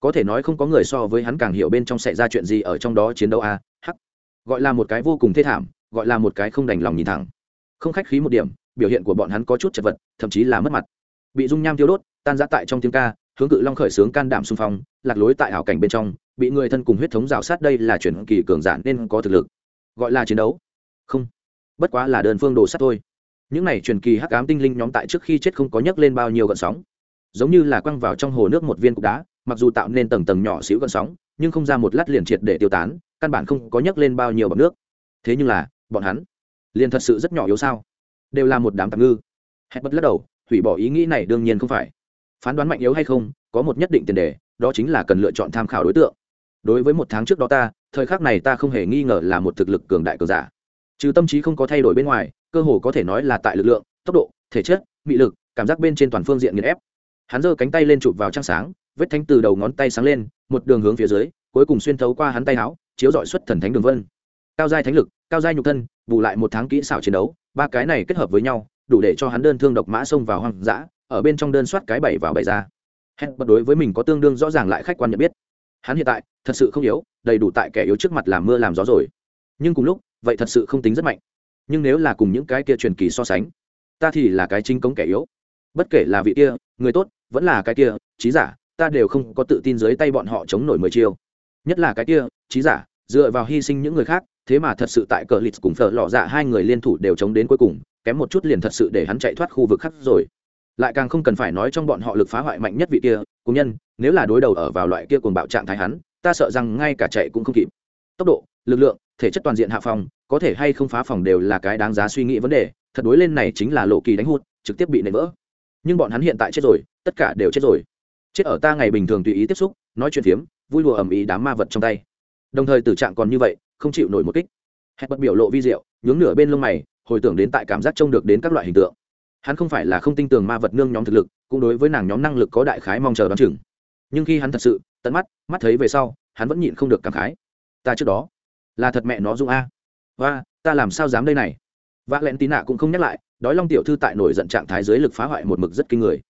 có thể nói không có người so với hắn càng hiểu bên trong xảy ra chuyện gì ở trong đó chiến đấu a, hắc. Gọi là một cái vô cùng thê thảm, gọi là một cái không đành lòng nhìn thẳng. Không khách khí một điểm, biểu hiện của bọn hắn có chút chật vật, thậm chí là mất mặt. Bị dung nham tiêu đốt, tan giã tại trong tiếng ca, hướng cự long khởi sướng can đảm xung phong, lạc lối tại hảo cảnh bên trong, bị người thân cùng huyết thống rào sát đây là chuyển kỳ cường giản nên có thực lực. Gọi là chiến đấu? Không. Bất quá là đơn phương đồ sắt thôi. Những này truyền kỳ hắc ám tinh linh nhóm tại trước khi chết không có nhấc lên bao nhiêu gợn sóng. Giống như là quăng vào trong hồ nước một viên cục đá mặc dù tạo nên tầng tầng nhỏ xíu gần sóng, nhưng không ra một lát liền triệt để tiêu tán, căn bản không có nhấc lên bao nhiêu bọc nước. Thế nhưng là, bọn hắn liền thật sự rất nhỏ yếu sao? Đều là một đám tạm ngư. Hết bất lắc đầu, hủy bỏ ý nghĩ này đương nhiên không phải. Phán đoán mạnh yếu hay không, có một nhất định tiền đề, đó chính là cần lựa chọn tham khảo đối tượng. Đối với một tháng trước đó ta, thời khắc này ta không hề nghi ngờ là một thực lực cường đại cường giả. Trừ tâm trí không có thay đổi bên ngoài, cơ hồ có thể nói là tại lực lượng, tốc độ, thể chất, mị lực, cảm giác bên trên toàn phương diện nghiền ép. Hắn giơ cánh tay lên chụp vào trăng sáng vết thánh từ đầu ngón tay sáng lên, một đường hướng phía dưới, cuối cùng xuyên thấu qua hắn tay áo, chiếu dọi xuất thần thánh đường vân. Cao giai thánh lực, cao giai nhục thân, bù lại một tháng kỹ xảo chiến đấu, ba cái này kết hợp với nhau, đủ để cho hắn đơn thương độc mã xông vào hoang dã, ở bên trong đơn soát cái bảy vào bảy ra. Hết bật đối với mình có tương đương rõ ràng lại khách quan nhận biết. Hắn hiện tại, thật sự không yếu, đầy đủ tại kẻ yếu trước mặt làm mưa làm gió rồi. Nhưng cùng lúc, vậy thật sự không tính rất mạnh. Nhưng nếu là cùng những cái kia truyền kỳ so sánh, ta thì là cái chính cống kẻ yếu. Bất kể là vị kia, người tốt, vẫn là cái kia, trí giả ta đều không có tự tin dưới tay bọn họ chống nổi mười chiêu. Nhất là cái kia, trí giả, dựa vào hy sinh những người khác, thế mà thật sự tại cờ lịch cùng phở lọ dạ hai người liên thủ đều chống đến cuối cùng, kém một chút liền thật sự để hắn chạy thoát khu vực khác rồi. Lại càng không cần phải nói trong bọn họ lực phá hoại mạnh nhất vị kia, cùng nhân, nếu là đối đầu ở vào loại kia cuồng bạo trạng thái hắn, ta sợ rằng ngay cả chạy cũng không kịp. Tốc độ, lực lượng, thể chất toàn diện hạ phòng, có thể hay không phá phòng đều là cái đáng giá suy nghĩ vấn đề, thật đối lên này chính là lộ kỳ đánh hụt, trực tiếp bị nện vỡ. Nhưng bọn hắn hiện tại chết rồi, tất cả đều chết rồi chết ở ta ngày bình thường tùy ý tiếp xúc, nói chuyện phiếm, vui lùa ầm ĩ đám ma vật trong tay. Đồng thời tử trạng còn như vậy, không chịu nổi một kích. Hẹn bật biểu lộ vi diệu, nhướng nửa bên lông mày, hồi tưởng đến tại cảm giác trông được đến các loại hình tượng. Hắn không phải là không tin tưởng ma vật nương nhóm thực lực, cũng đối với nàng nhóm năng lực có đại khái mong chờ đón chừng. Nhưng khi hắn thật sự, tận mắt mắt thấy về sau, hắn vẫn nhịn không được cảm khái. Ta trước đó, là thật mẹ nó dung a. Và ta làm sao dám đây này? Vạ lẹn tí nạ cũng không nhắc lại, đói long tiểu thư tại nổi giận trạng thái dưới lực phá hoại một mực rất kinh người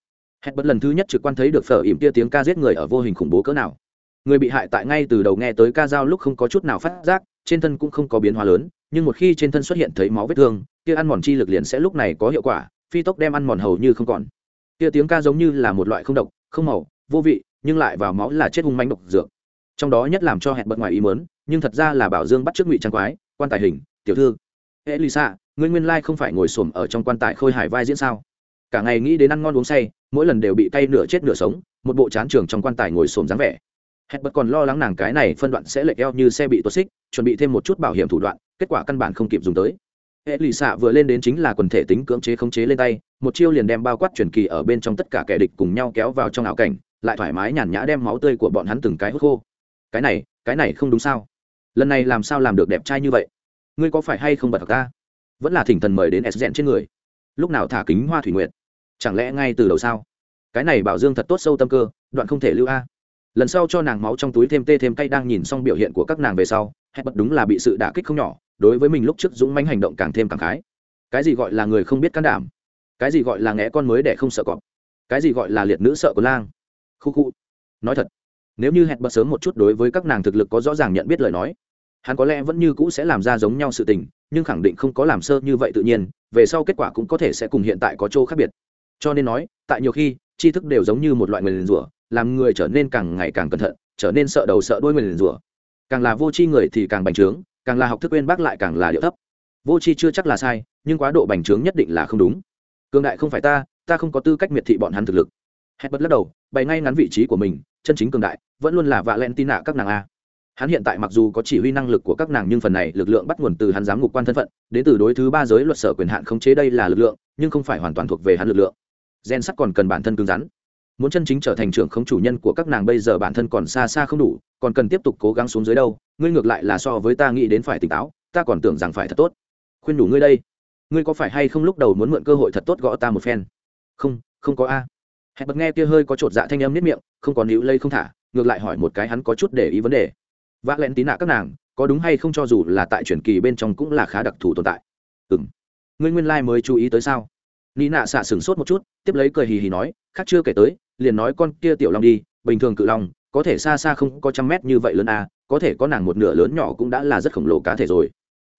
hết bất lần thứ nhất trực quan thấy được phở ỉm tia tiếng ca giết người ở vô hình khủng bố cỡ nào. Người bị hại tại ngay từ đầu nghe tới ca dao lúc không có chút nào phát giác, trên thân cũng không có biến hóa lớn, nhưng một khi trên thân xuất hiện thấy máu vết thương, kia ăn mòn chi lực liền sẽ lúc này có hiệu quả, phi tốc đem ăn mòn hầu như không còn. Kia tiếng ca giống như là một loại không độc, không màu, vô vị, nhưng lại vào máu là chết hung manh độc dược. Trong đó nhất làm cho hẹn bật ngoài ý mớn nhưng thật ra là bảo dương bắt trước ngụy trang quái, quan tài hình, tiểu thư. Ê lisa ngươi nguyên lai không phải ngồi xổm ở trong quan tài khôi hài vai diễn sao? Cả ngày nghĩ đến ăn ngon uống say, mỗi lần đều bị cay nửa chết nửa sống, một bộ chán trường trong quan tài ngồi xổm dáng vẻ. Hẹn bật còn lo lắng nàng cái này phân đoạn sẽ lệch eo như xe bị tuột xích, chuẩn bị thêm một chút bảo hiểm thủ đoạn, kết quả căn bản không kịp dùng tới. Hệ lì xạ vừa lên đến chính là quần thể tính cưỡng chế khống chế lên tay, một chiêu liền đem bao quát truyền kỳ ở bên trong tất cả kẻ địch cùng nhau kéo vào trong ảo cảnh, lại thoải mái nhàn nhã đem máu tươi của bọn hắn từng cái hút khô. Cái này cái này không đúng sao? Lần này làm sao làm được đẹp trai như vậy? Ngươi có phải hay không bật ta vẫn là thỉnh thần mời đến s rèn trên người. Lúc nào thả kính hoa thủy nguyện chẳng lẽ ngay từ đầu sao? Cái này bảo dương thật tốt sâu tâm cơ, đoạn không thể lưu a. Lần sau cho nàng máu trong túi thêm tê thêm cay đang nhìn xong biểu hiện của các nàng về sau, hết bật đúng là bị sự đả kích không nhỏ, đối với mình lúc trước dũng manh hành động càng thêm càng khái. Cái gì gọi là người không biết can đảm? Cái gì gọi là nghẽ con mới để không sợ cọp? Cái gì gọi là liệt nữ sợ của lang? Khu khu. Nói thật, nếu như hẹn bật sớm một chút đối với các nàng thực lực có rõ ràng nhận biết lời nói, hắn có lẽ vẫn như cũ sẽ làm ra giống nhau sự tình, nhưng khẳng định không có làm sơ như vậy tự nhiên, về sau kết quả cũng có thể sẽ cùng hiện tại có chỗ khác biệt cho nên nói, tại nhiều khi, tri thức đều giống như một loại người liền rủa, làm người trở nên càng ngày càng cẩn thận, trở nên sợ đầu sợ đuôi người liền rủa. Càng là vô tri người thì càng bành trướng, càng là học thức quên bác lại càng là điệu thấp. Vô tri chưa chắc là sai, nhưng quá độ bành trướng nhất định là không đúng. Cương đại không phải ta ta không có tư cách miệt thị bọn hắn thực lực. Hết bất lắc đầu, bày ngay ngắn vị trí của mình, chân chính cường đại, vẫn luôn là vạ len tin nạ các nàng a. Hắn hiện tại mặc dù có chỉ huy năng lực của các nàng nhưng phần này lực lượng bắt nguồn từ hắn giám ngục quan thân phận, đến từ đối thứ ba giới luật sở quyền hạn khống chế đây là lực lượng, nhưng không phải hoàn toàn thuộc về hắn lực lượng gen sắt còn cần bản thân cứng rắn. Muốn chân chính trở thành trưởng không chủ nhân của các nàng bây giờ bản thân còn xa xa không đủ, còn cần tiếp tục cố gắng xuống dưới đâu, ngươi ngược lại là so với ta nghĩ đến phải tỉnh táo, ta còn tưởng rằng phải thật tốt. Khuyên đủ ngươi đây. Ngươi có phải hay không lúc đầu muốn mượn cơ hội thật tốt gõ ta một phen? Không không có a. Hẹn bật nghe kia hơi có chột dạ thanh âm nếp miệng, không còn níu lây không thả, ngược lại hỏi một cái hắn có chút để ý vấn đề. Vã lẹn tí nạ các nàng, có đúng hay không cho dù là tại truyền kỳ bên trong cũng là khá đặc thù tồn tại. Ừ m ngươi nguyên lai、like、mới chú ý tới sao? Nị nạ xạ sửng sốt một chút, tiếp lấy cười hì hì nói, khác chưa kể tới, liền nói con kia tiểu long đi, bình thường cự long, có thể xa xa không có trăm mét như vậy lớn à có thể có nàng một nửa lớn nhỏ cũng đã là rất khổng lồ cá thể rồi.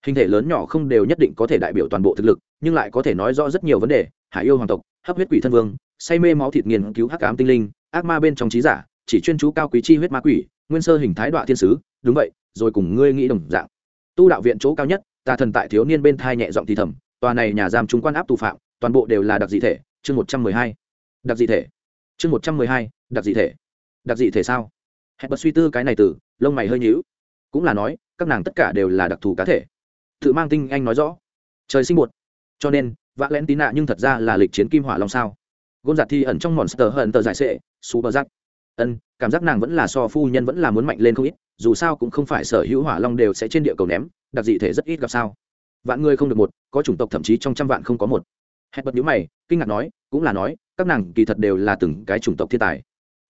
Hình thể lớn nhỏ không đều nhất định có thể đại biểu toàn bộ thực lực, nhưng lại có thể nói rõ rất nhiều vấn đề, hải yêu hoàng tộc, hấp huyết quỷ thân vương, say mê máu thịt nghiền cứu hắc ám tinh linh, ác ma bên trong trí giả, chỉ chuyên chú cao quý chi huyết ma quỷ, nguyên sơ hình thái đoạn thiên sứ, đúng vậy, rồi cùng ngươi nghĩ đồng dạng. Tu đạo viện chỗ cao nhất, tà thần tại thiếu niên bên thai nhẹ giọng thì thầm, tòa này nhà giam chúng quan áp tù phạm toàn bộ đều là đặc dị thể, chương một trăm mười hai. Đặc dị thể. Chương một trăm mười hai, đặc dị thể. Đặc dị thể sao? Hẹn bật suy tư cái này từ, lông mày hơi nhíu. Cũng là nói, các nàng tất cả đều là đặc thù cá thể. Tự mang tinh anh nói rõ. Trời sinh bột. Cho nên vã lén tí nạ nhưng thật ra là lịch chiến kim hỏa long sao? Gôn giặt thi ẩn trong monster hận tờ giải sệ su bờ giác ân, cảm giác nàng vẫn là so phu nhân vẫn là muốn mạnh lên không ít, dù sao cũng không phải sở hữu hỏa long đều sẽ trên địa cầu ném, đặc dị thể rất ít gặp sao? Vạn người không được một, có chủng tộc thậm chí trong trăm vạn không có một hẹn bật nhíu mày, kinh ngạc nói, cũng là nói, các nàng kỳ thật đều là từng cái chủng tộc thiên tài.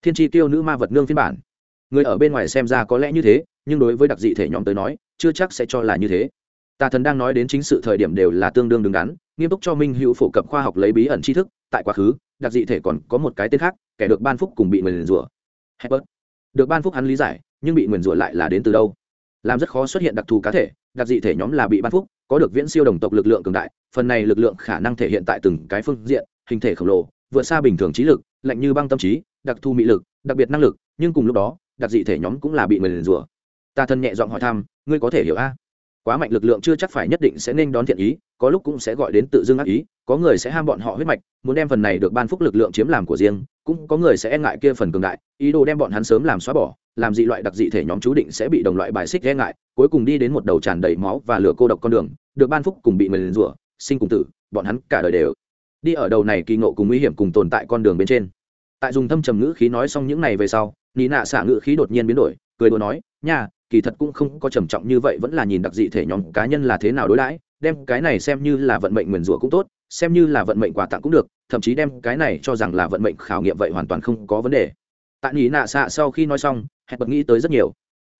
Thiên tri tiêu nữ ma vật nương phiên bản. Người ở bên ngoài xem ra có lẽ như thế, nhưng đối với đặc dị thể nhóm tới nói, chưa chắc sẽ cho là như thế. Tà thần đang nói đến chính sự thời điểm đều là tương đương đứng đắn, nghiêm túc cho minh hữu phổ cập khoa học lấy bí ẩn tri thức, tại quá khứ, đặc dị thể còn có một cái tên khác, kẻ được ban phúc cùng bị nguyền rủa. Hebert. được ban phúc hắn lý giải, nhưng bị nguyền rủa lại là đến từ đâu? Làm rất khó xuất hiện đặc thù cá thể, đặc dị thể nhóm là bị ban phúc có được viễn siêu đồng tộc lực lượng cường đại, phần này lực lượng khả năng thể hiện tại từng cái phương diện, hình thể khổng lồ, vượt xa bình thường trí lực, lạnh như băng tâm trí, đặc thù mỹ lực, đặc biệt năng lực, nhưng cùng lúc đó, đặc dị thể nhóm cũng là bị người liền rủa. Ta thân nhẹ giọng hỏi thăm, ngươi có thể hiểu a? Quá mạnh lực lượng chưa chắc phải nhất định sẽ nên đón thiện ý, có lúc cũng sẽ gọi đến tự dưng ác ý, có người sẽ ham bọn họ huyết mạch, muốn đem phần này được ban phúc lực lượng chiếm làm của riêng cũng có người sẽ e ngại kia phần cường đại, ý đồ đem bọn hắn sớm làm xóa bỏ, làm dị loại đặc dị thể nhóm chú định sẽ bị đồng loại bài xích e ngại, cuối cùng đi đến một đầu tràn đầy máu và lửa cô độc con đường, được ban phúc cùng bị mình rủa, sinh cùng tử, bọn hắn cả đời đều đi ở đầu này kỳ ngộ cùng nguy hiểm cùng tồn tại con đường bên trên. Tại dùng thâm trầm ngữ khí nói xong những này về sau, nị nạ xạ ngữ khí đột nhiên biến đổi, cười đùa nói, nha, kỳ thật cũng không có trầm trọng như vậy, vẫn là nhìn đặc dị thể nhóm cá nhân là thế nào đối đãi, đem cái này xem như là vận mệnh nguyền rủa cũng tốt xem như là vận mệnh quà tặng cũng được, thậm chí đem cái này cho rằng là vận mệnh khảo nghiệm vậy hoàn toàn không có vấn đề. Tại nỉ nạ xạ sau khi nói xong, hẹn bật nghĩ tới rất nhiều.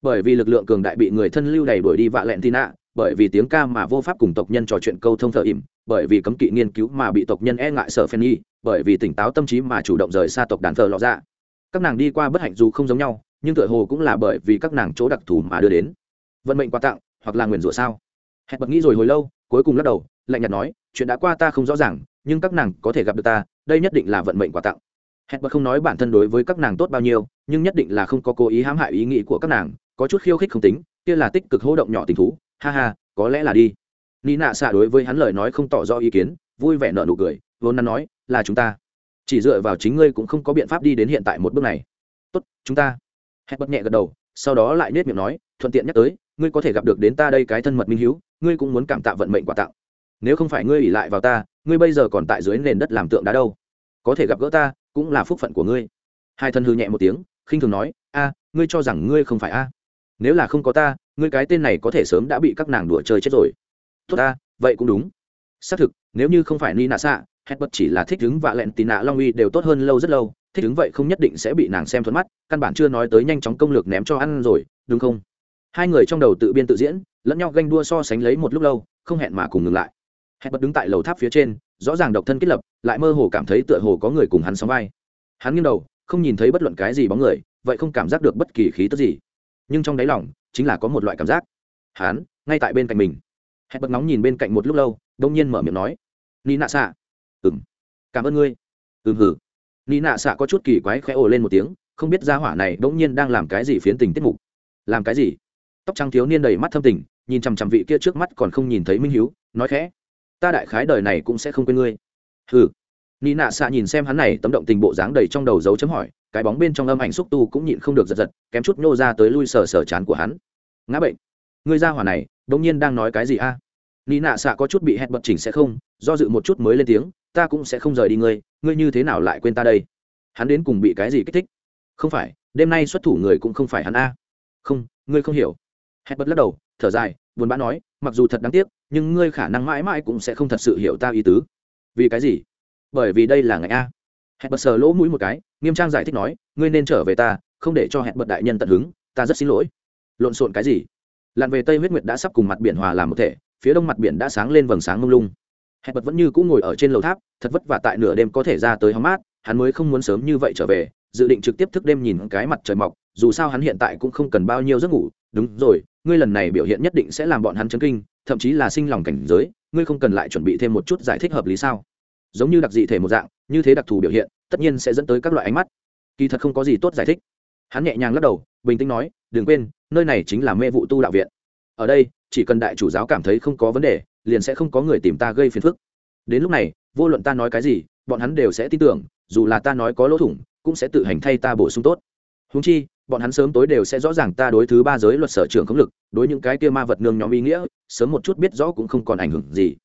Bởi vì lực lượng cường đại bị người thân lưu đầy đuổi đi vạ lẹn tì nạ bởi vì tiếng ca mà vô pháp cùng tộc nhân trò chuyện câu thông thợ ỉm, bởi vì cấm kỵ nghiên cứu mà bị tộc nhân e ngại sợ phen nhi, bởi vì tỉnh táo tâm trí mà chủ động rời xa tộc đàn thờ lọ ra các nàng đi qua bất hạnh dù không giống nhau, nhưng tựa hồ cũng là bởi vì các nàng chỗ đặc thù mà đưa đến. Vận mệnh quà tặng, hoặc là nguyền rủa sao? Hẹn bật nghĩ rồi hồi lâu cuối cùng lắc đầu, lạnh nhạt nói, chuyện đã qua ta không rõ ràng, nhưng các nàng có thể gặp được ta, đây nhất định là vận mệnh quà tặng. Hẹn bật không nói bản thân đối với các nàng tốt bao nhiêu, nhưng nhất định là không có cố ý hãm hại ý nghĩ của các nàng, có chút khiêu khích không tính, kia là tích cực hỗ động nhỏ tình thú, ha ha, có lẽ là đi. Ni nạ xạ đối với hắn lời nói không tỏ rõ ý kiến, vui vẻ nợ nụ cười, vốn nắn nói, là chúng ta. Chỉ dựa vào chính ngươi cũng không có biện pháp đi đến hiện tại một bước này. Tốt, chúng ta. Hẹn bật nhẹ gật đầu, sau đó lại nết miệng nói, thuận tiện nhắc tới, ngươi có thể gặp được đến ta đây cái thân mật minh hiếu ngươi cũng muốn cảm tạ vận mệnh quà tặng. Nếu không phải ngươi ỉ lại vào ta, ngươi bây giờ còn tại dưới nền đất làm tượng đá đâu? Có thể gặp gỡ ta, cũng là phúc phận của ngươi. Hai thân hư nhẹ một tiếng, khinh thường nói, a, ngươi cho rằng ngươi không phải a. Nếu là không có ta, ngươi cái tên này có thể sớm đã bị các nàng đùa chơi chết rồi. Tốt ta, vậy cũng đúng. Xác thực, nếu như không phải ni nạ xạ hết bất chỉ là thích đứng và lẹn tì nạ long uy đều tốt hơn lâu rất lâu, thích đứng vậy không nhất định sẽ bị nàng xem thuận mắt, căn bản chưa nói tới nhanh chóng công lược ném cho ăn rồi, đúng không? Hai người trong đầu tự biên tự diễn lẫn nhau ganh đua so sánh lấy một lúc lâu, không hẹn mà cùng ngừng lại. Hẹn bật đứng tại lầu tháp phía trên, rõ ràng độc thân kết lập, lại mơ hồ cảm thấy tựa hồ có người cùng hắn sóng vai. Hắn nghiêng đầu, không nhìn thấy bất luận cái gì bóng người, vậy không cảm giác được bất kỳ khí tức gì. Nhưng trong đáy lòng, chính là có một loại cảm giác. Hắn, ngay tại bên cạnh mình. Hẹn bật nóng nhìn bên cạnh một lúc lâu, đông nhiên mở miệng nói. Ni nạ xạ. Ừng cảm ơn ngươi. Ừm hử. Ni nạ xạ có chút kỳ quái khẽ ồ lên một tiếng, không biết gia hỏa này bỗng nhiên đang làm cái gì phiến tình tiết mục. Làm cái gì? Tóc trắng thiếu niên đầy mắt thâm tình nhìn chằm chằm vị kia trước mắt còn không nhìn thấy minh hiếu, nói khẽ, ta đại khái đời này cũng sẽ không quên ngươi. Hừ. Ni nạ xạ nhìn xem hắn này, tấm động tình bộ dáng đầy trong đầu dấu chấm hỏi, cái bóng bên trong âm ảnh xúc tu cũng nhịn không được giật giật, kém chút nô ra tới lui sờ sờ chán của hắn. Ngã bệnh, ngươi ra hỏa này bỗng nhiên đang nói cái gì a? À? ni nạ xạ có chút bị hẹn bật chỉnh sẽ không, do dự một chút mới lên tiếng, ta cũng sẽ không rời đi ngươi ngươi như thế nào lại quên ta đây? Hắn đến cùng bị cái gì kích thích? Không phải, đêm nay xuất thủ người cũng không phải hắn a. Không, ngươi không hiểu. Hẹn bật lắc đầu thở dài, buồn bã nói, mặc dù thật đáng tiếc, nhưng ngươi khả năng mãi mãi cũng sẽ không thật sự hiểu ta ý tứ. Vì cái gì? Bởi vì đây là ngày a. Hẹn bật sờ lỗ mũi một cái, nghiêm trang giải thích nói, ngươi nên trở về ta, không để cho hẹn bật đại nhân tận hứng, ta rất xin lỗi. Lộn xộn cái gì? Lặn về tây huyết nguyệt đã sắp cùng mặt biển hòa làm một thể, phía đông mặt biển đã sáng lên vầng sáng mông lung. Hẹn bật vẫn như cũng ngồi ở trên lầu tháp, thật vất vả tại nửa đêm có thể ra tới hóng mát, hắn mới không muốn sớm như vậy trở về, dự định trực tiếp thức đêm nhìn cái mặt trời mọc, dù sao hắn hiện tại cũng không cần bao nhiêu giấc ngủ, đúng rồi ngươi lần này biểu hiện nhất định sẽ làm bọn hắn chấn kinh, thậm chí là sinh lòng cảnh giới, ngươi không cần lại chuẩn bị thêm một chút giải thích hợp lý sao? Giống như đặc dị thể một dạng, như thế đặc thù biểu hiện, tất nhiên sẽ dẫn tới các loại ánh mắt. Kỳ thật không có gì tốt giải thích. Hắn nhẹ nhàng lắc đầu, bình tĩnh nói, đừng quên, nơi này chính là mê vụ tu đạo viện. Ở đây, chỉ cần đại chủ giáo cảm thấy không có vấn đề, liền sẽ không có người tìm ta gây phiền phức. Đến lúc này, vô luận ta nói cái gì, bọn hắn đều sẽ tin tưởng, dù là ta nói có lỗ thủng, cũng sẽ tự hành thay ta bổ sung tốt. Húng chi bọn hắn sớm tối đều sẽ rõ ràng ta đối thứ ba giới luật sở trường không lực đối những cái kia ma vật nương nhóm ý nghĩa sớm một chút biết rõ cũng không còn ảnh hưởng gì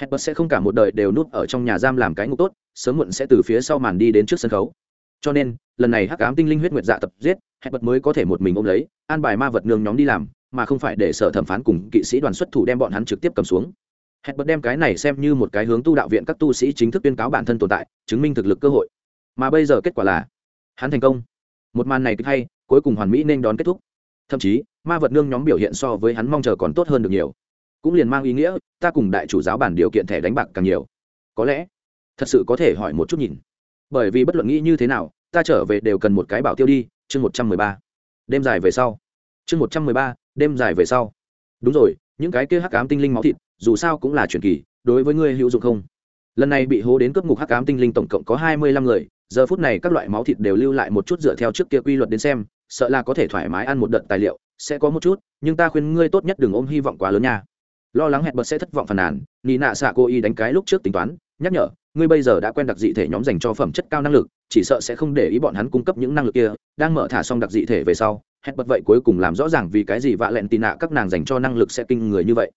Hedbert sẽ không cả một đời đều núp ở trong nhà giam làm cái ngục tốt, sớm muộn sẽ từ phía sau màn đi đến trước sân khấu. Cho nên, lần này Hắc Ám Tinh Linh huyết nguyệt dạ tập giết, Hedbert mới có thể một mình ôm lấy, an bài ma vật nương nhóm đi làm, mà không phải để sở thẩm phán cùng kỵ sĩ đoàn xuất thủ đem bọn hắn trực tiếp cầm xuống. Hedbert đem cái này xem như một cái hướng tu đạo viện các tu sĩ chính thức tuyên cáo bản thân tồn tại, chứng minh thực lực cơ hội. Mà bây giờ kết quả là, hắn thành công. Một màn này kịch hay, cuối cùng hoàn mỹ nên đón kết thúc. Thậm chí, ma vật nương nhóm biểu hiện so với hắn mong chờ còn tốt hơn được nhiều. Cũng liền mang ý nghĩa ta cùng đại chủ giáo bản điều kiện thẻ đánh bạc càng nhiều. Có lẽ thật sự có thể hỏi một chút nhìn. Bởi vì bất luận nghĩ như thế nào ta trở về đều cần một cái bảo tiêu đi chương một trăm mười ba. Đêm dài về sau. Chương một trăm mười ba đêm dài về sau. Đúng rồi những cái kia hắc ám tinh linh máu thịt dù sao cũng là truyền kỳ đối với ngươi hữu dụng không? Lần này bị hố đến cướp ngục hắc ám tinh linh tổng cộng có hai mươi lăm người giờ phút này các loại máu thịt đều lưu lại một chút dựa theo trước kia quy luật đến xem, sợ là có thể thoải mái ăn một đợt tài liệu, sẽ có một chút, nhưng ta khuyên ngươi tốt nhất đừng ôm hy vọng quá lớn nha. Lo lắng hẹn bật sẽ thất vọng phàn nàn, nị nạ xạ cô y đánh cái lúc trước tính toán, nhắc nhở, ngươi bây giờ đã quen đặc dị thể nhóm dành cho phẩm chất cao năng lực, chỉ sợ sẽ không để ý bọn hắn cung cấp những năng lực kia, đang mở thả xong đặc dị thể về sau, hẹn bật vậy cuối cùng làm rõ ràng vì cái gì vạ lẹn tì nạ các nàng dành cho năng lực sẽ kinh người như vậy.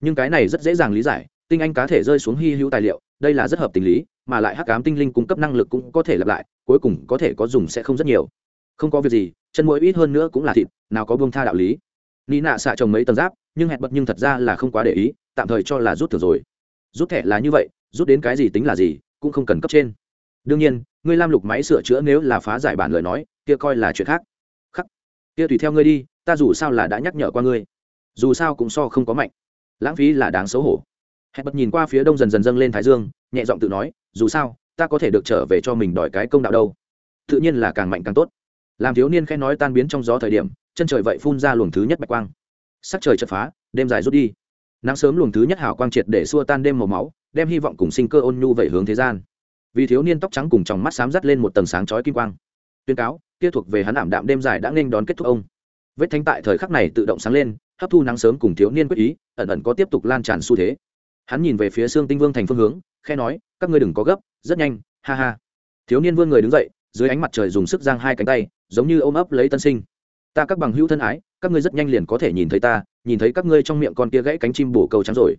Nhưng cái này rất dễ dàng lý giải, tinh anh cá thể rơi xuống hy hữu tài liệu, đây là rất hợp tình lý mà lại hắc ám tinh linh cung cấp năng lực cũng có thể lặp lại, cuối cùng có thể có dùng sẽ không rất nhiều. Không có việc gì, chân mũi ít hơn nữa cũng là thịt, nào có buông tha đạo lý. Ni nạ xạ trồng mấy tầng giáp, nhưng hẹn bật nhưng thật ra là không quá để ý, tạm thời cho là rút thưởng rồi. Rút thẻ là như vậy, rút đến cái gì tính là gì, cũng không cần cấp trên. Đương nhiên, ngươi lam lục máy sửa chữa nếu là phá giải bản lời nói, kia coi là chuyện khác. Khắc. Kia tùy theo ngươi đi, ta dù sao là đã nhắc nhở qua ngươi. Dù sao cũng so không có mạnh. Lãng phí là đáng xấu hổ. Hẹn bật nhìn qua phía đông dần dần dâng lên thái dương nhẹ giọng tự nói, dù sao, ta có thể được trở về cho mình đòi cái công đạo đâu. Tự nhiên là càng mạnh càng tốt. Làm thiếu niên khẽ nói tan biến trong gió thời điểm, chân trời vậy phun ra luồng thứ nhất bạch quang. Sắc trời chật phá, đêm dài rút đi. Nắng sớm luồng thứ nhất hào quang triệt để xua tan đêm màu máu, đem hy vọng cùng sinh cơ ôn nhu vậy hướng thế gian. Vì thiếu niên tóc trắng cùng tròng mắt xám dắt lên một tầng sáng chói kim quang. Tuyên cáo, kia thuộc về hắn ảm đạm đêm dài đã nghênh đón kết thúc ông. Vết thánh tại thời khắc này tự động sáng lên, hấp thu nắng sớm cùng thiếu niên quyết ý, ẩn ẩn có tiếp tục lan tràn xu thế. Hắn nhìn về phía xương tinh vương thành phương hướng khe nói, các ngươi đừng có gấp, rất nhanh, ha ha. Thiếu niên vương người đứng dậy, dưới ánh mặt trời dùng sức giang hai cánh tay, giống như ôm ấp lấy tân sinh. Ta các bằng hữu thân ái, các ngươi rất nhanh liền có thể nhìn thấy ta, nhìn thấy các ngươi trong miệng con kia gãy cánh chim bổ câu trắng rồi.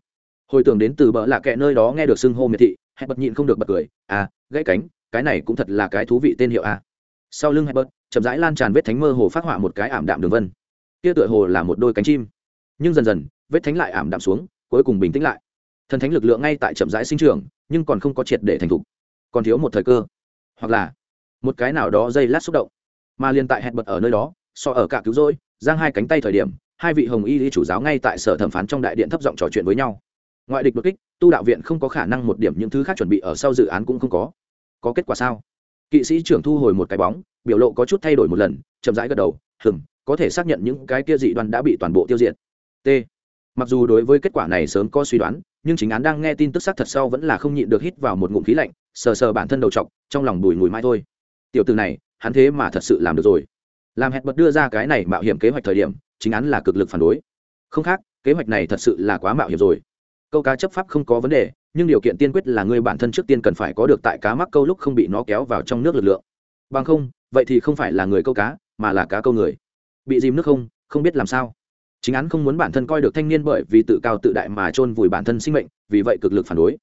Hồi tưởng đến từ bờ lạ kệ nơi đó nghe được xưng hô miệt thị, hẹn bật nhịn không được bật cười à gãy cánh, cái này cũng thật là cái thú vị tên hiệu à. sau lưng hẹn bật, chậm rãi lan tràn vết thánh mơ hồ phát họa một cái ảm đạm đường vân. Kia tựa hồ là một đôi cánh chim. Nhưng dần dần, vết thánh lại ảm đạm xuống, cuối cùng bình tĩnh lại thần thánh lực lượng ngay tại chậm rãi sinh trưởng, nhưng còn không có triệt để thành thục. Còn thiếu một thời cơ, hoặc là một cái nào đó dây lát xúc động. Mà liền tại hẹn bật ở nơi đó, so ở cả cứu rỗi, giang hai cánh tay thời điểm, hai vị hồng y lý chủ giáo ngay tại sở thẩm phán trong đại điện thấp giọng trò chuyện với nhau. Ngoại địch đột kích, tu đạo viện không có khả năng một điểm những thứ khác chuẩn bị ở sau dự án cũng không có. Có kết quả sao? Kỵ sĩ trưởng thu hồi một cái bóng, biểu lộ có chút thay đổi một lần, chậm rãi gật đầu hừng có thể xác nhận những cái kia dị đoan đã bị toàn bộ tiêu diệt. T. Mặc dù đối với kết quả này sớm có suy đoán nhưng chính án đang nghe tin tức xác thật sau vẫn là không nhịn được hít vào một ngụm khí lạnh, sờ sờ bản thân đầu t trong lòng bùi ngùi mãi thôi. Tiểu từ này, hắn thế mà thật sự làm được rồi. Làm hẹn bật đưa ra cái này mạo hiểm kế hoạch thời điểm, chính án là cực lực phản đối. Không khác, kế hoạch này thật sự là quá mạo hiểm rồi. Câu cá chấp pháp không có vấn đề, nhưng điều kiện tiên quyết là người bản thân trước tiên cần phải có được tại cá mắc câu lúc không bị nó kéo vào trong nước lực lượng. Bằng không, vậy thì không phải là người câu cá, mà là cá câu người. Bị dìm nước không không biết làm sao chính án không muốn bản thân coi được thanh niên bởi vì tự cao tự đại mà chôn vùi bản thân sinh mệnh, vì vậy cực lực phản đối.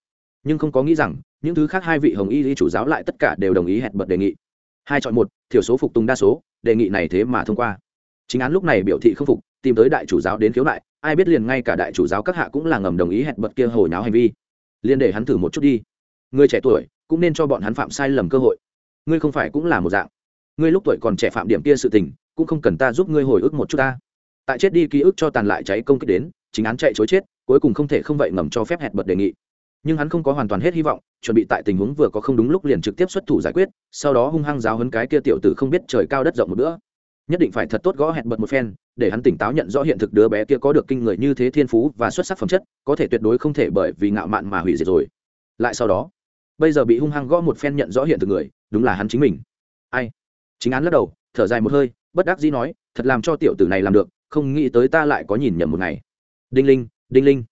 Nhưng không có nghĩ rằng, những thứ khác hai vị hồng y lý chủ giáo lại tất cả đều đồng ý hẹn bật đề nghị. Hai chọn một, thiểu số phục tùng đa số, đề nghị này thế mà thông qua. Chính án lúc này biểu thị không phục, tìm tới đại chủ giáo đến khiếu nại, ai biết liền ngay cả đại chủ giáo các hạ cũng là ngầm đồng ý hẹn bật kia hồi náo hành vi. Liền để hắn thử một chút đi. Người trẻ tuổi, cũng nên cho bọn hắn phạm sai lầm cơ hội. Ngươi không phải cũng là một dạng. Ngươi lúc tuổi còn trẻ phạm điểm kia sự tình, cũng không cần ta giúp ngươi hồi ức một chút ta tại chết đi ký ức cho tàn lại cháy công kích đến, chính án chạy chối chết, cuối cùng không thể không vậy ngầm cho phép hẹn bật đề nghị. Nhưng hắn không có hoàn toàn hết hy vọng, chuẩn bị tại tình huống vừa có không đúng lúc liền trực tiếp xuất thủ giải quyết, sau đó hung hăng giáo hấn cái kia tiểu tử không biết trời cao đất rộng một bữa. Nhất định phải thật tốt gõ hẹn bật một phen, để hắn tỉnh táo nhận rõ hiện thực đứa bé kia có được kinh người như thế thiên phú và xuất sắc phẩm chất, có thể tuyệt đối không thể bởi vì ngạo mạn mà hủy diệt rồi. Lại sau đó, bây giờ bị hung hăng gõ một phen nhận rõ hiện thực người, đúng là hắn chính mình. Ai? Chính án lắc đầu, thở dài một hơi, bất đắc dĩ nói, thật làm cho tiểu tử này làm được không nghĩ tới ta lại có nhìn nhầm một ngày. Đinh linh đinh linh.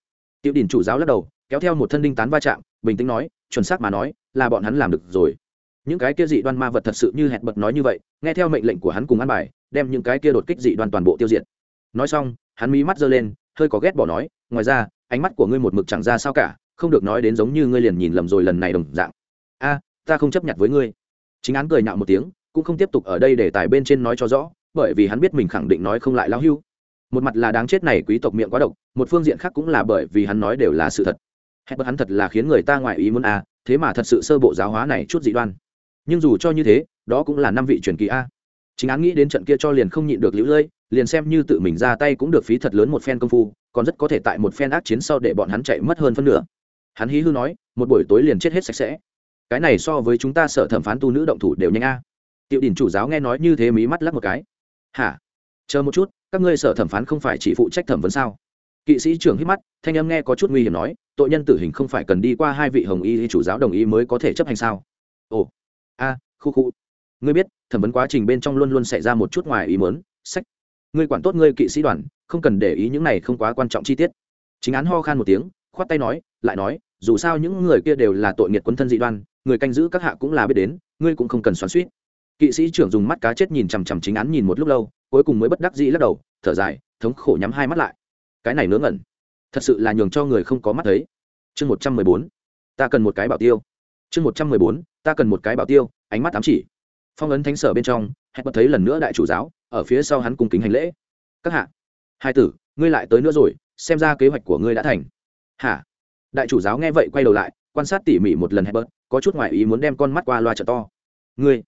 Tiểu đình chủ giáo lắc đầu, kéo theo một thân đinh tán va chạm, bình tĩnh nói, chuẩn xác mà nói, là bọn hắn làm được rồi. Những cái kia dị đoan ma vật thật sự như hẹn bật nói như vậy, nghe theo mệnh lệnh của hắn cùng ăn bài, đem những cái kia đột kích dị đoan toàn bộ tiêu diệt. Nói xong, hắn mí mắt giơ lên, hơi có ghét bỏ nói, ngoài ra, ánh mắt của ngươi một mực chẳng ra sao cả, không được nói đến giống như ngươi liền nhìn lầm rồi lần này đồng dạng. A, ta không chấp nhận với ngươi. Chính án cười nhạo một tiếng, cũng không tiếp tục ở đây để tài bên trên nói cho rõ, bởi vì hắn biết mình khẳng định nói không lại lão hưu một mặt là đáng chết này quý tộc miệng quá độc, một phương diện khác cũng là bởi vì hắn nói đều là sự thật. Hết bất hắn thật là khiến người ta ngoại ý muốn a thế mà thật sự sơ bộ giáo hóa này chút dị đoan. Nhưng dù cho như thế, đó cũng là năm vị truyền kỳ a. Chính án nghĩ đến trận kia cho liền không nhịn được lũ lơi, liền xem như tự mình ra tay cũng được phí thật lớn một phen công phu, còn rất có thể tại một phen ác chiến sau để bọn hắn chạy mất hơn phân nửa. Hắn hí hư nói, một buổi tối liền chết hết sạch sẽ. Cái này so với chúng ta sợ thẩm phán tu nữ động thủ đều nhanh a. Tiểu đình chủ giáo nghe nói như thế mí mắt lắc một cái. Hả? Chờ một chút các ngươi sở thẩm phán không phải chỉ phụ trách thẩm vấn sao? Kỵ sĩ trưởng hít mắt, thanh âm nghe có chút nguy hiểm nói, tội nhân tử hình không phải cần đi qua hai vị hồng y chủ giáo đồng ý mới có thể chấp hành sao? Ồ, a, khu khu. Ngươi biết, thẩm vấn quá trình bên trong luôn luôn xảy ra một chút ngoài ý mớn sách. Ngươi quản tốt ngươi kỵ sĩ đoàn, không cần để ý những này không quá quan trọng chi tiết. Chính án ho khan một tiếng, khoát tay nói, lại nói, dù sao những người kia đều là tội nghiệt quân thân dị đoan, người canh giữ các hạ cũng là biết đến, ngươi cũng không cần xoắn suýt. Kỵ sĩ trưởng dùng mắt cá chết nhìn chằm chằm chính án nhìn một lúc lâu cuối cùng mới bất đắc dĩ lắc đầu, thở dài, thống khổ nhắm hai mắt lại. Cái này ngớ ngẩn. Thật sự là nhường cho người không có mắt thấy. Chương một trăm mười bốn. Ta cần một cái bảo tiêu. Chương một trăm mười bốn. Ta cần một cái bảo tiêu. Ánh mắt ám chỉ. Phong ấn thánh sở bên trong, hẹn bật thấy lần nữa đại chủ giáo, ở phía sau hắn cung kính hành lễ. Các hạ. Hai tử, ngươi lại tới nữa rồi, xem ra kế hoạch của ngươi đã thành. Hả? Đại chủ giáo nghe vậy quay đầu lại, quan sát tỉ mỉ một lần hẹn bật, có chút ngoại ý muốn đem con mắt qua loa t to. Ngươi.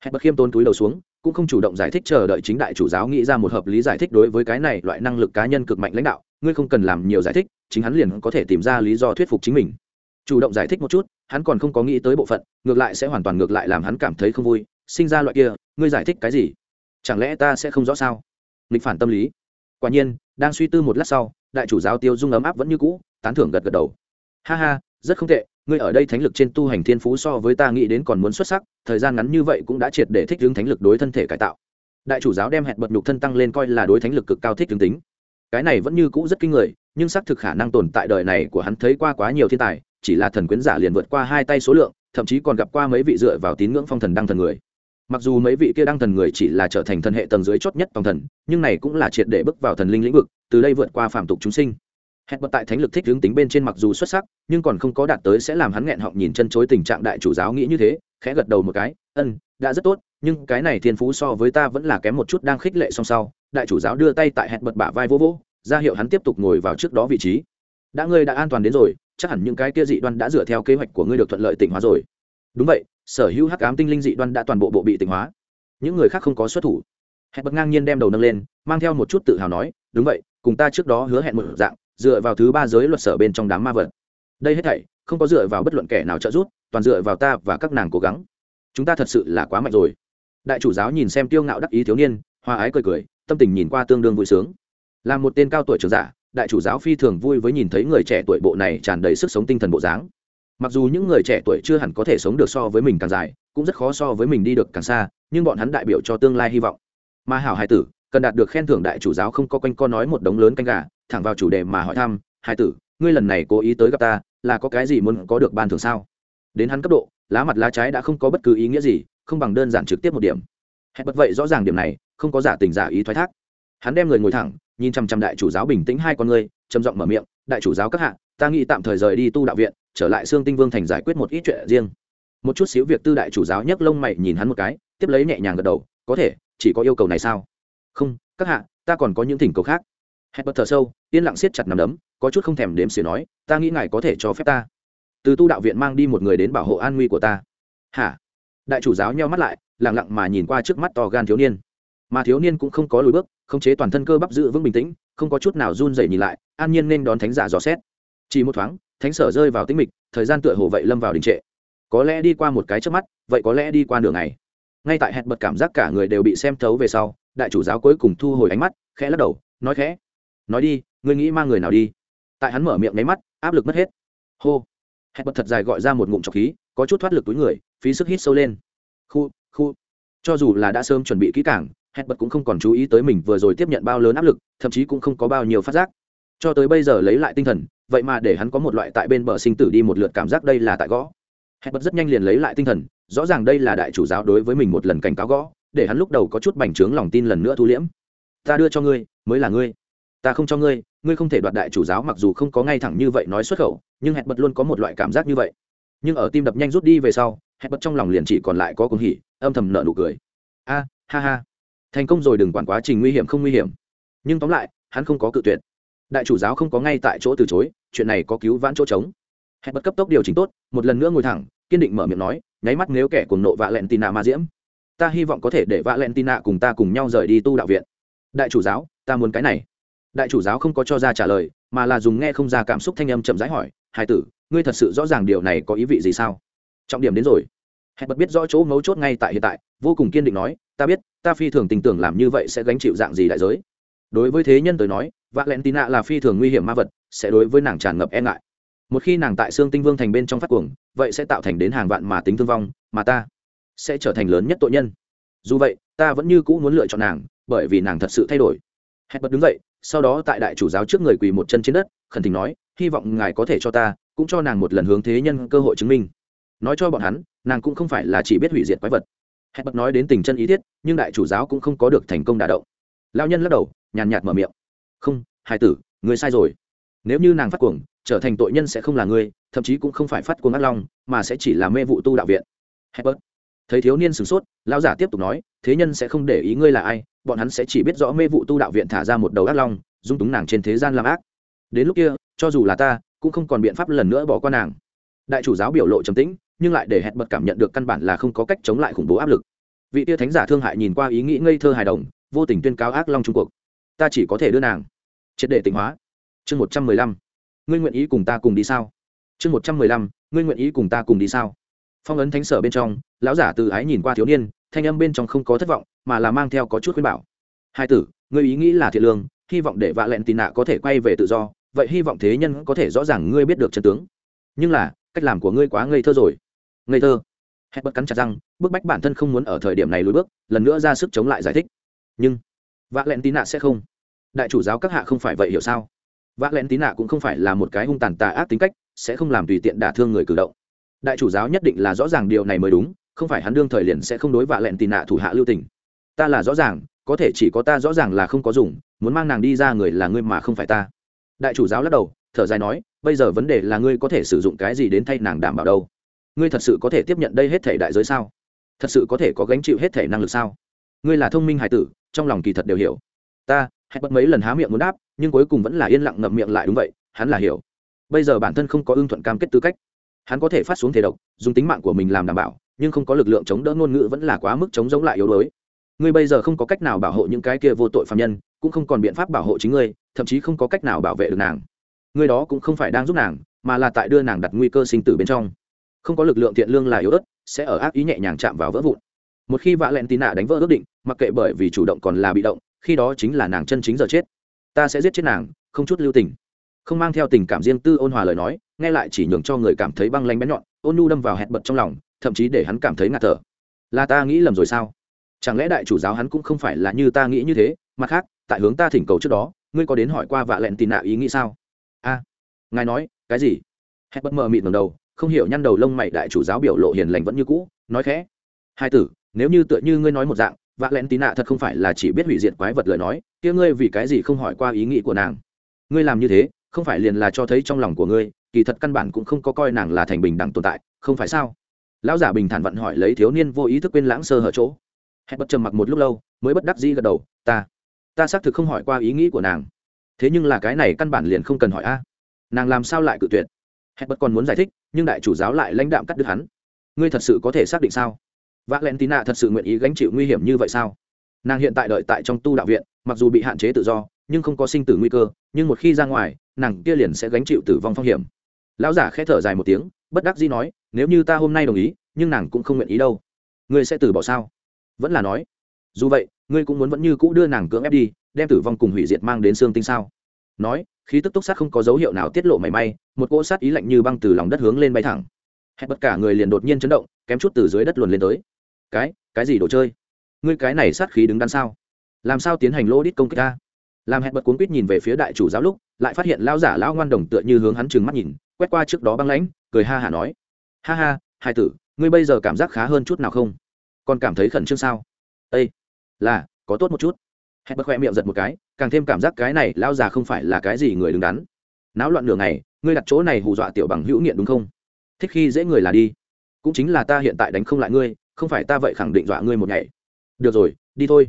Hẹn bật khiêm tốn túi đầu xuống cũng không chủ động giải thích chờ đợi chính đại chủ giáo nghĩ ra một hợp lý giải thích đối với cái này loại năng lực cá nhân cực mạnh lãnh đạo, ngươi không cần làm nhiều giải thích, chính hắn liền có thể tìm ra lý do thuyết phục chính mình. Chủ động giải thích một chút, hắn còn không có nghĩ tới bộ phận, ngược lại sẽ hoàn toàn ngược lại làm hắn cảm thấy không vui, sinh ra loại kia, ngươi giải thích cái gì? Chẳng lẽ ta sẽ không rõ sao? Nghịch phản tâm lý. Quả nhiên, đang suy tư một lát sau, đại chủ giáo tiêu dung ấm áp vẫn như cũ, tán thưởng gật gật đầu. Ha ha, rất không tệ ngươi ở đây thánh lực trên tu hành thiên phú so với ta nghĩ đến còn muốn xuất sắc, thời gian ngắn như vậy cũng đã triệt để thích hướng thánh lực đối thân thể cải tạo. Đại chủ giáo đem hẹn bật nhục thân tăng lên coi là đối thánh lực cực cao thích ứng tính. Cái này vẫn như cũ rất kinh người, nhưng xác thực khả năng tồn tại đời này của hắn thấy qua quá nhiều thiên tài, chỉ là thần quyến giả liền vượt qua hai tay số lượng, thậm chí còn gặp qua mấy vị dựa vào tín ngưỡng phong thần đăng thần người. Mặc dù mấy vị kia đăng thần người chỉ là trở thành thần hệ tầng dưới chót nhất toàn thần, nhưng này cũng là triệt để bước vào thần linh lĩnh vực, từ đây vượt qua phạm tục chúng sinh hẹn bật tại thánh lực thích hướng tính bên trên mặc dù xuất sắc, nhưng còn không có đạt tới sẽ làm hắn nghẹn họng nhìn chân chối tình trạng đại chủ giáo nghĩ như thế, khẽ gật đầu một cái ân đã rất tốt, nhưng cái này thiên phú so với ta vẫn là kém một chút đang khích lệ song sau. Đại chủ giáo đưa tay tại hẹn bật bả vai vỗ vỗ, ra hiệu hắn tiếp tục ngồi vào trước đó vị trí. Đã ngươi đã an toàn đến rồi, chắc hẳn những cái kia dị đoan đã dựa theo kế hoạch của ngươi được thuận lợi tỉnh hóa rồi. Đúng vậy, sở hữu hắc ám tinh linh dị đoan đã toàn bộ bộ bị tỉnh hóa. Những người khác không có xuất thủ. Hẹn bật ngang nhiên đem đầu nâng lên, mang theo một chút tự hào nói, đúng vậy, cùng ta trước đó hứa hẹn một dạng dựa vào thứ ba giới luật sở bên trong đám ma vật. Đây hết thảy, không có dựa vào bất luận kẻ nào trợ giúp, toàn dựa vào ta và các nàng cố gắng. Chúng ta thật sự là quá mạnh rồi. Đại chủ giáo nhìn xem tiêu ngạo đắc ý thiếu niên hoa ái cười cười, tâm tình nhìn qua tương đương vui sướng. Là một tên cao tuổi trưởng giả, đại chủ giáo phi thường vui với nhìn thấy người trẻ tuổi bộ này tràn đầy sức sống tinh thần bộ dáng. Mặc dù những người trẻ tuổi chưa hẳn có thể sống được so với mình càng dài, cũng rất khó so với mình đi được càng xa, nhưng bọn hắn đại biểu cho tương lai hy vọng. Mà hảo hai tử, cần đạt được khen thưởng đại chủ giáo không có quanh co nói một đống lớn canh gà thẳng vào chủ đề mà hỏi thăm, hải tử, ngươi lần này cố ý tới gặp ta, là có cái gì muốn có được ban thưởng sao? Đến hắn cấp độ, lá mặt lá trái đã không có bất cứ ý nghĩa gì, không bằng đơn giản trực tiếp một điểm. Hẹn bất vậy rõ ràng điểm này, không có giả tình giả ý thoái thác. Hắn đem người ngồi thẳng, nhìn chăm chăm đại chủ giáo bình tĩnh hai con ngươi, trầm giọng mở miệng, đại chủ giáo các hạ, ta nghĩ tạm thời rời đi tu đạo viện, trở lại xương tinh vương thành giải quyết một ít chuyện riêng. Một chút xíu việc tư đại chủ giáo nhấc lông mày nhìn hắn một cái, tiếp lấy nhẹ nhàng gật đầu, có thể, chỉ có yêu cầu này sao? Không, các hạ, ta còn có những thỉnh cầu khác hẹn bật thở sâu, yên lặng siết chặt nằm đấm, có chút không thèm đếm xỉa nói, ta nghĩ ngài có thể cho phép ta. Từ tu đạo viện mang đi một người đến bảo hộ an nguy của ta. Hả? Đại chủ giáo nheo mắt lại lẳng lặng mà nhìn qua trước mắt to gan thiếu niên. Mà thiếu niên cũng không có lùi bước khống chế toàn thân cơ bắp giữ vững bình tĩnh, không có chút nào run rẩy nhìn lại, an nhiên nên đón thánh giả dò xét. Chỉ một thoáng, thánh sở rơi vào tĩnh mịch, thời gian tựa hồ vậy lâm vào đình trệ. Có lẽ đi qua một cái trước mắt, vậy có lẽ đi qua nửa ngày. Ngay tại hẹn bật cảm giác cả người đều bị xem thấu về sau, đại chủ giáo cuối cùng thu hồi ánh mắt, khẽ lắc đầu, nói khẽ nói đi, ngươi nghĩ mang người nào đi? Tại hắn mở miệng nháy mắt, áp lực mất hết. Hô. Hẹn bật thật dài gọi ra một ngụm trọc khí, có chút thoát lực túi người, phí sức hít sâu lên. Khu khu. Cho dù là đã sớm chuẩn bị kỹ càng hẹn bật cũng không còn chú ý tới mình vừa rồi tiếp nhận bao lớn áp lực, thậm chí cũng không có bao nhiêu phát giác. Cho tới bây giờ lấy lại tinh thần, vậy mà để hắn có một loại tại bên bờ sinh tử đi một lượt cảm giác đây là tại gõ. Hẹn bật rất nhanh liền lấy lại tinh thần, rõ ràng đây là đại chủ giáo đối với mình một lần cảnh cáo gõ, để hắn lúc đầu có chút bành trướng lòng tin lần nữa thu liễm. Ta đưa cho ngươi, mới là ngươi ta không cho ngươi ngươi không thể đoạt đại chủ giáo mặc dù không có ngay thẳng như vậy nói xuất khẩu, nhưng hẹn bật luôn có một loại cảm giác như vậy. Nhưng ở tim đập nhanh rút đi về sau hẹn bật trong lòng liền chỉ còn lại có cuồng hỉ, âm thầm nợ nụ cười. A, ha ha. Thành công rồi đừng quản quá trình nguy hiểm không nguy hiểm. Nhưng tóm lại, hắn không có cự tuyệt. Đại chủ giáo không có ngay tại chỗ từ chối, chuyện này có cứu vãn chỗ trống. Hẹn bật cấp tốc điều chỉnh tốt, một lần nữa ngồi thẳng, kiên định mở miệng nói, nháy mắt nếu kẻ cuồng nộ vạ lẹn tì nạ ma diễm. Ta hy vọng có thể để vạ lẹn tì nạ cùng ta cùng nhau rời đi tu đạo viện. Đại chủ giáo, ta muốn cái này đại chủ giáo không có cho ra trả lời, mà là dùng nghe không ra cảm xúc thanh âm chậm rãi hỏi, hải tử, ngươi thật sự rõ ràng điều này có ý vị gì sao? Trọng điểm đến rồi. Hẹn bật biết rõ chỗ mấu chốt ngay tại hiện tại, vô cùng kiên định nói, ta biết, ta phi thường tình tưởng làm như vậy sẽ gánh chịu dạng gì đại giới. Đối với thế nhân tới nói, valentina là phi thường nguy hiểm ma vật, sẽ đối với nàng tràn ngập e ngại. Một khi nàng tại xương tinh vương thành bên trong phát cuồng, vậy sẽ tạo thành đến hàng vạn mà tính thương vong, mà ta sẽ trở thành lớn nhất tội nhân. Dù vậy, ta vẫn như cũ muốn lựa chọn nàng, bởi vì nàng thật sự thay đổi hẹn bật đứng dậy, sau đó tại đại chủ giáo trước người quỳ một chân trên đất, khẩn tình nói, hy vọng ngài có thể cho ta, cũng cho nàng một lần hướng thế nhân cơ hội chứng minh. Nói cho bọn hắn, nàng cũng không phải là chỉ biết hủy diệt quái vật. Hẹn bật nói đến tình chân ý thiết, nhưng đại chủ giáo cũng không có được thành công đả động. Lao nhân lắc đầu, nhàn nhạt mở miệng. Không hai tử, ngươi sai rồi. Nếu như nàng phát cuồng, trở thành tội nhân sẽ không là ngươi, thậm chí cũng không phải phát cuồng ác long, mà sẽ chỉ là mê vụ tu đạo viện. Hẹn bật thấy thiếu niên sửng sốt, lão giả tiếp tục nói thế nhân sẽ không để ý ngươi là ai, bọn hắn sẽ chỉ biết rõ mê vụ tu đạo viện thả ra một đầu ác long, dung túng nàng trên thế gian làm ác. Đến lúc kia, cho dù là ta, cũng không còn biện pháp lần nữa bỏ qua nàng. Đại chủ giáo biểu lộ trầm tĩnh, nhưng lại để hẹn bật cảm nhận được căn bản là không có cách chống lại khủng bố áp lực. Vị tia thánh giả thương hại nhìn qua ý nghĩ ngây thơ hài đồng, vô tình tuyên cáo ác long trung cuộc. Ta chỉ có thể đưa nàng. Triệt để tịnh hóa. Chương một trăm mười lăm. Ngươi nguyện ý cùng ta cùng đi sao? Chương một trăm mười lăm. Ngươi nguyện ý cùng ta cùng đi sao? Phong ấn thánh sở bên trong, lão giả từ ái nhìn qua thiếu niên thanh âm bên trong không có thất vọng, mà là mang theo có chút khuyên bảo. Hai tử, ngươi ý nghĩ là thiện lương, hy vọng để vạ lẹn tì nạ có thể quay về tự do, vậy hy vọng thế nhân có thể rõ ràng ngươi biết được chân tướng. Nhưng là, cách làm của ngươi quá ngây thơ rồi. Ngây thơ? Hết bất cắn chặt răng, bức bách bản thân không muốn ở thời điểm này lùi bước, lần nữa ra sức chống lại giải thích. Nhưng, vạ lẹn tì nạ sẽ không. Đại chủ giáo các hạ không phải vậy hiểu sao? Vạ lẹn tì nạ cũng không phải là một cái hung tàn tà ác tính cách, sẽ không làm tùy tiện đả thương người cử động. Đại chủ giáo nhất định là rõ ràng điều này mới đúng không phải hắn đương thời liền sẽ không đối vạ lẹn tì nạ thủ hạ lưu tình. Ta là rõ ràng, có thể chỉ có ta rõ ràng là không có dùng, muốn mang nàng đi ra người là ngươi mà không phải ta. Đại chủ giáo lắc đầu, thở dài nói, bây giờ vấn đề là ngươi có thể sử dụng cái gì đến thay nàng đảm bảo đâu? Ngươi thật sự có thể tiếp nhận đây hết thể đại giới sao? Thật sự có thể có gánh chịu hết thể năng lực sao? Ngươi là thông minh hải tử, trong lòng kỳ thật đều hiểu. Ta hãy bất mấy lần há miệng muốn đáp, nhưng cuối cùng vẫn là yên lặng ngậm miệng lại đúng vậy, hắn là hiểu. Bây giờ bản thân không có ưng thuận cam kết tư cách. Hắn có thể phát xuống thể độc, dùng tính mạng của mình làm đảm bảo nhưng không có lực lượng chống đỡ ngôn ngữ vẫn là quá mức chống giống lại yếu đuối. Ngươi bây giờ không có cách nào bảo hộ những cái kia vô tội phạm nhân, cũng không còn biện pháp bảo hộ chính ngươi, thậm chí không có cách nào bảo vệ được nàng. Ngươi đó cũng không phải đang giúp nàng, mà là tại đưa nàng đặt nguy cơ sinh tử bên trong. Không có lực lượng thiện lương là yếu ớt, sẽ ở ác ý nhẹ nhàng chạm vào vỡ vụn. Một khi vạ lẹn tì nạ đánh vỡ ước định, mặc kệ bởi vì chủ động còn là bị động, khi đó chính là nàng chân chính giờ chết. Ta sẽ giết chết nàng, không chút lưu tình. Không mang theo tình cảm riêng tư ôn hòa lời nói, nghe lại chỉ nhường cho người cảm thấy băng lanh bén nhọn, ôn nu đâm vào hẹn bật trong lòng thậm chí để hắn cảm thấy ngạt thở. Là ta nghĩ lầm rồi sao? Chẳng lẽ đại chủ giáo hắn cũng không phải là như ta nghĩ như thế? Mặt khác, tại hướng ta thỉnh cầu trước đó, ngươi có đến hỏi qua vạ lẹn tì nạ ý nghĩ sao? A, ngài nói, cái gì? Hét bất mờ mịt ngầm đầu, không hiểu nhăn đầu lông mày đại chủ giáo biểu lộ hiền lành vẫn như cũ, nói khẽ. Hai tử, nếu như tựa như ngươi nói một dạng, vạ lẹn tì nạ thật không phải là chỉ biết hủy diệt quái vật lời nói, kia ngươi vì cái gì không hỏi qua ý nghĩ của nàng? Ngươi làm như thế, không phải liền là cho thấy trong lòng của ngươi, kỳ thật căn bản cũng không có coi nàng là thành bình đẳng tồn tại, không phải sao? Lão giả bình thản vận hỏi lấy thiếu niên vô ý thức quên lãng sơ hở chỗ. Hẹn bất trầm mặc một lúc lâu, mới bất đắc dĩ gật đầu, ta ta xác thực không hỏi qua ý nghĩ của nàng. Thế nhưng là cái này căn bản liền không cần hỏi a. Nàng làm sao lại cự tuyệt? Hẹn bất còn muốn giải thích, nhưng đại chủ giáo lại lãnh đạm cắt đứt hắn. Ngươi thật sự có thể xác định sao? Vác len tí nạ thật sự nguyện ý gánh chịu nguy hiểm như vậy sao? Nàng hiện tại đợi tại trong tu đạo viện, mặc dù bị hạn chế tự do, nhưng không có sinh tử nguy cơ, nhưng một khi ra ngoài, nàng kia liền sẽ gánh chịu tử vong phong hiểm. Lão giả k h ẽ thở dài một tiếng bất đắc dĩ nói, nếu như ta hôm nay đồng ý, nhưng nàng cũng không nguyện ý đâu. Ngươi sẽ từ bỏ sao? Vẫn là nói, dù vậy, ngươi cũng muốn vẫn như cũ đưa nàng cưỡng ép đi, đem tử vong cùng hủy diệt mang đến xương tinh sao? Nói, khí tức túc sát không có dấu hiệu nào tiết lộ mảy may, một cỗ sát ý lạnh như băng từ lòng đất hướng lên bay thẳng. Hẹn bất cả người liền đột nhiên chấn động, kém chút từ dưới đất luồn lên tới. Cái cái gì đồ chơi? Ngươi cái này sát khí đứng đằng sau làm sao tiến hành lô đít công kích ta? Làm hẹn bật cuốn quýt nhìn về phía đại chủ giáo lúc, lại phát hiện lao giả lao ngoan đồng tựa như hướng hắn trừng mắt nhìn quét qua trước đó băng lãnh, cười ha hả nói. Ha ha, hai tử, ngươi bây giờ cảm giác khá hơn chút nào không? Còn cảm thấy khẩn trương sao? Â là, có tốt một chút. Hẹn bật khoe miệng giật một cái, càng thêm cảm giác cái này lao già không phải là cái gì người đứng đắn. Náo loạn nửa ngày, ngươi đặt chỗ này hù dọa tiểu bằng hữu nghiện đúng không? Thích khi dễ người là đi. Cũng chính là ta hiện tại đánh không lại ngươi, không phải ta vậy khẳng định dọa ngươi một ngày. Được rồi, đi thôi.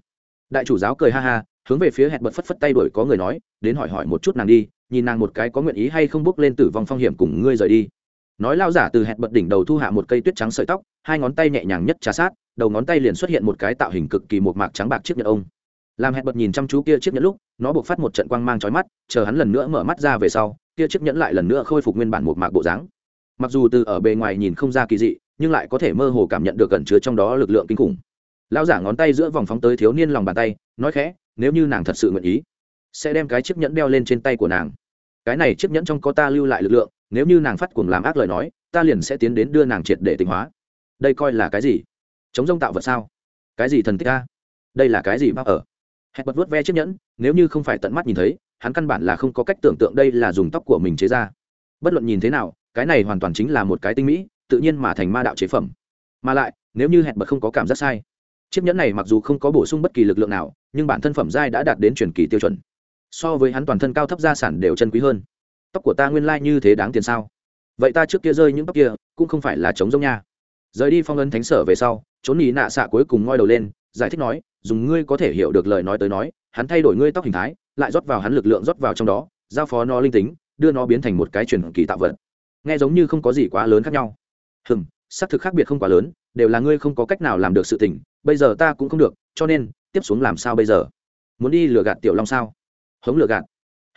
Đại chủ giáo cười ha ha hướng về phía hẹn bật phất phất tay đuổi có người nói, đến hỏi hỏi một chút nàng đi, nhìn nàng một cái có nguyện ý hay không bước lên tử vong phong hiểm cùng ngươi rời đi. Nói lao giả từ hẹn bật đỉnh đầu thu hạ một cây tuyết trắng sợi tóc, hai ngón tay nhẹ nhàng nhất trà sát, đầu ngón tay liền xuất hiện một cái tạo hình cực kỳ một mạc trắng bạc chiếc nhẫn ông. Làm hẹn bật nhìn chăm chú kia chiếc nhẫn lúc, nó buộc phát một trận quang mang trói mắt, chờ hắn lần nữa mở mắt ra về sau, kia chiếc nhẫn lại lần nữa khôi phục nguyên bản một mạc bộ dáng. Mặc dù từ ở bề ngoài nhìn không ra kỳ dị, nhưng lại có thể mơ hồ cảm nhận được cẩn chứa trong đó lực lượng kinh khủng. Lão giả ngón tay giữa vòng phóng tới thiếu niên lòng bàn tay, nói khẽ nếu như nàng thật sự nguyện ý, sẽ đem cái chiếc nhẫn đeo lên trên tay của nàng. Cái này chiếc nhẫn trong có ta lưu lại lực lượng, nếu như nàng phát cuồng làm ác lời nói, ta liền sẽ tiến đến đưa nàng triệt để tinh hóa. Đây coi là cái gì? Chống rông tạo vật sao? Cái gì thần tích ta đây là cái gì bác ở? Hẹn bật vớt ve chiếc nhẫn, nếu như không phải tận mắt nhìn thấy, hắn căn bản là không có cách tưởng tượng đây là dùng tóc của mình chế ra. Bất luận nhìn thế nào, cái này hoàn toàn chính là một cái tinh mỹ, tự nhiên mà thành ma đạo chế phẩm. Mà lại, nếu như hẹn bật không có cảm giác sai chiếc nhẫn này mặc dù không có bổ sung bất kỳ lực lượng nào, nhưng bản thân phẩm giai đã đạt đến truyền kỳ tiêu chuẩn. So với hắn toàn thân cao thấp gia sản đều chân quý hơn. Tóc của ta nguyên lai、like、như thế đáng tiền sao? Vậy ta trước kia rơi những tóc kia, cũng không phải là chống giống nha. Rời đi phong ấn thánh sở về sau, trốn nhì nạ xạ cuối cùng ngoi đầu lên, giải thích nói, dùng ngươi có thể hiểu được lời nói tới nói, hắn thay đổi ngươi tóc hình thái, lại rót vào hắn lực lượng rót vào trong đó, giao phó nó linh tính, đưa nó biến thành một cái truyền kỳ tạo vật. Nghe giống như không có gì quá lớn khác nhau. Hừm, xác thực khác biệt không quá lớn, đều là ngươi không có cách nào làm được sự tỉnh bây giờ ta cũng không được cho nên tiếp xuống làm sao bây giờ? Muốn đi lừa gạt tiểu long sao? Hống lừa gạt.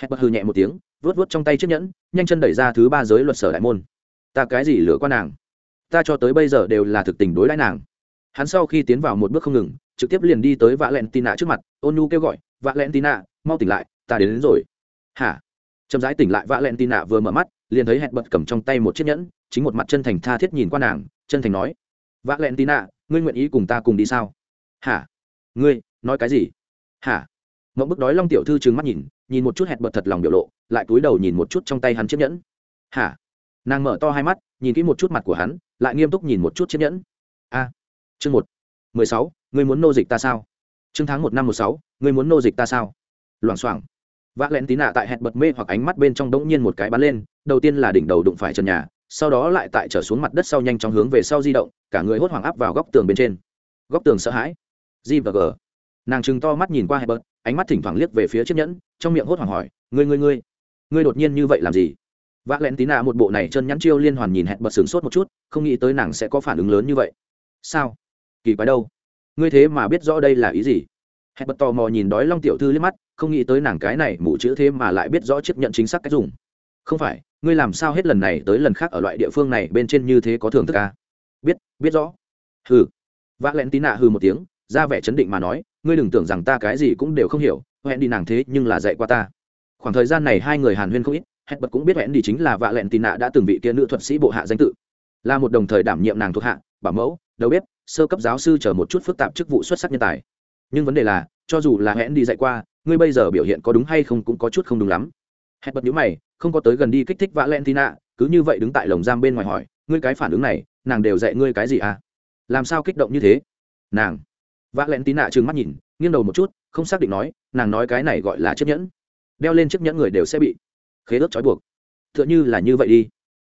Hẹn bật hư nhẹ một tiếng vớt vớt trong tay chiếc nhẫn nhanh chân đẩy ra thứ ba giới luật sở đại môn. Ta cái gì lừa qua nàng? Ta cho tới bây giờ đều là thực tình đối đãi nàng. Hắn sau khi tiến vào một bước không ngừng trực tiếp liền đi tới vạ lẹn tì nạ trước mặt ôn nhu kêu gọi vạ lẹn tì nạ mau tỉnh lại ta đến, đến rồi. Hả? Chậm rãi tỉnh lại vạ lẹn tì nạ vừa mở mắt liền thấy hẹn bật cầm trong tay một chiếc nhẫn chính một mặt chân thành tha thiết nhìn qua nàng chân thành nói vạ lẹn tì nạ ngươi nguyện ý cùng ta cùng đi sao? Hả? Ngươi, nói cái gì? Hả? Mộng bức đói long tiểu thư trừng mắt nhìn nhìn một chút hẹn bật thật lòng biểu lộ, lại cúi đầu nhìn một chút trong tay hắn chiếc nhẫn. Hả? Nàng mở to hai mắt, nhìn kỹ một chút mặt của hắn, lại nghiêm túc nhìn một chút chiếc nhẫn. A. Chương một. Mười sáu, ngươi muốn nô dịch ta sao? Chương tháng một năm một sáu, ngươi muốn nô dịch ta sao? Loảng xoảng. Vã lẹn tí nạ tại hẹn bật mê hoặc ánh mắt bên trong đống nhiên một cái bắn lên, đầu tiên là đỉnh đầu đụng phải trần nhà sau đó lại tại trở xuống mặt đất sau nhanh chóng hướng về sau di động, cả người hốt hoảng áp vào góc tường bên trên. Góc tường sợ hãi. G và g. Nàng chừng to mắt nhìn qua hẹn bật ánh mắt thỉnh thoảng liếc về phía chiếc nhẫn, trong miệng hốt hoảng hỏi, ngươi ngươi ngươi ngươi đột nhiên như vậy làm gì? Vã lẹn tí nạ một bộ này chân nhắn chiêu liên hoàn nhìn hẹn bật sửng sốt một chút, không nghĩ tới nàng sẽ có phản ứng lớn như vậy. Sao? Kỳ quái đâu? Ngươi thế mà biết rõ đây là ý gì? Hẹn bật tò mò nhìn đói long tiểu thư liếc mắt, không nghĩ tới nàng cái này mụ chữ thế mà lại biết rõ chiếc nhận chính xác cách dùng không phải, ngươi làm sao hết lần này tới lần khác ở loại địa phương này bên trên như thế có thưởng thức à? biết biết rõ. Hừ. Vác lén tí nạ hừ một tiếng, ra vẻ chấn định mà nói, ngươi đừng tưởng rằng ta cái gì cũng đều không hiểu, hẹn đi nàng thế nhưng là dạy qua ta. Khoảng thời gian này hai người hàn huyên không ít hẹn bật cũng biết hẹn đi chính là vạ lẹn tì nạ đã từng vị kia nữ thuật sĩ bộ hạ danh tự. Là một đồng thời đảm nhiệm nàng thuộc hạ, bảo mẫu, đầu bếp, sơ cấp giáo sư chờ một chút phức tạp chức vụ xuất sắc nhân tài. Nhưng vấn đề là, cho dù là hẹn đi dạy qua, ngươi bây giờ biểu hiện có đúng hay không cũng có chút không đúng lắm. Hẹn bật nhíu mày không có tới gần đi kích thích valentina, cứ như vậy đứng tại lồng giam bên ngoài hỏi, ngươi cái phản ứng này, nàng đều dạy ngươi cái gì à? Làm sao kích động như thế? Nàng. Valentina trừng mắt nhìn, nghiêng đầu một chút, không xác định nói, nàng nói cái này gọi là chiếc nhẫn. Đeo lên chiếc nhẫn người đều sẽ bị khế ước trói buộc. T h ư ợ n h ư là như vậy đi.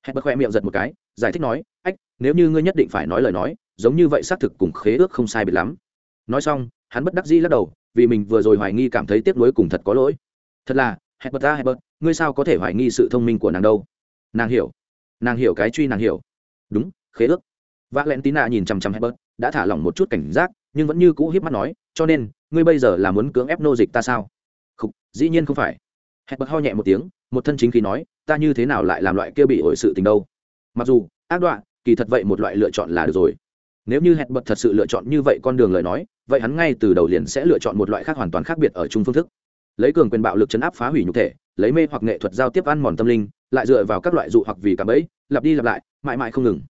Hẹn bật khoe miệng giật một cái, giải thích nói, ách, nếu như ngươi nhất định phải nói lời nói, giống như vậy xác thực cùng khế ước không sai biệt lắm. Nói xong, hắn bất đắc dĩ lắc đầu, vì mình vừa rồi hoài nghi cảm thấy tiếc nuối cùng thật có lỗi. Thật là, hẹn bật ta hẹn bật ngươi sao có thể hoài nghi sự thông minh của nàng đâu? Nàng hiểu. Nàng hiểu cái truy nàng hiểu. Đúng, khế ước. V lẹn l n tí nạ nhìn chằm chằm hẹn bật đã thả lỏng một chút cảnh giác, nhưng vẫn như cũ hiếp mắt nói, cho nên, ngươi bây giờ là muốn cưỡng ép nô dịch ta sao? Không dĩ nhiên không phải. Hẹn bật ho nhẹ một tiếng, một thân chính khí nói, ta như thế nào lại làm loại kia bị ổi sự tình đâu? Mặc dù, ác đoạn, kỳ thật vậy một loại lựa chọn là được rồi. Nếu như hẹn bật thật sự lựa chọn như vậy con đường lời nói, vậy hắn ngay từ đầu liền sẽ lựa chọn một loại khác hoàn toàn khác biệt ở chung phương thức. Lấy cường quyền bạo lực chấn áp phá hủy nhục thể lấy mê hoặc nghệ thuật giao tiếp ăn mòn tâm linh, lại dựa vào các loại dụ hoặc vì cảm ấy, lặp đi lặp lại, mãi mãi không ngừng.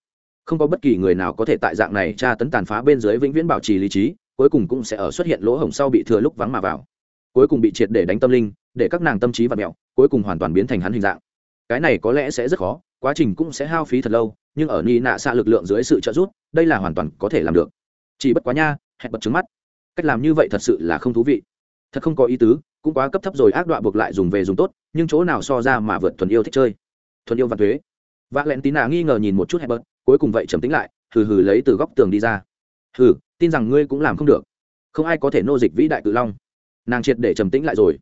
Không có bất kỳ người nào có thể tại dạng này tra tấn tàn phá bên dưới vĩnh viễn bảo trì lý trí, cuối cùng cũng sẽ ở xuất hiện lỗ hổng sau bị thừa lúc vắng mà vào. Cuối cùng bị triệt để đánh tâm linh, để các nàng tâm trí và mẹo cuối cùng hoàn toàn biến thành hắn hình dạng. Cái này có lẽ sẽ rất khó, quá trình cũng sẽ hao phí thật lâu, nhưng ở ni nạ xạ lực lượng dưới sự trợ giúp, đây là hoàn toàn có thể làm được. Chỉ bất quá nha, hẹn bật trứng mắt. Cách làm như vậy thật sự là không thú vị. Thật không có ý tứ cũng quá cấp thấp rồi, ác đoạn buộc lại dùng về dùng tốt, nhưng chỗ nào so ra mà vượt thuần yêu thích chơi. Thuần yêu và thuế. V ạ lẹn tín nạ nghi ngờ nhìn một chút hẹn bớt cuối cùng vậy trầm tính lại, hừ hừ lấy từ góc tường đi ra. Hừ, tin rằng ngươi cũng làm không được. Không ai có thể nô dịch vĩ đại cự long. Nàng triệt để trầm tĩnh lại rồi.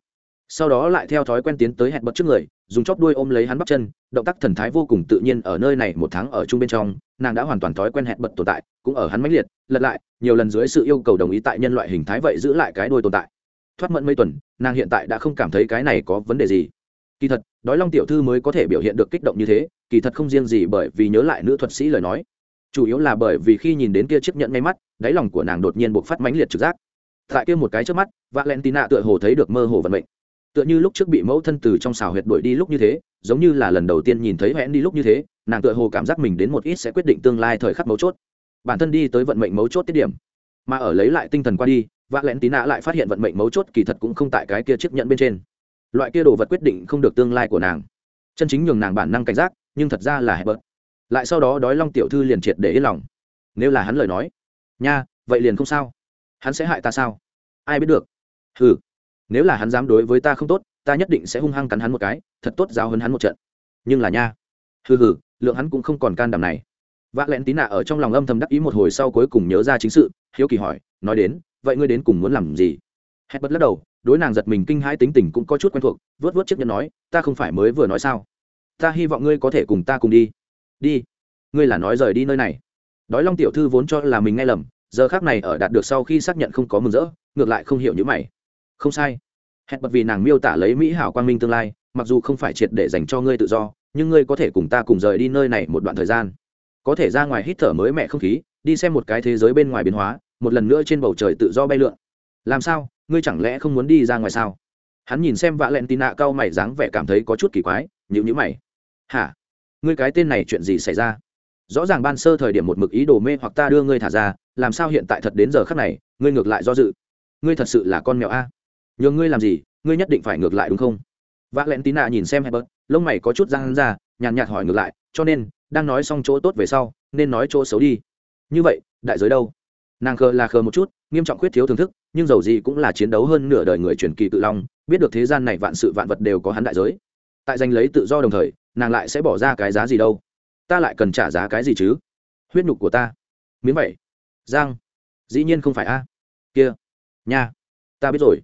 Sau đó lại theo thói quen tiến tới hẹn bật trước người, dùng chóp đuôi ôm lấy hắn bắp chân, động tác thần thái vô cùng tự nhiên ở nơi này một tháng ở chung bên trong, nàng đã hoàn toàn thói quen hẹn bật tồn tại, cũng ở hắn mãnh liệt, lật lại, nhiều lần dưới sự yêu cầu đồng ý tại nhân loại hình thái vậy giữ lại cái đuôi tồn tại thoát mẫn mấy tuần, nàng hiện tại đã không cảm thấy cái này có vấn đề gì. Kỳ thật, đói long tiểu thư mới có thể biểu hiện được kích động như thế, kỳ thật không riêng gì bởi vì nhớ lại nữ thuật sĩ lời nói. Chủ yếu là bởi vì khi nhìn đến kia chiếc nhẫn ngay mắt, đáy lòng của nàng đột nhiên buộc phát mãnh liệt trực giác. Tại kia một cái trước mắt, valentina tựa hồ thấy được mơ hồ vận mệnh. Tựa như lúc trước bị mẫu thân từ trong xào huyệt đuổi đi lúc như thế, giống như là lần đầu tiên nhìn thấy hẹn đi lúc như thế, nàng tựa hồ cảm giác mình đến một ít sẽ quyết định tương lai thời khắc mấu chốt. Bản thân đi tới vận mệnh mấu chốt tiết điểm, mà ở lấy lại tinh thần qua đi và lẽn tí nạ lại phát hiện vận mệnh mấu chốt kỳ thật cũng không tại cái kia chiếc nhẫn bên trên. Loại kia đồ vật quyết định không được tương lai của nàng. Chân chính nhường nàng bản năng cảnh giác, nhưng thật ra là hẹp bớt lại sau đó đói long tiểu thư liền triệt để yên lòng. Nếu là hắn lời nói, nha, vậy liền không sao. Hắn sẽ hại ta sao? Ai biết được? Ừ nếu là hắn dám đối với ta không tốt, ta nhất định sẽ hung hăng cắn hắn một cái, thật tốt giáo hơn hắn một trận. Nhưng là nha, hừ hừ, lượng hắn cũng không còn can đảm này. Vạ lẹn tí nạ ở trong lòng âm thầm đắc ý một hồi sau cuối cùng nhớ ra chính sự, hiếu kỳ hỏi, nói đến vậy ngươi đến cùng muốn làm gì? Hẹn bật lắc đầu, đối nàng giật mình kinh hãi tính tình cũng có chút quen thuộc, vớt vớt chiếc nhẫn nói, ta không phải mới vừa nói sao? Ta hy vọng ngươi có thể cùng ta cùng đi. Đi? Ngươi là nói rời đi nơi này? Đói long tiểu thư vốn cho là mình nghe lầm, giờ khác này ở đạt được sau khi xác nhận không có mừng rỡ, ngược lại không hiểu những mày. Không sai. Hẹn bật vì nàng miêu tả lấy mỹ hảo quang minh tương lai, mặc dù không phải triệt để dành cho ngươi tự do, nhưng ngươi có thể cùng ta cùng rời đi nơi này một đoạn thời gian. Có thể ra ngoài hít thở mới mẹ không khí, đi xem một cái thế giới bên ngoài biến hóa một lần nữa trên bầu trời tự do bay lượn. Làm sao? Ngươi chẳng lẽ không muốn đi ra ngoài sao? Hắn nhìn xem vạ len tì nạ cao mày dáng vẻ cảm thấy có chút kỳ quái nhữ nhữ mày. Hả? Ngươi cái tên này chuyện gì xảy ra? Rõ ràng ban sơ thời điểm một mực ý đồ mê hoặc ta đưa ngươi thả ra, làm sao hiện tại thật đến giờ khắc này, ngươi ngược lại do dự? Ngươi thật sự là con mèo a. Nhường ngươi làm gì, ngươi nhất định phải ngược lại đúng không? Vạ lẹn tí nạ nhìn xem hebert lông mày có chút răng ra, nhàn nhạt hỏi ngược lại, cho nên, đang nói xong chỗ tốt về sau, nên nói chỗ xấu đi. Như vậy, đại giới đâu? Nàng khờ là khờ một chút, nghiêm trọng khuyết thiếu thưởng thức, nhưng dầu gì cũng là chiến đấu hơn nửa đời người truyền kỳ tự long, biết được thế gian này vạn sự vạn vật đều có hắn đại giới. Tại giành lấy tự do đồng thời, nàng lại sẽ bỏ ra cái giá gì đâu? Ta lại cần trả giá cái gì chứ? Huyết nhục của ta. Miếng vậy. Giang. Dĩ nhiên không phải a. Kia. Nha. Ta biết rồi.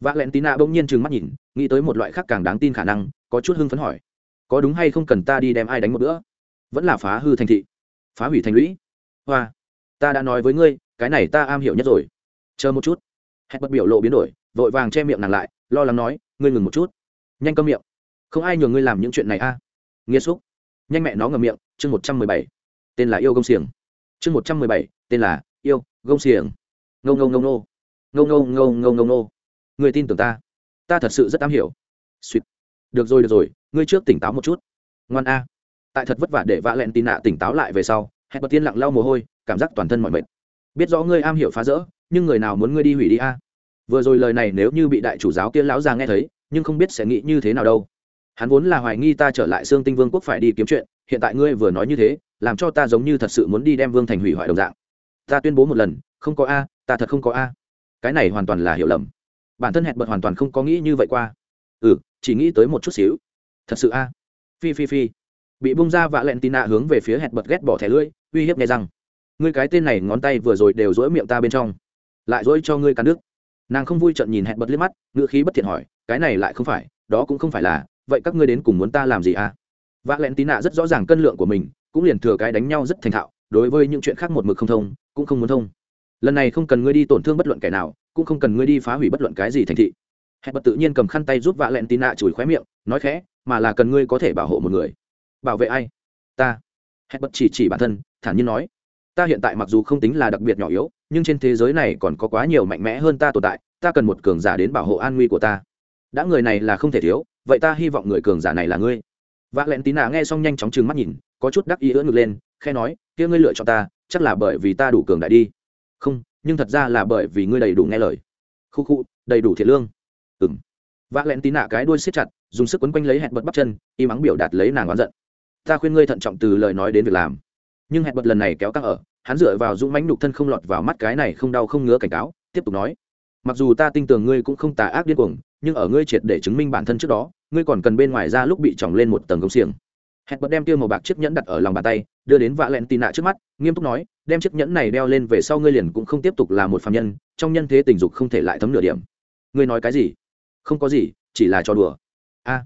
Vạ lẹn tí nạ bỗng nhiên trừng mắt nhìn, nghĩ tới một loại khác càng đáng tin khả năng, có chút hưng phấn hỏi. Có đúng hay không cần ta đi đem ai đánh một bữa? Vẫn là phá hư thành thị. Phá hủy thành lũy. Hoa. Ta đã nói với ngươi cái này ta am hiểu nhất rồi. Chờ một chút. Hẹn bật biểu lộ biến đổi, vội vàng che miệng nàng lại, lo lắng nói, ngươi ngừng một chút. Nhanh câm miệng. Không ai nhường ngươi làm những chuyện này a. À? nghĩa xúc nhanh mẹ nó ngầm miệng, chương một trăm mười bảy. Tên là yêu gông xiềng. Chương một trăm mười bảy, tên là yêu gông xiềng. Ngâu ngâu ngâu nô ngâu ngâu ngâu ngâu ngâu nô người tin tưởng ta. Ta thật sự rất am hiểu. Suýt được rồi được rồi, ngươi trước tỉnh táo một chút. Ngoan a. Tại thật vất vả để vạ lẹn tin nạ tỉnh táo lại về sau hẹn bật tiên lặng lau mồ hôi, cảm giác toàn thân mọi mệt biết rõ ngươi am hiểu phá rỡ, nhưng người nào muốn ngươi đi hủy đi a? Vừa rồi lời này nếu như bị đại chủ giáo kia lão già nghe thấy, nhưng không biết sẽ nghĩ như thế nào đâu. Hắn vốn là hoài nghi ta trở lại xương tinh vương quốc phải đi kiếm chuyện, hiện tại ngươi vừa nói như thế, làm cho ta giống như thật sự muốn đi đem vương thành hủy hoại đồng dạng. Ta tuyên bố một lần, không có a, ta thật không có a. Cái này hoàn toàn là hiểu lầm. Bản thân hẹn bật hoàn toàn không có nghĩ như vậy qua. Ừ chỉ nghĩ tới một chút xíu. Thật sự a. Phi phi phi. Bị bung ra vạ lẹn tì nạ hướng về phía hẹn bật ghét bỏ thẻ lưỡi, uy hiếp nghe rằng ngươi cái tên này ngón tay vừa rồi đều rỗi miệng ta bên trong, lại rỗi cho ngươi cắn nước nàng không vui trận nhìn hẹn bật liếc mắt ngựa khí bất thiện hỏi, cái này lại không phải, đó cũng không phải là, vậy các ngươi đến cùng muốn ta làm gì à? Vạ lẹn tí nạ rất rõ ràng cân lượng của mình, cũng liền thừa cái đánh nhau rất thành thạo, đối với những chuyện khác một mực không thông, cũng không muốn thông. Lần này không cần ngươi đi tổn thương bất luận kẻ nào, cũng không cần ngươi đi phá hủy bất luận cái gì thành thị. Hẹn bật tự nhiên cầm khăn tay giúp vạ lẹn tí nạ chùi khóe miệng, nói khẽ, mà là cần ngươi có thể bảo hộ một người. Bảo vệ ai? Ta. Hẹn bật chỉ chỉ bản thân, thản nhiên nói ta hiện tại mặc dù không tính là đặc biệt nhỏ yếu, nhưng trên thế giới này còn có quá nhiều mạnh mẽ hơn ta tồn tại, ta cần một cường giả đến bảo hộ an nguy của ta. Đã người này là không thể thiếu, vậy ta hy vọng người cường giả này là ngươi. Vạ lẹn tí nạ nghe xong nhanh chóng trừng mắt nhìn, có chút đắc ý ưỡn ngực lên khe nói, kia ngươi lựa chọn ta, chắc là bởi vì ta đủ cường đại đi. Không, nhưng thật ra là bởi vì ngươi đầy đủ nghe lời. Khu khu, đầy đủ thiệt lương. Ừng vạ lẹn tí nạ cái đuôi siết chặt, dùng sức quấn quanh lấy hẹn bật bắp chân, y mắng biểu đạt lấy nàng oán giận. Ta khuyên ngươi thận trọng từ lời nói đến việc làm. Nhưng hẹn bật lần này kéo căng ở hắn dựa vào dũng mánh nhục thân không lọt vào mắt cái này không đau không ngứa cảnh cáo tiếp tục nói mặc dù ta tin tưởng ngươi cũng không tà ác điên cuồng nhưng ở ngươi triệt để chứng minh bản thân trước đó ngươi còn cần bên ngoài ra lúc bị tròng lên một tầng gông xiềng. Hẹn bật đem tiêu màu bạc chiếc nhẫn đặt ở lòng bàn tay đưa đến vạ lẹn tì nạ trước mắt nghiêm túc nói đem chiếc nhẫn này đeo lên về sau ngươi liền cũng không tiếp tục là một phạm nhân trong nhân thế tình dục không thể lại thấm nửa điểm. Ngươi nói cái gì? Không có gì chỉ là trò đùa. A. À,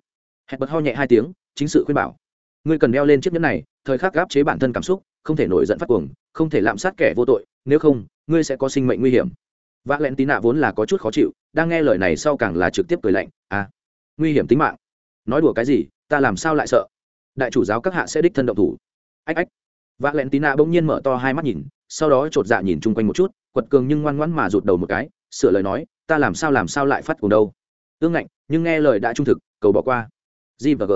hẹn bật ho nhẹ hai tiếng chính sự khuyên bảo. Ngươi cần đeo lên chiếc nhẫn này thời khắc gáp chế bản thân cảm xúc không thể nổi giận phát cuồng không thể lạm sát kẻ vô tội, nếu không, ngươi sẽ có sinh mệnh nguy hiểm. Vạ lẹn tí nạ vốn là có chút khó chịu, đang nghe lời này sau càng là trực tiếp cười lạnh à nguy hiểm tính mạng. Nói đùa cái gì, ta làm sao lại sợ? Đại chủ giáo các hạ sẽ đích thân động thủ. Ách ách. Vạ lẹn tí nạ bỗng nhiên mở to hai mắt nhìn, sau đó chột dạ nhìn chung quanh một chút, quật cường nhưng ngoan ngoãn mà rụt đầu một cái, sửa lời nói, ta làm sao làm sao lại phát cùng đâu? Ương ngạnh, nhưng nghe lời đã trung thực, cầu bỏ qua. G và g.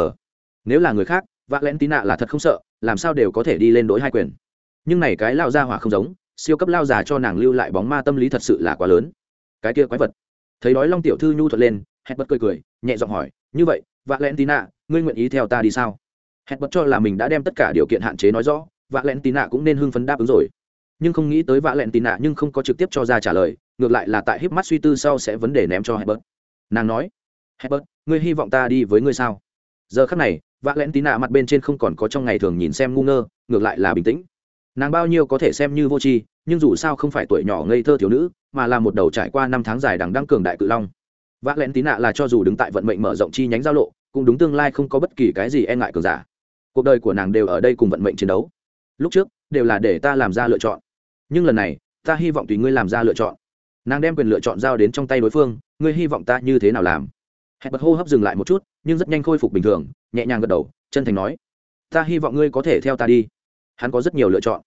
Nếu là người khác vạ lẹn tí nạ là thật không sợ, làm sao đều có thể đi lên đối hai quyền nhưng này cái lao ra hỏa không giống, siêu cấp lao già cho nàng lưu lại bóng ma tâm lý thật sự là quá lớn. Cái kia quái vật. Thấy đói long tiểu thư nhu thuật lên, hẹn bật cười cười, nhẹ giọng hỏi, như vậy vạ lẹn tí nạ ngươi nguyện ý theo ta đi sao? Hẹn bật cho là mình đã đem tất cả điều kiện hạn chế nói rõ vạ lẹn tí nạ cũng nên hưng phấn đáp ứng rồi. Nhưng không nghĩ tới vạ lẹn tí nạ nhưng không có trực tiếp cho ra trả lời, ngược lại là tại híp mắt suy tư sau sẽ vấn đề ném cho hẹn bật. Nàng nói, hẹn bật, ngươi hy vọng ta đi với ngươi sao? Giờ khắc này vạ lẹn tí nạ mặt bên trên không còn có trong ngày thường nhìn xem ngu ngơ, ngược lại là bình tĩnh nàng bao nhiêu có thể xem như vô tri, nhưng dù sao không phải tuổi nhỏ ngây thơ thiếu nữ, mà là một đầu trải qua năm tháng dài đằng đăng cường đại cự long. Vác lén tí nạ là cho dù đứng tại vận mệnh mở rộng chi nhánh giao lộ, cũng đúng tương lai không có bất kỳ cái gì e ngại cường giả. Cuộc đời của nàng đều ở đây cùng vận mệnh chiến đấu. Lúc trước, đều là để ta làm ra lựa chọn. Nhưng lần này, ta hy vọng tùy ngươi làm ra lựa chọn. Nàng đem quyền lựa chọn giao đến trong tay đối phương, ngươi hy vọng ta như thế nào làm? Hẹn bật hô hấp dừng lại một chút, nhưng rất nhanh khôi phục bình thường, nhẹ nhàng gật đầu, chân thành nói, ta hy vọng ngươi có thể theo ta đi. Hắn có rất nhiều lựa chọn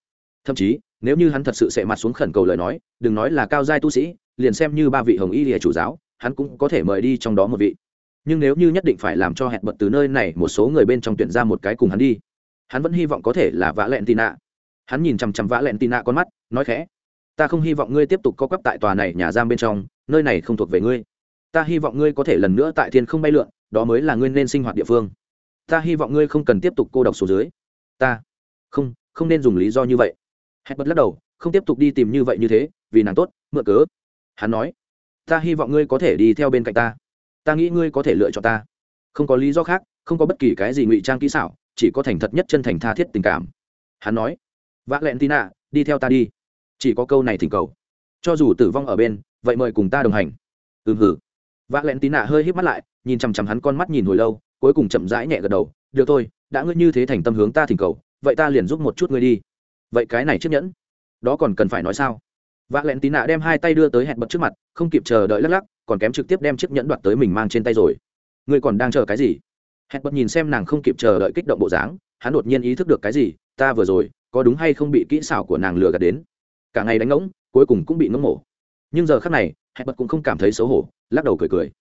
thậm chí, nếu như hắn thật sự sẽ mặt xuống khẩn cầu lời nói, đừng nói là cao giai tu sĩ, liền xem như ba vị hồng y lìa chủ giáo, hắn cũng có thể mời đi trong đó một vị. Nhưng nếu như nhất định phải làm cho hẹn bật từ nơi này một số người bên trong tuyển ra một cái cùng hắn đi, hắn vẫn hy vọng có thể là vã lẹn tì nạ. Hắn nhìn chằm chằm vã lẹn tì nạ con mắt, nói khẽ, ta không hy vọng ngươi tiếp tục có quắp tại tòa này nhà giam bên trong, nơi này không thuộc về ngươi. Ta hy vọng ngươi có thể lần nữa tại thiên không bay lượn, đó mới là ngươi nên sinh hoạt địa phương. Ta hy vọng ngươi không cần tiếp tục cô độc số dưới. Ta, không không nên dùng lý do như vậy hét bật lắc đầu, không tiếp tục đi tìm như vậy như thế, vì nàng tốt, mượn cớ. Hắn nói, ta hy vọng ngươi có thể đi theo bên cạnh ta. Ta nghĩ ngươi có thể lựa chọn ta. Không có lý do khác, không có bất kỳ cái gì ngụy trang kỹ xảo, chỉ có thành thật nhất chân thành tha thiết tình cảm. Hắn nói vã lẹn tina đi theo ta đi. Chỉ có câu này thỉnh cầu. Cho dù tử vong ở bên, vậy mời cùng ta đồng hành. Ừm, hử. Vã lẹn tina hơi híp mắt lại, nhìn chằm chằm hắn con mắt nhìn hồi lâu, cuối cùng chậm rãi nhẹ gật đầu, được thôi, đã ngươi như thế thành tâm hướng ta thỉnh cầu, vậy ta liền giúp một chút ngươi đi vậy cái này chiếc nhẫn, đó còn cần phải nói sao? Vạ lẹn tí nạ đem hai tay đưa tới hẹn bật trước mặt, không kịp chờ đợi lắc lắc, còn kém trực tiếp đem chiếc nhẫn đoạt tới mình mang trên tay rồi. Ngươi còn đang chờ cái gì? Hẹn bật nhìn xem nàng không kịp chờ đợi kích động bộ dáng, hắn đột nhiên ý thức được cái gì, ta vừa rồi, có đúng hay không bị kỹ xảo của nàng lừa gạt đến? Cả ngày đánh ngỗng, cuối cùng cũng bị ngỗng mổ. Nhưng giờ khác này, hẹn bật cũng không cảm thấy xấu hổ, lắc đầu cười cười.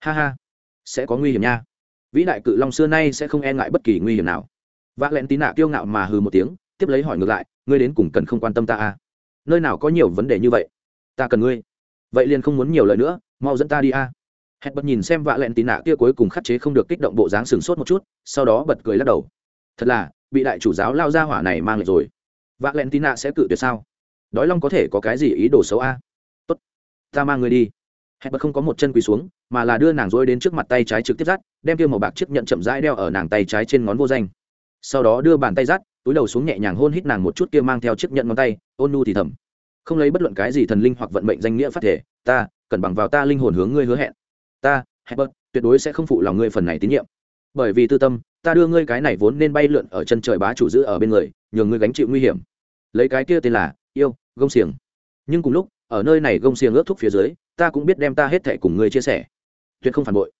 Ha ha, sẽ có nguy hiểm nha. Vĩ đại cự long xưa nay sẽ không e ngại bất kỳ nguy hiểm nào. Vạ lẹn tí nạ kiêu ngạo mà hừ một tiếng, tiếp lấy hỏi ngược lại ngươi đến cùng cần không quan tâm ta à? Nơi nào có nhiều vấn đề như vậy? Ta cần ngươi. Vậy liền không muốn nhiều lời nữa, mau dẫn ta đi à? a hẹn bật nhìn xem vạ lẹn tì nạ kia cuối cùng khắc chế không được kích động bộ dáng sừng sốt một chút, sau đó bật cười lắc đầu. Thật là, bị đại chủ giáo lao ra hỏa này mang lại rồi. Vạ lẹn tì nạ sẽ cự tuyệt sao? Đói long có thể có cái gì ý đồ xấu a tốt, ta mang người đi. Hẹn bật không có một chân quỳ xuống, mà là đưa nàng dối đến trước mặt tay trái trực tiếp dắt đem kia màu bạc chiếc nhận chậm rãi đeo ở nàng tay trái trên ngón vô danh. Sau đó đưa bàn tay dắt túi đầu xuống nhẹ nhàng hôn hít nàng một chút kia mang theo chiếc nhận ngón tay ôn nu thì thầm. Không lấy bất luận cái gì thần linh hoặc vận mệnh danh nghĩa phát thể ta cần bằng vào ta linh hồn hướng ngươi hứa hẹn. Ta Herbert, tuyệt đối sẽ không phụ lòng ngươi phần này tín nhiệm. Bởi vì tư tâm ta đưa ngươi cái này vốn nên bay lượn ở chân trời bá chủ giữ ở bên người nhường ngươi gánh chịu nguy hiểm. Lấy cái kia tên là yêu gông xiềng. Nhưng cùng lúc ở nơi này gông xiềng ướt thúc phía dưới ta cũng biết đem ta hết thể cùng ngươi chia sẻ. Tuyệt không phản bội.